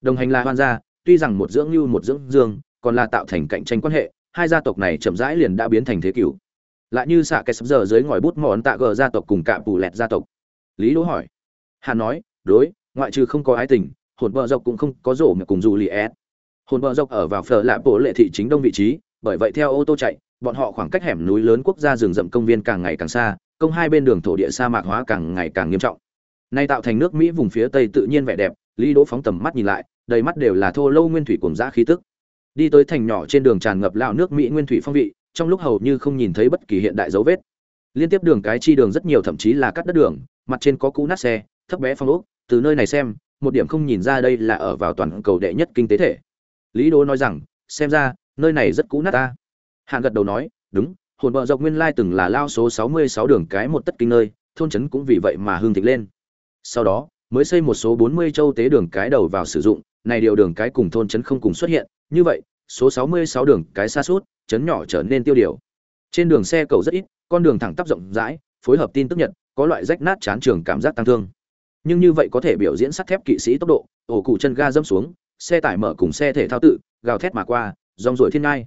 Đồng hành là hoan gia, tuy rằng một dưỡng như một dưỡng dương, còn là tạo thành cạnh tranh quan hệ, hai gia tộc này chậm rãi liền đã biến thành thế cửu lại như xạ cái sắp giờ dưới ngòi bút mòn tạ gờ gia tộc cùng cạm bù lẹt gia tộc. Lý đỗ hỏi. Hàn nói, đối, ngoại trừ không có ái tình, hồn bờ dọc cũng không có rổ mà cùng dù lì ép hồn bờ dọc ở vào phở lạ bộ lệ thị chính đông vị trí, bởi vậy theo ô tô chạy, bọn họ khoảng cách hẻm núi lớn quốc gia rừng rậm công viên càng ngày càng xa, công hai bên đường thổ địa sa mạc hóa càng ngày càng nghiêm trọng. Nay tạo thành nước mỹ vùng phía tây tự nhiên vẻ đẹp, lý đỗ phóng tầm mắt nhìn lại, đầy mắt đều là thô lâu nguyên thủy cùng dã khí tức. Đi tới thành nhỏ trên đường tràn ngập lão nước mỹ nguyên thủy phong vị trong lúc hầu như không nhìn thấy bất kỳ hiện đại dấu vết. Liên tiếp đường cái chi đường rất nhiều, thậm chí là cắt đất đường, mặt trên có cũ nát xe, thấp bé phong ốc. Từ nơi này xem, một điểm không nhìn ra đây là ở vào toàn cầu đệ nhất kinh tế thể. Lý đỗ nói rằng, xem ra, nơi này rất cũ nát ta. Hạng gật đầu nói, đúng, hồn bờ dọc nguyên lai từng là lao số 66 đường cái một tất kinh nơi, thôn trấn cũng vì vậy mà hương thịnh lên. Sau đó, mới xây một số 40 châu tế đường cái đầu vào sử dụng, này điều đường cái cùng thôn trấn không cùng xuất hiện. Như vậy, số 66 đường cái xa suốt chấn nhỏ trở nên tiêu điều. Trên đường xe cầu rất ít, con đường thẳng tắp rộng rãi, phối hợp tin tức nhật, có loại rách nát chán trường cảm giác tăng thương. Nhưng như vậy có thể biểu diễn sắt thép kỵ sĩ tốc độ, ổ cụ chân ga dâm xuống, xe tải mở cùng xe thể thao tự, gào thét mà qua, rong ruổi thiên ngai.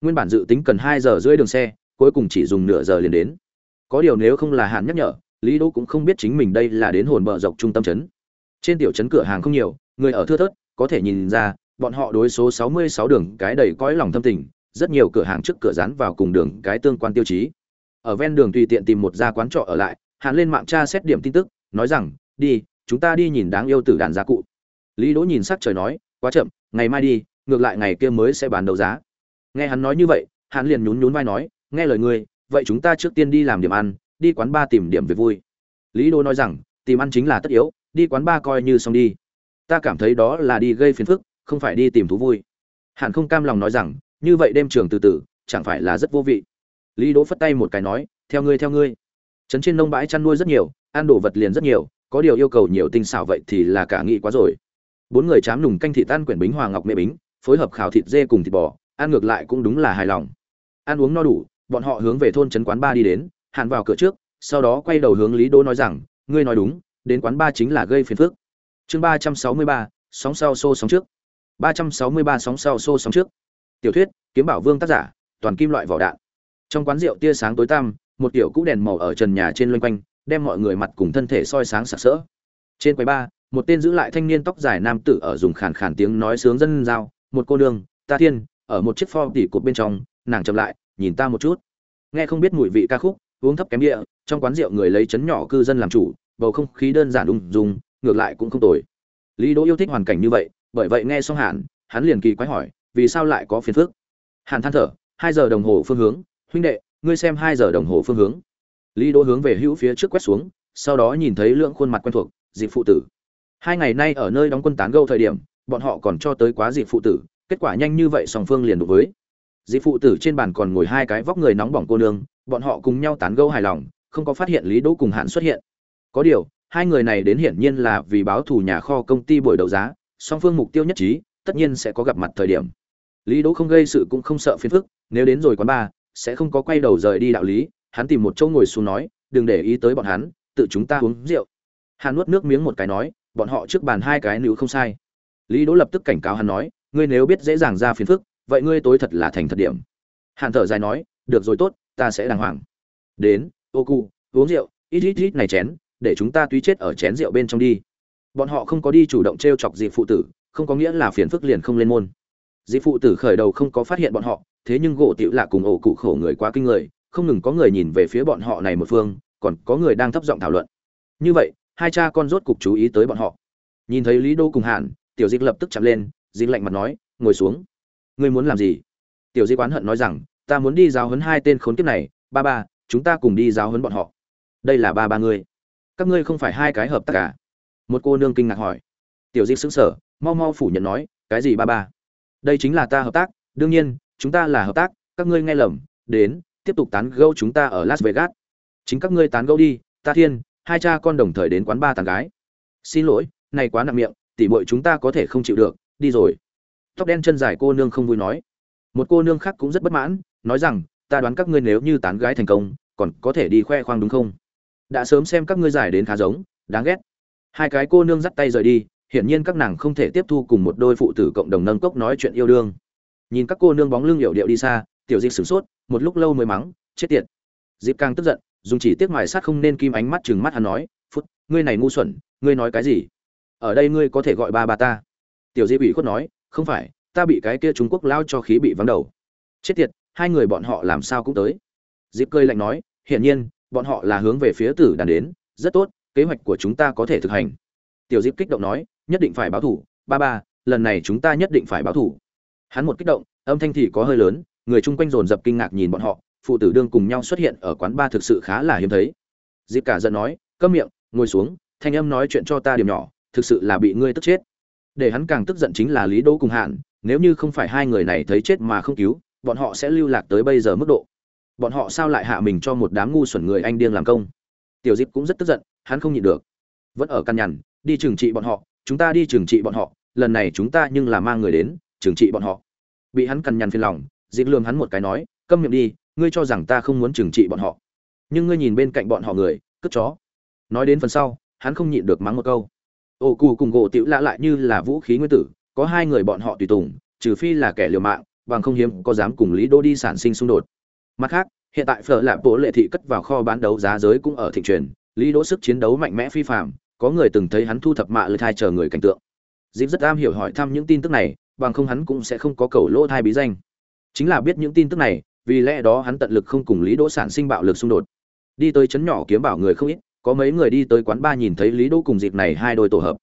Nguyên bản dự tính cần hai giờ rưỡi đường xe, cuối cùng chỉ dùng nửa giờ liền đến. Có điều nếu không là hạn nhắc nhở, lý đỗ cũng không biết chính mình đây là đến hồn bờ dọc trung tâm trấn. Trên tiểu trấn cửa hàng không nhiều, người ở thưa thớt, có thể nhìn ra, bọn họ đối số 66 đường cái đầy cõi lòng thâm tình rất nhiều cửa hàng trước cửa dán vào cùng đường cái tương quan tiêu chí. Ở ven đường tùy tiện tìm một gia quán trọ ở lại hắn lên mạng tra xét điểm tin tức, nói rằng, đi, chúng ta đi nhìn đáng yêu tử đàn gia cụ. Lý đỗ nhìn sắc trời nói, quá chậm, ngày mai đi, ngược lại ngày kia mới sẽ bán đấu giá. Nghe hắn nói như vậy hắn liền nhún nhún vai nói, nghe lời ngươi, vậy chúng ta trước tiên đi làm điểm ăn, đi quán ba tìm điểm về vui. Lý đỗ nói rằng, tìm ăn chính là tất yếu, đi quán ba coi như xong đi. Ta cảm thấy đó là đi gây phiền phức, không phải đi tìm thú vui. Hàn không cam lòng nói rằng như vậy đêm trường từ từ, chẳng phải là rất vô vị. Lý đỗ phất tay một cái nói, theo ngươi theo ngươi. Trấn trên nông bãi chăn nuôi rất nhiều, ăn đồ vật liền rất nhiều, có điều yêu cầu nhiều tinh xảo vậy thì là cả nghị quá rồi. Bốn người chám nùng canh thịt tan quyển bính hòa ngọc mê bính, phối hợp khảo thịt dê cùng thịt bò, ăn ngược lại cũng đúng là hài lòng. Ăn uống no đủ, bọn họ hướng về thôn trấn quán ba đi đến, hạn vào cửa trước, sau đó quay đầu hướng lý đỗ nói rằng, ngươi nói đúng, đến quán ba chính là gây phiền phức. Chương ba trăm sáu mươi ba, sóng sau xô sóng trước. Ba trăm sáu mươi ba, sóng sau xô sóng trước tiểu thuyết kiếm bảo vương tác giả toàn kim loại vỏ đạn. Trong quán rượu tia sáng tối tăm một tiểu cũ đèn màu ở trần nhà trên loanh quanh đem mọi người mặt cùng thân thể soi sáng sặc sỡ. Trên quầy ba một tên giữ lại thanh niên tóc dài nam tử ở dùng khàn khàn tiếng nói sướng dân giao một cô đường ta thiên ở một chiếc pho tỉ cột bên trong nàng chậm lại nhìn ta một chút. Nghe không biết mùi vị ca khúc uống thấp kém địa trong quán rượu người lấy chấn nhỏ cư dân làm chủ bầu không khí đơn giản ung dung ngược lại cũng không tồi. Lý đỗ yêu thích hoàn cảnh như vậy bởi vậy nghe xong hẳn, hắn liền kỳ quái hỏi vì sao lại có phiền phức? Hàn than thở, hai giờ đồng hồ phương hướng. Huynh đệ, ngươi xem hai giờ đồng hồ phương hướng. Lý đỗ hướng về hữu phía trước quét xuống, sau đó nhìn thấy lượng khuôn mặt quen thuộc dịp phụ tử. Hai ngày nay ở nơi đóng quân tán gâu thời điểm, bọn họ còn cho tới quá dịp phụ tử, kết quả nhanh như vậy song phương liền đối với. Dịp phụ tử trên bàn còn ngồi hai cái vóc người nóng bỏng cô nương, bọn họ cùng nhau tán gâu hài lòng, không có phát hiện lý đỗ cùng hạn xuất hiện. Có điều, hai người này đến hiển nhiên là vì báo thù nhà kho công ty buổi đấu giá, song phương mục tiêu nhất trí, tất nhiên sẽ có gặp mặt thời điểm lý đỗ không gây sự cũng không sợ phiền phức, nếu đến rồi quán bar, sẽ không có quay đầu rời đi đạo lý, hắn tìm một chỗ ngồi xuống nói, đừng để ý tới bọn hắn, tự chúng ta uống rượu. Hắn nuốt nước miếng một cái nói, bọn họ trước bàn hai cái nữ không sai. Lý đỗ lập tức cảnh cáo hắn nói, ngươi nếu biết dễ dàng ra phiền phức, vậy ngươi tối thật là thành thật điểm. Hàn thở dài nói, được rồi tốt, ta sẽ đàng hoàng. Đến, ô uống rượu, ít ít ít này chén, để chúng ta túy chết ở chén rượu bên trong đi. Bọn họ không có đi chủ động trêu chọc gì phụ tử, không có nghĩa là phiền phức liền không lên môn dịp phụ tử khởi đầu không có phát hiện bọn họ, thế nhưng gỗ tiểu lạ cùng ổ cụ khổ người quá kinh người, không ngừng có người nhìn về phía bọn họ này một phương, còn có người đang thấp giọng thảo luận. Như vậy, hai cha con rốt cục chú ý tới bọn họ. Nhìn thấy lý đô cùng hàn, tiểu dịch lập tức chạm lên, dịch lạnh mặt nói, ngồi xuống. Ngươi muốn làm gì? Tiểu dịch oán hận nói rằng, ta muốn đi giáo huấn hai tên khốn kiếp này, ba ba, chúng ta cùng đi giáo huấn bọn họ. Đây là ba ba ngươi. Các ngươi không phải hai cái hợp tác cả một cô nương kinh ngạc hỏi. Tiểu dịch sững sờ, mau mau phủ nhận nói, cái gì ba ba? Đây chính là ta hợp tác, đương nhiên, chúng ta là hợp tác, các ngươi nghe lầm, đến, tiếp tục tán gẫu chúng ta ở las vegas. Chính các ngươi tán gẫu đi, ta thiên, hai cha con đồng thời đến quán ba tàn gái. Xin lỗi, này quá nặng miệng, tỉ muội chúng ta có thể không chịu được, đi rồi. Tóc đen chân dài cô nương không vui nói. Một cô nương khác cũng rất bất mãn, nói rằng, ta đoán các ngươi nếu như tán gái thành công, còn có thể đi khoe khoang đúng không? Đã sớm xem các ngươi giải đến khá giống, đáng ghét. Hai cái cô nương dắt tay rời đi hiển nhiên các nàng không thể tiếp thu cùng một đôi phụ tử cộng đồng nâng cốc nói chuyện yêu đương. Nhìn các cô nương bóng lưng hiệu điệu đi xa, tiểu dịch sửng sốt, một lúc lâu mới mắng, chết tiệt. Dịp càng tức giận, dùng chỉ tiếc ngoài sát không nên kim ánh mắt chừng mắt hắn nói, phút, ngươi này ngu xuẩn, ngươi nói cái gì? Ở đây ngươi có thể gọi ba bà ta. Tiểu diệp ủy khuất nói, không phải, ta bị cái kia trung quốc lao cho khí bị vắng đầu. Chết tiệt, hai người bọn họ làm sao cũng tới. Dịp cơi lạnh nói, hiển nhiên, bọn họ là hướng về phía tử đàn đến, rất tốt, kế hoạch của chúng ta có thể thực hành. Tiểu dịp kích động nói nhất định phải báo thủ, ba ba, lần này chúng ta nhất định phải báo thủ. Hắn một kích động, âm thanh thì có hơi lớn, người chung quanh dồn dập kinh ngạc nhìn bọn họ, phụ tử đương cùng nhau xuất hiện ở quán ba thực sự khá là hiếm thấy. Dịp cả giận nói, câm miệng, ngồi xuống, thanh âm nói chuyện cho ta điểm nhỏ, thực sự là bị ngươi tức chết. Để hắn càng tức giận chính là lý đỗ cùng hạn, nếu như không phải hai người này thấy chết mà không cứu, bọn họ sẽ lưu lạc tới bây giờ mức độ. Bọn họ sao lại hạ mình cho một đám ngu xuẩn người anh điên làm công? Tiểu diệp cũng rất tức giận, hắn không nhịn được. Vẫn ở căn nhằn, đi trừng trị bọn họ chúng ta đi trừng trị bọn họ, lần này chúng ta nhưng là mang người đến, trừng trị bọn họ. Bị hắn cằn nhằn phiền lòng dịp lương hắn một cái nói, câm miệng đi, ngươi cho rằng ta không muốn trừng trị bọn họ. Nhưng ngươi nhìn bên cạnh bọn họ người, cất chó. Nói đến phần sau, hắn không nhịn được mắng một câu. Ô cù cùng gỗ tiểu lạ lại như là vũ khí nguyên tử, có hai người bọn họ tùy tùng, trừ phi là kẻ liều mạng, bằng không hiếm có dám cùng lý đô đi sản sinh xung đột. Mặt khác, hiện tại phở lạp bộ lệ thị cất vào kho bán đấu giá giới cũng ở thị truyền, lý đỗ sức chiến đấu mạnh mẽ phi phạm có người từng thấy hắn thu thập mạ lời thai chờ người cảnh tượng. Dịp rất am hiểu hỏi thăm những tin tức này, bằng không hắn cũng sẽ không có cầu lỗ thai bí danh. Chính là biết những tin tức này, vì lẽ đó hắn tận lực không cùng lý đỗ sản sinh bạo lực xung đột. Đi tới chấn nhỏ kiếm bảo người không ít, có mấy người đi tới quán ba nhìn thấy lý đỗ cùng dịp này hai đôi tổ hợp.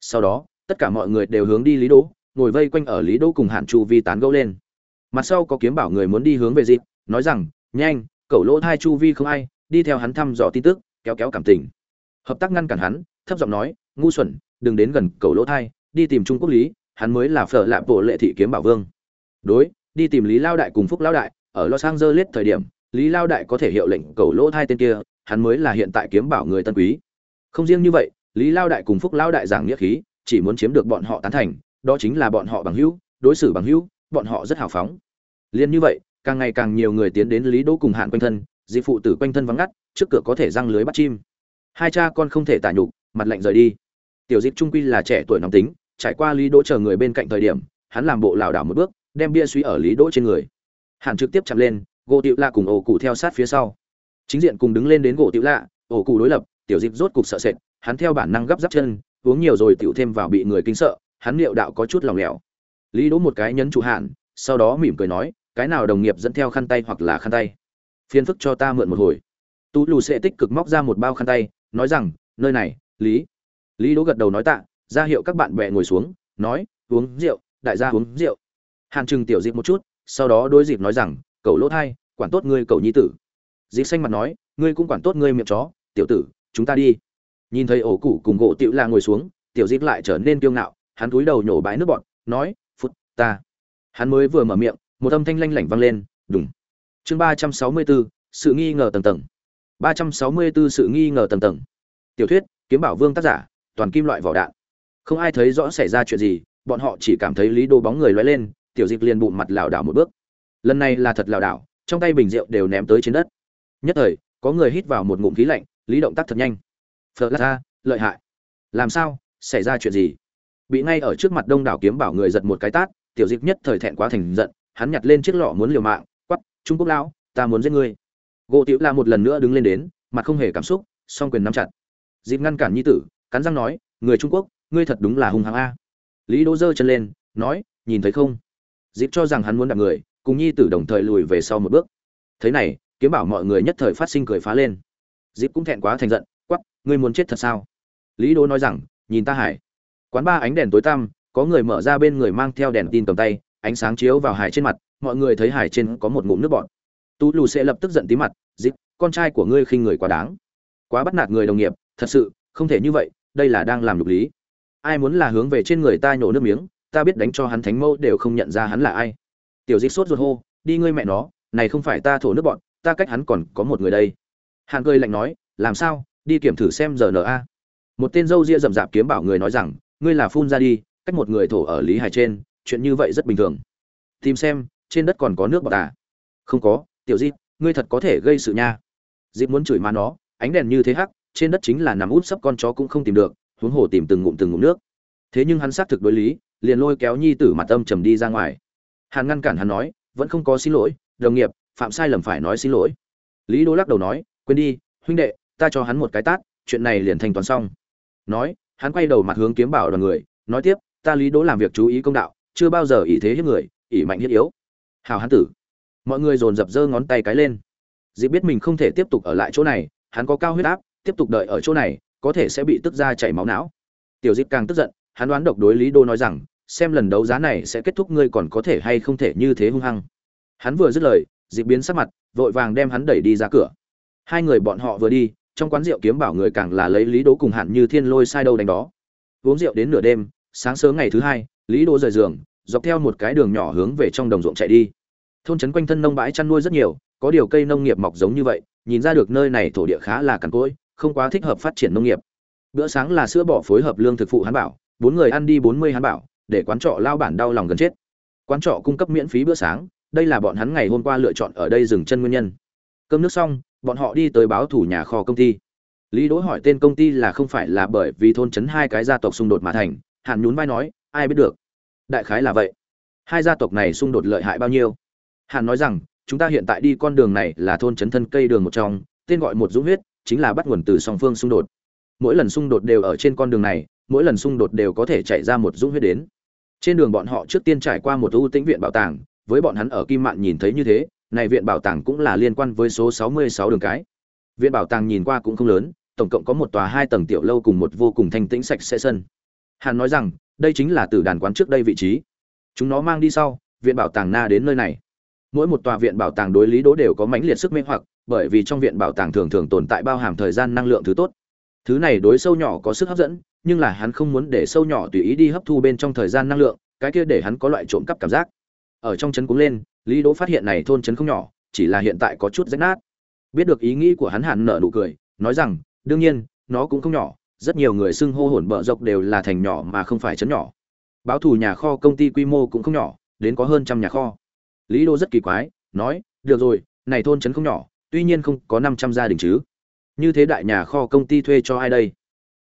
Sau đó, tất cả mọi người đều hướng đi lý đỗ, ngồi vây quanh ở lý đỗ cùng hạn chu vi tán gẫu lên. Mặt sau có kiếm bảo người muốn đi hướng về dịp nói rằng, nhanh cậu lỗ thai chu vi không ai, đi theo hắn thăm dò tin tức, kéo kéo cảm tình. Hợp tác ngăn cản hắn thấp giọng nói, ngu xuẩn, đừng đến gần Cầu lỗ thai, đi tìm trung quốc lý, hắn mới là phở lạp bộ lệ thị kiếm bảo vương. Đối, đi tìm lý lao đại cùng phúc lao đại, ở los angeles thời điểm, lý lao đại có thể hiệu lệnh cầu lỗ thai tên kia, hắn mới là hiện tại kiếm bảo người tân quý. Không riêng như vậy, lý lao đại cùng phúc lao đại giảng nghĩa khí, chỉ muốn chiếm được bọn họ tán thành, đó chính là bọn họ bằng hữu, đối xử bằng hữu, bọn họ rất hào phóng. Liên như vậy, càng ngày càng nhiều người tiến đến lý đỗ cùng hạn quanh thân Di phụ tử quanh thân vắng ngắt, trước cửa có thể răng lưới bắt chim. Hai cha con không thể tả nhục mặt lạnh rời đi. Tiểu dịch trung quy là trẻ tuổi nóng tính, trải qua lý đỗ chờ người bên cạnh thời điểm, hắn làm bộ lảo đảo một bước, đem bia suy ở lý đỗ trên người. Hàn trực tiếp chạm lên, gỗ tiểu lạ cùng ổ cụ theo sát phía sau. Chính diện cùng đứng lên đến gỗ tiểu lạ, ổ cụ đối lập, tiểu dịch rốt cục sợ sệt, hắn theo bản năng gấp giáp chân, uống nhiều rồi tiểu thêm vào bị người kinh sợ, hắn liệu đạo có chút lòng lẻo. Lý đỗ một cái nhấn trụ hạn sau đó mỉm cười nói, cái nào đồng nghiệp dẫn theo khăn tay hoặc là khăn tay? Phiền phức cho ta mượn một hồi. Tú lù sẽ tích cực móc ra một bao khăn tay, nói rằng, nơi này lý. Lý đỗ gật đầu nói tạ, ra hiệu các bạn bè ngồi xuống, nói, uống rượu, đại gia uống rượu. Hàn trừng tiểu dịp một chút, sau đó đôi dịp nói rằng, cậu lỗ thai, quản tốt ngươi cậu nhi tử. Dịp xanh mặt nói, ngươi cũng quản tốt ngươi miệng chó, tiểu tử, chúng ta đi. Nhìn thấy ổ cụ cùng gỗ tiểu la ngồi xuống, tiểu dịp lại trở nên kiêu ngạo, hắn cúi đầu nhổ bãi nước bọt, nói, phút, ta. Hắn mới vừa mở miệng, một âm thanh lanh lảnh vang lên, đùng. Chương ba trăm sáu mươi bốn sự nghi ngờ tầng tầng. Ba trăm sáu mươi bốn sự nghi ngờ tầng tầng. Tiểu thuyết kiếm bảo vương tác giả, toàn kim loại vỏ đạn. Không ai thấy rõ xảy ra chuyện gì, bọn họ chỉ cảm thấy lý đô bóng người loay lên, tiểu dịch liền bụng mặt lảo đảo một bước. Lần này là thật lảo đảo, trong tay bình rượu đều ném tới trên đất. Nhất thời, có người hít vào một ngụm khí lạnh, lý động tác thật nhanh. Phở ra, lợi hại. Làm sao, xảy ra chuyện gì? Bị ngay ở trước mặt đông đảo kiếm bảo người giật một cái tát, tiểu dịch nhất thời thẹn quá thành giận, hắn nhặt lên chiếc lọ muốn liều mạng, quắp, trung quốc lão, ta muốn giết ngươi. Gỗ tiểu la một lần nữa đứng lên đến, mặt không hề cảm xúc, song quyền nắm chặt dịp ngăn cản nhi tử, cắn răng nói, người trung quốc, ngươi thật đúng là hung hăng a. Lý đỗ giơ chân lên, nói, nhìn thấy không? Dịp cho rằng hắn muốn đạp người, cùng nhi tử đồng thời lùi về sau một bước. Thế này, kiếm bảo mọi người nhất thời phát sinh cười phá lên. Dịp cũng thẹn quá thành giận quắp ngươi muốn chết thật sao? Lý đỗ nói rằng, nhìn ta hải. Quán ba ánh đèn tối tăm, có người mở ra bên người mang theo đèn tin cầm tay, ánh sáng chiếu vào hải trên mặt, mọi người thấy hải trên có một ngụm nước bọt. Tú lù sẽ lập tức giận tí mặt, dịp, con trai của ngươi khinh người quá đáng. Quá bắt nạt người đồng nghiệp thật sự, không thể như vậy, đây là đang làm nhục lý. Ai muốn là hướng về trên người ta nhổ nước miếng, ta biết đánh cho hắn thánh mẫu đều không nhận ra hắn là ai. Tiểu dịch sốt ruột hô, đi ngươi mẹ nó, này không phải ta thổ nước bọn, ta cách hắn còn có một người đây. Hàn cười lạnh nói, làm sao, đi kiểm thử xem giờ na một tên dâu ria rậm rạp kiếm bảo người nói rằng, ngươi là phun ra đi, cách một người thổ ở lý hải trên, chuyện như vậy rất bình thường. Tìm xem, trên đất còn có nước bọt à? Không có, tiểu di ngươi thật có thể gây sự nha. Dịp muốn chửi mà nó, ánh đèn như thế hắc trên đất chính là nằm út sấp con chó cũng không tìm được, huống hồ tìm từng ngụm từng ngụm nước. Thế nhưng hắn xác thực đối lý, liền lôi kéo nhi tử mặt âm trầm đi ra ngoài. Hàn ngăn cản hắn nói, vẫn không có xin lỗi, đồng nghiệp, phạm sai lầm phải nói xin lỗi. Lý đô lắc đầu nói, quên đi, huynh đệ, ta cho hắn một cái tát, chuyện này liền thành toàn xong. Nói, hắn quay đầu mặt hướng kiếm bảo đoàn người, nói tiếp, ta lý đỗ làm việc chú ý công đạo, chưa bao giờ ỷ thế hiếp người, ỷ mạnh hiếp yếu. Hào hán tử. Mọi người dồn dập giơ ngón tay cái lên. Dịp biết mình không thể tiếp tục ở lại chỗ này, hắn có cao huyết áp tiếp tục đợi ở chỗ này, có thể sẽ bị tức ra chảy máu não. Tiểu dịp càng tức giận, hắn đoán độc đối lý đô nói rằng, xem lần đấu giá này sẽ kết thúc ngươi còn có thể hay không thể như thế hung hăng. Hắn vừa dứt lời dịp biến sắc mặt, vội vàng đem hắn đẩy đi ra cửa. Hai người bọn họ vừa đi, trong quán rượu kiếm bảo người càng là lấy lý đỗ cùng hạn như thiên lôi sai đâu đánh đó. Uống rượu đến nửa đêm, sáng sớm ngày thứ hai, lý đỗ rời giường, dọc theo một cái đường nhỏ hướng về trong đồng ruộng chạy đi. Thôn trấn quanh thân nông bãi chăn nuôi rất nhiều, có điều cây nông nghiệp mọc giống như vậy, nhìn ra được nơi này thổ địa khá là cằn cỗi không quá thích hợp phát triển nông nghiệp. Bữa sáng là sữa bò phối hợp lương thực phụ hắn bảo, bốn người ăn đi bốn mươi hắn bảo, để quán trọ lao bản đau lòng gần chết. Quán trọ cung cấp miễn phí bữa sáng, đây là bọn hắn ngày hôm qua lựa chọn ở đây dừng chân nguyên nhân. Cơm nước xong, bọn họ đi tới báo thủ nhà kho công ty. Lý đỗ hỏi tên công ty là không phải là bởi vì thôn trấn hai cái gia tộc xung đột mà thành hàn nhún vai nói, ai biết được. Đại khái là vậy. Hai gia tộc này xung đột lợi hại bao nhiêu? Hàn nói rằng, chúng ta hiện tại đi con đường này là thôn trấn thân cây đường một trong, tên gọi một dũng huyết chính là bắt nguồn từ song phương xung đột. Mỗi lần xung đột đều ở trên con đường này, mỗi lần xung đột đều có thể chạy ra một dũng huyết đến. Trên đường bọn họ trước tiên trải qua một ưu tĩnh viện bảo tàng, với bọn hắn ở kim mạn nhìn thấy như thế, này viện bảo tàng cũng là liên quan với số 66 đường cái. Viện bảo tàng nhìn qua cũng không lớn, tổng cộng có một tòa hai tầng tiểu lâu cùng một vô cùng thanh tĩnh sạch sẽ sân. Hàn nói rằng, đây chính là tử đàn quán trước đây vị trí. Chúng nó mang đi sau, viện bảo tàng na đến nơi này. Mỗi một tòa viện bảo tàng đối lý đố đều có mãnh liệt sức mê hoặc bởi vì trong viện bảo tàng thường thường tồn tại bao hàm thời gian năng lượng thứ tốt. Thứ này đối sâu nhỏ có sức hấp dẫn, nhưng là hắn không muốn để sâu nhỏ tùy ý đi hấp thu bên trong thời gian năng lượng, cái kia để hắn có loại trộm cắp cảm giác. Ở trong trấn cúng lên, lý đỗ phát hiện này thôn trấn không nhỏ, chỉ là hiện tại có chút rách nát. Biết được ý nghĩ của hắn hẳn nở nụ cười, nói rằng, đương nhiên, nó cũng không nhỏ, rất nhiều người xưng hô hồn bợ dọc đều là thành nhỏ mà không phải trấn nhỏ. Báo thủ nhà kho công ty quy mô cũng không nhỏ, đến có hơn trăm nhà kho. Lý đô rất kỳ quái, nói, được rồi, này thôn trấn không nhỏ tuy nhiên không có năm trăm gia đình chứ. Như thế đại nhà kho công ty thuê cho ai đây?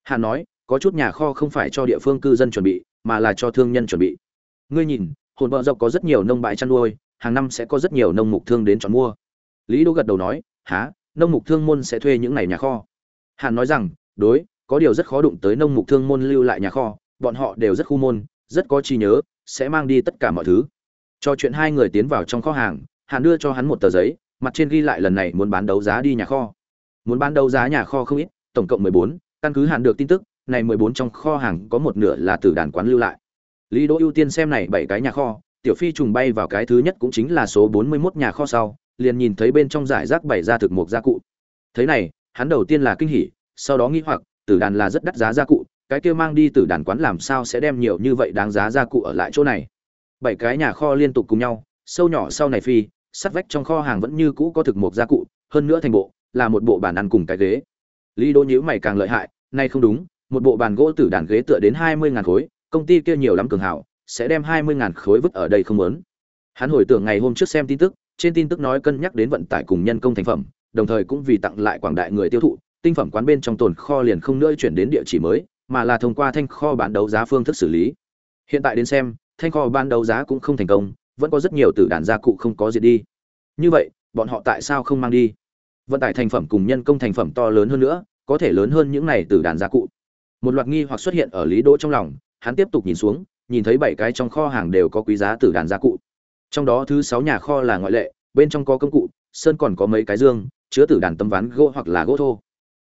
Hà nói, có chút nhà kho không phải cho địa phương cư dân chuẩn bị, mà là cho thương nhân chuẩn bị. Ngươi nhìn, hồn bợ dọc có rất nhiều nông bãi chăn nuôi, hàng năm sẽ có rất nhiều nông mục thương đến chọn mua. Lý đỗ gật đầu nói há nông mục thương môn sẽ thuê những này nhà kho? Hàn nói rằng, đối, có điều rất khó đụng tới nông mục thương môn lưu lại nhà kho, bọn họ đều rất khu môn, rất có trí nhớ, sẽ mang đi tất cả mọi thứ. Cho chuyện hai người tiến vào trong kho hàng hàn đưa cho hắn một tờ giấy mặt trên ghi lại lần này muốn bán đấu giá đi nhà kho. Muốn bán đấu giá nhà kho không ít, tổng cộng mười bốn, căn cứ hạn được tin tức, này mười bốn trong kho hàng có một nửa là từ đàn quán lưu lại. Lý đỗ ưu tiên xem này bảy cái nhà kho, tiểu phi trùng bay vào cái thứ nhất cũng chính là số bốn mươi 41 nhà kho sau, liền nhìn thấy bên trong giải rác bày ra thực mục gia cụ. Thế này, hắn đầu tiên là kinh hỉ, sau đó nghĩ hoặc, tử đàn là rất đắt giá gia cụ, cái kia mang đi tử đàn quán làm sao sẽ đem nhiều như vậy đáng giá gia cụ ở lại chỗ này? Bảy cái nhà kho liên tục cùng nhau, sâu nhỏ sau này phi sắt vách trong kho hàng vẫn như cũ có thực mục gia cụ, hơn nữa thành bộ, là một bộ bàn ăn cùng cái ghế lý đỗ nhíu mày càng lợi hại, nay không đúng, một bộ bàn gỗ tử đàn ghế tựa đến hai mươi ngàn khối, công ty kia nhiều lắm cường hảo sẽ đem hai mươi ngàn khối vứt ở đây không lớn. hắn hồi tưởng ngày hôm trước xem tin tức, trên tin tức nói cân nhắc đến vận tải cùng nhân công thành phẩm, đồng thời cũng vì tặng lại quảng đại người tiêu thụ, tinh phẩm quán bên trong tồn kho liền không nữa chuyển đến địa chỉ mới, mà là thông qua thanh kho bán đấu giá phương thức xử lý hiện tại đến xem, thanh kho bán đấu giá cũng không thành công vẫn có rất nhiều tử đàn gia cụ không có diệt đi. Như vậy, bọn họ tại sao không mang đi? Vận tải thành phẩm cùng nhân công thành phẩm to lớn hơn nữa, có thể lớn hơn những này tử đàn gia cụ. Một loạt nghi hoặc xuất hiện ở lý đỗ trong lòng, hắn tiếp tục nhìn xuống, nhìn thấy bảy cái trong kho hàng đều có quý giá tử đàn gia cụ. Trong đó thứ sáu nhà kho là ngoại lệ, bên trong có công cụ, sơn còn có mấy cái dương, chứa tử đàn tấm ván gỗ hoặc là gỗ thô.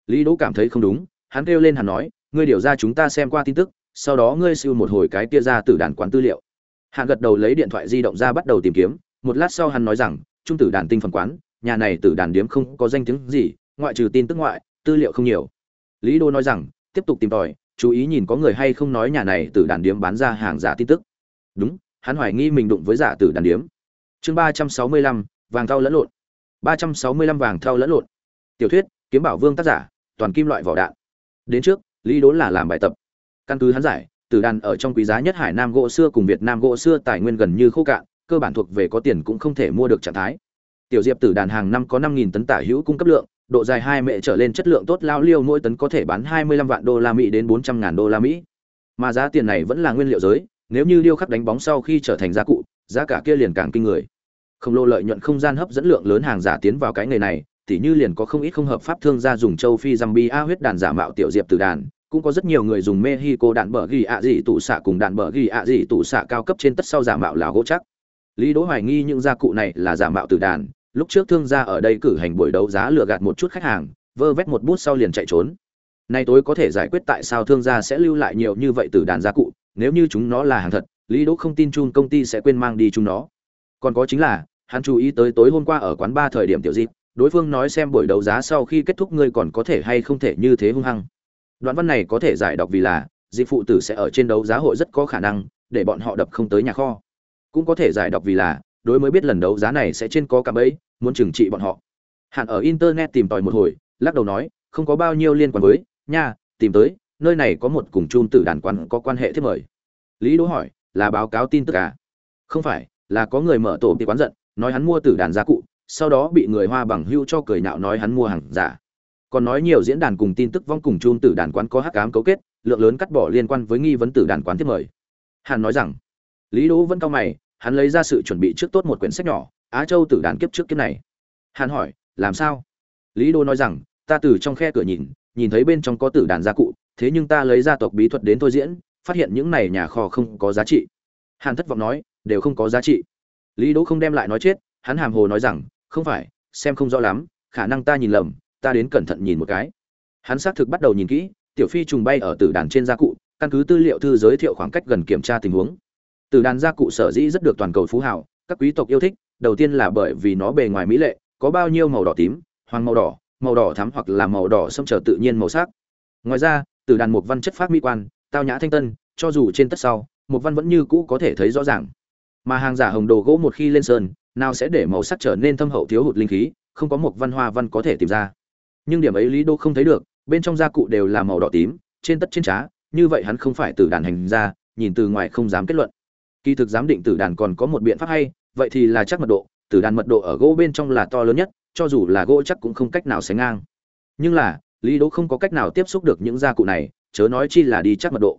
Lý đỗ cảm thấy không đúng, hắn kêu lên hắn nói, ngươi điều ra chúng ta xem qua tin tức, sau đó ngươi siêu một hồi cái kia ra tử đàn quán tư liệu. Hạ gật đầu lấy điện thoại di động ra bắt đầu tìm kiếm, một lát sau hắn nói rằng, trung tử đàn tinh phần quán, nhà này tử đàn điếm không có danh tiếng gì, ngoại trừ tin tức ngoại, tư liệu không nhiều. Lý đô nói rằng, tiếp tục tìm tòi, chú ý nhìn có người hay không nói nhà này tử đàn điếm bán ra hàng giả tin tức. Đúng, hắn hoài nghi mình đụng với giả tử đàn điếm. Chương ba trăm sáu mươi lăm, vàng thau lẫn lộn. Ba trăm sáu mươi lăm vàng thau lẫn lộn. Tiểu thuyết, kiếm bảo vương tác giả, toàn kim loại vỏ đạn. Đến trước, lý đố là làm bài tập. Căn cứ hắn giải tử đàn ở trong quý giá nhất hải nam gỗ xưa cùng việt nam gỗ xưa tài nguyên gần như khô cạn, cơ bản thuộc về có tiền cũng không thể mua được trạng thái. Tiểu diệp tử đàn hàng năm có năm nghìn tấn tả hữu cung cấp lượng, độ dài hai mệ trở lên chất lượng tốt lao liêu mỗi tấn có thể bán hai mươi lăm vạn đô la mỹ đến bốn trăm ngàn đô la mỹ. Mà giá tiền này vẫn là nguyên liệu giới, nếu như điêu khắc đánh bóng sau khi trở thành gia cụ, giá cả kia liền càng kinh người. Không lô lợi nhuận không gian hấp dẫn lượng lớn hàng giả tiến vào cái nghề này, tỉ như liền có không ít không hợp pháp thương gia dùng châu phi zambia huyết đàn giả mạo tiểu diệp từ đàn cũng có rất nhiều người dùng mexico đạn bờ ghi ạ à dị tủ xạ cùng đạn bờ ghi ạ à dị tủ xạ cao cấp trên tất sau giả mạo là gỗ chắc. Lý đỗ hoài nghi những gia cụ này là giả mạo từ đàn. Lúc trước thương gia ở đây cử hành buổi đấu giá lừa gạt một chút khách hàng, vơ vét một bút sau liền chạy trốn. Nay tối có thể giải quyết tại sao thương gia sẽ lưu lại nhiều như vậy từ đàn gia cụ, nếu như chúng nó là hàng thật, lý đỗ không tin chung công ty sẽ quên mang đi chúng nó. Còn có chính là, hắn chú ý tới tối hôm qua ở quán ba thời điểm tiểu dịp, đối phương nói xem buổi đấu giá sau khi kết thúc ngươi còn có thể hay không thể như thế hung hăng đoạn văn này có thể giải đọc vì là, dịch phụ tử sẽ ở trên đấu giá hội rất có khả năng, để bọn họ đập không tới nhà kho. Cũng có thể giải đọc vì là, đối mới biết lần đấu giá này sẽ trên có cả bẫy, muốn trừng trị bọn họ. Hạn ở internet tìm tòi một hồi, lắc đầu nói, không có bao nhiêu liên quan với, nha, tìm tới, nơi này có một cùng chun tử đàn quan có quan hệ thiết mời. Lý đỗ hỏi, là báo cáo tin tức à? Không phải, là có người mở tổ bị quán giận, nói hắn mua tử đàn gia cụ, sau đó bị người hoa bằng hưu cho cười nhạo nói hắn mua hàng giả còn nói nhiều diễn đàn cùng tin tức vong cùng chun tử đàn quán có hắc ám cấu kết, lượng lớn cắt bỏ liên quan với nghi vấn tử đàn quán tiếp mời. Hàn nói rằng, lý đỗ vẫn cao mày, hắn lấy ra sự chuẩn bị trước tốt một quyển sách nhỏ, á châu tử đàn kiếp trước kiếp này. Hàn hỏi, làm sao? Lý đỗ nói rằng, ta từ trong khe cửa nhìn nhìn thấy bên trong có tử đàn gia cụ, thế nhưng ta lấy gia tộc bí thuật đến thôi diễn, phát hiện những này nhà kho không có giá trị. Hàn thất vọng nói, đều không có giá trị. Lý đỗ không đem lại nói chết, hắn hàm hồ nói rằng, không phải, xem không rõ lắm, khả năng ta nhìn lầm ta đến cẩn thận nhìn một cái. Hắn xác thực bắt đầu nhìn kỹ, tiểu phi trùng bay ở tử đàn trên gia cụ, căn cứ tư liệu thư giới thiệu khoảng cách gần kiểm tra tình huống. Tử đàn gia cụ sở dĩ rất được toàn cầu phú hào, các quý tộc yêu thích, đầu tiên là bởi vì nó bề ngoài mỹ lệ, có bao nhiêu màu đỏ tím, hoàng màu đỏ màu đỏ thắm hoặc là màu đỏ xâm trở tự nhiên màu sắc. Ngoài ra, tử đàn một văn chất phát mỹ quan, tao nhã thanh tân, cho dù trên tất sau, một văn vẫn như cũ có thể thấy rõ ràng. Mà hàng giả hồng đồ gỗ một khi lên sơn, nào sẽ để màu sắc trở nên thâm hậu thiếu hụt linh khí, không có một văn hoa văn có thể tìm ra nhưng điểm ấy lý đô không thấy được, bên trong gia cụ đều là màu đỏ tím, trên tất trên trá, như vậy hắn không phải từ đàn hành ra nhìn từ ngoài không dám kết luận. Kỳ thực giám định tử đàn còn có một biện pháp hay, vậy thì là chắc mật độ, tử đàn mật độ ở gỗ bên trong là to lớn nhất, cho dù là gỗ chắc cũng không cách nào sánh ngang. Nhưng là, lý đỗ không có cách nào tiếp xúc được những gia cụ này, chớ nói chi là đi chắc mật độ.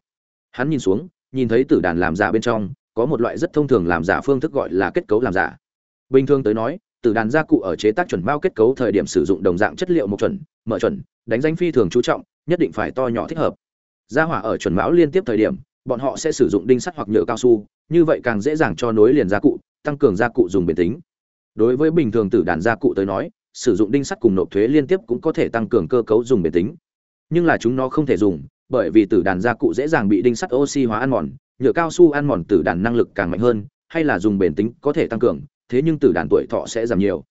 Hắn nhìn xuống, nhìn thấy tử đàn làm giả bên trong, có một loại rất thông thường làm giả phương thức gọi là kết cấu làm giả. Bình thường tới nói từ đàn gia cụ ở chế tác chuẩn bao kết cấu thời điểm sử dụng đồng dạng chất liệu một chuẩn mở chuẩn, đánh danh phi thường chú trọng, nhất định phải to nhỏ thích hợp. Gia hỏa ở chuẩn mão liên tiếp thời điểm, bọn họ sẽ sử dụng đinh sắt hoặc nhựa cao su, như vậy càng dễ dàng cho nối liền gia cụ, tăng cường gia cụ dùng bền tính. Đối với bình thường tử đàn gia cụ tới nói, sử dụng đinh sắt cùng nộp thuế liên tiếp cũng có thể tăng cường cơ cấu dùng bền tính. Nhưng là chúng nó không thể dùng, bởi vì tử đàn gia cụ dễ dàng bị đinh sắt oxy hóa ăn mòn, nhựa cao su ăn mòn tử đàn năng lực càng mạnh hơn, hay là dùng bền tính có thể tăng cường thế nhưng tử đàn tuổi thọ sẽ giảm nhiều.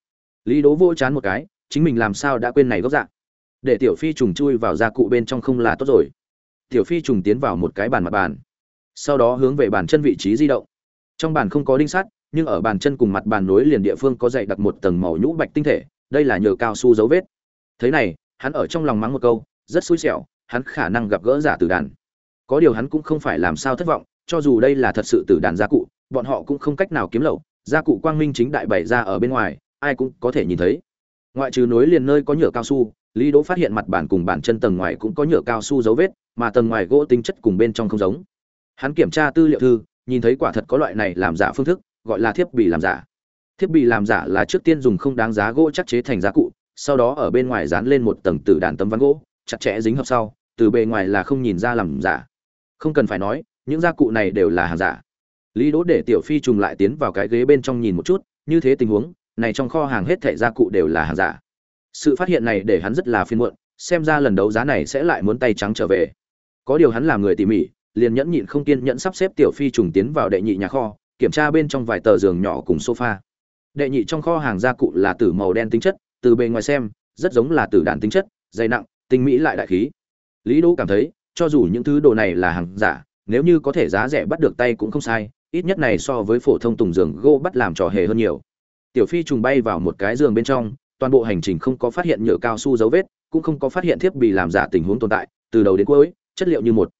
Lý đố vô chán một cái, chính mình làm sao đã quên này gốc dạng để tiểu phi trùng chui vào gia cụ bên trong không là tốt rồi. Tiểu phi trùng tiến vào một cái bàn mặt bàn. Sau đó hướng về bàn chân vị trí di động. Trong bàn không có đinh sắt, nhưng ở bàn chân cùng mặt bàn nối liền địa phương có dày đặt một tầng màu nhũ bạch tinh thể, đây là nhờ cao su dấu vết. Thế này, hắn ở trong lòng mắng một câu, rất xui xẻo, hắn khả năng gặp gỡ giả tử đàn. Có điều hắn cũng không phải làm sao thất vọng, cho dù đây là thật sự tử đàn gia cụ, bọn họ cũng không cách nào kiếm lậu gia cụ quang minh chính đại bày ra ở bên ngoài, ai cũng có thể nhìn thấy. Ngoại trừ nối liền nơi có nhựa cao su, lý đỗ phát hiện mặt bàn cùng bàn chân tầng ngoài cũng có nhựa cao su dấu vết, mà tầng ngoài gỗ tính chất cùng bên trong không giống. Hắn kiểm tra tư liệu thư, nhìn thấy quả thật có loại này làm giả phương thức, gọi là thiết bị làm giả. Thiết bị làm giả là trước tiên dùng không đáng giá gỗ chắc chế thành giá cụ, sau đó ở bên ngoài dán lên một tầng tử đàn tấm ván gỗ, chặt chẽ dính hợp sau, từ bề ngoài là không nhìn ra làm giả. Không cần phải nói, những gia cụ này đều là hàng giả lý đỗ để tiểu phi trùng lại tiến vào cái ghế bên trong nhìn một chút, như thế tình huống, này trong kho hàng hết thảy gia cụ đều là hàng giả. Sự phát hiện này để hắn rất là phiền muộn, xem ra lần đấu giá này sẽ lại muốn tay trắng trở về. Có điều hắn làm người tỉ mỉ, liền nhẫn nhịn không kiên nhẫn sắp xếp tiểu phi trùng tiến vào đệ nhị nhà kho, kiểm tra bên trong vài tờ giường nhỏ cùng sofa. Đệ nhị trong kho hàng gia cụ là tử màu đen tính chất, từ bề ngoài xem, rất giống là tử đàn tính chất, dày nặng, tinh mỹ lại đại khí. Lý đỗ cảm thấy, cho dù những thứ đồ này là hàng giả, nếu như có thể giá rẻ bắt được tay cũng không sai ít nhất này so với phổ thông tùng giường gỗ bắt làm trò hề hơn nhiều. Tiểu phi trùng bay vào một cái giường bên trong, toàn bộ hành trình không có phát hiện nhựa cao su dấu vết, cũng không có phát hiện thiết bị làm giả tình huống tồn tại, từ đầu đến cuối, chất liệu như một